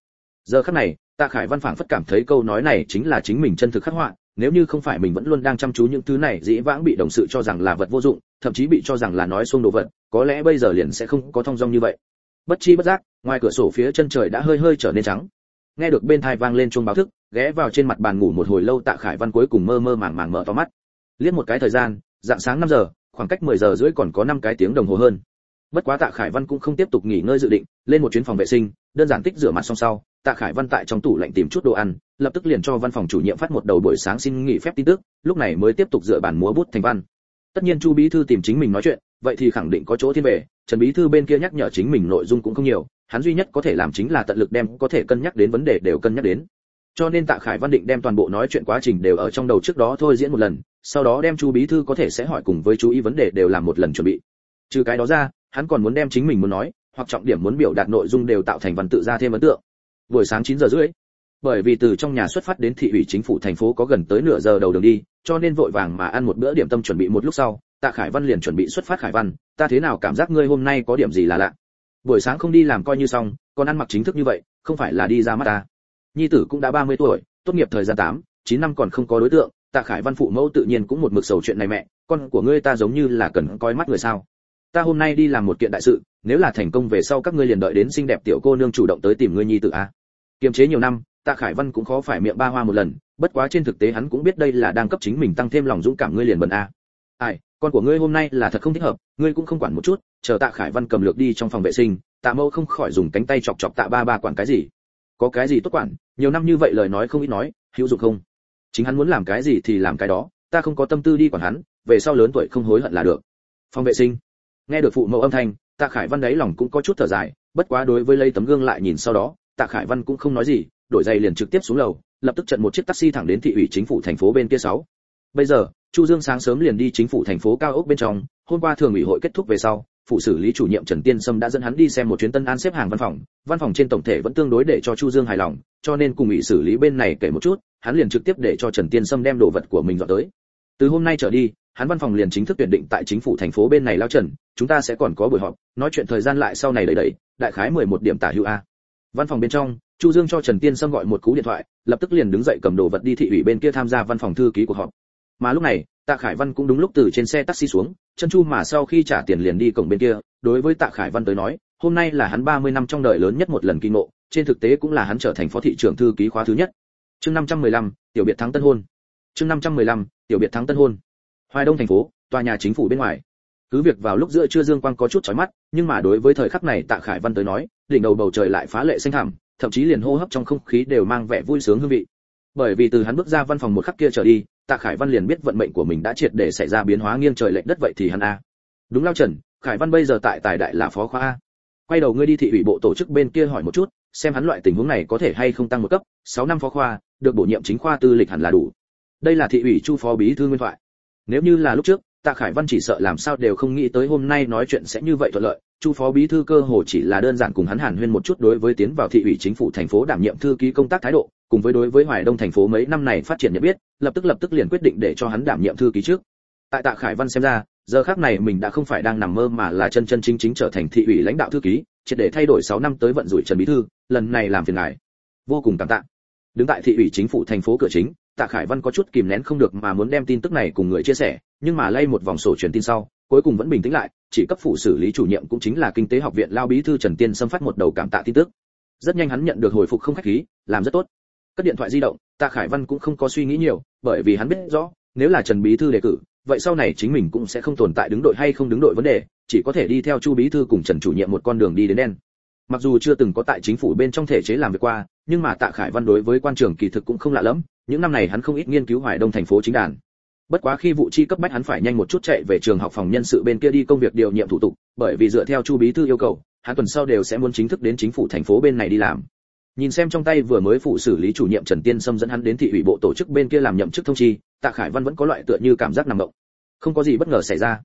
Giờ khắc này, tạ khải văn phảng phất cảm thấy câu nói này chính là chính mình chân thực khắc họa, nếu như không phải mình vẫn luôn đang chăm chú những thứ này, dĩ vãng bị đồng sự cho rằng là vật vô dụng, thậm chí bị cho rằng là nói xung đồ vật, có lẽ bây giờ liền sẽ không có thông dong như vậy. Bất chi bất giác, ngoài cửa sổ phía chân trời đã hơi hơi trở nên trắng. Nghe được bên thai vang lên chuông báo thức, ghé vào trên mặt bàn ngủ một hồi lâu tạ khải văn cuối cùng mơ mơ màng màng mở to mắt. Liếc một cái thời gian, dạng sáng 5 giờ, khoảng cách 10 giờ rưỡi còn có 5 cái tiếng đồng hồ hơn bất quá tạ khải văn cũng không tiếp tục nghỉ ngơi dự định, lên một chuyến phòng vệ sinh, đơn giản tích rửa mặt xong sau, tạ khải văn tại trong tủ lạnh tìm chút đồ ăn, lập tức liền cho văn phòng chủ nhiệm phát một đầu buổi sáng xin nghỉ phép tin tức, lúc này mới tiếp tục dựa bản múa bút thành văn. Tất nhiên chu bí thư tìm chính mình nói chuyện, vậy thì khẳng định có chỗ thiên về, trần bí thư bên kia nhắc nhở chính mình nội dung cũng không nhiều, hắn duy nhất có thể làm chính là tận lực đem có thể cân nhắc đến vấn đề đều cân nhắc đến. Cho nên tạ khải văn định đem toàn bộ nói chuyện quá trình đều ở trong đầu trước đó thôi diễn một lần, sau đó đem chu bí thư có thể sẽ hỏi cùng với chú ý vấn đề đều làm một lần chuẩn bị. Trừ cái đó ra hắn còn muốn đem chính mình muốn nói hoặc trọng điểm muốn biểu đạt nội dung đều tạo thành văn tự ra thêm ấn tượng. Buổi sáng 9 giờ rưỡi bởi vì từ trong nhà xuất phát đến thị ủy chính phủ thành phố có gần tới nửa giờ đầu đường đi cho nên vội vàng mà ăn một bữa điểm tâm chuẩn bị một lúc sau tạ khải văn liền chuẩn bị xuất phát khải văn ta thế nào cảm giác ngươi hôm nay có điểm gì là lạ? Buổi sáng không đi làm coi như xong còn ăn mặc chính thức như vậy không phải là đi ra mắt ta. Nhi tử cũng đã 30 tuổi tốt nghiệp thời gian 8, 9 năm còn không có đối tượng tạ khải văn phụ mẫu tự nhiên cũng một mực sầu chuyện này mẹ con của ngươi ta giống như là cần coi mắt người sao? Ta hôm nay đi làm một kiện đại sự, nếu là thành công về sau các ngươi liền đợi đến xinh đẹp tiểu cô nương chủ động tới tìm ngươi nhi tử a. Kiềm chế nhiều năm tạ khải văn cũng khó phải miệng ba hoa một lần, bất quá trên thực tế hắn cũng biết đây là đang cấp chính mình tăng thêm lòng dũng cảm ngươi liền bận a. Ai, con của ngươi hôm nay là thật không thích hợp, ngươi cũng không quản một chút, chờ tạ khải văn cầm lược đi trong phòng vệ sinh, tạ mẫu không khỏi dùng cánh tay chọc chọc tạ ba ba quản cái gì. Có cái gì tốt quản, nhiều năm như vậy lời nói không ít nói, hữu dụng không? Chính hắn muốn làm cái gì thì làm cái đó, ta không có tâm tư đi quản hắn, về sau lớn tuổi không hối hận là được. Phòng vệ sinh nghe được phụ mẫu âm thanh, tạ khải văn đấy lòng cũng có chút thở dài, bất quá đối với lấy tấm gương lại nhìn sau đó, tạ khải văn cũng không nói gì, đổi giày liền trực tiếp xuống lầu, lập tức trận một chiếc taxi thẳng đến thị ủy chính phủ thành phố bên kia sáu. Bây giờ, chu dương sáng sớm liền đi chính phủ thành phố cao ốc bên trong, hôm qua thường ủy hội kết thúc về sau phụ xử lý chủ nhiệm trần tiên sâm đã dẫn hắn đi xem một chuyến tân an xếp hàng văn phòng văn phòng trên tổng thể vẫn tương đối để cho chu dương hài lòng, cho nên cùng ủy xử lý bên này kể một chút, hắn liền trực tiếp để cho trần tiên sâm đem đồ vật của mình dọn tới. Từ hôm nay trở đi, hắn văn phòng liền chính thức tuyển định tại chính phủ thành phố bên này lao trần chúng ta sẽ còn có buổi họp nói chuyện thời gian lại sau này đẩy đẩy đại khái 11 điểm tả hữu a. Văn phòng bên trong chu dương cho trần tiên sâm gọi một cú điện thoại lập tức liền đứng dậy cầm đồ vật đi thị ủy bên kia tham gia văn phòng thư ký cuộc họp. Mà lúc này tạ khải văn cũng đúng lúc từ trên xe taxi xuống chân chu mà sau khi trả tiền liền đi cổng bên kia đối với tạ khải văn tới nói hôm nay là hắn 30 năm trong đời lớn nhất một lần kinh ngộ trên thực tế cũng là hắn trở thành phó thị trưởng thư ký khóa thứ nhất. Chương 515, tiểu biệt thắng tân hôn. Chương 515, tiểu biệt thắng tân hôn. Hoài đông thành phố tòa nhà chính phủ bên ngoài cứ việc vào lúc giữa trưa dương quang có chút chói mắt, nhưng mà đối với thời khắc này tạ khải văn tới nói, đỉnh đầu bầu trời lại phá lệ xanh thẳm, thậm chí liền hô hấp trong không khí đều mang vẻ vui sướng hương vị. Bởi vì từ hắn bước ra văn phòng một khắc kia trở đi, tạ khải văn liền biết vận mệnh của mình đã triệt để xảy ra biến hóa nghiêng trời lệch đất vậy thì hắn a. Đúng lao trần, khải văn bây giờ tại tài đại là phó khoa a. Quay đầu ngươi đi thị ủy bộ tổ chức bên kia hỏi một chút, xem hắn loại tình huống này có thể hay không tăng một cấp 6 năm phó khoa, được bổ nhiệm chính khoa tư lịch hẳn là đủ. Đây là thị ủy chu phó bí thư nguyên thoại. Nếu như là lúc trước tạ khải văn chỉ sợ làm sao đều không nghĩ tới hôm nay nói chuyện sẽ như vậy thuận lợi. Chu phó bí thư cơ hồ chỉ là đơn giản cùng hắn hàn huyên một chút đối với tiến vào thị ủy chính phủ thành phố đảm nhiệm thư ký công tác thái độ, cùng với đối với hoài đông thành phố mấy năm này phát triển nhận biết, lập tức lập tức liền quyết định để cho hắn đảm nhiệm thư ký trước. Tại tạ khải văn xem ra, giờ khác này mình đã không phải đang nằm mơ mà là chân chân chính chính trở thành thị ủy lãnh đạo thư ký triệt để thay đổi 6 năm tới vận rủi trần bí thư, lần này làm phiền ngài. Vô cùng cảm tạ. Đứng tại thị ủy chính phủ thành phố cửa chính, tạ khải văn có chút kìm nén không được mà muốn đem tin tức này cùng người chia sẻ nhưng mà lay một vòng sổ truyền tin sau, cuối cùng vẫn bình tĩnh lại, chỉ cấp phụ xử lý chủ nhiệm cũng chính là kinh tế học viện lao bí thư trần tiên xâm phát một đầu cảm tạ tin tức. Rất nhanh hắn nhận được hồi phục không khách khí, làm rất tốt. Cất điện thoại di động, tạ khải văn cũng không có suy nghĩ nhiều, bởi vì hắn biết rõ, nếu là trần bí thư đề cử, vậy sau này chính mình cũng sẽ không tồn tại đứng đội hay không đứng đội vấn đề, chỉ có thể đi theo chu bí thư cùng trần chủ nhiệm một con đường đi đến đen. Mặc dù chưa từng có tại chính phủ bên trong thể chế làm việc qua, nhưng mà tạ khải văn đối với quan trường kỳ thực cũng không lạ lắm những năm này hắn không ít nghiên cứu hoài đông thành phố chính đàn bất quá khi vụ chi cấp bách hắn phải nhanh một chút chạy về trường học phòng nhân sự bên kia đi công việc điều nhiệm thủ tục, bởi vì dựa theo chu bí thư yêu cầu, hắn tuần sau đều sẽ muốn chính thức đến chính phủ thành phố bên này đi làm. Nhìn xem trong tay vừa mới phụ xử lý chủ nhiệm trần tiên sâm dẫn hắn đến thị ủy bộ tổ chức bên kia làm nhậm chức thông chi, tạ khải văn vẫn có loại tựa như cảm giác nằm động. Không có gì bất ngờ xảy ra.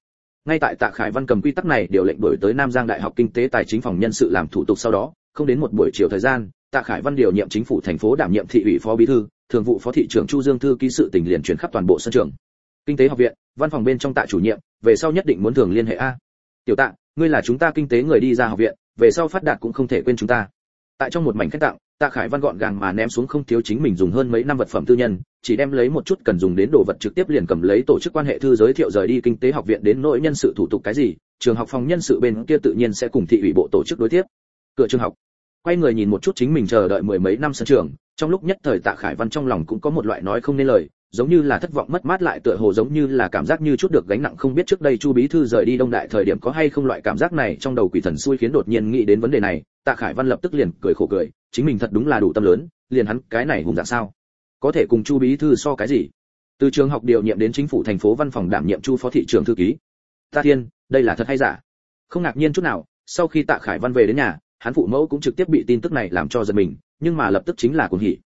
Ngay tại tạ khải văn cầm quy tắc này điều lệnh đổi tới nam giang đại học kinh tế tài chính phòng nhân sự làm thủ tục sau đó, không đến một buổi chiều thời gian, tạ khải văn điều nhiệm chính phủ thành phố đảm nhiệm thị ủy phó bí thư, thường vụ phó thị trưởng chu dương thư ký sự tình liền chuyển khắp toàn bộ sân trường kinh tế học viện, văn phòng bên trong tạ chủ nhiệm, về sau nhất định muốn thường liên hệ a. Tiểu tạ, ngươi là chúng ta kinh tế người đi ra học viện, về sau phát đạt cũng không thể quên chúng ta. Tại trong một mảnh khách tặng, tạ khải văn gọn gàng mà ném xuống không thiếu chính mình dùng hơn mấy năm vật phẩm tư nhân, chỉ đem lấy một chút cần dùng đến đồ vật trực tiếp liền cầm lấy tổ chức quan hệ thư giới thiệu rời đi kinh tế học viện đến nỗi nhân sự thủ tục cái gì, trường học phòng nhân sự bên kia tự nhiên sẽ cùng thị ủy bộ tổ chức đối tiếp. Cửa trường học. Quay người nhìn một chút chính mình chờ đợi mười mấy năm sân trường, trong lúc nhất thời tạ khải văn trong lòng cũng có một loại nói không nên lời giống như là thất vọng mất mát lại tựa hồ giống như là cảm giác như chút được gánh nặng không biết trước đây chu bí thư rời đi đông đại thời điểm có hay không loại cảm giác này trong đầu quỷ thần xui khiến đột nhiên nghĩ đến vấn đề này, tạ khải văn lập tức liền cười khổ cười, chính mình thật đúng là đủ tâm lớn, liền hắn cái này hùng dạng sao? Có thể cùng chu bí thư so cái gì? Từ trường học điều nhiệm đến chính phủ thành phố văn phòng đảm nhiệm chu phó thị trưởng thư ký. Ta thiên, đây là thật hay giả? Không ngạc nhiên chút nào, sau khi tạ khải văn về đến nhà, hắn phụ mẫu cũng trực tiếp bị tin tức này làm cho giật mình, nhưng mà lập tức chính là cuồng hỉ.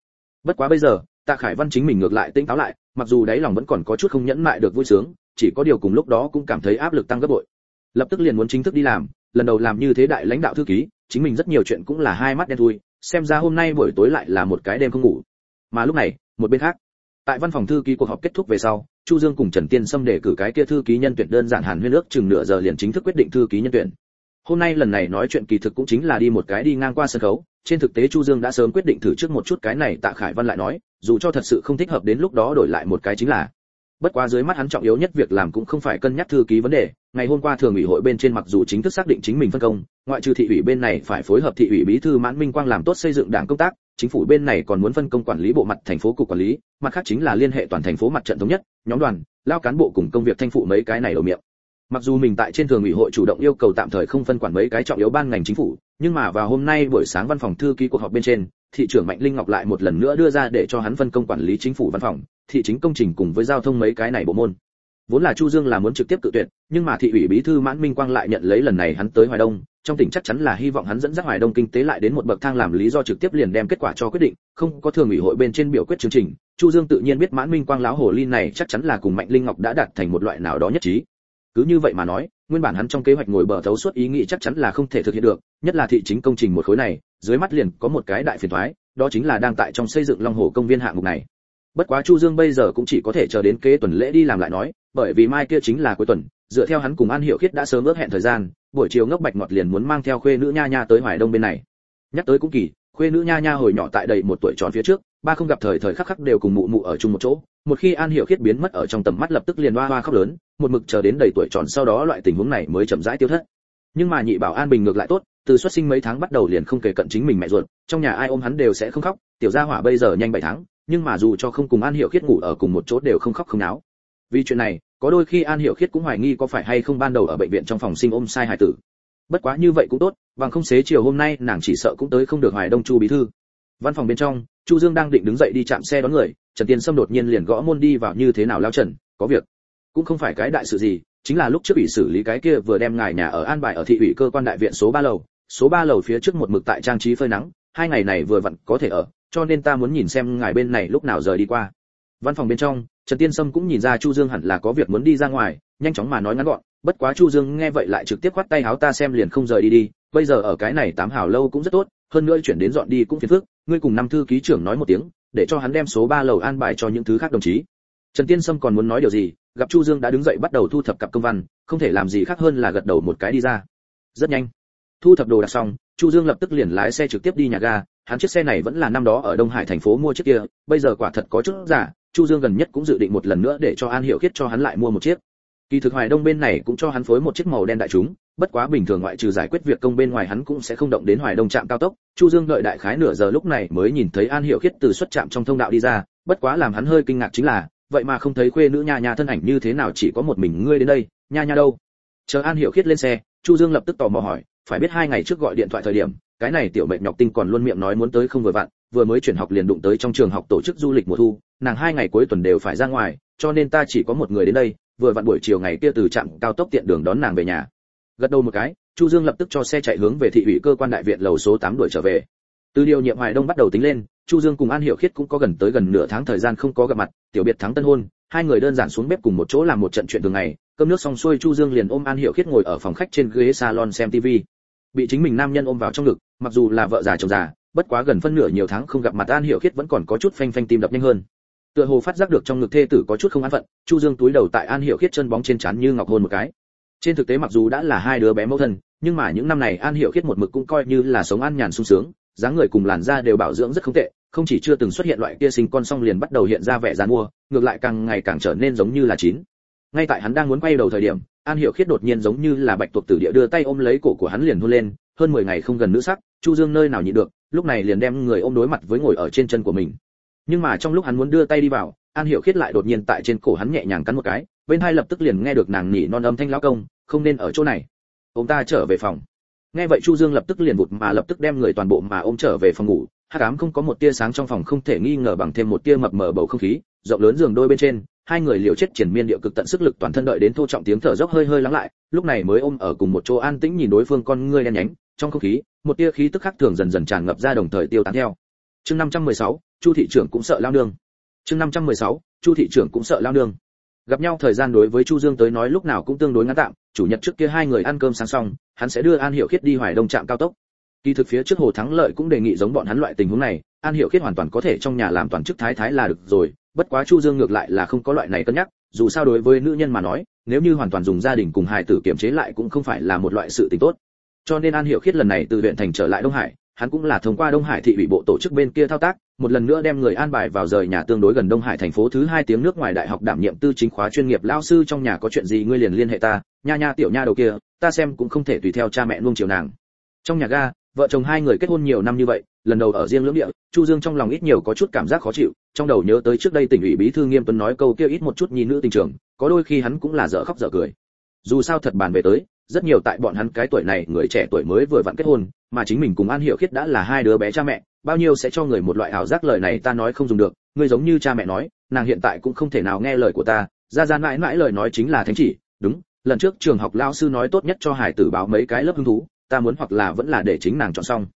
Bất quá bây giờ tạ khải văn chính mình ngược lại tỉnh táo lại, mặc dù đáy lòng vẫn còn có chút không nhẫn mại được vui sướng, chỉ có điều cùng lúc đó cũng cảm thấy áp lực tăng gấp bội. Lập tức liền muốn chính thức đi làm, lần đầu làm như thế đại lãnh đạo thư ký, chính mình rất nhiều chuyện cũng là hai mắt đen thui, xem ra hôm nay buổi tối lại là một cái đêm không ngủ. Mà lúc này, một bên khác, tại văn phòng thư ký cuộc họp kết thúc về sau, chu dương cùng trần tiên sâm để cử cái kia thư ký nhân tuyển đơn giản hàn huyên nước chừng nửa giờ liền chính thức quyết định thư ký nhân tuyển. Hôm nay lần này nói chuyện kỳ thực cũng chính là đi một cái đi ngang qua sân khấu trên thực tế chu dương đã sớm quyết định thử trước một chút cái này tạ khải văn lại nói, dù cho thật sự không thích hợp đến lúc đó đổi lại một cái chính là. Bất quá dưới mắt hắn trọng yếu nhất việc làm cũng không phải cân nhắc thư ký vấn đề, ngày hôm qua thường ủy hội bên trên mặc dù chính thức xác định chính mình phân công, ngoại trừ thị ủy bên này phải phối hợp thị ủy bí thư mãn minh quang làm tốt xây dựng đảng công tác, chính phủ bên này còn muốn phân công quản lý bộ mặt thành phố cục quản lý, mặt khác chính là liên hệ toàn thành phố mặt trận thống nhất, nhóm đoàn, lao cán bộ cùng công việc thanh phụ mấy cái này đầu miệng. Mặc dù mình tại trên thường ủy hội chủ động yêu cầu tạm thời không phân quản mấy cái trọng yếu ban ngành chính phủ nhưng mà vào hôm nay buổi sáng văn phòng thư ký cuộc họp bên trên, thị trưởng mạnh linh ngọc lại một lần nữa đưa ra để cho hắn phân công quản lý chính phủ văn phòng, thị chính công trình cùng với giao thông mấy cái này bộ môn. Vốn là chu dương là muốn trực tiếp cự tuyệt, nhưng mà thị ủy bí thư mãn minh quang lại nhận lấy lần này hắn tới hoài đông, trong tỉnh chắc chắn là hy vọng hắn dẫn dắt hoài đông kinh tế lại đến một bậc thang làm lý do trực tiếp liền đem kết quả cho quyết định, không có thường ủy hội bên trên biểu quyết chương trình, chu dương tự nhiên biết mãn minh quang láo hồ ly này chắc chắn là cùng mạnh linh ngọc đã đạt thành một loại nào đó nhất trí. Cứ như vậy mà nói nguyên bản hắn trong kế hoạch ngồi bờ thấu suốt ý nghĩ chắc chắn là không thể thực hiện được, nhất là thị chính công trình một khối này, dưới mắt liền có một cái đại phiền toái, đó chính là đang tại trong xây dựng long hồ công viên hạng mục này. Bất quá chu dương bây giờ cũng chỉ có thể chờ đến kế tuần lễ đi làm lại nói, bởi vì mai kia chính là cuối tuần, dựa theo hắn cùng an Hiểu khiết đã sớm ước hẹn thời gian, buổi chiều ngốc bạch ngọt liền muốn mang theo khuê nữ nha nha tới hoài đông bên này. Nhắc tới cũng kỳ, khuê nữ nha nha hồi nhỏ tại đầy một tuổi tròn phía trước, ba không gặp thời thời khắc khắc đều cùng mụ mụ ở chung một chỗ, một khi an hiểu khiết biến mất ở trong tầm mắt lập tức liền hoa hoa khóc lớn một mực chờ đến đầy tuổi tròn sau đó loại tình huống này mới chậm rãi tiêu thất. Nhưng mà nhị bảo an bình ngược lại tốt, từ xuất sinh mấy tháng bắt đầu liền không kể cận chính mình mẹ ruột, trong nhà ai ôm hắn đều sẽ không khóc, tiểu gia hỏa bây giờ nhanh bảy tháng, nhưng mà dù cho không cùng an hiểu khiết ngủ ở cùng một chỗ đều không khóc không náo. Vì chuyện này, có đôi khi an hiểu khiết cũng hoài nghi có phải hay không ban đầu ở bệnh viện trong phòng sinh ôm sai hài tử. Bất quá như vậy cũng tốt, bằng không xế chiều hôm nay nàng chỉ sợ cũng tới không được hoài đông chu bí thư. Văn phòng bên trong, chu dương đang định đứng dậy đi chạm xe đón người, trần tiên sâm đột nhiên liền gõ môn đi vào như thế nào lao trần, có việc cũng không phải cái đại sự gì, chính là lúc trước ủy xử lý cái kia vừa đem ngài nhà ở an bài ở thị ủy cơ quan đại viện số 3 lầu, số 3 lầu phía trước một mực tại trang trí phơi nắng, hai ngày này vừa vặn có thể ở, cho nên ta muốn nhìn xem ngài bên này lúc nào rời đi qua. Văn phòng bên trong, trần tiên sâm cũng nhìn ra chu dương hẳn là có việc muốn đi ra ngoài, nhanh chóng mà nói ngắn gọn, bất quá chu dương nghe vậy lại trực tiếp khoát tay áo ta xem liền không rời đi đi, bây giờ ở cái này tám hào lâu cũng rất tốt, hơn nữa chuyển đến dọn đi cũng phiền phức, ngươi cùng năm thư ký trưởng nói một tiếng, để cho hắn đem số 3 lầu an bài cho những thứ khác đồng chí trần tiên sâm còn muốn nói điều gì, gặp chu dương đã đứng dậy bắt đầu thu thập cặp công văn, không thể làm gì khác hơn là gật đầu một cái đi ra. Rất nhanh. Thu thập đồ đạc xong, chu dương lập tức liền lái xe trực tiếp đi nhà ga, hắn chiếc xe này vẫn là năm đó ở đông hải thành phố mua chiếc kia, bây giờ quả thật có chút giả, chu dương gần nhất cũng dự định một lần nữa để cho an hiệu khiết cho hắn lại mua một chiếc. Kỳ thực hoài đông bên này cũng cho hắn phối một chiếc màu đen đại chúng, bất quá bình thường ngoại trừ giải quyết việc công bên ngoài hắn cũng sẽ không động đến hoài đông trạm cao tốc. Chu dương đợi đại khái nửa giờ lúc này mới nhìn thấy an hiệu khiết từ xuất trạm trong thông đạo đi ra, bất quá làm hắn hơi kinh ngạc chính là vậy mà không thấy khuê nữ nha nha thân ảnh như thế nào chỉ có một mình ngươi đến đây, nha nha đâu? Chờ an hiểu khiết lên xe, chu dương lập tức tò mò hỏi, phải biết hai ngày trước gọi điện thoại thời điểm, cái này tiểu mệnh nhọc tinh còn luôn miệng nói muốn tới không vừa vặn, vừa mới chuyển học liền đụng tới trong trường học tổ chức du lịch mùa thu, nàng hai ngày cuối tuần đều phải ra ngoài, cho nên ta chỉ có một người đến đây, vừa vặn buổi chiều ngày kia từ trạm cao tốc tiện đường đón nàng về nhà. Gật đầu một cái, chu dương lập tức cho xe chạy hướng về thị ủy cơ quan đại viện lầu số 8 đuổi trở về từ điều nhiệm hoài đông bắt đầu tính lên, chu dương cùng an hiểu khiết cũng có gần tới gần nửa tháng thời gian không có gặp mặt, tiểu biệt thắng tân hôn, hai người đơn giản xuống bếp cùng một chỗ làm một trận chuyện thường ngày, cơm nước xong xuôi chu dương liền ôm an hiểu khiết ngồi ở phòng khách trên ghế salon xem tivi bị chính mình nam nhân ôm vào trong ngực, mặc dù là vợ già chồng già, bất quá gần phân nửa nhiều tháng không gặp mặt an hiểu khiết vẫn còn có chút phanh phanh tim đập nhanh hơn. Tựa hồ phát giác được trong ngực thê tử có chút không an phận, chu dương túi đầu tại an hiểu khiết chân bóng trên trán như ngọc hôn một cái. Trên thực tế mặc dù đã là hai đứa bé mẫu thân, nhưng mà những năm này an hiểu khiết một mực cũng coi như là sống an nhàn sung sướng dáng người cùng làn da đều bảo dưỡng rất không tệ, không chỉ chưa từng xuất hiện loại kia sinh con xong liền bắt đầu hiện ra vẻ dàn mua, ngược lại càng ngày càng trở nên giống như là chín. Ngay tại hắn đang muốn quay đầu thời điểm, an hiểu khiết đột nhiên giống như là bạch tuộc tử địa đưa tay ôm lấy cổ của hắn liền hôn lên, hơn 10 ngày không gần nữ sắc, chu dương nơi nào nhịn được, lúc này liền đem người ôm đối mặt với ngồi ở trên chân của mình. Nhưng mà trong lúc hắn muốn đưa tay đi vào, an hiểu khiết lại đột nhiên tại trên cổ hắn nhẹ nhàng cắn một cái, bên hai lập tức liền nghe được nàng nhỉ non âm thanh lão công, không nên ở chỗ này. Ông ta trở về phòng nghe vậy chu dương lập tức liền vụt mà lập tức đem người toàn bộ mà ôm trở về phòng ngủ. Hắc ám không có một tia sáng trong phòng không thể nghi ngờ bằng thêm một tia mập mờ bầu không khí rộng lớn giường đôi bên trên hai người liều chết triển miên địa cực tận sức lực toàn thân đợi đến thô trọng tiếng thở dốc hơi hơi lắng lại lúc này mới ôm ở cùng một chỗ an tĩnh nhìn đối phương con ngươi đen nhánh trong không khí một tia khí tức khác thường dần dần tràn ngập ra đồng thời tiêu tán theo. Chương 516, chu thị trưởng cũng sợ lao nương. Chương 516, chu thị trưởng cũng sợ lao đường gặp nhau thời gian đối với chu dương tới nói lúc nào cũng tương đối ngắn tạm, chủ nhật trước kia hai người ăn cơm sáng xong, hắn sẽ đưa an hiệu khiết đi hoài đông trạm cao tốc. Kỳ thực phía trước hồ thắng lợi cũng đề nghị giống bọn hắn loại tình huống này, an hiệu khiết hoàn toàn có thể trong nhà làm toàn chức thái thái là được rồi, bất quá chu dương ngược lại là không có loại này cân nhắc, dù sao đối với nữ nhân mà nói, nếu như hoàn toàn dùng gia đình cùng hài tử kiểm chế lại cũng không phải là một loại sự tình tốt. Cho nên an hiệu khiết lần này từ huyện thành trở lại đông hải hắn cũng là thông qua đông hải thị ủy bộ tổ chức bên kia thao tác, một lần nữa đem người an bài vào rời nhà tương đối gần đông hải thành phố thứ hai tiếng nước ngoài đại học đảm nhiệm tư chính khóa chuyên nghiệp lao sư trong nhà có chuyện gì ngươi liền liên hệ ta, nha nha tiểu nha đầu kia, ta xem cũng không thể tùy theo cha mẹ nuông chiều nàng. Trong nhà ga, vợ chồng hai người kết hôn nhiều năm như vậy, lần đầu ở riêng lưỡng địa, chu dương trong lòng ít nhiều có chút cảm giác khó chịu, trong đầu nhớ tới trước đây tỉnh ủy bí thư nghiêm tuấn nói câu kia ít một chút nhìn nữ tình trường, có đôi khi hắn cũng là dở khóc dở cười. Dù sao thật bàn về tới, rất nhiều tại bọn hắn cái tuổi này, người trẻ tuổi mới vừa vặn kết hôn mà chính mình cùng an hiểu khiết đã là hai đứa bé cha mẹ, bao nhiêu sẽ cho người một loại ảo giác lời này ta nói không dùng được, ngươi giống như cha mẹ nói, nàng hiện tại cũng không thể nào nghe lời của ta, ra ra mãi mãi lời nói chính là thánh chỉ, đúng, lần trước trường học lao sư nói tốt nhất cho hải tử báo mấy cái lớp hứng thú, ta muốn hoặc là vẫn là để chính nàng chọn xong.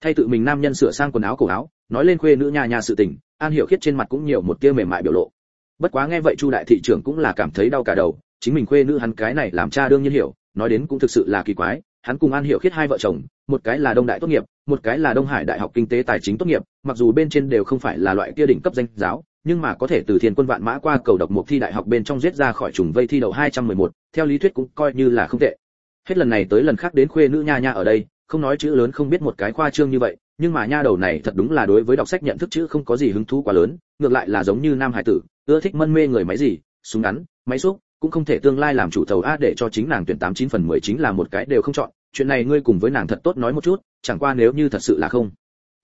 Thay tự mình nam nhân sửa sang quần áo cổ áo, nói lên khuê nữ nhà nhà sự tình, an hiểu khiết trên mặt cũng nhiều một tia mềm mại biểu lộ. Bất quá nghe vậy chu đại thị trưởng cũng là cảm thấy đau cả đầu, chính mình khuê nữ hắn cái này làm cha đương nhiên hiểu, nói đến cũng thực sự là kỳ quái hắn cùng an hiểu khiết hai vợ chồng một cái là đông đại tốt nghiệp một cái là đông hải đại học kinh tế tài chính tốt nghiệp mặc dù bên trên đều không phải là loại kia đỉnh cấp danh giáo nhưng mà có thể từ thiên quân vạn mã qua cầu độc một thi đại học bên trong giết ra khỏi trùng vây thi đậu 211, theo lý thuyết cũng coi như là không tệ. Hết lần này tới lần khác đến khuê nữ nha nha ở đây không nói chữ lớn không biết một cái khoa trương như vậy nhưng mà nha đầu này thật đúng là đối với đọc sách nhận thức chữ không có gì hứng thú quá lớn ngược lại là giống như nam hải tử ưa thích mân mê người máy gì súng ngắn máy xúc cũng không thể tương lai làm chủ thầu a để cho chính nàng tuyển tám chín phần mười chính là một cái đều không chọn chuyện này ngươi cùng với nàng thật tốt nói một chút, chẳng qua nếu như thật sự là không.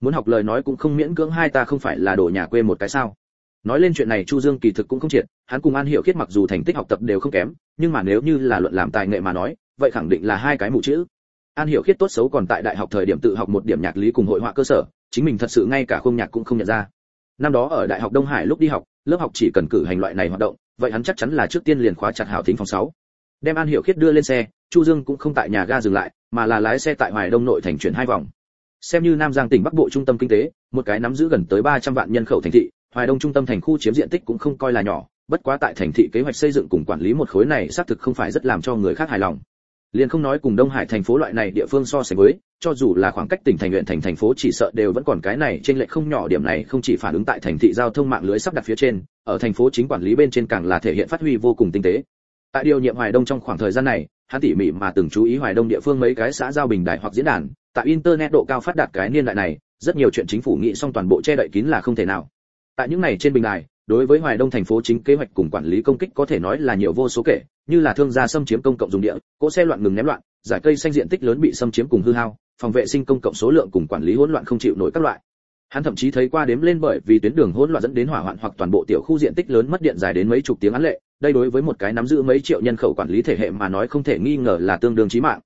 Muốn học lời nói cũng không miễn cưỡng hai ta không phải là đổ nhà quê một cái sao. Nói lên chuyện này chu dương kỳ thực cũng không triệt, hắn cùng an hiểu khiết mặc dù thành tích học tập đều không kém, nhưng mà nếu như là luận làm tài nghệ mà nói, vậy khẳng định là hai cái mù chữ. An hiểu khiết tốt xấu còn tại đại học thời điểm tự học một điểm nhạc lý cùng hội họa cơ sở, chính mình thật sự ngay cả khung nhạc cũng không nhận ra. Năm đó ở đại học đông hải lúc đi học, lớp học chỉ cần cử hành loại này hoạt động, vậy hắn chắc chắn là trước tiên liền khóa chặt hảo thính phòng 6. đem an hiểu khiết đưa lên xe chu dương cũng không tại nhà ga dừng lại, mà là lái xe tại hoài đông nội thành chuyển hai vòng. Xem như nam giang tỉnh bắc bộ trung tâm kinh tế, một cái nắm giữ gần tới 300 vạn nhân khẩu thành thị, hoài đông trung tâm thành khu chiếm diện tích cũng không coi là nhỏ, bất quá tại thành thị kế hoạch xây dựng cùng quản lý một khối này xác thực không phải rất làm cho người khác hài lòng. Liền không nói cùng đông hải thành phố loại này địa phương so sánh với, cho dù là khoảng cách tỉnh thành huyện thành thành phố chỉ sợ đều vẫn còn cái này trên lệch không nhỏ, điểm này không chỉ phản ứng tại thành thị giao thông mạng lưới sắp đặt phía trên, ở thành phố chính quản lý bên trên càng là thể hiện phát huy vô cùng tinh tế. Tại điều nhiệm hoài đông trong khoảng thời gian này hắn tỉ mỉ mà từng chú ý hoài đông địa phương mấy cái xã giao bình đài hoặc diễn đàn, tại internet độ cao phát đạt cái niên đại này, rất nhiều chuyện chính phủ nghĩ xong toàn bộ che đậy kín là không thể nào. Tại những này trên bình đài, đối với hoài đông thành phố chính kế hoạch cùng quản lý công kích có thể nói là nhiều vô số kể, như là thương gia xâm chiếm công cộng dùng địa, cỗ xe loạn ngừng ném loạn, giải cây xanh diện tích lớn bị xâm chiếm cùng hư hao, phòng vệ sinh công cộng số lượng cùng quản lý hỗn loạn không chịu nổi các loại. Hắn thậm chí thấy qua đếm lên bởi vì tuyến đường hỗn loạn dẫn đến hỏa hoạn hoặc toàn bộ tiểu khu diện tích lớn mất điện dài đến mấy chục tiếng án lệ đây đối với một cái nắm giữ mấy triệu nhân khẩu quản lý thể hệ mà nói không thể nghi ngờ là tương đương chí mạng.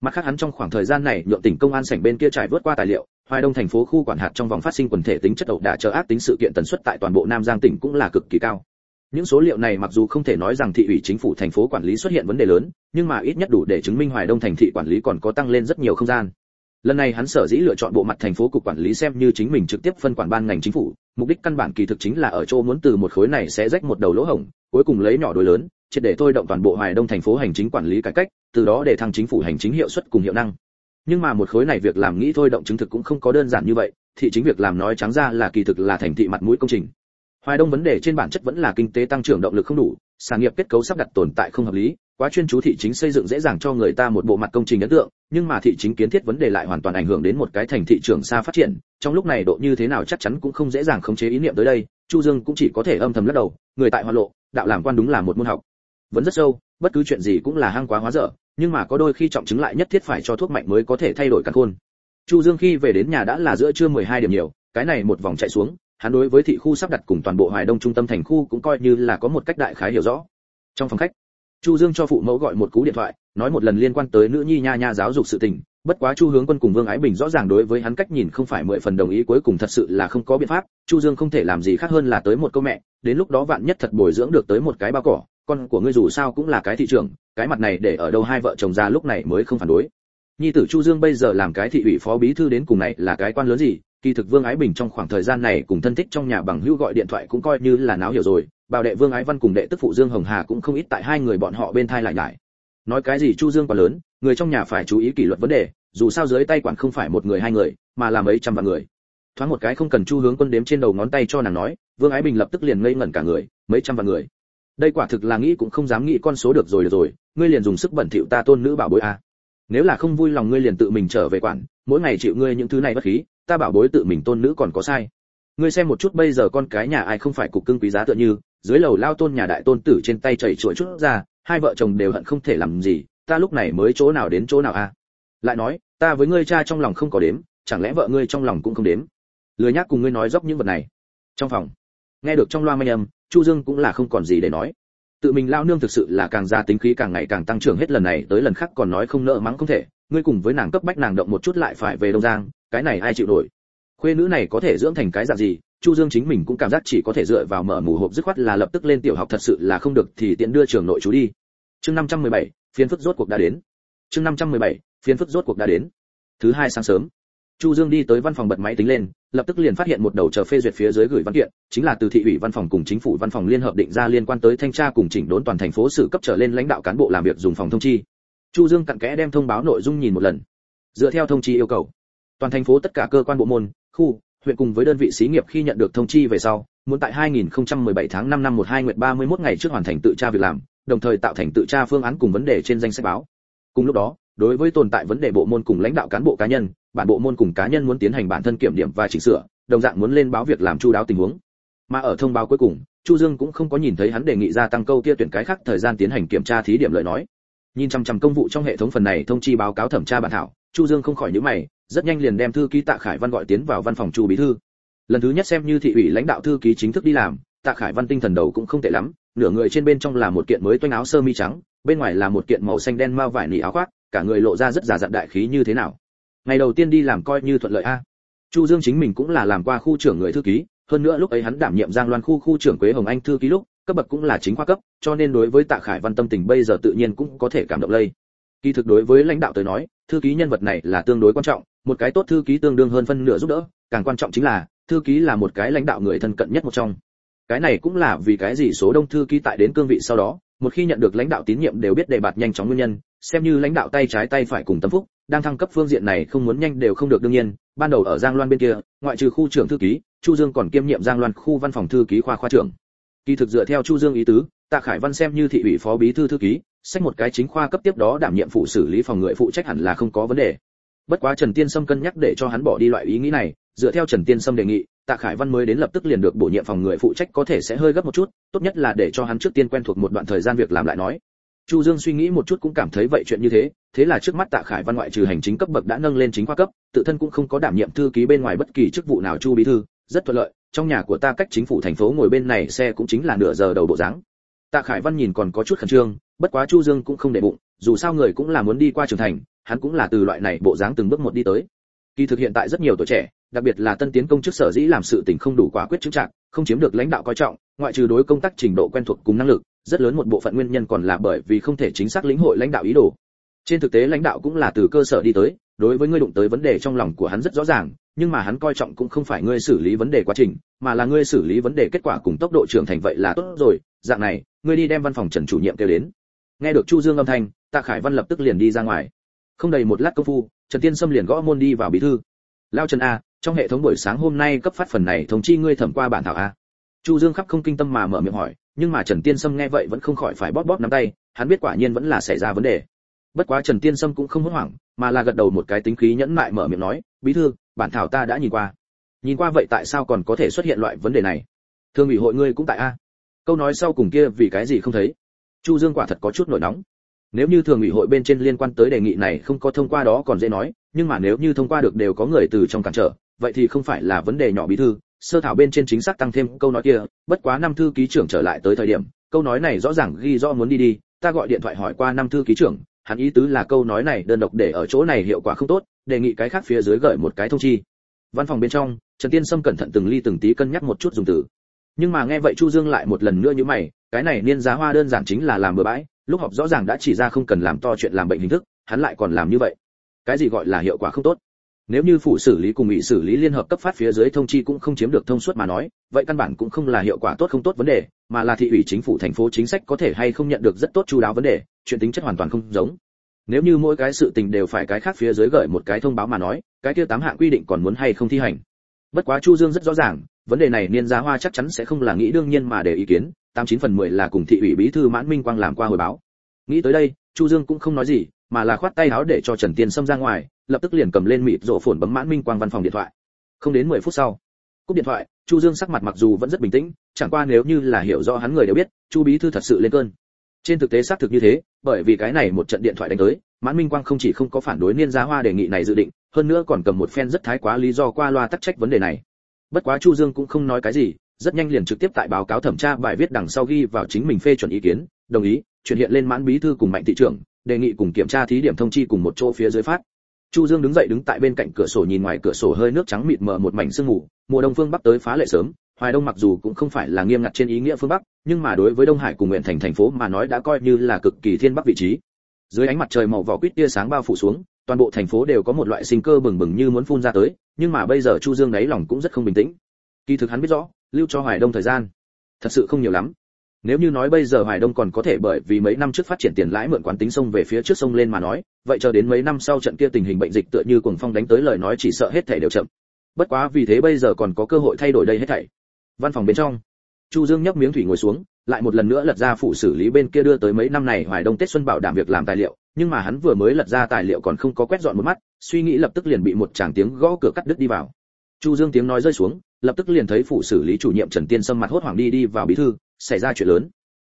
Mặt khác hắn trong khoảng thời gian này nhượng tỉnh công an sảnh bên kia trải vớt qua tài liệu, hoài đông thành phố khu quản hạt trong vòng phát sinh quần thể tính chất ẩu đả chờ ác tính sự kiện tần suất tại toàn bộ nam giang tỉnh cũng là cực kỳ cao. Những số liệu này mặc dù không thể nói rằng thị ủy chính phủ thành phố quản lý xuất hiện vấn đề lớn, nhưng mà ít nhất đủ để chứng minh hoài đông thành thị quản lý còn có tăng lên rất nhiều không gian lần này hắn sở dĩ lựa chọn bộ mặt thành phố cục quản lý xem như chính mình trực tiếp phân quản ban ngành chính phủ, mục đích căn bản kỳ thực chính là ở chỗ muốn từ một khối này sẽ rách một đầu lỗ hổng, cuối cùng lấy nhỏ đối lớn, triệt để thôi động toàn bộ hoài đông thành phố hành chính quản lý cải cách, từ đó để thăng chính phủ hành chính hiệu suất cùng hiệu năng. Nhưng mà một khối này việc làm nghĩ thôi động chứng thực cũng không có đơn giản như vậy thị chính việc làm nói trắng ra là kỳ thực là thành thị mặt mũi công trình. Hoài đông vấn đề trên bản chất vẫn là kinh tế tăng trưởng động lực không đủ, sản nghiệp kết cấu sắp đặt tồn tại không hợp lý quá chuyên chú thị chính xây dựng dễ dàng cho người ta một bộ mặt công trình ấn tượng, nhưng mà thị chính kiến thiết vấn đề lại hoàn toàn ảnh hưởng đến một cái thành thị trường xa phát triển, trong lúc này độ như thế nào chắc chắn cũng không dễ dàng khống chế ý niệm tới đây, chu dương cũng chỉ có thể âm thầm lắc đầu, người tại hoa lộ, đạo làm quan đúng là một môn học. Vẫn rất sâu, bất cứ chuyện gì cũng là hang quá hóa dở, nhưng mà có đôi khi trọng chứng lại nhất thiết phải cho thuốc mạnh mới có thể thay đổi cả khuôn chu dương khi về đến nhà đã là giữa trưa 12 điểm nhiều, cái này một vòng chạy xuống, hắn đối với thị khu sắp đặt cùng toàn bộ hoài đông trung tâm thành khu cũng coi như là có một cách đại khái hiểu rõ. Trong phòng khách chu dương cho phụ mẫu gọi một cú điện thoại, nói một lần liên quan tới nữ nhi nha nha giáo dục sự tình, bất quá chu hướng quân cùng vương ái bình rõ ràng đối với hắn cách nhìn không phải mười phần đồng ý, cuối cùng thật sự là không có biện pháp, chu dương không thể làm gì khác hơn là tới một câu mẹ, đến lúc đó vạn nhất thật bồi dưỡng được tới một cái bao cỏ, con của ngươi dù sao cũng là cái thị trường cái mặt này để ở đâu hai vợ chồng ra lúc này mới không phản đối. Nhi tử chu dương bây giờ làm cái thị ủy phó bí thư đến cùng này là cái quan lớn gì, kỳ thực vương ái bình trong khoảng thời gian này cùng thân thích trong nhà bằng hữu gọi điện thoại cũng coi như là náo hiểu rồi bảo đệ vương ái văn cùng đệ tức phụ dương hồng hà cũng không ít tại hai người bọn họ bên thai lại nhải. Nói cái gì chu dương quá lớn, người trong nhà phải chú ý kỷ luật vấn đề, dù sao dưới tay quản không phải một người hai người, mà là mấy trăm vạn người. Thoáng một cái không cần chu hướng quân đếm trên đầu ngón tay cho nàng nói, vương ái bình lập tức liền ngây ngẩn cả người, mấy trăm vạn người. Đây quả thực là nghĩ cũng không dám nghĩ con số được rồi được rồi, ngươi liền dùng sức bẩn thỉu ta tôn nữ bảo bối a. Nếu là không vui lòng ngươi liền tự mình trở về quản, mỗi ngày chịu ngươi những thứ này bất khí, ta bảo bối tự mình tôn nữ còn có sai. Ngươi xem một chút bây giờ con cái nhà ai không phải cục cưng quý giá tựa như dưới lầu lao tôn nhà đại tôn tử trên tay chảy chuỗi chút ra, hai vợ chồng đều hận không thể làm gì, ta lúc này mới chỗ nào đến chỗ nào a lại nói, ta với ngươi cha trong lòng không có đếm, chẳng lẽ vợ ngươi trong lòng cũng không đếm? Lười nhác cùng ngươi nói dốc những vật này. Trong phòng, nghe được trong loa manh âm, chu dương cũng là không còn gì để nói. Tự mình lao nương thực sự là càng ra tính khí càng ngày càng tăng trưởng hết lần này tới lần khác còn nói không nợ mắng không thể, ngươi cùng với nàng cấp bách nàng động một chút lại phải về đông giang, cái này ai chịu nổi? Khuê nữ này có thể dưỡng thành cái dạng gì chu dương chính mình cũng cảm giác chỉ có thể dựa vào mở mù hộp dứt khoát là lập tức lên tiểu học thật sự là không được thì tiện đưa trường nội chú đi. Chương 517, phiên phức rốt cuộc đã đến. Chương 517, phiên phức rốt cuộc đã đến. Thứ hai sáng sớm chu dương đi tới văn phòng bật máy tính lên lập tức liền phát hiện một đầu chờ phê duyệt phía dưới gửi văn kiện chính là từ thị ủy văn phòng cùng chính phủ văn phòng liên hợp định ra liên quan tới thanh tra cùng chỉnh đốn toàn thành phố sự cấp trở lên lãnh đạo cán bộ làm việc dùng phòng thông chi. Chu dương cặn kẽ đem thông báo nội dung nhìn một lần. Dựa theo thông chi yêu cầu toàn thành phố tất cả cơ quan bộ môn khu huyện cùng với đơn vị xí nghiệp khi nhận được thông chi về sau, muốn tại 2017 tháng 5 năm 12 nguyệt 31 ngày trước hoàn thành tự tra việc làm, đồng thời tạo thành tự tra phương án cùng vấn đề trên danh sách báo. Cùng lúc đó, đối với tồn tại vấn đề bộ môn cùng lãnh đạo cán bộ cá nhân, bản bộ môn cùng cá nhân muốn tiến hành bản thân kiểm điểm và chỉnh sửa, đồng dạng muốn lên báo việc làm chu đáo tình huống. Mà ở thông báo cuối cùng, chu dương cũng không có nhìn thấy hắn đề nghị gia tăng câu kia tuyển cái khác thời gian tiến hành kiểm tra thí điểm lời nói. Nhìn chăm chăm công vụ trong hệ thống phần này thông chi báo cáo thẩm tra bản thảo chu dương không khỏi nhíu mày, rất nhanh liền đem thư ký tạ khải văn gọi tiến vào văn phòng chu bí thư. Lần thứ nhất xem như thị ủy lãnh đạo thư ký chính thức đi làm, tạ khải văn tinh thần đầu cũng không tệ lắm, nửa người trên bên trong là một kiện mới toanh áo sơ mi trắng, bên ngoài là một kiện màu xanh đen mao vải nỉ áo khoác, cả người lộ ra rất giả dặn đại khí như thế nào. Ngày đầu tiên đi làm coi như thuận lợi a. Chu dương chính mình cũng là làm qua khu trưởng người thư ký, hơn nữa lúc ấy hắn đảm nhiệm giang loan khu khu trưởng quế hồng anh thư ký lúc, cấp bậc cũng là chính khoa cấp, cho nên đối với tạ khải văn tâm tình bây giờ tự nhiên cũng có thể cảm động lây kỳ thực đối với lãnh đạo tới nói, thư ký nhân vật này là tương đối quan trọng, một cái tốt thư ký tương đương hơn phân nửa giúp đỡ, càng quan trọng chính là, thư ký là một cái lãnh đạo người thân cận nhất một trong. Cái này cũng là vì cái gì số đông thư ký tại đến cương vị sau đó, một khi nhận được lãnh đạo tín nhiệm đều biết đề bạt nhanh chóng nguyên nhân, xem như lãnh đạo tay trái tay phải cùng tâm phúc, đang thăng cấp phương diện này không muốn nhanh đều không được đương nhiên, ban đầu ở giang loan bên kia, ngoại trừ khu trưởng thư ký, chu dương còn kiêm nhiệm giang loan khu văn phòng thư ký khoa khoa trưởng. Kỳ thực dựa theo chu dương ý tứ tạ khải văn xem như thị ủy phó bí thư thư ký sách một cái chính khoa cấp tiếp đó đảm nhiệm phụ xử lý phòng người phụ trách hẳn là không có vấn đề. Bất quá trần tiên sâm cân nhắc để cho hắn bỏ đi loại ý nghĩ này, dựa theo trần tiên sâm đề nghị, tạ khải văn mới đến lập tức liền được bổ nhiệm phòng người phụ trách có thể sẽ hơi gấp một chút, tốt nhất là để cho hắn trước tiên quen thuộc một đoạn thời gian việc làm lại nói. Chu dương suy nghĩ một chút cũng cảm thấy vậy chuyện như thế thế là trước mắt tạ khải văn ngoại trừ hành chính cấp bậc đã nâng lên chính khoa cấp, tự thân cũng không có đảm nhiệm thư ký bên ngoài bất kỳ chức vụ nào chu bí thư, rất thuận lợi, trong nhà của ta cách chính phủ thành phố ngồi bên này xe cũng chính là nửa giờ đầu bộ dáng tạ khải văn nhìn còn có chút khẩn trương, bất quá chu dương cũng không để bụng, dù sao người cũng là muốn đi qua trưởng thành, hắn cũng là từ loại này bộ dáng từng bước một đi tới. Kỳ thực hiện tại rất nhiều tuổi trẻ, đặc biệt là tân tiến công chức sở dĩ làm sự tình không đủ quả quyết chứng trạng, không chiếm được lãnh đạo coi trọng, ngoại trừ đối công tác trình độ quen thuộc cùng năng lực, rất lớn một bộ phận nguyên nhân còn là bởi vì không thể chính xác lĩnh hội lãnh đạo ý đồ. Trên thực tế lãnh đạo cũng là từ cơ sở đi tới, đối với ngươi đụng tới vấn đề trong lòng của hắn rất rõ ràng, nhưng mà hắn coi trọng cũng không phải ngươi xử lý vấn đề quá trình, mà là ngươi xử lý vấn đề kết quả cùng tốc độ trưởng thành vậy là tốt rồi dạng này, ngươi đi đem văn phòng trần chủ nhiệm kêu đến. Nghe được chu dương âm thanh, tạ khải văn lập tức liền đi ra ngoài. Không đầy một lát công phu, trần tiên sâm liền gõ môn đi vào bí thư. Lao trần a, trong hệ thống buổi sáng hôm nay cấp phát phần này thống chi ngươi thẩm qua bản thảo a. Chu dương khắp không kinh tâm mà mở miệng hỏi, nhưng mà trần tiên sâm nghe vậy vẫn không khỏi phải bóp bóp nắm tay, hắn biết quả nhiên vẫn là xảy ra vấn đề. Bất quá trần tiên sâm cũng không hốt hoảng, mà là gật đầu một cái tính khí nhẫn mại mở miệng nói, bí thư, bản thảo ta đã nhìn qua. Nhìn qua vậy tại sao còn có thể xuất hiện loại vấn đề này? Thương ủy hội ngươi cũng tại a câu nói sau cùng kia vì cái gì không thấy? Chu dương quả thật có chút nổi nóng. Nếu như thường ủy hội bên trên liên quan tới đề nghị này không có thông qua đó còn dễ nói, nhưng mà nếu như thông qua được đều có người từ trong cản trở, vậy thì không phải là vấn đề nhỏ bí thư. Sơ thảo bên trên chính xác tăng thêm câu nói kia, bất quá năm thư ký trưởng trở lại tới thời điểm, câu nói này rõ ràng ghi rõ muốn đi đi, ta gọi điện thoại hỏi qua năm thư ký trưởng, hắn ý tứ là câu nói này đơn độc để ở chỗ này hiệu quả không tốt, đề nghị cái khác phía dưới gửi một cái thông chi. Văn phòng bên trong, trần tiên sâm cẩn thận từng ly từng tí cân nhắc một chút dùng từ nhưng mà nghe vậy chu dương lại một lần nữa như mày, cái này niên giá hoa đơn giản chính là làm bừa bãi, lúc học rõ ràng đã chỉ ra không cần làm to chuyện làm bệnh hình thức, hắn lại còn làm như vậy. Cái gì gọi là hiệu quả không tốt? Nếu như phủ xử lý cùng ủy xử lý liên hợp cấp phát phía dưới thông chi cũng không chiếm được thông suốt mà nói, vậy căn bản cũng không là hiệu quả tốt không tốt vấn đề, mà là thị ủy chính phủ thành phố chính sách có thể hay không nhận được rất tốt chú đáo vấn đề, chuyện tính chất hoàn toàn không giống. Nếu như mỗi cái sự tình đều phải cái khác phía dưới gửi một cái thông báo mà nói, cái kia tám hạng quy định còn muốn hay không thi hành? Bất quá chu dương rất rõ ràng vấn đề này niên giá hoa chắc chắn sẽ không là nghĩ đương nhiên mà để ý kiến, tám chín phần mười là cùng thị ủy bí thư mãn minh quang làm qua hồi báo. Nghĩ tới đây, chu dương cũng không nói gì, mà là khoát tay áo để cho trần tiên xâm ra ngoài, lập tức liền cầm lên mịt rộ phồn bấm mãn minh quang văn phòng điện thoại. Không đến 10 phút sau, cúp điện thoại, chu dương sắc mặt mặc dù vẫn rất bình tĩnh, chẳng qua nếu như là hiểu rõ hắn người đều biết, chu bí thư thật sự lên cơn. Trên thực tế xác thực như thế, bởi vì cái này một trận điện thoại đánh tới, mãn minh quang không chỉ không có phản đối niên giá hoa đề nghị này dự định, hơn nữa còn cầm một phen rất thái quá lý do qua loa tắc trách vấn đề này bất quá chu dương cũng không nói cái gì, rất nhanh liền trực tiếp tại báo cáo thẩm tra bài viết đằng sau ghi vào chính mình phê chuẩn ý kiến, đồng ý, chuyển hiện lên mãn bí thư cùng mạnh thị trưởng, đề nghị cùng kiểm tra thí điểm thông chi cùng một chỗ phía dưới phát. Chu dương đứng dậy đứng tại bên cạnh cửa sổ nhìn ngoài cửa sổ hơi nước trắng mịt mờ một mảnh sương mù, mùa đông phương bắc tới phá lệ sớm, hoài đông mặc dù cũng không phải là nghiêm ngặt trên ý nghĩa phương bắc, nhưng mà đối với đông hải cùng nguyện thành thành phố mà nói đã coi như là cực kỳ thiên bắc vị trí. Dưới ánh mặt trời màu vỏ quýt tia sáng bao phủ xuống toàn bộ thành phố đều có một loại sinh cơ bừng bừng như muốn phun ra tới, nhưng mà bây giờ chu dương đáy lòng cũng rất không bình tĩnh. Kỳ thực hắn biết rõ, lưu cho hoài đông thời gian, thật sự không nhiều lắm. Nếu như nói bây giờ hoài đông còn có thể bởi vì mấy năm trước phát triển tiền lãi mượn quán tính sông về phía trước sông lên mà nói, vậy cho đến mấy năm sau trận kia tình hình bệnh dịch tựa như cuồng phong đánh tới lời nói chỉ sợ hết thảy đều chậm. Bất quá vì thế bây giờ còn có cơ hội thay đổi đây hết thảy. Văn phòng bên trong, chu dương nhấp miếng thủy ngồi xuống lại một lần nữa lật ra phụ xử lý bên kia đưa tới mấy năm này hoài đông tết xuân bảo đảm việc làm tài liệu, nhưng mà hắn vừa mới lật ra tài liệu còn không có quét dọn một mắt, suy nghĩ lập tức liền bị một chàng tiếng gõ cửa cắt đứt đi vào. Chu dương tiếng nói rơi xuống, lập tức liền thấy phụ xử lý chủ nhiệm trần tiên sâm mặt hốt hoảng đi đi vào bí thư, xảy ra chuyện lớn.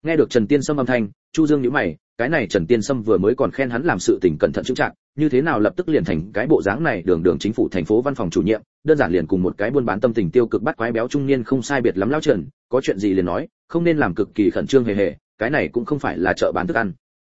Nghe được trần tiên sâm âm thanh, chu dương nhíu mày, cái này trần tiên sâm vừa mới còn khen hắn làm sự tình cẩn thận chững chạc, như thế nào lập tức liền thành cái bộ dáng này, đường đường chính phủ thành phố văn phòng chủ nhiệm, đơn giản liền cùng một cái buôn bán tâm tình tiêu cực bắt quái béo trung niên không sai biệt lắm lão trần, có chuyện gì liền nói không nên làm cực kỳ khẩn trương hề hề cái này cũng không phải là chợ bán thức ăn.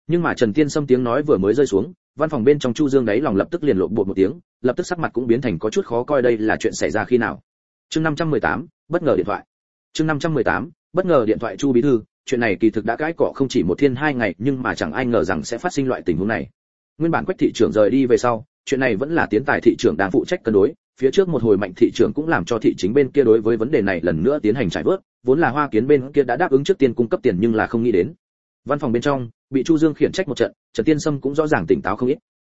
Nhưng mà trần tiên sâm tiếng nói vừa mới rơi xuống văn phòng bên trong chu dương đấy lòng lập tức liền lộn bột một tiếng lập tức sắc mặt cũng biến thành có chút khó coi đây là chuyện xảy ra khi nào. Chương 518, bất ngờ điện thoại. Chương 518, bất ngờ điện thoại chu bí thư chuyện này kỳ thực đã cãi cọ không chỉ một thiên hai ngày nhưng mà chẳng ai ngờ rằng sẽ phát sinh loại tình huống này. Nguyên bản quách thị trưởng rời đi về sau chuyện này vẫn là tiến tài thị trưởng đang phụ trách cân đối, phía trước một hồi mạnh thị trưởng cũng làm cho thị chính bên kia đối với vấn đề này lần nữa tiến hành trải vớt, vốn là hoa kiến bên kia đã đáp ứng trước tiên cung cấp tiền nhưng là không nghĩ đến. Văn phòng bên trong, bị chu dương khiển trách một trận, trần tiên sâm cũng rõ ràng tỉnh táo không ít.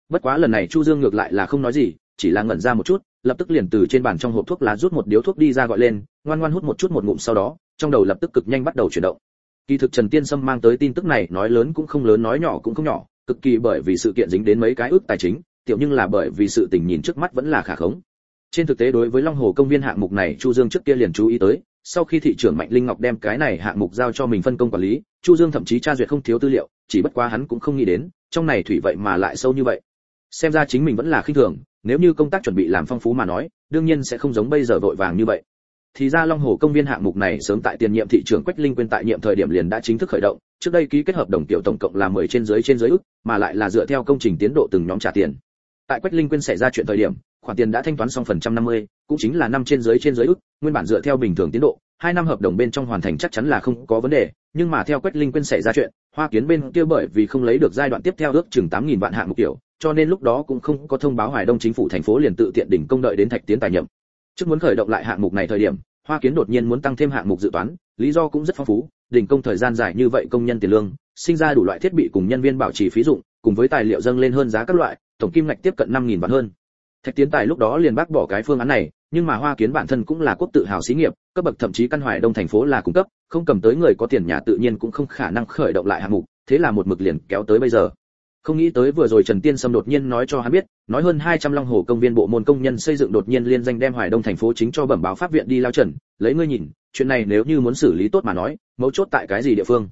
Bất quá lần này chu dương ngược lại là không nói gì, chỉ là ngẩn ra một chút, lập tức liền từ trên bàn trong hộp thuốc lá rút một điếu thuốc đi ra gọi lên, ngoan ngoan hút một chút một ngụm sau đó, trong đầu lập tức cực nhanh bắt đầu chuyển động. Kỳ thực trần tiên sâm mang tới tin tức này nói lớn cũng không lớn, nói nhỏ cũng không nhỏ, cực kỳ bởi vì sự kiện dính đến mấy cái ước tài chính tiểu nhưng là bởi vì sự tình nhìn trước mắt vẫn là khả khống. Trên thực tế đối với long hồ công viên hạng mục này, chu dương trước kia liền chú ý tới, sau khi thị trưởng mạnh linh ngọc đem cái này hạng mục giao cho mình phân công quản lý, chu dương thậm chí tra duyệt không thiếu tư liệu, chỉ bất quá hắn cũng không nghĩ đến, trong này thủy vậy mà lại sâu như vậy. Xem ra chính mình vẫn là khinh thường, nếu như công tác chuẩn bị làm phong phú mà nói, đương nhiên sẽ không giống bây giờ vội vàng như vậy. Thì ra long hồ công viên hạng mục này sớm tại tiền nhiệm thị trưởng quách linh quên tại nhiệm thời điểm liền đã chính thức khởi động, trước đây ký kết hợp đồng tiểu tổng cộng là 10 trên dưới trên dưới ức, mà lại là dựa theo công trình tiến độ từng nhóm trả tiền tại quách linh quyên xảy ra chuyện thời điểm khoản tiền đã thanh toán xong phần trăm 50, cũng chính là năm trên dưới trên dưới ức nguyên bản dựa theo bình thường tiến độ hai năm hợp đồng bên trong hoàn thành chắc chắn là không có vấn đề nhưng mà theo quách linh quyên xảy ra chuyện hoa kiến bên kia bởi vì không lấy được giai đoạn tiếp theo ước chừng 8.000 vạn hạng mục tiểu cho nên lúc đó cũng không có thông báo hoài đông chính phủ thành phố liền tự tiện đỉnh công đợi đến thạch tiến tài nhiệm trước muốn khởi động lại hạng mục này thời điểm hoa kiến đột nhiên muốn tăng thêm hạng mục dự toán lý do cũng rất phong phú đỉnh công thời gian dài như vậy công nhân tiền lương sinh ra đủ loại thiết bị cùng nhân viên bảo trì phí dụng cùng với tài liệu dâng lên hơn giá các loại tổng kim ngạch tiếp cận 5.000 vạn hơn thạch tiến tài lúc đó liền bác bỏ cái phương án này nhưng mà hoa kiến bản thân cũng là quốc tự hào xí nghiệp cấp bậc thậm chí căn hoài đông thành phố là cung cấp không cầm tới người có tiền nhà tự nhiên cũng không khả năng khởi động lại hạng mục thế là một mực liền kéo tới bây giờ không nghĩ tới vừa rồi Trần Tiên Sâm đột nhiên nói cho hắn biết, nói hơn 200 Long Hồ công viên bộ môn công nhân xây dựng đột nhiên liên danh đem Hoài Đông thành phố chính cho bẩm báo pháp viện đi lao trần, lấy ngươi nhìn, chuyện này nếu như muốn xử lý tốt mà nói, mấu chốt tại cái gì địa phương?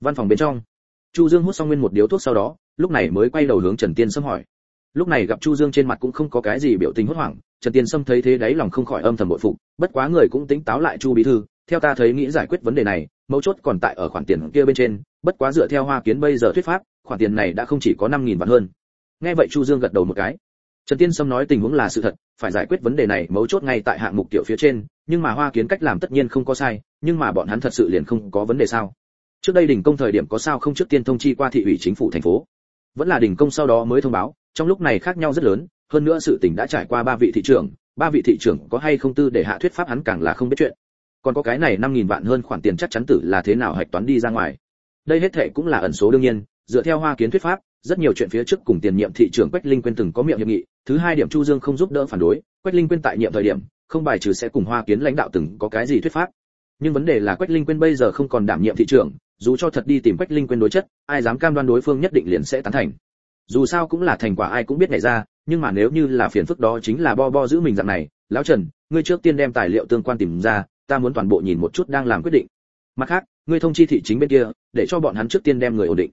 Văn phòng bên trong. Chu Dương hút xong nguyên một điếu thuốc sau đó, lúc này mới quay đầu hướng Trần Tiên Sâm hỏi. Lúc này gặp Chu Dương trên mặt cũng không có cái gì biểu tình hốt hoảng, Trần Tiên Sâm thấy thế đấy lòng không khỏi âm thầm bội phục, bất quá người cũng tính táo lại Chu bí thư, theo ta thấy nghĩ giải quyết vấn đề này, mấu chốt còn tại ở khoản tiền kia bên trên, bất quá dựa theo Hoa Kiến bây giờ thuyết pháp, khoản tiền này đã không chỉ có 5000 vạn hơn. Nghe vậy Chu Dương gật đầu một cái. Trần Tiên Sâm nói tình huống là sự thật, phải giải quyết vấn đề này mấu chốt ngay tại hạng mục tiểu phía trên, nhưng mà Hoa Kiến cách làm tất nhiên không có sai, nhưng mà bọn hắn thật sự liền không có vấn đề sao? Trước đây đỉnh công thời điểm có sao không trước tiên thông chi qua thị ủy chính phủ thành phố? Vẫn là đỉnh công sau đó mới thông báo, trong lúc này khác nhau rất lớn, hơn nữa sự tình đã trải qua ba vị thị trưởng, ba vị thị trưởng có hay không tư để hạ thuyết pháp hắn càng là không biết chuyện. Còn có cái này 5000 vạn hơn khoản tiền chắc chắn tử là thế nào hạch toán đi ra ngoài. Đây hết thệ cũng là ẩn số đương nhiên, dựa theo hoa kiến thuyết pháp rất nhiều chuyện phía trước cùng tiền nhiệm thị trưởng quách linh quên từng có miệng hiệp nghị thứ hai điểm chu dương không giúp đỡ phản đối quách linh quên tại nhiệm thời điểm không bài trừ sẽ cùng hoa kiến lãnh đạo từng có cái gì thuyết pháp nhưng vấn đề là quách linh quên bây giờ không còn đảm nhiệm thị trưởng dù cho thật đi tìm quách linh quên đối chất, ai dám cam đoan đối phương nhất định liền sẽ tán thành. Dù sao cũng là thành quả ai cũng biết ngày ra, nhưng mà nếu như là phiền phức đó chính là bo bo giữ mình dạng này, lão trần, ngươi trước tiên đem tài liệu tương quan tìm ra, ta muốn toàn bộ nhìn một chút đang làm quyết định. Mặt khác, ngươi thông chi thị chính bên kia, để cho bọn hắn trước tiên đem người ổn định.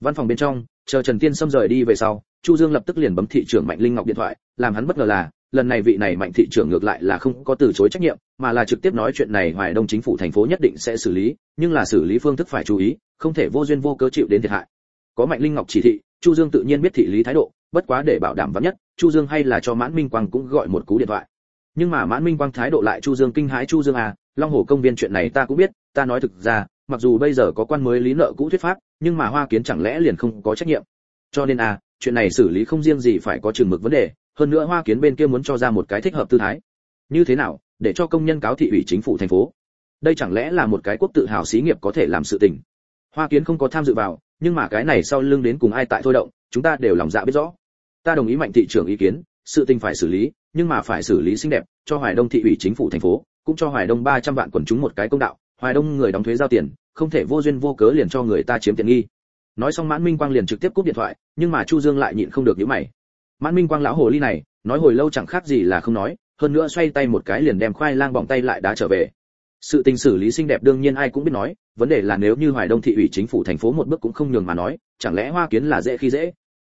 Văn phòng bên trong, chờ trần tiên xâm rời đi về sau, chu dương lập tức liền bấm thị trưởng mạnh linh ngọc điện thoại, làm hắn bất ngờ là, lần này vị này mạnh thị trưởng ngược lại là không có từ chối trách nhiệm mà là trực tiếp nói chuyện này hoài đông chính phủ thành phố nhất định sẽ xử lý, nhưng là xử lý phương thức phải chú ý, không thể vô duyên vô cớ chịu đến thiệt hại. Có mạnh linh ngọc chỉ thị, chu dương tự nhiên biết thị lý thái độ, bất quá để bảo đảm vững nhất, chu dương hay là cho mãn minh quang cũng gọi một cú điện thoại. Nhưng mà mãn minh quang thái độ lại chu dương kinh hãi, chu dương à long hồ công viên chuyện này ta cũng biết, ta nói thực ra, mặc dù bây giờ có quan mới lý nợ cũ thuyết pháp, nhưng mà hoa kiến chẳng lẽ liền không có trách nhiệm. Cho nên à chuyện này xử lý không riêng gì phải có chừng mực vấn đề, hơn nữa hoa kiến bên kia muốn cho ra một cái thích hợp tư thái. Như thế nào để cho công nhân cáo thị ủy chính phủ thành phố. Đây chẳng lẽ là một cái quốc tự hào xí nghiệp có thể làm sự tình? Hoa kiến không có tham dự vào, nhưng mà cái này sau lưng đến cùng ai tại thôi động, chúng ta đều lòng dạ biết rõ. Ta đồng ý mạnh thị trưởng ý kiến, sự tình phải xử lý, nhưng mà phải xử lý xinh đẹp, cho hoài đông thị ủy chính phủ thành phố, cũng cho hoài đông 300 vạn quần chúng một cái công đạo, hoài đông người đóng thuế giao tiền, không thể vô duyên vô cớ liền cho người ta chiếm tiện nghi. Nói xong mãn minh quang liền trực tiếp cúp điện thoại, nhưng mà chu dương lại nhịn không được nhíu mày. Mãn minh quang lão hồ ly này, nói hồi lâu chẳng khác gì là không nói hơn nữa xoay tay một cái liền đem khoai lang bỏng tay lại đá trở về. Sự tình xử lý xinh đẹp đương nhiên ai cũng biết nói, vấn đề là nếu như hoài đông thị ủy chính phủ thành phố một bước cũng không nhường mà nói, chẳng lẽ hoa kiến là dễ khi dễ?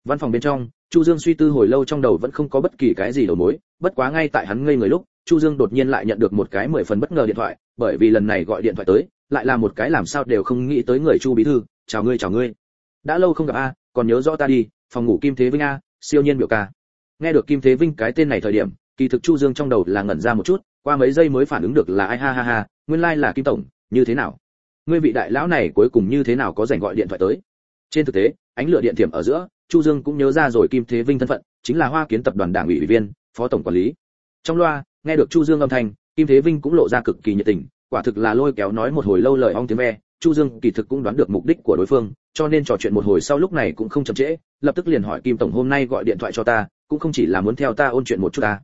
Văn phòng bên trong, chu dương suy tư hồi lâu trong đầu vẫn không có bất kỳ cái gì đầu mối, bất quá ngay tại hắn ngây người lúc, chu dương đột nhiên lại nhận được một cái mười phần bất ngờ điện thoại, bởi vì lần này gọi điện thoại tới, lại là một cái làm sao đều không nghĩ tới người chu bí thư, chào ngươi chào ngươi. Đã lâu không gặp a à, còn nhớ rõ ta đi, phòng ngủ kim thế vinh a, siêu nhiên biểu ca. Nghe được kim thế vinh cái tên này thời điểm kỳ thực chu dương trong đầu là ngẩn ra một chút, qua mấy giây mới phản ứng được là ai, ha ha ha, nguyên lai like là kim tổng, như thế nào? Ngươi vị đại lão này cuối cùng như thế nào có rảnh gọi điện thoại tới? Trên thực tế, ánh lửa điện thiểm ở giữa, chu dương cũng nhớ ra rồi kim thế vinh thân phận, chính là hoa kiến tập đoàn đảng ủy ủy viên, phó tổng quản lý. Trong loa, nghe được chu dương âm thanh, kim thế vinh cũng lộ ra cực kỳ nhiệt tình, quả thực là lôi kéo nói một hồi lâu lời ong tiếng ve. Chu dương kỳ thực cũng đoán được mục đích của đối phương, cho nên trò chuyện một hồi sau lúc này cũng không chậm trễ, lập tức liền hỏi kim tổng hôm nay gọi điện thoại cho ta, cũng không chỉ là muốn theo ta ôn chuyện một chút ta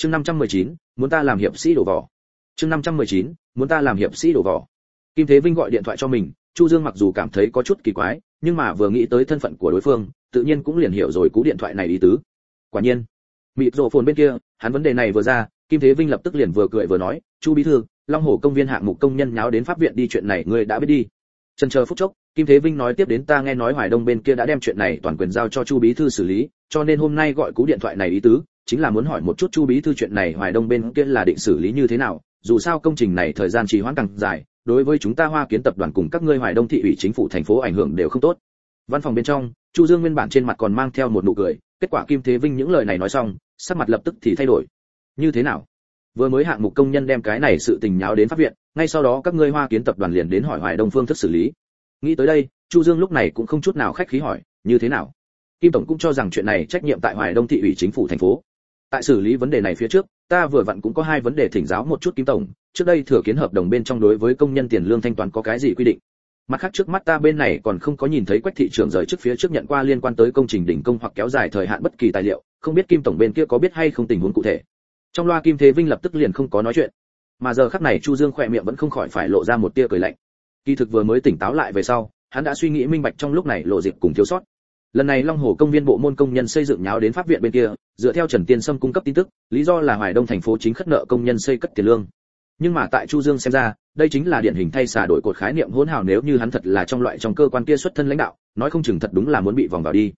chương 519, muốn ta làm hiệp sĩ đổ vỏ. Chương 519, muốn ta làm hiệp sĩ đổ vỏ. Kim thế vinh gọi điện thoại cho mình chu dương mặc dù cảm thấy có chút kỳ quái nhưng mà vừa nghĩ tới thân phận của đối phương tự nhiên cũng liền hiểu rồi cú điện thoại này ý tứ. Quả nhiên mịt rộ phồn bên kia hắn vấn đề này vừa ra kim thế vinh lập tức liền vừa cười vừa nói chu bí thư long hồ công viên hạng mục công nhân nháo đến pháp viện đi chuyện này ngươi đã biết đi. Trần chờ phút chốc, Kim Thế Vinh nói tiếp đến ta nghe nói Hoài Đông bên kia đã đem chuyện này toàn quyền giao cho Chu bí thư xử lý, cho nên hôm nay gọi cú điện thoại này ý tứ, chính là muốn hỏi một chút Chu bí thư chuyện này Hoài Đông bên kia là định xử lý như thế nào, dù sao công trình này thời gian trì hoãn càng dài, đối với chúng ta Hoa Kiến tập đoàn cùng các ngươi Hoài Đông thị ủy chính phủ thành phố ảnh hưởng đều không tốt. Văn phòng bên trong, Chu Dương nguyên bản trên mặt còn mang theo một nụ cười, kết quả Kim Thế Vinh những lời này nói xong, sắc mặt lập tức thì thay đổi. Như thế nào? Vừa mới hạng mục công nhân đem cái này sự tình nháo đến pháp viện, ngay sau đó các ngươi Hoa Kiến tập đoàn liền đến hỏi Hoài Đông phương thức xử lý. Nghĩ tới đây, Chu Dương lúc này cũng không chút nào khách khí hỏi, như thế nào? Kim tổng cũng cho rằng chuyện này trách nhiệm tại Hoài Đông thị ủy chính phủ thành phố. Tại xử lý vấn đề này phía trước, ta vừa vặn cũng có hai vấn đề thỉnh giáo một chút Kim tổng, trước đây thừa kiến hợp đồng bên trong đối với công nhân tiền lương thanh toán có cái gì quy định? mặt khác trước mắt ta bên này còn không có nhìn thấy quách thị trường rời trước phía trước nhận qua liên quan tới công trình đỉnh công hoặc kéo dài thời hạn bất kỳ tài liệu không biết kim tổng bên kia có biết hay không tình huống cụ thể. Trong loa kim thế vinh lập tức liền không có nói chuyện. Mà giờ khắc này chu dương khỏe miệng vẫn không khỏi phải lộ ra một tia cười lạnh. Kỳ thực vừa mới tỉnh táo lại về sau hắn đã suy nghĩ minh bạch trong lúc này lộ dịch cùng thiếu sót lần này long hồ công viên bộ môn công nhân xây dựng nháo đến pháp viện bên kia, dựa theo trần tiên sâm cung cấp tin tức, lý do là hoài đông thành phố chính khất nợ công nhân xây cất tiền lương. Nhưng mà tại chu dương xem ra, đây chính là điển hình thay xả đổi cột khái niệm hỗn hào nếu như hắn thật là trong loại trong cơ quan kia xuất thân lãnh đạo, nói không chừng thật đúng là muốn bị vòng vào đi.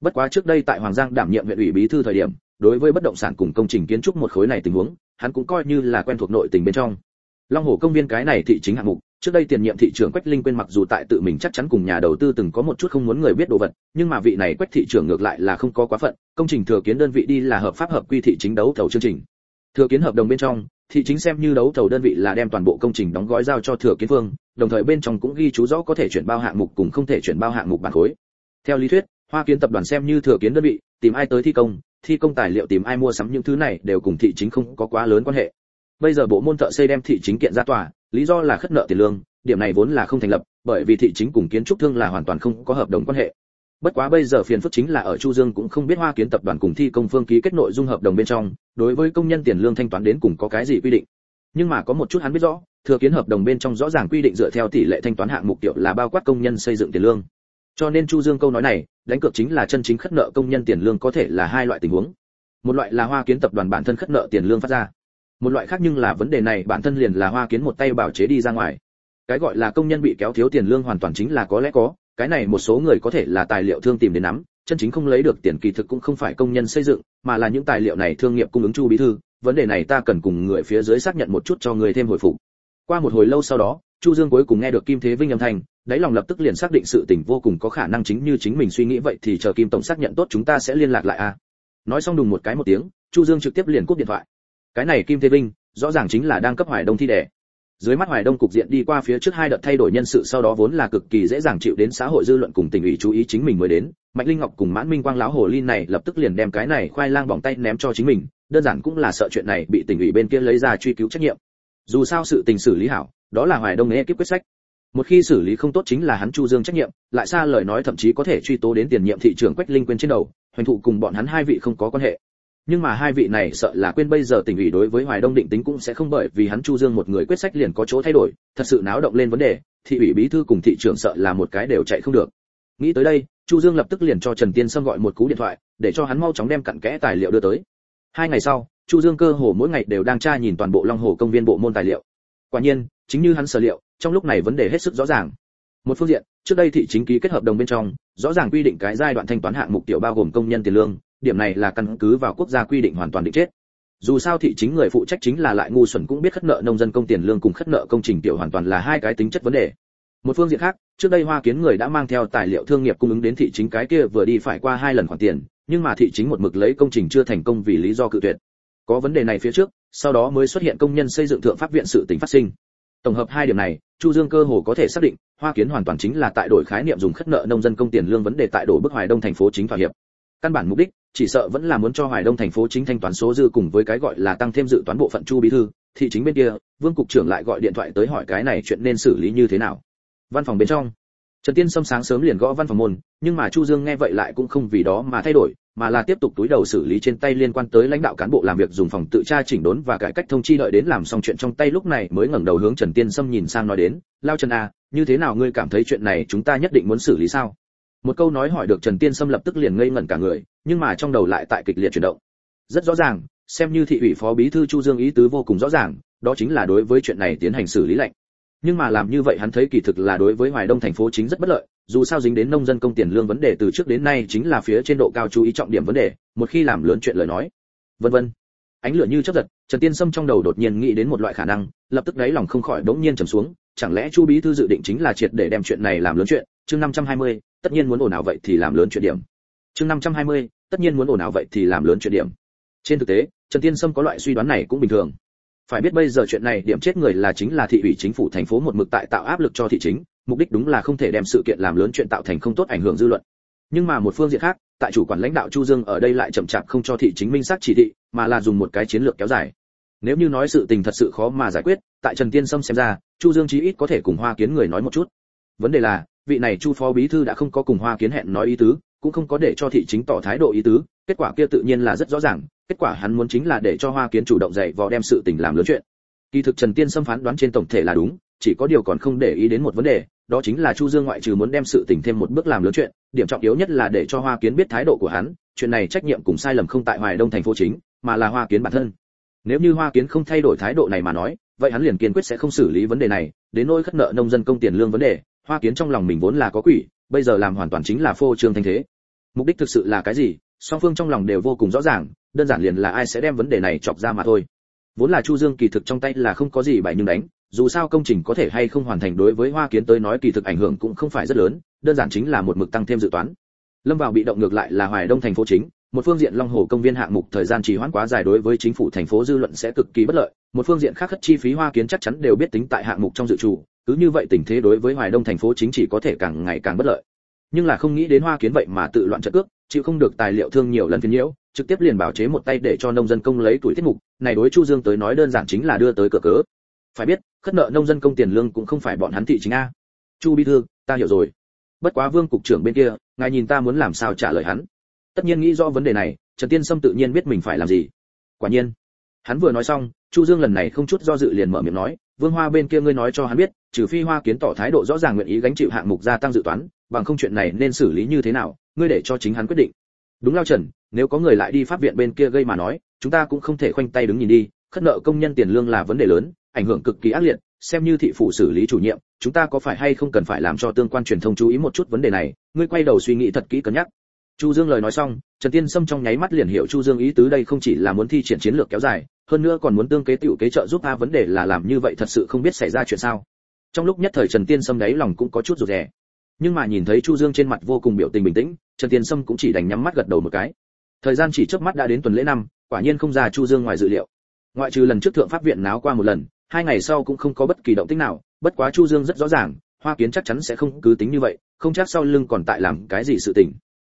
Bất quá trước đây tại hoàng giang đảm nhiệm huyện ủy bí thư thời điểm, đối với bất động sản cùng công trình kiến trúc một khối này tình huống, hắn cũng coi như là quen thuộc nội tình bên trong. Long hồ công viên cái này thị chính hạng mục trước đây tiền nhiệm thị trưởng quách linh quên mặc dù tại tự mình chắc chắn cùng nhà đầu tư từng có một chút không muốn người biết đồ vật, nhưng mà vị này quách thị trưởng ngược lại là không có quá phận, công trình thừa kiến đơn vị đi là hợp pháp hợp quy thị chính đấu thầu chương trình. Thừa kiến hợp đồng bên trong, thị chính xem như đấu thầu đơn vị là đem toàn bộ công trình đóng gói giao cho thừa kiến phương đồng thời bên trong cũng ghi chú rõ có thể chuyển bao hạng mục cùng không thể chuyển bao hạng mục bản khối. Theo lý thuyết, hoa kiến tập đoàn xem như thừa kiến đơn vị, tìm ai tới thi công thi công tài liệu tìm ai mua sắm những thứ này đều cùng thị chính không có quá lớn quan hệ. Bây giờ bộ môn thợ xây đem thị chính kiện ra tòa lý do là khất nợ tiền lương, điểm này vốn là không thành lập, bởi vì thị chính cùng kiến trúc thương là hoàn toàn không có hợp đồng quan hệ. Bất quá bây giờ phiền phức chính là ở chu dương cũng không biết hoa kiến tập đoàn cùng thi công phương ký kết nội dung hợp đồng bên trong, đối với công nhân tiền lương thanh toán đến cùng có cái gì quy định. Nhưng mà có một chút hắn biết rõ, thừa kiến hợp đồng bên trong rõ ràng quy định dựa theo tỷ lệ thanh toán hạng mục tiểu là bao quát công nhân xây dựng tiền lương. Cho nên chu dương câu nói này, đánh cược chính là chân chính khất nợ công nhân tiền lương có thể là hai loại tình huống. Một loại là hoa kiến tập đoàn bản thân khất nợ tiền lương phát ra một loại khác nhưng là vấn đề này, bản thân liền là hoa kiến một tay bảo chế đi ra ngoài. Cái gọi là công nhân bị kéo thiếu tiền lương hoàn toàn chính là có lẽ có, cái này một số người có thể là tài liệu thương tìm đến nắm, chân chính không lấy được tiền kỳ thực cũng không phải công nhân xây dựng, mà là những tài liệu này thương nghiệp cung ứng chu bí thư, vấn đề này ta cần cùng người phía dưới xác nhận một chút cho người thêm hồi phục. Qua một hồi lâu sau đó, chu dương cuối cùng nghe được kim thế vinh âm thanh, đáy lòng lập tức liền xác định sự tình vô cùng có khả năng chính như chính mình suy nghĩ vậy thì chờ kim tổng xác nhận tốt chúng ta sẽ liên lạc lại a. Nói xong đùng một cái một tiếng, chu dương trực tiếp liền cúp điện thoại cái này kim thế vinh, rõ ràng chính là đang cấp hoài đông thi đẻ. Dưới mắt hoài đông cục diện đi qua phía trước hai đợt thay đổi nhân sự sau đó vốn là cực kỳ dễ dàng chịu đến xã hội dư luận cùng tình ủy chú ý chính mình mới đến. Mạnh linh ngọc cùng mãn minh quang lão hồ ly này lập tức liền đem cái này khoai lang bỏng tay ném cho chính mình, đơn giản cũng là sợ chuyện này bị tình ủy bên kia lấy ra truy cứu trách nhiệm. Dù sao sự tình xử lý hảo, đó là hoài đông nghe kiếp quyết sách. Một khi xử lý không tốt chính là hắn chu dương trách nhiệm, lại xa lời nói thậm chí có thể truy tố đến tiền nhiệm thị trưởng quách linh quên trên đầu, hoành thụ cùng bọn hắn hai vị không có quan hệ nhưng mà hai vị này sợ là quên bây giờ tỉnh ủy đối với hoài đông định tính cũng sẽ không bởi vì hắn chu dương một người quyết sách liền có chỗ thay đổi, thật sự náo động lên vấn đề, thị ủy bí thư cùng thị trưởng sợ là một cái đều chạy không được. Nghĩ tới đây, chu dương lập tức liền cho trần tiên sâm gọi một cú điện thoại, để cho hắn mau chóng đem cặn kẽ tài liệu đưa tới. Hai ngày sau, chu dương cơ hồ mỗi ngày đều đang tra nhìn toàn bộ long hồ công viên bộ môn tài liệu. Quả nhiên, chính như hắn sở liệu, trong lúc này vấn đề hết sức rõ ràng. Một phương diện, trước đây thị chính ký kết hợp đồng bên trong, rõ ràng quy định cái giai đoạn thanh toán hạng mục tiểu bao gồm công nhân tiền lương điểm này là căn cứ vào quốc gia quy định hoàn toàn định chết. Dù sao thị chính người phụ trách chính là lại ngu xuẩn cũng biết khất nợ nông dân công tiền lương cùng khất nợ công trình tiểu hoàn toàn là hai cái tính chất vấn đề. Một phương diện khác, trước đây hoa kiến người đã mang theo tài liệu thương nghiệp cung ứng đến thị chính cái kia vừa đi phải qua hai lần khoản tiền, nhưng mà thị chính một mực lấy công trình chưa thành công vì lý do cự tuyệt. Có vấn đề này phía trước, sau đó mới xuất hiện công nhân xây dựng thượng pháp viện sự tình phát sinh. Tổng hợp hai điểm này, chu dương cơ hồ có thể xác định, hoa kiến hoàn toàn chính là tại đổi khái niệm dùng khất nợ nông dân công tiền lương vấn đề tại đổi bức hoài đông thành phố chính thỏa hiệp. Căn bản mục đích chỉ sợ vẫn là muốn cho hoài đông thành phố chính thanh toán số dư cùng với cái gọi là tăng thêm dự toán bộ phận chu bí thư thị chính bên kia vương cục trưởng lại gọi điện thoại tới hỏi cái này chuyện nên xử lý như thế nào văn phòng bên trong trần tiên sâm sáng sớm liền gõ văn phòng môn nhưng mà chu dương nghe vậy lại cũng không vì đó mà thay đổi mà là tiếp tục túi đầu xử lý trên tay liên quan tới lãnh đạo cán bộ làm việc dùng phòng tự tra chỉnh đốn và cải cách thông chi đợi đến làm xong chuyện trong tay lúc này mới ngẩng đầu hướng Trần Tiên Sâm nhìn sang nói đến, "Lao Trần a, à, như thế nào ngươi cảm thấy chuyện này chúng ta nhất định muốn xử lý sao?" Một câu nói hỏi được Trần Tiên Sâm lập tức liền ngây ngẩn cả người, nhưng mà trong đầu lại tại kịch liệt chuyển động. Rất rõ ràng, xem như thị ủy phó bí thư Chu Dương ý tứ vô cùng rõ ràng, đó chính là đối với chuyện này tiến hành xử lý lệnh. Nhưng mà làm như vậy hắn thấy kỳ thực là đối với Hoài Đông thành phố chính rất bất lợi, dù sao dính đến nông dân công tiền lương vấn đề từ trước đến nay chính là phía trên độ cao chú ý trọng điểm vấn đề, một khi làm lớn chuyện lời nói. Vân vân. Ánh lửa như chớp giật, Trần Tiên Sâm trong đầu đột nhiên nghĩ đến một loại khả năng, lập tức đáy lòng không khỏi đống nhiên trầm xuống, chẳng lẽ Chu bí thư dự định chính là triệt để đem chuyện này làm lớn chuyện, chương 520, tất nhiên muốn ổn nào vậy thì làm lớn chuyện điểm. Chương 520, tất nhiên muốn ổn nào vậy thì làm lớn chuyện điểm. Trên thực tế, Trần Tiên Sâm có loại suy đoán này cũng bình thường. Phải biết bây giờ chuyện này điểm chết người là chính là thị ủy chính phủ thành phố một mực tại tạo áp lực cho thị chính, mục đích đúng là không thể đem sự kiện làm lớn chuyện tạo thành không tốt ảnh hưởng dư luận nhưng mà một phương diện khác tại chủ quản lãnh đạo chu dương ở đây lại chậm chạp không cho thị chính minh xác chỉ thị mà là dùng một cái chiến lược kéo dài nếu như nói sự tình thật sự khó mà giải quyết tại trần tiên sâm xem ra chu dương chí ít có thể cùng hoa kiến người nói một chút vấn đề là vị này chu phó bí thư đã không có cùng hoa kiến hẹn nói ý tứ cũng không có để cho thị chính tỏ thái độ ý tứ kết quả kia tự nhiên là rất rõ ràng kết quả hắn muốn chính là để cho hoa kiến chủ động dạy vò đem sự tình làm lớn chuyện kỳ thực trần tiên xâm phán đoán trên tổng thể là đúng chỉ có điều còn không để ý đến một vấn đề đó chính là Chu Dương ngoại trừ muốn đem sự tình thêm một bước làm lớn chuyện, điểm trọng yếu nhất là để cho Hoa Kiến biết thái độ của hắn, chuyện này trách nhiệm cùng sai lầm không tại Hoài Đông thành phố chính, mà là Hoa Kiến bản thân. Nếu như Hoa Kiến không thay đổi thái độ này mà nói, vậy hắn liền kiên quyết sẽ không xử lý vấn đề này, đến nỗi khất nợ nông dân công tiền lương vấn đề, Hoa Kiến trong lòng mình vốn là có quỷ, bây giờ làm hoàn toàn chính là phô trương thanh thế. Mục đích thực sự là cái gì, song phương trong lòng đều vô cùng rõ ràng, đơn giản liền là ai sẽ đem vấn đề này chọc ra mà thôi. Vốn là Chu Dương kỳ thực trong tay là không có gì bại nhưng đánh, dù sao công trình có thể hay không hoàn thành đối với hoa kiến tới nói kỳ thực ảnh hưởng cũng không phải rất lớn đơn giản chính là một mực tăng thêm dự toán lâm vào bị động ngược lại là hoài đông thành phố chính một phương diện long hồ công viên hạng mục thời gian trì hoãn quá dài đối với chính phủ thành phố dư luận sẽ cực kỳ bất lợi một phương diện khác khất chi phí hoa kiến chắc chắn đều biết tính tại hạng mục trong dự trù cứ như vậy tình thế đối với hoài đông thành phố chính chỉ có thể càng ngày càng bất lợi. Nhưng là không nghĩ đến hoa kiến vậy mà tự loạn trận cước, chịu không được tài liệu thương nhiều lần phiền nhiễu, trực tiếp liền bảo chế một tay để cho nông dân công lấy tuổi tiết mục. Này đối chu dương tới nói đơn giản chính là đưa tới cửa cớ. Phải biết, khất nợ nông dân công tiền lương cũng không phải bọn hắn thị chính a. Chu bí thư, ta hiểu rồi. Bất quá vương cục trưởng bên kia, ngài nhìn ta muốn làm sao trả lời hắn. Tất nhiên nghĩ rõ vấn đề này, trần tiên sâm tự nhiên biết mình phải làm gì. Quả nhiên, hắn vừa nói xong, chu dương lần này không chút do dự liền mở miệng nói vương hoa bên kia ngươi nói cho hắn biết, trừ phi hoa kiến tỏ thái độ rõ ràng nguyện ý gánh chịu hạng mục gia tăng dự toán, bằng không chuyện này nên xử lý như thế nào, ngươi để cho chính hắn quyết định. Đúng lao trần, nếu có người lại đi pháp viện bên kia gây mà nói, chúng ta cũng không thể khoanh tay đứng nhìn đi, khất nợ công nhân tiền lương là vấn đề lớn, ảnh hưởng cực kỳ ác liệt, xem như thị phủ xử lý chủ nhiệm, chúng ta có phải hay không cần phải làm cho tương quan truyền thông chú ý một chút vấn đề này, ngươi quay đầu suy nghĩ thật kỹ cân nhắc. Chu dương lời nói xong, trần tiên sâm trong nháy mắt liền hiểu chu dương ý tứ đây không chỉ là muốn thi triển chiến lược kéo dài hơn nữa còn muốn tương kế tiểu kế trợ giúp a vấn đề là làm như vậy thật sự không biết xảy ra chuyện sao. Trong lúc nhất thời trần tiên sâm đáy lòng cũng có chút rụt rè. Nhưng mà nhìn thấy chu dương trên mặt vô cùng biểu tình bình tĩnh, trần tiên sâm cũng chỉ đành nhắm mắt gật đầu một cái. Thời gian chỉ chớp mắt đã đến tuần lễ năm, quả nhiên không ra chu dương ngoài dự liệu. Ngoại trừ lần trước thượng pháp viện náo qua một lần, hai ngày sau cũng không có bất kỳ động tĩnh nào, bất quá chu dương rất rõ ràng, hoa kiến chắc chắn sẽ không cứ tính như vậy, không chắc sau lưng còn tại làm cái gì sự tình.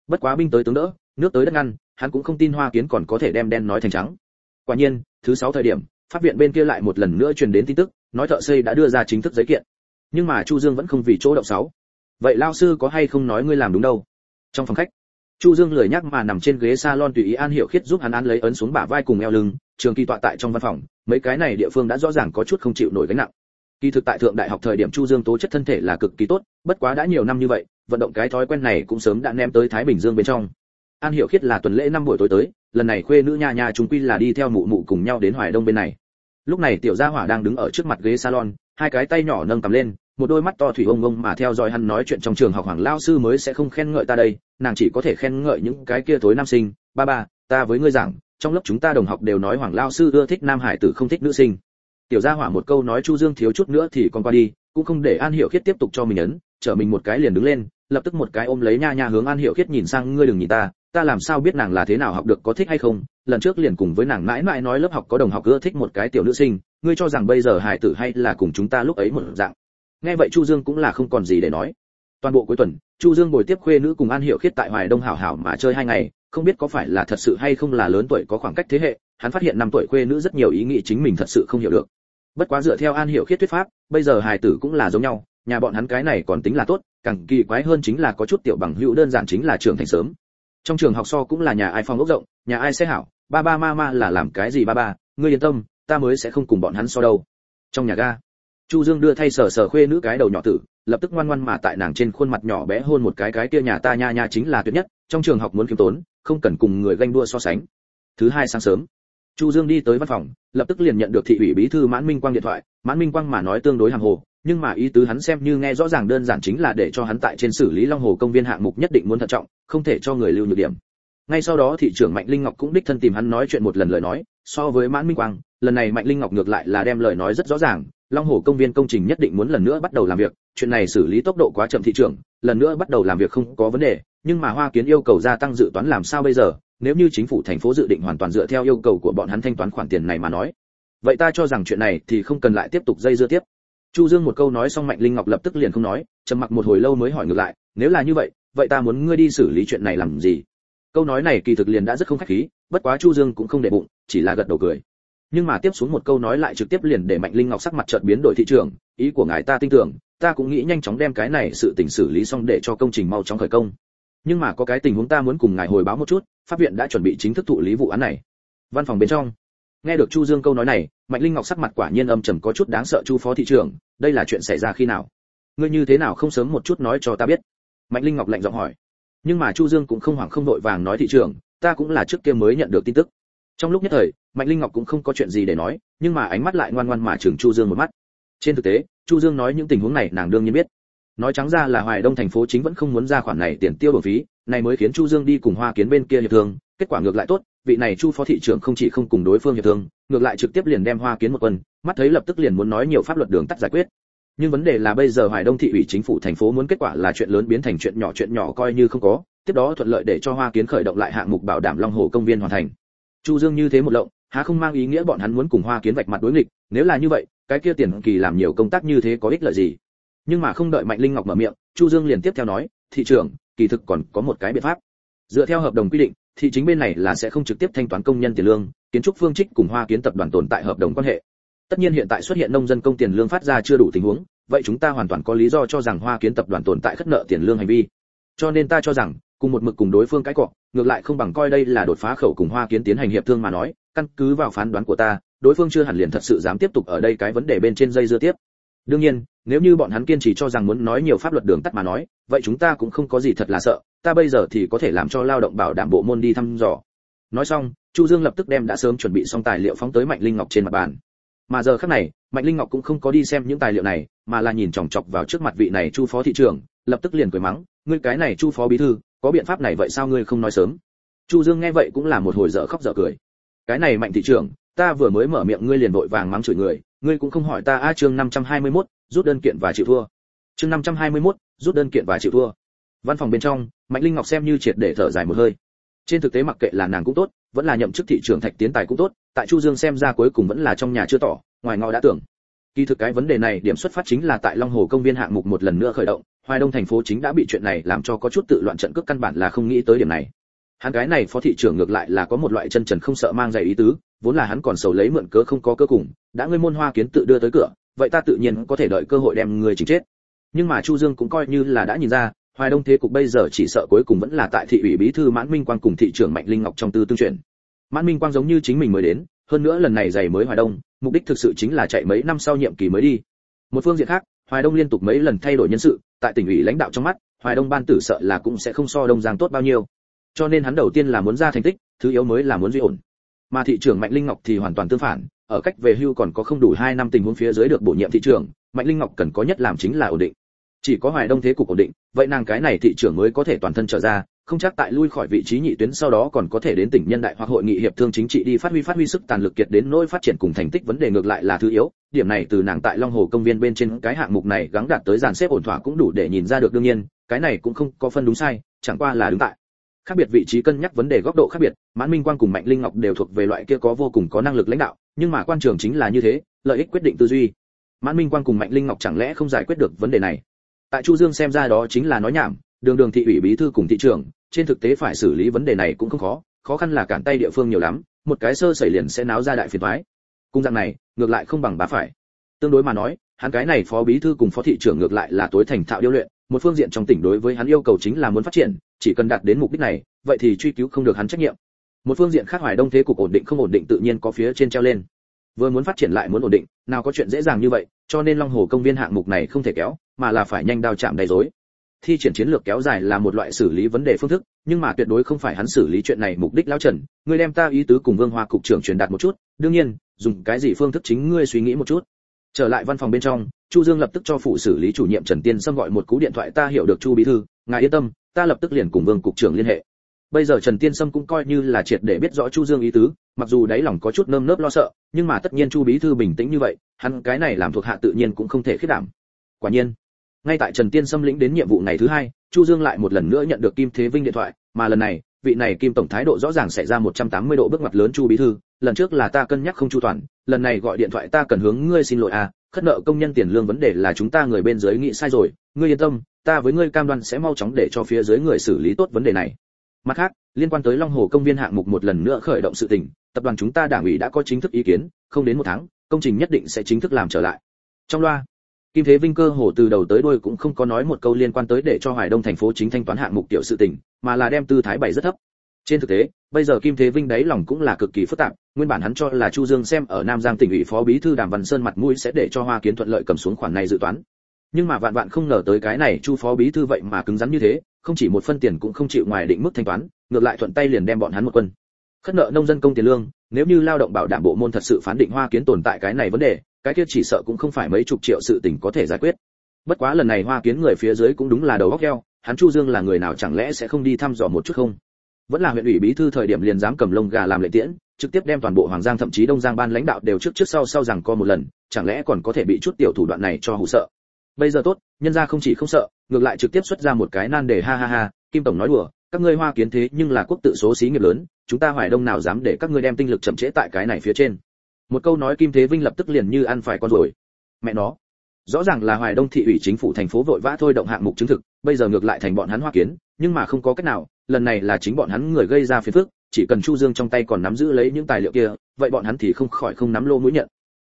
Bất quá binh tới tướng đỡ, nước tới đất ngăn, hắn cũng không tin hoa kiến còn có thể đem đen nói thành trắng. Quả nhiên thứ sáu thời điểm, pháp viện bên kia lại một lần nữa truyền đến tin tức, nói thợ xây đã đưa ra chính thức giấy kiện. Nhưng mà chu dương vẫn không vì chỗ động sáu. Vậy lao sư có hay không nói ngươi làm đúng đâu? Trong phòng khách, chu dương lười nhắc mà nằm trên ghế salon tùy ý an hiểu khiết giúp hắn án lấy ấn xuống bả vai cùng eo lưng, trường kỳ tọa tại trong văn phòng, mấy cái này địa phương đã rõ ràng có chút không chịu nổi gánh nặng. Kỳ thực tại thượng đại học thời điểm chu dương tố chất thân thể là cực kỳ tốt, bất quá đã nhiều năm như vậy, vận động cái thói quen này cũng sớm đã ném tới thái bình dương bên trong. An hiểu khiết là tuần lễ năm buổi tối tới lần này khuê nữ nhà nhà chúng quy là đi theo mụ mụ cùng nhau đến hoài đông bên này. Lúc này tiểu gia hỏa đang đứng ở trước mặt ghế salon, hai cái tay nhỏ nâng cầm lên, một đôi mắt to thủy ông ông mà theo dõi hắn nói chuyện trong trường học hoàng lao sư mới sẽ không khen ngợi ta đây, nàng chỉ có thể khen ngợi những cái kia thối nam sinh. Ba ba, ta với ngươi rằng trong lớp chúng ta đồng học đều nói hoàng lao sư ưa thích nam hải tử không thích nữ sinh. Tiểu gia hỏa một câu nói chu dương thiếu chút nữa thì còn qua đi, cũng không để an hiểu khiết tiếp tục cho mình ấn, chở mình một cái liền đứng lên lập tức một cái ôm lấy nha nha hướng an hiểu khiết nhìn sang, ngươi đừng nhìn ta ta làm sao biết nàng là thế nào học được có thích hay không? Lần trước liền cùng với nàng mãi mãi nói lớp học có đồng học ưa thích một cái tiểu nữ sinh, ngươi cho rằng bây giờ Hải tử hay là cùng chúng ta lúc ấy một dạng? Nghe vậy chu dương cũng là không còn gì để nói. Toàn bộ cuối tuần, chu dương ngồi tiếp khuê nữ cùng an hiểu khiết tại hoài đông hảo hảo mà chơi hai ngày, không biết có phải là thật sự hay không là lớn tuổi có khoảng cách thế hệ, hắn phát hiện năm tuổi khuê nữ rất nhiều ý nghĩ chính mình thật sự không hiểu được. Bất quá dựa theo an hiểu khiết thuyết pháp, bây giờ hài tử cũng là giống nhau nhà bọn hắn cái này còn tính là tốt, càng kỳ quái hơn chính là có chút tiểu bằng hữu đơn giản chính là trưởng thành sớm. Trong trường học so cũng là nhà ai phong ốc rộng, nhà ai sẽ hảo, ba ba ma ma là làm cái gì ba ba, ngươi yên tâm, ta mới sẽ không cùng bọn hắn so đâu. Trong nhà ga, chu dương đưa thay sờ sờ khuê nữ cái đầu nhỏ tử, lập tức ngoan ngoan mà tại nàng trên khuôn mặt nhỏ bé hôn một cái cái kia nhà ta nha nha chính là tuyệt nhất, trong trường học muốn kiếm tốn, không cần cùng người ganh đua so sánh. Thứ hai sáng sớm, chu dương đi tới văn phòng, lập tức liền nhận được thị ủy bí thư mãn minh quang điện thoại, mãn minh quang mà nói tương đối hàng hồ nhưng mà ý tứ hắn xem như nghe rõ ràng đơn giản chính là để cho hắn tại trên xử lý long hồ công viên hạng mục nhất định muốn thận trọng, không thể cho người lưu nhược điểm. Ngay sau đó thị trưởng mạnh linh ngọc cũng đích thân tìm hắn nói chuyện một lần lời nói, so với mãn minh quang, lần này mạnh linh ngọc ngược lại là đem lời nói rất rõ ràng, long hồ công viên công trình nhất định muốn lần nữa bắt đầu làm việc, chuyện này xử lý tốc độ quá chậm thị trường lần nữa bắt đầu làm việc không có vấn đề, nhưng mà hoa kiến yêu cầu gia tăng dự toán làm sao bây giờ, nếu như chính phủ thành phố dự định hoàn toàn dựa theo yêu cầu của bọn hắn thanh toán khoản tiền này mà nói. Vậy ta cho rằng chuyện này thì không cần lại tiếp tục dây dưa tiếp chu dương một câu nói xong mạnh linh ngọc lập tức liền không nói, trầm mặc một hồi lâu mới hỏi ngược lại, nếu là như vậy vậy ta muốn ngươi đi xử lý chuyện này làm gì? Câu nói này kỳ thực liền đã rất không khách khí, bất quá chu dương cũng không để bụng, chỉ là gật đầu cười. Nhưng mà tiếp xuống một câu nói lại trực tiếp liền để mạnh linh ngọc sắc mặt chợt biến đổi thị trường, ý của ngài ta tin tưởng, ta cũng nghĩ nhanh chóng đem cái này sự tình xử lý xong để cho công trình mau chóng khởi công. Nhưng mà có cái tình huống ta muốn cùng ngài hồi báo một chút, pháp viện đã chuẩn bị chính thức thụ lý vụ án này. Văn phòng bên trong nghe được chu dương câu nói này, mạnh linh ngọc sắc mặt quả nhiên âm trầm có chút đáng sợ chu phó thị trưởng đây là chuyện xảy ra khi nào? Ngươi như thế nào không sớm một chút nói cho ta biết? Mạnh linh ngọc lạnh giọng hỏi. Nhưng mà chu dương cũng không hoảng không vội vàng nói thị trưởng ta cũng là trước kia mới nhận được tin tức. Trong lúc nhất thời, mạnh linh ngọc cũng không có chuyện gì để nói, nhưng mà ánh mắt lại ngoan ngoan mà chừng chu dương một mắt. Trên thực tế, chu dương nói những tình huống này nàng đương nhiên biết. Nói trắng ra là hoài đông thành phố chính vẫn không muốn ra khoản này tiền tiêu bổ phí, này mới khiến chu dương đi cùng hoa kiến bên kia hiệp thương, kết quả ngược lại tốt vị này chu phó thị trưởng không chỉ không cùng đối phương hiệp thương, ngược lại trực tiếp liền đem hoa kiến một quân, mắt thấy lập tức liền muốn nói nhiều pháp luật đường tắt giải quyết. Nhưng vấn đề là bây giờ hoài đông thị ủy chính phủ thành phố muốn kết quả là chuyện lớn biến thành chuyện nhỏ chuyện nhỏ coi như không có, tiếp đó thuận lợi để cho hoa kiến khởi động lại hạng mục bảo đảm long hồ công viên hoàn thành. Chu dương như thế một lộng, há không mang ý nghĩa bọn hắn muốn cùng hoa kiến vạch mặt đối nghịch, nếu là như vậy, cái kia tiền kỳ làm nhiều công tác như thế có ích lợi gì? Nhưng mà không đợi mạnh linh ngọc mở miệng, chu dương liền tiếp theo nói, thị trưởng, kỳ thực còn có một cái biện pháp. Dựa theo hợp đồng quy định thị chính bên này là sẽ không trực tiếp thanh toán công nhân tiền lương, kiến trúc phương trích cùng hoa kiến tập đoàn tồn tại hợp đồng quan hệ. Tất nhiên hiện tại xuất hiện nông dân công tiền lương phát ra chưa đủ tình huống, vậy chúng ta hoàn toàn có lý do cho rằng hoa kiến tập đoàn tồn tại khất nợ tiền lương hành vi. Cho nên ta cho rằng, cùng một mực cùng đối phương cái cọ, ngược lại không bằng coi đây là đột phá khẩu cùng hoa kiến tiến hành hiệp thương mà nói, căn cứ vào phán đoán của ta, đối phương chưa hẳn liền thật sự dám tiếp tục ở đây cái vấn đề bên trên dây dưa tiếp. Đương nhiên, nếu như bọn hắn kiên trì cho rằng muốn nói nhiều pháp luật đường tắt mà nói, vậy chúng ta cũng không có gì thật là sợ ta bây giờ thì có thể làm cho lao động bảo đảm bộ môn đi thăm dò. Nói xong chu dương lập tức đem đã sớm chuẩn bị xong tài liệu phóng tới mạnh linh ngọc trên mặt bàn. Mà giờ khắc này mạnh linh ngọc cũng không có đi xem những tài liệu này mà là nhìn chòng chọc vào trước mặt vị này chu phó thị trưởng lập tức liền cười mắng ngươi cái này chu phó bí thư có biện pháp này vậy sao ngươi không nói sớm? Chu dương nghe vậy cũng là một hồi dở khóc dở cười. Cái này mạnh thị trưởng ta vừa mới mở miệng ngươi liền vội vàng mắng chửi người ngươi cũng không hỏi ta a chương 521, rút đơn kiện và chịu thua. Chương 521, rút đơn kiện và chịu thua văn phòng bên trong, mạnh linh ngọc xem như triệt để thở dài một hơi. Trên thực tế mặc kệ là nàng cũng tốt, vẫn là nhậm chức thị trưởng thạch tiến tài cũng tốt, tại chu dương xem ra cuối cùng vẫn là trong nhà chưa tỏ, ngoài ngõ đã tưởng. Kỳ thực cái vấn đề này điểm xuất phát chính là tại long hồ công viên hạng mục một lần nữa khởi động, hoài đông thành phố chính đã bị chuyện này làm cho có chút tự loạn trận cước căn bản là không nghĩ tới điểm này. Hắn cái này phó thị trưởng ngược lại là có một loại chân trần không sợ mang giày ý tứ, vốn là hắn còn sầu lấy mượn cớ không có cơ cùng, đã ngươi môn hoa kiến tự đưa tới cửa, vậy ta tự nhiên có thể đợi cơ hội đem người chính chết. Nhưng mà chu dương cũng coi như là đã nhìn ra hoài đông thế cục bây giờ chỉ sợ cuối cùng vẫn là tại thị ủy bí thư mãn minh quang cùng thị trưởng mạnh linh ngọc trong tư tương truyền. mãn minh quang giống như chính mình mới đến, hơn nữa lần này giày mới hoài đông, mục đích thực sự chính là chạy mấy năm sau nhiệm kỳ mới đi. Một phương diện khác, hoài đông liên tục mấy lần thay đổi nhân sự, tại tỉnh ủy lãnh đạo trong mắt, hoài đông ban tử sợ là cũng sẽ không so đông giang tốt bao nhiêu. Cho nên hắn đầu tiên là muốn ra thành tích, thứ yếu mới là muốn duy ổn. Mà thị trưởng mạnh linh ngọc thì hoàn toàn tương phản, ở cách về hưu còn có không đủ 2 năm tình huống phía dưới được bổ nhiệm thị trưởng, mạnh linh ngọc cần có nhất làm chính là ổn định chỉ có hoài đông thế cục ổn định, vậy nàng cái này thị trưởng mới có thể toàn thân trở ra, không chắc tại lui khỏi vị trí nhị tuyến sau đó còn có thể đến tỉnh nhân đại hoặc hội nghị hiệp thương chính trị đi phát huy phát huy sức tàn lực kiệt đến nỗi phát triển cùng thành tích vấn đề ngược lại là thứ yếu. Điểm này từ nàng tại long hồ công viên bên trên cái hạng mục này gắng đạt tới dàn xếp ổn thỏa cũng đủ để nhìn ra được đương nhiên, cái này cũng không có phân đúng sai, chẳng qua là đứng tại khác biệt vị trí cân nhắc vấn đề góc độ khác biệt, mãn minh quang cùng mạnh linh ngọc đều thuộc về loại kia có vô cùng có năng lực lãnh đạo, nhưng mà quan trường chính là như thế, lợi ích quyết định tư duy. Mãn minh quang cùng mạnh linh ngọc chẳng lẽ không giải quyết được vấn đề này? Tại chu dương xem ra đó chính là nói nhảm, đường đường thị ủy bí thư cùng thị trưởng, trên thực tế phải xử lý vấn đề này cũng không khó khó khăn là cản tay địa phương nhiều lắm, một cái sơ xảy liền sẽ náo ra đại phiền toái. Cung dạng này, ngược lại không bằng bá phải. Tương đối mà nói, hắn cái này phó bí thư cùng phó thị trưởng ngược lại là tối thành thạo điêu luyện, một phương diện trong tỉnh đối với hắn yêu cầu chính là muốn phát triển, chỉ cần đạt đến mục đích này, vậy thì truy cứu không được hắn trách nhiệm. Một phương diện khác hoài đông thế cục ổn định không ổn định tự nhiên có phía trên treo lên. Vừa muốn phát triển lại muốn ổn định, nào có chuyện dễ dàng như vậy, cho nên long hồ công viên hạng mục này không thể kéo mà là phải nhanh đao chạm đầy rối. Thi triển chiến lược kéo dài là một loại xử lý vấn đề phương thức, nhưng mà tuyệt đối không phải hắn xử lý chuyện này mục đích lão trần. Ngươi đem ta ý tứ cùng vương hoa cục trưởng truyền đạt một chút, đương nhiên, dùng cái gì phương thức chính ngươi suy nghĩ một chút. Trở lại văn phòng bên trong, chu dương lập tức cho phụ xử lý chủ nhiệm trần tiên sâm gọi một cú điện thoại, ta hiểu được chu bí thư, ngài yên tâm, ta lập tức liền cùng vương cục trưởng liên hệ. Bây giờ trần tiên sâm cũng coi như là triệt để biết rõ chu dương ý tứ, mặc dù đáy lòng có chút nơm nớp lo sợ, nhưng mà tất nhiên chu bí thư bình tĩnh như vậy, hắn cái này làm thuộc hạ tự nhiên cũng không thể khiết đảm. Quả nhiên ngay tại trần tiên xâm lĩnh đến nhiệm vụ ngày thứ hai, chu dương lại một lần nữa nhận được kim thế vinh điện thoại, mà lần này, vị này kim tổng thái độ rõ ràng xảy ra 180 độ bước ngoặt lớn chu bí thư, lần trước là ta cân nhắc không chu toàn, lần này gọi điện thoại ta cần hướng ngươi xin lỗi à khất nợ công nhân tiền lương vấn đề là chúng ta người bên dưới nghĩ sai rồi, ngươi yên tâm, ta với ngươi cam đoan sẽ mau chóng để cho phía dưới người xử lý tốt vấn đề này. Mặt khác, liên quan tới long hồ công viên hạng mục một lần nữa khởi động sự tình, tập đoàn chúng ta đảng ủy đã có chính thức ý kiến, không đến một tháng, công trình nhất định sẽ chính thức làm trở lại. Trong loa Kim Thế Vinh cơ hồ từ đầu tới đuôi cũng không có nói một câu liên quan tới để cho Hoài Đông thành phố chính thanh toán hạng mục tiểu sự tình, mà là đem tư thái bày rất thấp. Trên thực tế, bây giờ Kim Thế Vinh đấy lòng cũng là cực kỳ phức tạp, nguyên bản hắn cho là Chu Dương xem ở Nam Giang tỉnh ủy phó bí thư Đàm Văn Sơn mặt mũi sẽ để cho Hoa Kiến thuận lợi cầm xuống khoản này dự toán. Nhưng mà vạn vạn không ngờ tới cái này Chu phó bí thư vậy mà cứng rắn như thế, không chỉ một phân tiền cũng không chịu ngoài định mức thanh toán, ngược lại thuận tay liền đem bọn hắn một quân. Khất nợ nông dân công tiền lương, nếu như lao động bảo đảm bộ môn thật sự phán định Hoa Kiến tồn tại cái này vấn đề, cái kia chỉ sợ cũng không phải mấy chục triệu sự tình có thể giải quyết. Bất quá lần này hoa kiến người phía dưới cũng đúng là đầu óc heo hắn chu dương là người nào chẳng lẽ sẽ không đi thăm dò một chút không? Vẫn là huyện ủy bí thư thời điểm liền dám cầm lông gà làm lệ tiễn, trực tiếp đem toàn bộ hoàng giang thậm chí đông giang ban lãnh đạo đều trước trước sau sau rằng co một lần, chẳng lẽ còn có thể bị chút tiểu thủ đoạn này cho hù sợ? Bây giờ tốt, nhân gia không chỉ không sợ, ngược lại trực tiếp xuất ra một cái nan đề ha ha ha, kim tổng nói đùa, các ngươi hoa kiến thế nhưng là quốc tự số xí nghiệp lớn, chúng ta hoài đông nào dám để các ngươi đem tinh lực chậm trễ tại cái này phía trên một câu nói kim thế vinh lập tức liền như ăn phải con rồi. Mẹ nó. Rõ ràng là hoài đông thị ủy chính phủ thành phố vội vã thôi động hạng mục chứng thực, bây giờ ngược lại thành bọn hắn hoa kiến, nhưng mà không có cách nào, lần này là chính bọn hắn người gây ra phiền phức, chỉ cần chu dương trong tay còn nắm giữ lấy những tài liệu kia, vậy bọn hắn thì không khỏi không nắm lô mũi nhận.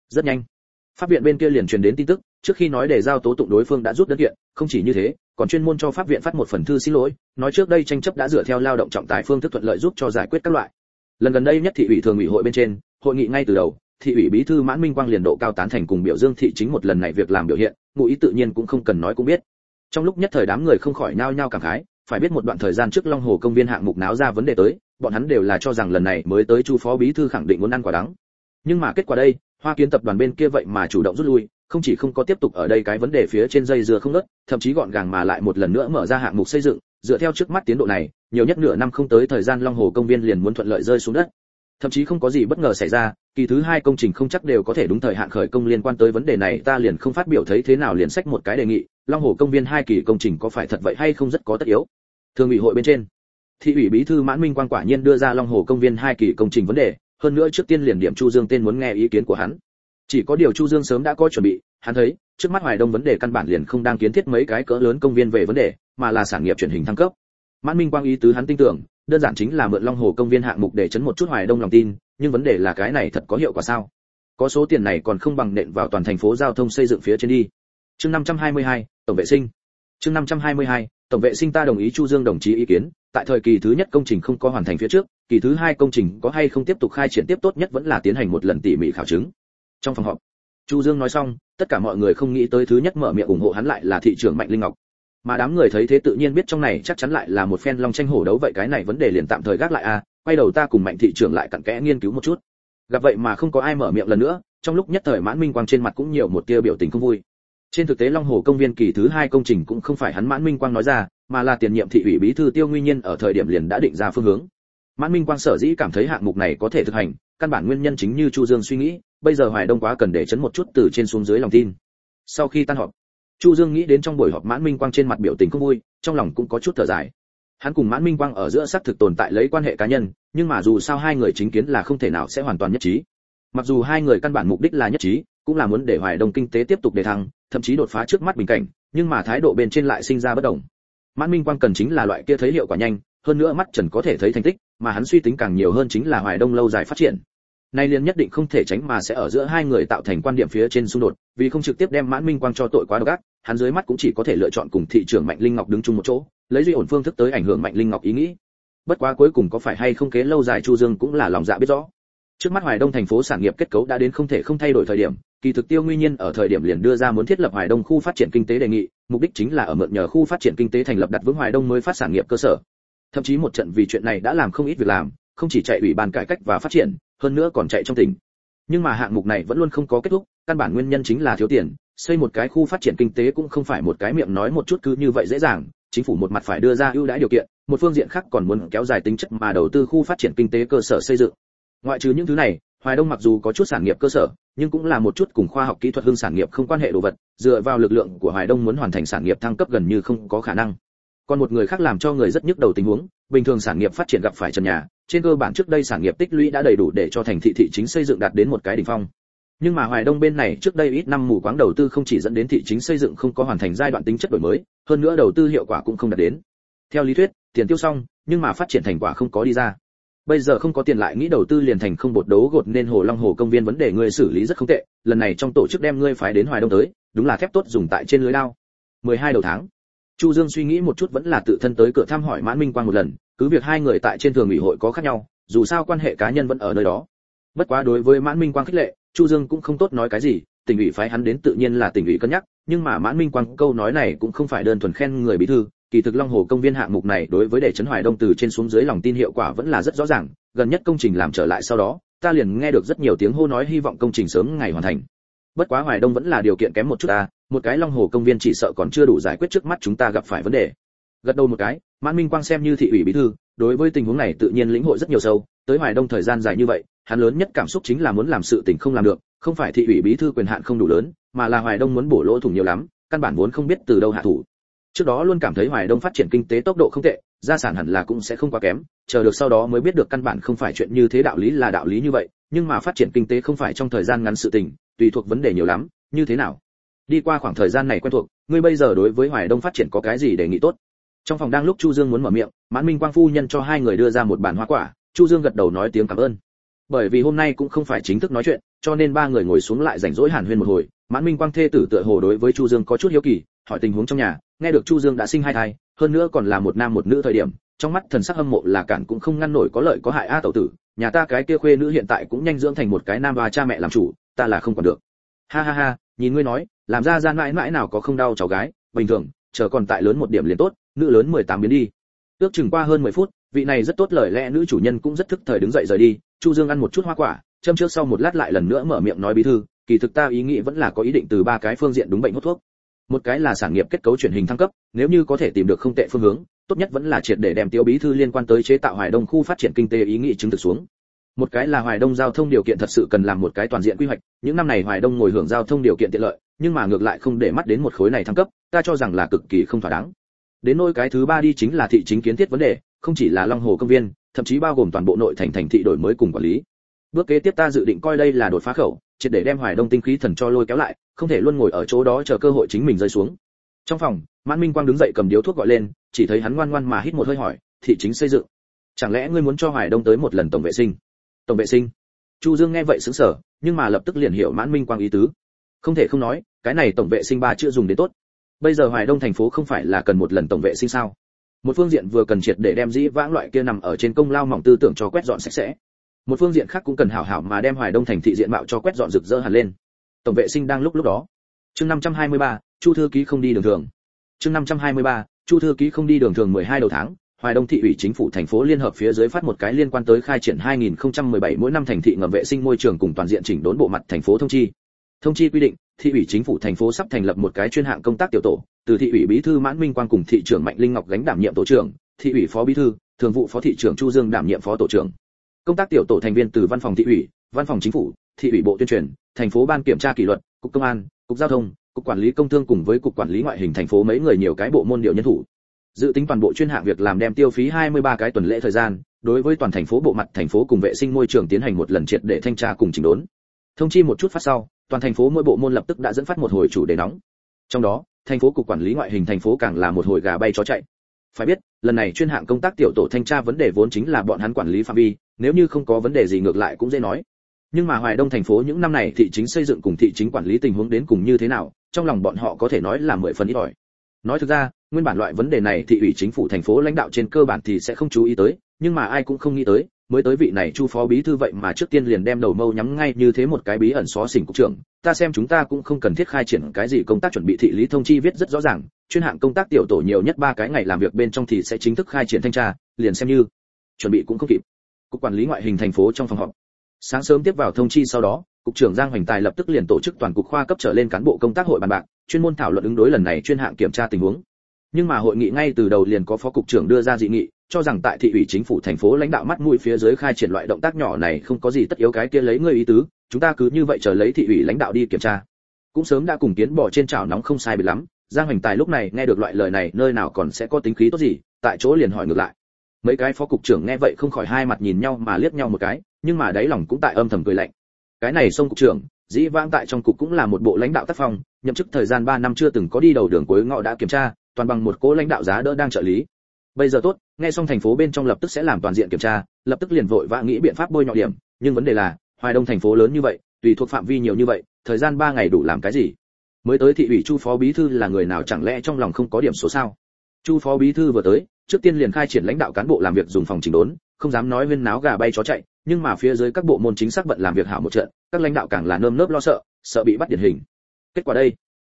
Rất nhanh. Pháp viện bên kia liền truyền đến tin tức, trước khi nói để giao tố tụng đối phương đã rút đơn kiện, không chỉ như thế, còn chuyên môn cho pháp viện phát một phần thư xin lỗi, nói trước đây tranh chấp đã dựa theo lao động trọng tài phương thức thuận lợi giúp cho giải quyết các loại. Lần gần đây nhất thị ủy thường ủy hội bên trên, hội nghị ngay từ đầu thị ủy bí thư mãn minh quang liền độ cao tán thành cùng biểu dương thị chính một lần này việc làm biểu hiện, ngụ ý tự nhiên cũng không cần nói cũng biết. Trong lúc nhất thời đám người không khỏi nao nhao cảm khái, phải biết một đoạn thời gian trước long hồ công viên hạng mục náo ra vấn đề tới, bọn hắn đều là cho rằng lần này mới tới chu phó bí thư khẳng định muốn ăn quả đắng. Nhưng mà kết quả đây, hoa kiến tập đoàn bên kia vậy mà chủ động rút lui, không chỉ không có tiếp tục ở đây cái vấn đề phía trên dây dưa không nớt thậm chí gọn gàng mà lại một lần nữa mở ra hạng mục xây dựng, dựa theo trước mắt tiến độ này, nhiều nhất nửa năm không tới thời gian long hồ công viên liền muốn thuận lợi rơi xuống đất. Thậm chí không có gì bất ngờ xảy ra kỳ thứ hai công trình không chắc đều có thể đúng thời hạn khởi công liên quan tới vấn đề này, ta liền không phát biểu thấy thế nào liền sách một cái đề nghị, long hồ công viên hai kỳ công trình có phải thật vậy hay không rất có tất yếu. Thường ủy hội bên trên, thị ủy bí thư mãn minh quang quả nhiên đưa ra long hồ công viên hai kỳ công trình vấn đề, hơn nữa trước tiên liền điểm chu dương tên muốn nghe ý kiến của hắn. Chỉ có điều chu dương sớm đã có chuẩn bị, hắn thấy, trước mắt hoài đông vấn đề căn bản liền không đang kiến thiết mấy cái cỡ lớn công viên về vấn đề, mà là sản nghiệp truyền hình thăng cấp. Mãn minh quang ý tứ hắn tin tưởng, đơn giản chính là mượn long hồ công viên hạng mục để chấn một chút hoài đông lòng tin nhưng vấn đề là cái này thật có hiệu quả sao? Có số tiền này còn không bằng nện vào toàn thành phố giao thông xây dựng phía trên đi. Chương 522, tổng vệ sinh. Chương 522, tổng vệ sinh ta đồng ý chu dương đồng chí ý kiến tại thời kỳ thứ nhất công trình không có hoàn thành phía trước kỳ thứ hai công trình có hay không tiếp tục khai triển tiếp tốt nhất vẫn là tiến hành một lần tỉ mỉ khảo chứng. Trong phòng họp chu dương nói xong tất cả mọi người không nghĩ tới thứ nhất mở miệng ủng hộ hắn lại là thị trưởng mạnh linh ngọc. Mà đám người thấy thế tự nhiên biết trong này chắc chắn lại là một phen long tranh hổ đấu vậy cái này vấn đề liền tạm thời gác lại a à, quay đầu ta cùng mạnh thị trưởng lại cặn kẽ nghiên cứu một chút. Gặp vậy mà không có ai mở miệng lần nữa, trong lúc nhất thời mãn minh quang trên mặt cũng nhiều một tia biểu tình không vui. Trên thực tế long hồ công viên kỳ thứ hai công trình cũng không phải hắn mãn minh quang nói ra, mà là tiền nhiệm thị ủy bí thư tiêu nguyên nhiên ở thời điểm liền đã định ra phương hướng. Mãn minh quang sở dĩ cảm thấy hạng mục này có thể thực hành, căn bản nguyên nhân chính như chu dương suy nghĩ, bây giờ hoài đông quá cần để chấn một chút từ trên xuống dưới lòng tin. Sau khi tan họp, chu dương nghĩ đến trong buổi họp mãn minh quang trên mặt biểu tình không vui, trong lòng cũng có chút thở dài hắn cùng mãn minh quang ở giữa xác thực tồn tại lấy quan hệ cá nhân, nhưng mà dù sao hai người chính kiến là không thể nào sẽ hoàn toàn nhất trí. Mặc dù hai người căn bản mục đích là nhất trí, cũng là muốn để hoài đông kinh tế tiếp tục đề thăng, thậm chí đột phá trước mắt bình cảnh, nhưng mà thái độ bên trên lại sinh ra bất đồng. Mãn minh quang cần chính là loại kia thấy hiệu quả nhanh, hơn nữa mắt trần có thể thấy thành tích, mà hắn suy tính càng nhiều hơn chính là hoài đông lâu dài phát triển. Nay liền nhất định không thể tránh mà sẽ ở giữa hai người tạo thành quan điểm phía trên xung đột, vì không trực tiếp đem mãn minh quang cho tội quá độc ác hắn dưới mắt cũng chỉ có thể lựa chọn cùng thị trưởng mạnh linh ngọc đứng chung một chỗ, lấy duy ổn phương thức tới ảnh hưởng mạnh linh ngọc ý nghĩ. Bất quá cuối cùng có phải hay không kế lâu dài chu dương cũng là lòng dạ biết rõ. Trước mắt hoài đông thành phố sản nghiệp kết cấu đã đến không thể không thay đổi thời điểm, kỳ thực tiêu nguyên nhiên ở thời điểm liền đưa ra muốn thiết lập hoài đông khu phát triển kinh tế đề nghị, mục đích chính là ở mượn nhờ khu phát triển kinh tế thành lập đặt vững hoài đông mới phát sản nghiệp cơ sở. Thậm chí một trận vì chuyện này đã làm không ít việc làm, không chỉ chạy ủy ban cải cách và phát triển, hơn nữa còn chạy trong tỉnh. Nhưng mà hạng mục này vẫn luôn không có kết thúc, căn bản nguyên nhân chính là thiếu tiền xây một cái khu phát triển kinh tế cũng không phải một cái miệng nói một chút cứ như vậy dễ dàng, chính phủ một mặt phải đưa ra ưu đãi điều kiện, một phương diện khác còn muốn kéo dài tính chất mà đầu tư khu phát triển kinh tế cơ sở xây dựng. Ngoại trừ những thứ này, hoài đông mặc dù có chút sản nghiệp cơ sở, nhưng cũng là một chút cùng khoa học kỹ thuật hương sản nghiệp không quan hệ đồ vật, dựa vào lực lượng của hoài đông muốn hoàn thành sản nghiệp thăng cấp gần như không có khả năng. Còn một người khác làm cho người rất nhức đầu tình huống, bình thường sản nghiệp phát triển gặp phải trần nhà, trên cơ bản trước đây sản nghiệp tích lũy đã đầy đủ để cho thành thị thị chính xây dựng đạt đến một cái đỉnh phong nhưng mà hoài đông bên này trước đây ít năm mù quáng đầu tư không chỉ dẫn đến thị chính xây dựng không có hoàn thành giai đoạn tính chất đổi mới, hơn nữa đầu tư hiệu quả cũng không đạt đến. Theo lý thuyết, tiền tiêu xong, nhưng mà phát triển thành quả không có đi ra. Bây giờ không có tiền lại nghĩ đầu tư liền thành không bột đấu gột nên hồ long hồ công viên vấn đề ngươi xử lý rất không tệ, lần này trong tổ chức đem ngươi phái đến hoài đông tới, đúng là thép tốt dùng tại trên lưới lao 12 đầu tháng, chu dương suy nghĩ một chút vẫn là tự thân tới cửa thăm hỏi mãn minh quang một lần, cứ việc hai người tại trên thường ủy hội có khác nhau, dù sao quan hệ cá nhân vẫn ở nơi đó. Bất quá đối với mãn minh quang khích lệ chu dương cũng không tốt nói cái gì, tỉnh ủy phái hắn đến tự nhiên là tỉnh ủy cân nhắc, nhưng mà mãn minh quang câu nói này cũng không phải đơn thuần khen người bí thư, kỳ thực long hồ công viên hạng mục này đối với để trấn hoài đông từ trên xuống dưới lòng tin hiệu quả vẫn là rất rõ ràng, gần nhất công trình làm trở lại sau đó, ta liền nghe được rất nhiều tiếng hô nói hy vọng công trình sớm ngày hoàn thành. Bất quá hoài đông vẫn là điều kiện kém một chút ta một cái long hồ công viên chỉ sợ còn chưa đủ giải quyết trước mắt chúng ta gặp phải vấn đề. Gật đầu một cái, mãn minh quang xem như thị ủy bí thư, đối với tình huống này tự nhiên lĩnh hội rất nhiều sâu, tới hoài đông thời gian dài như vậy hắn lớn nhất cảm xúc chính là muốn làm sự tình không làm được, không phải thị ủy bí thư quyền hạn không đủ lớn, mà là hoài đông muốn bổ lỗ thủng nhiều lắm, căn bản vốn không biết từ đâu hạ thủ. Trước đó luôn cảm thấy hoài đông phát triển kinh tế tốc độ không tệ, gia sản hẳn là cũng sẽ không quá kém, chờ được sau đó mới biết được căn bản không phải chuyện như thế đạo lý là đạo lý như vậy, nhưng mà phát triển kinh tế không phải trong thời gian ngắn sự tình, tùy thuộc vấn đề nhiều lắm, như thế nào? Đi qua khoảng thời gian này quen thuộc, ngươi bây giờ đối với hoài đông phát triển có cái gì đề nghị tốt? Trong phòng đang lúc chu dương muốn mở miệng, mãn minh quang phu nhân cho hai người đưa ra một bàn hoa quả, chu dương gật đầu nói tiếng cảm ơn bởi vì hôm nay cũng không phải chính thức nói chuyện, cho nên ba người ngồi xuống lại rảnh rỗi hàn huyên một hồi. Mãn minh quang thê tử tựa hồ đối với chu dương có chút hiếu kỳ, hỏi tình huống trong nhà, nghe được chu dương đã sinh hai thai, hơn nữa còn là một nam một nữ thời điểm, trong mắt thần sắc hâm mộ là cản cũng không ngăn nổi có lợi có hại a tẩu tử, nhà ta cái kia khuê nữ hiện tại cũng nhanh dưỡng thành một cái nam và cha mẹ làm chủ, ta là không còn được. Ha ha ha, nhìn ngươi nói, làm ra gian mãi mãi nào có không đau cháu gái, bình thường, chờ còn tại lớn một điểm liền tốt, nữ lớn 18 biến đi. Ước chừng qua hơn 10 phút, vị này rất tốt lời lẽ nữ chủ nhân cũng rất thức thời đứng dậy rời đi chu dương ăn một chút hoa quả, châm trước sau một lát lại lần nữa mở miệng nói bí thư, kỳ thực ta ý nghĩ vẫn là có ý định từ ba cái phương diện đúng bệnh hút thuốc. Một cái là sản nghiệp kết cấu chuyển hình thăng cấp, nếu như có thể tìm được không tệ phương hướng, tốt nhất vẫn là triệt để đem tiêu bí thư liên quan tới chế tạo hoài đông khu phát triển kinh tế ý nghĩ chứng thực xuống. Một cái là hoài đông giao thông điều kiện thật sự cần làm một cái toàn diện quy hoạch, những năm này hoài đông ngồi hưởng giao thông điều kiện tiện lợi, nhưng mà ngược lại không để mắt đến một khối này thăng cấp, ta cho rằng là cực kỳ không thỏa đáng. Đến nôi cái thứ ba đi chính là thị chính kiến thiết vấn đề, không chỉ là long hồ công viên thậm chí bao gồm toàn bộ nội thành thành thị đổi mới cùng quản lý. Bước kế tiếp ta dự định coi đây là đột phá khẩu, triệt để đem hoài đông tinh khí thần cho lôi kéo lại, không thể luôn ngồi ở chỗ đó chờ cơ hội chính mình rơi xuống. Trong phòng, mãn minh quang đứng dậy cầm điếu thuốc gọi lên, chỉ thấy hắn ngoan ngoan mà hít một hơi hỏi, thị chính xây dựng, chẳng lẽ ngươi muốn cho hoài đông tới một lần tổng vệ sinh? Tổng vệ sinh? Chu dương nghe vậy sững sờ, nhưng mà lập tức liền hiểu mãn minh quang ý tứ. Không thể không nói, cái này tổng vệ sinh ba chưa dùng đến tốt. Bây giờ hoài đông thành phố không phải là cần một lần tổng vệ sinh sao? Một phương diện vừa cần triệt để đem dĩ vãng loại kia nằm ở trên công lao mỏng tư tưởng cho quét dọn sạch sẽ. Một phương diện khác cũng cần hảo hảo mà đem hoài đông thành thị diện mạo cho quét dọn rực rỡ hẳn lên. Tổng vệ sinh đang lúc lúc đó. Chương 523, chu thư ký không đi đường thường. Chương 523, chu thư ký không đi đường thường 12 đầu tháng Hoài Đông thị ủy chính phủ thành phố liên hợp phía dưới phát một cái liên quan tới khai triển 2017 mỗi năm thành thị ngầm vệ sinh môi trường cùng toàn diện chỉnh đốn bộ mặt thành phố thông chi. Thông chi quy định, thị ủy chính phủ thành phố sắp thành lập một cái chuyên hạng công tác tiểu tổ, từ thị ủy bí thư mãn minh quang cùng thị trưởng mạnh linh ngọc gánh đảm nhiệm tổ trưởng, thị ủy phó bí thư, thường vụ phó thị trưởng chu dương đảm nhiệm phó tổ trưởng. Công tác tiểu tổ thành viên từ văn phòng thị ủy, văn phòng chính phủ, thị ủy bộ tuyên truyền, thành phố ban kiểm tra kỷ luật, cục công an, cục giao thông, cục quản lý công thương cùng với cục quản lý ngoại hình thành phố mấy người nhiều cái bộ môn điều nhân thủ. Dự tính toàn bộ chuyên hạng việc làm đem tiêu phí 23 cái tuần lễ thời gian, đối với toàn thành phố bộ mặt thành phố cùng vệ sinh môi trường tiến hành một lần triệt để thanh tra cùng chỉnh đốn. Thông chi một chút phát sau toàn thành phố mỗi bộ môn lập tức đã dẫn phát một hồi chủ đề nóng. Trong đó, thành phố cục quản lý ngoại hình thành phố càng là một hồi gà bay chó chạy. Phải biết, lần này chuyên hạng công tác tiểu tổ thanh tra vấn đề vốn chính là bọn hắn quản lý phạm vi, nếu như không có vấn đề gì ngược lại cũng dễ nói. Nhưng mà hoài đông thành phố những năm này thị chính xây dựng cùng thị chính quản lý tình huống đến cùng như thế nào, trong lòng bọn họ có thể nói là mười phần ít ỏi. Nói thực ra, nguyên bản loại vấn đề này thị ủy chính phủ thành phố lãnh đạo trên cơ bản thì sẽ không chú ý tới, nhưng mà ai cũng không nghĩ tới mới tới vị này chu phó bí thư vậy mà trước tiên liền đem đầu mâu nhắm ngay như thế một cái bí ẩn xó xỉnh cục trưởng. Ta xem chúng ta cũng không cần thiết khai triển cái gì công tác chuẩn bị thị lý thông chi viết rất rõ ràng, chuyên hạng công tác tiểu tổ nhiều nhất ba cái ngày làm việc bên trong thì sẽ chính thức khai triển thanh tra, liền xem như chuẩn bị cũng không kịp. Cục quản lý ngoại hình thành phố trong phòng họp. Sáng sớm tiếp vào thông chi sau đó, cục trưởng giang hoành tài lập tức liền tổ chức toàn cục khoa cấp trở lên cán bộ công tác hội bàn bạc, chuyên môn thảo luận ứng đối lần này chuyên hạng kiểm tra tình huống. Nhưng mà hội nghị ngay từ đầu liền có phó cục trưởng đưa ra dị nghị cho rằng tại thị ủy chính phủ thành phố lãnh đạo mắt mũi phía dưới khai triển loại động tác nhỏ này không có gì tất yếu cái kia lấy người ý tứ, chúng ta cứ như vậy chờ lấy thị ủy lãnh đạo đi kiểm tra. Cũng sớm đã cùng tiến bỏ trên chảo nóng không sai biệt lắm, giang hoành tài lúc này nghe được loại lời này, nơi nào còn sẽ có tính khí tốt gì, tại chỗ liền hỏi ngược lại. Mấy cái phó cục trưởng nghe vậy không khỏi hai mặt nhìn nhau mà liếc nhau một cái, nhưng mà đáy lòng cũng tại âm thầm cười lạnh. Cái này sông cục trưởng, dĩ vãng tại trong cục cũng là một bộ lãnh đạo tác phong, nhậm chức thời gian 3 năm chưa từng có đi đầu đường cuối ngõ đã kiểm tra, toàn bằng một cố lãnh đạo giá đỡ đang trợ lý bây giờ tốt, nghe xong thành phố bên trong lập tức sẽ làm toàn diện kiểm tra, lập tức liền vội vã nghĩ biện pháp bôi nhọ điểm. Nhưng vấn đề là, hoài đông thành phố lớn như vậy, tùy thuộc phạm vi nhiều như vậy, thời gian ba ngày đủ làm cái gì? Mới tới thị ủy chu phó bí thư là người nào chẳng lẽ trong lòng không có điểm số sao? Chu phó bí thư vừa tới, trước tiên liền khai triển lãnh đạo cán bộ làm việc dùng phòng chỉnh đốn, không dám nói viên náo gà bay chó chạy, nhưng mà phía dưới các bộ môn chính xác bận làm việc hảo một trận, các lãnh đạo càng là nơm nớp lo sợ sợ bị bắt điển hình. Kết quả đây,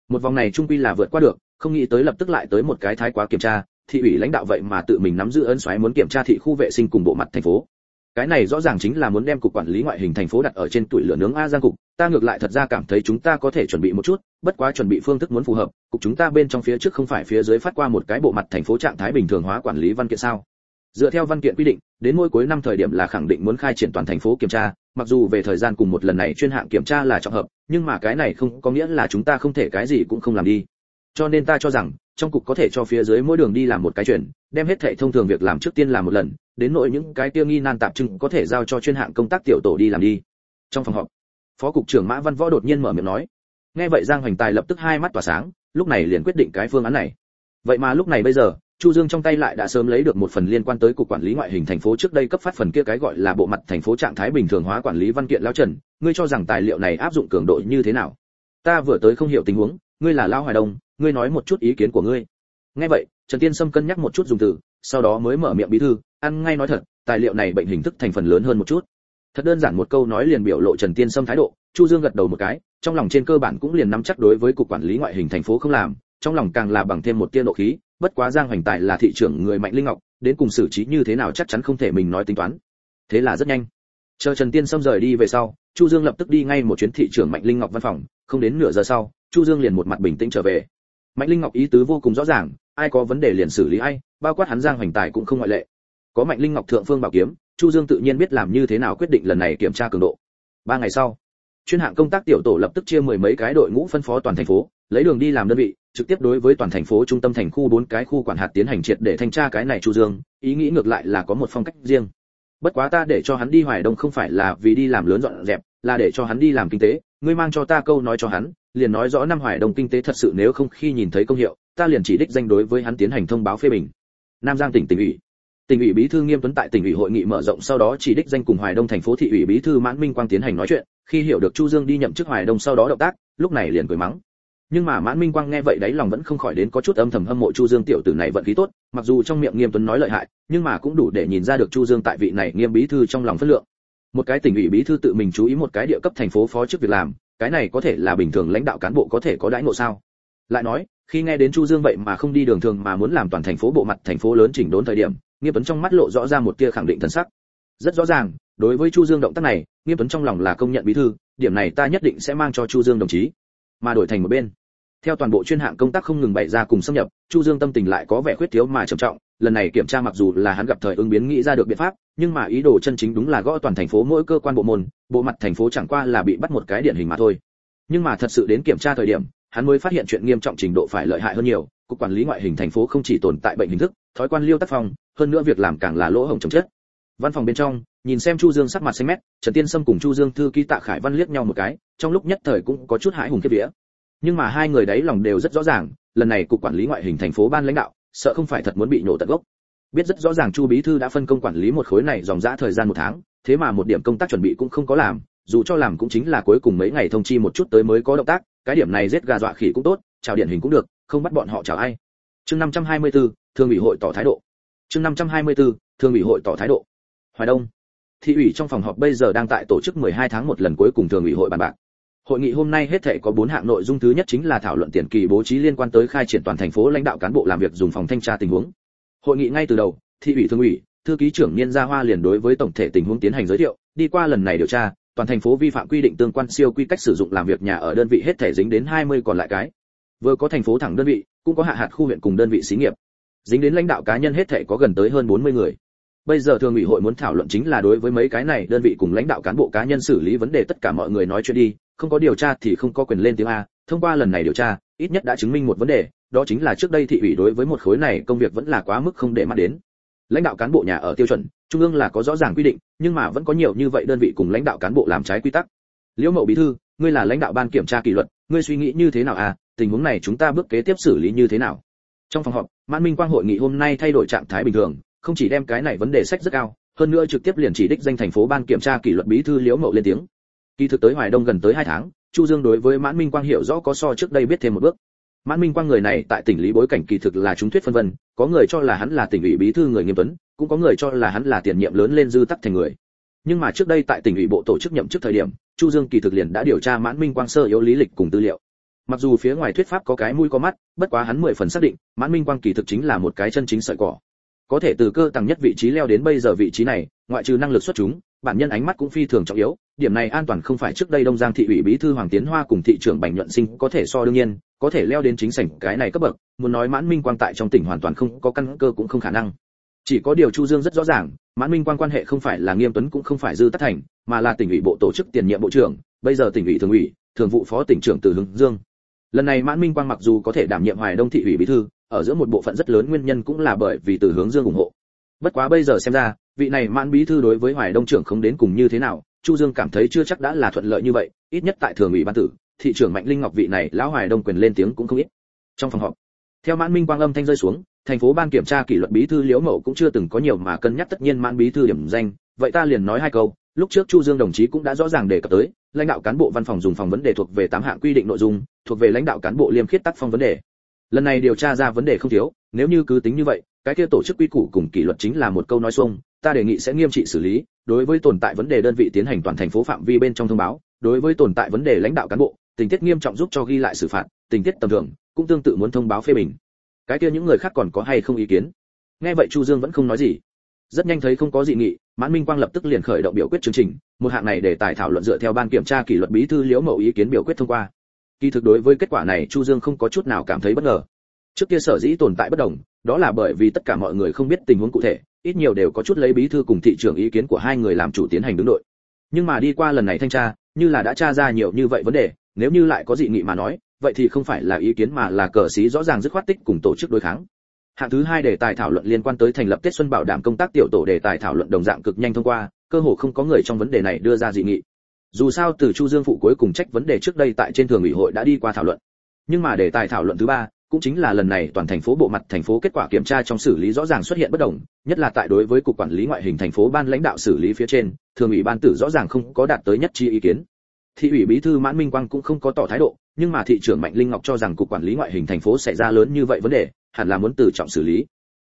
một vòng này trung quy là vượt qua được, không nghĩ tới lập tức lại tới một cái thái quá kiểm tra thị ủy lãnh đạo vậy mà tự mình nắm giữ ân xoáy muốn kiểm tra thị khu vệ sinh cùng bộ mặt thành phố. Cái này rõ ràng chính là muốn đem cục quản lý ngoại hình thành phố đặt ở trên tuổi lửa nướng a giang cục. Ta ngược lại thật ra cảm thấy chúng ta có thể chuẩn bị một chút, bất quá chuẩn bị phương thức muốn phù hợp, cục chúng ta bên trong phía trước không phải phía dưới phát qua một cái bộ mặt thành phố trạng thái bình thường hóa quản lý văn kiện sao? Dựa theo văn kiện quy định, đến mỗi cuối năm thời điểm là khẳng định muốn khai triển toàn thành phố kiểm tra, mặc dù về thời gian cùng một lần này chuyên hạng kiểm tra là trọng hợp, nhưng mà cái này không có nghĩa là chúng ta không thể cái gì cũng không làm đi. Cho nên ta cho rằng trong cục có thể cho phía dưới mỗi đường đi làm một cái chuyện đem hết thệ thông thường việc làm trước tiên làm một lần, đến nội những cái tiêu nghi nan tạp trưng có thể giao cho chuyên hạng công tác tiểu tổ đi làm đi. Trong phòng họp, phó cục trưởng mã văn võ đột nhiên mở miệng nói. Nghe vậy giang hoành tài lập tức hai mắt tỏa sáng, lúc này liền quyết định cái phương án này. Vậy mà lúc này bây giờ, chu dương trong tay lại đã sớm lấy được một phần liên quan tới cục quản lý ngoại hình thành phố trước đây cấp phát phần kia cái gọi là bộ mặt thành phố trạng thái bình thường hóa quản lý văn kiện lão trần, ngươi cho rằng tài liệu này áp dụng cường độ như thế nào? Ta vừa tới không hiểu tình huống, ngươi là Lão hoài đông ngươi nói một chút ý kiến của ngươi. Nghe vậy, trần tiên sâm cân nhắc một chút dùng từ, sau đó mới mở miệng bí thư, ăn ngay nói thật, tài liệu này bệnh hình thức thành phần lớn hơn một chút. Thật đơn giản một câu nói liền biểu lộ trần tiên sâm thái độ, chu dương gật đầu một cái, trong lòng trên cơ bản cũng liền nắm chắc đối với cục quản lý ngoại hình thành phố không làm, trong lòng càng là bằng thêm một tia nộ khí, bất quá giang hoành tài là thị trưởng người mạnh linh ngọc, đến cùng xử trí như thế nào chắc chắn không thể mình nói tính toán. Thế là rất nhanh. Chờ trần tiên sâm rời đi về sau, chu dương lập tức đi ngay một chuyến thị trưởng mạnh linh ngọc văn phòng, không đến nửa giờ sau, chu dương liền một mặt bình tĩnh trở về mạnh linh ngọc ý tứ vô cùng rõ ràng, ai có vấn đề liền xử lý ai, bao quát hắn giang hoành tài cũng không ngoại lệ. Có mạnh linh ngọc thượng phương bảo kiếm, chu dương tự nhiên biết làm như thế nào quyết định lần này kiểm tra cường độ. Ba ngày sau, chuyên hạng công tác tiểu tổ lập tức chia mười mấy cái đội ngũ phân phó toàn thành phố, lấy đường đi làm đơn vị, trực tiếp đối với toàn thành phố trung tâm thành khu bốn cái khu quản hạt tiến hành triệt để thanh tra cái này chu dương, ý nghĩ ngược lại là có một phong cách riêng. Bất quá ta để cho hắn đi hoài đông không phải là vì đi làm lớn dọn dẹp, là để cho hắn đi làm kinh tế, ngươi mang cho ta câu nói cho hắn liền nói rõ năm hoài đông kinh tế thật sự nếu không khi nhìn thấy công hiệu, ta liền chỉ đích danh đối với hắn tiến hành thông báo phê bình. Nam giang tỉnh tỉnh ủy. Tỉnh ủy bí thư nghiêm tuấn tại tỉnh ủy hội nghị mở rộng sau đó chỉ đích danh cùng hoài đông thành phố thị ủy bí thư mãn minh quang tiến hành nói chuyện, khi hiểu được chu dương đi nhậm chức hoài đông sau đó động tác, lúc này liền cười mắng. Nhưng mà mãn minh quang nghe vậy đấy lòng vẫn không khỏi đến có chút âm thầm hâm mộ chu dương tiểu tử này vận khí tốt, mặc dù trong miệng nghiêm tuấn nói lợi hại, nhưng mà cũng đủ để nhìn ra được chu dương tại vị này nghiêm bí thư trong lòng phất lượng. Một cái tỉnh ủy bí thư tự mình chú ý một cái địa cấp thành phố phó chức việc làm cái này có thể là bình thường lãnh đạo cán bộ có thể có đãi ngộ sao? Lại nói, khi nghe đến chu dương vậy mà không đi đường thường mà muốn làm toàn thành phố bộ mặt thành phố lớn chỉnh đốn thời điểm, nghiêm tuấn trong mắt lộ rõ ra một tia khẳng định thần sắc. Rất rõ ràng, đối với chu dương động tác này, nghiêm tuấn trong lòng là công nhận bí thư, điểm này ta nhất định sẽ mang cho chu dương đồng chí. Mà đổi thành một bên, theo toàn bộ chuyên hạng công tác không ngừng bày ra cùng xâm nhập, chu dương tâm tình lại có vẻ khuyết thiếu mà trầm trọng lần này kiểm tra mặc dù là hắn gặp thời ứng biến nghĩ ra được biện pháp, nhưng mà ý đồ chân chính đúng là gõ toàn thành phố mỗi cơ quan bộ môn, bộ mặt thành phố chẳng qua là bị bắt một cái điển hình mà thôi. Nhưng mà thật sự đến kiểm tra thời điểm, hắn mới phát hiện chuyện nghiêm trọng trình độ phải lợi hại hơn nhiều, cục quản lý ngoại hình thành phố không chỉ tồn tại bệnh hình thức, thói quan liêu tác phong, hơn nữa việc làm càng là lỗ hổng chồng chết văn phòng bên trong, nhìn xem chu dương sắc mặt xanh mét, trần tiên sâm cùng chu dương thư ký tạ khải văn liếc nhau một cái, trong lúc nhất thời cũng có chút hãi hùng kết vía. Nhưng mà hai người đấy lòng đều rất rõ ràng, lần này cục quản lý ngoại hình thành phố ban lãnh đạo sợ không phải thật muốn bị nổ tận gốc. Biết rất rõ ràng chu bí thư đã phân công quản lý một khối này dòng dã thời gian một tháng thế mà một điểm công tác chuẩn bị cũng không có làm dù cho làm cũng chính là cuối cùng mấy ngày thông chi một chút tới mới có động tác cái điểm này giết gà dọa khỉ cũng tốt chào điển hình cũng được không bắt bọn họ chào ai. Chương 524, thường ủy hội tỏ thái độ. Chương 524, thường ủy hội tỏ thái độ. Hoài đông thị ủy trong phòng họp bây giờ đang tại tổ chức 12 tháng một lần cuối cùng thường ủy hội bàn bạc. Hội nghị hôm nay hết thảy có 4 hạng nội dung thứ nhất chính là thảo luận tiền kỳ bố trí liên quan tới khai triển toàn thành phố lãnh đạo cán bộ làm việc dùng phòng thanh tra tình huống. Hội nghị ngay từ đầu, thị ủy thường ủy, thư ký trưởng Niên Gia Hoa liền đối với tổng thể tình huống tiến hành giới thiệu, đi qua lần này điều tra, toàn thành phố vi phạm quy định tương quan siêu quy cách sử dụng làm việc nhà ở đơn vị hết thể dính đến 20 còn lại cái. Vừa có thành phố thẳng đơn vị, cũng có hạ hạt khu huyện cùng đơn vị xí nghiệp. Dính đến lãnh đạo cá nhân hết thể có gần tới hơn 40 người. Bây giờ thường ủy hội muốn thảo luận chính là đối với mấy cái này đơn vị cùng lãnh đạo cán bộ cá nhân xử lý vấn đề tất cả mọi người nói chuyện đi, không có điều tra thì không có quyền lên tiếng a. Thông qua lần này điều tra, ít nhất đã chứng minh một vấn đề, đó chính là trước đây thị ủy đối với một khối này công việc vẫn là quá mức không để mắt đến. Lãnh đạo cán bộ nhà ở tiêu chuẩn, trung ương là có rõ ràng quy định, nhưng mà vẫn có nhiều như vậy đơn vị cùng lãnh đạo cán bộ làm trái quy tắc. Liễu mậu bí thư, ngươi là lãnh đạo ban kiểm tra kỷ luật, ngươi suy nghĩ như thế nào à tình huống này chúng ta bước kế tiếp xử lý như thế nào? Trong phòng họp, mãn minh quang hội nghị hôm nay thay đổi trạng thái bình thường, không chỉ đem cái này vấn đề sách rất cao, hơn nữa trực tiếp liền chỉ đích danh thành phố ban kiểm tra kỷ luật bí thư liễu mậu lên tiếng. Kỳ thực tới Hoài Đông gần tới hai tháng, Chu Dương đối với Mãn Minh Quang hiểu rõ có so trước đây biết thêm một bước. Mãn Minh Quang người này tại tỉnh lý bối cảnh kỳ thực là chúng thuyết phân vân, có người cho là hắn là tỉnh ủy bí thư người nghiêm tuấn, cũng có người cho là hắn là tiền nhiệm lớn lên dư tắc thành người. Nhưng mà trước đây tại tỉnh ủy bộ tổ chức nhậm chức thời điểm, Chu Dương kỳ thực liền đã điều tra Mãn Minh Quang sơ yếu lý lịch cùng tư liệu. Mặc dù phía ngoài thuyết pháp có cái mũi có mắt, bất quá hắn mười phần xác định, Mãn Minh Quang kỳ thực chính là một cái chân chính sợi cỏ. Có thể từ cơ tầng nhất vị trí leo đến bây giờ vị trí này, ngoại trừ năng lực xuất chúng, bản nhân ánh mắt cũng phi thường trọng yếu, điểm này an toàn không phải trước đây đông giang thị ủy bí thư hoàng tiến hoa cùng thị trưởng bành nhuận sinh có thể so đương nhiên, có thể leo đến chính sảnh cái này cấp bậc, muốn nói mãn minh quang tại trong tỉnh hoàn toàn không có căn cơ cũng không khả năng. Chỉ có điều chu dương rất rõ ràng, mãn minh quang quan hệ không phải là nghiêm tuấn cũng không phải dư tất thành, mà là tỉnh ủy bộ tổ chức tiền nhiệm bộ trưởng, bây giờ tỉnh ủy thường ủy, thường vụ phó tỉnh trưởng từ hướng dương. Lần này mãn minh quang mặc dù có thể đảm nhiệm hoài đông thị ủy bí thư, ở giữa một bộ phận rất lớn nguyên nhân cũng là bởi vì từ hướng dương ủng hộ. Bất quá bây giờ xem ra, vị này mãn bí thư đối với hoài đông trưởng không đến cùng như thế nào Chu Dương cảm thấy chưa chắc đã là thuận lợi như vậy, ít nhất tại thường ủy ban tử, thị trưởng Mạnh Linh Ngọc vị này lão hoài đông quyền lên tiếng cũng không ít. Trong phòng họp, theo Mãn Minh quang âm thanh rơi xuống, thành phố ban kiểm tra kỷ luật bí thư Liễu Mậu cũng chưa từng có nhiều mà cân nhắc tất nhiên Mãn bí thư điểm danh, vậy ta liền nói hai câu, lúc trước Chu Dương đồng chí cũng đã rõ ràng đề cập tới, lãnh đạo cán bộ văn phòng dùng phòng vấn đề thuộc về tám hạng quy định nội dung, thuộc về lãnh đạo cán bộ liêm khiết tác phong vấn đề. Lần này điều tra ra vấn đề không thiếu, nếu như cứ tính như vậy, cái kia tổ chức quy củ cùng kỷ luật chính là một câu nói xuông, ta đề nghị sẽ nghiêm trị xử lý, đối với tồn tại vấn đề đơn vị tiến hành toàn thành phố phạm vi bên trong thông báo, đối với tồn tại vấn đề lãnh đạo cán bộ, tình tiết nghiêm trọng giúp cho ghi lại xử phạt, tình tiết tầm thường, cũng tương tự muốn thông báo phê bình. Cái kia những người khác còn có hay không ý kiến? Nghe vậy Chu Dương vẫn không nói gì. Rất nhanh thấy không có dị nghị, Mãn Minh Quang lập tức liền khởi động biểu quyết chương trình, một hạng này để tài thảo luận dựa theo ban kiểm tra kỷ luật bí thư Liễu Mậu ý kiến biểu quyết thông qua. Kỳ thực đối với kết quả này Chu Dương không có chút nào cảm thấy bất ngờ. Trước kia sở dĩ tồn tại bất đồng, đó là bởi vì tất cả mọi người không biết tình huống cụ thể, ít nhiều đều có chút lấy bí thư cùng thị trưởng ý kiến của hai người làm chủ tiến hành đứng đội. Nhưng mà đi qua lần này thanh tra, như là đã tra ra nhiều như vậy vấn đề, nếu như lại có dị nghị mà nói, vậy thì không phải là ý kiến mà là cờ xí rõ ràng dứt khoát tích cùng tổ chức đối kháng. Hạng thứ hai đề tài thảo luận liên quan tới thành lập tết xuân bảo đảm công tác tiểu tổ đề tài thảo luận đồng dạng cực nhanh thông qua, cơ hồ không có người trong vấn đề này đưa ra dị nghị. Dù sao, từ chu dương phụ cuối cùng trách vấn đề trước đây tại trên thường ủy hội đã đi qua thảo luận. Nhưng mà đề tài thảo luận thứ ba cũng chính là lần này toàn thành phố bộ mặt thành phố kết quả kiểm tra trong xử lý rõ ràng xuất hiện bất đồng, nhất là tại đối với cục quản lý ngoại hình thành phố ban lãnh đạo xử lý phía trên, thường ủy ban tử rõ ràng không có đạt tới nhất trí ý kiến. Thị ủy bí thư Mãn Minh Quang cũng không có tỏ thái độ, nhưng mà thị trưởng Mạnh Linh Ngọc cho rằng cục quản lý ngoại hình thành phố xảy ra lớn như vậy vấn đề, hẳn là muốn từ trọng xử lý.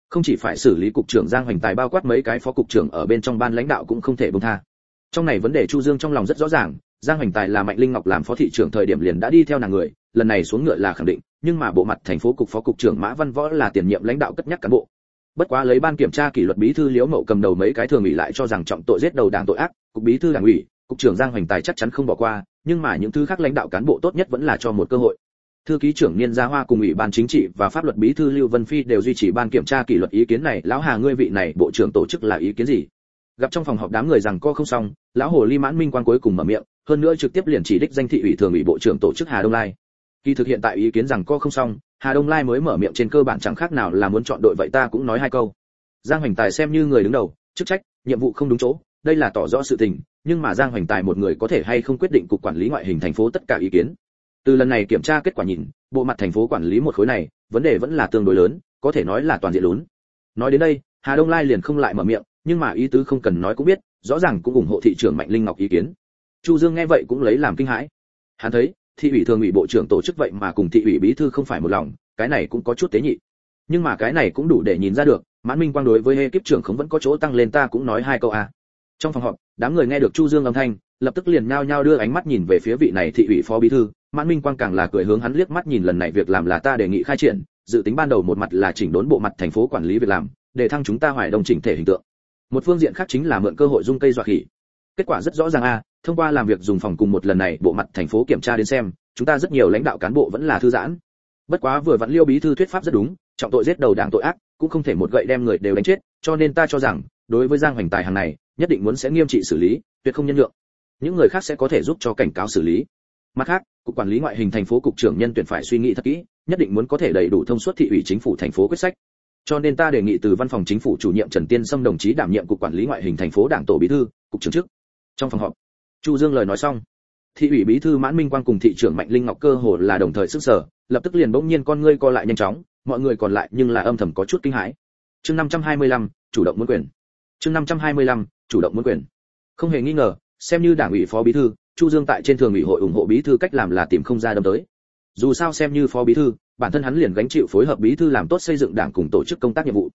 Không chỉ phải xử lý cục trưởng Giang Hoành Tài bao quát mấy cái phó cục trưởng ở bên trong ban lãnh đạo cũng không thể buông tha. Trong này vấn đề Chu Dương trong lòng rất rõ ràng, Giang Hoành Tài là Mạnh Linh Ngọc làm phó thị trưởng thời điểm liền đã đi theo nàng người, lần này xuống ngựa là khẳng định, nhưng mà bộ mặt thành phố cục phó cục trưởng Mã Văn Võ là tiền nhiệm lãnh đạo cất nhắc cán bộ. Bất quá lấy ban kiểm tra kỷ luật bí thư Liễu Mậu cầm đầu mấy cái thường ủy lại cho rằng trọng tội giết đầu đảng tội ác, cục bí thư đảng ủy, cục trưởng Giang Hoành Tài chắc chắn không bỏ qua, nhưng mà những thứ khác lãnh đạo cán bộ tốt nhất vẫn là cho một cơ hội. Thư ký trưởng niên gia hoa cùng ủy ban chính trị và pháp luật bí thư lưu vân phi đều duy trì ban kiểm tra kỷ luật ý kiến này. Lão hà ngươi vị này bộ trưởng tổ chức là ý kiến gì? Gặp trong phòng họp đám người rằng co không xong lão hồ ly mãn minh quan cuối cùng mở miệng hơn nữa trực tiếp liền chỉ đích danh thị ủy thường ủy bộ trưởng tổ chức hà đông lai. Khi thực hiện tại ý kiến rằng co không xong, hà đông lai mới mở miệng trên cơ bản chẳng khác nào là muốn chọn đội vậy ta cũng nói hai câu. Giang hoành tài xem như người đứng đầu, chức trách, nhiệm vụ không đúng chỗ, đây là tỏ rõ sự tình, nhưng mà giang hoành tài một người có thể hay không quyết định cục quản lý ngoại hình thành phố tất cả ý kiến. Từ lần này kiểm tra kết quả nhìn, bộ mặt thành phố quản lý một khối này, vấn đề vẫn là tương đối lớn, có thể nói là toàn diện lớn nói đến đây, hà đông lai liền không lại mở miệng, nhưng mà ý tứ không cần nói cũng biết, rõ ràng cũng ủng hộ thị trưởng mạnh linh ngọc ý kiến chu dương nghe vậy cũng lấy làm kinh hãi. Hắn thấy, thị ủy thường ủy bộ trưởng tổ chức vậy mà cùng thị ủy bí thư không phải một lòng, cái này cũng có chút tế nhị. Nhưng mà cái này cũng đủ để nhìn ra được, mãn minh quang đối với hệ kiếp trưởng không vẫn có chỗ tăng lên ta cũng nói hai câu a. Trong phòng họp, đám người nghe được chu dương âm thanh, lập tức liền nhao nhao đưa ánh mắt nhìn về phía vị này thị ủy phó bí thư. Mãn minh quang càng là cười hướng hắn liếc mắt nhìn lần này việc làm là ta đề nghị khai triển, dự tính ban đầu một mặt là chỉnh đốn bộ mặt thành phố quản lý việc làm, để thăng chúng ta hoài đồng chỉnh thể hình tượng. Một phương diện khác chính là mượn cơ hội dung cây dọa khỉ kết quả rất rõ ràng a, thông qua làm việc dùng phòng cùng một lần này, bộ mặt thành phố kiểm tra đến xem, chúng ta rất nhiều lãnh đạo cán bộ vẫn là thư giãn. Bất quá vừa vặn liêu bí thư thuyết pháp rất đúng, trọng tội giết đầu đảng tội ác, cũng không thể một gậy đem người đều đánh chết, cho nên ta cho rằng, đối với giang hoành tài hàng này, nhất định muốn sẽ nghiêm trị xử lý, tuyệt không nhân lượng những người khác sẽ có thể giúp cho cảnh cáo xử lý. Mặt khác, cục quản lý ngoại hình thành phố cục trưởng nhân tuyển phải suy nghĩ thật kỹ, nhất định muốn có thể đầy đủ thông suốt thị ủy chính phủ thành phố quyết sách. Cho nên ta đề nghị từ văn phòng chính phủ chủ nhiệm trần tiên sâm đồng chí đảm nhiệm cục quản lý ngoại hình thành phố đảng tổ bí thư, cục trưởng chức trong phòng họp. Chu dương lời nói xong thị ủy bí thư mãn minh quang cùng thị trưởng mạnh linh ngọc cơ hồ là đồng thời sức sở lập tức liền bỗng nhiên con ngươi co lại nhanh chóng mọi người còn lại nhưng là âm thầm có chút kinh hãi. Chương 525, chủ động muốn quyền. Chương 525, chủ động muốn quyền. Không hề nghi ngờ xem như đảng ủy phó bí thư chu dương tại trên thường ủy hội ủng hộ bí thư cách làm là tìm không ra đâm tới. Dù sao xem như phó bí thư bản thân hắn liền gánh chịu phối hợp bí thư làm tốt xây dựng đảng cùng tổ chức công tác nhiệm vụ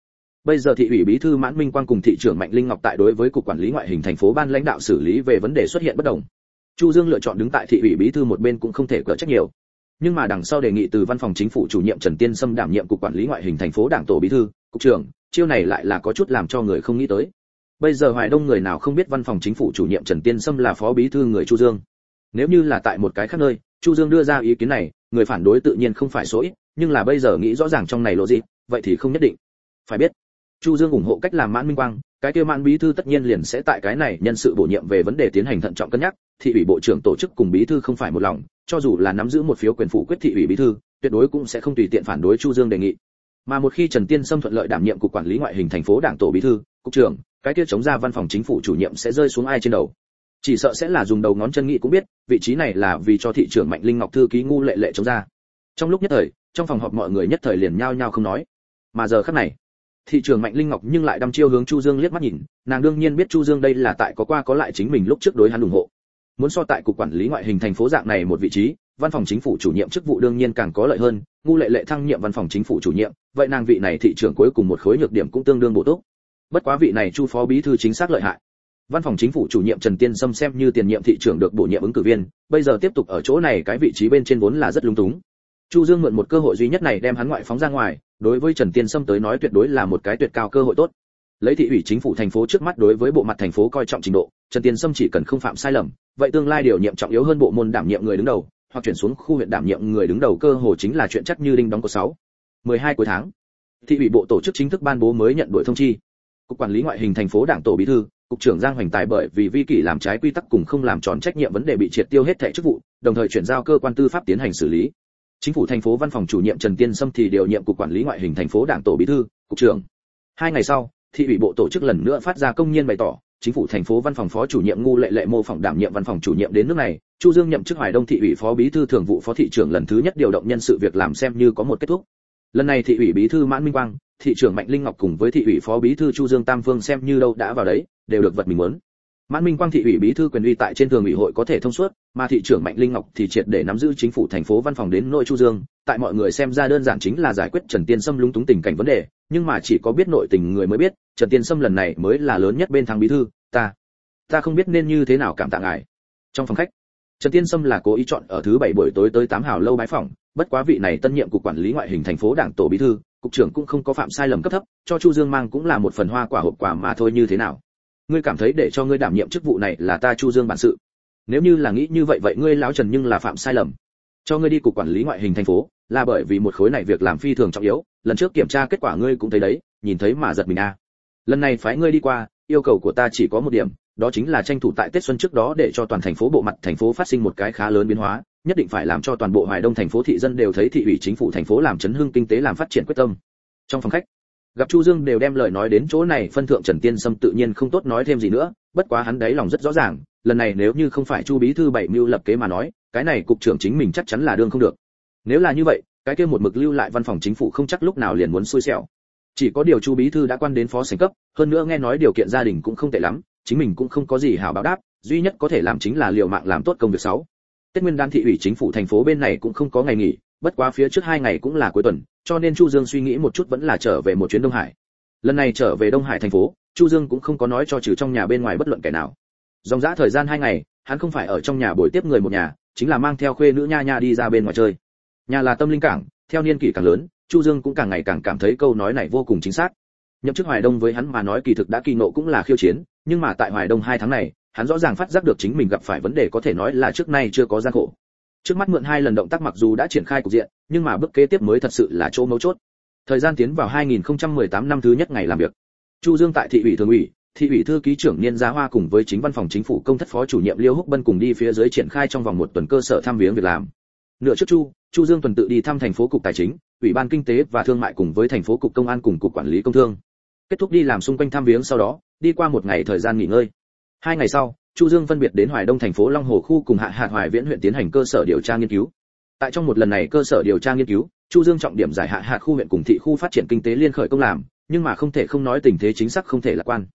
bây giờ thị ủy bí thư mãn minh quang cùng thị trưởng mạnh linh ngọc tại đối với cục quản lý ngoại hình thành phố ban lãnh đạo xử lý về vấn đề xuất hiện bất đồng. Chu dương lựa chọn đứng tại thị ủy bí thư một bên cũng không thể cỡ trách nhiều. Nhưng mà đằng sau đề nghị từ văn phòng chính phủ chủ nhiệm trần tiên sâm đảm nhiệm cục quản lý ngoại hình thành phố đảng tổ bí thư, cục trưởng, chiêu này lại là có chút làm cho người không nghĩ tới. Bây giờ hoài đông người nào không biết văn phòng chính phủ chủ nhiệm trần tiên sâm là phó bí thư người chu dương. Nếu như là tại một cái khác nơi, chu dương đưa ra ý kiến này, người phản đối tự nhiên không phải số ít, nhưng là bây giờ nghĩ rõ ràng trong này lộ gì, vậy thì không nhất định. Phải biết chu dương ủng hộ cách làm mãn minh quang, cái kia mãn bí thư tất nhiên liền sẽ tại cái này nhân sự bổ nhiệm về vấn đề tiến hành thận trọng cân nhắc, thị ủy bộ trưởng tổ chức cùng bí thư không phải một lòng, cho dù là nắm giữ một phiếu quyền phủ quyết thị ủy bí thư, tuyệt đối cũng sẽ không tùy tiện phản đối chu dương đề nghị. Mà một khi trần tiên sâm thuận lợi đảm nhiệm cục quản lý ngoại hình thành phố đảng tổ bí thư, cục trưởng, cái kia chống ra văn phòng chính phủ chủ nhiệm sẽ rơi xuống ai trên đầu? Chỉ sợ sẽ là dùng đầu ngón chân nghĩ cũng biết, vị trí này là vì cho thị trưởng mạnh linh ngọc thư ký ngu lệ lệ chống ra. Trong lúc nhất thời, trong phòng họp mọi người nhất thời liền nhao nhao không nói. Mà giờ khắc này thị trường mạnh linh ngọc nhưng lại đăm chiêu hướng chu dương liếc mắt nhìn, nàng đương nhiên biết chu dương đây là tại có qua có lại chính mình lúc trước đối hắn ủng hộ. Muốn so tại cục quản lý ngoại hình thành phố dạng này một vị trí, văn phòng chính phủ chủ nhiệm chức vụ đương nhiên càng có lợi hơn, ngu lệ lệ thăng nhiệm văn phòng chính phủ chủ nhiệm, vậy nàng vị này thị trưởng cuối cùng một khối nhược điểm cũng tương đương bổ túc. Bất quá vị này chu phó bí thư chính xác lợi hại. Văn phòng chính phủ chủ nhiệm trần tiên sâm xem như tiền nhiệm thị trưởng được bổ nhiệm ứng cử viên, bây giờ tiếp tục ở chỗ này cái vị trí bên trên vốn là rất lung túng chu dương mượn một cơ hội duy nhất này đem hắn ngoại phóng ra ngoài, đối với trần tiên sâm tới nói tuyệt đối là một cái tuyệt cao cơ hội tốt. Lấy thị ủy chính phủ thành phố trước mắt đối với bộ mặt thành phố coi trọng trình độ, trần tiên sâm chỉ cần không phạm sai lầm, vậy tương lai điều nhiệm trọng yếu hơn bộ môn đảm nhiệm người đứng đầu, hoặc chuyển xuống khu huyện đảm nhiệm người đứng đầu cơ hồ chính là chuyện chắc như đinh đóng của 6. 12 cuối tháng, thị ủy bộ tổ chức chính thức ban bố mới nhận đổi thông chi. Cục quản lý ngoại hình thành phố đảng tổ bí thư, cục trưởng giang hoành tài bởi vì vi kỷ làm trái quy tắc cùng không làm tròn trách nhiệm vấn đề bị triệt tiêu hết thẻ chức vụ, đồng thời chuyển giao cơ quan tư pháp tiến hành xử lý chính phủ thành phố văn phòng chủ nhiệm trần tiên sâm thì điều nhiệm cục quản lý ngoại hình thành phố đảng tổ bí thư, cục trưởng. Hai ngày sau, thị ủy bộ tổ chức lần nữa phát ra công nhân bày tỏ, chính phủ thành phố văn phòng phó chủ nhiệm ngu lệ lệ mô phỏng đảm nhiệm văn phòng chủ nhiệm đến nước này. Chu dương nhậm chức hoài đông thị ủy phó bí thư thường vụ phó thị trưởng lần thứ nhất điều động nhân sự việc làm xem như có một kết thúc. Lần này thị ủy bí thư mãn minh quang, thị trưởng mạnh linh ngọc cùng với thị ủy phó bí thư chu dương tam phương xem như đâu đã vào đấy, đều được vật mình muốn mãn minh quang thị ủy bí thư quyền uy tại trên thường ủy hội có thể thông suốt, mà thị trưởng mạnh linh ngọc thì triệt để nắm giữ chính phủ thành phố văn phòng đến nội chu dương. Tại mọi người xem ra đơn giản chính là giải quyết trần tiên sâm lúng túng tình cảnh vấn đề, nhưng mà chỉ có biết nội tình người mới biết, trần tiên sâm lần này mới là lớn nhất bên thằng bí thư, ta. Ta không biết nên như thế nào cảm tạ ngài. Trong phòng khách, trần tiên sâm là cố ý chọn ở thứ bảy buổi tối tới tám hào lâu bái phòng. bất quá vị này tân nhiệm cục quản lý ngoại hình thành phố đảng tổ bí thư, cục trưởng cũng không có phạm sai lầm cấp thấp, cho chu dương mang cũng là một phần hoa quả hộp quả mà thôi như thế nào ngươi cảm thấy để cho ngươi đảm nhiệm chức vụ này là ta chu dương bản sự. Nếu như là nghĩ như vậy vậy ngươi lão trần nhưng là phạm sai lầm. Cho ngươi đi cục quản lý ngoại hình thành phố, là bởi vì một khối này việc làm phi thường trọng yếu, lần trước kiểm tra kết quả ngươi cũng thấy đấy, nhìn thấy mà giật mình a. Lần này phái ngươi đi qua, yêu cầu của ta chỉ có một điểm, đó chính là tranh thủ tại tết xuân trước đó để cho toàn thành phố bộ mặt thành phố phát sinh một cái khá lớn biến hóa, nhất định phải làm cho toàn bộ hoài đông thành phố thị dân đều thấy thị ủy chính phủ thành phố làm chấn hương kinh tế làm phát triển quyết tâm. Trong phòng khách gặp chu dương đều đem lời nói đến chỗ này, phân thượng trần tiên sâm tự nhiên không tốt nói thêm gì nữa, bất quá hắn đấy lòng rất rõ ràng, lần này nếu như không phải chu bí thư bảy mưu lập kế mà nói, cái này cục trưởng chính mình chắc chắn là đương không được. Nếu là như vậy, cái kia một mực lưu lại văn phòng chính phủ không chắc lúc nào liền muốn xui xẻo. Chỉ có điều chu bí thư đã quan đến phó sảnh cấp, hơn nữa nghe nói điều kiện gia đình cũng không tệ lắm, chính mình cũng không có gì hảo báo đáp, duy nhất có thể làm chính là liều mạng làm tốt công việc sáu. Tết nguyên đan thị ủy chính phủ thành phố bên này cũng không có ngày nghỉ, bất quá phía trước hai ngày cũng là cuối tuần cho nên chu dương suy nghĩ một chút vẫn là trở về một chuyến đông hải. Lần này trở về đông hải thành phố, chu dương cũng không có nói cho trừ trong nhà bên ngoài bất luận kẻ nào. Dòng dã thời gian hai ngày, hắn không phải ở trong nhà buổi tiếp người một nhà, chính là mang theo khuê nữ nha nha đi ra bên ngoài chơi. Nhà là tâm linh cảng, theo niên kỷ càng lớn, chu dương cũng càng ngày càng cảm thấy câu nói này vô cùng chính xác. Nhậm chức hoài đông với hắn mà nói kỳ thực đã kỳ nộ cũng là khiêu chiến, nhưng mà tại hoài đông hai tháng này, hắn rõ ràng phát giác được chính mình gặp phải vấn đề có thể nói là trước nay chưa có gian khổ trước mắt mượn hai lần động tác mặc dù đã triển khai cục diện, nhưng mà bước kế tiếp mới thật sự là chỗ mấu chốt. Thời gian tiến vào 2018 năm thứ nhất ngày làm việc. Chu dương tại thị ủy thường ủy, thị ủy thư ký trưởng niên giá hoa cùng với chính văn phòng chính phủ công thất phó chủ nhiệm liêu húc bân cùng đi phía dưới triển khai trong vòng một tuần cơ sở thăm viếng việc làm. Nửa trước chu chu dương tuần tự đi thăm thành phố cục tài chính, ủy ban kinh tế và thương mại cùng với thành phố cục công an cùng cục quản lý công thương. Kết thúc đi làm xung quanh thăm viếng sau đó, đi qua một ngày thời gian nghỉ ngơi. Hai ngày sau chu dương phân biệt đến hoài đông thành phố long hồ khu cùng hạ hạt hoài viễn huyện tiến hành cơ sở điều tra nghiên cứu. Tại trong một lần này cơ sở điều tra nghiên cứu, chu dương trọng điểm giải hạ hạt khu huyện cùng thị khu phát triển kinh tế liên khởi công làm, nhưng mà không thể không nói tình thế chính xác không thể lạc quan.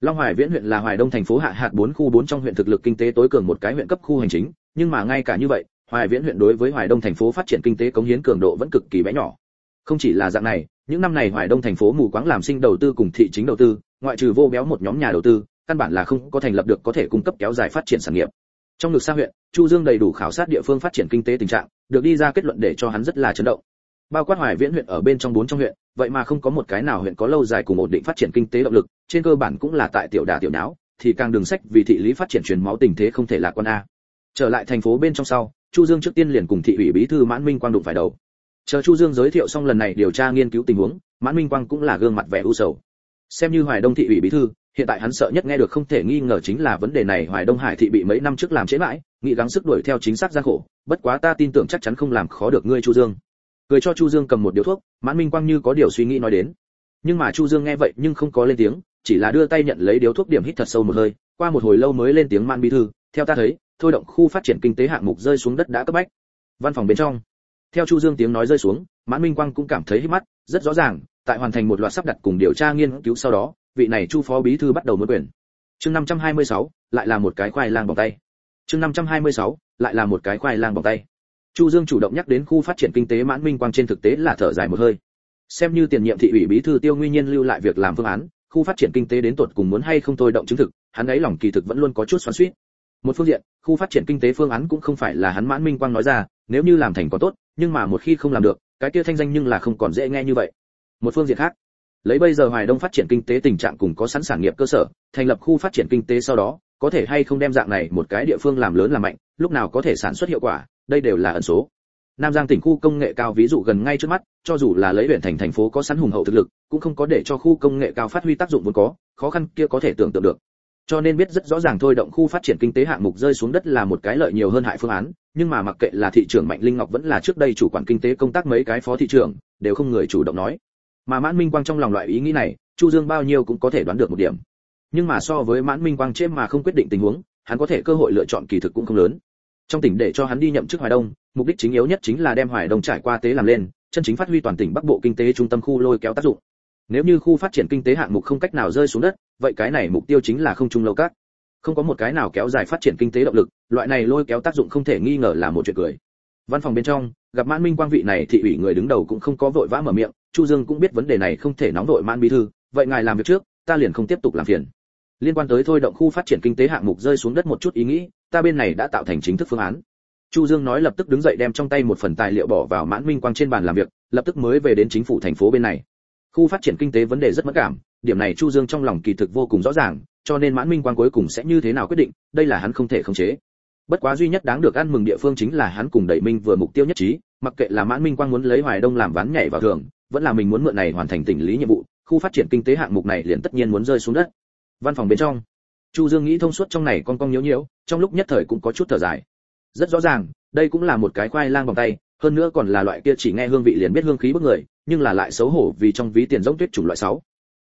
Long hoài viễn huyện là hoài đông thành phố hạ hạt bốn khu bốn trong huyện thực lực kinh tế tối cường một cái huyện cấp khu hành chính, nhưng mà ngay cả như vậy, hoài viễn huyện đối với hoài đông thành phố phát triển kinh tế cống hiến cường độ vẫn cực kỳ bé nhỏ. Không chỉ là dạng này, những năm này hoài đông thành phố mù quáng làm sinh đầu tư cùng thị chính đầu tư, ngoại trừ vô béo một nhóm nhà đầu tư căn bản là không có thành lập được có thể cung cấp kéo dài phát triển sản nghiệp. Trong ngực xa huyện, chu dương đầy đủ khảo sát địa phương phát triển kinh tế tình trạng, được đi ra kết luận để cho hắn rất là chấn động. Bao quát hoài viễn huyện ở bên trong bốn trong huyện, vậy mà không có một cái nào huyện có lâu dài cùng ổn định phát triển kinh tế động lực, trên cơ bản cũng là tại tiểu đà tiểu não thì càng đường sách vì thị lý phát triển truyền máu tình thế không thể lạc quan a. Trở lại thành phố bên trong sau, chu dương trước tiên liền cùng thị ủy bí thư mãn minh quang đụng phải đầu. Chờ chu dương giới thiệu xong lần này điều tra nghiên cứu tình huống, mãn minh quang cũng là gương mặt vẻ u sầu. Xem như hoài đông thị ủy bí thư hiện tại hắn sợ nhất nghe được không thể nghi ngờ chính là vấn đề này, hoài đông hải thị bị mấy năm trước làm chế mãi, nghĩ gắng sức đuổi theo chính xác gian khổ, bất quá ta tin tưởng chắc chắn không làm khó được ngươi chu dương. Cười cho chu dương cầm một điếu thuốc, mãn minh quang như có điều suy nghĩ nói đến. Nhưng mà chu dương nghe vậy nhưng không có lên tiếng, chỉ là đưa tay nhận lấy điếu thuốc điểm hít thật sâu một hơi, qua một hồi lâu mới lên tiếng mãn bí thư, theo ta thấy, thôi động khu phát triển kinh tế hạng mục rơi xuống đất đã cấp bách. Văn phòng bên trong. Theo chu dương tiếng nói rơi xuống, mãn minh quang cũng cảm thấy hít mắt, rất rõ ràng, tại hoàn thành một loạt sắp đặt cùng điều tra nghiên cứu sau đó vị này chu phó bí thư bắt đầu muốn quyền. Chương 526, lại là một cái khoai lang bằng tay. Chương 526, lại là một cái khoai lang bằng tay. Chu dương chủ động nhắc đến khu phát triển kinh tế mãn minh quang trên thực tế là thở dài một hơi. Xem như tiền nhiệm thị ủy bí thư tiêu nguyên nhiên lưu lại việc làm phương án khu phát triển kinh tế đến tuột cùng muốn hay không thôi động chứng thực hắn ấy lòng kỳ thực vẫn luôn có chút xoắn xuýt. Một phương diện khu phát triển kinh tế phương án cũng không phải là hắn mãn minh quang nói ra nếu như làm thành có tốt nhưng mà một khi không làm được cái kia thanh danh nhưng là không còn dễ nghe như vậy. Một phương diện khác lấy bây giờ hoài đông phát triển kinh tế tình trạng cùng có sẵn sản nghiệp cơ sở, thành lập khu phát triển kinh tế sau đó, có thể hay không đem dạng này một cái địa phương làm lớn làm mạnh, lúc nào có thể sản xuất hiệu quả, đây đều là ẩn số. Nam giang tỉnh khu công nghệ cao ví dụ gần ngay trước mắt, cho dù là lấy huyện thành thành phố có sẵn hùng hậu thực lực, cũng không có để cho khu công nghệ cao phát huy tác dụng vốn có, khó khăn kia có thể tưởng tượng được. Cho nên biết rất rõ ràng thôi động khu phát triển kinh tế hạng mục rơi xuống đất là một cái lợi nhiều hơn hại phương án, nhưng mà mặc kệ là thị trưởng mạnh linh ngọc vẫn là trước đây chủ quản kinh tế công tác mấy cái phó thị trưởng đều không người chủ động nói mà mãn minh quang trong lòng loại ý nghĩ này, chu dương bao nhiêu cũng có thể đoán được một điểm. Nhưng mà so với mãn minh quang chết mà không quyết định tình huống, hắn có thể cơ hội lựa chọn kỳ thực cũng không lớn. Trong tỉnh để cho hắn đi nhậm chức hoài đông, mục đích chính yếu nhất chính là đem hoài đông trải qua tế làm lên, chân chính phát huy toàn tỉnh bắc bộ kinh tế trung tâm khu lôi kéo tác dụng. Nếu như khu phát triển kinh tế hạng mục không cách nào rơi xuống đất, vậy cái này mục tiêu chính là không trung lâu các. Không có một cái nào kéo dài phát triển kinh tế động lực, loại này lôi kéo tác dụng không thể nghi ngờ là một chuyện cười. Văn phòng bên trong, gặp mãn minh quang vị này thị ủy người đứng đầu cũng không có vội vã mở miệng chu dương cũng biết vấn đề này không thể nóng vội man bí thư, vậy ngài làm việc trước, ta liền không tiếp tục làm phiền. Liên quan tới thôi động khu phát triển kinh tế hạng mục rơi xuống đất một chút ý nghĩ, ta bên này đã tạo thành chính thức phương án. Chu dương nói lập tức đứng dậy đem trong tay một phần tài liệu bỏ vào mãn minh quang trên bàn làm việc, lập tức mới về đến chính phủ thành phố bên này. Khu phát triển kinh tế vấn đề rất mất cảm, điểm này chu dương trong lòng kỳ thực vô cùng rõ ràng, cho nên mãn minh quang cuối cùng sẽ như thế nào quyết định, đây là hắn không thể khống chế. Bất quá duy nhất đáng được ăn mừng địa phương chính là hắn cùng đẩy minh vừa mục tiêu nhất trí, mặc kệ là mãn minh quang muốn lấy hoài đông làm ván nhảy vào thường vẫn là mình muốn mượn này hoàn thành tỉnh lý nhiệm vụ, khu phát triển kinh tế hạng mục này liền tất nhiên muốn rơi xuống đất văn phòng bên trong, chu dương nghĩ thông suốt trong này con cong nhiễu nhiễu trong lúc nhất thời cũng có chút thở dài rất rõ ràng, đây cũng là một cái khoai lang vòng tay, hơn nữa còn là loại kia chỉ nghe hương vị liền biết hương khí bức người, nhưng là lại xấu hổ vì trong ví tiền giống tuyết chủng loại 6.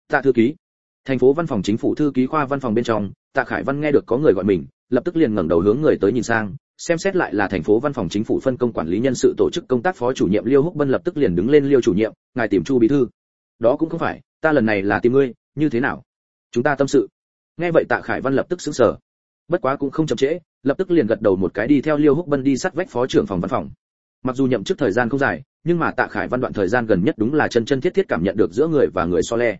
tạ thư ký, thành phố văn phòng chính phủ thư ký khoa văn phòng bên trong, tạ khải văn nghe được có người gọi mình, lập tức liền ngẩng đầu hướng người tới nhìn sang xem xét lại là thành phố văn phòng chính phủ phân công quản lý nhân sự tổ chức công tác phó chủ nhiệm liêu húc bân lập tức liền đứng lên liêu chủ nhiệm, ngài tìm chu bí thư. Đó cũng không phải, ta lần này là tìm ngươi, như thế nào? Chúng ta tâm sự. Nghe vậy tạ khải văn lập tức sững sờ. Bất quá cũng không chậm trễ, lập tức liền gật đầu một cái đi theo liêu húc bân đi sát vách phó trưởng phòng văn phòng. Mặc dù nhậm chức thời gian không dài, nhưng mà tạ khải văn đoạn thời gian gần nhất đúng là chân chân thiết thiết cảm nhận được giữa người và người so le.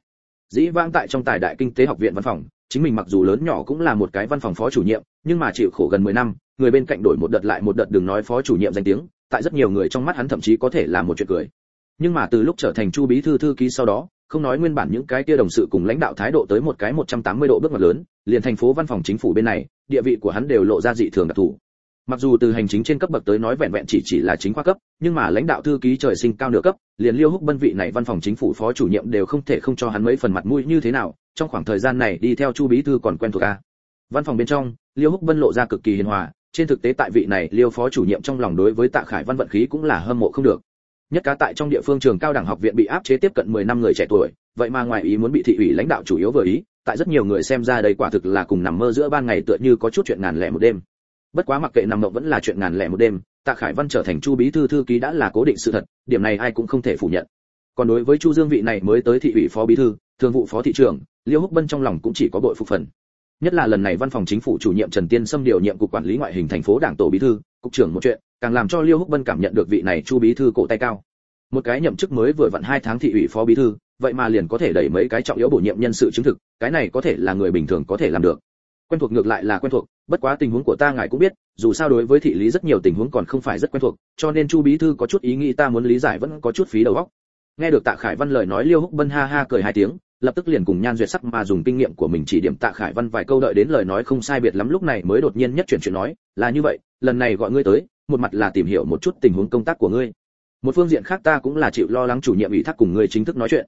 Dĩ vãng tại trong tài đại kinh tế học viện văn phòng chính mình mặc dù lớn nhỏ cũng là một cái văn phòng phó chủ nhiệm, nhưng mà chịu khổ gần 10 năm, người bên cạnh đổi một đợt lại một đợt đừng nói phó chủ nhiệm danh tiếng, tại rất nhiều người trong mắt hắn thậm chí có thể là một chuyện cười. Nhưng mà từ lúc trở thành chu bí thư thư ký sau đó, không nói nguyên bản những cái kia đồng sự cùng lãnh đạo thái độ tới một cái 180 độ bước ngoặt lớn, liền thành phố văn phòng chính phủ bên này, địa vị của hắn đều lộ ra dị thường đặc thù mặc dù từ hành chính trên cấp bậc tới nói vẹn vẹn chỉ chỉ là chính khoa cấp, nhưng mà lãnh đạo thư ký trời sinh cao nửa cấp, liền liêu húc bân vị này văn phòng chính phủ phó chủ nhiệm đều không thể không cho hắn mấy phần mặt mũi như thế nào, trong khoảng thời gian này đi theo chu bí thư còn quen thuộc a. Văn phòng bên trong, liêu húc bân lộ ra cực kỳ hiền hòa, trên thực tế tại vị này liêu phó chủ nhiệm trong lòng đối với tạ khải văn vận khí cũng là hâm mộ không được. Nhất cá tại trong địa phương trường cao đẳng học viện bị áp chế tiếp cận 10 năm người trẻ tuổi, vậy mà ngoài ý muốn bị thị ủy lãnh đạo chủ yếu vừa ý, tại rất nhiều người xem ra đây quả thực là cùng nằm mơ giữa ban ngày tựa như có chút chuyện ngàn lẻ một đêm bất quá mặc kệ nằm mộng vẫn là chuyện ngàn lẻ một đêm, tạ khải văn trở thành chu bí thư thư ký đã là cố định sự thật, điểm này ai cũng không thể phủ nhận. Còn đối với chu dương vị này mới tới thị ủy phó bí thư, thường vụ phó thị trưởng, liêu húc bân trong lòng cũng chỉ có bội phục phần. Nhất là lần này văn phòng chính phủ chủ nhiệm trần tiên xâm điều nhiệm cục quản lý ngoại hình thành phố đảng tổ bí thư, cục trưởng một chuyện, càng làm cho liêu húc bân cảm nhận được vị này chu bí thư cổ tay cao. Một cái nhậm chức mới vừa vặn hai tháng thị ủy phó bí thư, vậy mà liền có thể đẩy mấy cái trọng yếu bổ nhiệm nhân sự chứng thực, cái này có thể là người bình thường có thể làm được quen thuộc ngược lại là quen thuộc, bất quá tình huống của ta ngài cũng biết, dù sao đối với thị lý rất nhiều tình huống còn không phải rất quen thuộc, cho nên chu bí thư có chút ý nghĩ ta muốn lý giải vẫn có chút phí đầu óc. Nghe được tạ khải văn lời nói liêu húc bân ha ha cười hai tiếng, lập tức liền cùng nhan duyệt sắc mà dùng kinh nghiệm của mình chỉ điểm tạ khải văn vài câu đợi đến lời nói không sai biệt lắm lúc này mới đột nhiên nhất chuyển chuyện nói, là như vậy, lần này gọi ngươi tới, một mặt là tìm hiểu một chút tình huống công tác của ngươi. Một phương diện khác ta cũng là chịu lo lắng chủ nhiệm ủy thác cùng ngươi chính thức nói chuyện.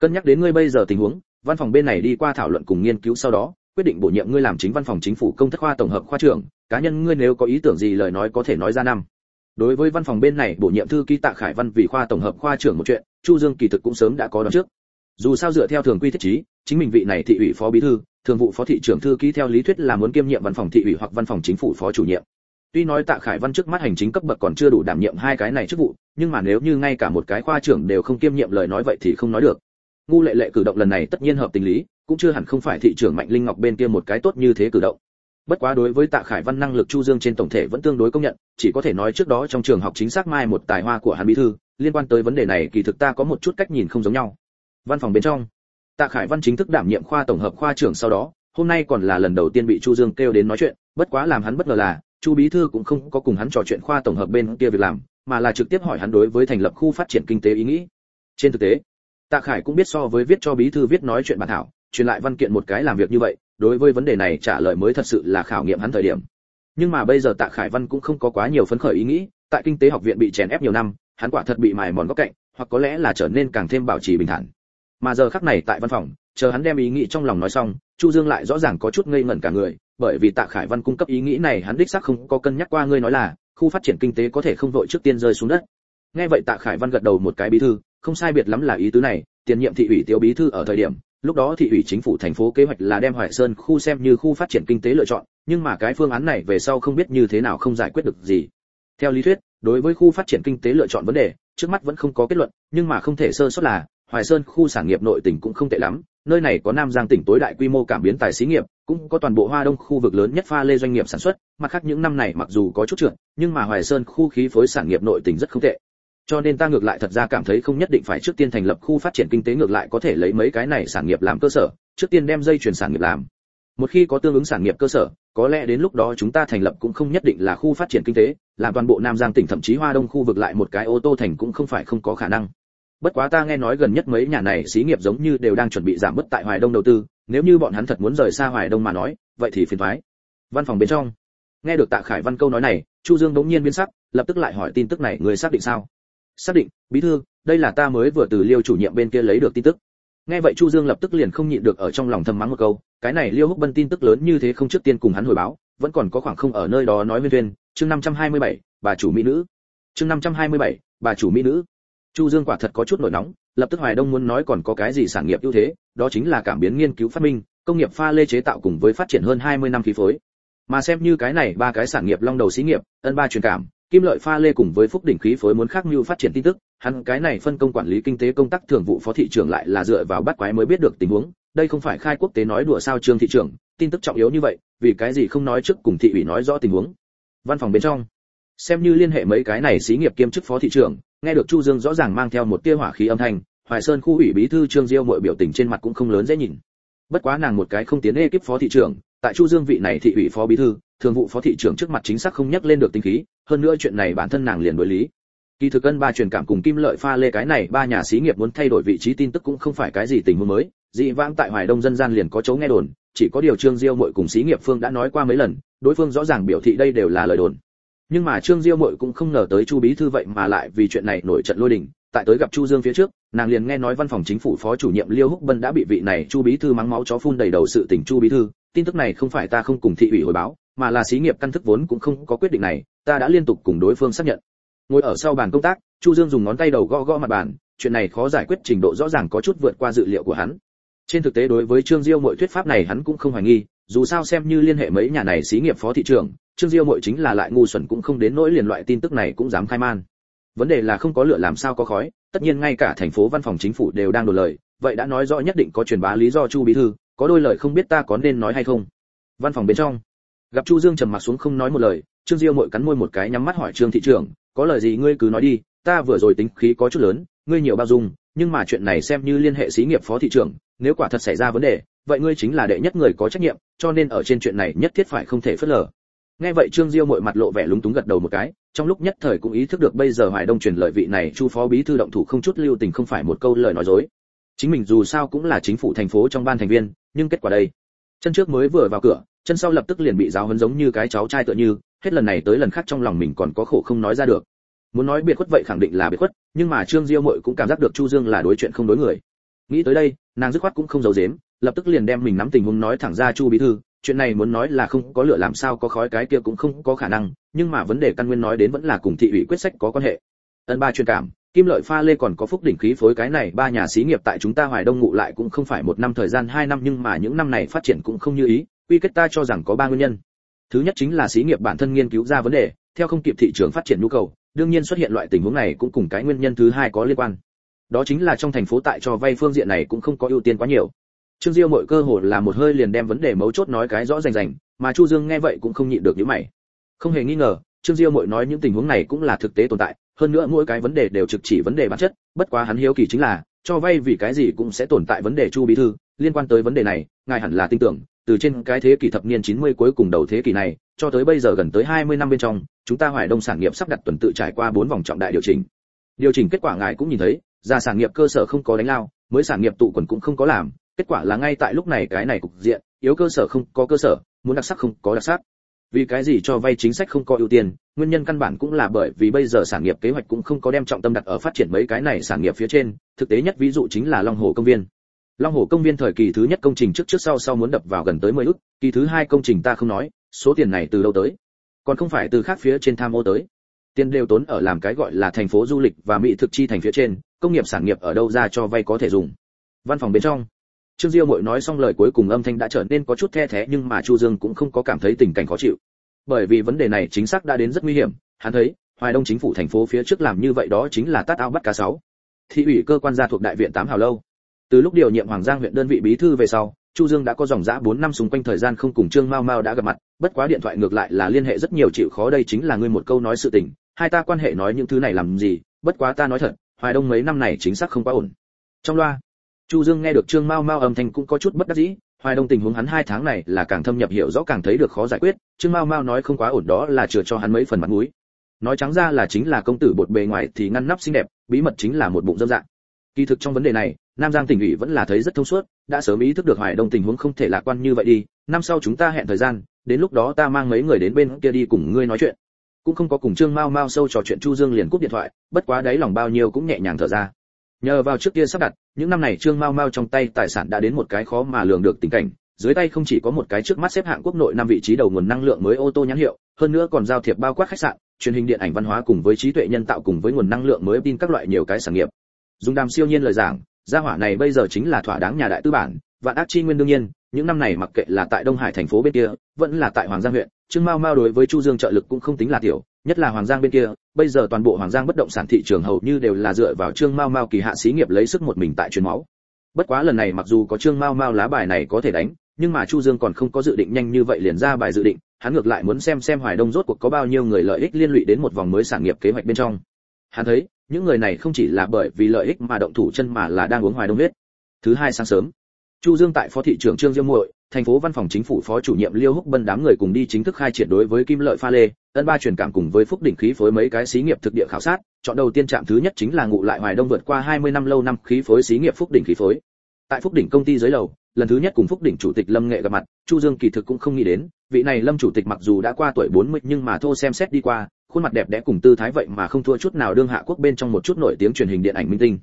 Cân nhắc đến ngươi bây giờ tình huống, văn phòng bên này đi qua thảo luận cùng nghiên cứu sau đó quyết định bổ nhiệm ngươi làm chính văn phòng chính phủ công tác khoa tổng hợp khoa trưởng, cá nhân ngươi nếu có ý tưởng gì lời nói có thể nói ra năm. Đối với văn phòng bên này bổ nhiệm thư ký tạ khải văn vì khoa tổng hợp khoa trưởng một chuyện, chu dương kỳ thực cũng sớm đã có đoán trước. Dù sao dựa theo thường quy thiết trí, chính mình vị này thị ủy phó bí thư, thường vụ phó thị trưởng thư ký theo lý thuyết là muốn kiêm nhiệm văn phòng thị ủy hoặc văn phòng chính phủ phó chủ nhiệm. Tuy nói tạ khải văn trước mắt hành chính cấp bậc còn chưa đủ đảm nhiệm hai cái này chức vụ, nhưng mà nếu như ngay cả một cái khoa trưởng đều không kiêm nhiệm lời nói vậy thì không nói được. Ngu lệ lệ cử động lần này tất nhiên hợp tình lý cũng chưa hẳn không phải thị trưởng mạnh linh ngọc bên kia một cái tốt như thế cử động. Bất quá đối với tạ khải văn năng lực chu dương trên tổng thể vẫn tương đối công nhận, chỉ có thể nói trước đó trong trường học chính xác mai một tài hoa của hắn bí thư, liên quan tới vấn đề này kỳ thực ta có một chút cách nhìn không giống nhau. Văn phòng bên trong, tạ khải văn chính thức đảm nhiệm khoa tổng hợp khoa trưởng sau đó, hôm nay còn là lần đầu tiên bị chu dương kêu đến nói chuyện, bất quá làm hắn bất ngờ là, chu bí thư cũng không có cùng hắn trò chuyện khoa tổng hợp bên kia việc làm, mà là trực tiếp hỏi hắn đối với thành lập khu phát triển kinh tế ý nghĩ. Trên thực tế, tạ khải cũng biết so với viết cho bí thư viết nói chuyện bản thảo truyền lại văn kiện một cái làm việc như vậy, đối với vấn đề này trả lời mới thật sự là khảo nghiệm hắn thời điểm. Nhưng mà bây giờ tạ khải văn cũng không có quá nhiều phấn khởi ý nghĩ, tại kinh tế học viện bị chèn ép nhiều năm, hắn quả thật bị mài mòn góc cạnh, hoặc có lẽ là trở nên càng thêm bảo trì bình thản. Mà giờ khắc này tại văn phòng, chờ hắn đem ý nghĩ trong lòng nói xong, chu dương lại rõ ràng có chút ngây ngẩn cả người, bởi vì tạ khải văn cung cấp ý nghĩ này hắn đích xác không có cân nhắc qua, ngươi nói là, khu phát triển kinh tế có thể không vội trước tiên rơi xuống đất. Nghe vậy tạ khải văn gật đầu một cái bí thư, không sai biệt lắm là ý tứ này, tiền nhiệm thị ủy tiêu bí thư ở thời điểm lúc đó thị ủy chính phủ thành phố kế hoạch là đem Hoài Sơn khu xem như khu phát triển kinh tế lựa chọn, nhưng mà cái phương án này về sau không biết như thế nào không giải quyết được gì. Theo lý thuyết, đối với khu phát triển kinh tế lựa chọn vấn đề, trước mắt vẫn không có kết luận, nhưng mà không thể sơ suất là, Hoài Sơn khu sản nghiệp nội tỉnh cũng không tệ lắm, nơi này có Nam Giang tỉnh tối đại quy mô cảm biến tài xí nghiệp, cũng có toàn bộ Hoa Đông khu vực lớn nhất pha lê doanh nghiệp sản xuất, mặt khác những năm này mặc dù có chút trượt, nhưng mà Hoài Sơn khu khí phối sản nghiệp nội tỉnh rất không tệ, cho nên ta ngược lại thật ra cảm thấy không nhất định phải trước tiên thành lập khu phát triển kinh tế ngược lại có thể lấy mấy cái này sản nghiệp làm cơ sở, trước tiên đem dây chuyển sản nghiệp làm. Một khi có tương ứng sản nghiệp cơ sở, có lẽ đến lúc đó chúng ta thành lập cũng không nhất định là khu phát triển kinh tế, làm toàn bộ nam giang tỉnh thậm chí hoa đông khu vực lại một cái ô tô thành cũng không phải không có khả năng. Bất quá ta nghe nói gần nhất mấy nhà này xí nghiệp giống như đều đang chuẩn bị giảm bớt tại hoài đông đầu tư, nếu như bọn hắn thật muốn rời xa hoài đông mà nói, vậy thì phiền thoái văn phòng bên trong. Nghe được tạ khải văn câu nói này, chu dương đống nhiên biến sắc, lập tức lại hỏi tin tức này, người xác định sao? Xác định bí thư đây là ta mới vừa từ liêu chủ nhiệm bên kia lấy được tin tức. Nghe vậy chu dương lập tức liền không nhịn được ở trong lòng thầm mắng một câu cái này liêu húc bân tin tức lớn như thế không trước tiên cùng hắn hồi báo vẫn còn có khoảng không ở nơi đó nói nguyên viên chương 527, bà chủ mỹ nữ. Chương 527, bà chủ mỹ nữ. Chu dương quả thật có chút nổi nóng lập tức hoài đông muốn nói còn có cái gì sản nghiệp ưu thế đó chính là cảm biến nghiên cứu phát minh công nghiệp pha lê chế tạo cùng với phát triển hơn 20 năm khí phối. Mà xem như cái này ba cái sản nghiệp long đầu xí nghiệp ân ba truyền cảm kim lợi pha lê cùng với phúc đỉnh khí phối muốn khác như phát triển tin tức, hắn cái này phân công quản lý kinh tế công tác thường vụ phó thị trưởng lại là dựa vào bắt quái mới biết được tình huống, đây không phải khai quốc tế nói đùa sao trương thị trưởng, tin tức trọng yếu như vậy, vì cái gì không nói trước cùng thị ủy nói rõ tình huống. Văn phòng bên trong, xem như liên hệ mấy cái này xí nghiệp kiêm chức phó thị trưởng, nghe được chu dương rõ ràng mang theo một tia hỏa khí âm thanh, hoài sơn khu ủy bí thư trương diêu mọi biểu tình trên mặt cũng không lớn dễ nhìn. Bất quá nàng một cái không tiến ekip phó thị trưởng tại chu dương vị này thị ủy phó bí thư, thường vụ phó thị trưởng trước mặt chính xác không nhắc lên được tinh khí, hơn nữa chuyện này bản thân nàng liền đối lý. Kỳ thực cân ba truyền cảm cùng kim lợi pha lê cái này, ba nhà xí nghiệp muốn thay đổi vị trí tin tức cũng không phải cái gì tình huống mới. Dị vãng tại hoài đông dân gian liền có chấu nghe đồn, chỉ có điều trương diêu mội cùng xí nghiệp phương đã nói qua mấy lần, đối phương rõ ràng biểu thị đây đều là lời đồn. Nhưng mà trương diêu mội cũng không ngờ tới chu bí thư vậy mà lại vì chuyện này nổi trận lôi đình. Tại tới gặp chu dương phía trước, nàng liền nghe nói văn phòng chính phủ phó chủ nhiệm liêu húc bân đã bị vị này chu bí thư mắng máu chó phun đầy đầu sự tình chu bí thư tin tức này không phải ta không cùng thị ủy hồi báo, mà là xí nghiệp căn thức vốn cũng không có quyết định này, ta đã liên tục cùng đối phương xác nhận. Ngồi ở sau bàn công tác, chu dương dùng ngón tay đầu gõ gõ mặt bàn, chuyện này khó giải quyết trình độ rõ ràng có chút vượt qua dự liệu của hắn. Trên thực tế đối với trương diêu mọi thuyết pháp này hắn cũng không hoài nghi, dù sao xem như liên hệ mấy nhà này xí nghiệp phó thị trưởng, trương diêu mọi chính là lại ngu xuẩn cũng không đến nỗi liền loại tin tức này cũng dám khai man. Vấn đề là không có lửa làm sao có khói, tất nhiên ngay cả thành phố văn phòng chính phủ đều đang đổ lời, vậy đã nói rõ nhất định có truyền bá lý do chu bí thư có đôi lời không biết ta có nên nói hay không. Văn phòng bên trong, gặp chu dương trầm mặt xuống không nói một lời, trương diêu mội cắn môi một cái nhắm mắt hỏi trương thị trưởng, có lời gì ngươi cứ nói đi, ta vừa rồi tính khí có chút lớn, ngươi nhiều bao dung, nhưng mà chuyện này xem như liên hệ xí nghiệp phó thị trưởng, nếu quả thật xảy ra vấn đề, vậy ngươi chính là đệ nhất người có trách nhiệm, cho nên ở trên chuyện này nhất thiết phải không thể phớt lờ. Nghe vậy trương diêu mội mặt lộ vẻ lúng túng gật đầu một cái, trong lúc nhất thời cũng ý thức được bây giờ hoài đông truyền lợi vị này chu phó bí thư động thủ không chút lưu tình không phải một câu lời nói dối chính mình dù sao cũng là chính phủ thành phố trong ban thành viên, nhưng kết quả đây. Chân trước mới vừa vào cửa, chân sau lập tức liền bị giáo huấn giống như cái cháu trai tựa như, hết lần này tới lần khác trong lòng mình còn có khổ không nói ra được. Muốn nói biệt khuất vậy khẳng định là biệt khuất, nhưng mà trương diêu mội cũng cảm giác được chu dương là đối chuyện không đối người. Nghĩ tới đây, nàng dứt khoát cũng không giấu giếm, lập tức liền đem mình nắm tình huống nói thẳng ra chu bí thư, chuyện này muốn nói là không có lửa làm sao có khói cái kia cũng không có khả năng, nhưng mà vấn đề căn nguyên nói đến vẫn là cùng thị ủy quyết sách có quan hệ. Ân ba truyền cảm kim lợi pha lê còn có phúc đỉnh khí phối cái này, ba nhà xí nghiệp tại chúng ta hoài đông ngụ lại cũng không phải một năm thời gian, hai năm nhưng mà những năm này phát triển cũng không như ý, quy kết ta cho rằng có ba nguyên nhân. Thứ nhất chính là xí nghiệp bản thân nghiên cứu ra vấn đề, theo không kịp thị trường phát triển nhu cầu, đương nhiên xuất hiện loại tình huống này cũng cùng cái nguyên nhân thứ hai có liên quan. Đó chính là trong thành phố tại cho vay phương diện này cũng không có ưu tiên quá nhiều. Trương diêu mọi cơ hội là một hơi liền đem vấn đề mấu chốt nói cái rõ rành rành, mà chu dương nghe vậy cũng không nhịn được những mày. Không hề nghi ngờ, trương diêu mọi nói những tình huống này cũng là thực tế tồn tại hơn nữa mỗi cái vấn đề đều trực chỉ vấn đề bản chất, bất quá hắn hiếu kỳ chính là, cho vay vì cái gì cũng sẽ tồn tại vấn đề chu bí thư, liên quan tới vấn đề này, ngài hẳn là tin tưởng, từ trên cái thế kỷ thập niên 90 cuối cùng đầu thế kỷ này, cho tới bây giờ gần tới 20 năm bên trong, chúng ta hoài đông sản nghiệp sắp đặt tuần tự trải qua bốn vòng trọng đại điều chỉnh. Điều chỉnh kết quả ngài cũng nhìn thấy, ra sản nghiệp cơ sở không có đánh lao, mới sản nghiệp tụ quần cũng không có làm, kết quả là ngay tại lúc này cái này cục diện, yếu cơ sở không có cơ sở, muốn đặc sắc không có đặc sắc vì cái gì cho vay chính sách không có ưu tiên, nguyên nhân căn bản cũng là bởi vì bây giờ sản nghiệp kế hoạch cũng không có đem trọng tâm đặt ở phát triển mấy cái này sản nghiệp phía trên, thực tế nhất ví dụ chính là long hồ công viên. Long hồ công viên thời kỳ thứ nhất công trình trước trước sau sau muốn đập vào gần tới mười ước, kỳ thứ hai công trình ta không nói, số tiền này từ đâu tới? Còn không phải từ khác phía trên tham ô tới. Tiền đều tốn ở làm cái gọi là thành phố du lịch và mỹ thực chi thành phía trên, công nghiệp sản nghiệp ở đâu ra cho vay có thể dùng? Văn phòng bên trong trương diêu mội nói xong lời cuối cùng âm thanh đã trở nên có chút the thé, nhưng mà chu dương cũng không có cảm thấy tình cảnh khó chịu. Bởi vì vấn đề này chính xác đã đến rất nguy hiểm, hắn thấy, hoài đông chính phủ thành phố phía trước làm như vậy đó chính là tát ao bắt cá sáu. Thị ủy cơ quan gia thuộc đại viện tám hào lâu. Từ lúc điều nhiệm hoàng giang huyện đơn vị bí thư về sau, chu dương đã có dòng dã 4 năm xung quanh thời gian không cùng trương mao mao đã gặp mặt, bất quá điện thoại ngược lại là liên hệ rất nhiều chịu khó, đây chính là ngươi một câu nói sự tình, hai ta quan hệ nói những thứ này làm gì, bất quá ta nói thật, hoài đông mấy năm này chính xác không quá ổn. Trong loa chu dương nghe được trương mao mao âm thanh cũng có chút bất đắc dĩ, hoài đông tình huống hắn hai tháng này là càng thâm nhập hiểu rõ càng thấy được khó giải quyết, trương mao mao nói không quá ổn đó là chừa cho hắn mấy phần mặt mũi. Nói trắng ra là chính là công tử bột bề ngoài thì ngăn nắp xinh đẹp, bí mật chính là một bụng dâm dạng. Kỳ thực trong vấn đề này, nam giang tỉnh ủy vẫn là thấy rất thông suốt, đã sớm ý thức được hoài đông tình huống không thể lạc quan như vậy đi, năm sau chúng ta hẹn thời gian, đến lúc đó ta mang mấy người đến bên kia đi cùng ngươi nói chuyện. Cũng không có cùng trương mao mao sâu trò chuyện, chu dương liền cúp điện thoại, bất quá đấy lòng bao nhiêu cũng nhẹ nhàng thở ra nhờ vào trước kia sắp đặt, những năm này trương mao mao trong tay tài sản đã đến một cái khó mà lường được tình cảnh. Dưới tay không chỉ có một cái trước mắt xếp hạng quốc nội năm vị trí đầu nguồn năng lượng mới ô tô nhãn hiệu, hơn nữa còn giao thiệp bao quát khách sạn, truyền hình điện ảnh văn hóa cùng với trí tuệ nhân tạo cùng với nguồn năng lượng mới tin các loại nhiều cái sản nghiệp. Dùng đàm siêu nhiên lời giảng, gia hỏa này bây giờ chính là thỏa đáng nhà đại tư bản, vạn ác chi nguyên đương nhiên, những năm này mặc kệ là tại đông hải thành phố bên kia, vẫn là tại hoàng giang huyện, trương mao mao đối với chu dương trợ lực cũng không tính là tiểu nhất là hoàng giang bên kia, bây giờ toàn bộ hoàng giang bất động sản thị trường hầu như đều là dựa vào trương mao mao kỳ hạ xí nghiệp lấy sức một mình tại truyền máu. Bất quá lần này mặc dù có trương mao mao lá bài này có thể đánh, nhưng mà chu dương còn không có dự định nhanh như vậy liền ra bài dự định, hắn ngược lại muốn xem xem hoài đông rốt cuộc có bao nhiêu người lợi ích liên lụy đến một vòng mới sản nghiệp kế hoạch bên trong. Hắn thấy, những người này không chỉ là bởi vì lợi ích mà động thủ chân mà là đang uống hoài đông huyết thứ hai sáng sớm, chu dương tại phó thị trưởng trương diêu muội thành phố văn phòng chính phủ phó chủ nhiệm liêu húc bân đám người cùng đi chính thức khai triển đối với kim lợi pha lê ân ba truyền cảm cùng với phúc đỉnh khí phối mấy cái xí nghiệp thực địa khảo sát, chọn đầu tiên trạm thứ nhất chính là ngụ lại hoài đông vượt qua 20 năm lâu năm khí phối xí nghiệp phúc đỉnh khí phối. Tại phúc đỉnh công ty dưới lầu, lần thứ nhất cùng phúc đỉnh chủ tịch lâm nghệ gặp mặt, chu dương kỳ thực cũng không nghĩ đến, vị này lâm chủ tịch mặc dù đã qua tuổi 40 nhưng mà thô xem xét đi qua, khuôn mặt đẹp đẽ cùng tư thái vậy mà không thua chút nào đương hạ quốc bên trong một chút nổi tiếng truyền hình điện ảnh minh tinh.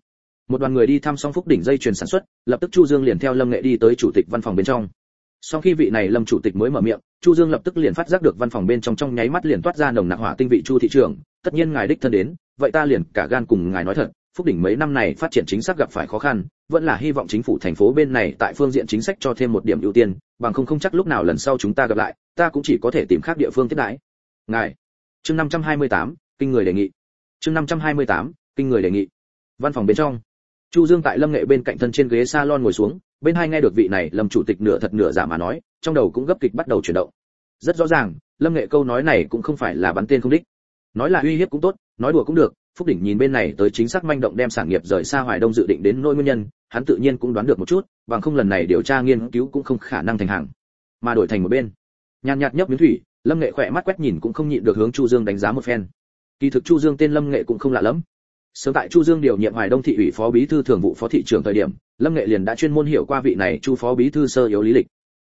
Một đoàn người đi thăm xong phúc đỉnh dây chuyền sản xuất, lập tức chu dương liền theo lâm nghệ đi tới chủ tịch văn phòng bên trong sau khi vị này lâm chủ tịch mới mở miệng chu dương lập tức liền phát giác được văn phòng bên trong trong nháy mắt liền toát ra nồng nặc hỏa tinh vị chu thị trưởng. Tất nhiên ngài đích thân đến vậy ta liền cả gan cùng ngài nói thật phúc đỉnh mấy năm này phát triển chính xác gặp phải khó khăn vẫn là hy vọng chính phủ thành phố bên này tại phương diện chính sách cho thêm một điểm ưu tiên bằng không không chắc lúc nào lần sau chúng ta gặp lại ta cũng chỉ có thể tìm khác địa phương tiếp đãi. Ngài. Chương 528, kinh người đề nghị. Chương 528, kinh người đề nghị. Văn phòng bên trong. Chu dương tại lâm nghệ bên cạnh thân trên ghế salon ngồi xuống bên hai nghe được vị này, lâm chủ tịch nửa thật nửa giả mà nói, trong đầu cũng gấp kịch bắt đầu chuyển động. Rất rõ ràng, lâm nghệ câu nói này cũng không phải là bắn tên không đích. Nói là uy hiếp cũng tốt, nói đùa cũng được, phúc đỉnh nhìn bên này tới chính xác manh động đem sản nghiệp rời xa hoài đông dự định đến nỗi nguyên nhân, hắn tự nhiên cũng đoán được một chút, bằng không lần này điều tra nghiên cứu cũng không khả năng thành hàng. Mà đổi thành một bên, nhàn nhạt nhấp miếng thủy, lâm nghệ khỏe mắt quét nhìn cũng không nhịn được hướng chu dương đánh giá một phen. Kỳ thực chu dương tên lâm nghệ cũng không lạ lắm sớm tại chu dương điều nhiệm hoài đông thị ủy phó bí thư thường vụ phó thị trưởng thời điểm, lâm nghệ liền đã chuyên môn hiểu qua vị này chu phó bí thư sơ yếu lý lịch.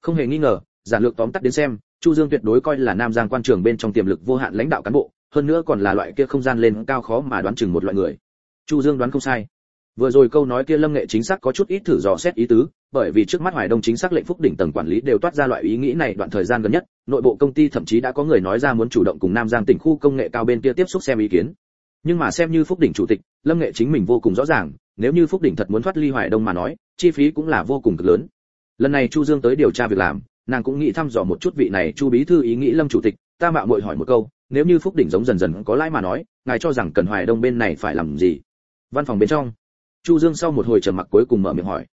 Không hề nghi ngờ, giản lược tóm tắt đến xem, chu dương tuyệt đối coi là nam giang quan trường bên trong tiềm lực vô hạn lãnh đạo cán bộ, hơn nữa còn là loại kia không gian lên cao khó mà đoán chừng một loại người. Chu dương đoán không sai. Vừa rồi câu nói kia lâm nghệ chính xác có chút ít thử dò xét ý tứ, bởi vì trước mắt hoài đông chính xác lệnh phúc đỉnh tầng quản lý đều toát ra loại ý nghĩ này đoạn thời gian gần nhất, nội bộ công ty thậm chí đã có người nói ra muốn chủ động cùng nam giang tỉnh khu công nghệ cao bên kia tiếp xúc xem ý kiến nhưng mà xem như phúc đỉnh chủ tịch, lâm nghệ chính mình vô cùng rõ ràng, nếu như phúc đỉnh thật muốn thoát ly hoài đông mà nói, chi phí cũng là vô cùng cực lớn. Lần này chu dương tới điều tra việc làm, nàng cũng nghĩ thăm dò một chút vị này chu bí thư ý nghĩ lâm chủ tịch, ta mạo muội hỏi một câu, nếu như phúc đỉnh giống dần dần có lãi mà nói, ngài cho rằng cần hoài đông bên này phải làm gì? Văn phòng bên trong, chu dương sau một hồi trầm mặc cuối cùng mở miệng hỏi.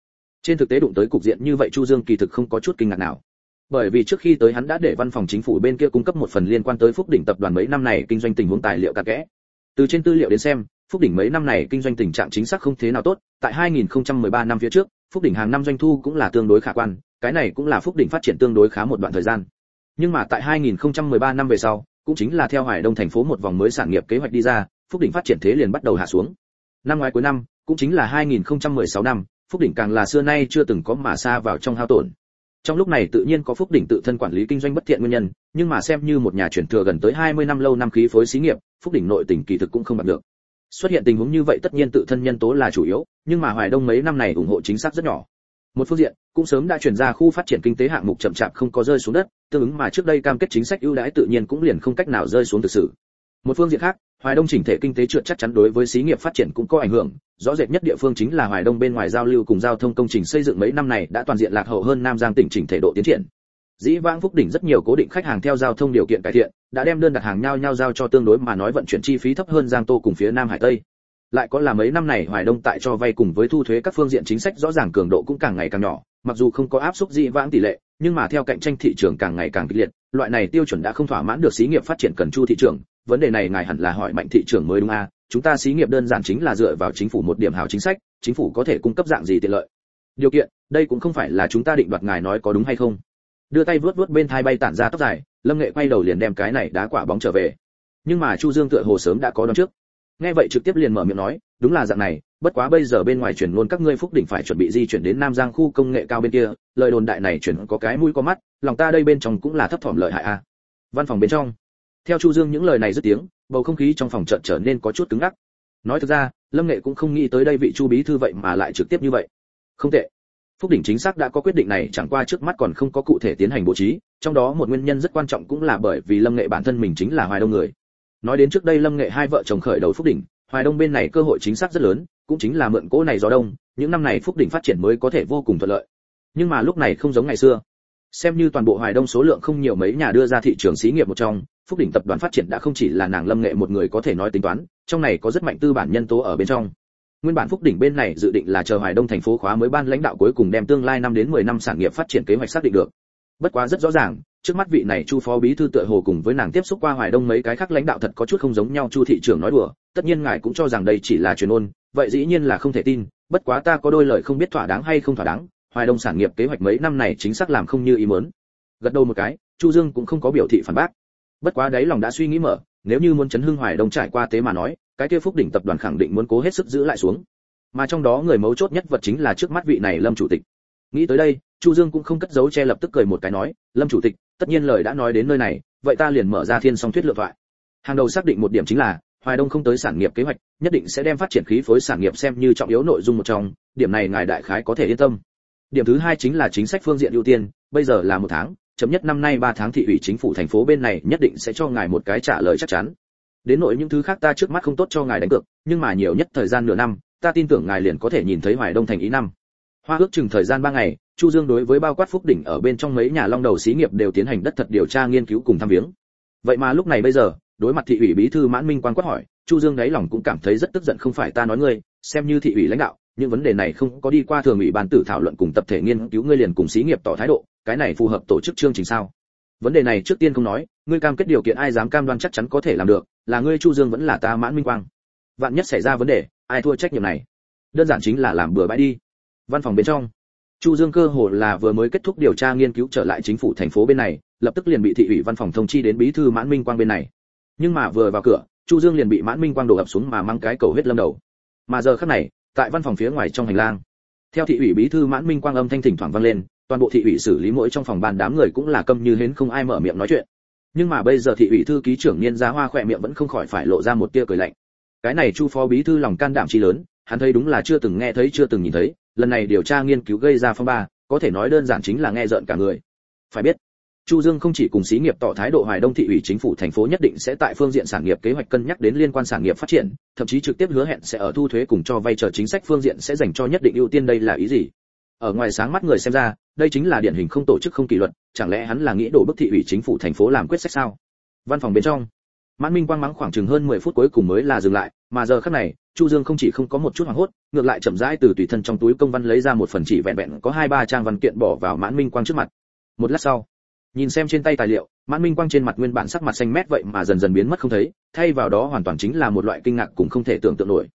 Trên thực tế đụng tới cục diện như vậy chu dương kỳ thực không có chút kinh ngạc nào. Bởi vì trước khi tới hắn đã để văn phòng chính phủ bên kia cung cấp một phần liên quan tới phúc đỉnh tập đoàn mấy năm này kinh doanh tình huống tài liệu cặn kẽ từ trên tư liệu đến xem, phúc đỉnh mấy năm này kinh doanh tình trạng chính xác không thế nào tốt, tại 2013 năm phía trước, phúc đỉnh hàng năm doanh thu cũng là tương đối khả quan, cái này cũng là phúc đỉnh phát triển tương đối khá một đoạn thời gian. Nhưng mà tại 2013 năm về sau, cũng chính là theo hải đông thành phố một vòng mới sản nghiệp kế hoạch đi ra, phúc đỉnh phát triển thế liền bắt đầu hạ xuống. Năm ngoái cuối năm, cũng chính là 2016 năm, phúc đỉnh càng là xưa nay chưa từng có mà xa vào trong hao tổn trong lúc này tự nhiên có phúc đỉnh tự thân quản lý kinh doanh bất thiện nguyên nhân, nhưng mà xem như một nhà chuyển thừa gần tới 20 năm lâu năm khí phối xí nghiệp, phúc đỉnh nội tình kỳ thực cũng không bằng được. Xuất hiện tình huống như vậy tất nhiên tự thân nhân tố là chủ yếu, nhưng mà hoài đông mấy năm này ủng hộ chính xác rất nhỏ. Một phương diện, cũng sớm đã chuyển ra khu phát triển kinh tế hạng mục chậm chạp không có rơi xuống đất, tương ứng mà trước đây cam kết chính sách ưu đãi tự nhiên cũng liền không cách nào rơi xuống thực sự một phương diện khác, hoài đông chỉnh thể kinh tế trượt chắc chắn đối với xí nghiệp phát triển cũng có ảnh hưởng. Rõ rệt nhất địa phương chính là hoài đông bên ngoài giao lưu cùng giao thông công trình xây dựng mấy năm này đã toàn diện lạc hậu hơn nam giang tỉnh chỉnh thể độ tiến triển. Dĩ vãng phúc đỉnh rất nhiều cố định khách hàng theo giao thông điều kiện cải thiện, đã đem đơn đặt hàng nhau nhau giao cho tương đối mà nói vận chuyển chi phí thấp hơn giang tô cùng phía nam hải tây. Lại có là mấy năm này hoài đông tại cho vay cùng với thu thuế các phương diện chính sách rõ ràng cường độ cũng càng ngày càng nhỏ, mặc dù không có áp suất dĩ vãng tỷ lệ, nhưng mà theo cạnh tranh thị trường càng ngày càng kịch liệt loại này tiêu chuẩn đã không thỏa mãn được xí nghiệp phát triển cần chu thị trường vấn đề này ngài hẳn là hỏi mạnh thị trường mới đúng a. Chúng ta xí nghiệp đơn giản chính là dựa vào chính phủ một điểm hảo chính sách, chính phủ có thể cung cấp dạng gì tiện lợi. Điều kiện, đây cũng không phải là chúng ta định đoạt ngài nói có đúng hay không. Đưa tay vớt vớt bên thai bay tản ra tóc dài, lâm nghệ quay đầu liền đem cái này đá quả bóng trở về. Nhưng mà chu dương tựa hồ sớm đã có đón trước. Nghe vậy trực tiếp liền mở miệng nói, đúng là dạng này bất quá bây giờ bên ngoài chuyển luôn các ngươi phúc đỉnh phải chuẩn bị di chuyển đến nam giang khu công nghệ cao bên kia, lời đồn đại này chuyển có cái mũi có mắt, lòng ta đây bên trong cũng là thấp thỏm lợi hại a. Văn phòng bên trong. Theo chu dương những lời này dứt tiếng, bầu không khí trong phòng trận trở nên có chút cứng ngắc. Nói thực ra, lâm nghệ cũng không nghĩ tới đây vị chu bí thư vậy mà lại trực tiếp như vậy. Không tệ. Phúc đỉnh chính xác đã có quyết định này, chẳng qua trước mắt còn không có cụ thể tiến hành bố trí, trong đó một nguyên nhân rất quan trọng cũng là bởi vì lâm nghệ bản thân mình chính là hoài đông người. Nói đến trước đây lâm nghệ hai vợ chồng khởi đầu phúc đỉnh hoài đông bên này cơ hội chính xác rất lớn, cũng chính là mượn cỗ này gió đông, những năm này phúc đỉnh phát triển mới có thể vô cùng thuận lợi. Nhưng mà lúc này không giống ngày xưa. Xem như toàn bộ hoài đông số lượng không nhiều mấy nhà đưa ra thị trường xí nghiệp một trong, phúc đỉnh tập đoàn phát triển đã không chỉ là nàng lâm nghệ một người có thể nói tính toán, trong này có rất mạnh tư bản nhân tố ở bên trong. Nguyên bản phúc đỉnh bên này dự định là chờ hoài đông thành phố khóa mới ban lãnh đạo cuối cùng đem tương lai năm đến 10 năm sản nghiệp phát triển kế hoạch xác định được. Bất quá rất rõ ràng trước mắt vị này chu phó bí thư tựa hồ cùng với nàng tiếp xúc qua hoài đông mấy cái khác lãnh đạo thật có chút không giống nhau, chu thị trưởng nói đùa, tất nhiên ngài cũng cho rằng đây chỉ là truyền ôn, vậy dĩ nhiên là không thể tin, bất quá ta có đôi lời không biết thỏa đáng hay không thỏa đáng, hoài đông sản nghiệp kế hoạch mấy năm này chính xác làm không như ý muốn. Gật đầu một cái, chu dương cũng không có biểu thị phản bác. Bất quá đấy lòng đã suy nghĩ mở, nếu như muốn chấn hưng hoài đông trải qua tế mà nói, cái kia phúc đỉnh tập đoàn khẳng định muốn cố hết sức giữ lại xuống. Mà trong đó người mấu chốt nhất vật chính là trước mắt vị này lâm chủ tịch. Nghĩ tới đây, chu dương cũng không cất giấu che lập tức cười một cái nói, lâm chủ tịch tất nhiên lời đã nói đến nơi này, vậy ta liền mở ra thiên song thuyết lựa thoại. Hàng đầu xác định một điểm chính là, hoài đông không tới sản nghiệp kế hoạch, nhất định sẽ đem phát triển khí phối sản nghiệp xem như trọng yếu nội dung một trong, điểm này ngài đại khái có thể yên tâm. Điểm thứ hai chính là chính sách phương diện ưu tiên, bây giờ là một tháng chậm nhất năm nay ba tháng thị ủy chính phủ thành phố bên này nhất định sẽ cho ngài một cái trả lời chắc chắn. Đến nội những thứ khác ta trước mắt không tốt cho ngài đánh cược, nhưng mà nhiều nhất thời gian nửa năm, ta tin tưởng ngài liền có thể nhìn thấy hoài đông thành ý năm. Hoa ước chừng thời gian ba ngày chu dương đối với bao quát phúc đỉnh ở bên trong mấy nhà long đầu xí nghiệp đều tiến hành đất thật điều tra nghiên cứu cùng thăm viếng. Vậy mà lúc này bây giờ, đối mặt thị ủy bí thư mãn minh quan quát hỏi, chu dương đáy lòng cũng cảm thấy rất tức giận không phải ta nói ngươi, xem như thị ủy lãnh đạo, những vấn đề này không có đi qua thường ủy ban tử thảo luận cùng tập thể nghiên cứu ngươi liền cùng xí nghiệp tỏ thái độ, cái này phù hợp tổ chức chương trình sao? Vấn đề này trước tiên không nói, ngươi cam kết điều kiện ai dám cam đoan chắc chắn có thể làm được, là ngươi chu dương vẫn là ta mãn minh quang. Vạn nhất xảy ra vấn đề, ai thua trách nhiệm này? Đơn giản chính là làm bừa bãi đi. Văn phòng bên trong chu dương cơ hồ là vừa mới kết thúc điều tra nghiên cứu trở lại chính phủ thành phố bên này, lập tức liền bị thị ủy văn phòng thông chi đến bí thư mãn minh quang bên này. Nhưng mà vừa vào cửa, chu dương liền bị mãn minh quang đổ ập xuống mà mang cái cầu huyết lâm đầu. Mà giờ khắc này, tại văn phòng phía ngoài trong hành lang, theo thị ủy bí thư mãn minh quang âm thanh thỉnh thoảng vang lên, toàn bộ thị ủy xử lý mỗi trong phòng ban đám người cũng là câm như hến không ai mở miệng nói chuyện. Nhưng mà bây giờ thị ủy thư ký trưởng niên giá hoa khỏe miệng vẫn không khỏi phải lộ ra một tia cười lạnh. Cái này chu phó bí thư lòng can đảm chi lớn, hắn thấy đúng là chưa từng nghe thấy, chưa từng nhìn thấy lần này điều tra nghiên cứu gây ra phong ba có thể nói đơn giản chính là nghe rợn cả người phải biết Chu Dương không chỉ cùng xí nghiệp tỏ thái độ Hoài Đông thị ủy chính phủ thành phố nhất định sẽ tại phương diện sản nghiệp kế hoạch cân nhắc đến liên quan sản nghiệp phát triển, thậm chí trực tiếp hứa hẹn sẽ ở thu thuế cùng cho vay chờ chính sách phương diện sẽ dành cho nhất định ưu tiên đây là ý gì? Ở ngoài sáng mắt người xem ra, đây chính là điển hình không tổ chức không kỷ luật, chẳng lẽ hắn là nghĩ đổ bức thị ủy chính phủ thành phố làm quyết sách sao? Văn phòng bên trong, Mãn Minh quang mắng khoảng chừng hơn 10 phút cuối cùng mới là dừng lại, mà giờ khắc này, Chu Dương không chỉ không có một chút hoảng hốt, ngược lại chậm rãi từ tùy thân trong túi công văn lấy ra một phần chỉ vẹn vẹn có hai ba trang văn kiện bỏ vào Mãn Minh quang trước mặt. Một lát sau, nhìn xem trên tay tài liệu mãn minh quang trên mặt nguyên bản sắc mặt xanh mét vậy mà dần dần biến mất không thấy thay vào đó hoàn toàn chính là một loại kinh ngạc cũng không thể tưởng tượng nổi.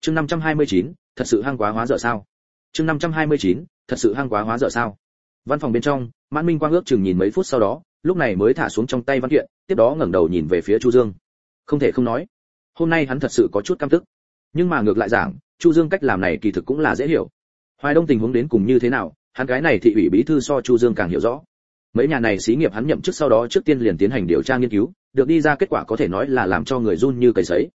Chương 529, thật sự hang quá hóa dở sao? Chương 529, thật sự hang quá hóa dở sao? Văn phòng bên trong mãn minh quang ước chừng nhìn mấy phút sau đó lúc này mới thả xuống trong tay văn kiện tiếp đó ngẩng đầu nhìn về phía chu dương. Không thể không nói hôm nay hắn thật sự có chút căm tức. Nhưng mà ngược lại giảng, chu dương cách làm này kỳ thực cũng là dễ hiểu. Hoài đông tình huống đến cùng như thế nào, hắn cái này thị ủy bí thư so chu dương càng hiểu rõ. Mấy nhà này xí nghiệp hắn nhậm chức sau đó trước tiên liền tiến hành điều tra nghiên cứu, được đi ra kết quả có thể nói là làm cho người run như cầy sấy.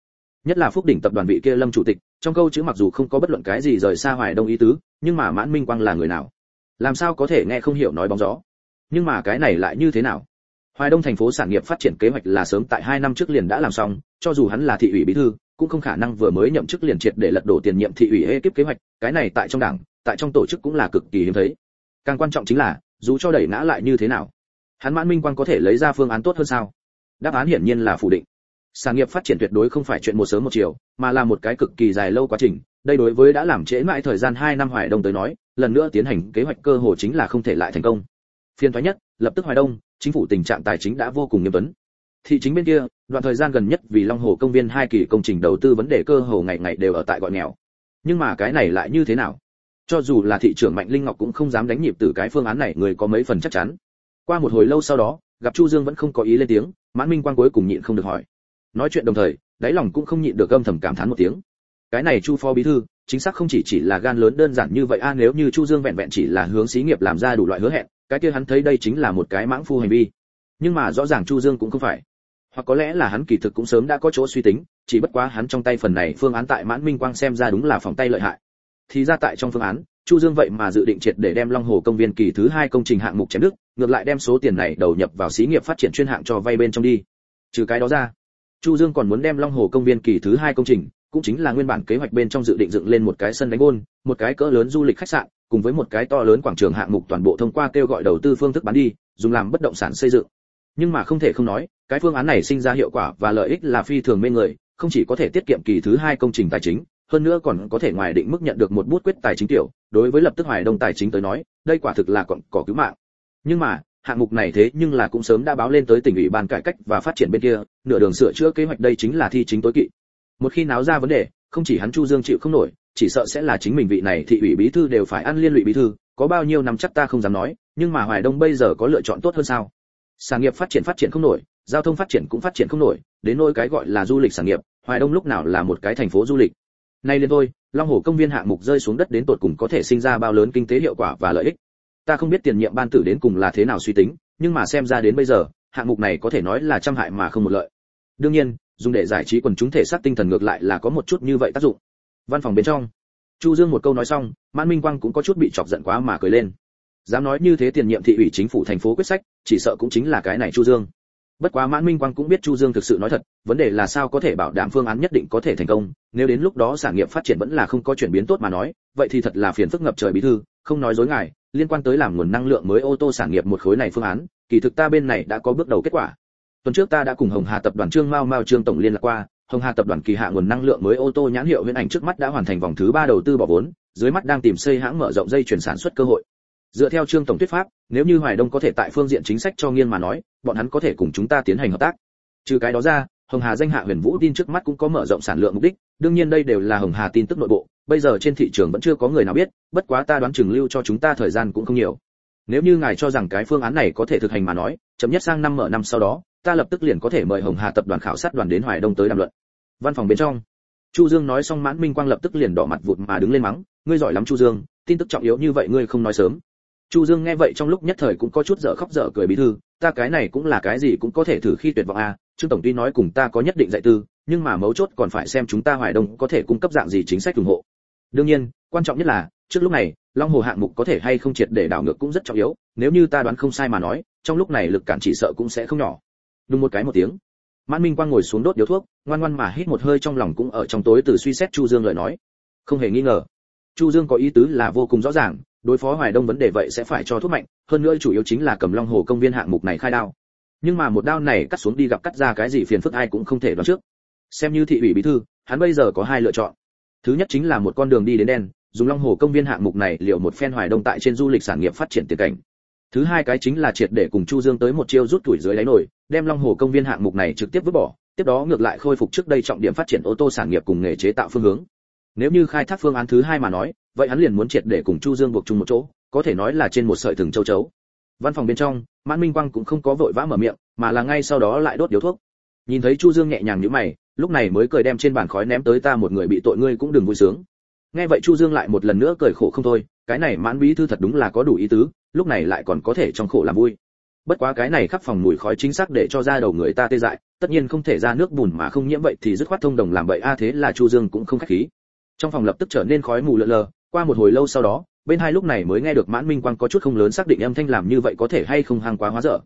Nhất là phúc đỉnh tập đoàn vị kia lâm chủ tịch, trong câu chữ mặc dù không có bất luận cái gì rời xa hoài đông ý tứ, nhưng mà mãn minh quang là người nào? Làm sao có thể nghe không hiểu nói bóng gió? Nhưng mà cái này lại như thế nào? Hoài đông thành phố sản nghiệp phát triển kế hoạch là sớm tại hai năm trước liền đã làm xong, cho dù hắn là thị ủy bí thư, cũng không khả năng vừa mới nhậm chức liền triệt để lật đổ tiền nhiệm thị ủy ekip kế hoạch, cái này tại trong đảng, tại trong tổ chức cũng là cực kỳ hiếm thấy. Càng quan trọng chính là, dù cho đẩy ngã lại như thế nào, hắn mãn minh quang có thể lấy ra phương án tốt hơn sao? Đáp án hiển nhiên là phủ định. Sản nghiệp phát triển tuyệt đối không phải chuyện một sớm một chiều, mà là một cái cực kỳ dài lâu quá trình, đây đối với đã làm trễ mãi thời gian 2 năm hoài đông tới nói, lần nữa tiến hành kế hoạch cơ hồ chính là không thể lại thành công. Phiên thoái nhất lập tức hoài đông, chính phủ tình trạng tài chính đã vô cùng nghiêm vấn thị chính bên kia, đoạn thời gian gần nhất vì long hồ công viên hai kỳ công trình đầu tư vấn đề cơ hồ ngày ngày đều ở tại gọi nghèo. Nhưng mà cái này lại như thế nào? Cho dù là thị trưởng mạnh linh ngọc cũng không dám đánh nhịp từ cái phương án này, người có mấy phần chắc chắn. Qua một hồi lâu sau đó, gặp chu dương vẫn không có ý lên tiếng, mãn minh quang cuối cùng nhịn không được hỏi. Nói chuyện đồng thời, đáy lòng cũng không nhịn được âm thầm cảm thán một tiếng. Cái này chu phó bí thư, chính xác không chỉ chỉ là gan lớn đơn giản như vậy a, nếu như chu dương vẹn vẹn chỉ là hướng xí nghiệp làm ra đủ loại hứa hẹn cái kia hắn thấy đây chính là một cái mãng phu hành vi. Nhưng mà rõ ràng chu dương cũng không phải. Hoặc có lẽ là hắn kỳ thực cũng sớm đã có chỗ suy tính, chỉ bất quá hắn trong tay phần này phương án tại mãn minh quang xem ra đúng là phòng tay lợi hại. Thì ra tại trong phương án, chu dương vậy mà dự định triệt để đem long hồ công viên kỳ thứ hai công trình hạng mục chém đức ngược lại đem số tiền này đầu nhập vào xí nghiệp phát triển chuyên hạng cho vay bên trong đi. Trừ cái đó ra, chu dương còn muốn đem long hồ công viên kỳ thứ hai công trình, cũng chính là nguyên bản kế hoạch bên trong dự định dựng lên một cái sân đánh gôn một cái cỡ lớn du lịch khách sạn cùng với một cái to lớn quảng trường hạng mục toàn bộ thông qua kêu gọi đầu tư phương thức bán đi, dùng làm bất động sản xây dựng. Nhưng mà không thể không nói, cái phương án này sinh ra hiệu quả và lợi ích là phi thường mê người, không chỉ có thể tiết kiệm kỳ thứ hai công trình tài chính, hơn nữa còn có thể ngoài định mức nhận được một bút quyết tài chính tiểu, đối với lập tức hoài đông tài chính tới nói, đây quả thực là còn có cứu mạng. Nhưng mà, hạng mục này thế nhưng là cũng sớm đã báo lên tới tỉnh ủy ban cải cách và phát triển bên kia, nửa đường sửa chữa kế hoạch đây chính là thi chính tối kỵ. Một khi náo ra vấn đề, không chỉ hắn chu dương chịu không nổi chỉ sợ sẽ là chính mình vị này thị ủy bí thư đều phải ăn liên lụy bí thư, có bao nhiêu năm chắc ta không dám nói, nhưng mà hoài đông bây giờ có lựa chọn tốt hơn sao? Sản nghiệp phát triển phát triển không nổi, giao thông phát triển cũng phát triển không nổi, đến nỗi cái gọi là du lịch sản nghiệp, hoài đông lúc nào là một cái thành phố du lịch? Nay lên thôi, long hồ công viên hạng mục rơi xuống đất đến tột cùng có thể sinh ra bao lớn kinh tế hiệu quả và lợi ích? Ta không biết tiền nhiệm ban tử đến cùng là thế nào suy tính, nhưng mà xem ra đến bây giờ, hạng mục này có thể nói là trăm hại mà không một lợi. Đương nhiên, dùng để giải trí quần chúng thể xác tinh thần ngược lại là có một chút như vậy tác dụng văn phòng bên trong. Chu dương một câu nói xong, mãn minh quang cũng có chút bị chọc giận quá mà cười lên. Dám nói như thế tiền nhiệm thị ủy chính phủ thành phố quyết sách, chỉ sợ cũng chính là cái này chu dương. Bất quá mãn minh quang cũng biết chu dương thực sự nói thật, vấn đề là sao có thể bảo đảm phương án nhất định có thể thành công, nếu đến lúc đó sản nghiệp phát triển vẫn là không có chuyển biến tốt mà nói, vậy thì thật là phiền phức ngập trời bí thư, không nói dối ngài, liên quan tới làm nguồn năng lượng mới ô tô sản nghiệp một khối này phương án, kỳ thực ta bên này đã có bước đầu kết quả. Tuần trước ta đã cùng hồng hà tập đoàn trương mao mao trương tổng liên lạc qua hồng hà tập đoàn kỳ hạ nguồn năng lượng mới ô tô nhãn hiệu huyền ảnh trước mắt đã hoàn thành vòng thứ ba đầu tư bỏ vốn, dưới mắt đang tìm xây hãng mở rộng dây chuyển sản xuất cơ hội. Dựa theo trương tổng thuyết pháp, nếu như hoài đông có thể tại phương diện chính sách cho nghiên mà nói, bọn hắn có thể cùng chúng ta tiến hành hợp tác. Trừ cái đó ra, hồng hà danh hạ huyền vũ tin trước mắt cũng có mở rộng sản lượng mục đích, đương nhiên đây đều là hồng hà tin tức nội bộ, bây giờ trên thị trường vẫn chưa có người nào biết, bất quá ta đoán chừng lưu cho chúng ta thời gian cũng không nhiều. Nếu như ngài cho rằng cái phương án này có thể thực hành mà nói, chậm nhất sang năm mở năm sau đó ta lập tức liền có thể mời hồng hà tập đoàn khảo sát đoàn đến hoài đông tới đàm luận. Văn phòng bên trong, chu dương nói xong mãn minh quang lập tức liền đỏ mặt vụt mà đứng lên mắng, ngươi giỏi lắm chu dương, tin tức trọng yếu như vậy ngươi không nói sớm. Chu dương nghe vậy trong lúc nhất thời cũng có chút dở khóc dở cười bí thư, ta cái này cũng là cái gì cũng có thể thử khi tuyệt vọng a à. trương tổng tuy nói cùng ta có nhất định dạy tư, nhưng mà mấu chốt còn phải xem chúng ta hoài đông có thể cung cấp dạng gì chính sách ủng hộ. Đương nhiên, quan trọng nhất là, trước lúc này, long hồ hạng mục có thể hay không triệt để đảo ngược cũng rất trọng yếu, nếu như ta đoán không sai mà nói, trong lúc này lực cản chỉ sợ cũng sẽ không nhỏ đúng một cái một tiếng. Mãn minh quang ngồi xuống đốt điếu thuốc, ngoan ngoan mà hít một hơi trong lòng cũng ở trong tối từ suy xét chu dương lời nói. Không hề nghi ngờ. Chu dương có ý tứ là vô cùng rõ ràng, đối phó hoài đông vấn đề vậy sẽ phải cho thuốc mạnh, hơn nữa chủ yếu chính là cầm long hồ công viên hạng mục này khai đao. Nhưng mà một đao này cắt xuống đi gặp cắt ra cái gì phiền phức ai cũng không thể đoán trước. Xem như thị ủy bí thư, hắn bây giờ có hai lựa chọn. Thứ nhất chính là một con đường đi đến đen, dùng long hồ công viên hạng mục này liệu một phen hoài đông tại trên du lịch sản nghiệp phát triển tiền cảnh thứ hai cái chính là triệt để cùng chu dương tới một chiêu rút tuổi dưới đáy nổi đem long hồ công viên hạng mục này trực tiếp vứt bỏ, tiếp đó ngược lại khôi phục trước đây trọng điểm phát triển ô tô sản nghiệp cùng nghề chế tạo phương hướng. Nếu như khai thác phương án thứ hai mà nói, vậy hắn liền muốn triệt để cùng chu dương buộc chung một chỗ, có thể nói là trên một sợi thừng châu chấu. Văn phòng bên trong, mãn minh quang cũng không có vội vã mở miệng, mà là ngay sau đó lại đốt điếu thuốc. Nhìn thấy chu dương nhẹ nhàng như mày, lúc này mới cười đem trên bàn khói ném tới ta một người bị tội ngươi cũng đừng vui sướng. Nghe vậy chu dương lại một lần nữa cười khổ không thôi cái này mãn bí thư thật đúng là có đủ ý tứ lúc này lại còn có thể trong khổ làm vui. Bất quá cái này khắp phòng mùi khói chính xác để cho ra đầu người ta tê dại tất nhiên không thể ra nước bùn mà không nhiễm vậy thì dứt khoát thông đồng làm vậy a thế là chu dương cũng không khách khí. Trong phòng lập tức trở nên khói mù lờ lờ qua một hồi lâu sau đó bên hai lúc này mới nghe được mãn minh quang có chút không lớn xác định âm thanh làm như vậy có thể hay không hàng quá hóa dở.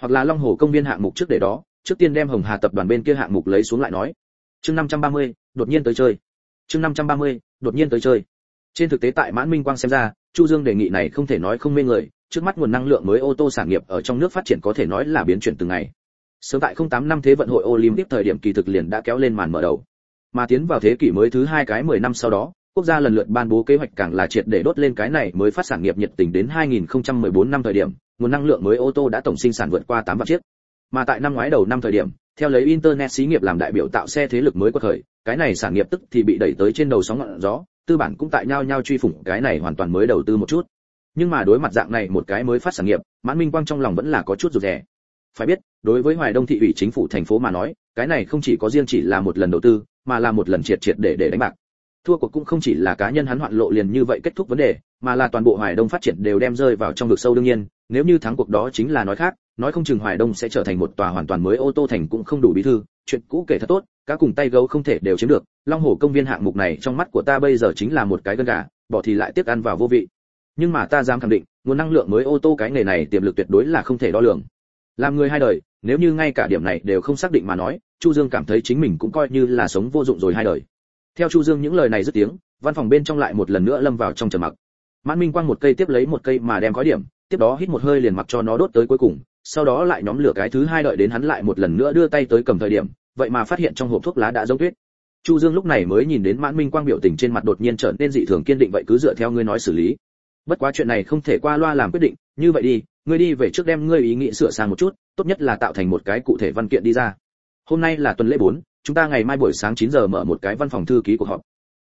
Hoặc là long hồ công viên hạng mục trước để đó trước tiên đem hồng hà tập đoàn bên kia hạng mục lấy xuống lại nói. Chương 530, đột nhiên tới chơi. Chương 530, đột nhiên tới chơi trên thực tế tại mãn minh quang xem ra, chu dương đề nghị này không thể nói không mê người, trước mắt nguồn năng lượng mới ô tô sản nghiệp ở trong nước phát triển có thể nói là biến chuyển từng ngày. Sớm tại 08 năm thế vận hội olympic thời điểm kỳ thực liền đã kéo lên màn mở đầu. Mà tiến vào thế kỷ mới thứ hai cái 10 năm sau đó, quốc gia lần lượt ban bố kế hoạch càng là triệt để đốt lên cái này mới phát sản nghiệp nhiệt tình đến 2014 năm thời điểm, nguồn năng lượng mới ô tô đã tổng sinh sản vượt qua 8 vạn chiếc. Mà tại năm ngoái đầu năm thời điểm, theo lấy internet xí nghiệp làm đại biểu tạo xe thế lực mới có thời, cái này sản nghiệp tức thì bị đẩy tới trên đầu sóng ngọn gió tư bản cũng tại nhau nhau truy phủng cái này hoàn toàn mới đầu tư một chút. Nhưng mà đối mặt dạng này một cái mới phát sản nghiệp, mãn minh quang trong lòng vẫn là có chút rụt rè. Phải biết, đối với hoài đông thị ủy chính phủ thành phố mà nói, cái này không chỉ có riêng chỉ là một lần đầu tư, mà là một lần triệt triệt để để đánh bạc. Thua cuộc cũng không chỉ là cá nhân hắn hoạn lộ liền như vậy kết thúc vấn đề, mà là toàn bộ hoài đông phát triển đều đem rơi vào trong vực sâu đương nhiên, nếu như thắng cuộc đó chính là nói khác, nói không chừng hoài đông sẽ trở thành một tòa hoàn toàn mới ô tô thành cũng không đủ bí thư, chuyện cũ kể thật tốt cá cùng tay gấu không thể đều chiếm được, long hồ công viên hạng mục này trong mắt của ta bây giờ chính là một cái gân gà, bỏ thì lại tiếc ăn vào vô vị. Nhưng mà ta dám khẳng định, nguồn năng lượng mới ô tô cái nghề này tiềm lực tuyệt đối là không thể đo lường. Làm người hai đời, nếu như ngay cả điểm này đều không xác định mà nói, chu dương cảm thấy chính mình cũng coi như là sống vô dụng rồi hai đời. Theo chu dương những lời này dứt tiếng, văn phòng bên trong lại một lần nữa lâm vào trong trầm mặc. Mãn minh quang một cây tiếp lấy một cây mà đem khói điểm, tiếp đó hít một hơi liền mặc cho nó đốt tới cuối cùng, sau đó lại nhóm lửa cái thứ hai đợi đến hắn lại một lần nữa đưa tay tới cầm thời điểm vậy mà phát hiện trong hộp thuốc lá đã giống tuyết. Chu dương lúc này mới nhìn đến mãn minh quang biểu tình trên mặt đột nhiên trở nên dị thường kiên định vậy cứ dựa theo ngươi nói xử lý. Bất quá chuyện này không thể qua loa làm quyết định như vậy đi ngươi đi về trước đem ngươi ý nghĩ sửa sang một chút tốt nhất là tạo thành một cái cụ thể văn kiện đi ra. Hôm nay là tuần lễ 4, chúng ta ngày mai buổi sáng 9 giờ mở một cái văn phòng thư ký cuộc họp.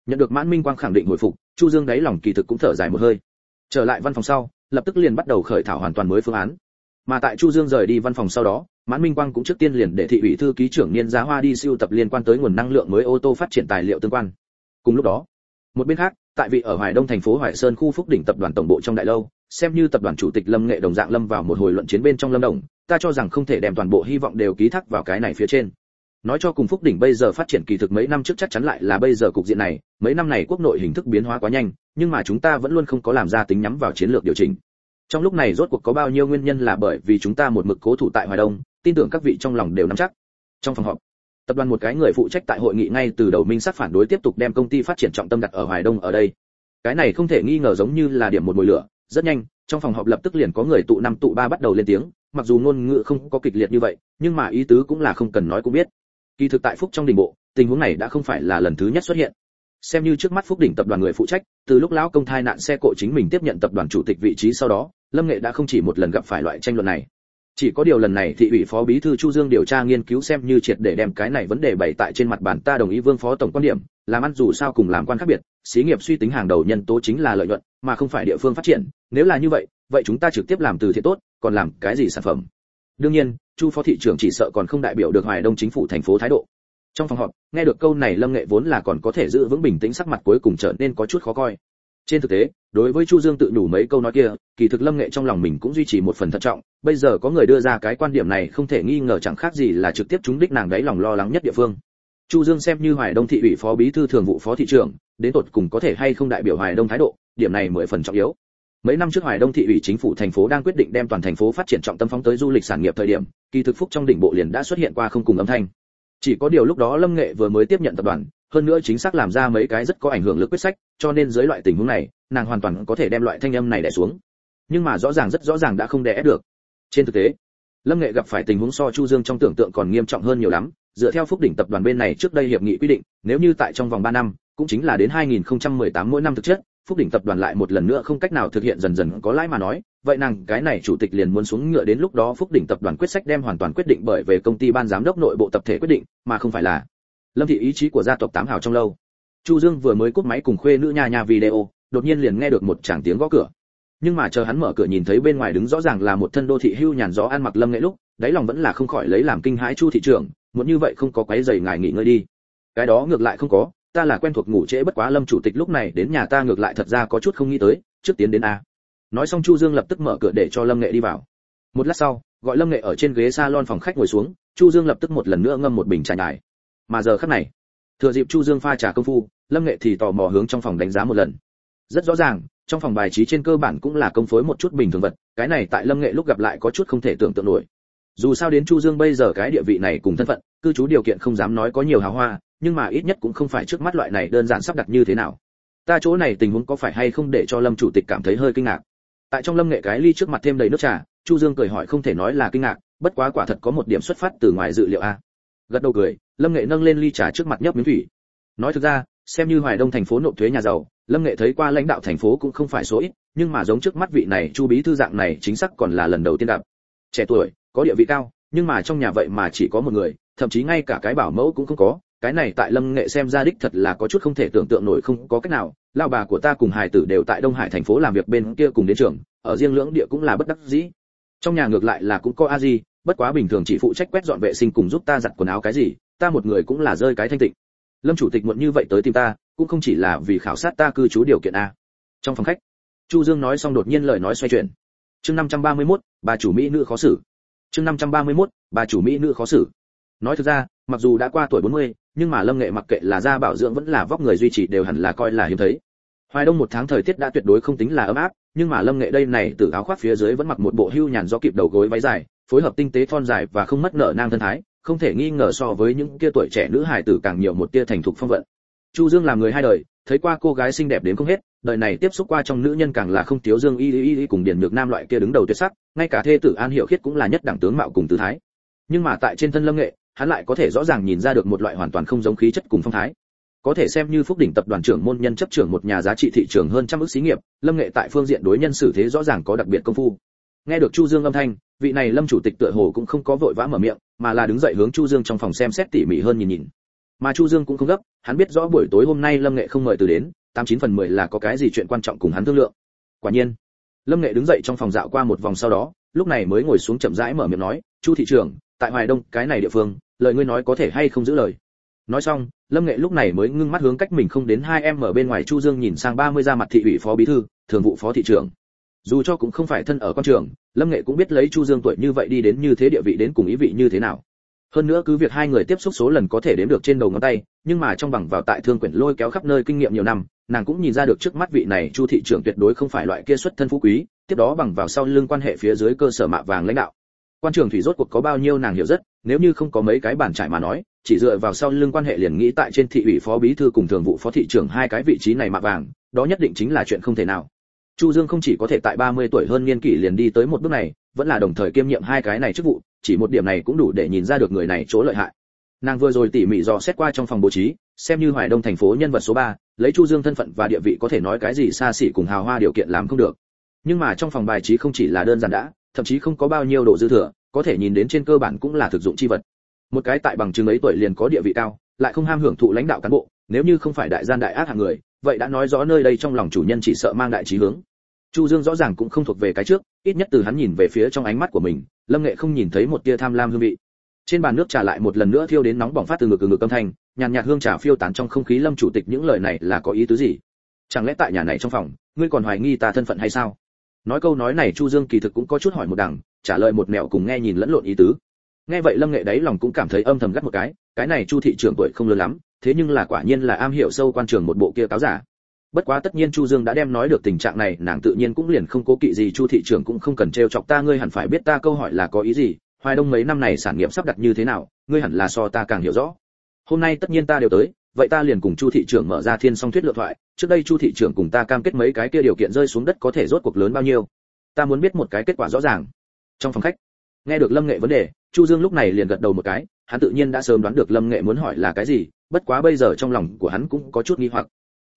Nhận được mãn minh quang khẳng định hồi phục chu dương đáy lòng kỳ thực cũng thở dài một hơi. Trở lại văn phòng sau lập tức liền bắt đầu khởi thảo hoàn toàn mới phương án. Mà tại chu dương rời đi văn phòng sau đó mãn minh quang cũng trước tiên liền để thị ủy thư ký trưởng niên giá hoa đi siêu tập liên quan tới nguồn năng lượng mới ô tô phát triển tài liệu tương quan. Cùng lúc đó, một bên khác, tại vị ở hoài đông thành phố hoài sơn khu phúc đỉnh tập đoàn tổng bộ trong đại lâu, xem như tập đoàn chủ tịch lâm nghệ đồng dạng lâm vào một hồi luận chiến bên trong lâm đồng, ta cho rằng không thể đem toàn bộ hy vọng đều ký thác vào cái này phía trên. Nói cho cùng phúc đỉnh bây giờ phát triển kỳ thực mấy năm trước chắc chắn lại là bây giờ cục diện này, mấy năm này quốc nội hình thức biến hóa quá nhanh, nhưng mà chúng ta vẫn luôn không có làm ra tính nhắm vào chiến lược điều chỉnh. Trong lúc này rốt cuộc có bao nhiêu nguyên nhân là bởi vì chúng ta một mực cố thủ tại hoài đông tin tưởng các vị trong lòng đều nắm chắc. Trong phòng họp, tập đoàn một cái người phụ trách tại hội nghị ngay từ đầu minh sát phản đối tiếp tục đem công ty phát triển trọng tâm đặt ở hoài đông ở đây. Cái này không thể nghi ngờ giống như là điểm một mùi lửa, rất nhanh, trong phòng họp lập tức liền có người tụ năm tụ ba bắt đầu lên tiếng, mặc dù ngôn ngữ không có kịch liệt như vậy, nhưng mà ý tứ cũng là không cần nói cũng biết. Kỳ thực tại phúc trong đình bộ, tình huống này đã không phải là lần thứ nhất xuất hiện. Xem như trước mắt phúc đỉnh tập đoàn người phụ trách, từ lúc lão công thai nạn xe cộ chính mình tiếp nhận tập đoàn chủ tịch vị trí sau đó, lâm nghệ đã không chỉ một lần gặp phải loại tranh luận này chỉ có điều lần này thị ủy phó bí thư chu dương điều tra nghiên cứu xem như triệt để đem cái này vấn đề bày tại trên mặt bàn ta đồng ý vương phó tổng quan điểm, làm ăn dù sao cùng làm quan khác biệt, xí nghiệp suy tính hàng đầu nhân tố chính là lợi nhuận, mà không phải địa phương phát triển. Nếu là như vậy vậy chúng ta trực tiếp làm từ thiện tốt, còn làm cái gì sản phẩm? Đương nhiên, chu phó thị trưởng chỉ sợ còn không đại biểu được hoài đông chính phủ thành phố thái độ. Trong phòng họp, nghe được câu này lâm nghệ vốn là còn có thể giữ vững bình tĩnh sắc mặt cuối cùng trở nên có chút khó coi trên thực tế, đối với chu dương tự đủ mấy câu nói kia, kỳ thực lâm nghệ trong lòng mình cũng duy trì một phần thận trọng, bây giờ có người đưa ra cái quan điểm này không thể nghi ngờ chẳng khác gì là trực tiếp trúng đích nàng đáy lòng lo lắng nhất địa phương. Chu dương xem như hoài đông thị ủy phó bí thư thường vụ phó thị trưởng, đến tột cùng có thể hay không đại biểu hoài đông thái độ, điểm này mười phần trọng yếu. Mấy năm trước hoài đông thị ủy chính phủ thành phố đang quyết định đem toàn thành phố phát triển trọng tâm phóng tới du lịch sản nghiệp thời điểm, kỳ thực phúc trong đỉnh bộ liền đã xuất hiện qua không cùng âm thanh. Chỉ có điều lúc đó lâm nghệ vừa mới tiếp nhận tập đoàn hơn nữa chính xác làm ra mấy cái rất có ảnh hưởng lực quyết sách, cho nên dưới loại tình huống này, nàng hoàn toàn có thể đem loại thanh âm này đè xuống. Nhưng mà rõ ràng rất rõ ràng đã không đè ép được. Trên thực tế, lâm nghệ gặp phải tình huống so chu dương trong tưởng tượng còn nghiêm trọng hơn nhiều lắm, dựa theo phúc đỉnh tập đoàn bên này trước đây hiệp nghị quy định, nếu như tại trong vòng 3 năm, cũng chính là đến 2018 mỗi năm thực chất, phúc đỉnh tập đoàn lại một lần nữa không cách nào thực hiện dần dần có lãi mà nói, vậy nàng, cái này chủ tịch liền muốn xuống ngựa đến lúc đó phúc đỉnh tập đoàn quyết sách đem hoàn toàn quyết định bởi về công ty ban giám đốc nội bộ tập thể quyết định, mà không phải là lâm thị ý chí của gia tộc tám hào trong lâu. Chu dương vừa mới cúp máy cùng khuê nữ nhà nhà video, đột nhiên liền nghe được một tràng tiếng gõ cửa. Nhưng mà chờ hắn mở cửa nhìn thấy bên ngoài đứng rõ ràng là một thân đô thị hưu nhàn gió ăn mặc lâm nghệ lúc, đáy lòng vẫn là không khỏi lấy làm kinh hãi chu thị trưởng, muốn như vậy không có quấy giày ngài nghỉ ngơi đi. Cái đó ngược lại không có, ta là quen thuộc ngủ trễ bất quá lâm chủ tịch lúc này đến nhà ta ngược lại thật ra có chút không nghĩ tới, trước tiến đến a. Nói xong chu dương lập tức mở cửa để cho lâm nghệ đi vào. Một lát sau, gọi lâm nghệ ở trên ghế salon phòng khách ngồi xuống, chu dương lập tức một lần nữa ngâm một bình trà nhài mà giờ khắc này, thừa dịp chu dương pha trà công phu, lâm nghệ thì tò mò hướng trong phòng đánh giá một lần. Rất rõ ràng, trong phòng bài trí trên cơ bản cũng là công phối một chút bình thường vật, cái này tại lâm nghệ lúc gặp lại có chút không thể tưởng tượng nổi. Dù sao đến chu dương bây giờ cái địa vị này cùng thân phận, cư trú điều kiện không dám nói có nhiều hào hoa, nhưng mà ít nhất cũng không phải trước mắt loại này đơn giản sắp đặt như thế nào. Ta chỗ này tình huống có phải hay không để cho lâm chủ tịch cảm thấy hơi kinh ngạc? Tại trong lâm nghệ cái ly trước mặt thêm đầy nước trà, chu dương cười hỏi không thể nói là kinh ngạc, bất quá quả thật có một điểm xuất phát từ ngoài dự liệu a gật đầu cười, lâm nghệ nâng lên ly trà trước mặt nhấp miếng thủy. Nói thực ra, xem như hoài đông thành phố nộp thuế nhà giàu, lâm nghệ thấy qua lãnh đạo thành phố cũng không phải số ít, nhưng mà giống trước mắt vị này chu bí thư dạng này chính xác còn là lần đầu tiên gặp. Trẻ tuổi, có địa vị cao, nhưng mà trong nhà vậy mà chỉ có một người, thậm chí ngay cả cái bảo mẫu cũng không có. Cái này tại lâm nghệ xem ra đích thật là có chút không thể tưởng tượng nổi không có cách nào. Lao bà của ta cùng hài tử đều tại đông hải thành phố làm việc bên kia cùng đến trường, ở riêng lưỡng địa cũng là bất đắc dĩ. Trong nhà ngược lại là cũng có a di bất quá bình thường chỉ phụ trách quét dọn vệ sinh cùng giúp ta giặt quần áo cái gì ta một người cũng là rơi cái thanh tịnh. Lâm chủ tịch muộn như vậy tới tìm ta cũng không chỉ là vì khảo sát ta cư trú điều kiện a. Trong phòng khách chu dương nói xong đột nhiên lời nói xoay chuyển. Chương 531, bà chủ mỹ nữ khó xử. Chương 531, bà chủ mỹ nữ khó xử. Nói thực ra mặc dù đã qua tuổi 40, nhưng mà lâm nghệ mặc kệ là da bảo dưỡng vẫn là vóc người duy trì đều hẳn là coi là hiếm thấy. Hoài đông một tháng thời tiết đã tuyệt đối không tính là ấm áp nhưng mà lâm nghệ đây này từ áo khoác phía dưới vẫn mặc một bộ hưu nhàn do kịp đầu gối váy dài phối hợp tinh tế thon dài và không mất nợ nang thân thái, không thể nghi ngờ so với những kia tuổi trẻ nữ hài tử càng nhiều một tia thành thục phong vận. Chu dương là người hai đời, thấy qua cô gái xinh đẹp đến không hết, đời này tiếp xúc qua trong nữ nhân càng là không thiếu dương y y y cùng điển nhược nam loại kia đứng đầu tuyệt sắc, ngay cả thê tử an hiểu khiết cũng là nhất đẳng tướng mạo cùng tư thái. Nhưng mà tại trên thân lâm nghệ, hắn lại có thể rõ ràng nhìn ra được một loại hoàn toàn không giống khí chất cùng phong thái. Có thể xem như phúc đỉnh tập đoàn trưởng môn nhân chấp trưởng một nhà giá trị thị trường hơn trăm ước xí nghiệp, lâm nghệ tại phương diện đối nhân xử thế rõ ràng có đặc biệt công phu nghe được chu dương âm thanh, vị này lâm chủ tịch tựa hồ cũng không có vội vã mở miệng, mà là đứng dậy hướng chu dương trong phòng xem xét tỉ mỉ hơn nhìn nhìn. Mà chu dương cũng không gấp, hắn biết rõ buổi tối hôm nay lâm nghệ không mời từ đến, tám chín phần mười là có cái gì chuyện quan trọng cùng hắn thương lượng. Quả nhiên, lâm nghệ đứng dậy trong phòng dạo qua một vòng sau đó, lúc này mới ngồi xuống chậm rãi mở miệng nói, chu thị trưởng, tại hoài đông, cái này địa phương, lời ngươi nói có thể hay không giữ lời? Nói xong, lâm nghệ lúc này mới ngưng mắt hướng cách mình không đến hai em ở bên ngoài chu dương nhìn sang 30 ra mặt thị ủy phó bí thư, thường vụ phó thị trưởng dù cho cũng không phải thân ở con trường, lâm nghệ cũng biết lấy chu dương tuổi như vậy đi đến như thế địa vị đến cùng ý vị như thế nào. Hơn nữa cứ việc hai người tiếp xúc số lần có thể đếm được trên đầu ngón tay, nhưng mà trong bằng vào tại thương quyển lôi kéo khắp nơi kinh nghiệm nhiều năm, nàng cũng nhìn ra được trước mắt vị này chu thị trưởng tuyệt đối không phải loại kia xuất thân phú quý, tiếp đó bằng vào sau lưng quan hệ phía dưới cơ sở mạ vàng lãnh đạo. Quan trường thủy rốt cuộc có bao nhiêu nàng hiểu rất, nếu như không có mấy cái bản trải mà nói, chỉ dựa vào sau lưng quan hệ liền nghĩ tại trên thị ủy phó bí thư cùng thường vụ phó thị trưởng hai cái vị trí này mạ vàng, đó nhất định chính là chuyện không thể nào chu dương không chỉ có thể tại 30 tuổi hơn niên kỷ liền đi tới một bước này vẫn là đồng thời kiêm nhiệm hai cái này chức vụ chỉ một điểm này cũng đủ để nhìn ra được người này chỗ lợi hại. Nàng vừa rồi tỉ mỉ dò xét qua trong phòng bố trí xem như hoài đông thành phố nhân vật số 3, lấy chu dương thân phận và địa vị có thể nói cái gì xa xỉ cùng hào hoa điều kiện làm không được. Nhưng mà trong phòng bài trí không chỉ là đơn giản đã thậm chí không có bao nhiêu độ dư thừa có thể nhìn đến trên cơ bản cũng là thực dụng chi vật. Một cái tại bằng chứng ấy tuổi liền có địa vị cao lại không ham hưởng thụ lãnh đạo cán bộ nếu như không phải đại gian đại ác hạng người vậy đã nói rõ nơi đây trong lòng chủ nhân chỉ sợ mang đại trí hướng. Chu dương rõ ràng cũng không thuộc về cái trước, ít nhất từ hắn nhìn về phía trong ánh mắt của mình, lâm nghệ không nhìn thấy một tia tham lam hương vị. Trên bàn nước trà lại một lần nữa thiêu đến nóng bỏng phát từ ngực từ ngực âm thanh, nhàn nhạt hương trà phiêu tán trong không khí lâm chủ tịch những lời này là có ý tứ gì? Chẳng lẽ tại nhà này trong phòng, ngươi còn hoài nghi ta thân phận hay sao? Nói câu nói này chu dương kỳ thực cũng có chút hỏi một đằng, trả lời một mẹo cùng nghe nhìn lẫn lộn ý tứ. Nghe vậy lâm nghệ đấy lòng cũng cảm thấy âm thầm gắt một cái cái này chu thị trưởng tuổi không lớn lắm, thế nhưng là quả nhiên là am hiểu sâu quan trường một bộ kia cáo giả. Bất quá tất nhiên chu dương đã đem nói được tình trạng này, nàng tự nhiên cũng liền không cố kỵ gì, chu thị trưởng cũng không cần trêu chọc ta, ngươi hẳn phải biết ta câu hỏi là có ý gì, hoài đông mấy năm này sản nghiệp sắp đặt như thế nào, ngươi hẳn là so ta càng hiểu rõ. Hôm nay tất nhiên ta đều tới, vậy ta liền cùng chu thị trưởng mở ra thiên song thuyết lựa thoại, trước đây chu thị trưởng cùng ta cam kết mấy cái kia điều kiện rơi xuống đất có thể rốt cuộc lớn bao nhiêu. Ta muốn biết một cái kết quả rõ ràng. Trong phòng khách, nghe được lâm nghệ vấn đề chu dương lúc này liền gật đầu một cái, hắn tự nhiên đã sớm đoán được lâm nghệ muốn hỏi là cái gì, bất quá bây giờ trong lòng của hắn cũng có chút nghi hoặc.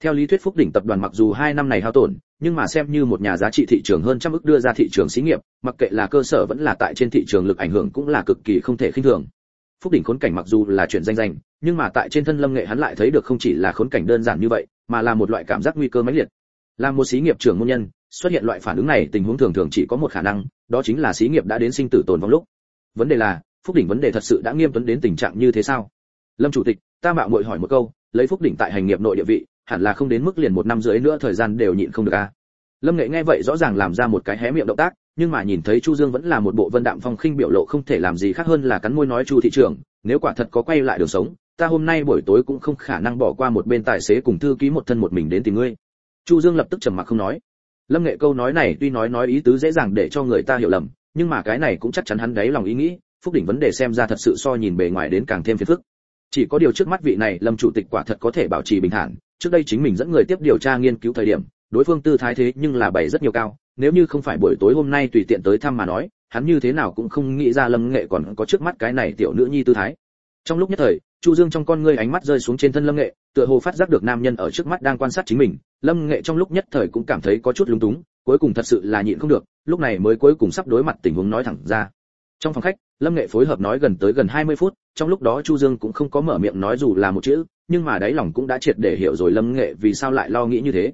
Theo lý thuyết phúc đỉnh tập đoàn mặc dù hai năm này hao tổn, nhưng mà xem như một nhà giá trị thị trường hơn trăm ức đưa ra thị trường xí nghiệp, mặc kệ là cơ sở vẫn là tại trên thị trường lực ảnh hưởng cũng là cực kỳ không thể khinh thường. Phúc đỉnh khốn cảnh mặc dù là chuyện danh danh, nhưng mà tại trên thân lâm nghệ hắn lại thấy được không chỉ là khốn cảnh đơn giản như vậy, mà là một loại cảm giác nguy cơ mãnh liệt. Là một xí nghiệp trưởng môn nhân, xuất hiện loại phản ứng này tình huống thường thường chỉ có một khả năng, đó chính là xí nghiệp đã đến sinh tử tồn vong lúc vấn đề là, phúc đỉnh vấn đề thật sự đã nghiêm tuấn đến tình trạng như thế sao? Lâm chủ tịch, ta mạo muội hỏi một câu, lấy phúc đỉnh tại hành nghiệp nội địa vị, hẳn là không đến mức liền một năm rưỡi nữa thời gian đều nhịn không được a lâm nghệ nghe vậy rõ ràng làm ra một cái hé miệng động tác, nhưng mà nhìn thấy chu dương vẫn là một bộ vân đạm phong khinh biểu lộ không thể làm gì khác hơn là cắn môi nói chu thị trưởng, nếu quả thật có quay lại đường sống, ta hôm nay buổi tối cũng không khả năng bỏ qua một bên tài xế cùng thư ký một thân một mình đến tìm ngươi. Chu dương lập tức trầm mặc không nói. Lâm nghệ câu nói này tuy nói nói ý tứ dễ dàng để cho người ta hiểu lầm nhưng mà cái này cũng chắc chắn hắn đáy lòng ý nghĩ, phúc đỉnh vấn đề xem ra thật sự so nhìn bề ngoài đến càng thêm phiền phức. Chỉ có điều trước mắt vị này lâm chủ tịch quả thật có thể bảo trì bình thản, trước đây chính mình dẫn người tiếp điều tra nghiên cứu thời điểm, đối phương tư thái thế nhưng là bày rất nhiều cao, nếu như không phải buổi tối hôm nay tùy tiện tới thăm mà nói, hắn như thế nào cũng không nghĩ ra lâm nghệ còn có trước mắt cái này tiểu nữ nhi tư thái. Trong lúc nhất thời, chu dương trong con ngươi ánh mắt rơi xuống trên thân lâm nghệ, tựa hồ phát giác được nam nhân ở trước mắt đang quan sát chính mình. Lâm nghệ trong lúc nhất thời cũng cảm thấy có chút lúng túng, cuối cùng thật sự là nhịn không được lúc này mới cuối cùng sắp đối mặt tình huống nói thẳng ra. Trong phòng khách, lâm nghệ phối hợp nói gần tới gần 20 phút, trong lúc đó chu dương cũng không có mở miệng nói dù là một chữ, nhưng mà đáy lòng cũng đã triệt để hiểu rồi lâm nghệ vì sao lại lo nghĩ như thế.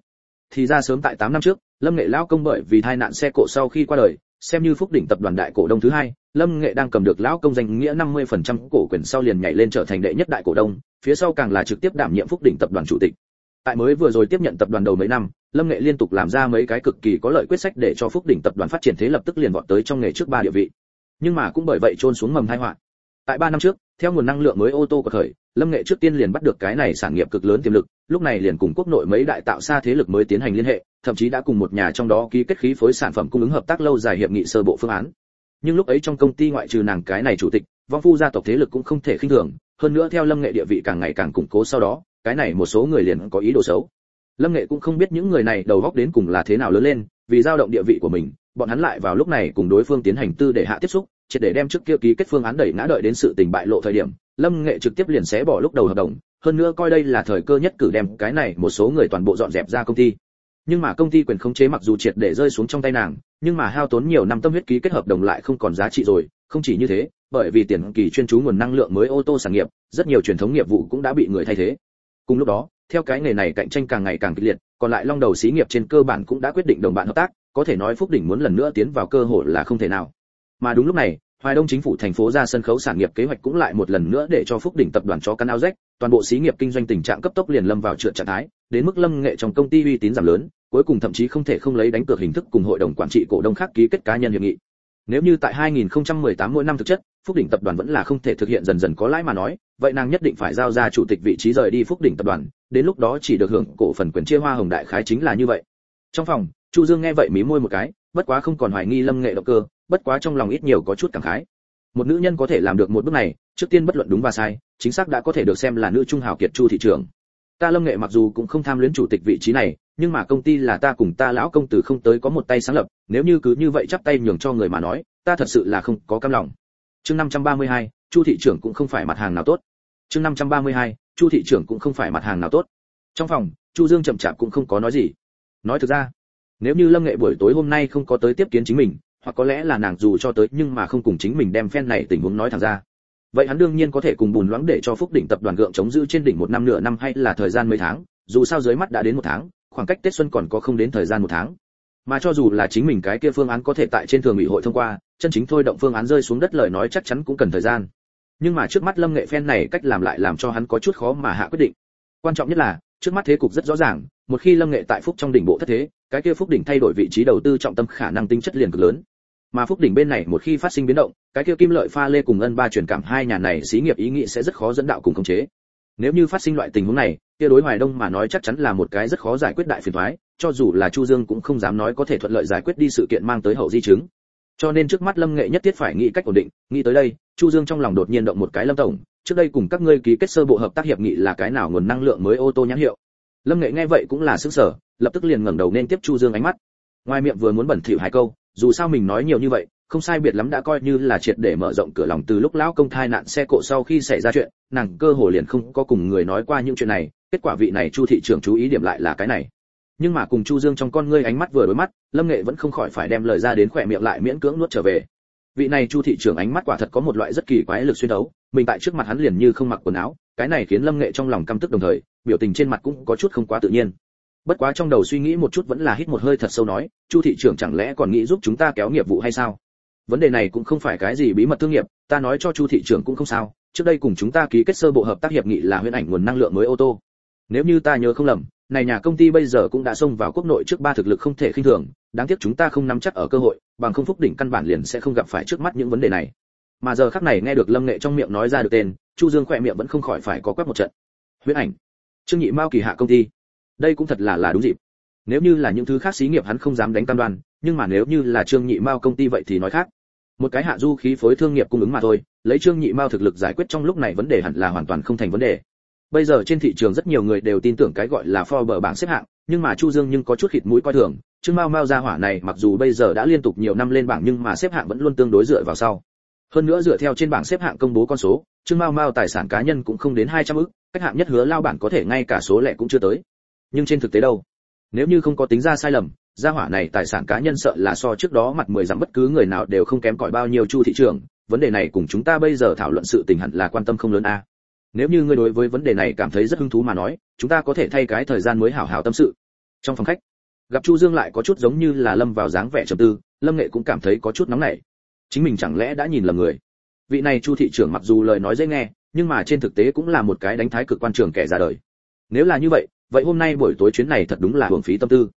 Thì ra sớm tại 8 năm trước, lâm nghệ lão công bởi vì tai nạn xe cộ sau khi qua đời, xem như phúc đỉnh tập đoàn đại cổ đông thứ hai, lâm nghệ đang cầm được lão công danh nghĩa 50% cổ quyền sau liền nhảy lên trở thành đệ nhất đại cổ đông, phía sau càng là trực tiếp đảm nhiệm phúc đỉnh tập đoàn chủ tịch. Tại mới vừa rồi tiếp nhận tập đoàn đầu mấy năm lâm nghệ liên tục làm ra mấy cái cực kỳ có lợi quyết sách để cho phúc đỉnh tập đoàn phát triển thế lập tức liền vọt tới trong nghề trước ba địa vị. Nhưng mà cũng bởi vậy trôn xuống mầm tai họa. Tại ba năm trước, theo nguồn năng lượng mới ô tô của thời, lâm nghệ trước tiên liền bắt được cái này sản nghiệp cực lớn tiềm lực, lúc này liền cùng quốc nội mấy đại tạo xa thế lực mới tiến hành liên hệ, thậm chí đã cùng một nhà trong đó ký kết khí phối sản phẩm cung ứng hợp tác lâu dài hiệp nghị sơ bộ phương án. Nhưng lúc ấy trong công ty ngoại trừ nàng cái này chủ tịch, vong phu gia tộc thế lực cũng không thể khinh thường, hơn nữa theo lâm nghệ địa vị càng ngày càng củng cố sau đó, cái này một số người liền có ý đồ xấu lâm nghệ cũng không biết những người này đầu góc đến cùng là thế nào lớn lên, vì dao động địa vị của mình, bọn hắn lại vào lúc này cùng đối phương tiến hành tư để hạ tiếp xúc, triệt để đem trước kia ký kết phương án đẩy ngã đợi đến sự tình bại lộ thời điểm, lâm nghệ trực tiếp liền xé bỏ lúc đầu hợp đồng, hơn nữa coi đây là thời cơ nhất cử đem cái này một số người toàn bộ dọn dẹp ra công ty. Nhưng mà công ty quyền khống chế mặc dù triệt để rơi xuống trong tay nàng, nhưng mà hao tốn nhiều năm tâm huyết ký kết hợp đồng lại không còn giá trị rồi, không chỉ như thế, bởi vì tiền kỳ chuyên chú nguồn năng lượng mới ô tô sản nghiệp, rất nhiều truyền thống nghiệp vụ cũng đã bị người thay thế. Cùng lúc đó theo cái nghề này cạnh tranh càng ngày càng kịch liệt còn lại long đầu xí nghiệp trên cơ bản cũng đã quyết định đồng bạn hợp tác có thể nói phúc đỉnh muốn lần nữa tiến vào cơ hội là không thể nào mà đúng lúc này Hoài Đông chính phủ thành phố ra sân khấu sản nghiệp kế hoạch cũng lại một lần nữa để cho Phúc đỉnh tập đoàn chó cắn áo rách, toàn bộ xí nghiệp kinh doanh tình trạng cấp tốc liền lâm vào trượt trạng thái, đến mức Lâm Nghệ trong công ty uy tín giảm lớn, cuối cùng thậm chí không thể không lấy đánh cược hình thức cùng hội đồng quản trị cổ đông khác ký kết cá nhân hiệp nghị. Nếu như tại 2018 mỗi năm thực chất, Phúc đỉnh tập đoàn vẫn là không thể thực hiện dần dần có lãi mà nói, vậy nàng nhất định phải giao ra chủ tịch vị trí rời đi Phúc đỉnh tập đoàn, đến lúc đó chỉ được hưởng cổ phần quyền chia hoa hồng đại khái chính là như vậy. Trong phòng, Chu Dương nghe vậy mí môi một cái, bất quá không còn hoài nghi Lâm Nghệ động cơ, bất quá trong lòng ít nhiều có chút cảm khái. Một nữ nhân có thể làm được một bước này trước tiên bất luận đúng và sai chính xác đã có thể được xem là nữ trung hào kiệt chu thị trường ta lâm nghệ mặc dù cũng không tham luyến chủ tịch vị trí này nhưng mà công ty là ta cùng ta lão công tử không tới có một tay sáng lập nếu như cứ như vậy chắp tay nhường cho người mà nói ta thật sự là không có cam lòng. Chương 532, chu thị trưởng cũng không phải mặt hàng nào tốt. Chương 532, chu thị trưởng cũng không phải mặt hàng nào tốt. Trong phòng chu dương chậm chạp cũng không có nói gì. Nói thực ra nếu như lâm nghệ buổi tối hôm nay không có tới tiếp kiến chính mình hoặc có lẽ là nàng dù cho tới nhưng mà không cùng chính mình đem phen này tình huống nói thẳng ra. Vậy hắn đương nhiên có thể cùng bùn loãng để cho phúc đỉnh tập đoàn gượng chống giữ trên đỉnh một năm nửa năm hay là thời gian mấy tháng dù sao dưới mắt đã đến một tháng khoảng cách tết xuân còn có không đến thời gian một tháng. Mà cho dù là chính mình cái kia phương án có thể tại trên thường ủy hội thông qua chân chính thôi động phương án rơi xuống đất lời nói chắc chắn cũng cần thời gian nhưng mà trước mắt lâm nghệ phen này cách làm lại làm cho hắn có chút khó mà hạ quyết định. Quan trọng nhất là, trước mắt thế cục rất rõ ràng, một khi lâm nghệ tại phúc trong đỉnh bộ thất thế, cái kia phúc đỉnh thay đổi vị trí đầu tư trọng tâm khả năng tính chất liền cực lớn. Mà phúc đỉnh bên này một khi phát sinh biến động, cái kia kim lợi pha lê cùng ân ba truyền cảm hai nhà này xí nghiệp ý nghĩ sẽ rất khó dẫn đạo cùng khống chế. Nếu như phát sinh loại tình huống này, kia đối hoài đông mà nói chắc chắn là một cái rất khó giải quyết đại phiền thoái cho dù là chu dương cũng không dám nói có thể thuận lợi giải quyết đi sự kiện mang tới hậu di chứng. Cho nên trước mắt lâm nghệ nhất thiết phải nghĩ cách ổn định, nghĩ tới đây chu dương trong lòng đột nhiên động một cái lâm tổng, trước đây cùng các ngươi ký kết sơ bộ hợp tác hiệp nghị là cái nào nguồn năng lượng mới ô tô nhãn hiệu? Lâm nghệ nghe vậy cũng là sức sở lập tức liền ngẩng đầu nên tiếp chu dương ánh mắt. Ngoài miệng vừa muốn bẩn thỉu hai câu, dù sao mình nói nhiều như vậy, không sai biệt lắm đã coi như là triệt để mở rộng cửa lòng từ lúc lão công thai nạn xe cộ sau khi xảy ra chuyện, nàng cơ hồ liền không có cùng người nói qua những chuyện này, kết quả vị này chu thị trưởng chú ý điểm lại là cái này. Nhưng mà cùng chu dương trong con ngươi ánh mắt vừa đối mắt, lâm nghệ vẫn không khỏi phải đem lời ra đến khỏe miệng lại miễn cưỡng nuốt trở về vị này chu thị trưởng ánh mắt quả thật có một loại rất kỳ quái lực xuyên đấu, mình tại trước mặt hắn liền như không mặc quần áo, cái này khiến lâm nghệ trong lòng căm tức đồng thời, biểu tình trên mặt cũng có chút không quá tự nhiên. Bất quá trong đầu suy nghĩ một chút vẫn là hít một hơi thật sâu nói, chu thị trưởng chẳng lẽ còn nghĩ giúp chúng ta kéo nghiệp vụ hay sao? Vấn đề này cũng không phải cái gì bí mật thương nghiệp, ta nói cho chu thị trưởng cũng không sao, trước đây cùng chúng ta ký kết sơ bộ hợp tác hiệp nghị là huyễn ảnh nguồn năng lượng mới ô tô. Nếu như ta nhớ không lầm này nhà công ty bây giờ cũng đã xông vào quốc nội trước ba thực lực không thể khinh thường, đáng tiếc chúng ta không nắm chắc ở cơ hội, bằng không phúc đỉnh căn bản liền sẽ không gặp phải trước mắt những vấn đề này. Mà giờ khắc này nghe được lâm nghệ trong miệng nói ra được tên, chu dương khỏe miệng vẫn không khỏi phải có quét một trận. Huyễn ảnh. Trương nhị mao kỳ hạ công ty. Đây cũng thật là là đúng dịp. Nếu như là những thứ khác xí nghiệp hắn không dám đánh cam đoan, nhưng mà nếu như là trương nhị mao công ty vậy thì nói khác. Một cái hạ du khí phối thương nghiệp cung ứng mà thôi, lấy trương nhị mao thực lực giải quyết trong lúc này vấn đề hẳn là hoàn toàn không thành vấn đề bây giờ trên thị trường rất nhiều người đều tin tưởng cái gọi là Forbes bảng xếp hạng, nhưng mà chu dương nhưng có chút khịt mũi coi thường. Trương mao mao gia hỏa này mặc dù bây giờ đã liên tục nhiều năm lên bảng nhưng mà xếp hạng vẫn luôn tương đối dựa vào sau. Hơn nữa dựa theo trên bảng xếp hạng công bố con số, trương mao mao tài sản cá nhân cũng không đến 200 ức, cách hạng nhất hứa lao bản có thể ngay cả số lẻ cũng chưa tới. Nhưng trên thực tế đâu? Nếu như không có tính ra sai lầm gia hỏa này tài sản cá nhân sợ là so trước đó mặt mười dặm bất cứ người nào đều không kém cỏi bao nhiêu chu thị trường. Vấn đề này cùng chúng ta bây giờ thảo luận sự tình hẳn là quan tâm không lớn a nếu như ngươi đối với vấn đề này cảm thấy rất hứng thú mà nói, chúng ta có thể thay cái thời gian mới hảo hảo tâm sự. Trong phòng khách, gặp chu dương lại có chút giống như là lâm vào dáng vẻ trầm tư, lâm nghệ cũng cảm thấy có chút nóng nảy. Chính mình chẳng lẽ đã nhìn lầm người? Vị này chu thị trưởng mặc dù lời nói dễ nghe, nhưng mà trên thực tế cũng là một cái đánh thái cực quan trường kẻ ra đời. Nếu là như vậy vậy hôm nay buổi tối chuyến này thật đúng là hưởng phí tâm tư.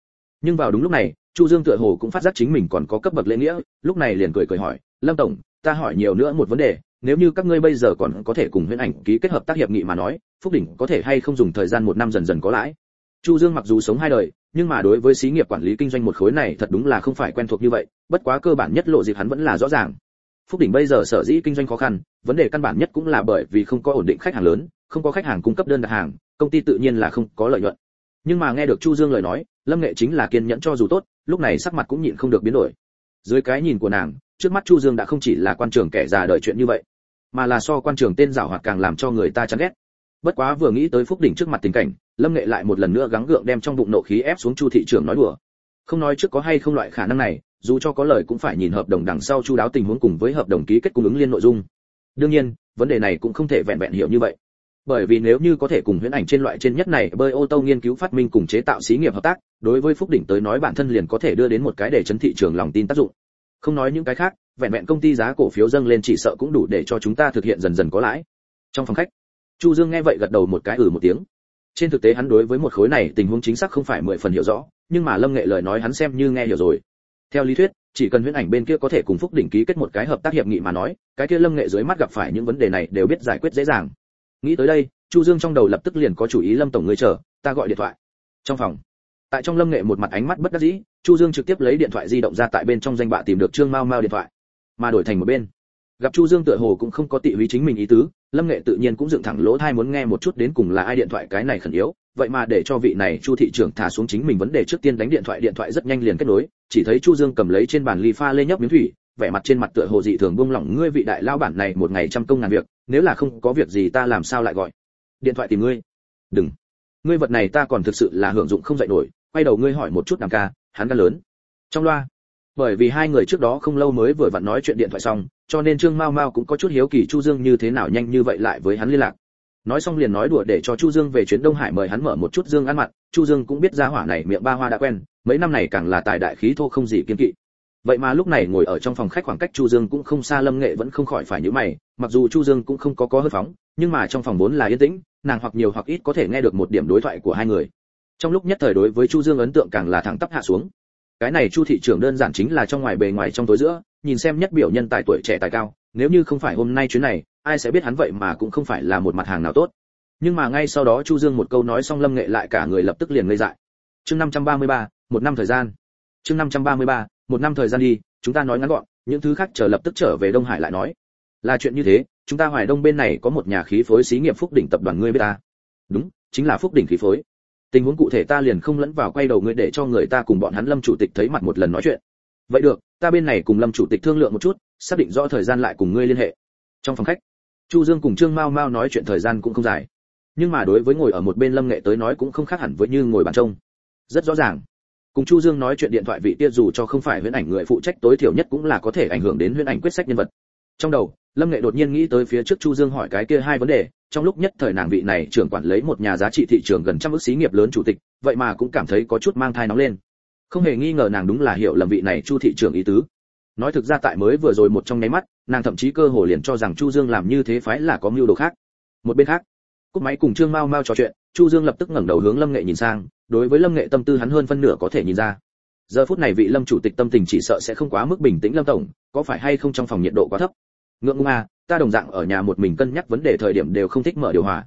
Nhưng vào đúng lúc này, chu dương tựa hồ cũng phát giác chính mình còn có cấp bậc lễ nghĩa, lúc này liền cười cười hỏi, lâm tổng, ta hỏi nhiều nữa một vấn đề nếu như các ngươi bây giờ còn có thể cùng huyễn ảnh ký kết hợp tác hiệp nghị mà nói, phúc đỉnh có thể hay không dùng thời gian một năm dần dần có lãi? Chu dương mặc dù sống hai đời, nhưng mà đối với xí nghiệp quản lý kinh doanh một khối này thật đúng là không phải quen thuộc như vậy, bất quá cơ bản nhất lộ dịp hắn vẫn là rõ ràng. Phúc đỉnh bây giờ sở dĩ kinh doanh khó khăn, vấn đề căn bản nhất cũng là bởi vì không có ổn định khách hàng lớn, không có khách hàng cung cấp đơn đặt hàng, công ty tự nhiên là không có lợi nhuận. Nhưng mà nghe được chu dương lời nói, lâm nghệ chính là kiên nhẫn cho dù tốt, lúc này sắc mặt cũng nhịn không được biến đổi. Dưới cái nhìn của nàng, trước mắt chu dương đã không chỉ là quan trường kẻ già đời chuyện như vậy mà là so quan trường tên giảo hoạt càng làm cho người ta chán ghét. Bất quá vừa nghĩ tới phúc đỉnh trước mặt tình cảnh, lâm nghệ lại một lần nữa gắng gượng đem trong bụng nộ khí ép xuống chu thị trường nói đùa. Không nói trước có hay không loại khả năng này, dù cho có lời cũng phải nhìn hợp đồng đằng sau chu đáo tình huống cùng với hợp đồng ký kết cung ứng liên nội dung. Đương nhiên, vấn đề này cũng không thể vẹn vẹn hiểu như vậy. Bởi vì nếu như có thể cùng huyễn ảnh trên loại trên nhất này bơi ô tô nghiên cứu phát minh cùng chế tạo xí nghiệp hợp tác, đối với phúc đỉnh tới nói bản thân liền có thể đưa đến một cái để chấn thị trường lòng tin tác dụng. Không nói những cái khác vẹn vẹn công ty giá cổ phiếu dâng lên chỉ sợ cũng đủ để cho chúng ta thực hiện dần dần có lãi. Trong phòng khách, chu dương nghe vậy gật đầu một cái ừ một tiếng. Trên thực tế hắn đối với một khối này tình huống chính xác không phải mười phần hiểu rõ, nhưng mà lâm nghệ lời nói hắn xem như nghe hiểu rồi. Theo lý thuyết, chỉ cần huyễn ảnh bên kia có thể cùng phúc đỉnh ký kết một cái hợp tác hiệp nghị mà nói, cái kia lâm nghệ dưới mắt gặp phải những vấn đề này đều biết giải quyết dễ dàng. Nghĩ tới đây, chu dương trong đầu lập tức liền có chủ ý lâm tổng người chờ, ta gọi điện thoại. Trong phòng, tại trong lâm nghệ một mặt ánh mắt bất đắc dĩ, chu dương trực tiếp lấy điện thoại di động ra tại bên trong danh bạ tìm được trương mao mao điện thoại mà đổi thành một bên. Gặp chu dương tựa hồ cũng không có tị ý chính mình ý tứ, lâm nghệ tự nhiên cũng dựng thẳng lỗ thai muốn nghe một chút đến cùng là ai điện thoại cái này khẩn yếu. Vậy mà để cho vị này chu thị trưởng thả xuống chính mình vấn đề trước tiên đánh điện thoại điện thoại rất nhanh liền kết nối, chỉ thấy chu dương cầm lấy trên bàn ly pha lê nhấp miếng thủy, vẻ mặt trên mặt tựa hồ dị thường buông lỏng, ngươi vị đại lao bản này một ngày trăm công ngàn việc, nếu là không có việc gì ta làm sao lại gọi? Điện thoại tìm ngươi. Đừng. Ngươi vật này ta còn thực sự là hưởng dụng không dậy nổi. Quay đầu ngươi hỏi một chút đàm ca, hắn ca lớn. Trong loa bởi vì hai người trước đó không lâu mới vừa vặn nói chuyện điện thoại xong, cho nên trương mao mao cũng có chút hiếu kỳ chu dương như thế nào nhanh như vậy lại với hắn liên lạc. Nói xong liền nói đùa để cho chu dương về chuyến đông hải mời hắn mở một chút dương ăn mặn. Chu dương cũng biết ra hỏa này miệng ba hoa đã quen, mấy năm này càng là tài đại khí thô không gì kiên kỵ. Vậy mà lúc này ngồi ở trong phòng khách khoảng cách chu dương cũng không xa lâm nghệ vẫn không khỏi phải nhíu mày, mặc dù chu dương cũng không có có hơi phóng, nhưng mà trong phòng vốn là yên tĩnh, nàng hoặc nhiều hoặc ít có thể nghe được một điểm đối thoại của hai người. Trong lúc nhất thời đối với chu dương ấn tượng càng là thẳng tắp hạ xuống cái này chu thị trưởng đơn giản chính là trong ngoài bề ngoài trong tối giữa nhìn xem nhất biểu nhân tài tuổi trẻ tài cao nếu như không phải hôm nay chuyến này ai sẽ biết hắn vậy mà cũng không phải là một mặt hàng nào tốt. Nhưng mà ngay sau đó chu dương một câu nói xong lâm nghệ lại cả người lập tức liền ngây dại. Chương 533, một năm thời gian. Chương 533, một năm thời gian đi chúng ta nói ngắn gọn những thứ khác chờ lập tức trở về đông hải lại nói. Là chuyện như thế chúng ta hoài đông bên này có một nhà khí phối xí nghiệp phúc đỉnh tập đoàn ngươi biết ta. Đúng chính là phúc đỉnh khí phối tình huống cụ thể ta liền không lẫn vào quay đầu ngươi để cho người ta cùng bọn hắn lâm chủ tịch thấy mặt một lần nói chuyện. Vậy được, ta bên này cùng lâm chủ tịch thương lượng một chút, xác định rõ thời gian lại cùng ngươi liên hệ. Trong phòng khách, chu dương cùng trương mao mao nói chuyện thời gian cũng không dài. Nhưng mà đối với ngồi ở một bên lâm nghệ tới nói cũng không khác hẳn với như ngồi bàn trông. Rất rõ ràng. Cùng chu dương nói chuyện điện thoại vị kia dù cho không phải huyễn ảnh người phụ trách tối thiểu nhất cũng là có thể ảnh hưởng đến huyễn ảnh quyết sách nhân vật. Trong đầu lâm nghệ đột nhiên nghĩ tới phía trước chu dương hỏi cái kia hai vấn đề, trong lúc nhất thời nàng vị này trưởng quản lấy một nhà giá trị thị trường gần trăm ước xí nghiệp lớn chủ tịch, vậy mà cũng cảm thấy có chút mang thai nóng lên. Không hề nghi ngờ nàng đúng là hiểu lầm vị này chu thị trưởng ý tứ. Nói thực ra tại mới vừa rồi một trong nháy mắt, nàng thậm chí cơ hồ liền cho rằng chu dương làm như thế phái là có mưu đồ khác. Một bên khác, cúp máy cùng trương mao mao trò chuyện, chu dương lập tức ngẩng đầu hướng lâm nghệ nhìn sang, đối với lâm nghệ tâm tư hắn hơn phân nửa có thể nhìn ra. Giờ phút này vị lâm chủ tịch tâm tình chỉ sợ sẽ không quá mức bình tĩnh lâm tổng, có phải hay không trong phòng nhiệt độ quá thấp? Ngượng ngùng à ta đồng dạng ở nhà một mình cân nhắc vấn đề thời điểm đều không thích mở điều hòa.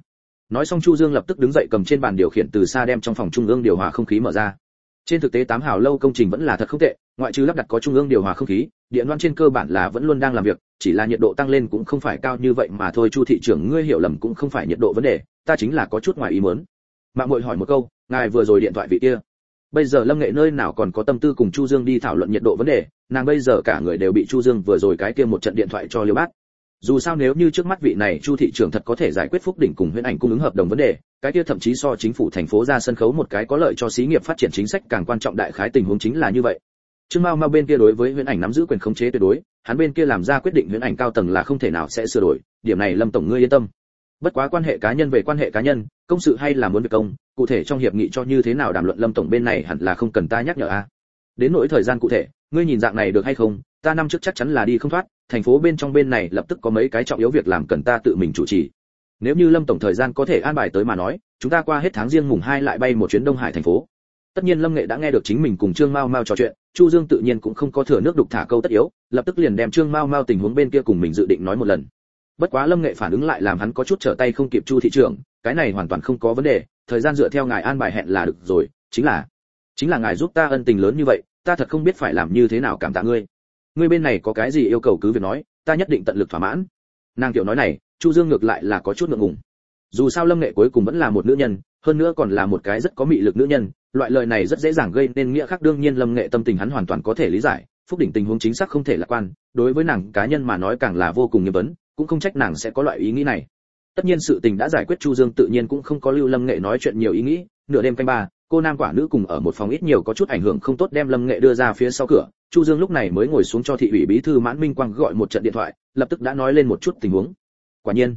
Nói xong chu dương lập tức đứng dậy cầm trên bàn điều khiển từ xa đem trong phòng trung ương điều hòa không khí mở ra. Trên thực tế tám hào lâu công trình vẫn là thật không tệ, ngoại trừ lắp đặt có trung ương điều hòa không khí điện loan trên cơ bản là vẫn luôn đang làm việc, chỉ là nhiệt độ tăng lên cũng không phải cao như vậy mà thôi. Chu thị trưởng ngươi hiểu lầm cũng không phải nhiệt độ vấn đề, ta chính là có chút ngoài ý muốn. Mạng muội hỏi một câu, ngài vừa rồi điện thoại vị kia? Bây giờ lâm nghệ nơi nào còn có tâm tư cùng chu dương đi thảo luận nhiệt độ vấn đề, nàng bây giờ cả người đều bị chu dương vừa rồi cái kia một trận điện thoại cho liêu bát dù sao nếu như trước mắt vị này chu thị trưởng thật có thể giải quyết phúc đỉnh cùng huyễn ảnh cung ứng hợp đồng vấn đề, cái kia thậm chí so chính phủ thành phố ra sân khấu một cái có lợi cho xí nghiệp phát triển chính sách càng quan trọng đại khái tình huống chính là như vậy. Trương mao mao bên kia đối với huyễn ảnh nắm giữ quyền khống chế tuyệt đối, hắn bên kia làm ra quyết định huyễn ảnh cao tầng là không thể nào sẽ sửa đổi, điểm này lâm tổng ngươi yên tâm bất quá quan hệ cá nhân về quan hệ cá nhân, công sự hay là muốn việc công, cụ thể trong hiệp nghị cho như thế nào đàm luận lâm tổng bên này hẳn là không cần ta nhắc nhở a. Đến nỗi thời gian cụ thể, ngươi nhìn dạng này được hay không, ta năm trước chắc chắn là đi không thoát, thành phố bên trong bên này lập tức có mấy cái trọng yếu việc làm cần ta tự mình chủ trì. Nếu như lâm tổng thời gian có thể an bài tới mà nói, chúng ta qua hết tháng riêng mùng hai lại bay một chuyến đông hải thành phố. Tất nhiên lâm nghệ đã nghe được chính mình cùng trương mao mao trò chuyện, chu dương tự nhiên cũng không có thừa nước đục thả câu tất yếu, lập tức liền đem trương mao mao tình huống bên kia cùng mình dự định nói một lần bất quá lâm nghệ phản ứng lại làm hắn có chút trở tay không kịp chu thị trưởng, cái này hoàn toàn không có vấn đề, thời gian dựa theo ngài an bài hẹn là được rồi, chính là chính là ngài giúp ta ân tình lớn như vậy, ta thật không biết phải làm như thế nào cảm tạ ngươi. Ngươi bên này có cái gì yêu cầu cứ việc nói, ta nhất định tận lực thỏa mãn. Nàng tiểu nói này, chu dương ngược lại là có chút ngượng ngùng. Dù sao lâm nghệ cuối cùng vẫn là một nữ nhân, hơn nữa còn là một cái rất có mị lực nữ nhân, loại lời này rất dễ dàng gây nên nghĩa khác đương nhiên lâm nghệ tâm tình hắn hoàn toàn có thể lý giải, phúc đỉnh tình huống chính xác không thể lạc quan, đối với nàng cá nhân mà nói càng là vô cùng nghiêm vấn cũng không trách nàng sẽ có loại ý nghĩ này. Tất nhiên sự tình đã giải quyết chu dương tự nhiên cũng không có lưu lâm nghệ nói chuyện nhiều ý nghĩ, nửa đêm canh ba, cô nam quả nữ cùng ở một phòng ít nhiều có chút ảnh hưởng không tốt đem lâm nghệ đưa ra phía sau cửa. Chu dương lúc này mới ngồi xuống cho thị ủy bí thư mãn minh quang gọi một trận điện thoại, lập tức đã nói lên một chút tình huống. Quả nhiên,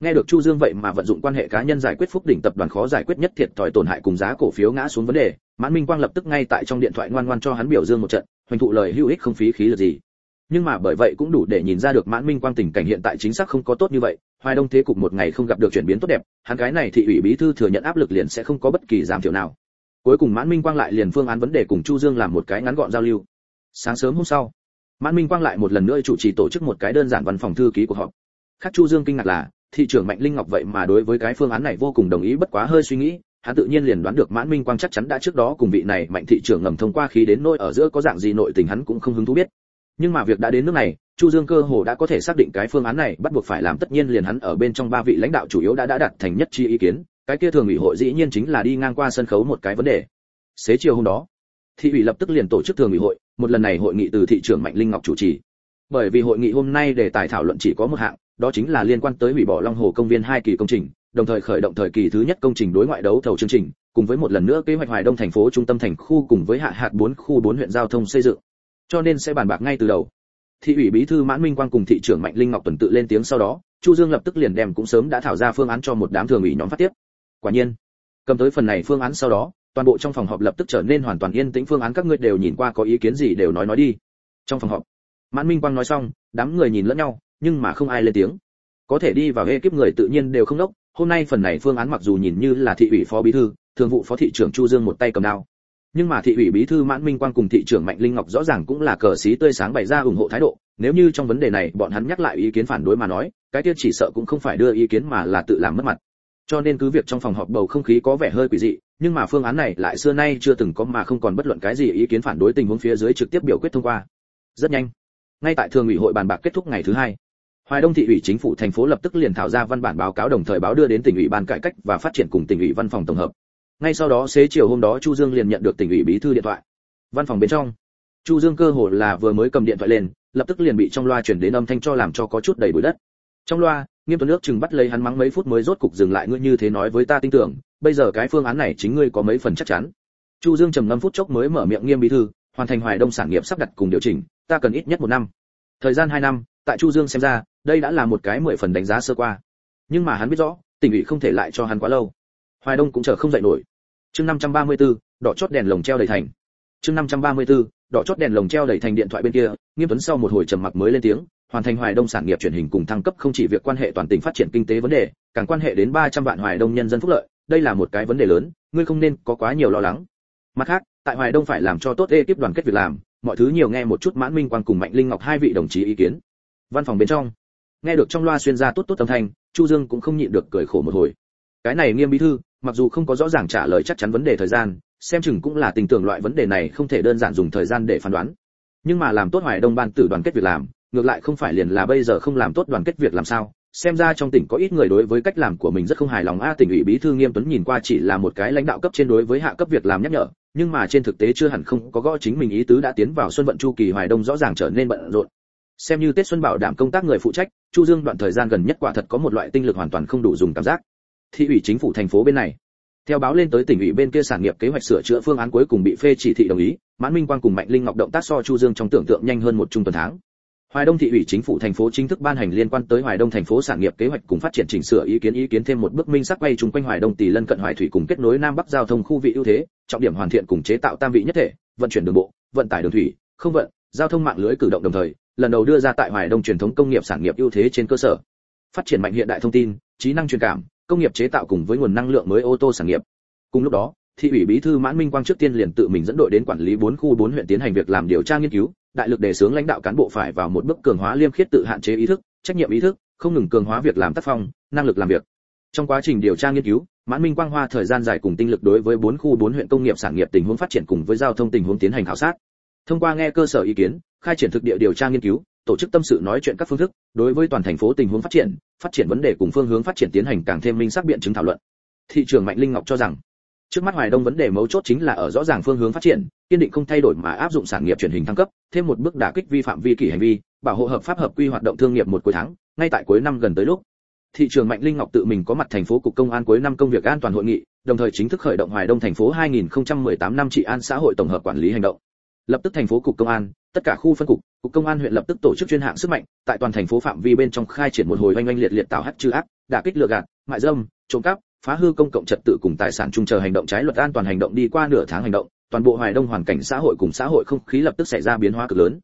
nghe được chu dương vậy mà vận dụng quan hệ cá nhân giải quyết phúc đỉnh tập đoàn khó giải quyết nhất thiệt thòi tổn hại cùng giá cổ phiếu ngã xuống vấn đề, mãn minh quang lập tức ngay tại trong điện thoại ngoan ngoan cho hắn biểu dương một trận, hoành thụ lời hữu ích không phí khí lực gì nhưng mà bởi vậy cũng đủ để nhìn ra được mãn minh quang tình cảnh hiện tại chính xác không có tốt như vậy, hoài đông thế cục một ngày không gặp được chuyển biến tốt đẹp, hắn cái này thị ủy bí thư thừa nhận áp lực liền sẽ không có bất kỳ giảm thiểu nào. Cuối cùng mãn minh quang lại liền phương án vấn đề cùng chu dương làm một cái ngắn gọn giao lưu. Sáng sớm hôm sau, mãn minh quang lại một lần nữa chủ trì tổ chức một cái đơn giản văn phòng thư ký của họ khác chu dương kinh ngạc là, thị trưởng mạnh linh ngọc vậy mà đối với cái phương án này vô cùng đồng ý bất quá hơi suy nghĩ, hắn tự nhiên liền đoán được mãn minh quang chắc chắn đã trước đó cùng vị này mạnh thị trưởng ngầm thông qua khí đến nỗi ở giữa có dạng gì nội tình hắn cũng không hứng thú biết nhưng mà việc đã đến nước này, chu dương cơ hồ đã có thể xác định cái phương án này bắt buộc phải làm tất nhiên liền hắn ở bên trong ba vị lãnh đạo chủ yếu đã đã đặt thành nhất chi ý kiến. Cái kia thường ủy hội dĩ nhiên chính là đi ngang qua sân khấu một cái vấn đề. Xế chiều hôm đó, thị ủy lập tức liền tổ chức thường ủy hội, một lần này hội nghị từ thị trưởng mạnh linh ngọc chủ trì. Bởi vì hội nghị hôm nay để tài thảo luận chỉ có một hạng, đó chính là liên quan tới hủy bỏ long hồ công viên hai kỳ công trình, đồng thời khởi động thời kỳ thứ nhất công trình đối ngoại đấu thầu chương trình, cùng với một lần nữa kế hoạch hoài đông thành phố trung tâm thành khu cùng với hạ hạt bốn khu bốn huyện giao thông xây dựng cho nên sẽ bàn bạc ngay từ đầu. Thị ủy bí thư mãn minh quang cùng thị trưởng mạnh linh ngọc tuần tự lên tiếng sau đó, chu dương lập tức liền đem cũng sớm đã thảo ra phương án cho một đám thường ủy nhóm phát tiếp. Quả nhiên, cầm tới phần này phương án sau đó, toàn bộ trong phòng họp lập tức trở nên hoàn toàn yên tĩnh, phương án các ngươi đều nhìn qua có ý kiến gì đều nói nói đi. Trong phòng họp, mãn minh quang nói xong, đám người nhìn lẫn nhau, nhưng mà không ai lên tiếng. Có thể đi vào hệ kiếp người tự nhiên đều không đốc, hôm nay phần này phương án mặc dù nhìn như là thị ủy phó bí thư, thường vụ phó thị trưởng chu dương một tay cầm đao nhưng mà thị ủy bí thư mãn minh quang cùng thị trưởng mạnh linh ngọc rõ ràng cũng là cờ xí tươi sáng bày ra ủng hộ thái độ. Nếu như trong vấn đề này bọn hắn nhắc lại ý kiến phản đối mà nói, cái kia chỉ sợ cũng không phải đưa ý kiến mà là tự làm mất mặt. Cho nên cứ việc trong phòng họp bầu không khí có vẻ hơi quỷ dị, nhưng mà phương án này lại xưa nay chưa từng có mà không còn bất luận cái gì ý kiến phản đối tình huống phía dưới trực tiếp biểu quyết thông qua. Rất nhanh. Ngay tại thường ủy hội bàn bạc kết thúc ngày thứ hai, Hoài Đông thị ủy chính phủ thành phố lập tức liền thảo ra văn bản báo cáo đồng thời báo đưa đến tỉnh ủy ban cải cách và phát triển cùng tỉnh ủy văn phòng tổng hợp. Ngay sau đó xế chiều hôm đó Chu Dương liền nhận được tỉnh ủy bí thư điện thoại. Văn phòng bên trong, Chu Dương cơ hồ là vừa mới cầm điện thoại lên, lập tức liền bị trong loa chuyển đến âm thanh cho làm cho có chút đầy bụi đất. Trong loa, Nghiêm Tuấn nước chừng bắt lấy hắn mắng mấy phút mới rốt cục dừng lại ngươi như thế nói với ta tin tưởng, bây giờ cái phương án này chính ngươi có mấy phần chắc chắn. Chu Dương trầm ngâm phút chốc mới mở miệng Nghiêm bí thư, hoàn thành Hoài Đông sản nghiệp sắp đặt cùng điều chỉnh, ta cần ít nhất một năm. Thời gian hai năm, tại Chu Dương xem ra, đây đã là một cái mười phần đánh giá sơ qua nhưng mà hắn biết rõ tỉnh ủy không thể lại cho hắn quá lâu hoài đông cũng chờ không dậy nổi. Chương 534, đỏ chót đèn lồng treo đầy thành. Chương 534, đỏ chót đèn lồng treo đầy thành điện thoại bên kia nghiêm tuấn sau một hồi trầm mặc mới lên tiếng hoàn thành hoài đông sản nghiệp truyền hình cùng thăng cấp không chỉ việc quan hệ toàn tỉnh phát triển kinh tế vấn đề càng quan hệ đến 300 vạn hoài đông nhân dân phúc lợi đây là một cái vấn đề lớn ngươi không nên có quá nhiều lo lắng. Mặt khác tại hoài đông phải làm cho tốt ekip đoàn kết việc làm mọi thứ nhiều nghe một chút mãn minh quang cùng mạnh linh ngọc hai vị đồng chí ý kiến. Văn phòng bên trong nghe được trong loa xuyên ra tốt tốt âm thanh chu dương cũng không nhịn được cười khổ một hồi. Cái này nghiêm bí thư mặc dù không có rõ ràng trả lời chắc chắn vấn đề thời gian, xem chừng cũng là tình tưởng loại vấn đề này không thể đơn giản dùng thời gian để phán đoán. Nhưng mà làm tốt hoài đông ban tử đoàn kết việc làm, ngược lại không phải liền là bây giờ không làm tốt đoàn kết việc làm sao? Xem ra trong tỉnh có ít người đối với cách làm của mình rất không hài lòng. A, tỉnh ủy bí thư nghiêm tuấn nhìn qua chỉ là một cái lãnh đạo cấp trên đối với hạ cấp việc làm nhắc nhở, nhưng mà trên thực tế chưa hẳn không có gõ chính mình ý tứ đã tiến vào xuân vận chu kỳ hoài đông rõ ràng trở nên bận rộn. Xem như tết xuân bảo đảm công tác người phụ trách, chu dương đoạn thời gian gần nhất quả thật có một loại tinh lực hoàn toàn không đủ dùng cảm giác thị ủy chính phủ thành phố bên này theo báo lên tới tỉnh ủy bên kia sản nghiệp kế hoạch sửa chữa phương án cuối cùng bị phê chỉ thị đồng ý mãn minh quang cùng mạnh linh ngọc động tác so chu dương trong tưởng tượng nhanh hơn một trung tuần tháng Hoài Đông thị ủy chính phủ thành phố chính thức ban hành liên quan tới Hoài Đông thành phố sản nghiệp kế hoạch cùng phát triển chỉnh sửa ý kiến ý kiến thêm một bước minh sắc quay trùng quanh Hoài Đông tỷ lân cận Hoài thủy cùng kết nối Nam Bắc giao thông khu vị ưu thế, trọng điểm hoàn thiện cùng chế tạo tam vị nhất thể, vận chuyển đường bộ, vận tải đường thủy, không vận, giao thông mạng lưới cử động đồng thời, lần đầu đưa ra tại Hoài Đông truyền thống công nghiệp sản nghiệp ưu thế trên cơ sở. phát triển mạnh hiện đại thông tin trí năng truyền cảm công nghiệp chế tạo cùng với nguồn năng lượng mới ô tô sản nghiệp. Cùng lúc đó, thị ủy bí thư mãn minh quang trước tiên liền tự mình dẫn đội đến quản lý bốn khu bốn huyện tiến hành việc làm điều tra nghiên cứu, đại lực đề xướng lãnh đạo cán bộ phải vào một bước cường hóa liêm khiết tự hạn chế ý thức, trách nhiệm ý thức, không ngừng cường hóa việc làm tác phong, năng lực làm việc. Trong quá trình điều tra nghiên cứu, mãn minh quang hoa thời gian dài cùng tinh lực đối với bốn khu bốn huyện công nghiệp sản nghiệp tình huống phát triển cùng với giao thông tình huống tiến hành khảo sát. Thông qua nghe cơ sở ý kiến, khai triển thực địa điều tra nghiên cứu, tổ chức tâm sự nói chuyện các phương thức đối với toàn thành phố tình huống phát triển phát triển vấn đề cùng phương hướng phát triển tiến hành càng thêm minh xác biện chứng thảo luận. Thị trường mạnh linh ngọc cho rằng, trước mắt hoài đông vấn đề mấu chốt chính là ở rõ ràng phương hướng phát triển, kiên định không thay đổi mà áp dụng sản nghiệp truyền hình thăng cấp, thêm một bước đả kích vi phạm vi kỷ hành vi, bảo hộ hợp pháp hợp quy hoạt động thương nghiệp một cuối tháng, ngay tại cuối năm gần tới lúc. Thị trường mạnh linh ngọc tự mình có mặt thành phố cục công an cuối năm công việc an toàn hội nghị, đồng thời chính thức khởi động hoài đông thành phố 2018 năm trị an xã hội tổng hợp quản lý hành động. Lập tức thành phố cục công an tất cả khu phân cục cục công an huyện lập tức tổ chức chuyên hạng sức mạnh, tại toàn thành phố phạm vi bên trong khai triển một hồi oanh oanh liệt liệt tạo hắc trừ ác, đả kích lừa gạt, mại dâm, trộm cắp, phá hư công cộng trật tự cùng tài sản chung chờ hành động trái luật an toàn hành động đi qua nửa tháng hành động, toàn bộ hoài đông hoàn cảnh xã hội cùng xã hội không khí lập tức xảy ra biến hóa cực lớn.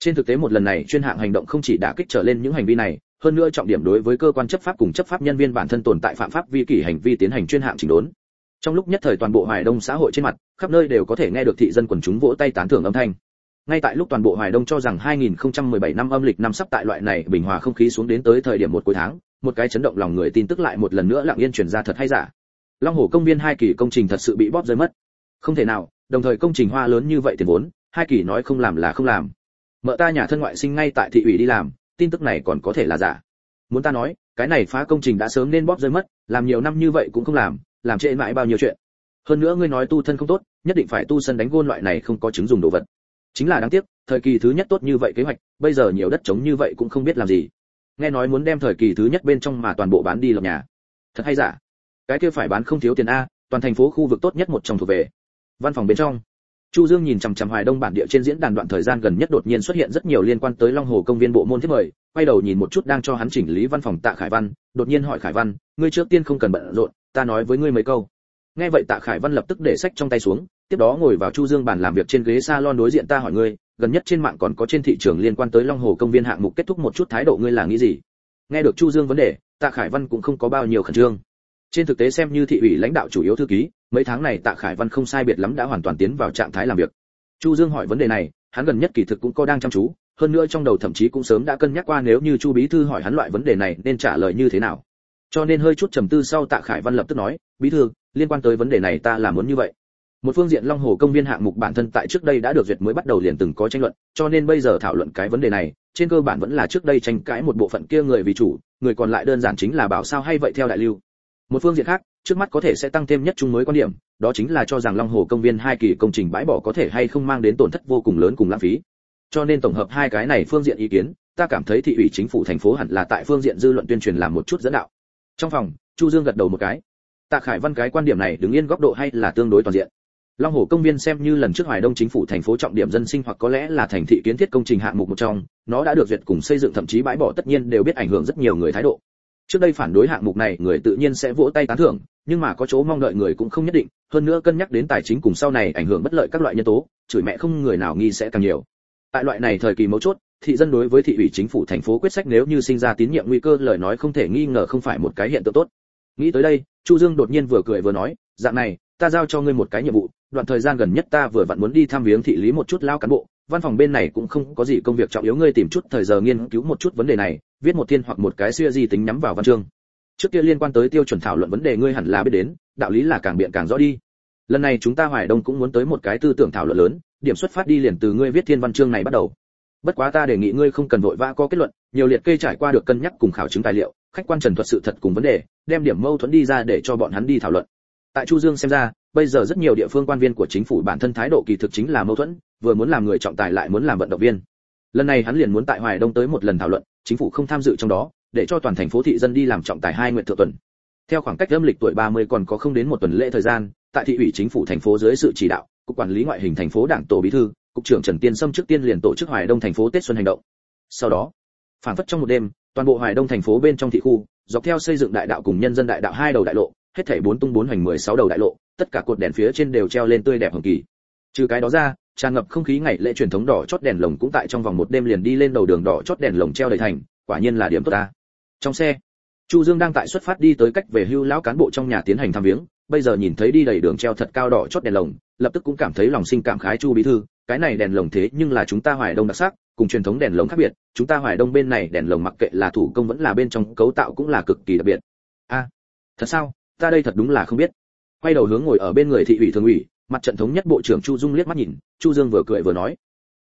Trên thực tế một lần này chuyên hạng hành động không chỉ đả kích trở lên những hành vi này, hơn nữa trọng điểm đối với cơ quan chấp pháp cùng chấp pháp nhân viên bản thân tồn tại phạm pháp vi kỷ hành vi tiến hành chuyên hạng chỉnh đốn. Trong lúc nhất thời toàn bộ hoài đông xã hội trên mặt, khắp nơi đều có thể nghe được thị dân quần chúng vỗ tay tán thưởng âm thanh ngay tại lúc toàn bộ hoài đông cho rằng 2017 năm âm lịch năm sắp tại loại này bình hòa không khí xuống đến tới thời điểm một cuối tháng, một cái chấn động lòng người tin tức lại một lần nữa lặng yên truyền ra thật hay giả. Long hồ công viên hai kỳ công trình thật sự bị bóp rơi mất. Không thể nào, đồng thời công trình hoa lớn như vậy tiền vốn, hai kỳ nói không làm là không làm. Mợ ta nhà thân ngoại sinh ngay tại thị ủy đi làm, tin tức này còn có thể là giả. Muốn ta nói, cái này phá công trình đã sớm nên bóp rơi mất, làm nhiều năm như vậy cũng không làm làm trễ mãi bao nhiêu chuyện. Hơn nữa ngươi nói tu thân không tốt, nhất định phải tu sân đánh gôn loại này không có chứng dùng đồ vật chính là đáng tiếc, thời kỳ thứ nhất tốt như vậy kế hoạch, bây giờ nhiều đất trống như vậy cũng không biết làm gì. Nghe nói muốn đem thời kỳ thứ nhất bên trong mà toàn bộ bán đi lập nhà. Thật hay giả? Cái kia phải bán không thiếu tiền a, toàn thành phố khu vực tốt nhất một trong thuộc về. Văn phòng bên trong. Chu dương nhìn chằm chằm hoài đông bản địa trên diễn đàn đoạn thời gian gần nhất đột nhiên xuất hiện rất nhiều liên quan tới long hồ công viên bộ môn thiết mời, quay đầu nhìn một chút đang cho hắn chỉnh lý văn phòng tạ khải văn, đột nhiên hỏi khải văn, ngươi trước tiên không cần bận rộn, ta nói với ngươi mấy câu. Nghe vậy tạ khải văn lập tức để sách trong tay xuống tiếp đó ngồi vào chu dương bàn làm việc trên ghế salon đối diện ta hỏi ngươi, gần nhất trên mạng còn có trên thị trường liên quan tới long hồ công viên hạng mục kết thúc một chút thái độ ngươi là nghĩ gì? Nghe được chu dương vấn đề, tạ khải văn cũng không có bao nhiêu khẩn trương. Trên thực tế xem như thị ủy lãnh đạo chủ yếu thư ký, mấy tháng này tạ khải văn không sai biệt lắm đã hoàn toàn tiến vào trạng thái làm việc. Chu dương hỏi vấn đề này, hắn gần nhất kỳ thực cũng có đang chăm chú, hơn nữa trong đầu thậm chí cũng sớm đã cân nhắc qua nếu như chu bí thư hỏi hắn loại vấn đề này nên trả lời như thế nào. Cho nên hơi chút trầm tư sau tạ khải văn lập tức nói, bí thư, liên quan tới vấn đề này ta là muốn như vậy một phương diện long hồ công viên hạng mục bản thân tại trước đây đã được duyệt mới bắt đầu liền từng có tranh luận, cho nên bây giờ thảo luận cái vấn đề này, trên cơ bản vẫn là trước đây tranh cãi một bộ phận kia người vì chủ, người còn lại đơn giản chính là bảo sao hay vậy theo đại lưu. Một phương diện khác, trước mắt có thể sẽ tăng thêm nhất chung mới quan điểm, đó chính là cho rằng long hồ công viên hai kỳ công trình bãi bỏ có thể hay không mang đến tổn thất vô cùng lớn cùng lãng phí. Cho nên tổng hợp hai cái này phương diện ý kiến, ta cảm thấy thị ủy chính phủ thành phố hẳn là tại phương diện dư luận tuyên truyền làm một chút dẫn đạo. Trong phòng, chu dương gật đầu một cái. Tạ khải văn cái quan điểm này đứng yên góc độ hay là tương đối toàn diện? Long hồ công viên xem như lần trước hoài đông chính phủ thành phố trọng điểm dân sinh hoặc có lẽ là thành thị kiến thiết công trình hạng mục một trong, nó đã được duyệt cùng xây dựng thậm chí bãi bỏ tất nhiên đều biết ảnh hưởng rất nhiều người thái độ. Trước đây phản đối hạng mục này, người tự nhiên sẽ vỗ tay tán thưởng, nhưng mà có chỗ mong đợi người cũng không nhất định, hơn nữa cân nhắc đến tài chính cùng sau này ảnh hưởng bất lợi các loại nhân tố, chửi mẹ không người nào nghi sẽ càng nhiều. Tại loại này thời kỳ mấu chốt, thị dân đối với thị ủy chính phủ thành phố quyết sách nếu như sinh ra tín nhiệm nguy cơ, lời nói không thể nghi ngờ không phải một cái hiện tượng tốt. Nghĩ tới đây, chu dương đột nhiên vừa cười vừa nói, dạng này ta giao cho ngươi một cái nhiệm vụ, đoạn thời gian gần nhất ta vừa vặn muốn đi thăm viếng thị lý một chút lao cán bộ, văn phòng bên này cũng không có gì công việc trọng yếu, ngươi tìm chút thời giờ nghiên cứu một chút vấn đề này, viết một thiên hoặc một cái xưa gì tính nhắm vào văn chương. Trước kia liên quan tới tiêu chuẩn thảo luận vấn đề ngươi hẳn là biết đến, đạo lý là càng biện càng rõ đi. Lần này chúng ta hoài đông cũng muốn tới một cái tư tưởng thảo luận lớn, điểm xuất phát đi liền từ ngươi viết thiên văn chương này bắt đầu. Bất quá ta đề nghị ngươi không cần vội vã có kết luận, nhiều liệt kê trải qua được cân nhắc cùng khảo chứng tài liệu, khách quan trần thuật sự thật cùng vấn đề, đem điểm mâu thuẫn đi ra để cho bọn hắn đi thảo luận tại chu dương xem ra, bây giờ rất nhiều địa phương quan viên của chính phủ bản thân thái độ kỳ thực chính là mâu thuẫn, vừa muốn làm người trọng tài lại muốn làm vận động viên. Lần này hắn liền muốn tại hoài đông tới một lần thảo luận, chính phủ không tham dự trong đó, để cho toàn thành phố thị dân đi làm trọng tài hai nguyện thượng tuần. Theo khoảng cách âm lịch tuổi 30 còn có không đến một tuần lễ thời gian, tại thị ủy chính phủ thành phố dưới sự chỉ đạo, cục quản lý ngoại hình thành phố đảng tổ bí thư, cục trưởng trần tiên sâm trước tiên liền tổ chức hoài đông thành phố tết xuân hành động. Sau đó, phản phất trong một đêm, toàn bộ hoài đông thành phố bên trong thị khu, dọc theo xây dựng đại đạo cùng nhân dân đại đạo hai đầu đại lộ hết thảy bốn tung bốn hoành 16 đầu đại lộ, tất cả cột đèn phía trên đều treo lên tươi đẹp hồng kỳ. Trừ cái đó ra, tràn ngập không khí ngày lễ truyền thống đỏ chót đèn lồng cũng tại trong vòng một đêm liền đi lên đầu đường đỏ chót đèn lồng treo đầy thành, quả nhiên là điểm tốt ta. Trong xe, chu dương đang tại xuất phát đi tới cách về hưu lão cán bộ trong nhà tiến hành thăm viếng, bây giờ nhìn thấy đi đầy đường treo thật cao đỏ chót đèn lồng, lập tức cũng cảm thấy lòng sinh cảm khái chu bí thư, cái này đèn lồng thế nhưng là chúng ta hoài đông đặc sắc, cùng truyền thống đèn lồng khác biệt, chúng ta hoài đông bên này đèn lồng mặc kệ là thủ công vẫn là bên trong cấu tạo cũng là cực kỳ đặc biệt. A, thật sao? Ta đây thật đúng là không biết. Quay đầu hướng ngồi ở bên người thị ủy thường ủy, mặt trận thống nhất bộ trưởng chu dung liếc mắt nhìn, chu dương vừa cười vừa nói.